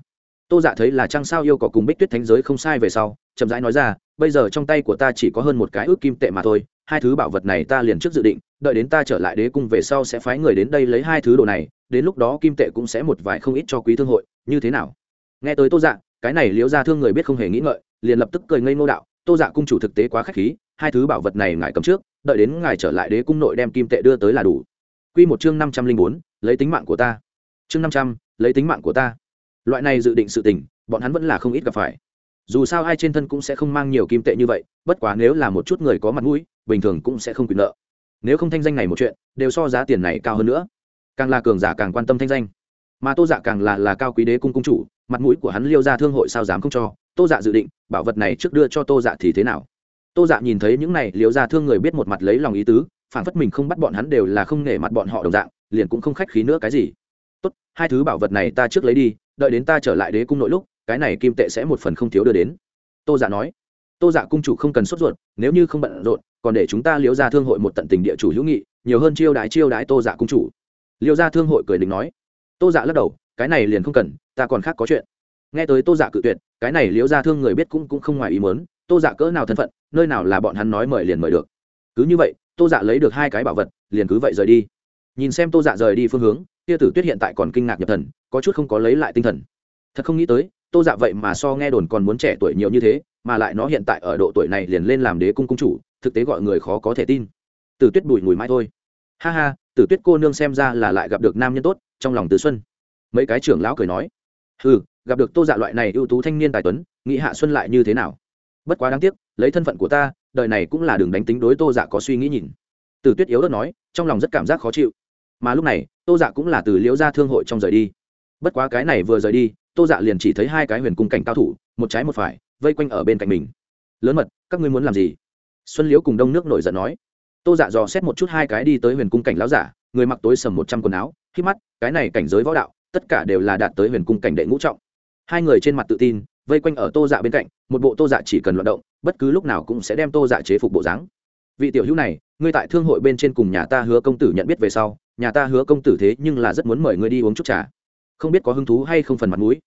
Tô dạ thấy là trăng sao yêu có cùng bích tuyết thánh giới không sai về sau, chậm rãi nói ra, bây giờ trong tay của ta chỉ có hơn một cái ước kim tệ mà thôi, hai thứ bảo vật này ta liền trước dự định, đợi đến ta trở lại đế cung về sau sẽ phái người đến đây lấy hai thứ đồ này, đến lúc đó kim tệ cũng sẽ một vài không ít cho quý thương hội, như thế nào? Nghe tới tô dạ cái này liễu ra thương người biết không hề nghĩ ngợi, liền lập tức cười ngây ngô đạo, tô dạ cung chủ thực tế quá k h á c h khí, hai thứ bảo vật này ngài cầm trước đợi đến ngài trở lại đế cung nội đem kim tệ đưa tới là đủ. Q một chương năm trăm linh bốn, lấy tính mạng của ta. Chương năm trăm, lấy tính mạng của ta. Loại này dự định sự tình, bọn hắn vẫn là không ít gặp phải. Dù sao ai trên thân cũng sẽ không mang nhiều kim tệ như vậy, bất quá nếu là một chút người có mặt mũi, bình thường cũng sẽ không quyền nợ. Nếu không thanh danh này một chuyện, đều so giá tiền này cao hơn nữa. Càng là cường giả càng quan tâm thanh danh. Mà tô dạ càng là là cao quý đế cung cung chủ, mặt mũi của hắn liêu ra thương hội sao dám không cho. Tô dạ dự định, bảo vật này trước đưa cho tô dạ thì thế nào? Tô dạ nhìn thấy những này liêu ra thương người biết một mặt lấy lòng ý tứ, phản phất mình không bắt bọn hắn đều là không nể mặt bọn họ đồng dạng, liền cũng không khách khí nữa cái gì. Tốt, hai thứ bảo vật này ta trước lấy đi, đợi đến ta trở lại đế cung nội lúc, cái này kim tệ sẽ một phần không thiếu đưa đến. Tô dạ nói. Tô dạ cung chủ không cần sốt ruột, nếu như không bận rộn, còn để chúng ta liễu ra thương hội một tận tình địa chủ hữu nghị, nhiều hơn chiêu đái chiêu đái tô dạ cung chủ. Liễu ra thương hội cười đình nói. Tô dạ lắc đầu, cái này liền không cần, ta còn khác có chuyện. Nghe tới tô dạ cự tuyệt, cái này liễu ra thương người biết cũng cũng không ngoài ý mớn tô dạ cỡ nào thân phận, nơi nào là bọn hắn nói mời liền mời được. Cứ như vậy, tô dạ lấy được hai cái bảo vật, liền cứ vậy rời đi. Nhìn xem tô dạ rời đi phương hướng tia tử tuyết hiện tại còn kinh ngạc nhập thần, có chút không có lấy lại tinh thần. Thật không nghĩ tới, tô dạ vậy mà so nghe đồn còn muốn trẻ tuổi nhiều như thế, mà lại nó hiện tại ở độ tuổi này liền lên làm đế cung cung chủ, thực tế gọi người khó có thể tin. Tử tuyết bùi mùi mai thôi. Ha ha, tử tuyết cô nương xem ra là lại gặp được nam nhân tốt, trong lòng Từ xuân. Mấy cái trưởng lão cười nói. Ừ gặp được tô dạ loại này ưu tú thanh niên tài tuấn, nghĩ hạ xuân lại như thế nào? Bất quá đáng tiếc, lấy thân phận của ta, đời này cũng là đường đánh tính đối tô dạ có suy nghĩ nhìn. Từ tuyết yếu đất nói, trong lòng rất cảm giác khó chịu. Mà lúc này, tô dạ cũng là từ liễu gia thương hội trong rời đi. Bất quá cái này vừa rời đi, tô dạ liền chỉ thấy hai cái huyền cung cảnh cao thủ, một trái một phải, vây quanh ở bên cạnh mình. Lớn mật, các ngươi muốn làm gì? Xuân liễu cùng đông nước nổi giận nói. Tô dạ dò xét một chút hai cái đi tới huyền cung cảnh láo giả, người mặc tối sầm một trăm quần áo khi mắt, cái này cảnh giới võ đạo, tất cả đều là đạt tới huyền cung cảnh đệ ngũ trọng. Hai người trên mặt tự tin vây quanh ở tô dạ bên cạnh, một bộ tô dạ chỉ cần loạt động, bất cứ lúc nào cũng sẽ đem tô dạ chế phục bộ dáng. Vị tiểu hữu này, ngươi tại thương hội bên trên cùng nhà ta hứa công tử nhận biết về sau, nhà ta hứa công tử thế nhưng là rất muốn mời ngươi đi uống chút trà. Không biết có hứng thú hay không phần mặt mũi.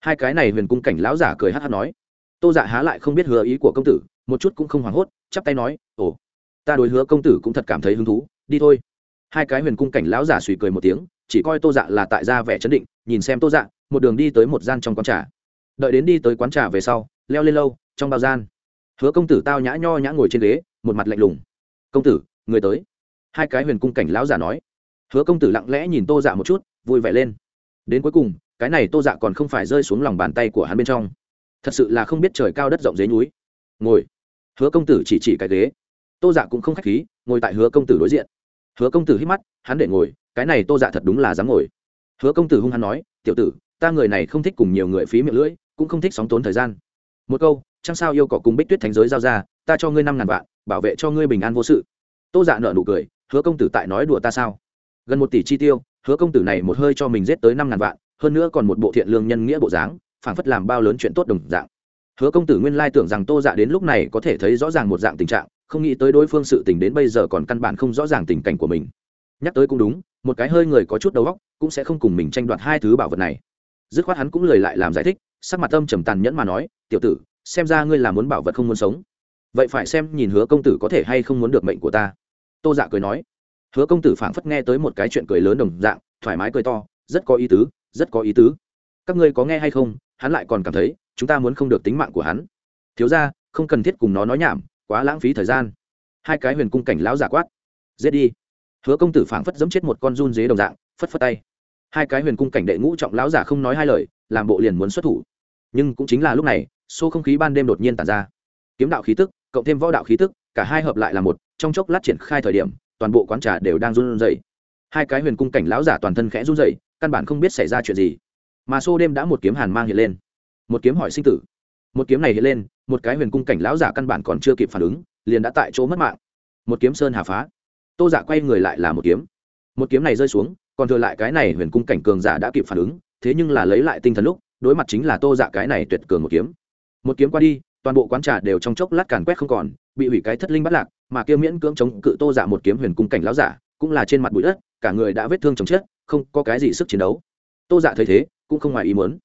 Hai cái này huyền cung cảnh lão giả cười hát hát nói. Tô dạ há lại không biết hứa ý của công tử, một chút cũng không hoảng hốt, chắp tay nói, ồ, ta đối hứa công tử cũng thật cảm thấy hứng thú, đi thôi. Hai cái huyền cung cảnh lão giả suy cười một tiếng, chỉ coi tô dạ là tại gia vẻ chấn định, nhìn xem tô dạ một đường đi tới một gian trong quán trà đợi đến đi tới quán trà về sau, leo lên lâu, trong bao gian, hứa công tử tao nhã nho nhã ngồi trên ghế, một mặt lạnh lùng. Công tử, người tới. Hai cái huyền cung cảnh lão giả nói. Hứa công tử lặng lẽ nhìn tô dạ một chút, vui vẻ lên. Đến cuối cùng, cái này tô dạ còn không phải rơi xuống lòng bàn tay của hắn bên trong. Thật sự là không biết trời cao đất rộng dế núi. Ngồi. Hứa công tử chỉ chỉ cái ghế. Tô dạ cũng không k h á c h khí, ngồi tại hứa công tử đối diện. Hứa công tử hít mắt, hắn để ngồi, cái này tô dạ thật đúng là dám ngồi. Hứa công tử hung hăng nói, tiểu tử, ta người này không thích cùng nhiều người phí miệng lưỡi cũng không thích sóng tốn thời gian. Một câu chẳng sao yêu cỏ cùng bích tuyết thành giới giao ra, ta cho ngươi năm ngàn vạn, bảo vệ cho ngươi bình an vô sự. Tô dạ nợ nụ cười, hứa công tử tại nói đùa ta sao? Gần một tỷ chi tiêu, hứa công tử này một hơi cho mình giết tới năm ngàn vạn, hơn nữa còn một bộ thiện lương nhân nghĩa bộ dáng, phảng phất làm bao lớn chuyện tốt đồng dạng. Hứa công tử nguyên lai tưởng rằng tô dạ đến lúc này có thể thấy rõ ràng một dạng tình trạng, không nghĩ tới đối phương sự tình đến bây giờ còn căn bản không rõ ràng tình cảnh của mình. Nhắc tới cũng đúng, một cái hơi người có chút đầu óc, cũng sẽ không cùng mình tranh đoạt hai thứ bảo vật này. Dứt khoát hắn cũng lời lại làm giải thích sắc mặt âm trầm tàn nhẫn mà nói, tiểu tử, xem ra ngươi là muốn bảo vật không muốn sống. Vậy phải xem nhìn hứa công tử có thể hay không muốn được mệnh của ta. Tô dạ cười nói. Hứa công tử phảng phất nghe tới một cái chuyện cười lớn đồng dạng, thoải mái cười to, rất có ý tứ, rất có ý tứ. Các ngươi có nghe hay không, hắn lại còn cảm thấy, chúng ta muốn không được tính mạng của hắn. Thiếu ra không cần thiết cùng nó nói nhảm, quá lãng phí thời gian. Hai cái huyền cung cảnh lão giả quát. Giết đi. Hứa công tử phảng phất giẫm chết một con run dế đồng dạng, phất phất tay hai cái huyền cung cảnh đệ ngũ trọng lão giả không nói hai lời, làm bộ liền muốn xuất thủ. Nhưng cũng chính là lúc này xô không khí ban đêm đột nhiên tàn ra. Kiếm đạo khí tức, cộng thêm võ đạo khí tức, cả hai hợp lại là một, trong chốc lát triển khai thời điểm, toàn bộ quán trà đều đang run rẩy. Hai cái huyền cung cảnh lão giả toàn thân khẽ run rẩy, căn bản không biết xảy ra chuyện gì. Mà xô đêm đã một kiếm hàn mang hiện lên. Một kiếm hỏi sinh tử. Một kiếm này hiện lên, một cái huyền cung cảnh lão giả căn bản còn chưa kịp phản ứng, liền đã tại chỗ mất mạng. Một kiếm sơn hà phá. Tô giả quay người lại là một kiếm. Một kiếm này rơi xuống còn thừa lại cái này huyền cung cảnh cường giả đã kịp phản ứng, thế nhưng là lấy lại tinh thần lúc, đối mặt chính là tô dạ cái này tuyệt cường một kiếm. Một kiếm qua đi, toàn bộ quán trà đều trong chốc lát càn quét không còn, bị hủy cái thất linh bắt lạc, mà kia miễn cưỡng chống cự tô dạ một kiếm huyền cung cảnh lão giả, cũng là trên mặt bụi đất, cả người đã vết thương chồng chết không có cái gì sức chiến đấu. Tô dạ thấy thế, cũng không ngoài ý muốn.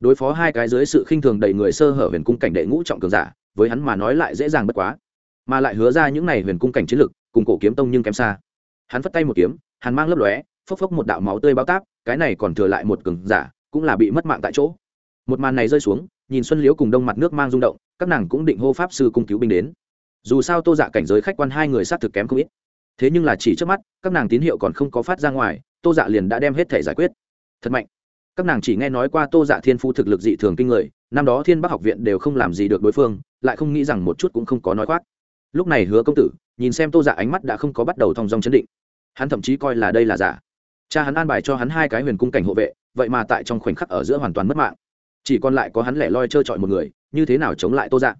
Đối phó hai cái dưới sự khinh thường đầy người sơ hở huyền cung cảnh đệ ngũ trọng cường giả, với hắn mà nói lại dễ dàng bất quá. Mà lại hứa ra những này huyền cung cảnh chiến lực, cùng cổ kiếm tông nhưng kém xa. Hắn phất tay một kiếm hắn mang lấp lóe phốc phốc một đạo máu tươi bao táp, cái này còn thừa lại một cường giả, cũng là bị mất mạng tại chỗ. Một màn này rơi xuống, nhìn xuân liễu cùng đông mặt nước mang rung động, các nàng cũng định hô pháp sư cung cứu binh đến. Dù sao tô dạ cảnh giới khách quan hai người sát thực kém không ít. Thế nhưng là chỉ trước mắt, các nàng tín hiệu còn không có phát ra ngoài, tô dạ liền đã đem hết thể giải quyết. Thật mạnh. Các nàng chỉ nghe nói qua tô dạ thiên phu thực lực dị thường kinh người, năm đó thiên bắc học viện đều không làm gì được đối phương, lại không nghĩ rằng một chút cũng không có nói khoác. Lúc này hứa công tử, nhìn xem tô dạ ánh mắt đã không có bắt đầu thong dong chấn định. Hắn thậm chí coi là đây là giả cha hắn an bài cho hắn hai cái huyền cung cảnh hộ vệ, vậy mà tại trong khoảnh khắc ở giữa hoàn toàn mất mạng. Chỉ còn lại có hắn lẻ loi trơ trọi một người, như thế nào chống lại tô dạ?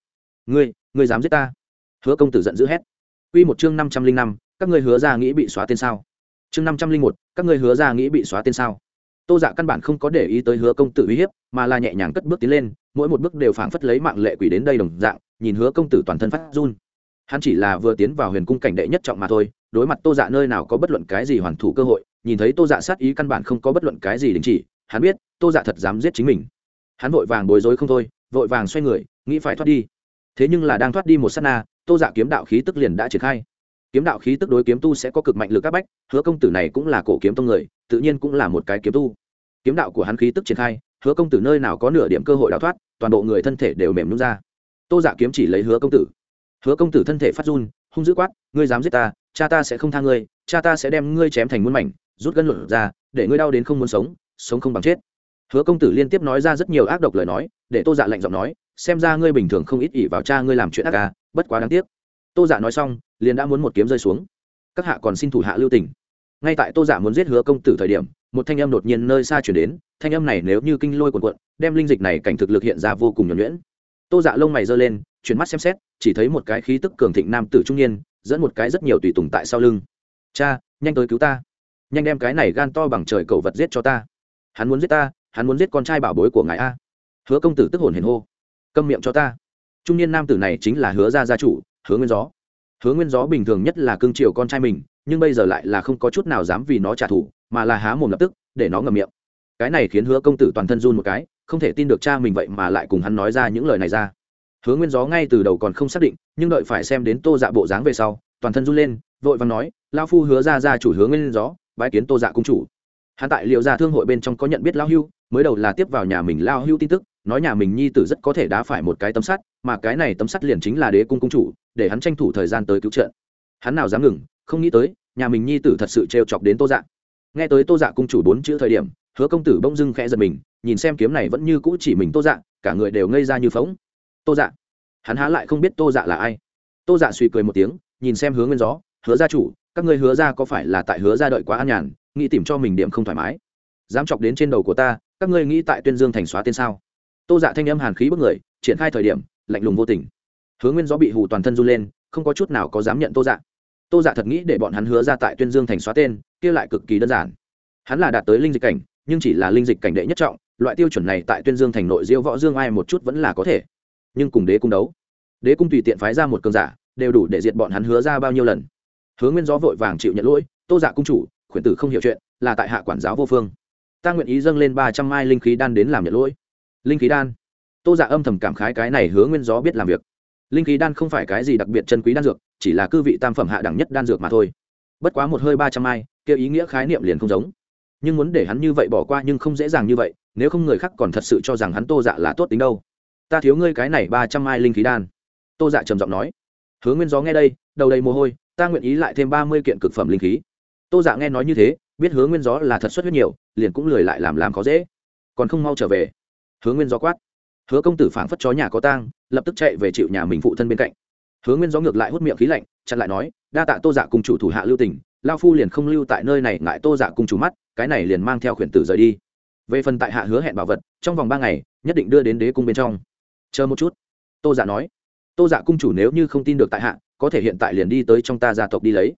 Ngươi ngươi dám giết ta? Hứa công tử giận dữ hét. Q một chương năm trăm linh năm, các ngươi hứa ra nghĩ bị xóa tên sao? Chương năm trăm linh một, các ngươi hứa ra nghĩ bị xóa tên sao? Tô dạ căn bản không có để ý tới hứa công tử uy hiếp, mà là nhẹ nhàng cất bước tiến lên, mỗi một bước đều phảng phất lấy mạng lệ quỷ đến đây đồng dạng, nhìn hứa công tử toàn thân phát run. Hắn chỉ là vừa tiến vào huyền cung cảnh đệ nhất trọng mà thôi, đối mặt tô dạ nơi nào có bất luận cái gì hoàn thủ cơ hội nhìn thấy tô dạ sát ý căn bản không có bất luận cái gì đình chỉ, hắn biết, tô dạ thật dám giết chính mình. Hắn vội vàng bối rối không thôi, vội vàng xoay người, nghĩ phải thoát đi. Thế nhưng là đang thoát đi một s á t na, tô dạ kiếm đạo khí tức liền đã triển khai. Kiếm đạo khí tức đối kiếm tu sẽ có cực mạnh lực áp bách, hứa công tử này cũng là cổ kiếm tông người, tự nhiên cũng là một cái kiếm tu. Kiếm đạo của hắn khí tức triển khai, hứa công tử nơi nào có nửa điểm cơ hội đào thoát, toàn bộ người thân thể đều mềm nhún ra. Tô dạ kiếm chỉ lấy hứa công tử. Hứa công tử thân thể phát run, hung dữ quát, ngươi dám giết ta, cha ta sẽ không tha ngươi, cha ta sẽ đem ngươi chém thành muôn mảnh rút gân luận ra, để ngươi đau đến không muốn sống sống không bằng chết. Hứa công tử liên tiếp nói ra rất nhiều ác độc lời nói, để tô dạ lạnh giọng nói, xem ra ngươi bình thường không ít ỉ vào cha ngươi làm chuyện ác ca bất quá đáng tiếc. Tô dạ nói xong, liền đã muốn một kiếm rơi xuống. Các hạ còn xin thủ hạ lưu tình. Ngay tại tô dạ muốn giết hứa công tử thời điểm, một thanh âm đột nhiên nơi xa chuyển đến, thanh âm này nếu như kinh lôi quần quận đem linh dịch này cảnh thực lực hiện ra vô cùng nhuẩn nhuyễn. Tô dạ lông mày giơ lên, chuyển mắt xem xét, chỉ thấy một cái khí tức cường thịnh nam tử trung niên, dẫn một cái rất nhiều tùy tùng tại sau lưng. Cha, nhanh tới cứu ta nhanh đem cái này gan to bằng trời cầu vật giết cho ta. Hắn muốn giết ta, hắn muốn giết con trai bảo bối của ngài a. Hứa công tử tức hồn hiền hô. Câm miệng cho ta. Trung niên nam tử này chính là hứa gia gia chủ, hứa nguyên gió. Hứa nguyên gió bình thường nhất là cương triều con trai mình, nhưng bây giờ lại là không có chút nào dám vì nó trả thù, mà là há mồm lập tức, để nó ngậm miệng. Cái này khiến hứa công tử toàn thân run một cái, không thể tin được cha mình vậy mà lại cùng hắn nói ra những lời này ra. Hứa nguyên gió ngay từ đầu còn không xác định, nhưng đợi phải xem đến tô dạ bộ dáng về sau, toàn thân run lên, vội và nói lao phu hứa ra ra chủ hứa nguyên gió bái kiến tô dạ cung chủ. Hắn tại liệu gia thương hội bên trong có nhận biết lao hưu, mới đầu là tiếp vào nhà mình lao hưu tin tức, nói nhà mình nhi tử rất có thể đá phải một cái tấm sắt, mà cái này tấm sắt liền chính là đế cung cung chủ, để hắn tranh thủ thời gian tới cứu trợ. Hắn nào dám ngừng, không nghĩ tới, nhà mình nhi tử thật sự trêu chọc đến tô dạ. Nghe tới tô dạ cung chủ bốn chữ thời điểm, hứa công tử bỗng dưng khẽ giật mình, nhìn xem kiếm này vẫn như cũ chỉ mình tô dạ cả người đều ngây ra như phóng tô dạ. Hắn há lại không biết tô dạ là ai. Tô dạ suy cười một tiếng, nhìn xem hướng nguyên gió, hứa gia chủ các ngươi hứa ra có phải là tại hứa ra đợi quá an nhàn, nghĩ tìm cho mình điểm không thoải mái? Dám chọc đến trên đầu của ta, các ngươi nghĩ tại tuyên dương thành xóa tên sao? Tô dạ thanh âm hàn khí bức người, triển khai thời điểm, lạnh lùng vô tình. Hứa nguyên gió bị hù toàn thân run lên, không có chút nào có dám nhận tô dạ. Tô dạ thật nghĩ để bọn hắn hứa ra tại tuyên dương thành xóa tên, kia lại cực kỳ đơn giản. Hắn là đạt tới linh dịch cảnh, nhưng chỉ là linh dịch cảnh đệ nhất trọng, loại tiêu chuẩn này tại tuyên dương thành nội diêu võ dương ai một chút vẫn là có thể. Nhưng cùng đế cung đấu. Đế cung tùy tiện phái ra một cơn giả, đều đủ để diệt bọn hắn hứa ra bao nhiêu lần hứa nguyên gió vội vàng chịu nhận lỗi, tô dạ cung chủ, khuyển tử không hiểu chuyện, là tại hạ quản giáo vô phương. Ta nguyện ý dâng lên ba trăm mai linh khí đan đến làm nhận lỗi. Linh khí đan? Tô dạ âm thầm cảm khái, cái này hứa nguyên gió biết làm việc. Linh khí đan không phải cái gì đặc biệt chân quý đan dược, chỉ là cư vị tam phẩm hạ đẳng nhất đan dược mà thôi. Bất quá một hơi ba trăm mai kêu ý nghĩa khái niệm liền không giống. Nhưng muốn để hắn như vậy bỏ qua nhưng không dễ dàng như vậy, nếu không người khác còn thật sự cho rằng hắn tô dạ là tốt tính đâu. Ta thiếu ngươi cái này ba trăm mai linh khí đan. Tô dạ trầm giọng nói. Hứa nguyên gió nghe đây, đầu đầy mồ hôi ta nguyện ý lại thêm ba mươi kiện cực phẩm linh khí. Tô dạ nghe nói như thế, biết hứa nguyên gió là thật xuất huyết nhiều, liền cũng lười lại làm làm khó dễ. Còn không mau trở về. Hứa nguyên gió quát. Hứa công tử phảng phất chó nhà có tang, lập tức chạy về chịu nhà mình phụ thân bên cạnh. Hứa nguyên gió ngược lại hút miệng khí lạnh, chặn lại nói, đa tạ tô dạ cùng chủ thủ hạ lưu tỉnh lao phu liền không lưu tại nơi này, ngại tô dạ cùng chủ mắt, cái này liền mang theo khuyển tử rời đi. Về phần tại hạ hứa hẹn bảo vật, trong vòng ba ngày, nhất định đưa đến đế cung bên trong. Chờ một chút, tô dạ nói. Tô dạ cung chủ nếu như không tin được tại hạ có thể hiện tại liền đi tới trong ta gia tộc đi lấy.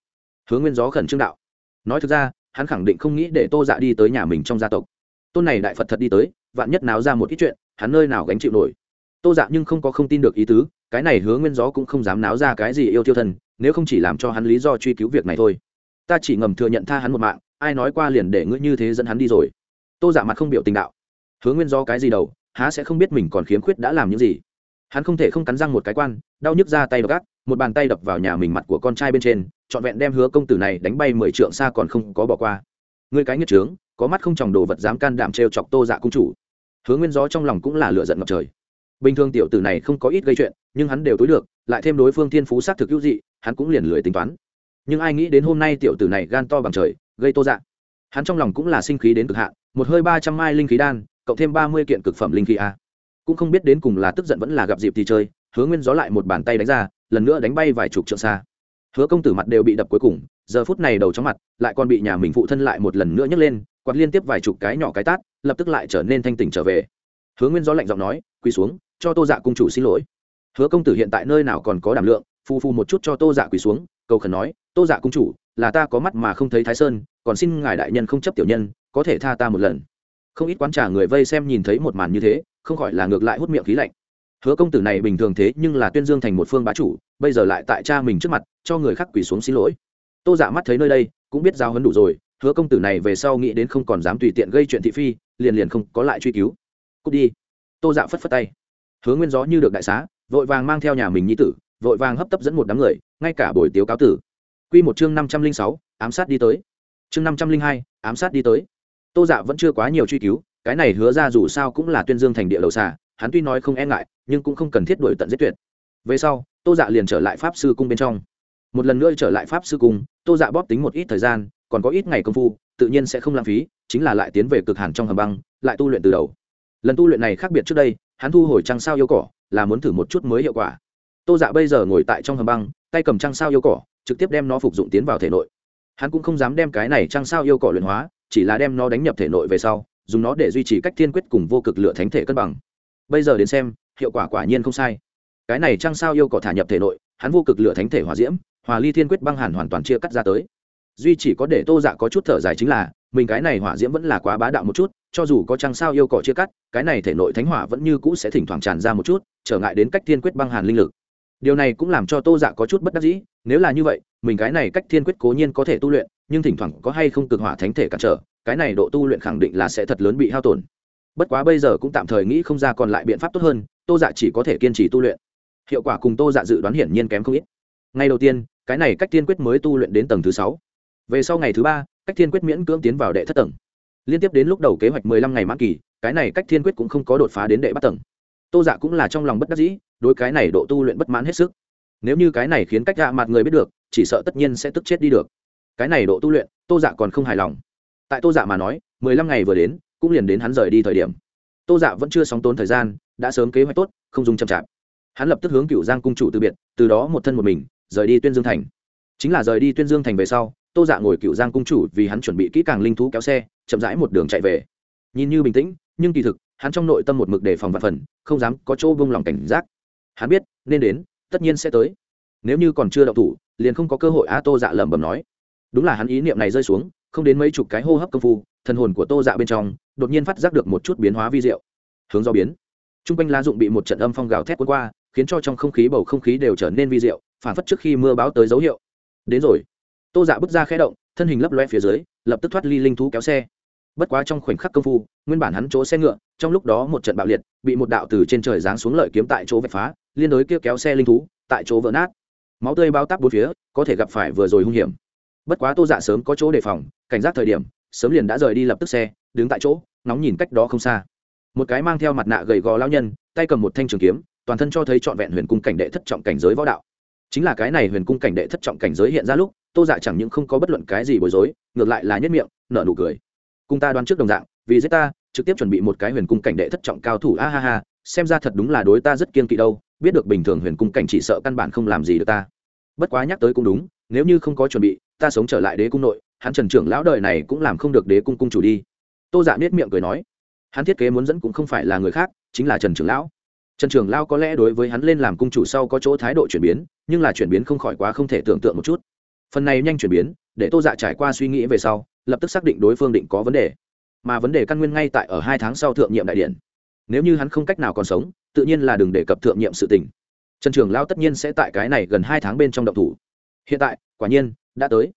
Hướng nguyên gió khẩn trương đạo. Nói thực ra hắn khẳng định không nghĩ để tô dạ đi tới nhà mình trong gia tộc. Tôn này đại phật thật đi tới vạn nhất náo ra một ít chuyện hắn nơi nào gánh chịu nổi. Tô dạ nhưng không có không tin được ý tứ cái này hứa nguyên gió cũng không dám náo ra cái gì yêu tiêu thân nếu không chỉ làm cho hắn lý do truy cứu việc này thôi. Ta chỉ ngầm thừa nhận tha hắn một mạng ai nói qua liền để ngươi như thế dẫn hắn đi rồi. Tô dạ mặt không biểu tình đạo. Hứa nguyên do cái gì đâu, há sẽ không biết mình còn khiếm khuyết đã làm những gì. Hắn không thể không cắn răng một cái quan đau nhức ra tay đ gác một bàn tay đập vào nhà mình mặt của con trai bên trên, trọn vẹn đem hứa công tử này đánh bay mười trượng xa còn không có bỏ qua. Ngươi cái nghiệt trướng, có mắt không tròng đồ vật dám can đảm trêu chọc tô dạ cung chủ. Hứa nguyên gió trong lòng cũng là lựa giận ngập trời. Bình thường tiểu tử này không có ít gây chuyện, nhưng hắn đều tối được, lại thêm đối phương thiên phú s á t thực hữu dị, hắn cũng liền lười tính toán. Nhưng ai nghĩ đến hôm nay tiểu tử này gan to bằng trời, gây tô dạ. Hắn trong lòng cũng là sinh khí đến cực hạn, một hơi ba trăm mai linh khí đan, cộng thêm ba mươi kiện cực phẩm linh khí a. Cũng không biết đến cùng là tức giận vẫn là gặp dịp thì chơi, hứa nguyên gió lại một bàn tay đánh ra lần nữa đánh bay vài chục trượng xa. Hứa công tử mặt đều bị đập cuối cùng, giờ phút này đầu chóng mặt, lại còn bị nhà mình phụ thân lại một lần nữa nhấc lên, quạt liên tiếp vài chục cái nhỏ cái tát, lập tức lại trở nên thanh tỉnh trở về. Hứa nguyên gió lạnh giọng nói, quỳ xuống, cho tô dạ cung chủ xin lỗi. Hứa công tử hiện tại nơi nào còn có đảm lượng phu phu một chút cho tô dạ quỳ xuống, cầu khẩn nói, tô dạ cung chủ, là ta có mắt mà không thấy thái sơn, còn xin ngài đại nhân không chấp tiểu nhân, có thể tha ta một lần. Không ít quán trà người vây xem nhìn thấy một màn như thế, không khỏi là ngược lại hút miệng khí lạnh hứa công tử này bình thường thế nhưng là tuyên dương thành một phương bá chủ, bây giờ lại tại cha mình trước mặt, cho người khác quỳ xuống xin lỗi. Tô dạ mắt thấy nơi đây, cũng biết giao hấn đủ rồi, hứa công tử này về sau nghĩ đến không còn dám tùy tiện gây chuyện thị phi, liền liền không có lại truy cứu. Cút đi. Tô dạ phất phất tay. Hứa nguyên gió như được đại xá, vội vàng mang theo nhà mình nhi tử, vội vàng hấp tấp dẫn một đám người, ngay cả buổi tiếu cáo tử. Quy một chương năm trăm linh sáu, ám sát đi tới. Chương năm trăm linh hai, ám sát đi tới. Tô dạ vẫn chưa quá nhiều truy cứu, cái này hứa ra dù sao cũng là tuyên dương thành địa lầu xà hắn tuy nói không e ngại, nhưng cũng không cần thiết đuổi tận giết tuyệt. Về sau, tô dạ liền trở lại pháp sư cung bên trong. Một lần nữa trở lại pháp sư cung, tô dạ bóp tính một ít thời gian, còn có ít ngày công phu, tự nhiên sẽ không lãng phí, chính là lại tiến về cực hàn trong hầm băng, lại tu luyện từ đầu. Lần tu luyện này khác biệt trước đây, hắn thu hồi trăng sao yêu cỏ, là muốn thử một chút mới hiệu quả. Tô dạ bây giờ ngồi tại trong hầm băng, tay cầm trăng sao yêu cỏ, trực tiếp đem nó phục dụng tiến vào thể nội. Hắn cũng không dám đem cái này trăng sao yêu cỏ luyện hóa, chỉ là đem nó đánh nhập thể nội về sau, dùng nó để duy trì cách thiên quyết cùng vô cực lửa thánh thể cân bằng bây giờ đến xem, hiệu quả quả nhiên không sai. Cái này trăng sao yêu cỏ thả nhập thể nội, hắn vô cực lửa thánh thể hòa diễm, hòa ly thiên quyết băng hàn hoàn toàn chia cắt ra tới. Duy chỉ có để tô dạ có chút thở dài chính là, mình cái này hỏa diễm vẫn là quá bá đạo một chút, cho dù có trăng sao yêu cỏ chia cắt, cái này thể nội thánh hỏa vẫn như cũ sẽ thỉnh thoảng tràn ra một chút, trở ngại đến cách thiên quyết băng hàn linh lực. Điều này cũng làm cho tô dạ có chút bất đắc dĩ, nếu là như vậy, mình cái này cách thiên quyết cố nhiên có thể tu luyện, nhưng thỉnh thoảng có hay không cực hỏa thánh thể cản trở, cái này độ tu luyện khẳng định là sẽ thật lớn bị hao tổn bất quá bây giờ cũng tạm thời nghĩ không ra còn lại biện pháp tốt hơn, tô dạ chỉ có thể kiên trì tu luyện. Hiệu quả cùng tô dạ dự đoán hiển nhiên kém không ít. Ngay đầu tiên, cái này cách thiên quyết mới tu luyện đến tầng thứ sáu. Về sau ngày thứ ba, cách thiên quyết miễn cưỡng tiến vào đệ thất tầng. Liên tiếp đến lúc đầu kế hoạch mười lăm ngày mãn kỳ, cái này cách thiên quyết cũng không có đột phá đến đệ bắt tầng. Tô dạ cũng là trong lòng bất đắc dĩ, đối cái này độ tu luyện bất mãn hết sức. Nếu như cái này khiến cách dạ mặt người biết được, chỉ sợ tất nhiên sẽ tức chết đi được. Cái này độ tu luyện, tô dạ còn không hài lòng. Tại tô dạ mà nói, mười lăm ngày vừa đến cũng liền đến hắn rời đi thời điểm. Tô dạ vẫn chưa sóng tốn thời gian, đã sớm kế hoạch tốt, không dùng chậm chạp. Hắn lập tức hướng cựu giang cung chủ từ biệt, từ đó một thân một mình, rời đi tuyên dương thành. Chính là rời đi tuyên dương thành về sau, tô dạ ngồi cựu giang cung chủ vì hắn chuẩn bị kỹ càng linh thú kéo xe, chậm rãi một đường chạy về. Nhìn như bình tĩnh, nhưng kỳ thực, hắn trong nội tâm một mực đề phòng và phần, không dám có chỗ vung lòng cảnh giác. Hắn biết, nên đến, tất nhiên sẽ tới. Nếu như còn chưa đậu thủ, liền không có cơ hội a tô dạ lẩm bẩm nói. Đúng là hắn ý niệm này rơi xuống, không đến mấy chục cái hô hấp công phu thần hồn của tô dạ bên trong, đột nhiên phát giác được một chút biến hóa vi diệu. Hướng do biến. T r u n g quanh lá dụng bị một trận âm phong gào thét cuốn qua, khiến cho trong không khí bầu không khí đều trở nên vi diệu, phản phất trước khi mưa báo tới dấu hiệu. Đến rồi. Tô dạ bước ra khẽ động, thân hình lấp loe phía dưới, lập tức thoát ly linh thú kéo xe. Bất quá trong khoảnh khắc công phu, nguyên bản hắn chỗ xe ngựa, trong lúc đó một trận bạo liệt, bị một đạo từ trên trời giáng xuống lợi kiếm tại chỗ vạch phá, liên đối kia kéo xe linh thú, tại chỗ vỡ nát. Máu tươi bao táp bốn phía, có thể gặp phải vừa rồi hung hiểm. Bất quá tô dạ sớm có chỗ đề phòng, cảnh giác thời điểm sớm liền đã rời đi lập tức xe, đứng tại chỗ nóng nhìn cách đó không xa. Một cái mang theo mặt nạ gầy gò lao nhân, tay cầm một thanh trường kiếm, toàn thân cho thấy trọn vẹn huyền cung cảnh đệ thất trọng cảnh giới võ đạo. Chính là cái này huyền cung cảnh đệ thất trọng cảnh giới hiện ra lúc, tô dạ chẳng những không có bất luận cái gì bối rối, ngược lại là nhất miệng, nở nụ cười. Cung ta đoán trước đồng dạng, vì giết ta, trực tiếp chuẩn bị một cái huyền cung cảnh đệ thất trọng cao thủ, a ha ha, xem ra thật đúng là đối ta rất kiên kỵ đâu, biết được bình thường huyền cung cảnh chỉ sợ căn bản không làm gì được ta. Bất quá nhắc tới cũng đúng, nếu như không có chuẩn bị, ta sống trở lại đế cung nội hắn trần trưởng lão đời này cũng làm không được đế cung cung chủ đi. Tô dạ nết miệng cười nói, hắn thiết kế muốn dẫn cũng không phải là người khác, chính là trần trưởng lão. Trần trưởng lão có lẽ đối với hắn lên làm cung chủ sau có chỗ thái độ chuyển biến, nhưng là chuyển biến không khỏi quá không thể tưởng tượng một chút. Phần này nhanh chuyển biến, để tô dạ trải qua suy nghĩ về sau, lập tức xác định đối phương định có vấn đề. Mà vấn đề căn nguyên ngay tại ở hai tháng sau thượng nhiệm đại điện. Nếu như hắn không cách nào còn sống, tự nhiên là đừng đề cập thượng nhiệm sự tình. Trần trưởng lão tất nhiên sẽ tại cái này gần hai tháng bên trong động thủ. Hiện tại, quả nhiên, đã tới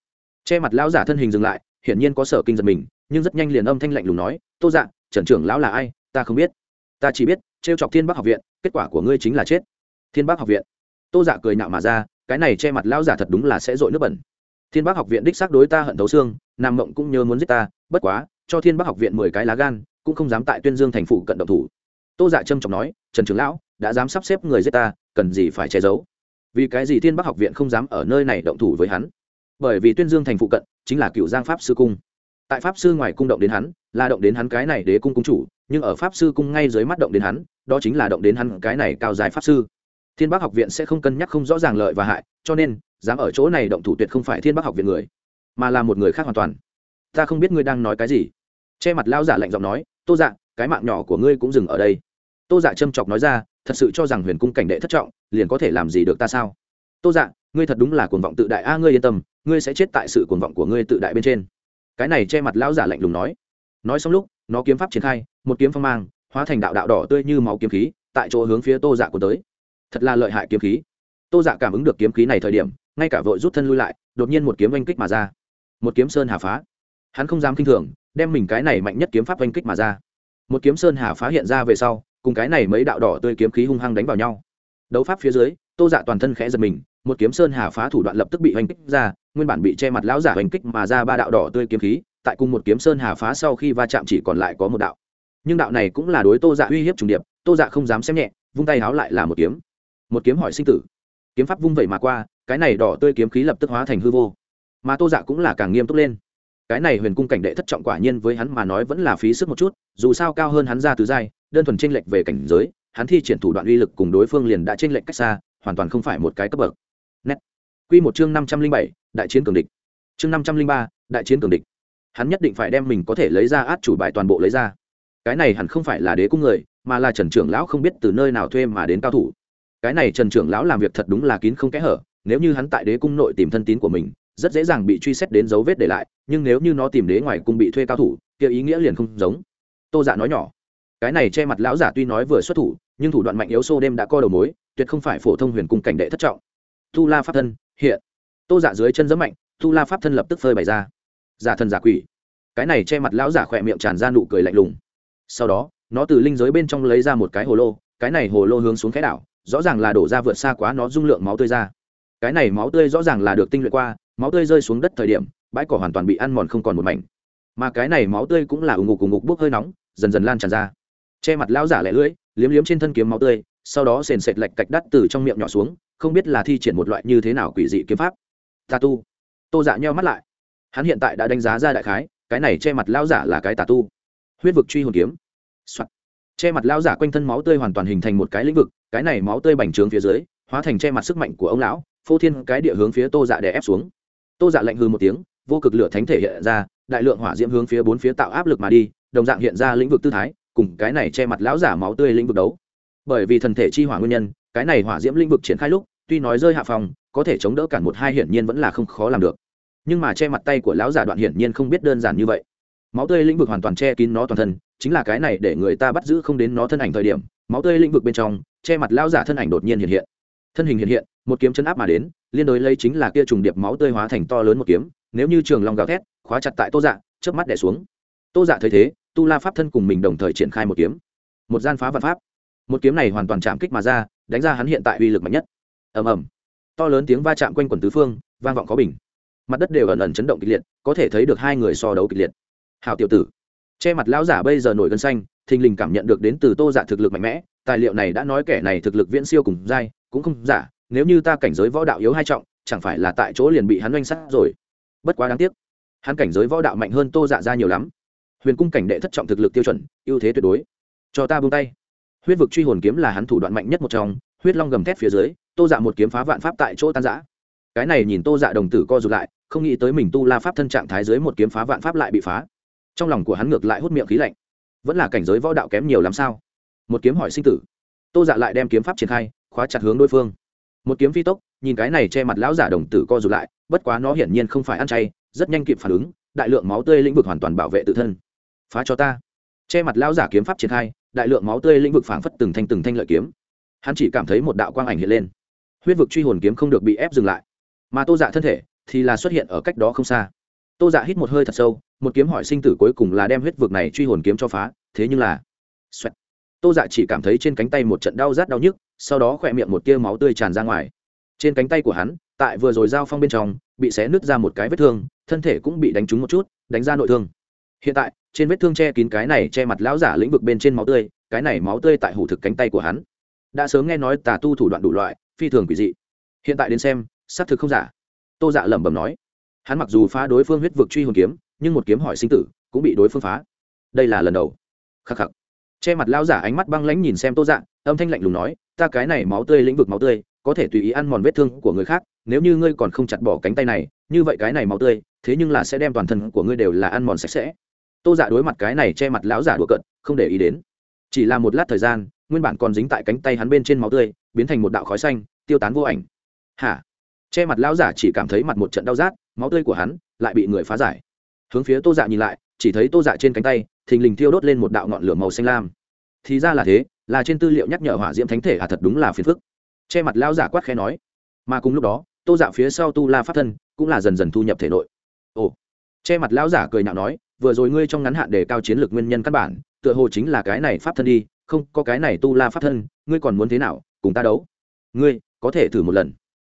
che mặt lão giả thân hình dừng lại, hiển nhiên có sở kinh giật mình, nhưng rất nhanh liền âm thanh lạnh lùng nói, tô dạ trần trưởng lão là ai? Ta không biết. Ta chỉ biết, trêu chọc thiên bắc học viện, kết quả của ngươi chính là chết. Thiên bắc học viện. Tô dạ cười nạo mà ra, cái này che mặt lão giả thật đúng là sẽ dội nước bẩn. Thiên bắc học viện đích xác đối ta hận thấu xương, nam mộng cũng nhớ muốn giết ta, bất quá, cho thiên bắc học viện mười cái lá gan, cũng không dám tại tuyên dương thành phủ cận động thủ. Tô dạ trâm trọng nói, trần trưởng lão, đã dám sắp xếp người giết ta, cần gì phải che giấu? Vì cái gì thiên bắc học viện không dám ở nơi này động thủ với hắn? Bởi vì tuyên dương thành phụ cận chính là cựu giang pháp sư cung. Tại pháp sư ngoài cung động đến hắn, là động đến hắn cái này đế cung cung chủ, nhưng ở pháp sư cung ngay dưới mắt động đến hắn, đó chính là động đến hắn cái này cao dài pháp sư. Thiên bắc học viện sẽ không cân nhắc không rõ ràng lợi và hại, cho nên, dám ở chỗ này động thủ tuyệt không phải thiên bắc học viện người, mà là một người khác hoàn toàn. Ta không biết ngươi đang nói cái gì. Che mặt lao giả lạnh giọng nói, tô dạ cái mạng nhỏ của ngươi cũng dừng ở đây. Tô dạ châm chọc nói ra, thật sự cho rằng huyền cung cảnh đệ thất trọng, liền có thể làm gì được ta sao? Tô dạ ngươi thật đúng là cuồng vọng tự đại a, ngươi yên tâm, ngươi sẽ chết tại sự cuồng vọng của ngươi tự đại bên trên. Cái này che mặt lão giả lạnh lùng nói. Nói xong lúc, nó kiếm pháp triển khai, một kiếm phong mang, hóa thành đạo đạo đỏ tươi như máu kiếm khí, tại chỗ hướng phía tô dạ của tới. Thật là lợi hại kiếm khí. Tô dạ cảm ứng được kiếm khí này thời điểm, ngay cả vội rút thân lui lại, đột nhiên một kiếm oanh kích mà ra. Một kiếm sơn hà phá. Hắn không dám k i n h thường, đem mình cái này mạnh nhất kiếm pháp oanh kích mà ra. Một kiếm sơn hà phá hiện ra về sau, cùng cái này mấy đạo đỏ tươi kiếm khí hung hăng đánh vào nhau. Đấu pháp phía dưới tô dạ toàn thân khẽ giật mình, một kiếm sơn hà phá thủ đoạn lập tức bị hoành kích ra, nguyên bản bị che mặt lão giả hành kích mà ra ba đạo đỏ tươi kiếm khí, tại cùng một kiếm sơn hà phá sau khi va chạm chỉ còn lại có một đạo. Nhưng đạo này cũng là đối tô dạ uy hiếp trùng điệp, tô dạ không dám xem nhẹ, vung tay háo lại là một kiếm. Một kiếm hỏi sinh tử. Kiếm pháp vung vẩy mà qua, cái này đỏ tươi kiếm khí lập tức hóa thành hư vô. Mà tô dạ cũng là càng nghiêm túc lên. Cái này huyền cung cảnh đệ thất trọng quả nhiên với hắn mà nói vẫn là phí sức một chút, dù sao cao hơn hắn ra từ giai, đơn thuần tranh lệch về cảnh giới, hắn thi triển thủ đoạn uy lực cùng đối phương liền đã tranh lệch cách xa hoàn toàn không phải một cái cấp bậc. Nét. Quy một chương năm trăm linh bảy, đại chiến cường địch. Chương năm trăm linh ba, đại chiến cường địch. Hắn nhất định phải đem mình có thể lấy ra át chủ bài toàn bộ lấy ra. Cái này hẳn không phải là đế cung người, mà là trần trưởng lão không biết từ nơi nào thuê mà đến cao thủ. Cái này trần trưởng lão làm việc thật đúng là kín không kẽ hở, nếu như hắn tại đế cung nội tìm thân tín của mình, rất dễ dàng bị truy xét đến dấu vết để lại, nhưng nếu như nó tìm đế ngoài cung bị thuê cao thủ, kia ý nghĩa liền không giống. Tô dạ nói nhỏ, cái này che mặt lão giả tuy nói vừa xuất thủ nhưng thủ đoạn mạnh yếu xô đêm đã co đầu mối, tuyệt không phải phổ thông huyền cung cảnh đệ thất trọng. Tu la pháp thân, hiện. Tô giả dưới chân giấm mạnh tu la pháp thân lập tức phơi bày ra. Giả thân giả quỷ. Cái này che mặt lão giả khỏe miệng tràn ra nụ cười lạnh lùng. Sau đó, nó từ linh giới bên trong lấy ra một cái hồ lô, cái này hồ lô hướng xuống cái đảo, rõ ràng là đổ ra vượt xa quá nó dung lượng máu tươi ra. Cái này máu tươi rõ ràng là được tinh luyện qua, máu tươi rơi xuống đất thời điểm, bãi cỏ hoàn toàn bị ăn mòn không còn một mảnh. Mà cái này máu tươi cũng là ủng ngục ủng ngục bốc hơi nóng, dần dần lan tràn ra. Che mặt lão giả lẻ lưỡi liếm liếm trên thân kiếm máu tươi, sau đó sền sệt lạch cạch đắt từ trong miệng nhỏ xuống, không biết là thi triển một loại như thế nào quỷ dị kiếm pháp. Tà tu. Tô dạ nheo mắt lại. Hắn hiện tại đã đánh giá ra đại khái, cái này che mặt lao giả là cái tà tu. Huyết vực truy hồn kiếm、Soạn. che mặt lao giả quanh thân máu tươi hoàn toàn hình thành một cái lĩnh vực, cái này máu tươi bành trướng phía dưới, hóa thành che mặt sức mạnh của ông lão, phô thiên cái địa hướng phía tô dạ để ép xuống. Tô dạ lạnh hư một tiếng, vô cực lửa thánh thể hiện ra, đại lượng hỏa diễm hướng phía bốn phía tạo áp lực mà đi, đồng dạng hiện ra lĩnh vực tư thái cùng cái này che mặt lão giả máu tươi lĩnh vực đấu. Bởi vì thần thể chi hỏa nguyên nhân, cái này hỏa diễm lĩnh vực triển khai lúc, tuy nói rơi hạ phòng, có thể chống đỡ cản một hai hiển nhiên vẫn là không khó làm được. Nhưng mà che mặt tay của lão giả đoạn hiển nhiên không biết đơn giản như vậy. Máu tươi lĩnh vực hoàn toàn che kín nó toàn thân, chính là cái này để người ta bắt giữ không đến nó thân ảnh thời điểm, máu tươi lĩnh vực bên trong, che mặt lão giả thân ảnh đột nhiên hiện hiện. Thân hình hiện hiện, một kiếm chân áp mà đến, liên đối lấy chính là kia trùng điệp máu tươi hóa thành to lớn một kiếm, nếu như trường long gào thét, khóa chặt tại tô dạ trước mắt đẻ xuống. Tô dạ thấy thế tu la pháp thân cùng mình đồng thời triển khai một kiếm. Một gian phá vạn pháp. Một kiếm này hoàn toàn chạm kích mà ra, đánh ra hắn hiện tại uy lực mạnh nhất. Ầm ầm. To lớn tiếng va chạm quanh quần tứ phương, vang vọng có bình. Mặt đất đều ẩn ẩn chấn động kịch liệt, có thể thấy được hai người so đấu kịch liệt. Hào tiểu tử. Che mặt lão giả bây giờ nổi gân xanh, thình lình cảm nhận được đến từ tô giả dạ thực lực mạnh mẽ, tài liệu này đã nói kẻ này thực lực viễn siêu cùng dai, cũng không giả, nếu như ta cảnh giới võ đạo yếu hai trọng, chẳng phải là tại chỗ liền bị hắn oanh sát rồi. Bất quá đáng tiếc, hắn cảnh giới võ đạo mạnh hơn tô dạ ra nhiều lắm huyền cung cảnh đệ thất trọng thực lực tiêu chuẩn, ưu thế tuyệt đối. Cho ta buông tay. Huyết vực truy hồn kiếm là hắn thủ đoạn mạnh nhất một trong, huyết long gầm thét phía dưới, tô dạ một kiếm phá vạn pháp tại chỗ tan giã cái này nhìn tô dạ đồng tử co rụt lại, không nghĩ tới mình tu la pháp thân trạng thái dưới một kiếm phá vạn pháp lại bị phá. Trong lòng của hắn ngược lại hút miệng khí lạnh. Vẫn là cảnh giới võ đạo kém nhiều làm sao? Một kiếm hỏi sinh tử. Tô dạ lại đem kiếm pháp triển khai, khóa chặt hướng đối phương. Một kiếm phi tốc, nhìn cái này che mặt lão giả đồng tử co rụt lại, bất quá nó hiển nhiên không phải ăn chay, rất nhanh kịp phản ứng, đại lượng máu tươi lĩnh vực hoàn toàn bảo vệ tự thân phá cho ta. Che mặt lão giả kiếm pháp triển khai, đại lượng máu tươi lĩnh vực phảng phất từng thanh từng thanh lợi kiếm. Hắn chỉ cảm thấy một đạo quang ảnh hiện lên. Huyết vực truy hồn kiếm không được bị ép dừng lại. Mà tô dạ thân thể thì là xuất hiện ở cách đó không xa. Tô dạ hít một hơi thật sâu, một kiếm hỏi sinh tử cuối cùng là đem huyết vực này truy hồn kiếm cho phá, thế nhưng là Xoẹt. tô dạ chỉ cảm thấy trên cánh tay một trận đau rát đau nhức, sau đó khỏe miệng một tia máu tươi tràn ra ngoài. Trên cánh tay của hắn, tại vừa rồi giao phong bên trong, bị xé nứt ra một cái vết thương, thân thể cũng bị đánh trúng một chút, đánh ra nội thương hiện tại, trên vết thương che kín cái này che mặt lão giả lĩnh vực bên trên máu tươi, cái này máu tươi tại hủ thực cánh tay của hắn. Đã sớm nghe nói tà tu thủ đoạn đủ loại, phi thường quỷ dị. Hiện tại đến xem, xác thực không giả. Tô dạ lẩm bẩm nói. Hắn mặc dù phá đối phương huyết vực truy hồn kiếm, nhưng một kiếm hỏi sinh tử, cũng bị đối phương phá. Đây là lần đầu. Khắc khắc. Che mặt lão giả ánh mắt băng lãnh nhìn xem tô dạ âm thanh lạnh lùng nói, ta cái này máu tươi lĩnh vực máu tươi, có thể tùy ý ăn mòn vết thương của người khác, nếu như ngươi còn không chặt bỏ cánh tay này, như vậy cái này máu tươi, thế nhưng là sẽ đem toàn thân của ngươi đều là ăn mòn sạch sẽ tô dạ đối mặt cái này che mặt lão giả đùa cận không để ý đến. Chỉ là một lát thời gian, nguyên bản còn dính tại cánh tay hắn bên trên máu tươi, biến thành một đạo khói xanh, tiêu tán vô ảnh. Hả? Che mặt lão giả chỉ cảm thấy mặt một trận đau rát, máu tươi của hắn lại bị người phá giải. Hướng phía tô dạ nhìn lại, chỉ thấy tô dạ trên cánh tay, thình lình thiêu đốt lên một đạo ngọn lửa màu xanh lam. Thì ra là thế, là trên tư liệu nhắc nhở hỏa diễm thánh thể à thật đúng là phiền phức. Che mặt lão giả quát khẽ nói. Mà cùng lúc đó, tô dạ phía sau tu la pháp thân cũng là dần dần thu nhập thể nội. Ồ. Che mặt lão giả cười nhạo nói vừa rồi ngươi trong ngắn hạn đề cao chiến lược nguyên nhân căn bản, tựa hồ chính là cái này pháp thân đi, không, có cái này tu la pháp thân, ngươi còn muốn thế nào, cùng ta đấu? Ngươi, có thể thử một lần.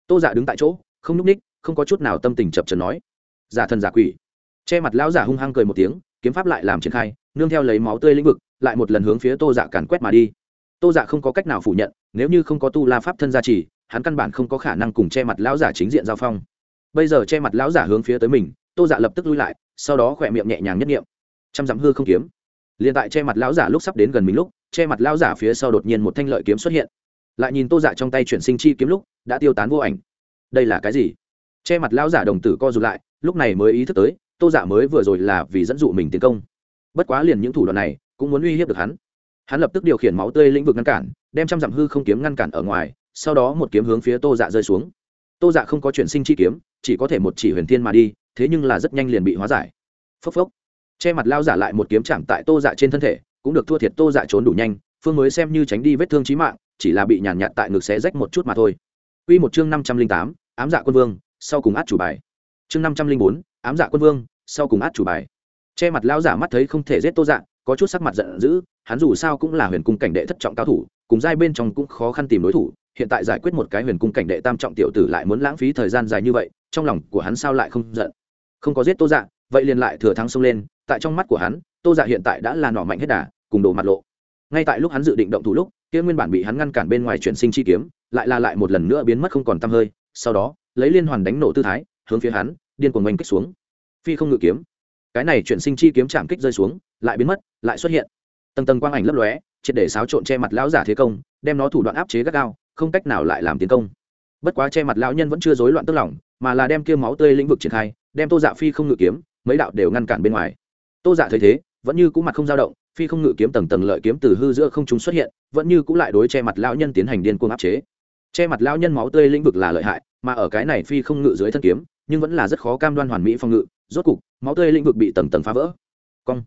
Tô dạ đứng tại chỗ, không n ú c ních, không có chút nào tâm tình chập trần nói. Giả thần giả quỷ. Che mặt lão giả hung hăng cười một tiếng, kiếm pháp lại làm triển khai, nương theo lấy máu tươi lĩnh vực, lại một lần hướng phía tô dạ càn quét mà đi. Tô dạ không có cách nào phủ nhận, nếu như không có tu la pháp thân gia trì, hắn căn bản không có khả năng cùng che mặt lão giả chính diện giao phong. Bây giờ che mặt lão giả hướng phía tới mình, tô dạ lập tức lui lại sau đó khỏe miệng nhẹ nhàng nhất nghiệm. Trăm dặm hư không kiếm. Liền tại che mặt lão giả lúc sắp đến gần mình lúc, che mặt lão giả phía sau đột nhiên một thanh lợi kiếm xuất hiện. Lại nhìn tô dạ trong tay chuyển sinh chi kiếm lúc, đã tiêu tán vô ảnh. Đây là cái gì? Che mặt lão giả đồng tử co rụt lại, lúc này mới ý thức tới, tô dạ mới vừa rồi là vì dẫn dụ mình tiến công. Bất quá liền những thủ đoạn này, cũng muốn uy hiếp được hắn. Hắn lập tức điều khiển máu tươi lĩnh vực ngăn cản, đem trăm dặm hư không kiếm ngăn cản ở ngoài, sau đó một kiếm hướng phía tô dạ rơi xuống. Tô dạ không có chuyển sinh chi kiếm, chỉ có thể một chỉ huyền thiên mà đi thế nhưng là rất nhanh liền bị hóa giải. Phốc phốc. Che mặt lao giả lại một kiếm chạm tại tô dạ trên thân thể, cũng được thua thiệt tô dạ trốn đủ nhanh, phương mới xem như tránh đi vết thương trí mạng, chỉ là bị nhàn nhạt tại ngực xé rách một chút mà thôi. Quy một chương năm trăm linh tám, ám dạ quân vương, sau cùng át chủ bài. Chương năm trăm linh bốn, ám dạ quân vương, sau cùng át chủ bài. Che mặt lao giả mắt thấy không thể giết tô dạ có chút sắc mặt giận dữ, hắn dù sao cũng là huyền cung cảnh đệ thất trọng cao thủ, cùng giai bên trong cũng khó khăn tìm đối thủ, hiện tại giải quyết một cái huyền cung cảnh đệ tam trọng tiểu tử lại muốn lãng phí thời gian dài như vậy, trong lòng của hắn sao lại không giận không có giết tô dạ vậy liền lại thừa thắng xông lên, tại trong mắt của hắn, tô dạ hiện tại đã là nỏ mạnh hết đà, cùng đồ mặt lộ. Ngay tại lúc hắn dự định động thủ lúc, kia nguyên bản bị hắn ngăn cản bên ngoài chuyển sinh chi kiếm, lại là lại một lần nữa biến mất không còn t hơi, sau đó, lấy liên hoàn đánh nổ tư thái, hướng phía hắn, điên cuồng oanh kích xuống. Phi không ngự kiếm. Cái này chuyển sinh chi kiếm chạm kích rơi xuống, lại biến mất, lại xuất hiện. Tầng tầng quang ảnh lấp lóe, triệt để xáo trộn che mặt lão giả thế công, đem nó thủ đoạn áp chế gắt gao, không cách nào lại làm tiến công. Bất quá che mặt lão nhân vẫn chưa rối loạn tức lòng, mà là đem kia máu tươi lĩnh vực triển khai đem tô dạ phi không ngự kiếm, mấy đạo đều ngăn cản bên ngoài. Tô dạ thấy thế, vẫn như cũng mặt không dao động, phi không ngự kiếm tầng tầng lợi kiếm từ hư giữa không chúng xuất hiện, vẫn như cũng lại đối che mặt lão nhân tiến hành điên cuồng áp chế. Che mặt lão nhân máu tươi lĩnh vực là lợi hại, mà ở cái này phi không ngự dưới thân kiếm, nhưng vẫn là rất khó cam đoan hoàn mỹ phong ngự, rốt cục, máu tươi lĩnh vực bị tầng tầng phá vỡ. Cong.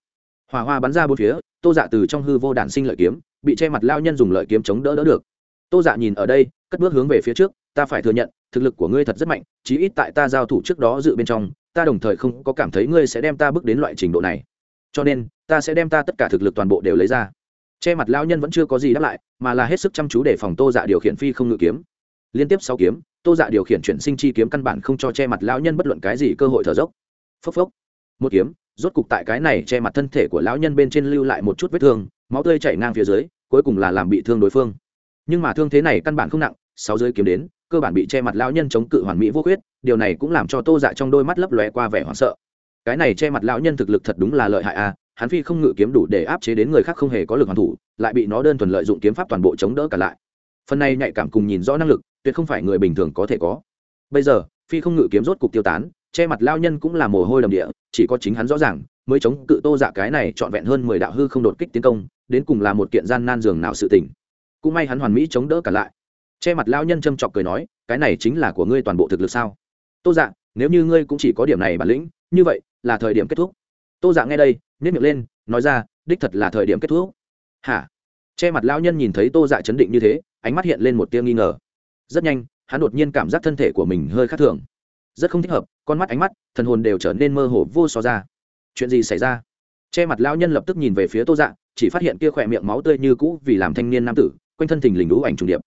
Hỏa hoa bắn ra bốn phía, tô dạ từ trong hư vô đản sinh lợi kiếm, bị che mặt lao nhân dùng lợi kiếm chống đỡ đỡ được. Tô dạ nhìn ở đây, cất bước hướng về phía trước, ta phải thừa nhận thực lực của ngươi thật rất mạnh, chí ít tại ta giao thủ trước đó dự bên trong, ta đồng thời không có cảm thấy ngươi sẽ đem ta bước đến loại trình độ này. Cho nên, ta sẽ đem ta tất cả thực lực toàn bộ đều lấy ra. Che mặt lao nhân vẫn chưa có gì đáp lại, mà là hết sức chăm chú để phòng tô dạ điều khiển phi không ngự kiếm. Liên tiếp sáu kiếm, tô dạ điều khiển chuyển sinh chi kiếm căn bản không cho che mặt lão nhân bất luận cái gì cơ hội thở dốc. Phốc phốc. Một kiếm, rốt cục tại cái này che mặt thân thể của lão nhân bên trên lưu lại một chút vết thương, máu tươi chảy ngang phía dưới, cuối cùng là làm bị thương đối phương. Nhưng mà thương thế này căn bản không nặng, sáu giới kiếm đến cơ bản bị che mặt lão nhân chống cự hoàn mỹ vô khuyết, điều này cũng làm cho tô dạ trong đôi mắt lấp lóe qua vẻ hoảng sợ. Cái này che mặt lão nhân thực lực thật đúng là lợi hại à hắn phi không ngự kiếm đủ để áp chế đến người khác không hề có lực hoàn thủ, lại bị nó đơn thuần lợi dụng kiếm pháp toàn bộ chống đỡ cả lại. Phần này nhạy cảm cùng nhìn rõ năng lực, tuyệt không phải người bình thường có thể có. Bây giờ, phi không ngự kiếm rốt cục tiêu tán, che mặt lao nhân cũng là mồ hôi đầm địa, chỉ có chính hắn rõ ràng, mới chống cự tô dạ cái này trọn vẹn hơn mười đạo hư không đột kích tiến công, đến cùng là một kiện gian nan dường nào sự tình. Cũng may hắn hoàn mỹ chống đỡ cả lại che mặt lao nhân châm chọc cười nói, cái này chính là của ngươi toàn bộ thực lực sao? Tô dạ nếu như ngươi cũng chỉ có điểm này bản lĩnh, như vậy là thời điểm kết thúc. Tô dạ nghe đây nhét miệng lên, nói ra, đích thật là thời điểm kết thúc. Hả? Che mặt lao nhân nhìn thấy tô dạ chấn định như thế, ánh mắt hiện lên một tia nghi ngờ. Rất nhanh, hắn đột nhiên cảm giác thân thể của mình hơi khác thường. Rất không thích hợp, con mắt ánh mắt, thần hồn đều trở nên mơ hồ vô so ra. Chuyện gì xảy ra? Che mặt lao nhân lập tức nhìn về phía tô dạ chỉ phát hiện kia khỏe miệng máu tươi như cũ vì làm thanh niên nam tử, quanh thân thình lình đũ ảnh trùng điệp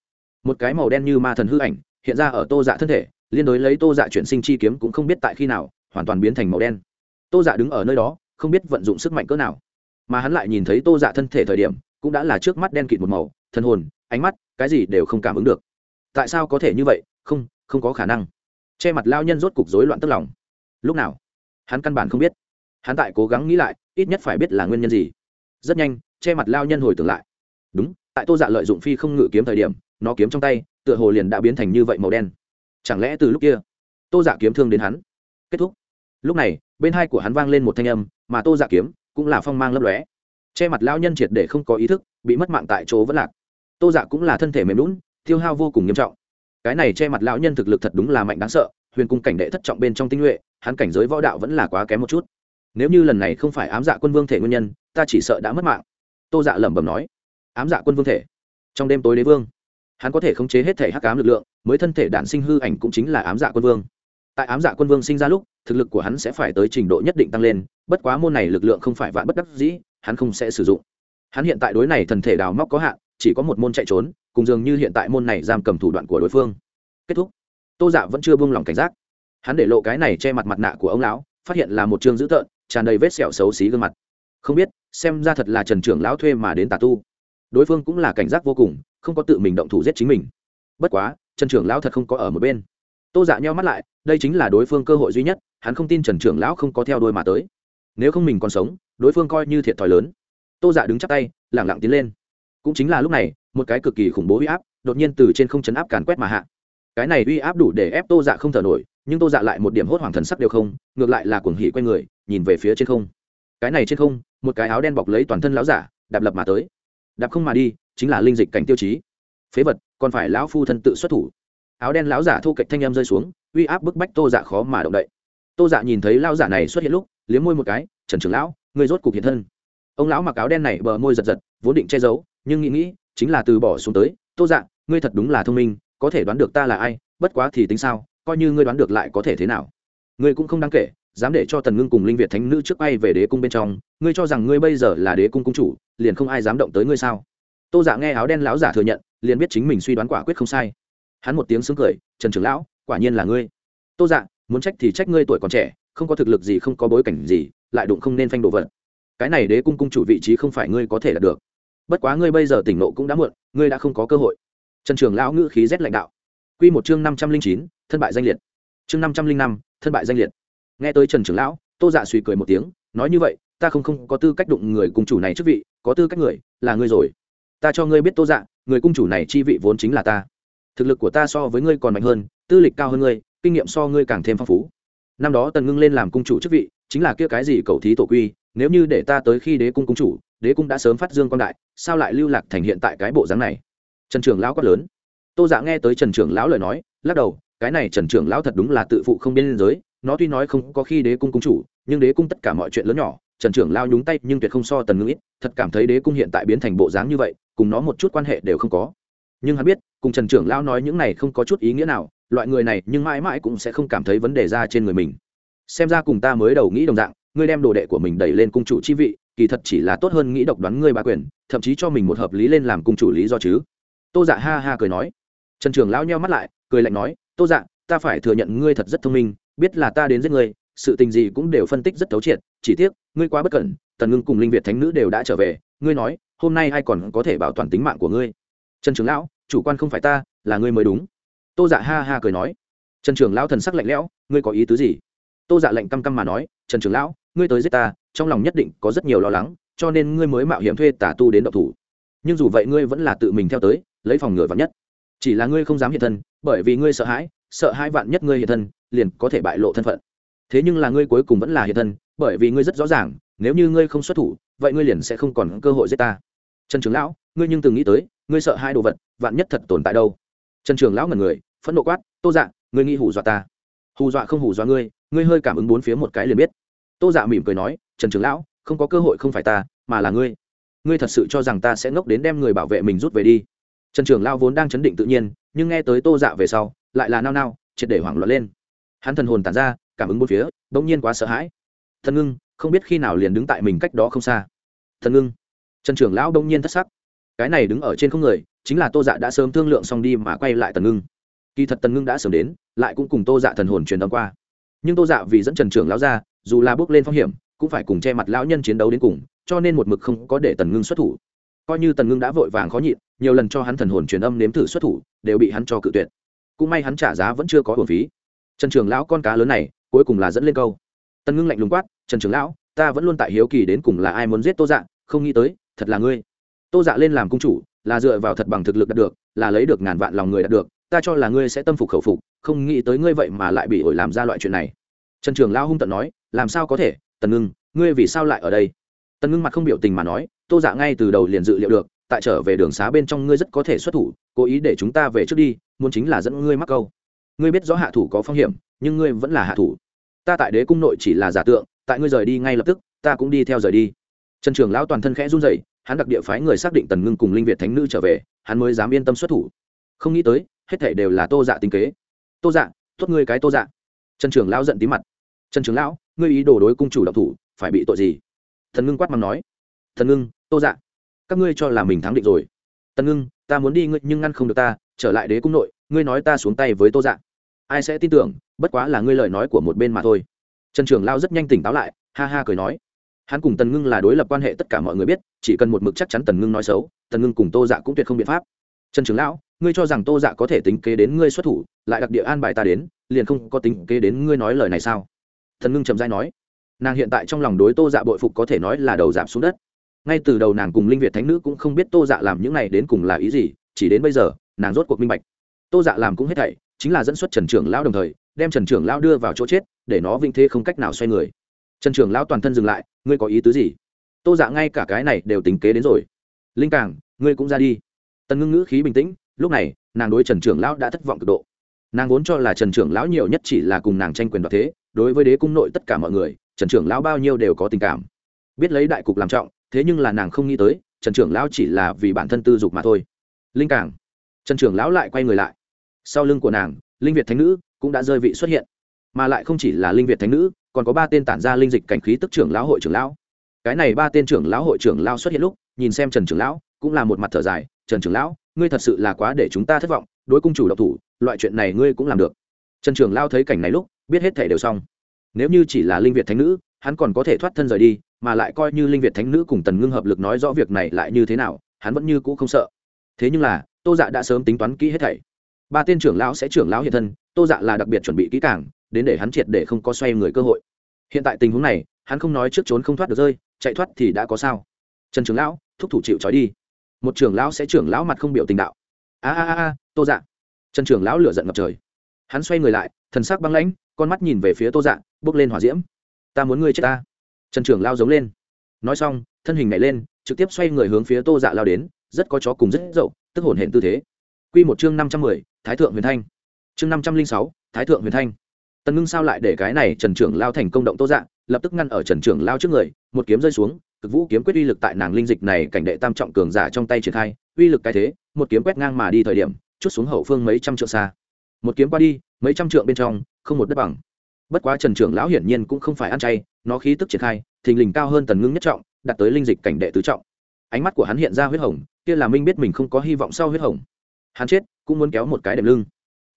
một cái màu đen như ma thần hư ảnh hiện ra ở tô dạ thân thể, liên đối lấy tô dạ chuyển sinh chi kiếm cũng không biết tại khi nào, hoàn toàn biến thành màu đen. Tô dạ đứng ở nơi đó, không biết vận dụng sức mạnh cỡ nào. Mà hắn lại nhìn thấy tô dạ thân thể thời điểm, cũng đã là trước mắt đen kịt một màu thân hồn, ánh mắt, cái gì đều không cảm ứng được. Tại sao có thể như vậy? Không không có khả năng. Che mặt lao nhân rốt cục rối loạn tức lòng. Lúc nào? Hắn căn bản không biết. Hắn tại cố gắng nghĩ lại, ít nhất phải biết là nguyên nhân gì. Rất nhanh, che mặt lao nhân hồi tưởng lại. Đúng tại tô dạ lợi dụng phi không ngự kiếm thời điểm, nó kiếm trong tay, tựa hồ liền đã biến thành như vậy màu đen. Chẳng lẽ từ lúc kia, tô dạ kiếm thương đến hắn? Kết thúc. Lúc này, bên hai của hắn vang lên một thanh âm, mà tô dạ kiếm cũng là phong mang lấp lóe. Che mặt lao nhân triệt để không có ý thức, bị mất mạng tại chỗ vẫn lạc. Tô dạ cũng là thân thể mềm lún tiêu hao vô cùng nghiêm trọng. Cái này che mặt lão nhân thực lực thật đúng là mạnh đáng sợ, huyền cung cảnh đệ thất trọng bên trong tinh nhuệ, hắn cảnh giới võ đạo vẫn là quá kém một chút. Nếu như lần này không phải ám dạ quân vương thể nguyên nhân, ta chỉ sợ đã mất mạng. Tô dạ lẩm bẩm nói ám dạ quân vương thể. Trong đêm tối đế vương, hắn có thể khống chế hết thể hắc ám lực lượng, mới thân thể đản sinh hư ảnh cũng chính là ám dạ quân vương. Tại ám dạ quân vương sinh ra lúc, thực lực của hắn sẽ phải tới trình độ nhất định tăng lên, bất quá môn này lực lượng không phải vạn bất đắc dĩ, hắn không sẽ sử dụng. Hắn hiện tại đối này thần thể đào móc có hạn, chỉ có một môn chạy trốn, cùng dường như hiện tại môn này giam cầm thủ đoạn của đối phương. Kết thúc. Tô dạ vẫn chưa buông lỏng cảnh giác. Hắn để lộ cái này che mặt mặt nạ của ông lão, phát hiện là một chương dữ tợn, tràn đầy vết sẹo xấu xí gương mặt. Không biết, xem ra thật là trần trưởng lão thuê mà đến tà tu đối phương cũng là cảnh giác vô cùng, không có tự mình động thủ giết chính mình. Bất quá, trần trưởng lão thật không có ở một bên. Tô dạ nheo mắt lại, đây chính là đối phương cơ hội duy nhất, hắn không tin trần trưởng lão không có theo đôi mà tới. Nếu không mình còn sống, đối phương coi như thiệt thòi lớn. Tô dạ đứng chắc tay, lẳng lặng tiến lên. Cũng chính là lúc này, một cái cực kỳ khủng bố uy áp, đột nhiên từ trên không chấn áp càn quét mà hạ. Cái này uy áp đủ để ép tô dạ không thở nổi, nhưng tô dạ lại một điểm hốt hoảng thần sắc đều không, ngược lại là cuồng hỉ q u a y người, nhìn về phía trên không. Cái này trên không, một cái áo đen bọc lấy toàn thân lão giả, đạp lập mà tới đạp không mà đi, chính là linh dịch cảnh tiêu chí. Phế vật, còn phải lão phu thân tự xuất thủ. Áo đen lão giả thu cạnh thanh em rơi xuống, uy áp bức bách tô dạ khó mà động đậy. Tô dạ nhìn thấy lão giả này xuất hiện lúc, liếm môi một cái, trần trưởng lão người rốt cục hiện thân. Ông lão mặc áo đen này bờ môi giật giật, vốn định che giấu, nhưng nghĩ nghĩ, chính là từ bỏ xuống tới, tô dạ ngươi thật đúng là thông minh, có thể đoán được ta là ai, bất quá thì tính sao, coi như ngươi đoán được lại có thể thế nào. Ngươi cũng không đáng kể dám để cho tần ngưng cùng linh việt thánh nữ trước bay về đế cung bên trong, ngươi cho rằng ngươi bây giờ là đế cung cung chủ, liền không ai dám động tới ngươi sao? Tô giả nghe áo đen lão giả thừa nhận, liền biết chính mình suy đoán quả quyết không sai. Hắn một tiếng sướng cười, trần trưởng lão, quả nhiên là ngươi. Tô dạ muốn trách thì trách ngươi tuổi còn trẻ, không có thực lực gì, không có bối cảnh gì, lại đụng không nên phanh đồ vật. Cái này đế cung cung chủ vị trí không phải ngươi có thể đạt được. Bất quá ngươi bây giờ tỉnh nộ cũng đã muộn, ngươi đã không có cơ hội. Trần trường lão ngữ khí rét lãnh đạo. Q một chương năm trăm linh chín, thân bại danh liệt. Chương năm trăm linh năm, thân bại danh liệt nghe tới trần trưởng lão, tô dạ suy cười một tiếng, nói như vậy, ta không không có tư cách đụng người cung chủ này trước vị, có tư cách người, là ngươi rồi. Ta cho ngươi biết tô dạ người cung chủ này chi vị vốn chính là ta. Thực lực của ta so với ngươi còn mạnh hơn, tư lịch cao hơn ngươi, kinh nghiệm so ngươi càng thêm phong phú. Năm đó tần ngưng lên làm cung chủ chức vị, chính là kia cái gì cầu thí tổ quy, nếu như để ta tới khi đế cung cung chủ, đế cung đã sớm phát dương quan đại, sao lại lưu lạc thành hiện tại cái bộ dáng này? Trần trưởng lão quát lớn. Tô dạ nghe tới trần trưởng lão lời nói, lắc đầu, cái này trần trưởng lão thật đúng là tự phụ không biên giới nó tuy nói không có khi đế cung cung chủ, nhưng đế cung tất cả mọi chuyện lớn nhỏ, trần trưởng lao nhúng tay nhưng tuyệt không so tần ngữ. ít, thật cảm thấy đế cung hiện tại biến thành bộ dáng như vậy, cùng nó một chút quan hệ đều không có. Nhưng hắn biết, cùng trần trưởng lao nói những này không có chút ý nghĩa nào, loại người này nhưng mãi mãi cũng sẽ không cảm thấy vấn đề ra trên người mình. Xem ra cùng ta mới đầu nghĩ đồng dạng, ngươi đem đồ đệ của mình đẩy lên cung chủ chi vị, kỳ thật chỉ là tốt hơn nghĩ độc đoán ngươi ba quyền, thậm chí cho mình một hợp lý lên làm cung chủ lý do chứ. Tô dạ ha ha cười nói. Trần trường lão nheo mắt lại, cười lạnh nói, tô dạ ta phải thừa nhận ngươi thật rất thông minh biết là ta đến giết ngươi, sự tình gì cũng đều phân tích rất thấu triệt, chỉ tiếc, ngươi quá bất cẩn, tần ngưng cùng linh việt thánh nữ đều đã trở về, ngươi nói, hôm nay ai còn có thể bảo toàn tính mạng của ngươi? Trần trường lão, chủ quan không phải ta, là ngươi mới đúng. Tô dạ ha ha cười nói. Trần trường lão thần sắc lạnh lẽo, ngươi có ý tứ gì? Tô dạ lạnh căm căm mà nói, trần trường lão, ngươi tới giết ta, trong lòng nhất định có rất nhiều lo lắng, cho nên ngươi mới mạo hiểm thuê tả tu đến độc thủ. Nhưng dù vậy ngươi vẫn là tự mình theo tới, lấy phòng ngừa vạn nhất. Chỉ là ngươi không dám hiện thân, bởi vì ngươi sợ hãi, sợ hai vạn nhất ngươi hiện thân liền có thể bại lộ thân phận. Thế nhưng là ngươi cuối cùng vẫn là hiện thân, bởi vì ngươi rất rõ ràng, nếu như ngươi không xuất thủ, vậy ngươi liền sẽ không còn cơ hội giết ta. Trần trường lão, ngươi nhưng từng nghĩ tới, ngươi sợ hai đồ vật, vạn nhất thật tồn tại đâu? Trần trường lão ngần người, phẫn nộ quát, tô dạ ngươi nghĩ hù dọa ta? Hù dọa không hù dọa ngươi ngươi hơi cảm ứng bốn phía một cái liền biết. Tô dạ mỉm cười nói, trần trường lão, không có cơ hội không phải ta, mà là ngươi. Ngươi thật sự cho rằng ta sẽ ngốc đến đem người bảo vệ mình rút về đi? Trần trường Lão vốn đang chấn định tự nhiên, nhưng nghe tới tô dạ về sau, lại là nao nao, triệt để hoảng loạn lên hắn thần hồn tản ra, cảm ứng bốn phía bỗng nhiên quá sợ hãi. Thần ngưng, không biết khi nào liền đứng tại mình cách đó không xa. Thần ngưng. Trần trưởng lão bỗng nhiên thất sắc. Cái này đứng ở trên không người, chính là tô dạ đã sớm thương lượng xong đi mà quay lại tần ngưng. Kỳ thật tần ngưng đã sớm đến, lại cũng cùng tô dạ thần hồn truyền âm qua. Nhưng tô dạ vì dẫn trần trưởng lão ra, dù là bước lên phong hiểm, cũng phải cùng che mặt lão nhân chiến đấu đến cùng, cho nên một mực không có để tần ngưng xuất thủ. Coi như tần ngưng đã vội vàng khó nhịn, nhiều lần cho hắn thần hồn truyền âm nếm thử xuất thủ, đều bị hắn cho cự tuyệt. Cũng may hắn trả giá vẫn chưa có hồn phí trần trường lão con cá lớn này, cuối cùng là dẫn lên câu. Tần ngưng lạnh lùng quát, trần trường lão, ta vẫn luôn tại hiếu kỳ đến cùng là ai muốn giết tô dạ không nghĩ tới, thật là ngươi. Tô dạ lên làm cung chủ, là dựa vào thật bằng thực lực đạt được, là lấy được ngàn vạn lòng người đạt được, ta cho là ngươi sẽ tâm phục khẩu phục, không nghĩ tới ngươi vậy mà lại bị ổi làm ra loại chuyện này. Trần trường lão hung tận nói, làm sao có thể tần ngưng, ngươi vì sao lại ở đây? Tần ngưng mặt không biểu tình mà nói, tô dạ ngay từ đầu liền dự liệu được, tại trở về đường xá bên trong ngươi rất có thể xuất thủ, cố ý để chúng ta về trước đi, muốn chính là dẫn ngươi mắc câu ngươi biết rõ hạ thủ có phong hiểm, nhưng ngươi vẫn là hạ thủ. Ta tại đế cung nội chỉ là giả tượng, tại ngươi rời đi ngay lập tức, ta cũng đi theo rời đi. Trần trường lão toàn thân khẽ run rẩy, hắn đặc địa phái người xác định tần ngưng cùng linh việt thánh nữ trở về, hắn mới dám yên tâm xuất thủ. Không nghĩ tới, hết thể đều là tô dạ tính kế. Tô dạ tốt ngươi cái tô dạ. Trần trường lão giận tí mặt. Trần trường lão, ngươi ý đồ đối cung chủ độc thủ, phải bị tội gì? Thần ngưng quát mắng nói. Thần ngưng, tô dạ các ngươi cho là mình thắng định rồi. Tần ngưng, ta muốn đi, ngươi nhưng ngăn không được ta, trở lại đế cung nội, ngươi nói ta xuống tay với tô dạ ai sẽ tin tưởng, bất quá là ngươi lời nói của một bên mà thôi. Trần trường lao rất nhanh tỉnh táo lại, ha ha cười nói. Hắn cùng tần ngưng là đối lập quan hệ, tất cả mọi người biết, chỉ cần một mực chắc chắn tần ngưng nói xấu, tần ngưng cùng tô dạ cũng tuyệt không biện pháp. Trần trường lão, ngươi cho rằng tô dạ có thể tính kế đến ngươi xuất thủ, lại đặc địa an bài ta đến, liền không có tính kế đến ngươi nói lời này sao? Thần ngưng trầm dai nói. Nàng hiện tại trong lòng đối tô dạ bội phục có thể nói là đầu giảm xuống đất. Ngay từ đầu nàng cùng linh việt thánh nữ cũng không biết tô dạ làm những này đến cùng là ý gì, chỉ đến bây giờ, nàng rốt cuộc minh bạch. Tô dạ làm cũng hết thảy chính là dẫn xuất trần trưởng lão đồng thời, đem trần trưởng lão đưa vào chỗ chết, để nó vinh thế không cách nào xoay người. Trần trưởng lão toàn thân dừng lại, ngươi có ý tứ gì? Tô dạ ngay cả cái này đều tính kế đến rồi. Linh càng ngươi cũng ra đi. Tần ngưng ngữ khí bình tĩnh, lúc này, nàng đối trần trưởng lão đã thất vọng cực độ. Nàng vốn cho là trần trưởng lão nhiều nhất chỉ là cùng nàng tranh quyền đoạt thế, đối với đế cung nội tất cả mọi người, trần trưởng lão bao nhiêu đều có tình cảm. Biết lấy đại cục làm trọng, thế nhưng là nàng không nghĩ tới, trần trưởng lão chỉ là vì bản thân tư dục mà thôi. Linh cảng. Trần trưởng lão lại quay người lại sau lưng của nàng, linh việt thánh nữ cũng đã rơi vị xuất hiện. Mà lại không chỉ là linh việt thánh nữ, còn có ba tên tản ra linh dịch cảnh khí tức trưởng lão hội trưởng lão. Cái này ba tên trưởng lão hội trưởng lão xuất hiện lúc, nhìn xem trần trưởng lão, cũng là một mặt thở dài, trần trưởng lão, ngươi thật sự là quá để chúng ta thất vọng, đối cung chủ độc thủ, loại chuyện này ngươi cũng làm được. Trần trưởng lão thấy cảnh này lúc, biết hết thể đều xong. Nếu như chỉ là linh việt thánh nữ, hắn còn có thể thoát thân rời đi, mà lại coi như linh việt thánh nữ cùng tần ngưng hợp lực nói rõ việc này lại như thế nào, hắn vẫn như cũ không sợ. Thế nhưng là, tô dạ đã sớm tính toán kỹ hết thảy ba tên trưởng lão sẽ trưởng lão hiện thân, tô dạ là đặc biệt chuẩn bị kỹ càng, đến để hắn triệt để không có xoay người cơ hội. Hiện tại tình huống này, hắn không nói trước trốn không thoát được rơi, chạy thoát thì đã có sao. Trần trưởng lão, thúc thủ chịu trói đi. Một trưởng lão sẽ trưởng lão mặt không biểu tình đạo. A a a tô dạ. Trần trưởng lão lửa giận ngập trời. Hắn xoay người lại, thần sắc băng lãnh, con mắt nhìn về phía tô dạ bước lên hỏa diễm. Ta muốn ngươi chết ta. Trần trưởng lao giống lên. Nói xong, thân hình nhảy lên, trực tiếp xoay người hướng phía tô dạ lao đến, rất có chó cùng rất dậu, tức hồn hển tư thế. Quy một chương năm trăm mười, thái thượng huyền thanh. Chương năm trăm linh sáu, thái thượng huyền thanh. Tần ngưng sao lại để cái này trần trưởng lao thành công động tô dạ lập tức ngăn ở trần trưởng lao trước người, một kiếm rơi xuống, cực vũ kiếm quyết uy lực tại nàng linh dịch này cảnh đệ tam trọng cường giả trong tay triển khai, uy lực cái thế, một kiếm quét ngang mà đi thời điểm, chút xuống hậu phương mấy trăm trượng xa. Một kiếm qua đi, mấy trăm trượng bên trong, không một đất bằng. Bất quá trần trưởng lão hiển nhiên cũng không phải ăn chay, nó khí tức triển khai, thình lình cao hơn tần ngưng nhất trọng, đạt tới linh dịch cảnh đệ tứ trọng. Ánh mắt của hắn hiện ra huyết hồng, kia là minh biết mình không có hy vọng sau huyết hồng hắn chết, cũng muốn kéo một cái đệm lưng.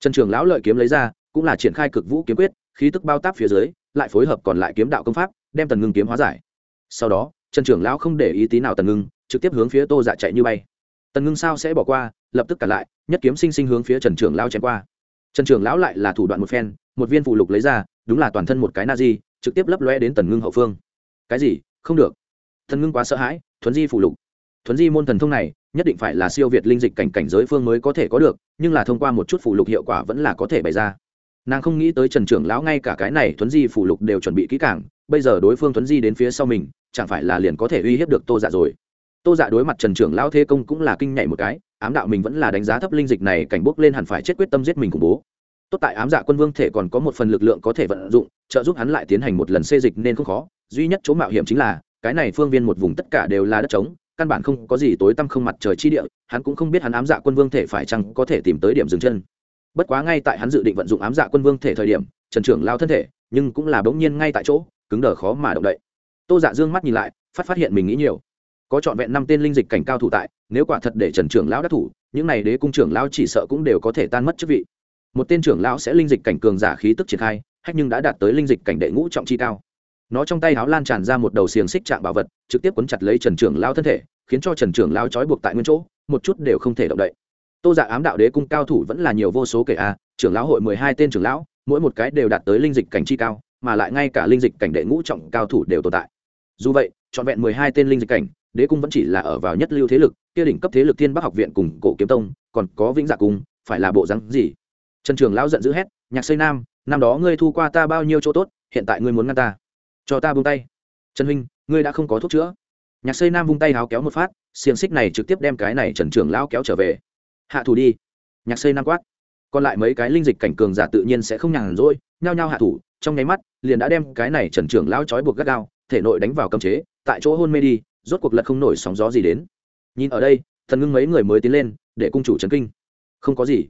Trần trưởng lão lợi kiếm lấy ra, cũng là triển khai cực vũ kiếm quyết, khí tức bao táp phía dưới, lại phối hợp còn lại kiếm đạo công pháp, đem tần ngưng kiếm hóa giải. Sau đó, trần trưởng lão không để ý tí nào tần ngưng, trực tiếp hướng phía tô dạ chạy như bay. Tần ngưng sao sẽ bỏ qua, lập tức cả lại, nhất kiếm sinh sinh hướng phía trần trưởng lão chém qua. Trần trưởng lão lại là thủ đoạn một phen, một viên phụ lục lấy ra, đúng là toàn thân một cái na di trực tiếp lấp lóe đến tần ngưng hậu phương. Cái gì? Không được. Tần ngưng quá sợ hãi, thuấn di phụ lục. Thuấn di môn thần thông này nhất định phải là siêu việt linh dịch cảnh cảnh giới phương mới có thể có được, nhưng là thông qua một chút phụ lục hiệu quả vẫn là có thể bày ra. Nàng không nghĩ tới trần trưởng lão ngay cả cái này thuấn di phụ lục đều chuẩn bị kỹ càng, bây giờ đối phương thuấn di đến phía sau mình, chẳng phải là liền có thể uy hiếp được tô dạ rồi. Tô dạ đối mặt trần trưởng lão thế công cũng là kinh nhảy một cái, ám đạo mình vẫn là đánh giá thấp linh dịch này cảnh bốc lên hẳn phải chết quyết tâm giết mình khủng bố. Tốt tại ám dạ quân vương thể còn có một phần lực lượng có thể vận dụng, trợ giúp hắn lại tiến hành một lần xê dịch nên không khó, duy nhất chỗ mạo hiểm chính là, cái này phương viên một vùng tất cả đều là đất trống căn bản không có gì tối tăm không mặt trời chi địa, hắn cũng không biết hắn ám dạ quân vương thể phải chăng có thể tìm tới điểm dừng chân. Bất quá ngay tại hắn dự định vận dụng ám dạ quân vương thể thời điểm, trần trưởng lao thân thể, nhưng cũng là bỗng nhiên ngay tại chỗ, cứng đờ khó mà động đậy. Tô dạ dương mắt nhìn lại, phát phát hiện mình nghĩ nhiều. Có trọn vẹn năm tên linh dịch cảnh cao thủ tại, nếu quả thật để trần trưởng lão đắc thủ, những n à y đế cung trưởng lão chỉ sợ cũng đều có thể tan mất chức vị. Một tên trưởng lão sẽ linh dịch cảnh cường giả khí tức triển khai, hách nhưng đã đạt tới linh dịch cảnh đệ ngũ trọng chi cao nó trong tay háo lan tràn ra một đầu xiềng xích trạng bảo vật, trực tiếp quấn chặt lấy trần trưởng lao thân thể, khiến cho trần trưởng lao trói buộc tại nguyên chỗ, một chút đều không thể động đậy. Tô giả dạ ám đạo đế cung cao thủ vẫn là nhiều vô số kể a, trưởng lão hội mười hai tên trưởng lão, mỗi một cái đều đạt tới linh dịch cảnh chi cao, mà lại ngay cả linh dịch cảnh đệ ngũ trọng cao thủ đều tồn tại. Dù vậy, trọn vẹn mười hai tên linh dịch cảnh, đế cung vẫn chỉ là ở vào nhất lưu thế lực, kia đỉnh cấp thế lực thiên bắc học viện cùng cổ kiếm tông, còn có vĩnh dạ cung, phải là bộ rắn gì? Trần trường lão giận dữ hét, nhạc xây nam, năm đó ngươi thu qua ta bao nhiêu chỗ tốt, hiện tại ngươi muốn ngăn ta cho ta buông tay. Trần huynh, ngươi đã không có thuốc chữa. Nhạc xây nam vung tay háo kéo một phát, xiềng xích này trực tiếp đem cái này trần trưởng lão kéo trở về. Hạ thủ đi. Nhạc xây nam quát. Còn lại mấy cái linh dịch cảnh cường giả tự nhiên sẽ không nhàn rỗi, nhao nhao hạ thủ, trong nháy mắt, liền đã đem cái này trần trưởng lão trói buộc gắt gao, thể nội đánh vào cầm chế, tại chỗ hôn mê đi, rốt cuộc lật không nổi sóng gió gì đến. Nhìn ở đây, thần ngưng mấy người mới tiến lên, để cung chủ trấn kinh. Không có gì.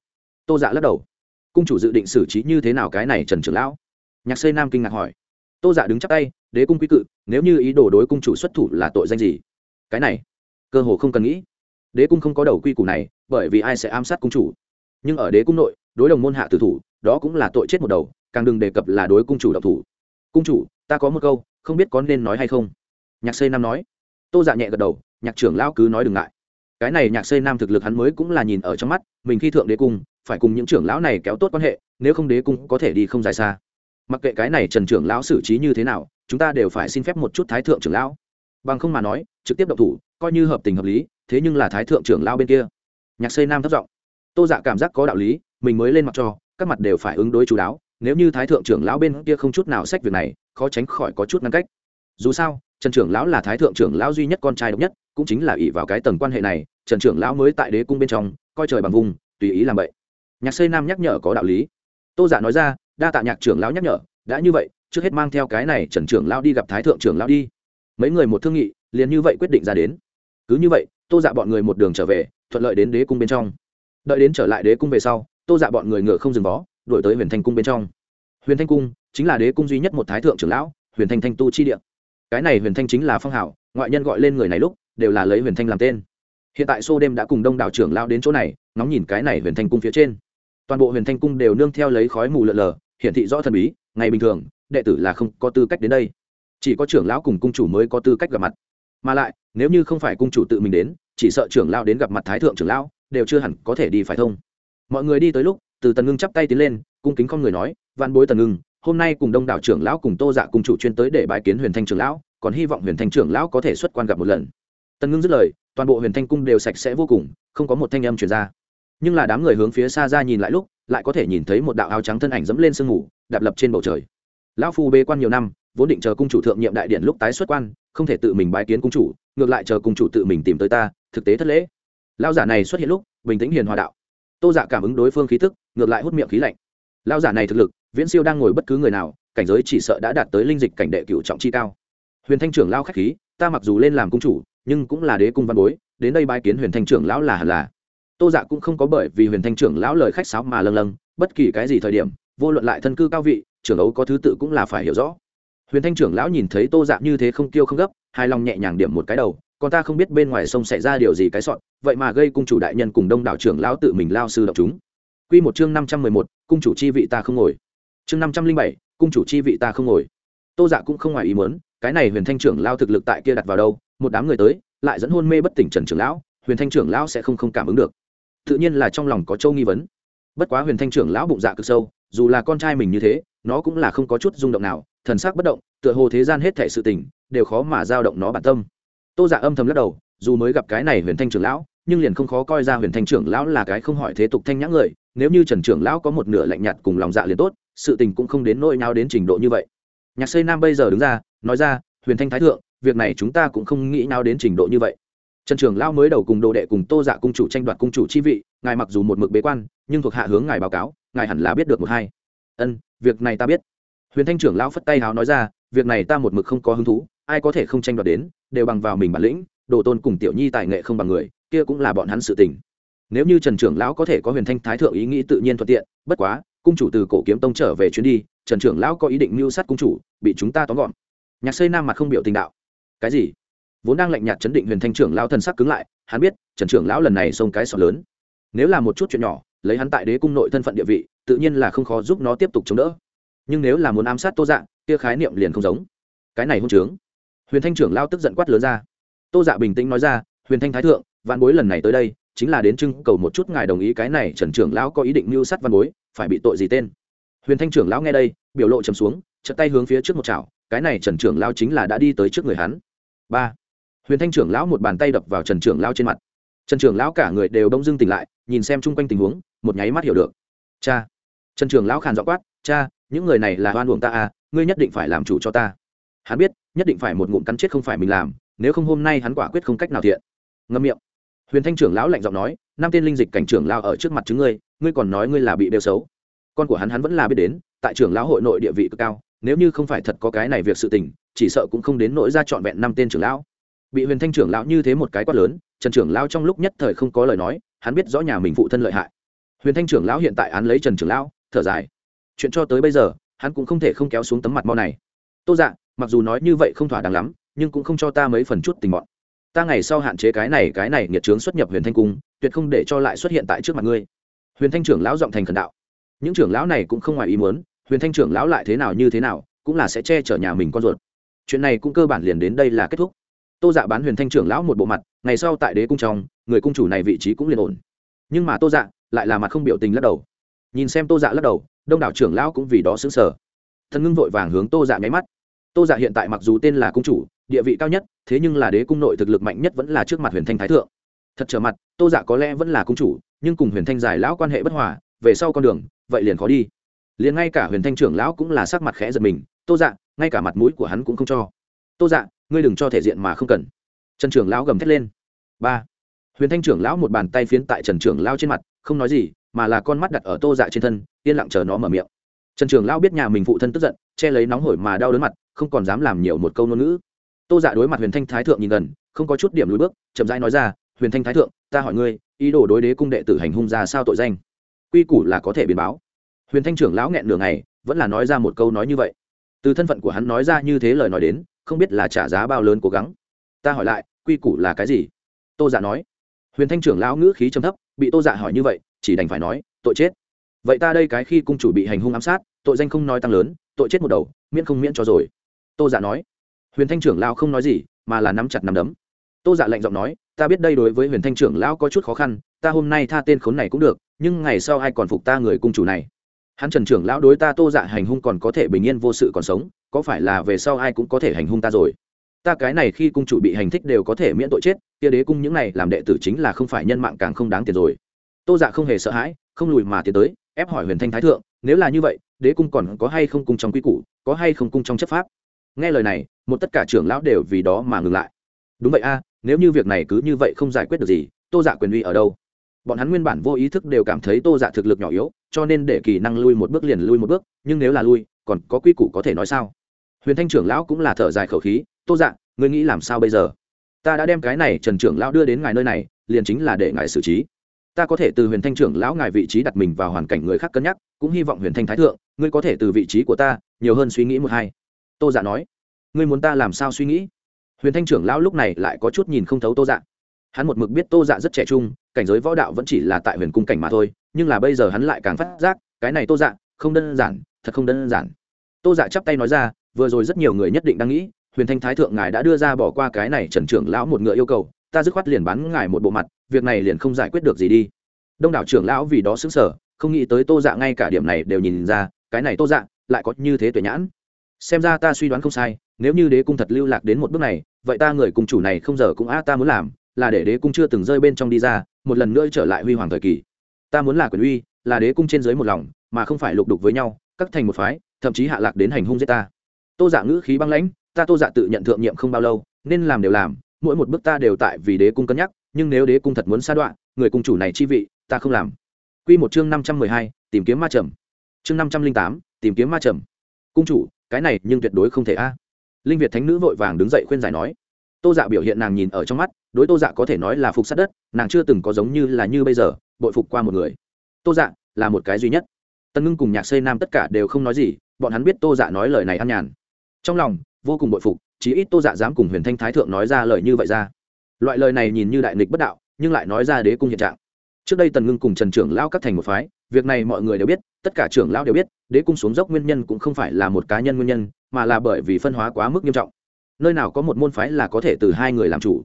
Tô dạ lắc đầu. Cung chủ dự định xử trí như thế nào cái này trần trưởng lão? Nhạc xây nam kinh ngạc hỏi tô dạ đứng chắc tay, đế cung quy cự, nếu như ý đồ đối cung chủ xuất thủ là tội danh gì? Cái này, cơ hồ không cần nghĩ. Đế cung không có đầu quy củ này, bởi vì ai sẽ ám sát cung chủ? Nhưng ở đế cung nội, đối đồng môn hạ tử thủ, đó cũng là tội chết một đầu, càng đừng đề cập là đối cung chủ độc thủ. Cung chủ, ta có một câu, không biết có nên nói hay không? Nhạc xây nam nói. Tô dạ nhẹ gật đầu, nhạc trưởng lão cứ nói đừng ngại. Cái này nhạc xây nam thực lực hắn mới cũng là nhìn ở trong mắt, mình khi thượng đế cung, phải cùng những trưởng lão này kéo tốt quan hệ, nếu không đế cung có thể đi không dài xa mặc kệ cái này trần trưởng lão xử trí như thế nào, chúng ta đều phải xin phép một chút thái thượng trưởng lão. Bằng không mà nói, trực tiếp động thủ, coi như hợp tình hợp lý, thế nhưng là thái thượng trưởng lão bên kia. Nhạc xây nam thất giọng. Tô dạ cảm giác có đạo lý, mình mới lên mặt cho, các mặt đều phải ứng đối chú đáo, nếu như thái thượng trưởng lão bên kia không chút nào xét việc này, khó tránh khỏi có chút ngăn cách. Dù sao, trần trưởng lão là thái thượng trưởng lão duy nhất con trai độc nhất, cũng chính là ỷ vào cái tầng quan hệ này, trần trưởng lão mới tại đế cung bên trong, coi trời bằng vùng, tùy ý làm vậy nhạc xây nam nhắc nhở có đạo lý. Tô giả nói ra đa tạ nhạc trưởng lão nhắc nhở, đã như vậy, trước hết mang theo cái này trần trưởng lão đi gặp thái thượng trưởng lão đi. Mấy người một thương nghị, liền như vậy quyết định ra đến. Cứ như vậy, tô dạ bọn người một đường trở về, thuận lợi đến đế cung bên trong. Đợi đến trở lại đế cung về sau, tô dạ bọn người ngựa không dừng bó đuổi tới huyền thanh cung bên trong. Huyền thanh cung chính là đế cung duy nhất một thái thượng trưởng lão, huyền thanh thanh tu chi địa. Cái này huyền thanh chính là phong hảo, ngoại nhân gọi lên người này lúc, đều là lấy huyền thanh làm tên. Hiện tại xô đêm đã cùng đông đảo trưởng lao đến chỗ này, ngóng nhìn cái này huyền thanh cung phía trên. Toàn bộ huyền thanh cung đều nương theo lấy khói mù lợn lờ hiển thị rõ thần bí, ngày bình thường, đệ tử là không có tư cách đến đây. Chỉ có trưởng lão cùng cung chủ mới có tư cách gặp mặt. Mà lại, nếu như không phải cung chủ tự mình đến, chỉ sợ trưởng lão đến gặp mặt thái thượng trưởng lão, đều chưa hẳn có thể đi, phải thông mọi người đi tới lúc, từ tần ngưng chắp tay tiến lên, cung kính không người nói văn bối tần ngưng, hôm nay cùng đông đảo trưởng lão cùng tô dạ cùng chủ chuyên tới để bái kiến huyền thanh trưởng lão, còn hy vọng huyền thanh trưởng lão có thể xuất quan gặp một lần. Tần ngưng dứt lời, toàn bộ huyền thanh cung đều sạch sẽ vô cùng, không có một thanh âm truyền ra. Nhưng là đám người hướng phía xa ra nhìn lại lúc lại có thể nhìn thấy một đạo áo trắng thân ảnh dẫm lên sương mù, đạp lập trên bầu trời. Lão phu bê quan nhiều năm, vốn định chờ cung chủ thượng nhiệm đại điện lúc tái xuất quan, không thể tự mình bái kiến cung chủ, ngược lại chờ cung chủ tự mình tìm tới ta, thực tế thất lễ. Lao giả này xuất hiện lúc, bình tĩnh hiền hòa đạo. Tô giả cảm ứng đối phương khí tức, ngược lại hút miệng khí lạnh. Lao giả này thực lực, viễn siêu đang ngồi bất cứ người nào, cảnh giới chỉ sợ đã đạt tới linh dịch cảnh đệ cựu trọng chi cao. Huyền thanh trưởng lao k h á c h khí, ta mặc dù lên làm cung chủ, nhưng cũng là đế cung văn bối, đến đây bái kiến huyền thanh trưởng lão là hẳn là tô dạ cũng không có bởi vì huyền thanh trưởng lão lời khách sáo mà lâng lâng, bất kỳ cái gì thời điểm, vô luận lại thân cư cao vị, trưởng ấu có thứ tự cũng là phải hiểu rõ. Huyền thanh trưởng lão nhìn thấy tô dạ như thế không tiêu không gấp hai lòng nhẹ nhàng điểm một cái đầu, còn ta không biết bên ngoài sông xảy ra điều gì cái sọn, vậy mà gây cung chủ đại nhân cùng đông đảo trưởng lão tự mình lao sư đọc chúng. Q một chương năm trăm mười một, cung chủ chi vị ta không ngồi. Chương năm trăm linh bảy, cung chủ chi vị ta không ngồi. Tô dạ cũng không ngoài ý mớn cái này huyền thanh trưởng lao thực lực tại kia đặt vào đâu, một đám người tới, lại dẫn hôn mê bất tỉnh trần trưởng lão, huyền thanh trưởng lão sẽ không không cảm ứng được tự nhiên là trong lòng có châu nghi vấn. Bất quá huyền thanh trưởng lão bụng dạ cực sâu, dù là con trai mình như thế, nó cũng là không có chút rung động nào, thần sắc bất động, tựa hồ thế gian hết thể sự tình, đều khó mà giao động nó bản tâm. Tô dạ âm thầm lắc đầu, dù mới gặp cái này huyền thanh trưởng lão, nhưng liền không khó coi ra huyền thanh trưởng lão là cái không hỏi thế tục thanh nhã người, nếu như trần trưởng lão có một nửa lạnh nhạt cùng lòng dạ liền tốt, sự tình cũng không đến nỗi nào đến trình độ như vậy. Nhạc xây nam bây giờ đứng ra, nói ra, huyền thanh thái thượng, việc này chúng ta cũng không nghĩ nào đến trình độ như vậy trần Trường lão mới đầu cùng đồ đệ cùng tô dạ cung chủ tranh đoạt cung chủ chi vị, ngài mặc dù một mực bế quan, nhưng thuộc hạ hướng ngài báo cáo, ngài hẳn là biết được một hai. Ân, việc này ta biết. Huyền thanh trưởng lão phất tay háo nói ra, việc này ta một mực không có hứng thú, ai có thể không tranh đoạt đến, đều bằng vào mình bản lĩnh, đồ tôn cùng tiểu nhi tài nghệ không bằng người, kia cũng là bọn hắn sự tình. Nếu như trần trưởng lão có thể có huyền thanh thái thượng ý nghĩ tự nhiên thuận tiện, bất quá, cung chủ từ cổ kiếm tông trở về chuyến đi, trần trưởng lão có ý định mưu sát cung chủ, bị chúng ta tóm gọn. Nhạc xây nam mặt không biểu tình đạo. Cái gì? Vốn đang lạnh nhạt chấn định huyền thanh trưởng lão thần sắc cứng lại, hắn biết, trần trưởng lão lần này xông cái sọ lớn. Nếu là một chút chuyện nhỏ, lấy hắn tại đế cung nội thân phận địa vị, tự nhiên là không khó giúp nó tiếp tục chống đỡ. Nhưng nếu là muốn ám sát tô dạng kia khái niệm liền không giống. Cái này hôn trướng. Huyền thanh trưởng lao tức giận quát lớn ra. Tô dạ bình tĩnh nói ra, huyền thanh thái thượng văn bối lần này tới đây, chính là đến trưng cầu một chút ngài đồng ý cái này trần trưởng lão có ý định mưu sát văn bối, phải bị tội gì tên? Huyền thanh trưởng lão nghe đây, biểu lộ trầm xuống chật tay hướng phía trước một chảo, cái này trần trưởng lão chính là đã đi tới trước người hắn. Ba huyền thanh trưởng lão một bàn tay đập vào trần trưởng lão trên mặt. Trần trưởng lão cả người đều đông dưng tỉnh lại, nhìn xem chung quanh tình huống, một nháy mắt hiểu được. Cha, trần trưởng lão khàn dọ quát, cha, những người này là oan uổng ta à ngươi nhất định phải làm chủ cho ta. Hắn biết, nhất định phải một ngụm cắn chết không phải mình làm, nếu không hôm nay hắn quả quyết không cách nào thiện. Ngâm miệng. Huyền thanh trưởng lão lạnh giọng nói, năm tên linh dịch cảnh trưởng lao ở trước mặt chứng ngươi ngươi còn nói ngươi là bị đeo xấu. Con của hắn hắn vẫn là biết đến, tại trưởng lão hội nội địa vị cực cao, nếu như không phải thật có cái này việc sự tình, chỉ sợ cũng không đến nỗi ra trọn vẹn năm tên trưởng lão bị huyền thanh trưởng lão như thế một cái quát lớn, trần trưởng lão trong lúc nhất thời không có lời nói, hắn biết rõ nhà mình phụ thân lợi hại. Huyền thanh trưởng lão hiện tại án lấy trần trưởng lão, thở dài. Chuyện cho tới bây giờ, hắn cũng không thể không kéo xuống tấm mặt mau này. Tô dạ mặc dù nói như vậy không thỏa đáng lắm, nhưng cũng không cho ta mấy phần chút tình mọn ta ngày sau hạn chế cái này cái này nghiệt trướng xuất nhập huyền thanh cung, tuyệt không để cho lại xuất hiện tại trước mặt ngươi. Huyền thanh trưởng lão giọng thành khẩn đạo. Những trưởng lão này cũng không ngoài ý muốn, huyền thanh trưởng lão lại thế nào như thế nào, cũng là sẽ che chở nhà mình con ruột. Chuyện này cũng cơ bản liền đến đây là kết thúc tô dạ bán huyền thanh trưởng lão một bộ mặt, ngày sau tại đế cung trong, người cung chủ này vị trí cũng liền ổn. Nhưng mà tô dạ lại là mặt không biểu tình lắc đầu. Nhìn xem tô dạ lắc đầu, đông đảo trưởng lão cũng vì đó xứng sở thần ngưng vội vàng hướng tô dạ nháy mắt. Tô dạ hiện tại mặc dù tên là cung chủ, địa vị cao nhất, thế nhưng là đế cung nội thực lực mạnh nhất vẫn là trước mặt huyền thanh thái thượng. Thật trở mặt, tô dạ có lẽ vẫn là cung chủ, nhưng cùng huyền thanh giải lão quan hệ bất hòa, về sau con đường, vậy liền khó đi. Liền ngay cả huyền thanh trưởng lão cũng là sắc mặt khẽ giật mình, tô dạ ngay cả mặt mũi của hắn cũng không cho. Tô dạ ngươi đừng cho thể diện mà không cần. Trần trưởng lão gầm thét lên. Ba. Huyền thanh trưởng lão một bàn tay phiến tại trần trưởng lao trên mặt, không nói gì, mà là con mắt đặt ở tô dạ trên thân, yên lặng chờ nó mở miệng. Trần trưởng lão biết nhà mình phụ thân tức giận, che lấy nóng hổi mà đau đớn mặt, không còn dám làm nhiều một câu ngôn ngữ. Tô dạ đối mặt huyền thanh thái thượng nhìn gần, không có chút điểm lùi bước, chậm rãi nói ra, huyền thanh thái thượng, ta hỏi ngươi, ý đồ đối đế cung đệ tử hành hung ra sao tội danh? Quy củ là có thể biến báo. Huyền thanh trưởng lão nghẹn nửa ngày, vẫn là nói ra một câu nói như vậy. Từ thân phận của hắn nói ra như thế lời nói đến không biết là trả giá bao lớn cố gắng. Ta hỏi lại, quy củ là cái gì? Tô dạ nói. Huyền thanh trưởng lão ngữ khí trầm thấp, bị tô dạ hỏi như vậy, chỉ đành phải nói, tội chết. Vậy ta đây cái khi cung chủ bị hành hung ám sát, tội danh không nói tăng lớn, tội chết một đầu, miễn không miễn cho rồi. Tô dạ nói. Huyền thanh trưởng lão không nói gì, mà là nắm chặt nắm đấm. Tô dạ lạnh giọng nói, ta biết đây đối với huyền thanh trưởng lão có chút khó khăn, ta hôm nay tha tên khốn này cũng được, nhưng ngày sau ai còn phục ta người cung chủ này? Hắn trần trưởng lão đối ta tô dạ hành hung còn có thể bình yên vô sự còn sống có phải là về sau ai cũng có thể hành hung ta rồi? Ta cái này khi cung chủ bị hành thích đều có thể miễn tội chết, kia đế cung những này làm đệ tử chính là không phải nhân mạng càng không đáng tiền rồi. Tô dạ không hề sợ hãi, không lùi mà tiến tới, ép hỏi huyền thanh thái thượng, nếu là như vậy, đế cung còn có hay không cung trong quy củ, có hay không cung trong chấp pháp? Nghe lời này, một tất cả trưởng lão đều vì đó mà ngừng lại. Đúng vậy a, nếu như việc này cứ như vậy không giải quyết được gì, tô dạ quyền uy ở đâu? Bọn hắn nguyên bản vô ý thức đều cảm thấy tô dạ thực lực nhỏ yếu, cho nên để kỳ năng lui một bước liền lui một bước, nhưng nếu là lui, còn có quy củ có thể nói sao? Huyền thanh trưởng lão cũng là thở dài khẩu khí, tô dạ ngươi nghĩ làm sao bây giờ? Ta đã đem cái này trần trưởng lão đưa đến ngài nơi này, liền chính là để ngài xử trí. Ta có thể từ huyền thanh trưởng lão ngài vị trí đặt mình vào hoàn cảnh người khác cân nhắc, cũng hy vọng huyền thanh thái thượng, ngươi có thể từ vị trí của ta, nhiều hơn suy nghĩ một hai. Tô dạ nói, ngươi muốn ta làm sao suy nghĩ? Huyền thanh trưởng lão lúc này lại có chút nhìn không thấu tô dạ. Hắn một mực biết tô dạ rất trẻ trung, cảnh giới võ đạo vẫn chỉ là tại huyền cung cảnh mà thôi, nhưng là bây giờ hắn lại càng phát giác, cái này tô dạ không đơn giản, thật không đơn giản. Tô dạ chắp tay nói ra vừa rồi rất nhiều người nhất định đang nghĩ, huyền thanh thái thượng ngài đã đưa ra bỏ qua cái này trần trưởng lão một ngựa yêu cầu, ta dứt khoát liền bán ngài một bộ mặt, việc này liền không giải quyết được gì đi. Đông đảo trưởng lão vì đó xứng sở không nghĩ tới tô dạ ngay cả điểm này đều nhìn ra, cái này tô dạ lại có như thế tuệ nhãn. Xem ra ta suy đoán không sai, nếu như đế cung thật lưu lạc đến một bước này, vậy ta người cùng chủ này không giờ cũng á ta muốn làm, là để đế cung chưa từng rơi bên trong đi ra, một lần nữa trở lại huy hoàng thời kỳ. Ta muốn là quyền uy, là đế cung trên dưới một lòng, mà không phải lục đục với nhau cắt thành một phái, thậm chí hạ lạc đến hành hung giết ta tô dạ ngữ khí băng lãnh, ta tô dạ tự nhận thượng nhiệm không bao lâu, nên làm đều làm, mỗi một bước ta đều tại vì đế cung cân nhắc, nhưng nếu đế cung thật muốn sa đoạn, người cung chủ này chi vị, ta không làm. Quy một chương năm trăm mười hai, tìm kiếm ma trầm. Chương năm trăm linh tám, tìm kiếm ma trầm. Cung chủ, cái này nhưng tuyệt đối không thể a. Linh việt thánh nữ vội vàng đứng dậy khuyên giải nói. Tô dạ biểu hiện nàng nhìn ở trong mắt, đối tô dạ có thể nói là phục sát đất, nàng chưa từng có giống như là như bây giờ, bội phục qua một người. Tô dạ là một cái duy nhất. Tân ngưng cùng nhạc xây nam tất cả đều không nói gì, bọn hắn biết tô dạ nói lời này ăn nhàn trong lòng, vô cùng bội phục, chí ít tô dạ dám cùng huyền thanh thái thượng nói ra lời như vậy ra. Loại lời này nhìn như đại nghịch bất đạo, nhưng lại nói ra đế cung hiện trạng. Trước đây tần ngưng cùng trần trưởng lao cắt thành một phái, việc này mọi người đều biết, tất cả trưởng lão đều biết, đế cung xuống dốc nguyên nhân cũng không phải là một cá nhân nguyên nhân, mà là bởi vì phân hóa quá mức nghiêm trọng. Nơi nào có một môn phái là có thể từ hai người làm chủ.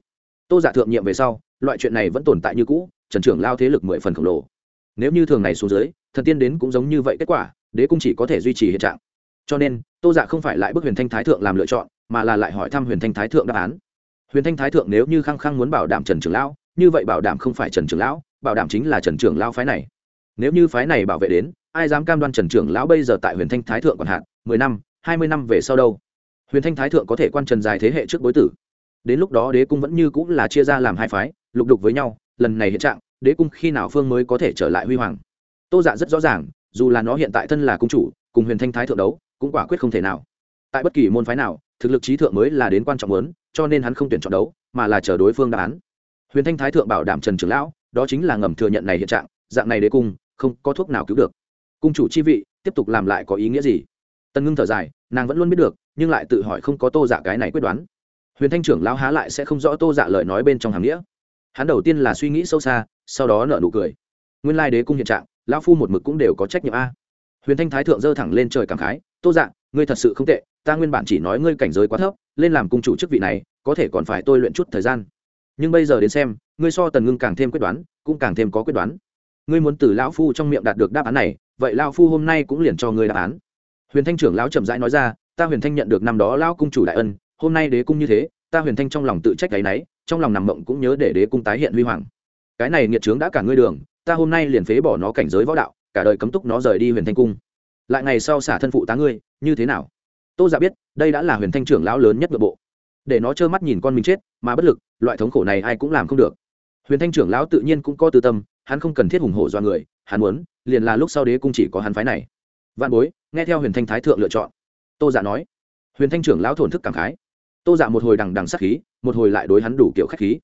Tô giả thượng nhiệm về sau, loại chuyện này vẫn tồn tại như cũ, trần trưởng lao thế lực mười phần khổng lồ. Nếu như thường này xuống dưới, thần tiên đến cũng giống như vậy kết quả, đế cung chỉ có thể duy trì hiện trạng cho nên, tô dạ không phải lại bức huyền thanh thái thượng làm lựa chọn, mà là lại hỏi thăm huyền thanh thái thượng đáp án. Huyền thanh thái thượng nếu như khăng khăng muốn bảo đảm trần Trường lão, như vậy bảo đảm không phải trần Trường lão, bảo đảm chính là trần Trường lão phái này. Nếu như phái này bảo vệ đến, ai dám cam đoan trần Trường lão bây giờ tại huyền thanh thái thượng còn hạn, mười năm, hai mươi năm về sau đâu? Huyền thanh thái thượng có thể quan trần dài thế hệ trước bối tử. Đến lúc đó đế cung vẫn như cũng là chia ra làm hai phái, lục đục với nhau, lần này hiện trạng, đế cung khi nào phương mới có thể trở lại huy hoàng? Tô dạ rất rõ ràng, dù là nó hiện tại thân là cung chủ, cùng huyền thanh thái thượng đấu cũng quả quyết không thể nào. Tại bất kỳ môn phái nào, thực lực trí thượng mới là đến quan trọng lớn, cho nên hắn không tuyển chọn đấu, mà là chờ đối phương đáp án. Huyền thanh thái thượng bảo đảm trần trưởng lão, đó chính là ngầm thừa nhận này hiện trạng, dạng này đế cung, không có thuốc nào cứu được. Cung chủ chi vị, tiếp tục làm lại có ý nghĩa gì? Tân ngưng thở dài, nàng vẫn luôn biết được, nhưng lại tự hỏi không có tô dạ cái này quyết đoán. Huyền thanh trưởng lão há lại sẽ không rõ tô dạ lời nói bên trong hàng nghĩa. Hắn đầu tiên là suy nghĩ sâu xa, sau đó nợ nụ cười. Nguyên lai đế cung hiện trạng, lão phu một mực cũng đều có trách nhiệm a huyền thanh thái thượng dơ thẳng lên trời cảm khái, tô dạ ngươi thật sự không tệ, ta nguyên bản chỉ nói ngươi cảnh giới quá thấp, lên làm cung chủ chức vị này, có thể còn phải tôi luyện chút thời gian. Nhưng bây giờ đến xem, ngươi so tần ngưng càng thêm quyết đoán, cũng càng thêm có quyết đoán. Ngươi muốn từ lão phu trong miệng đạt được đáp án này, vậy lão phu hôm nay cũng liền cho ngươi đáp án. Huyền thanh trưởng lão chậm rãi nói ra, ta huyền thanh nhận được năm đó lão cung chủ đại ân, hôm nay đế cung như thế, ta huyền thanh trong lòng tự trách cái náy trong lòng nằm mộng cũng nhớ để đế cung tái hiện huy hoàng. Cái này nghiệt trướng đã cả ngươi đường, ta hôm nay liền phế bỏ nó cảnh giới võ đạo cả đời cấm túc nó rời đi huyền thanh cung. Lại ngày sau xả thân phụ tá ngươi, như thế nào? Tô giả biết, đây đã là huyền thanh trưởng lão lớn nhất nội bộ. Để nó trơ mắt nhìn con mình chết, mà bất lực, loại thống khổ này ai cũng làm không được. Huyền thanh trưởng lão tự nhiên cũng có tư tâm, hắn không cần thiết hùng hổ do người, hắn muốn, liền là lúc sau đế cung chỉ có hắn phái này. Văn bối, nghe theo huyền thanh thái thượng lựa chọn. Tô giả nói. Huyền thanh trưởng lão thổn thức cảm khái. Tô giả một hồi đằng đằng sắc khí, một hồi lại đối hắn đủ kiểu khách khí.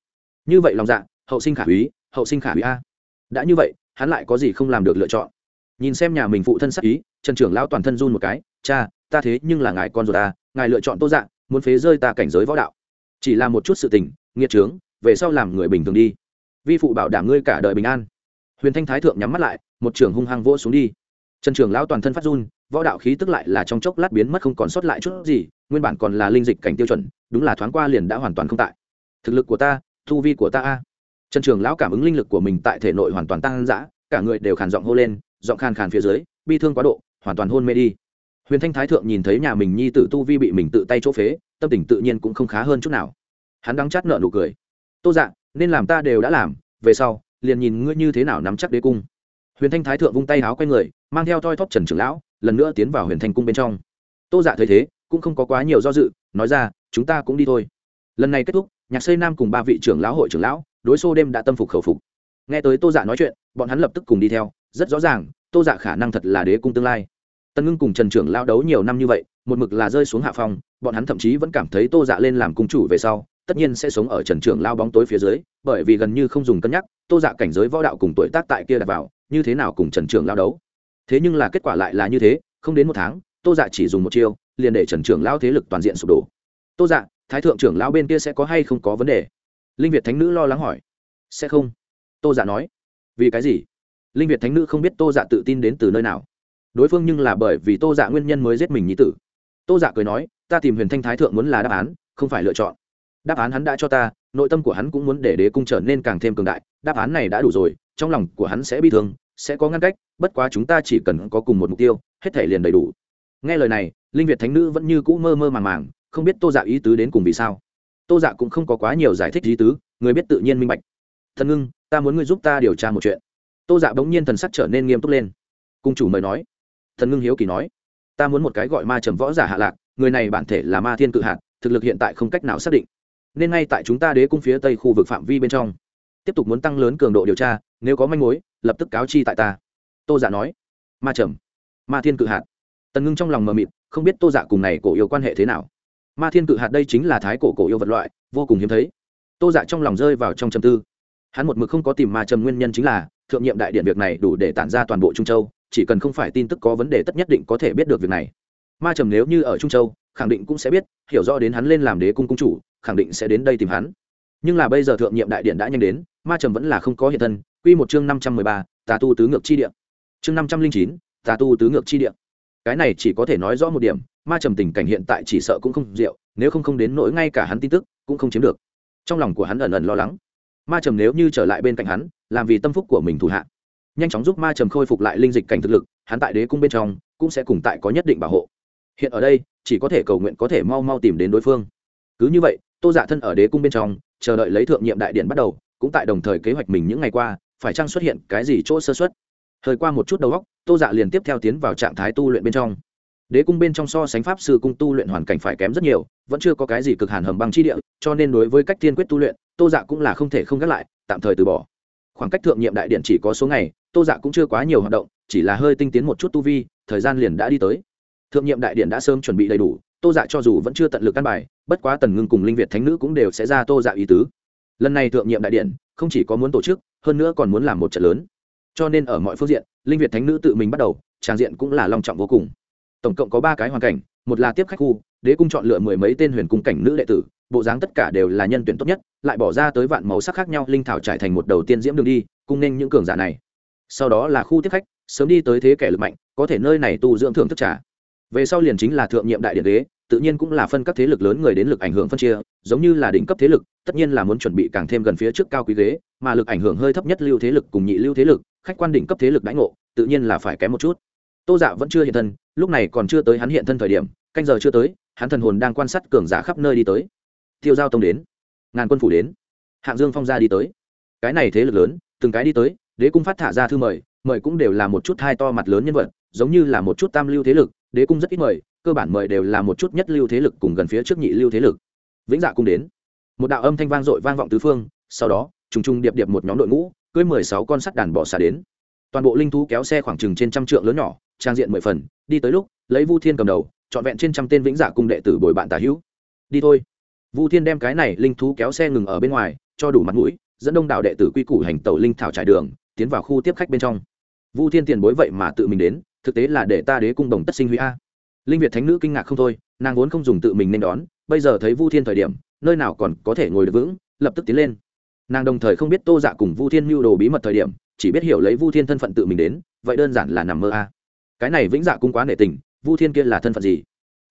Như vậy lòng dạ hậu sinh khả úy, hậu sinh khả úy a. Đã như vậy, hắn lại có gì không làm được lựa chọn? Nhìn xem nhà mình phụ thân sắc ý trần trưởng lão toàn thân run một cái cha ta thế nhưng là ngài con ruột ta ngài lựa chọn tô dạng, muốn phế rơi ta cảnh giới võ đạo. Chỉ là một chút sự tình nghiệt trướng về sau làm người bình thường đi. Vi phụ bảo đảm ngươi cả đời bình an. Huyền thanh thái thượng nhắm mắt lại một trường hung hăng vỗ xuống đi. Trần trưởng lão toàn thân phát run võ đạo khí tức lại là trong chốc lát biến mất không còn sót lại chút gì nguyên bản còn là linh dịch cảnh tiêu chuẩn đúng là thoáng qua liền đã hoàn toàn không tại. Thực lực của ta thu vi của ta a. Trần trưởng lão cảm ứng linh lực của mình tại thể nội hoàn toàn tăng dã cả người đều khàn giọng hô lên, giọng khan khàn phía dưới, bi thương quá độ, hoàn toàn hôn mê đi. Huyền thanh thái thượng nhìn thấy nhà mình nhi tử tu vi bị mình tự tay chỗ phế, tâm tình tự nhiên cũng không khá hơn chút nào. Hắn đắng chát nợ nụ cười. Tô Dạng nên làm ta đều đã làm, về sau, liền nhìn ngươi như thế nào nắm chắc đế cung. Huyền thanh thái thượng vung tay háo q u a y người, mang theo toi thóp trần trưởng lão, lần nữa tiến vào huyền thanh cung bên trong. Tô dạ thấy thế, cũng không có quá nhiều do dự, nói ra, chúng ta cũng đi thôi. Lần này kết thúc, nhạc xây nam cùng ba vị trưởng lão hội trưởng lão, đối xô đêm đã tâm phục khẩu phục. Nghe tới tô dạ nói chuyện bọn hắn lập tức cùng đi theo, rất rõ ràng, tô dạ khả năng thật là đế cung tương lai. Tân ngưng cùng trần trưởng lao đấu nhiều năm như vậy, một mực là rơi xuống hạ phòng bọn hắn thậm chí vẫn cảm thấy tô dạ lên làm cung chủ về sau, tất nhiên sẽ sống ở trần trưởng lao bóng tối phía dưới, bởi vì gần như không dùng cân nhắc, tô dạ cảnh giới võ đạo cùng tuổi tác tại kia đặt vào, như thế nào cùng trần trưởng lao đấu. Thế nhưng là kết quả lại là như thế, không đến một tháng, tô dạ chỉ dùng một chiêu, liền để trần trưởng lao thế lực toàn diện sụp đổ. Tô dạ thái thượng trưởng lao bên kia sẽ có hay không có vấn đề? Linh việt thánh nữ lo lắng hỏi. Sẽ không. Tô dạ nói vì cái gì? Linh việt thánh nữ không biết tô dạ tự tin đến từ nơi nào. Đối phương nhưng là bởi vì tô dạ nguyên nhân mới giết mình như tử. Tô dạ cười nói, ta tìm huyền thanh thái thượng muốn là đáp án, không phải lựa chọn. Đáp án hắn đã cho ta, nội tâm của hắn cũng muốn để đế cung trở nên càng thêm cường đại. Đáp án này đã đủ rồi, trong lòng của hắn sẽ bị thương, sẽ có ngăn cách, bất quá chúng ta chỉ cần có cùng một mục tiêu, hết thể liền đầy đủ. Nghe lời này, linh việt thánh nữ vẫn như cũ mơ mơ màng màng, không biết tô dạ ý tứ đến cùng vì sao. Tô dạ cũng không có quá nhiều giải thích ý tứ, người biết tự nhiên minh bạch thần ngưng, ta muốn ngươi giúp ta điều tra một chuyện. Tô dạ bỗng nhiên thần sắc trở nên nghiêm túc lên. Cung chủ mời nói. Thần ngưng hiếu kỳ nói. Ta muốn một cái gọi ma trầm võ giả hạ lạc, người này bản thể là ma thiên cự hạt, thực lực hiện tại không cách nào xác định. Nên ngay tại chúng ta đế cung phía tây khu vực phạm vi bên trong. Tiếp tục muốn tăng lớn cường độ điều tra, nếu có manh mối, lập tức cáo chi tại ta. Tô giả dạ nói. Ma trầm, ma thiên cự hạt. Tần ngưng trong lòng mờ mịt, không biết tô giả dạ cùng này cổ yêu quan hệ thế nào. Ma thiên cự hạt đây chính là thái cổ cổ yêu vật loại, vô cùng hiếm thấy. Tô giả dạ trong lòng rơi vào trong trầm tư hắn một mực không có tìm ma trầm nguyên nhân chính là, thượng nhiệm đại điện việc này đủ để tản ra toàn bộ trung châu, chỉ cần không phải tin tức có vấn đề tất nhất định có thể biết được việc này. Ma trầm nếu như ở trung châu, khẳng định cũng sẽ biết, hiểu rõ đến hắn lên làm đế cung cung chủ, khẳng định sẽ đến đây tìm hắn. Nhưng là bây giờ thượng nhiệm đại điện đã nhanh đến, ma trầm vẫn là không có hiện thân. Quy một chương năm trăm mười ba, tà tu tứ ngược chi địa. Chương năm trăm linh chín, tà tu tứ ngược chi địa. Cái này chỉ có thể nói rõ một điểm, ma trầm tình cảnh hiện tại chỉ sợ cũng không rượu nếu không không đến nỗi ngay cả hắn tin tức cũng không chiếm được. Trong lòng của hắn ẩn ẩn lo lắng ma trầm nếu như trở lại bên cạnh hắn, làm vì tâm phúc của mình thủ hạ. Nhanh chóng giúp ma trầm khôi phục lại linh dịch cảnh thực lực, hắn tại đế cung bên trong cũng sẽ cùng tại có nhất định bảo hộ. Hiện ở đây, chỉ có thể cầu nguyện có thể mau mau tìm đến đối phương. Cứ như vậy, tô dạ thân ở đế cung bên trong, chờ đợi lấy thượng nhiệm đại điện bắt đầu, cũng tại đồng thời kế hoạch mình những ngày qua, phải chăng xuất hiện cái gì chỗ sơ xuất thời qua một chút đầu góc tô dạ liền tiếp theo tiến vào trạng thái tu luyện bên trong. Đế cung bên trong so sánh pháp sư cung tu luyện hoàn cảnh phải kém rất nhiều, vẫn chưa có cái gì cực hàn hầm băng chi địa, cho nên đối với cách tiên quyết tu luyện tô dạ cũng là không thể không gác lại, tạm thời từ bỏ. Khoảng cách thượng nhiệm đại điện chỉ có số ngày, tô dạ cũng chưa quá nhiều hoạt động, chỉ là hơi tinh tiến một chút tu vi, thời gian liền đã đi tới. Thượng nhiệm đại điện đã sớm chuẩn bị đầy đủ, tô dạ cho dù vẫn chưa tận lực căn bài, bất quá tần ngưng cùng linh việt thánh nữ cũng đều sẽ ra tô dạ ý tứ. Lần này thượng nhiệm đại điện, không chỉ có muốn tổ chức, hơn nữa còn muốn làm một trận lớn. Cho nên ở mọi phương diện, linh việt thánh nữ tự mình bắt đầu, tràng diện cũng là long trọng vô cùng. Tổng cộng có ba cái hoàn cảnh một là tiếp khách khu, đế cung chọn lựa mười mấy tên huyền cung cảnh nữ đệ tử, bộ dáng tất cả đều là nhân tuyển tốt nhất, lại bỏ ra tới vạn màu sắc khác nhau, linh thảo trải thành một đầu tiên diễm đường đi, cung nên những cường giả này. Sau đó là khu tiếp khách, sớm đi tới thế kẻ lực mạnh, có thể nơi này tu dưỡng thưởng thức trả về sau liền chính là thượng nhiệm đại điện đế tự nhiên cũng là phân các thế lực lớn người đến lực ảnh hưởng phân chia, giống như là đỉnh cấp thế lực, tất nhiên là muốn chuẩn bị càng thêm gần phía trước cao quý ghế, mà lực ảnh hưởng hơi thấp nhất lưu thế lực cùng nhị lưu thế lực, khách quan đỉnh cấp thế lực đãi ngộ, tự nhiên là phải kém một chút. Tô dạ vẫn chưa hiện thân lúc này còn chưa tới hắn hiện thân thời điểm, canh giờ chưa tới, hắn thần hồn đang quan sát cường giả khắp nơi đi tới. Tiêu giao tông đến. Ngàn quân phủ đến. Hạng dương phong gia đi tới. Cái này thế lực lớn, từng cái đi tới, đế cung phát thả ra thư mời mời cũng đều là một chút hai to mặt lớn nhân vật, giống như là một chút tam lưu thế lực, đế cung rất ít mời, cơ bản mời đều là một chút nhất lưu thế lực cùng gần phía trước nhị lưu thế lực. Vĩnh dạ cung đến. Một đạo âm thanh vang dội vang vọng tứ phương, sau đó, trùng trùng điệp điệp một nhóm đội ngũ, cưới mười sáu con sắt đàn bỏ xà đến. Toàn bộ linh thú kéo xe khoảng chừng trên trăm trượng lớn nhỏ trang diện mười phần, đi tới lúc, lấy vu thiên cầm đầu, trọn vẹn trên trăm tên vĩnh giả cung đệ tử bồi bạn tả hữu. Đi thôi. Vu thiên đem cái này linh thú kéo xe ngừng ở bên ngoài, cho đủ mặt mũi, dẫn đông đảo đệ tử quy củ hành tẩu linh thảo trải đường, tiến vào khu tiếp khách bên trong. Vu thiên tiền bối vậy mà tự mình đến, thực tế là để ta đế cung đồng tất sinh huy a. Linh việt thánh nữ kinh ngạc không thôi, nàng vốn không dùng tự mình nên đón, bây giờ thấy vu thiên thời điểm, nơi nào còn có thể ngồi được vững, lập tức tiến lên. Nàng đồng thời không biết tô dạ cùng vu thiên mưu đồ bí mật thời điểm, chỉ biết hiểu lấy vu thiên thân phận tự mình đến, vậy đơn giản là nằm mơ a cái này vĩnh dạ cung quá nể tình, vu thiên kia là thân phận gì?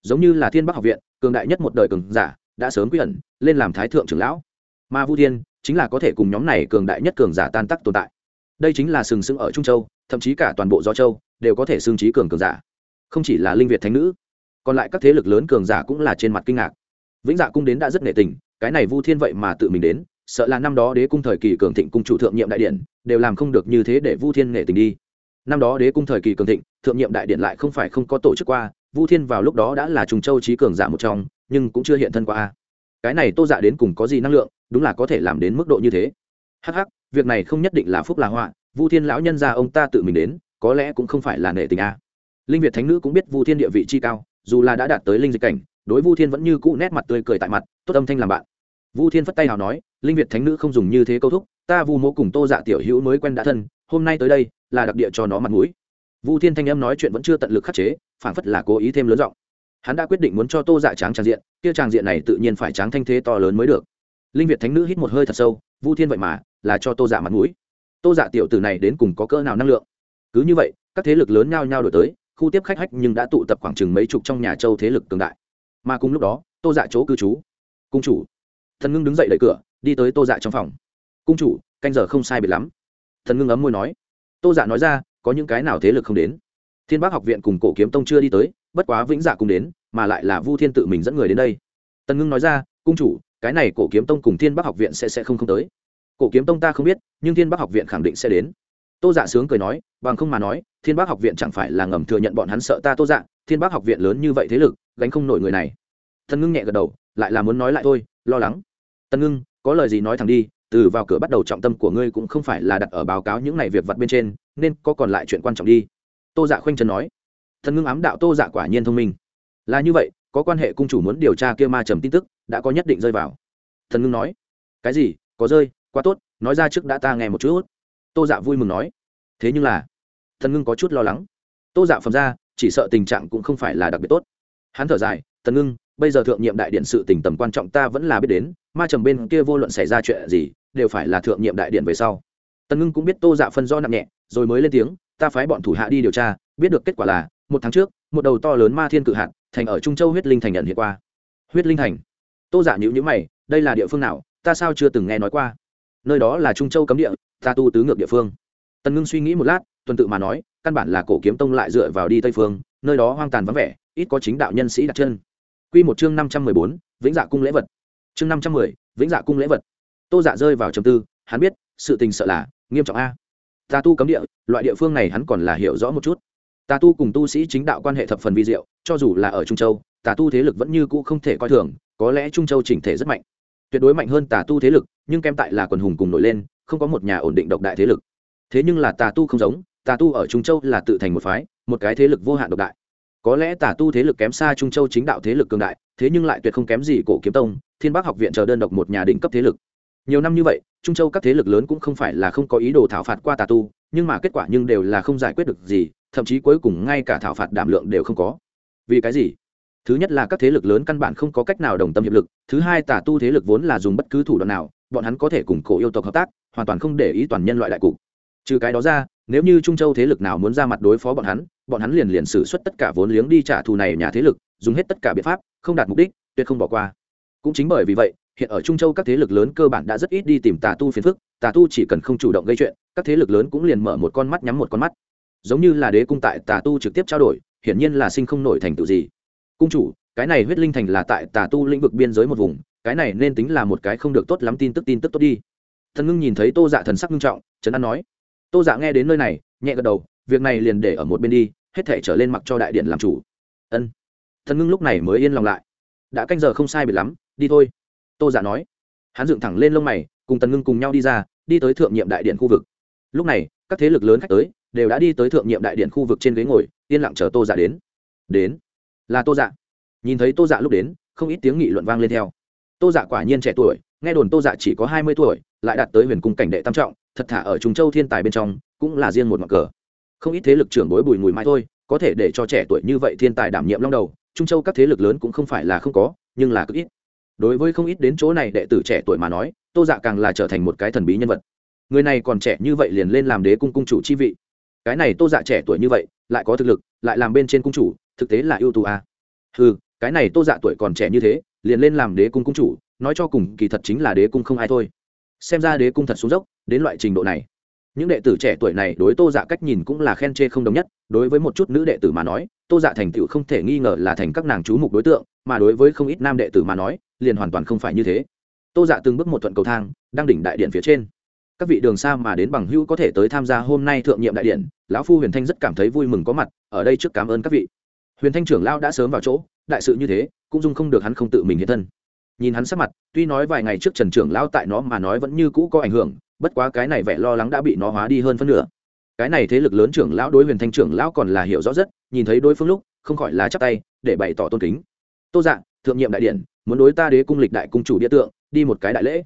Giống như là thiên bắc học viện, cường đại nhất một đời cường giả, đã sớm quy ẩn, lên làm thái thượng trưởng lão. Mà vu thiên, chính là có thể cùng nhóm này cường đại nhất cường giả tan tắc tồn tại. Đây chính là sừng sững ở trung châu, thậm chí cả toàn bộ do châu, đều có thể xương trí cường cường giả. Không chỉ là linh việt thánh nữ, còn lại các thế lực lớn cường giả cũng là trên mặt kinh ngạc. Vĩnh dạ cung đến đã rất nể tình, cái này vu thiên vậy mà tự mình đến, sợ là năm đó đế cung thời kỳ cường thịnh cung chủ thượng nhiệm đại điện đều làm không được như thế để vu thiên nể tình đi. Năm đó đế cung thời kỳ cường thịnh thượng nhiệm đại điện lại không phải không có tổ chức qua, vu thiên vào lúc đó đã là trùng châu trí cường giả một trong, nhưng cũng chưa hiện thân qua cái này tô dạ đến cùng có gì năng lượng, đúng là có thể làm đến mức độ như thế. Hắc hắc, việc này không nhất định là phúc là họa, vu thiên lão nhân ra ông ta tự mình đến, có lẽ cũng không phải là nể tình a. Linh việt thánh nữ cũng biết vu thiên địa vị chi cao, dù là đã đạt tới linh dịch cảnh, đối vu thiên vẫn như cũ nét mặt tươi cười tại mặt, tốt âm thanh làm bạn. Vu thiên phất tay hào nói, linh việt thánh nữ không dùng như thế câu thúc, ta vu mô cùng tô dạ tiểu hữu mới quen đã thân, hôm nay tới đây, là đặc địa cho nó mặt mũi vu thiên thanh âm nói chuyện vẫn chưa tận lực khắc chế phản phất là cố ý thêm lớn giọng. Hắn đã quyết định muốn cho tô dạ tráng tràng diện, kia tràng diện này tự nhiên phải tráng thanh thế to lớn mới được. Linh việt thánh nữ hít một hơi thật sâu, vu thiên vậy mà là cho tô dạ mặt mũi. Tô dạ tiểu tử này đến cùng có cỡ nào năng lượng? Cứ như vậy, các thế lực lớn nhao nhao đổi tới, khu tiếp khách hách nhưng đã tụ tập khoảng chừng mấy chục trong nhà châu thế lực cường đại. Mà cùng lúc đó, tô dạ chỗ cư trú, cung chủ. Thần ngưng đứng dậy đẩy cửa, đi tới tô dạ trong phòng. Cung chủ, canh giờ không sai biệt lắm. Thần ngưng ấm môi nói. Tô dạ nói ra có những cái nào thế lực không đến. Thiên bác học viện cùng cổ kiếm tông chưa đi tới, bất quá vĩnh dạ cùng đến, mà lại là vu thiên tự mình dẫn người đến đây. Tần ngưng nói ra, cung chủ, cái này cổ kiếm tông cùng thiên bắc học viện sẽ sẽ không không tới. Cổ kiếm tông ta không biết, nhưng thiên bắc học viện khẳng định sẽ đến. Tô dạ sướng cười nói, bằng không mà nói, thiên bắc học viện chẳng phải là ngầm thừa nhận bọn hắn sợ ta tô dạ thiên bắc học viện lớn như vậy thế lực, gánh không nổi người này. Tần ngưng nhẹ gật đầu, lại là muốn nói lại thôi, lo lắng. Tân ngưng, có lời gì nói thẳng đi từ vào cửa bắt đầu trọng tâm của ngươi cũng không phải là đặt ở báo cáo những này việc vặt bên trên, nên có còn lại chuyện quan trọng đi. Tô dạ khoanh chân nói. Thần ngưng ám đạo tô dạ quả nhiên thông minh. Là như vậy, có quan hệ cung chủ muốn điều tra kia ma trầm tin tức, đã có nhất định rơi vào. Thần ngưng nói. Cái gì? Có rơi? Quá tốt, nói ra trước đã ta nghe một chút. Tô dạ vui mừng nói. Thế nhưng là thần ngưng có chút lo lắng. Tô dạ phẩm ra, chỉ sợ tình trạng cũng không phải là đặc biệt tốt. Hắn thở dài. Thần ngưng bây giờ thượng nhiệm đại điện sự tình tầm quan trọng ta vẫn là biết đến, ma trầm bên kia vô luận xảy ra chuyện gì, đều phải là thượng nhiệm đại điện về sau. Tần ngưng cũng biết tô dạ phân do nặng nhẹ, rồi mới lên tiếng, ta phái bọn thủ hạ đi điều tra, biết được kết quả là, một tháng trước, một đầu to lớn ma thiên cự hạt, thành ở trung châu huyết linh thành nhận hiện qua. Huyết linh thành? Tô giả dạ nhữ nhữ mày, đây là địa phương nào? Ta sao chưa từng nghe nói qua? Nơi đó là trung châu cấm địa, ta tu tứ ngược địa phương. Tần ngưng suy nghĩ một lát, tuần tự mà nói, căn bản là cổ kiếm tông lại dựa vào đi tây phương, nơi đó hoang tàn vắng vẻ, ít có chính đạo nhân sĩ đặt chân. Quy một chương năm trăm mười bốn, vĩnh dạ cung lễ vật. Chương năm trăm mười, vĩnh dạ cung lễ vật. Tô dạ rơi vào trầm tư, hắn biết, sự tình sợ là nghiêm trọng a. Ta tu cấm địa, loại địa phương này hắn còn là hiểu rõ một chút. Tà tu cùng tu sĩ chính đạo quan hệ thập phần vi diệu, cho dù là ở trung châu, tà tu thế lực vẫn như cũ không thể coi thường, có lẽ trung châu chỉnh thể rất mạnh. Tuyệt đối mạnh hơn tà tu thế lực, nhưng kém tại là quần hùng cùng nổi lên, không có một nhà ổn định độc đại thế lực. Thế nhưng là tà tu không giống, tà tu ở trung châu là tự thành một phái, một cái thế lực vô hạn độc đại có lẽ tà tu thế lực kém xa trung châu chính đạo thế lực cường đại, thế nhưng lại tuyệt không kém gì cổ kiếm tông, thiên bắc học viện chờ đơn độc một nhà đỉnh cấp thế lực. Nhiều năm như vậy, trung châu các thế lực lớn cũng không phải là không có ý đồ thảo phạt qua tà tu, nhưng mà kết quả nhưng đều là không giải quyết được gì, thậm chí cuối cùng ngay cả thảo phạt đảm lượng đều không có. Vì cái gì? Thứ nhất là các thế lực lớn căn bản không có cách nào đồng tâm hiệp lực, thứ hai tà tu thế lực vốn là dùng bất cứ thủ đoạn nào, bọn hắn có thể cùng cổ yêu tộc hợp tác, hoàn toàn không để ý toàn nhân loại đại cục. Trừ cái đó ra, nếu như trung châu thế lực nào muốn ra mặt đối phó bọn hắn bọn hắn liền liền xử suất tất cả vốn liếng đi trả thù này nhà thế lực, dùng hết tất cả biện pháp, không đạt mục đích, tuyệt không bỏ qua. Cũng chính bởi vì vậy, hiện ở trung châu các thế lực lớn cơ bản đã rất ít đi tìm tà tu phiền phức, tà tu chỉ cần không chủ động gây chuyện, các thế lực lớn cũng liền mở một con mắt nhắm một con mắt. Giống như là đế cung tại tà tu trực tiếp trao đổi, hiển nhiên là sinh không nổi thành tựu gì. Cung chủ, cái này huyết linh thành là tại tà tu lĩnh vực biên giới một vùng, cái này nên tính là một cái không được tốt lắm tin tức tin tức tốt đi. Thần ngưng nhìn thấy tô dạ thần sắc nghiêm trọng, trấn an nói. Tô dạ nghe đến nơi này, nhẹ gật đầu việc này liền để ở một bên đi, hết thể trở lên mặc cho đại điện làm chủ. Ân. Thần ngưng lúc này mới yên lòng lại. Đã canh giờ không sai biệt lắm, đi thôi. Tô giả nói. Hắn dựng thẳng lên lông mày, cùng tần ngưng cùng nhau đi ra, đi tới thượng nhiệm đại điện khu vực. Lúc này, các thế lực lớn khách tới, đều đã đi tới thượng nhiệm đại điện khu vực trên ghế ngồi, yên lặng chờ tô giả đến. Đến. Là tô dạ. Nhìn thấy tô dạ lúc đến, không ít tiếng nghị luận vang lên theo. Tô dạ quả nhiên trẻ tuổi, nghe đồn tô dạ chỉ có hai mươi tuổi, lại đạt tới huyền cung cảnh đệ tam trọng, thật thả ở Trùng châu thiên tài bên trong, cũng là riêng một mặt cờ không ít thế lực trưởng bối bùi mùi mai thôi, có thể để cho trẻ tuổi như vậy thiên tài đảm nhiệm long đầu, trung châu các thế lực lớn cũng không phải là không có, nhưng là cực ít. Đối với không ít đến chỗ này đệ tử trẻ tuổi mà nói, tô dạ càng là trở thành một cái thần bí nhân vật. Người này còn trẻ như vậy liền lên làm đế cung cung chủ chi vị. Cái này tô dạ trẻ tuổi như vậy, lại có thực lực, lại làm bên trên cung chủ, thực tế là ưu tú à. ừ cái này tô dạ tuổi còn trẻ như thế, liền lên làm đế cung cung chủ, nói cho cùng kỳ thật chính là đế cung không ai thôi. Xem ra đế cung thật xuống dốc, đến loại trình độ này những đệ tử trẻ tuổi này đối tô dạ cách nhìn cũng là khen chê không đồng nhất, đối với một chút nữ đệ tử mà nói, tô dạ thành tựu không thể nghi ngờ là thành các nàng chú mục đối tượng, mà đối với không ít nam đệ tử mà nói, liền hoàn toàn không phải như thế. Tô dạ từng bước một thuận cầu thang, đang đỉnh đại điện phía trên. Các vị đường xa mà đến bằng hữu có thể tới tham gia hôm nay thượng nhiệm đại điện, lão phu huyền thanh rất cảm thấy vui mừng có mặt, ở đây trước cảm ơn các vị. Huyền thanh trưởng lão đã sớm vào chỗ, đại sự như thế, cũng dung không được hắn không tự mình hiện thân. Nhìn hắn sắc mặt, tuy nói vài ngày trước trần trưởng lão tại nó mà nói vẫn như cũ có ảnh hưởng bất quá cái này vẻ lo lắng đã bị nó hóa đi hơn phân nửa. Cái này thế lực lớn trưởng lão đối huyền thanh trưởng lão còn là hiểu rõ rất, nhìn thấy đối phương lúc, không khỏi là chắp tay, để bày tỏ tôn kính. Tô dạng thượng nhiệm đại điện muốn đối ta đế cung lịch đại cung chủ địa tượng, đi một cái đại lễ.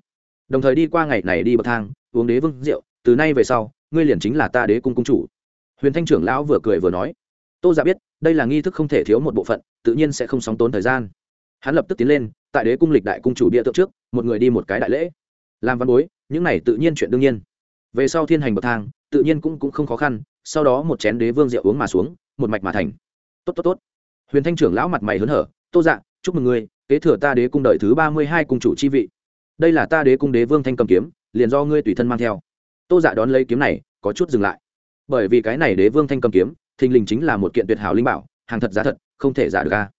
Đồng thời đi qua ngày này đi bậc thang, uống đế vương rượu, từ nay về sau, ngươi liền chính là ta đế cung cung chủ. Huyền thanh trưởng lão vừa cười vừa nói. Tô giả biết, đây là nghi thức không thể thiếu một bộ phận, tự nhiên sẽ không sóng tốn thời gian. Hắn lập tức tiến lên, tại đế cung lịch đại cung chủ địa tượng trước, một người đi một cái đại lễ. Làm văn bối những này tự nhiên chuyện đương nhiên. Về sau thiên hành bậc thang, tự nhiên cũng cũng không khó khăn, sau đó một chén đế vương rượu uống mà xuống, một mạch mà thành. Tốt tốt tốt. Huyền thanh trưởng lão mặt mày hớn hở, tô dạ chúc mừng ngươi, kế thừa ta đế cung đời thứ ba mươi hai cung chủ chi vị. Đây là ta đế cung đế vương thanh cầm kiếm, liền do ngươi tùy thân mang theo. Tô dạ đón lấy kiếm này, có chút dừng lại. Bởi vì cái này đế vương thanh cầm kiếm, thình lình chính là một kiện tuyệt hảo linh bảo, hàng thật giá thật, không thể giả được ca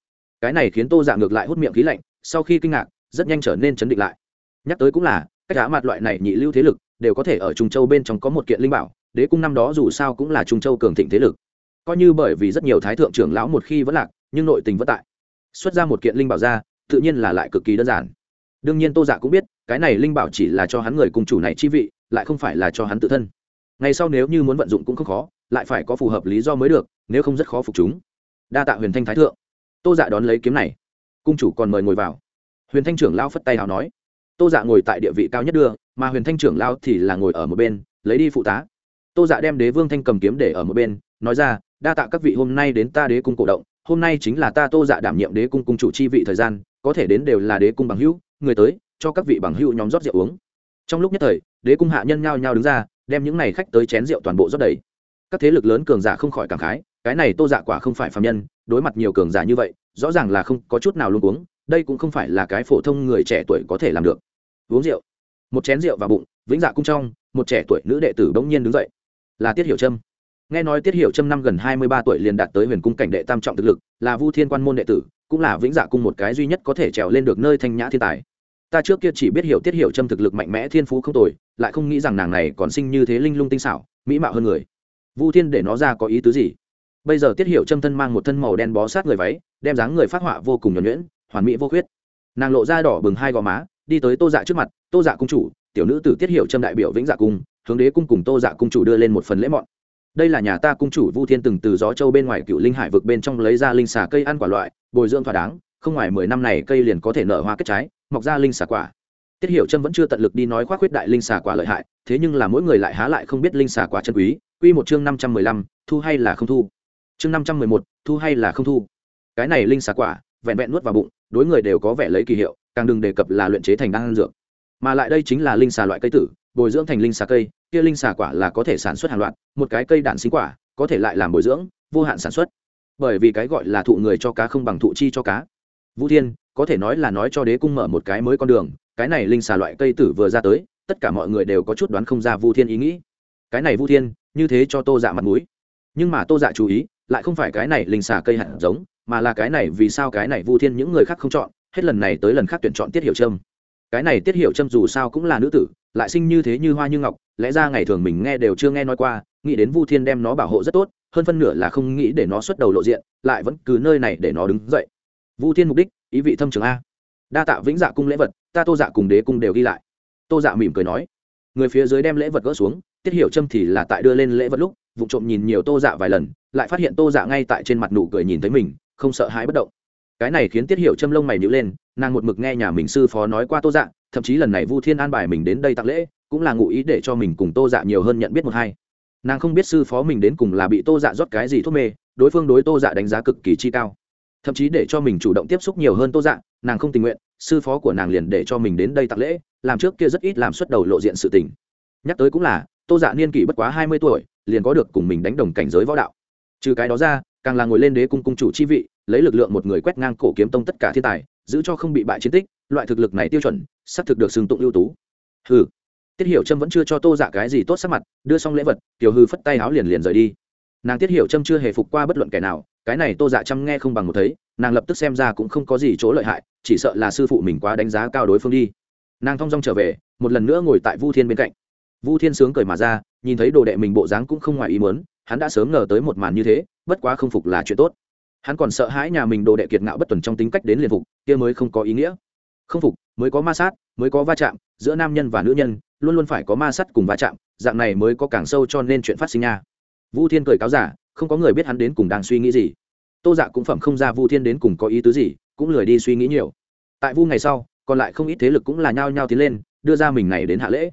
cái này khiến tô dạ ngược lại hút miệng khí lạnh, sau khi kinh ngạc, rất nhanh trở nên chấn định lại. Nhắc tới cũng là cách giá mặt loại này nhị lưu thế lực, đều có thể ở trung châu bên trong có một kiện linh bảo, đế cung năm đó dù sao cũng là trung châu cường thịnh thế lực. Coi như bởi vì rất nhiều thái thượng trưởng lão một khi vẫn lạc, nhưng nội tình vẫn tại. Xuất ra một kiện linh bảo ra, tự nhiên là lại cực kỳ đơn giản. Đương nhiên tô dạ cũng biết, cái này linh bảo chỉ là cho hắn người cùng chủ này chi vị, lại không phải là cho hắn tự thân. Ngày sau nếu như muốn vận dụng cũng không khó, lại phải có phù hợp lý do mới được, nếu không rất khó phục chúng. Đa tạ huyền thanh thái thượng. Tô dạ đón lấy kiếm này. Cung chủ còn mời ngồi vào. Huyền thanh trưởng lao phất tay hào nói tô dạ ngồi tại địa vị cao nhất đưa, mà huyền thanh trưởng lao thì là ngồi ở một bên, lấy đi phụ tá. Tô dạ đem đế vương thanh cầm kiếm để ở một bên, nói ra, đa tạ các vị hôm nay đến ta đế cung cổ động, hôm nay chính là ta tô dạ đảm nhiệm đế cung cung chủ chi vị thời gian, có thể đến đều là đế cung bằng hữu, người tới, cho các vị bằng hữu nhóm rót rượu uống. Trong lúc nhất thời, đế cung hạ nhân nhao nhao đứng ra, đem những này khách tới chén rượu toàn bộ rót đầy. Các thế lực lớn cường giả không khỏi cảm khái, cái này tô dạ quả không phải phạm nhân, đối mặt nhiều cường giả như vậy, rõ ràng là không có chút nào luôn uống, đây cũng không phải là cái phổ thông người trẻ tuổi có thể làm được uống rượu. Một chén rượu vào bụng, vĩnh dạ cung trong, một trẻ tuổi nữ đệ tử bỗng nhiên đứng dậy. Là tiết hiểu trâm. Nghe nói tiết hiểu trâm năm gần hai mươi ba tuổi liền đạt tới huyền cung cảnh đệ tam trọng thực lực, là vu thiên quan môn đệ tử, cũng là vĩnh dạ cung một cái duy nhất có thể trèo lên được nơi thanh nhã thiên tài. Ta trước kia chỉ biết hiểu tiết hiểu trâm thực lực mạnh mẽ thiên phú không tồi, lại không nghĩ rằng nàng này còn sinh như thế linh lung tinh xảo, mỹ mạo hơn người. Vu thiên để nó ra có ý tứ gì? Bây giờ tiết hiểu trâm thân mang một thân màu đen bó sát người váy, đem dáng người phát họa vô cùng nhuẩn nhuyễn, hoàn mỹ vô khuyết. Nàng lộ ra đỏ bừng hai gò má đi tới tô dạ trước mặt, tô dạ cung chủ, tiểu nữ tử tiết hiệu trâm đại biểu vĩnh dạ cung, hướng đế cung cùng tô dạ cung chủ đưa lên một phần lễ mọn. Đây là nhà ta cung chủ vu thiên từng từ gió châu bên ngoài cựu linh hải vực bên trong lấy ra linh xà cây ăn quả loại, bồi dưỡng thỏa đáng, không ngoài mười năm này cây liền có thể nở hoa kết trái, mọc ra linh xà quả. Tiết hiệu trâm vẫn chưa tận lực đi nói khoác khuyết đại linh xà quả lợi hại, thế nhưng là mỗi người lại há lại không biết linh xà quả chân quý. Quy một chương năm trăm mười lăm, thu hay là không thu? Chương năm trăm mười một, thu hay là không thu? Cái này linh xà quả, vẹn vẹn nuốt vào bụng, đối người đều có vẻ lấy kỳ hiệu càng đừng đề cập là luyện chế thành đan dược. Mà lại đây chính là linh xà loại cây tử, bồi dưỡng thành linh xà cây, kia linh xà quả là có thể sản xuất hàng loạt, một cái cây đạn sinh quả, có thể lại làm bồi dưỡng, vô hạn sản xuất. Bởi vì cái gọi là thụ người cho cá không bằng thụ chi cho cá. Vũ thiên, có thể nói là nói cho đế cung mở một cái mới con đường, cái này linh xà loại cây tử vừa ra tới, tất cả mọi người đều có chút đoán không ra vu thiên ý nghĩ. Cái này vu thiên, như thế cho tô dạ mặt mũi. Nhưng mà tô dạ chú ý, lại không phải cái này linh xà cây hạt giống, mà là cái này vì sao cái này vu thiên những người khác không chọn hết lần này tới lần khác tuyển chọn tiết hiệu trâm. Cái này tiết hiệu trâm dù sao cũng là nữ tử, lại sinh như thế như hoa như ngọc, lẽ ra ngày thường mình nghe đều chưa nghe nói qua, nghĩ đến vu thiên đem nó bảo hộ rất tốt, hơn phân nửa là không nghĩ để nó xuất đầu lộ diện, lại vẫn cứ nơi này để nó đứng dậy. Vu thiên mục đích, ý vị thâm trường a. Đa tạ vĩnh dạ cung lễ vật, ta tô dạ cùng đế cung đều ghi lại. Tô dạ mỉm cười nói. Người phía dưới đem lễ vật gỡ xuống, tiết hiểu trâm thì là tại đưa lên lễ vật lúc vụ trộm nhìn nhiều tô dạ vài lần, lại phát hiện tô dạ ngay tại trên mặt nụ cười nhìn thấy mình, không sợ hãi bất động cái này khiến tiết hiểu châm lông mày nhữ lên, nàng một mực nghe nhà mình sư phó nói qua tô dạ thậm chí lần này vu thiên an bài mình đến đây tặng lễ, cũng là ngụ ý để cho mình cùng tô dạ nhiều hơn nhận biết một hai. Nàng không biết sư phó mình đến cùng là bị tô dạ rót cái gì thuốc mê, đối phương đối tô dạ đánh giá cực kỳ chi cao. Thậm chí để cho mình chủ động tiếp xúc nhiều hơn tô dạ nàng không tình nguyện, sư phó của nàng liền để cho mình đến đây tặng lễ, làm trước kia rất ít làm xuất đầu lộ diện sự tình. Nhắc tới cũng là, tô dạ niên kỷ bất quá hai mươi tuổi, liền có được cùng mình đánh đồng cảnh giới võ đạo. Trừ cái đó ra, càng là ngồi lên đế cung cung chủ chi vị lấy lực lượng một người quét ngang cổ kiếm tông tất cả thiên tài, giữ cho không bị bại chiến tích, loại thực lực này tiêu chuẩn, xác thực được xưng tụng ưu tú. Hừ. Tiết hiểu trâm vẫn chưa cho tô dạ cái gì tốt sắc mặt, đưa xong lễ vật, tiểu hư phất tay áo liền liền rời đi. Nàng tiết hiểu trâm chưa hề phục qua bất luận kẻ nào, cái này tô dạ chăm nghe không bằng một thấy, nàng lập tức xem ra cũng không có gì chỗ lợi hại, chỉ sợ là sư phụ mình quá đánh giá cao đối phương đi. Nàng thong dong trở về, một lần nữa ngồi tại vu thiên bên cạnh. Vu thiên sướng cười mà ra, nhìn thấy đồ đệ mình bộ dáng cũng không ngoài ý muốn, hắn đã sớm ngờ tới một màn như thế, bất quá không phục là chuyện tốt hắn còn sợ hãi nhà mình đồ đệ kiệt ngạo bất tuần trong tính cách đến liền phục, kia mới không có ý nghĩa. Không phục, mới có ma sát, mới có va chạm, giữa nam nhân và nữ nhân, luôn luôn phải có ma sát cùng va chạm, dạng này mới có càng sâu cho nên chuyện phát sinh nha. Vu thiên cười cáo giả, không có người biết hắn đến cùng đang suy nghĩ gì. Tô dạ cũng phẩm không ra vu thiên đến cùng có ý tứ gì, cũng lười đi suy nghĩ nhiều. Tại vu ngày sau, còn lại không ít thế lực cũng là nhao nhao tiến lên, đưa ra mình này đến hạ lễ.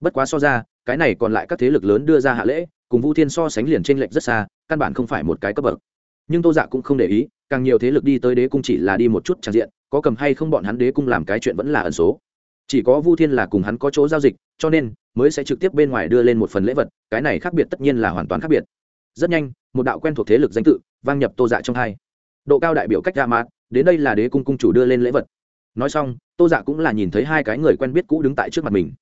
Bất quá so ra, cái này còn lại các thế lực lớn đưa ra hạ lễ, cùng vu thiên so sánh liền t r ê n lệch rất xa, căn bản không phải một cái cấp bậc nhưng tô dạ cũng không để ý, càng nhiều thế lực đi tới đế cung chỉ là đi một chút trang diện, có cầm hay không bọn hắn đế cung làm cái chuyện vẫn là ẩn số. Chỉ có vu thiên là cùng hắn có chỗ giao dịch, cho nên mới sẽ trực tiếp bên ngoài đưa lên một phần lễ vật, cái này khác biệt tất nhiên là hoàn toàn khác biệt. Rất nhanh, một đạo quen thuộc thế lực danh tự vang nhập tô dạ trong hai. Độ cao đại biểu cách dạ ra mát đến đây là đế cung cung chủ đưa lên lễ vật. Nói xong, tô dạ cũng là nhìn thấy hai cái người quen biết cũ đứng tại trước mặt mình.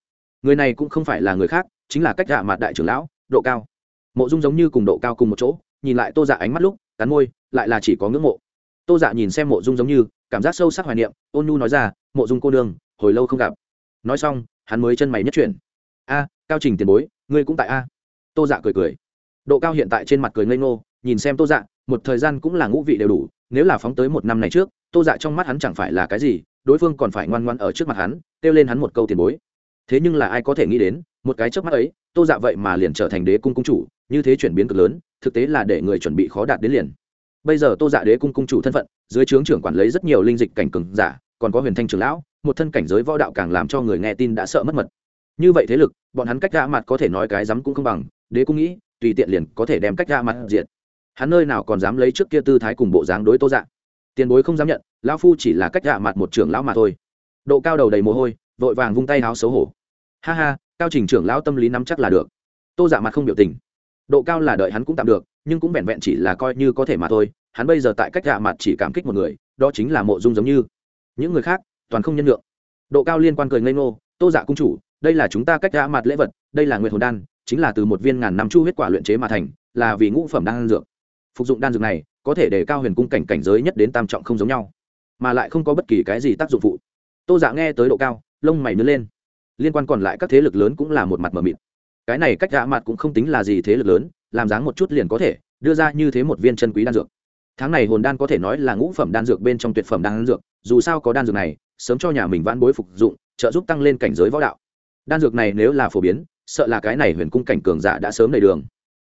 Người này cũng không phải là người khác, chính là cách dạ mặt đại trưởng lão, độ cao. Mộ dung giống như cùng độ cao cùng một chỗ, nhìn lại tô dạ ánh mắt lúc cắn môi, lại là chỉ có ngưỡng mộ. Tô dạ nhìn xem mộ dung giống như, cảm giác sâu sắc hoài niệm, ôn nu nói ra, mộ dung cô nương, hồi lâu không gặp. Nói xong, hắn mới chân mày nhất chuyển. A, cao trình tiền bối, ngươi cũng tại a. Tô dạ cười cười. Độ cao hiện tại trên mặt cười ngây ngô, nhìn xem tô dạ một thời gian cũng là ngũ vị đều đủ, nếu là phóng tới một năm này trước, tô dạ trong mắt hắn chẳng phải là cái gì, đối phương còn phải ngoan ngoan ở trước mặt hắn, kêu lên hắn một câu tiền bối. Thế nhưng là ai có thể nghĩ đến, một cái trước mắt ấy, tô dạ vậy mà liền trở thành đế cung cung chủ, như thế chuyển biến cực lớn thực tế là để người chuẩn bị khó đạt đến liền. Bây giờ tô dạ đế cung cung chủ thân phận, dưới trướng trưởng quản lấy rất nhiều linh dịch cảnh cường giả, còn có huyền thanh trưởng lão, một thân cảnh giới võ đạo càng làm cho người nghe tin đã sợ mất mật. Như vậy thế lực, bọn hắn cách gã mặt có thể nói cái dám cũng không bằng, đế cung nghĩ, tùy tiện liền có thể đem cách gã mặt diệt. Hắn nơi nào còn dám lấy trước kia tư thái cùng bộ dáng đối tô dạ? Tiền bối không dám nhận, lão phu chỉ là cách gã mặt một trưởng lão mà thôi. Độ cao đầu đầy mồ hôi, vội vàng vung tay háo xấu hổ. Ha ha, cao trình trưởng lão tâm lý nắm chắc là được. Tô dạ mặt không biểu tình độ cao là đợi hắn cũng tạm được, nhưng cũng vẹn vẹn chỉ là coi như có thể mà thôi, hắn bây giờ tại cách gạ mặt chỉ cảm kích một người, đó chính là mộ dung giống như. Những người khác, toàn không nhân lượng độ cao liên quan cười ngây ngô, tô dạ cung chủ, đây là chúng ta cách gạ mặt lễ vật, đây là nguyệt hồn đan, chính là từ một viên ngàn năm chu huyết quả luyện chế mà thành, là vì ngũ phẩm đan dược. Phục dụng đan dược này, có thể để cao huyền cung cảnh cảnh giới nhất đến tam trọng không giống nhau, mà lại không có bất kỳ cái gì tác dụng phụ. Tô dạ nghe tới độ cao, lông mày nứt lên. Liên quan còn lại các thế lực lớn cũng là một mặt mờ mịt cái này cách gã mặt cũng không tính là gì thế lực lớn, làm dáng một chút liền có thể, đưa ra như thế một viên chân quý đan dược. Tháng này hồn đan có thể nói là ngũ phẩm đan dược bên trong tuyệt phẩm đan dược, dù sao có đan dược này, sớm cho nhà mình vãn bối phục dụng, trợ giúp tăng lên cảnh giới võ đạo. Đan dược này nếu là phổ biến, sợ là cái này huyền cung cảnh cường giả đã sớm đầy đường.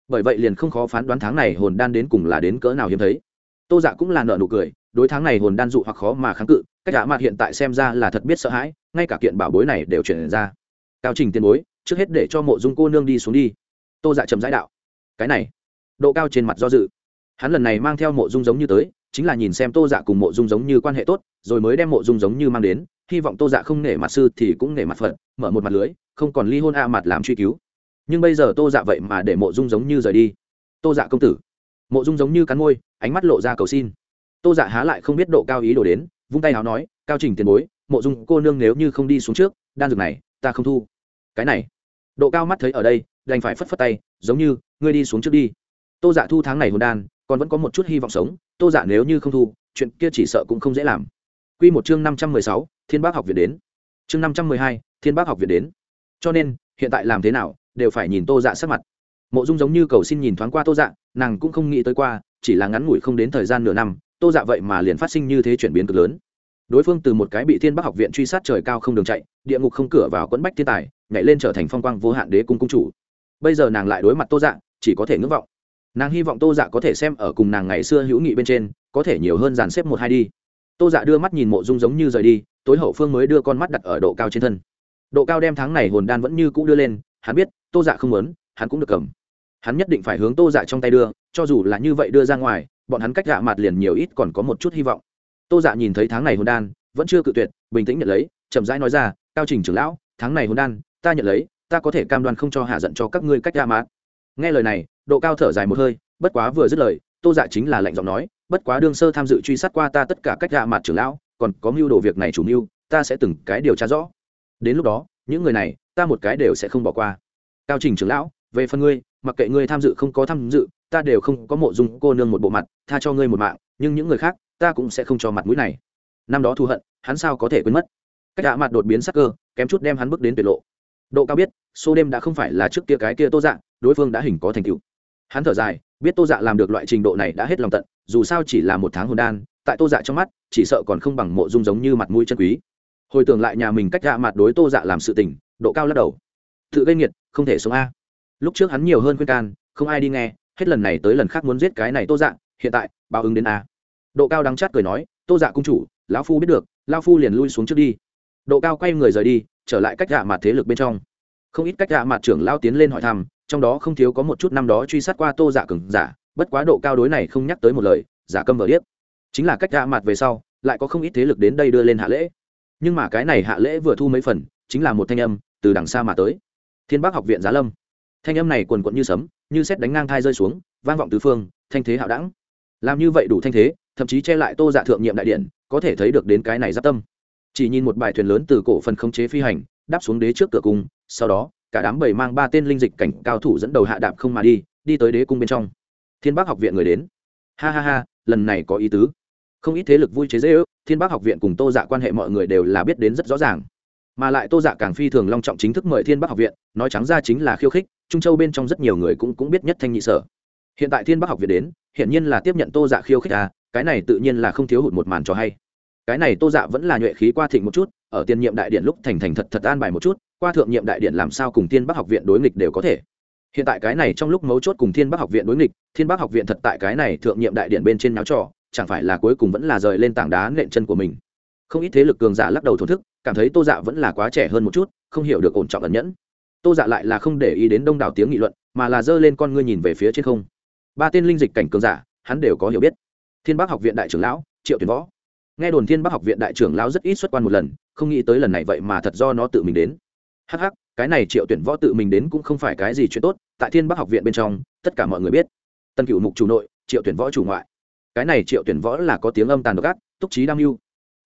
Bởi vậy liền không khó phán đoán tháng này hồn đan đến cùng là đến cỡ nào hiếm thấy. Tô dạ cũng là nợ nụ cười, đối tháng này hồn đan dụ hoặc khó mà kháng cự, cách giả mặt hiện tại xem ra là thật biết sợ hãi, ngay cả kiện bảo bối này đều chuyển ra. Cao trình tiền bối trước hết để cho mộ dung cô nương đi xuống đi. Tô dạ chậm giải đạo. Cái này, độ cao trên mặt do dự. Hắn lần này mang theo mộ dung giống như tới, chính là nhìn xem tô dạ cùng mộ dung giống như quan hệ tốt, rồi mới đem mộ dung giống như mang đến. Hy vọng tô dạ không nể mặt sư thì cũng nể mặt phật, mở một mặt lưới, không còn ly hôn a mặt làm truy cứu. Nhưng bây giờ tô dạ vậy mà để mộ dung giống như rời đi. Tô dạ công tử. Mộ dung giống như cắn môi, ánh mắt lộ ra cầu xin. Tô dạ há lại không biết độ cao ý đồ đến, vung tay áo nói, cao trình tiền bối, mộ dung cô nương nếu như không đi xuống trước, đan dược này, ta không thu. Cái này độ cao mắt thấy ở đây, đành phải phất phất tay, giống như, ngươi đi xuống trước đi. Tô dạ thu tháng này hồn đan, còn vẫn có một chút hy vọng sống, tô dạ nếu như không thu, chuyện kia chỉ sợ cũng không dễ làm. Q một chương năm trăm mười sáu, thiên bác học việt đến. Chương năm trăm mười hai, thiên bác học việt đến. Cho nên, hiện tại làm thế nào, đều phải nhìn tô dạ sắc mặt. Mộ dung giống như cầu xin nhìn thoáng qua tô dạ nàng cũng không nghĩ tới qua, chỉ là ngắn ngủi không đến thời gian nửa năm, tô dạ vậy mà liền phát sinh như thế chuyển biến cực lớn đối phương từ một cái bị thiên bắc học viện truy sát trời cao không đường chạy, địa ngục không cửa vào quẫn bách thiên tài, nhảy lên trở thành phong quang vô hạn đế cung cung chủ. Bây giờ nàng lại đối mặt tô dạ chỉ có thể ngưỡng vọng. Nàng hy vọng tô dạ có thể xem ở cùng nàng ngày xưa hữu nghị bên trên, có thể nhiều hơn dàn xếp một hai đi. Tô dạ đưa mắt nhìn mộ dung giống như rời đi, tối hậu phương mới đưa con mắt đặt ở độ cao trên thân. Độ cao đem tháng này hồn đan vẫn như cũ đưa lên, hắn biết, tô dạ không muốn, hắn cũng được cầm. Hắn nhất định phải hướng tô dạ trong tay đưa, cho dù là như vậy đưa ra ngoài, bọn hắn cách dạ mặt liền nhiều ít còn có một chút hy vọng tô dạ nhìn thấy tháng này hồn đan, vẫn chưa cự tuyệt, bình tĩnh nhận lấy, chậm rãi nói ra, cao trình trưởng lão, tháng này hồn đan, ta nhận lấy, ta có thể cam đoan không cho hạ giận cho các ngươi cách dạ mát nghe lời này, độ cao thở dài một hơi, bất quá vừa dứt lời, tô dạ chính là lạnh giọng nói, bất quá đương sơ tham dự truy sát qua ta tất cả cách dạ mặt trưởng lão, còn có mưu đồ việc này chủ mưu, ta sẽ từng cái điều tra rõ. Đến lúc đó, những người này, ta một cái đều sẽ không bỏ qua. Cao trình trưởng lão, về phần ngươi, mặc kệ ngươi tham dự không có tham dự, ta đều không có mộ dung cô nương một bộ mặt, tha cho ngươi một mạng, nhưng những người khác ta cũng sẽ không cho mặt mũi này. Năm đó thù hận, hắn sao có thể quên mất? Cách hạ mặt đột biến sắc cơ, kém chút đem hắn bước đến tuyệt lộ. Độ cao biết, số đêm đã không phải là trước kia cái kia tô dạ đối phương đã hình có thành tựu. Hắn thở dài, biết tô dạ làm được loại trình độ này đã hết lòng tận, dù sao chỉ là một tháng hồn đan, tại tô dạ trong mắt, chỉ sợ còn không bằng mộ dung giống như mặt mũi chân quý. Hồi tưởng lại nhà mình cách dạ mặt đối tô dạ làm sự tình, độ cao lắc đầu. Tự gây nghiệt, không thể sống a. Lúc trước hắn nhiều hơn khuyên can, không ai đi nghe, hết lần này tới lần khác muốn giết cái này tô dạ hiện tại, báo ứng đến a độ cao đắng chát cười nói, tô dạ cung chủ, lão phu biết được lao phu liền lui xuống trước đi. Độ cao quay người rời đi, trở lại cách dạ mặt thế lực bên trong. Không ít cách dạ mặt trưởng lao tiến lên hỏi thăm, trong đó không thiếu có một chút năm đó truy sát qua tô dạ cừng giả, bất quá độ cao đối này không nhắc tới một lời giả câm vờ điếc. Chính là cách dạ mặt về sau, lại có không ít thế lực đến đây đưa lên hạ lễ. Nhưng mà cái này hạ lễ vừa thu mấy phần, chính là một thanh âm từ đằng xa mà tới. Thiên bắc học viện giá lâm. Thanh âm này quần quận như sấm, như xét đánh ngang thai rơi xuống, vang vọng tứ phương, thanh thế hạo đẳng. Làm như vậy đủ thanh thế thậm chí che lại tô dạ thượng nhiệm đại điện, có thể thấy được đến cái này giáp tâm. Chỉ nhìn một bài thuyền lớn từ cổ phần khống chế phi hành, đáp xuống đế trước cửa cung, sau đó, cả đám bầy mang ba tên linh dịch cảnh cao thủ dẫn đầu hạ đạp không mà đi đi tới đế cung bên trong. Thiên bắc học viện người đến. Ha ha ha, lần này có ý tứ. Không ít thế lực vui chế dễ ước, thiên bắc học viện cùng tô dạ quan hệ mọi người đều là biết đến rất rõ ràng. Mà lại tô dạ càng phi thường long trọng chính thức mời thiên bắc học viện, nói trắng ra chính là khiêu khích, trung châu bên trong rất nhiều người cũng cũng biết nhất thanh nhị sở. Hiện tại thiên bắc học viện đến hiện nhiên là tiếp nhận tô dạ khiêu khích à cái này tự nhiên là không thiếu hụt một màn cho hay. Cái này tô dạ vẫn là nhuệ khí qua thịnh một chút, ở tiền nhiệm đại điện lúc thành thành thật thật an bài một chút, qua thượng nhiệm đại điện làm sao cùng thiên bắc học viện đối nghịch đều có thể. Hiện tại cái này trong lúc mấu chốt cùng thiên bắc học viện đối nghịch, thiên bắc học viện thật tại cái này thượng nhiệm đại điện bên trên náo trò, chẳng phải là cuối cùng vẫn là rời lên tảng đá nện chân của mình. Không ít thế lực cường giả lắc đầu thổn thức, cảm thấy tô dạ vẫn là quá trẻ hơn một chút, không hiểu được ổn trọng ẩn nhẫn. Tô dạ lại là không để ý đến đông đảo tiếng nghị luận, mà là giơ lên con ngươi nhìn về phía trên không. Ba tên linh dịch cảnh cường giả, hắn đều có hiểu biết thiên bắc học viện đại trưởng lão triệu tuyển võ. Nghe đồn thiên bắc học viện đại trưởng lão rất ít xuất quan một lần không nghĩ tới lần này vậy mà thật do nó tự mình đến. Hắc hắc, cái này triệu tuyển võ tự mình đến cũng không phải cái gì chuyện tốt tại thiên bắc học viện bên trong tất cả mọi người biết. Tân cựu mục chủ nội triệu tuyển võ chủ ngoại. Cái này triệu tuyển võ là có tiếng âm tàn độc ác túc trí đam mưu.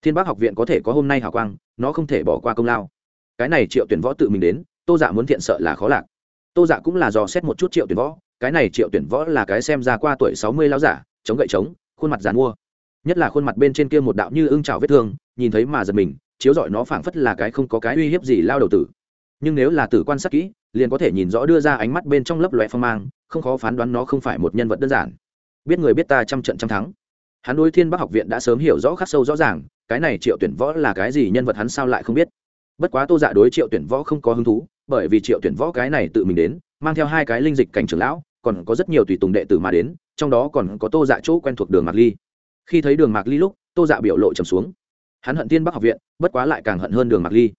Thiên bắc học viện có thể có hôm nay hào quang nó không thể bỏ qua công lao. Cái này triệu tuyển võ tự mình đến tô dạ muốn thiện sợ là khó lạc. Tô dạ cũng là dò xét một chút triệu tuyển võ cái này triệu tuyển võ là cái xem ra qua tuổi sáu mươi lao giả chống gậy chống khuôn mặt dàn mua. Nhất là khuôn mặt bên trên kia một đạo như ưng trào vết thương, nhìn thấy mà giật mình, chiếu rọi nó phảng phất là cái không có cái uy hiếp gì lao đầu tử. Nhưng nếu là tử quan sát kỹ, liền có thể nhìn rõ đưa ra ánh mắt bên trong lấp loe phong mang, không khó phán đoán nó không phải một nhân vật đơn giản. Biết người biết ta trăm trận trăm thắng. Hắn đối thiên bắc học viện đã sớm hiểu rõ khắc sâu rõ ràng, cái này triệu tuyển võ là cái gì nhân vật hắn sao lại không biết. Bất quá tô dạ đối triệu tuyển võ không có hứng thú, bởi vì triệu tuyển võ cái này tự mình đến, mang theo hai cái linh dịch cảnh trưởng lão còn có rất nhiều tùy tùng đệ tử mà đến, trong đó còn có tô dạ chỗ quen thuộc đường mạc ly. Khi thấy đường mạc ly lúc, tô dạ biểu lộ trầm xuống. Hắn hận thiên bắc học viện, bất quá lại càng hận hơn đường mạc ly.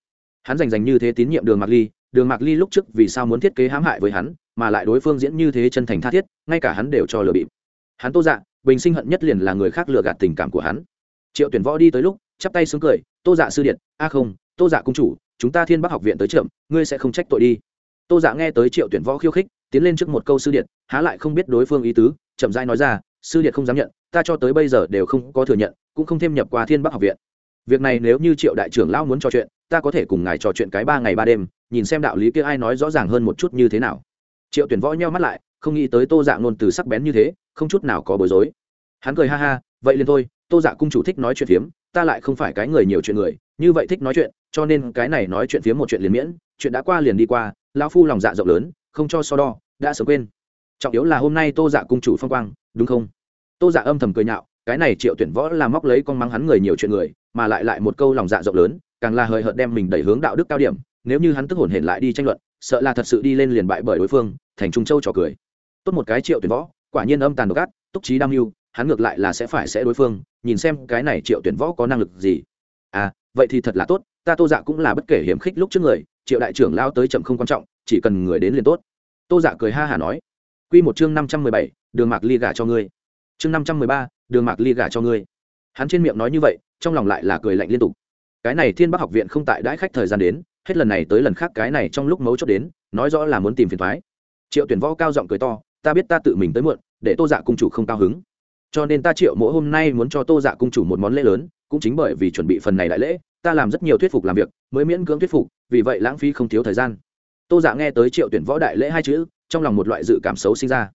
Hắn giành giành như thế tín nhiệm đường mạc ly, đường mạc ly lúc trước vì sao muốn thiết kế hãm hại với hắn, mà lại đối phương diễn như thế chân thành tha thiết, ngay cả hắn đều cho lừa bịp. Hắn tô dạ bình sinh hận nhất liền là người khác lừa gạt tình cảm của hắn. Triệu tuyển võ đi tới lúc, chắp tay xuống cười, tô dạ sư điện, a không, tô dạ cung chủ, chúng ta thiên bắc học viện tới trượm ngươi sẽ không trách tội đi. Tô dạ nghe tới triệu tuyển võ khiêu khích tiến lên trước một câu sư điện, há lại không biết đối phương ý tứ, chậm rãi nói ra, sư điện không dám nhận, ta cho tới bây giờ đều không có thừa nhận, cũng không thêm nhập qua thiên bắc học viện. Việc này nếu như triệu đại trưởng lão muốn trò chuyện, ta có thể cùng ngài trò chuyện cái ba ngày ba đêm, nhìn xem đạo lý kia ai nói rõ ràng hơn một chút như thế nào. Triệu tuyển võ nheo mắt lại, không nghĩ tới tô dạ ngôn từ sắc bén như thế, không chút nào có bối rối. Hắn cười ha ha, vậy liền thôi, tô dạ cung chủ thích nói chuyện phiếm, ta lại không phải cái người nhiều chuyện người, như vậy thích nói chuyện, cho nên cái này nói chuyện phiếm một chuyện liền miễn, chuyện đã qua liền đi qua lão phu lòng dạ rộng lớn, không cho so đo, đã sớm quên. Trọng yếu là hôm nay tô dạ cung chủ phong quang, đúng không? Tô dạ âm thầm cười nhạo, cái này triệu tuyển võ là móc lấy con mắng hắn người nhiều chuyện người, mà lại lại một câu lòng dạ rộng lớn, càng là hời hợt đem mình đẩy hướng đạo đức cao điểm, nếu như hắn tức hổn hển lại đi tranh luận, sợ là thật sự đi lên liền bại bởi đối phương, thành trung châu trò cười. Tốt một cái triệu tuyển võ, quả nhiên âm tàn độc ác, túc trí đam mưu, hắn ngược lại là sẽ phải sẽ đối phương, nhìn xem cái này triệu tuyển võ có năng lực gì. À vậy thì thật là tốt, ta tô dạ cũng là bất kể hiểm khích lúc trước người triệu đại trưởng lao tới chậm không quan trọng, chỉ cần người đến liền tốt. Tô giả cười ha hả nói q một chương năm trăm mười bảy, đường mạc ly gả cho ngươi. Chương năm trăm mười ba, đường mạc ly gả cho ngươi. Hắn trên miệng nói như vậy, trong lòng lại là cười lạnh liên tục. Cái này thiên bắc học viện không tại đãi khách thời gian đến, hết lần này tới lần khác cái này trong lúc mấu chốt đến, nói rõ là muốn tìm phiền thoái triệu tuyển võ cao giọng cười to, ta biết ta tự mình tới muộn, để tô dạ cung chủ không cao hứng. Cho nên ta triệu mỗi hôm nay muốn cho tô dạ cung chủ một món lễ lớn, cũng chính bởi vì chuẩn bị phần này đại lễ ta làm rất nhiều thuyết phục làm việc, mới miễn cưỡng thuyết phục, vì vậy lãng phí không thiếu thời gian. Tô giả nghe tới triệu tuyển võ đại lễ hai chữ, trong lòng một loại dự cảm xấu sinh ra.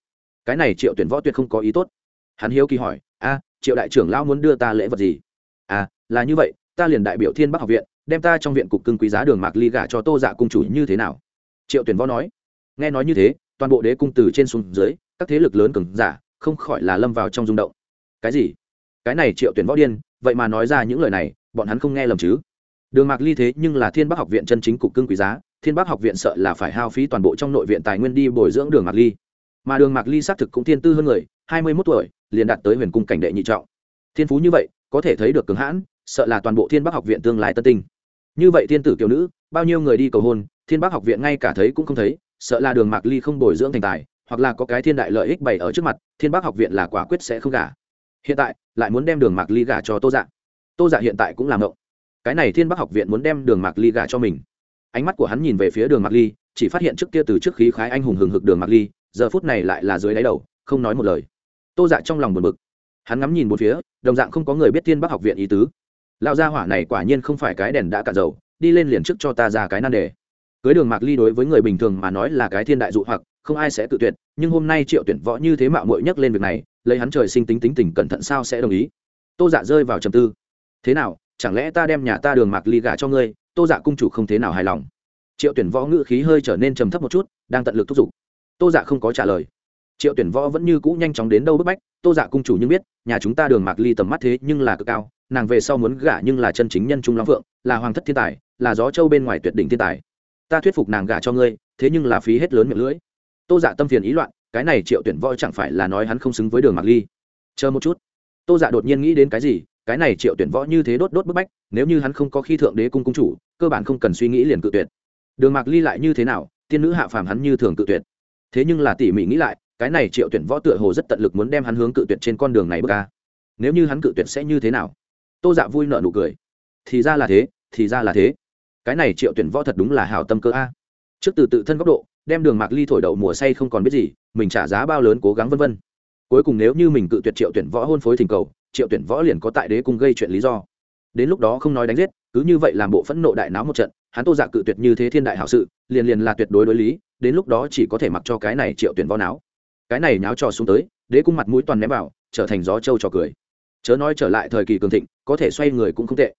Cái này triệu tuyển võ tuyệt không có ý tốt. Hắn hiếu kỳ hỏi, a, triệu đại trưởng lão muốn đưa ta lễ vật gì? À là như vậy, ta liền đại biểu thiên bắc học viện, đem ta trong viện cục cưng quý giá đường mạc ly gả cho tô dạ cung chủ như thế nào? Triệu tuyển võ nói. Nghe nói như thế, toàn bộ đế cung từ trên xuống dưới, các thế lực lớn cường giả, không khỏi là lâm vào trong rung động. Cái gì? Cái này triệu tuyển võ điên, vậy mà nói ra những lời này bọn hắn không nghe lầm chứ? Đường mạc ly thế nhưng là thiên bắc học viện chân chính cục cưng quý giá, thiên bắc học viện sợ là phải hao phí toàn bộ trong nội viện tài nguyên đi bồi dưỡng đường mạc ly. Mà đường mạc ly xác thực cũng thiên tư hơn người, hai mươi mốt tuổi, liền đạt tới huyền cung cảnh đệ nhị trọng. Thiên phú như vậy, có thể thấy được cường hãn, sợ là toàn bộ thiên bắc học viện tương lai tân tinh. Như vậy thiên tử kiều nữ, bao nhiêu người đi cầu hôn, thiên bắc học viện ngay cả thấy cũng không thấy, sợ là đường mạc ly không bồi dưỡng thành tài, hoặc là có cái thiên đại lợi ích bày ở trước mặt, thiên bắc học viện là quả quyết sẽ không gả. Hiện tại, lại muốn đem đường mạc ly gả cho tô dạng tô dạ hiện tại cũng làm ngộng. Cái này thiên bắc học viện muốn đem đường mạc ly gả cho mình. Ánh mắt của hắn nhìn về phía đường mạc ly, chỉ phát hiện trước kia từ trước khí khái anh hùng hừng hực đường mạc ly, giờ phút này lại là dưới đáy đầu, không nói một lời. Tô dạ trong lòng buồn bực. Hắn ngắm nhìn một phía, đồng dạng không có người biết thiên bắc học viện ý tứ. Lão gia hỏa này quả nhiên không phải cái đèn đã cạn dầu, đi lên liền trước cho ta ra cái nan đề. Cưới đường mạc ly đối với người bình thường mà nói là cái thiên đại dụ hoặc, không ai sẽ tự tuyệt, nhưng hôm nay triệu tuyển võ như thế mạo muội nhắc lên việc này, lấy hắn trời sinh tính tính tình cẩn thận sao sẽ đồng ý. Tô dạ rơi vào trầm tư thế nào, chẳng lẽ ta đem nhà ta đường mạc ly gả cho ngươi, tô dạ cung chủ không thế nào hài lòng. Triệu tuyển võ ngữ khí hơi trở nên trầm thấp một chút, đang tận lực thúc giục. Tô dạ không có trả lời. Triệu tuyển võ vẫn như cũ nhanh chóng đến đâu bức bách, tô dạ cung chủ nhưng biết, nhà chúng ta đường mạc ly tầm mắt thế nhưng là cực cao, nàng về sau muốn gả nhưng là chân chính nhân trung long phượng, là hoàng thất thiên tài, là gió châu bên ngoài tuyệt đỉnh thiên tài. Ta thuyết phục nàng gả cho ngươi, thế nhưng là phí hết lớn miệng lưỡi. Tô dạ tâm phiền ý loạn, cái này triệu tuyển võ chẳng phải là nói hắn không xứng với đường mạc ly. Chờ một chút. Tô dạ đột nhiên nghĩ đến cái gì cái này triệu tuyển võ như thế đốt đốt bức bách, nếu như hắn không có khi thượng đế cung cung chủ, cơ bản không cần suy nghĩ liền cự tuyệt. Đường mạc ly lại như thế nào, tiên nữ hạ phàm hắn như thường cự tuyệt. Thế nhưng là tỉ mỉ nghĩ lại, cái này triệu tuyển võ tựa hồ rất tận lực muốn đem hắn hướng cự tuyệt trên con đường này bước ca nếu như hắn cự tuyệt sẽ như thế nào? Tô dạ vui nợ nụ cười. Thì ra là thế, thì ra là thế. Cái này triệu tuyển võ thật đúng là hào tâm cơ a. Trước từ tự thân góc độ, đem đường mạc ly thổi đậu mùa say không còn biết gì, mình trả giá bao lớn cố gắng vân vân cuối cùng nếu như mình cự tuyệt triệu tuyển võ hôn phối thỉnh cầu, triệu tuyển võ liền có tại đế cung gây chuyện lý do. Đến lúc đó không nói đánh giết, cứ như vậy làm bộ phẫn nộ đại náo một trận, hắn tô dạ cự tuyệt như thế thiên đại hảo sự, liền liền là tuyệt đối đối lý, đến lúc đó chỉ có thể mặc cho cái này triệu tuyển võ náo. Cái này náo trò xuống tới, đế cung mặt mũi toàn ném vào, trở thành gió trâu trò cười. Chớ nói trở lại thời kỳ cường thịnh, có thể xoay người cũng không tệ.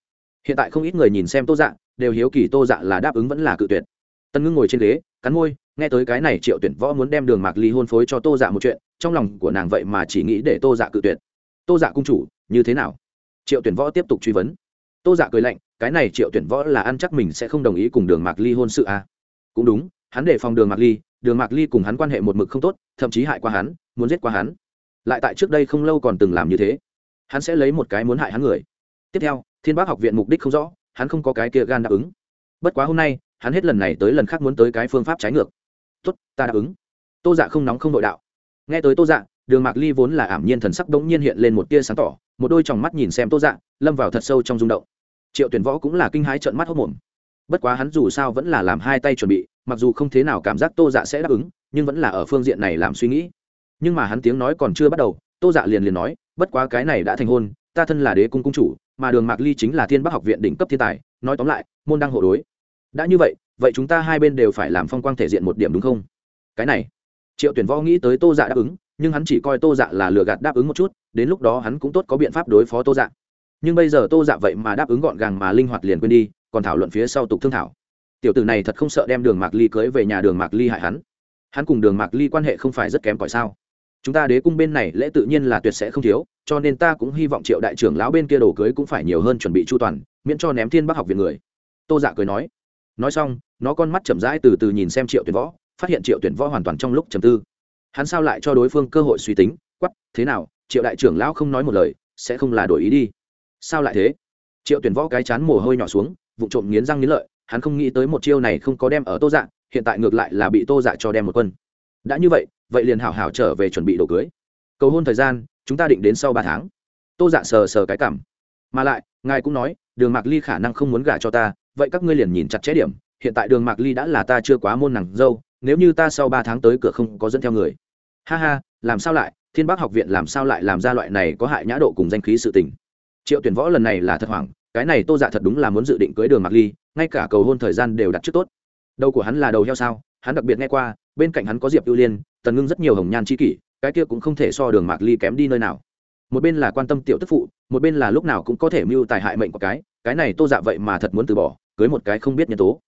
Hiện tại không ít người nhìn xem tô dạ đều hiếu kỳ tô dạ là đáp ứng vẫn là cự tuyệt. Tân ngưng ngồi trên ghế, cắn môi nghe tới cái này triệu tuyển võ muốn đem đường mạc ly hôn phối cho tô dạ một chuyện, trong lòng của nàng vậy mà chỉ nghĩ để tô dạ cự tuyệt. Tô dạ cung chủ, như thế nào? Triệu tuyển võ tiếp tục truy vấn. Tô dạ cười lạnh, cái này triệu tuyển võ là ăn chắc mình sẽ không đồng ý cùng đường mạc ly hôn sự à. cũng đúng, hắn đề phòng đường mạc ly, đường mạc ly cùng hắn quan hệ một mực không tốt, thậm chí hại qua hắn, muốn giết qua hắn. Lại tại trước đây không lâu còn từng làm như thế. Hắn sẽ lấy một cái muốn hại hắn người. Tiếp theo, thiên bác học viện mục đích không rõ, hắn không có cái kia gan đáp ứng. Bất quá hôm nay, hắn hết lần này tới lần khác muốn tới cái phương pháp trái ngược tốt, ta đáp ứng. Tô dạ không nóng không nội đạo. Nghe tới tô dạ đường mạc ly vốn là ảm nhiên thần sắc đống nhiên hiện lên một tia sáng tỏ, một đôi tròng mắt nhìn xem tô dạ lâm vào thật sâu trong rung động. Triệu tuyển võ cũng là kinh hái trợn mắt hốc mồm. Bất quá hắn dù sao vẫn là làm hai tay chuẩn bị, mặc dù không thế nào cảm giác tô dạ sẽ đáp ứng, nhưng vẫn là ở phương diện này làm suy nghĩ. Nhưng mà hắn tiếng nói còn chưa bắt đầu, tô dạ liền liền nói, bất quá cái này đã thành hôn, ta thân là đế cung cung chủ, mà đường mạc ly chính là thiên bắc học viện đỉnh cấp thiên tài, nói tóm lại, môn đăng hộ đối. Đã như vậy vậy chúng ta hai bên đều phải làm phong quang thể diện một điểm đúng không? Cái này, triệu tuyển võ nghĩ tới tô dạ đáp ứng, nhưng hắn chỉ coi tô dạ là lừa gạt đáp ứng một chút, đến lúc đó hắn cũng tốt có biện pháp đối phó tô dạ. Nhưng bây giờ tô dạ vậy mà đáp ứng gọn gàng mà linh hoạt liền quên đi, còn thảo luận phía sau tục thương thảo. Tiểu tử này thật không sợ đem đường mạc ly cưới về nhà đường mạc ly hại hắn. Hắn cùng đường mạc ly quan hệ không phải rất kém cỏi sao? Chúng ta đế cung bên này lễ tự nhiên là tuyệt sẽ không thiếu, cho nên ta cũng hy vọng triệu đại trưởng lão bên kia đồ cưới cũng phải nhiều hơn chuẩn bị chu toàn, miễn cho ném thiên bắc học viện người. Tô dạ cười nói nói xong, nó con mắt chậm rãi từ từ nhìn xem triệu tuyển võ, phát hiện triệu tuyển võ hoàn toàn trong lúc trầm tư. Hắn sao lại cho đối phương cơ hội suy tính? Quắp thế nào? Triệu đại trưởng lão không nói một lời, sẽ không là đổi ý đi. Sao lại thế? Triệu tuyển võ cái chán mồ hôi nhỏ xuống, vụ trộm nghiến răng nghiến lợi, hắn không nghĩ tới một chiêu này không có đem ở tô dạ hiện tại ngược lại là bị tô dạ cho đem một quân. Đã như vậy vậy liền hảo hảo trở về chuẩn bị đồ cưới. Cầu hôn thời gian, chúng ta định đến sau ba tháng. Tô dạ sờ sờ cái cảm. Mà lại, ngài cũng nói, đường mạc ly khả năng không muốn gả cho ta vậy các ngươi liền nhìn chặt chẽ điểm, hiện tại đường mạc ly đã là ta chưa quá môn nàng dâu, nếu như ta sau ba tháng tới cửa không có dẫn theo người. Ha ha, làm sao lại, thiên bắc học viện làm sao lại làm ra loại này có hại nhã độ cùng danh khí sự tình? Triệu tuyển võ lần này là thật hoảng, cái này tô dạ thật đúng là muốn dự định cưới đường mạc ly, ngay cả cầu hôn thời gian đều đặt trước tốt. Đầu của hắn là đầu heo sao, hắn đặc biệt nghe qua, bên cạnh hắn có diệp ưu liên, tần ngưng rất nhiều hồng nhan c h i kỷ, cái kia cũng không thể so đường mạc ly kém đi nơi nào. Một bên là quan tâm tiểu tức phụ, một bên là lúc nào cũng có thể mưu tài hại mệnh của cái cái này tô dạ vậy mà thật muốn từ bỏ cưới một cái không biết nhân tố.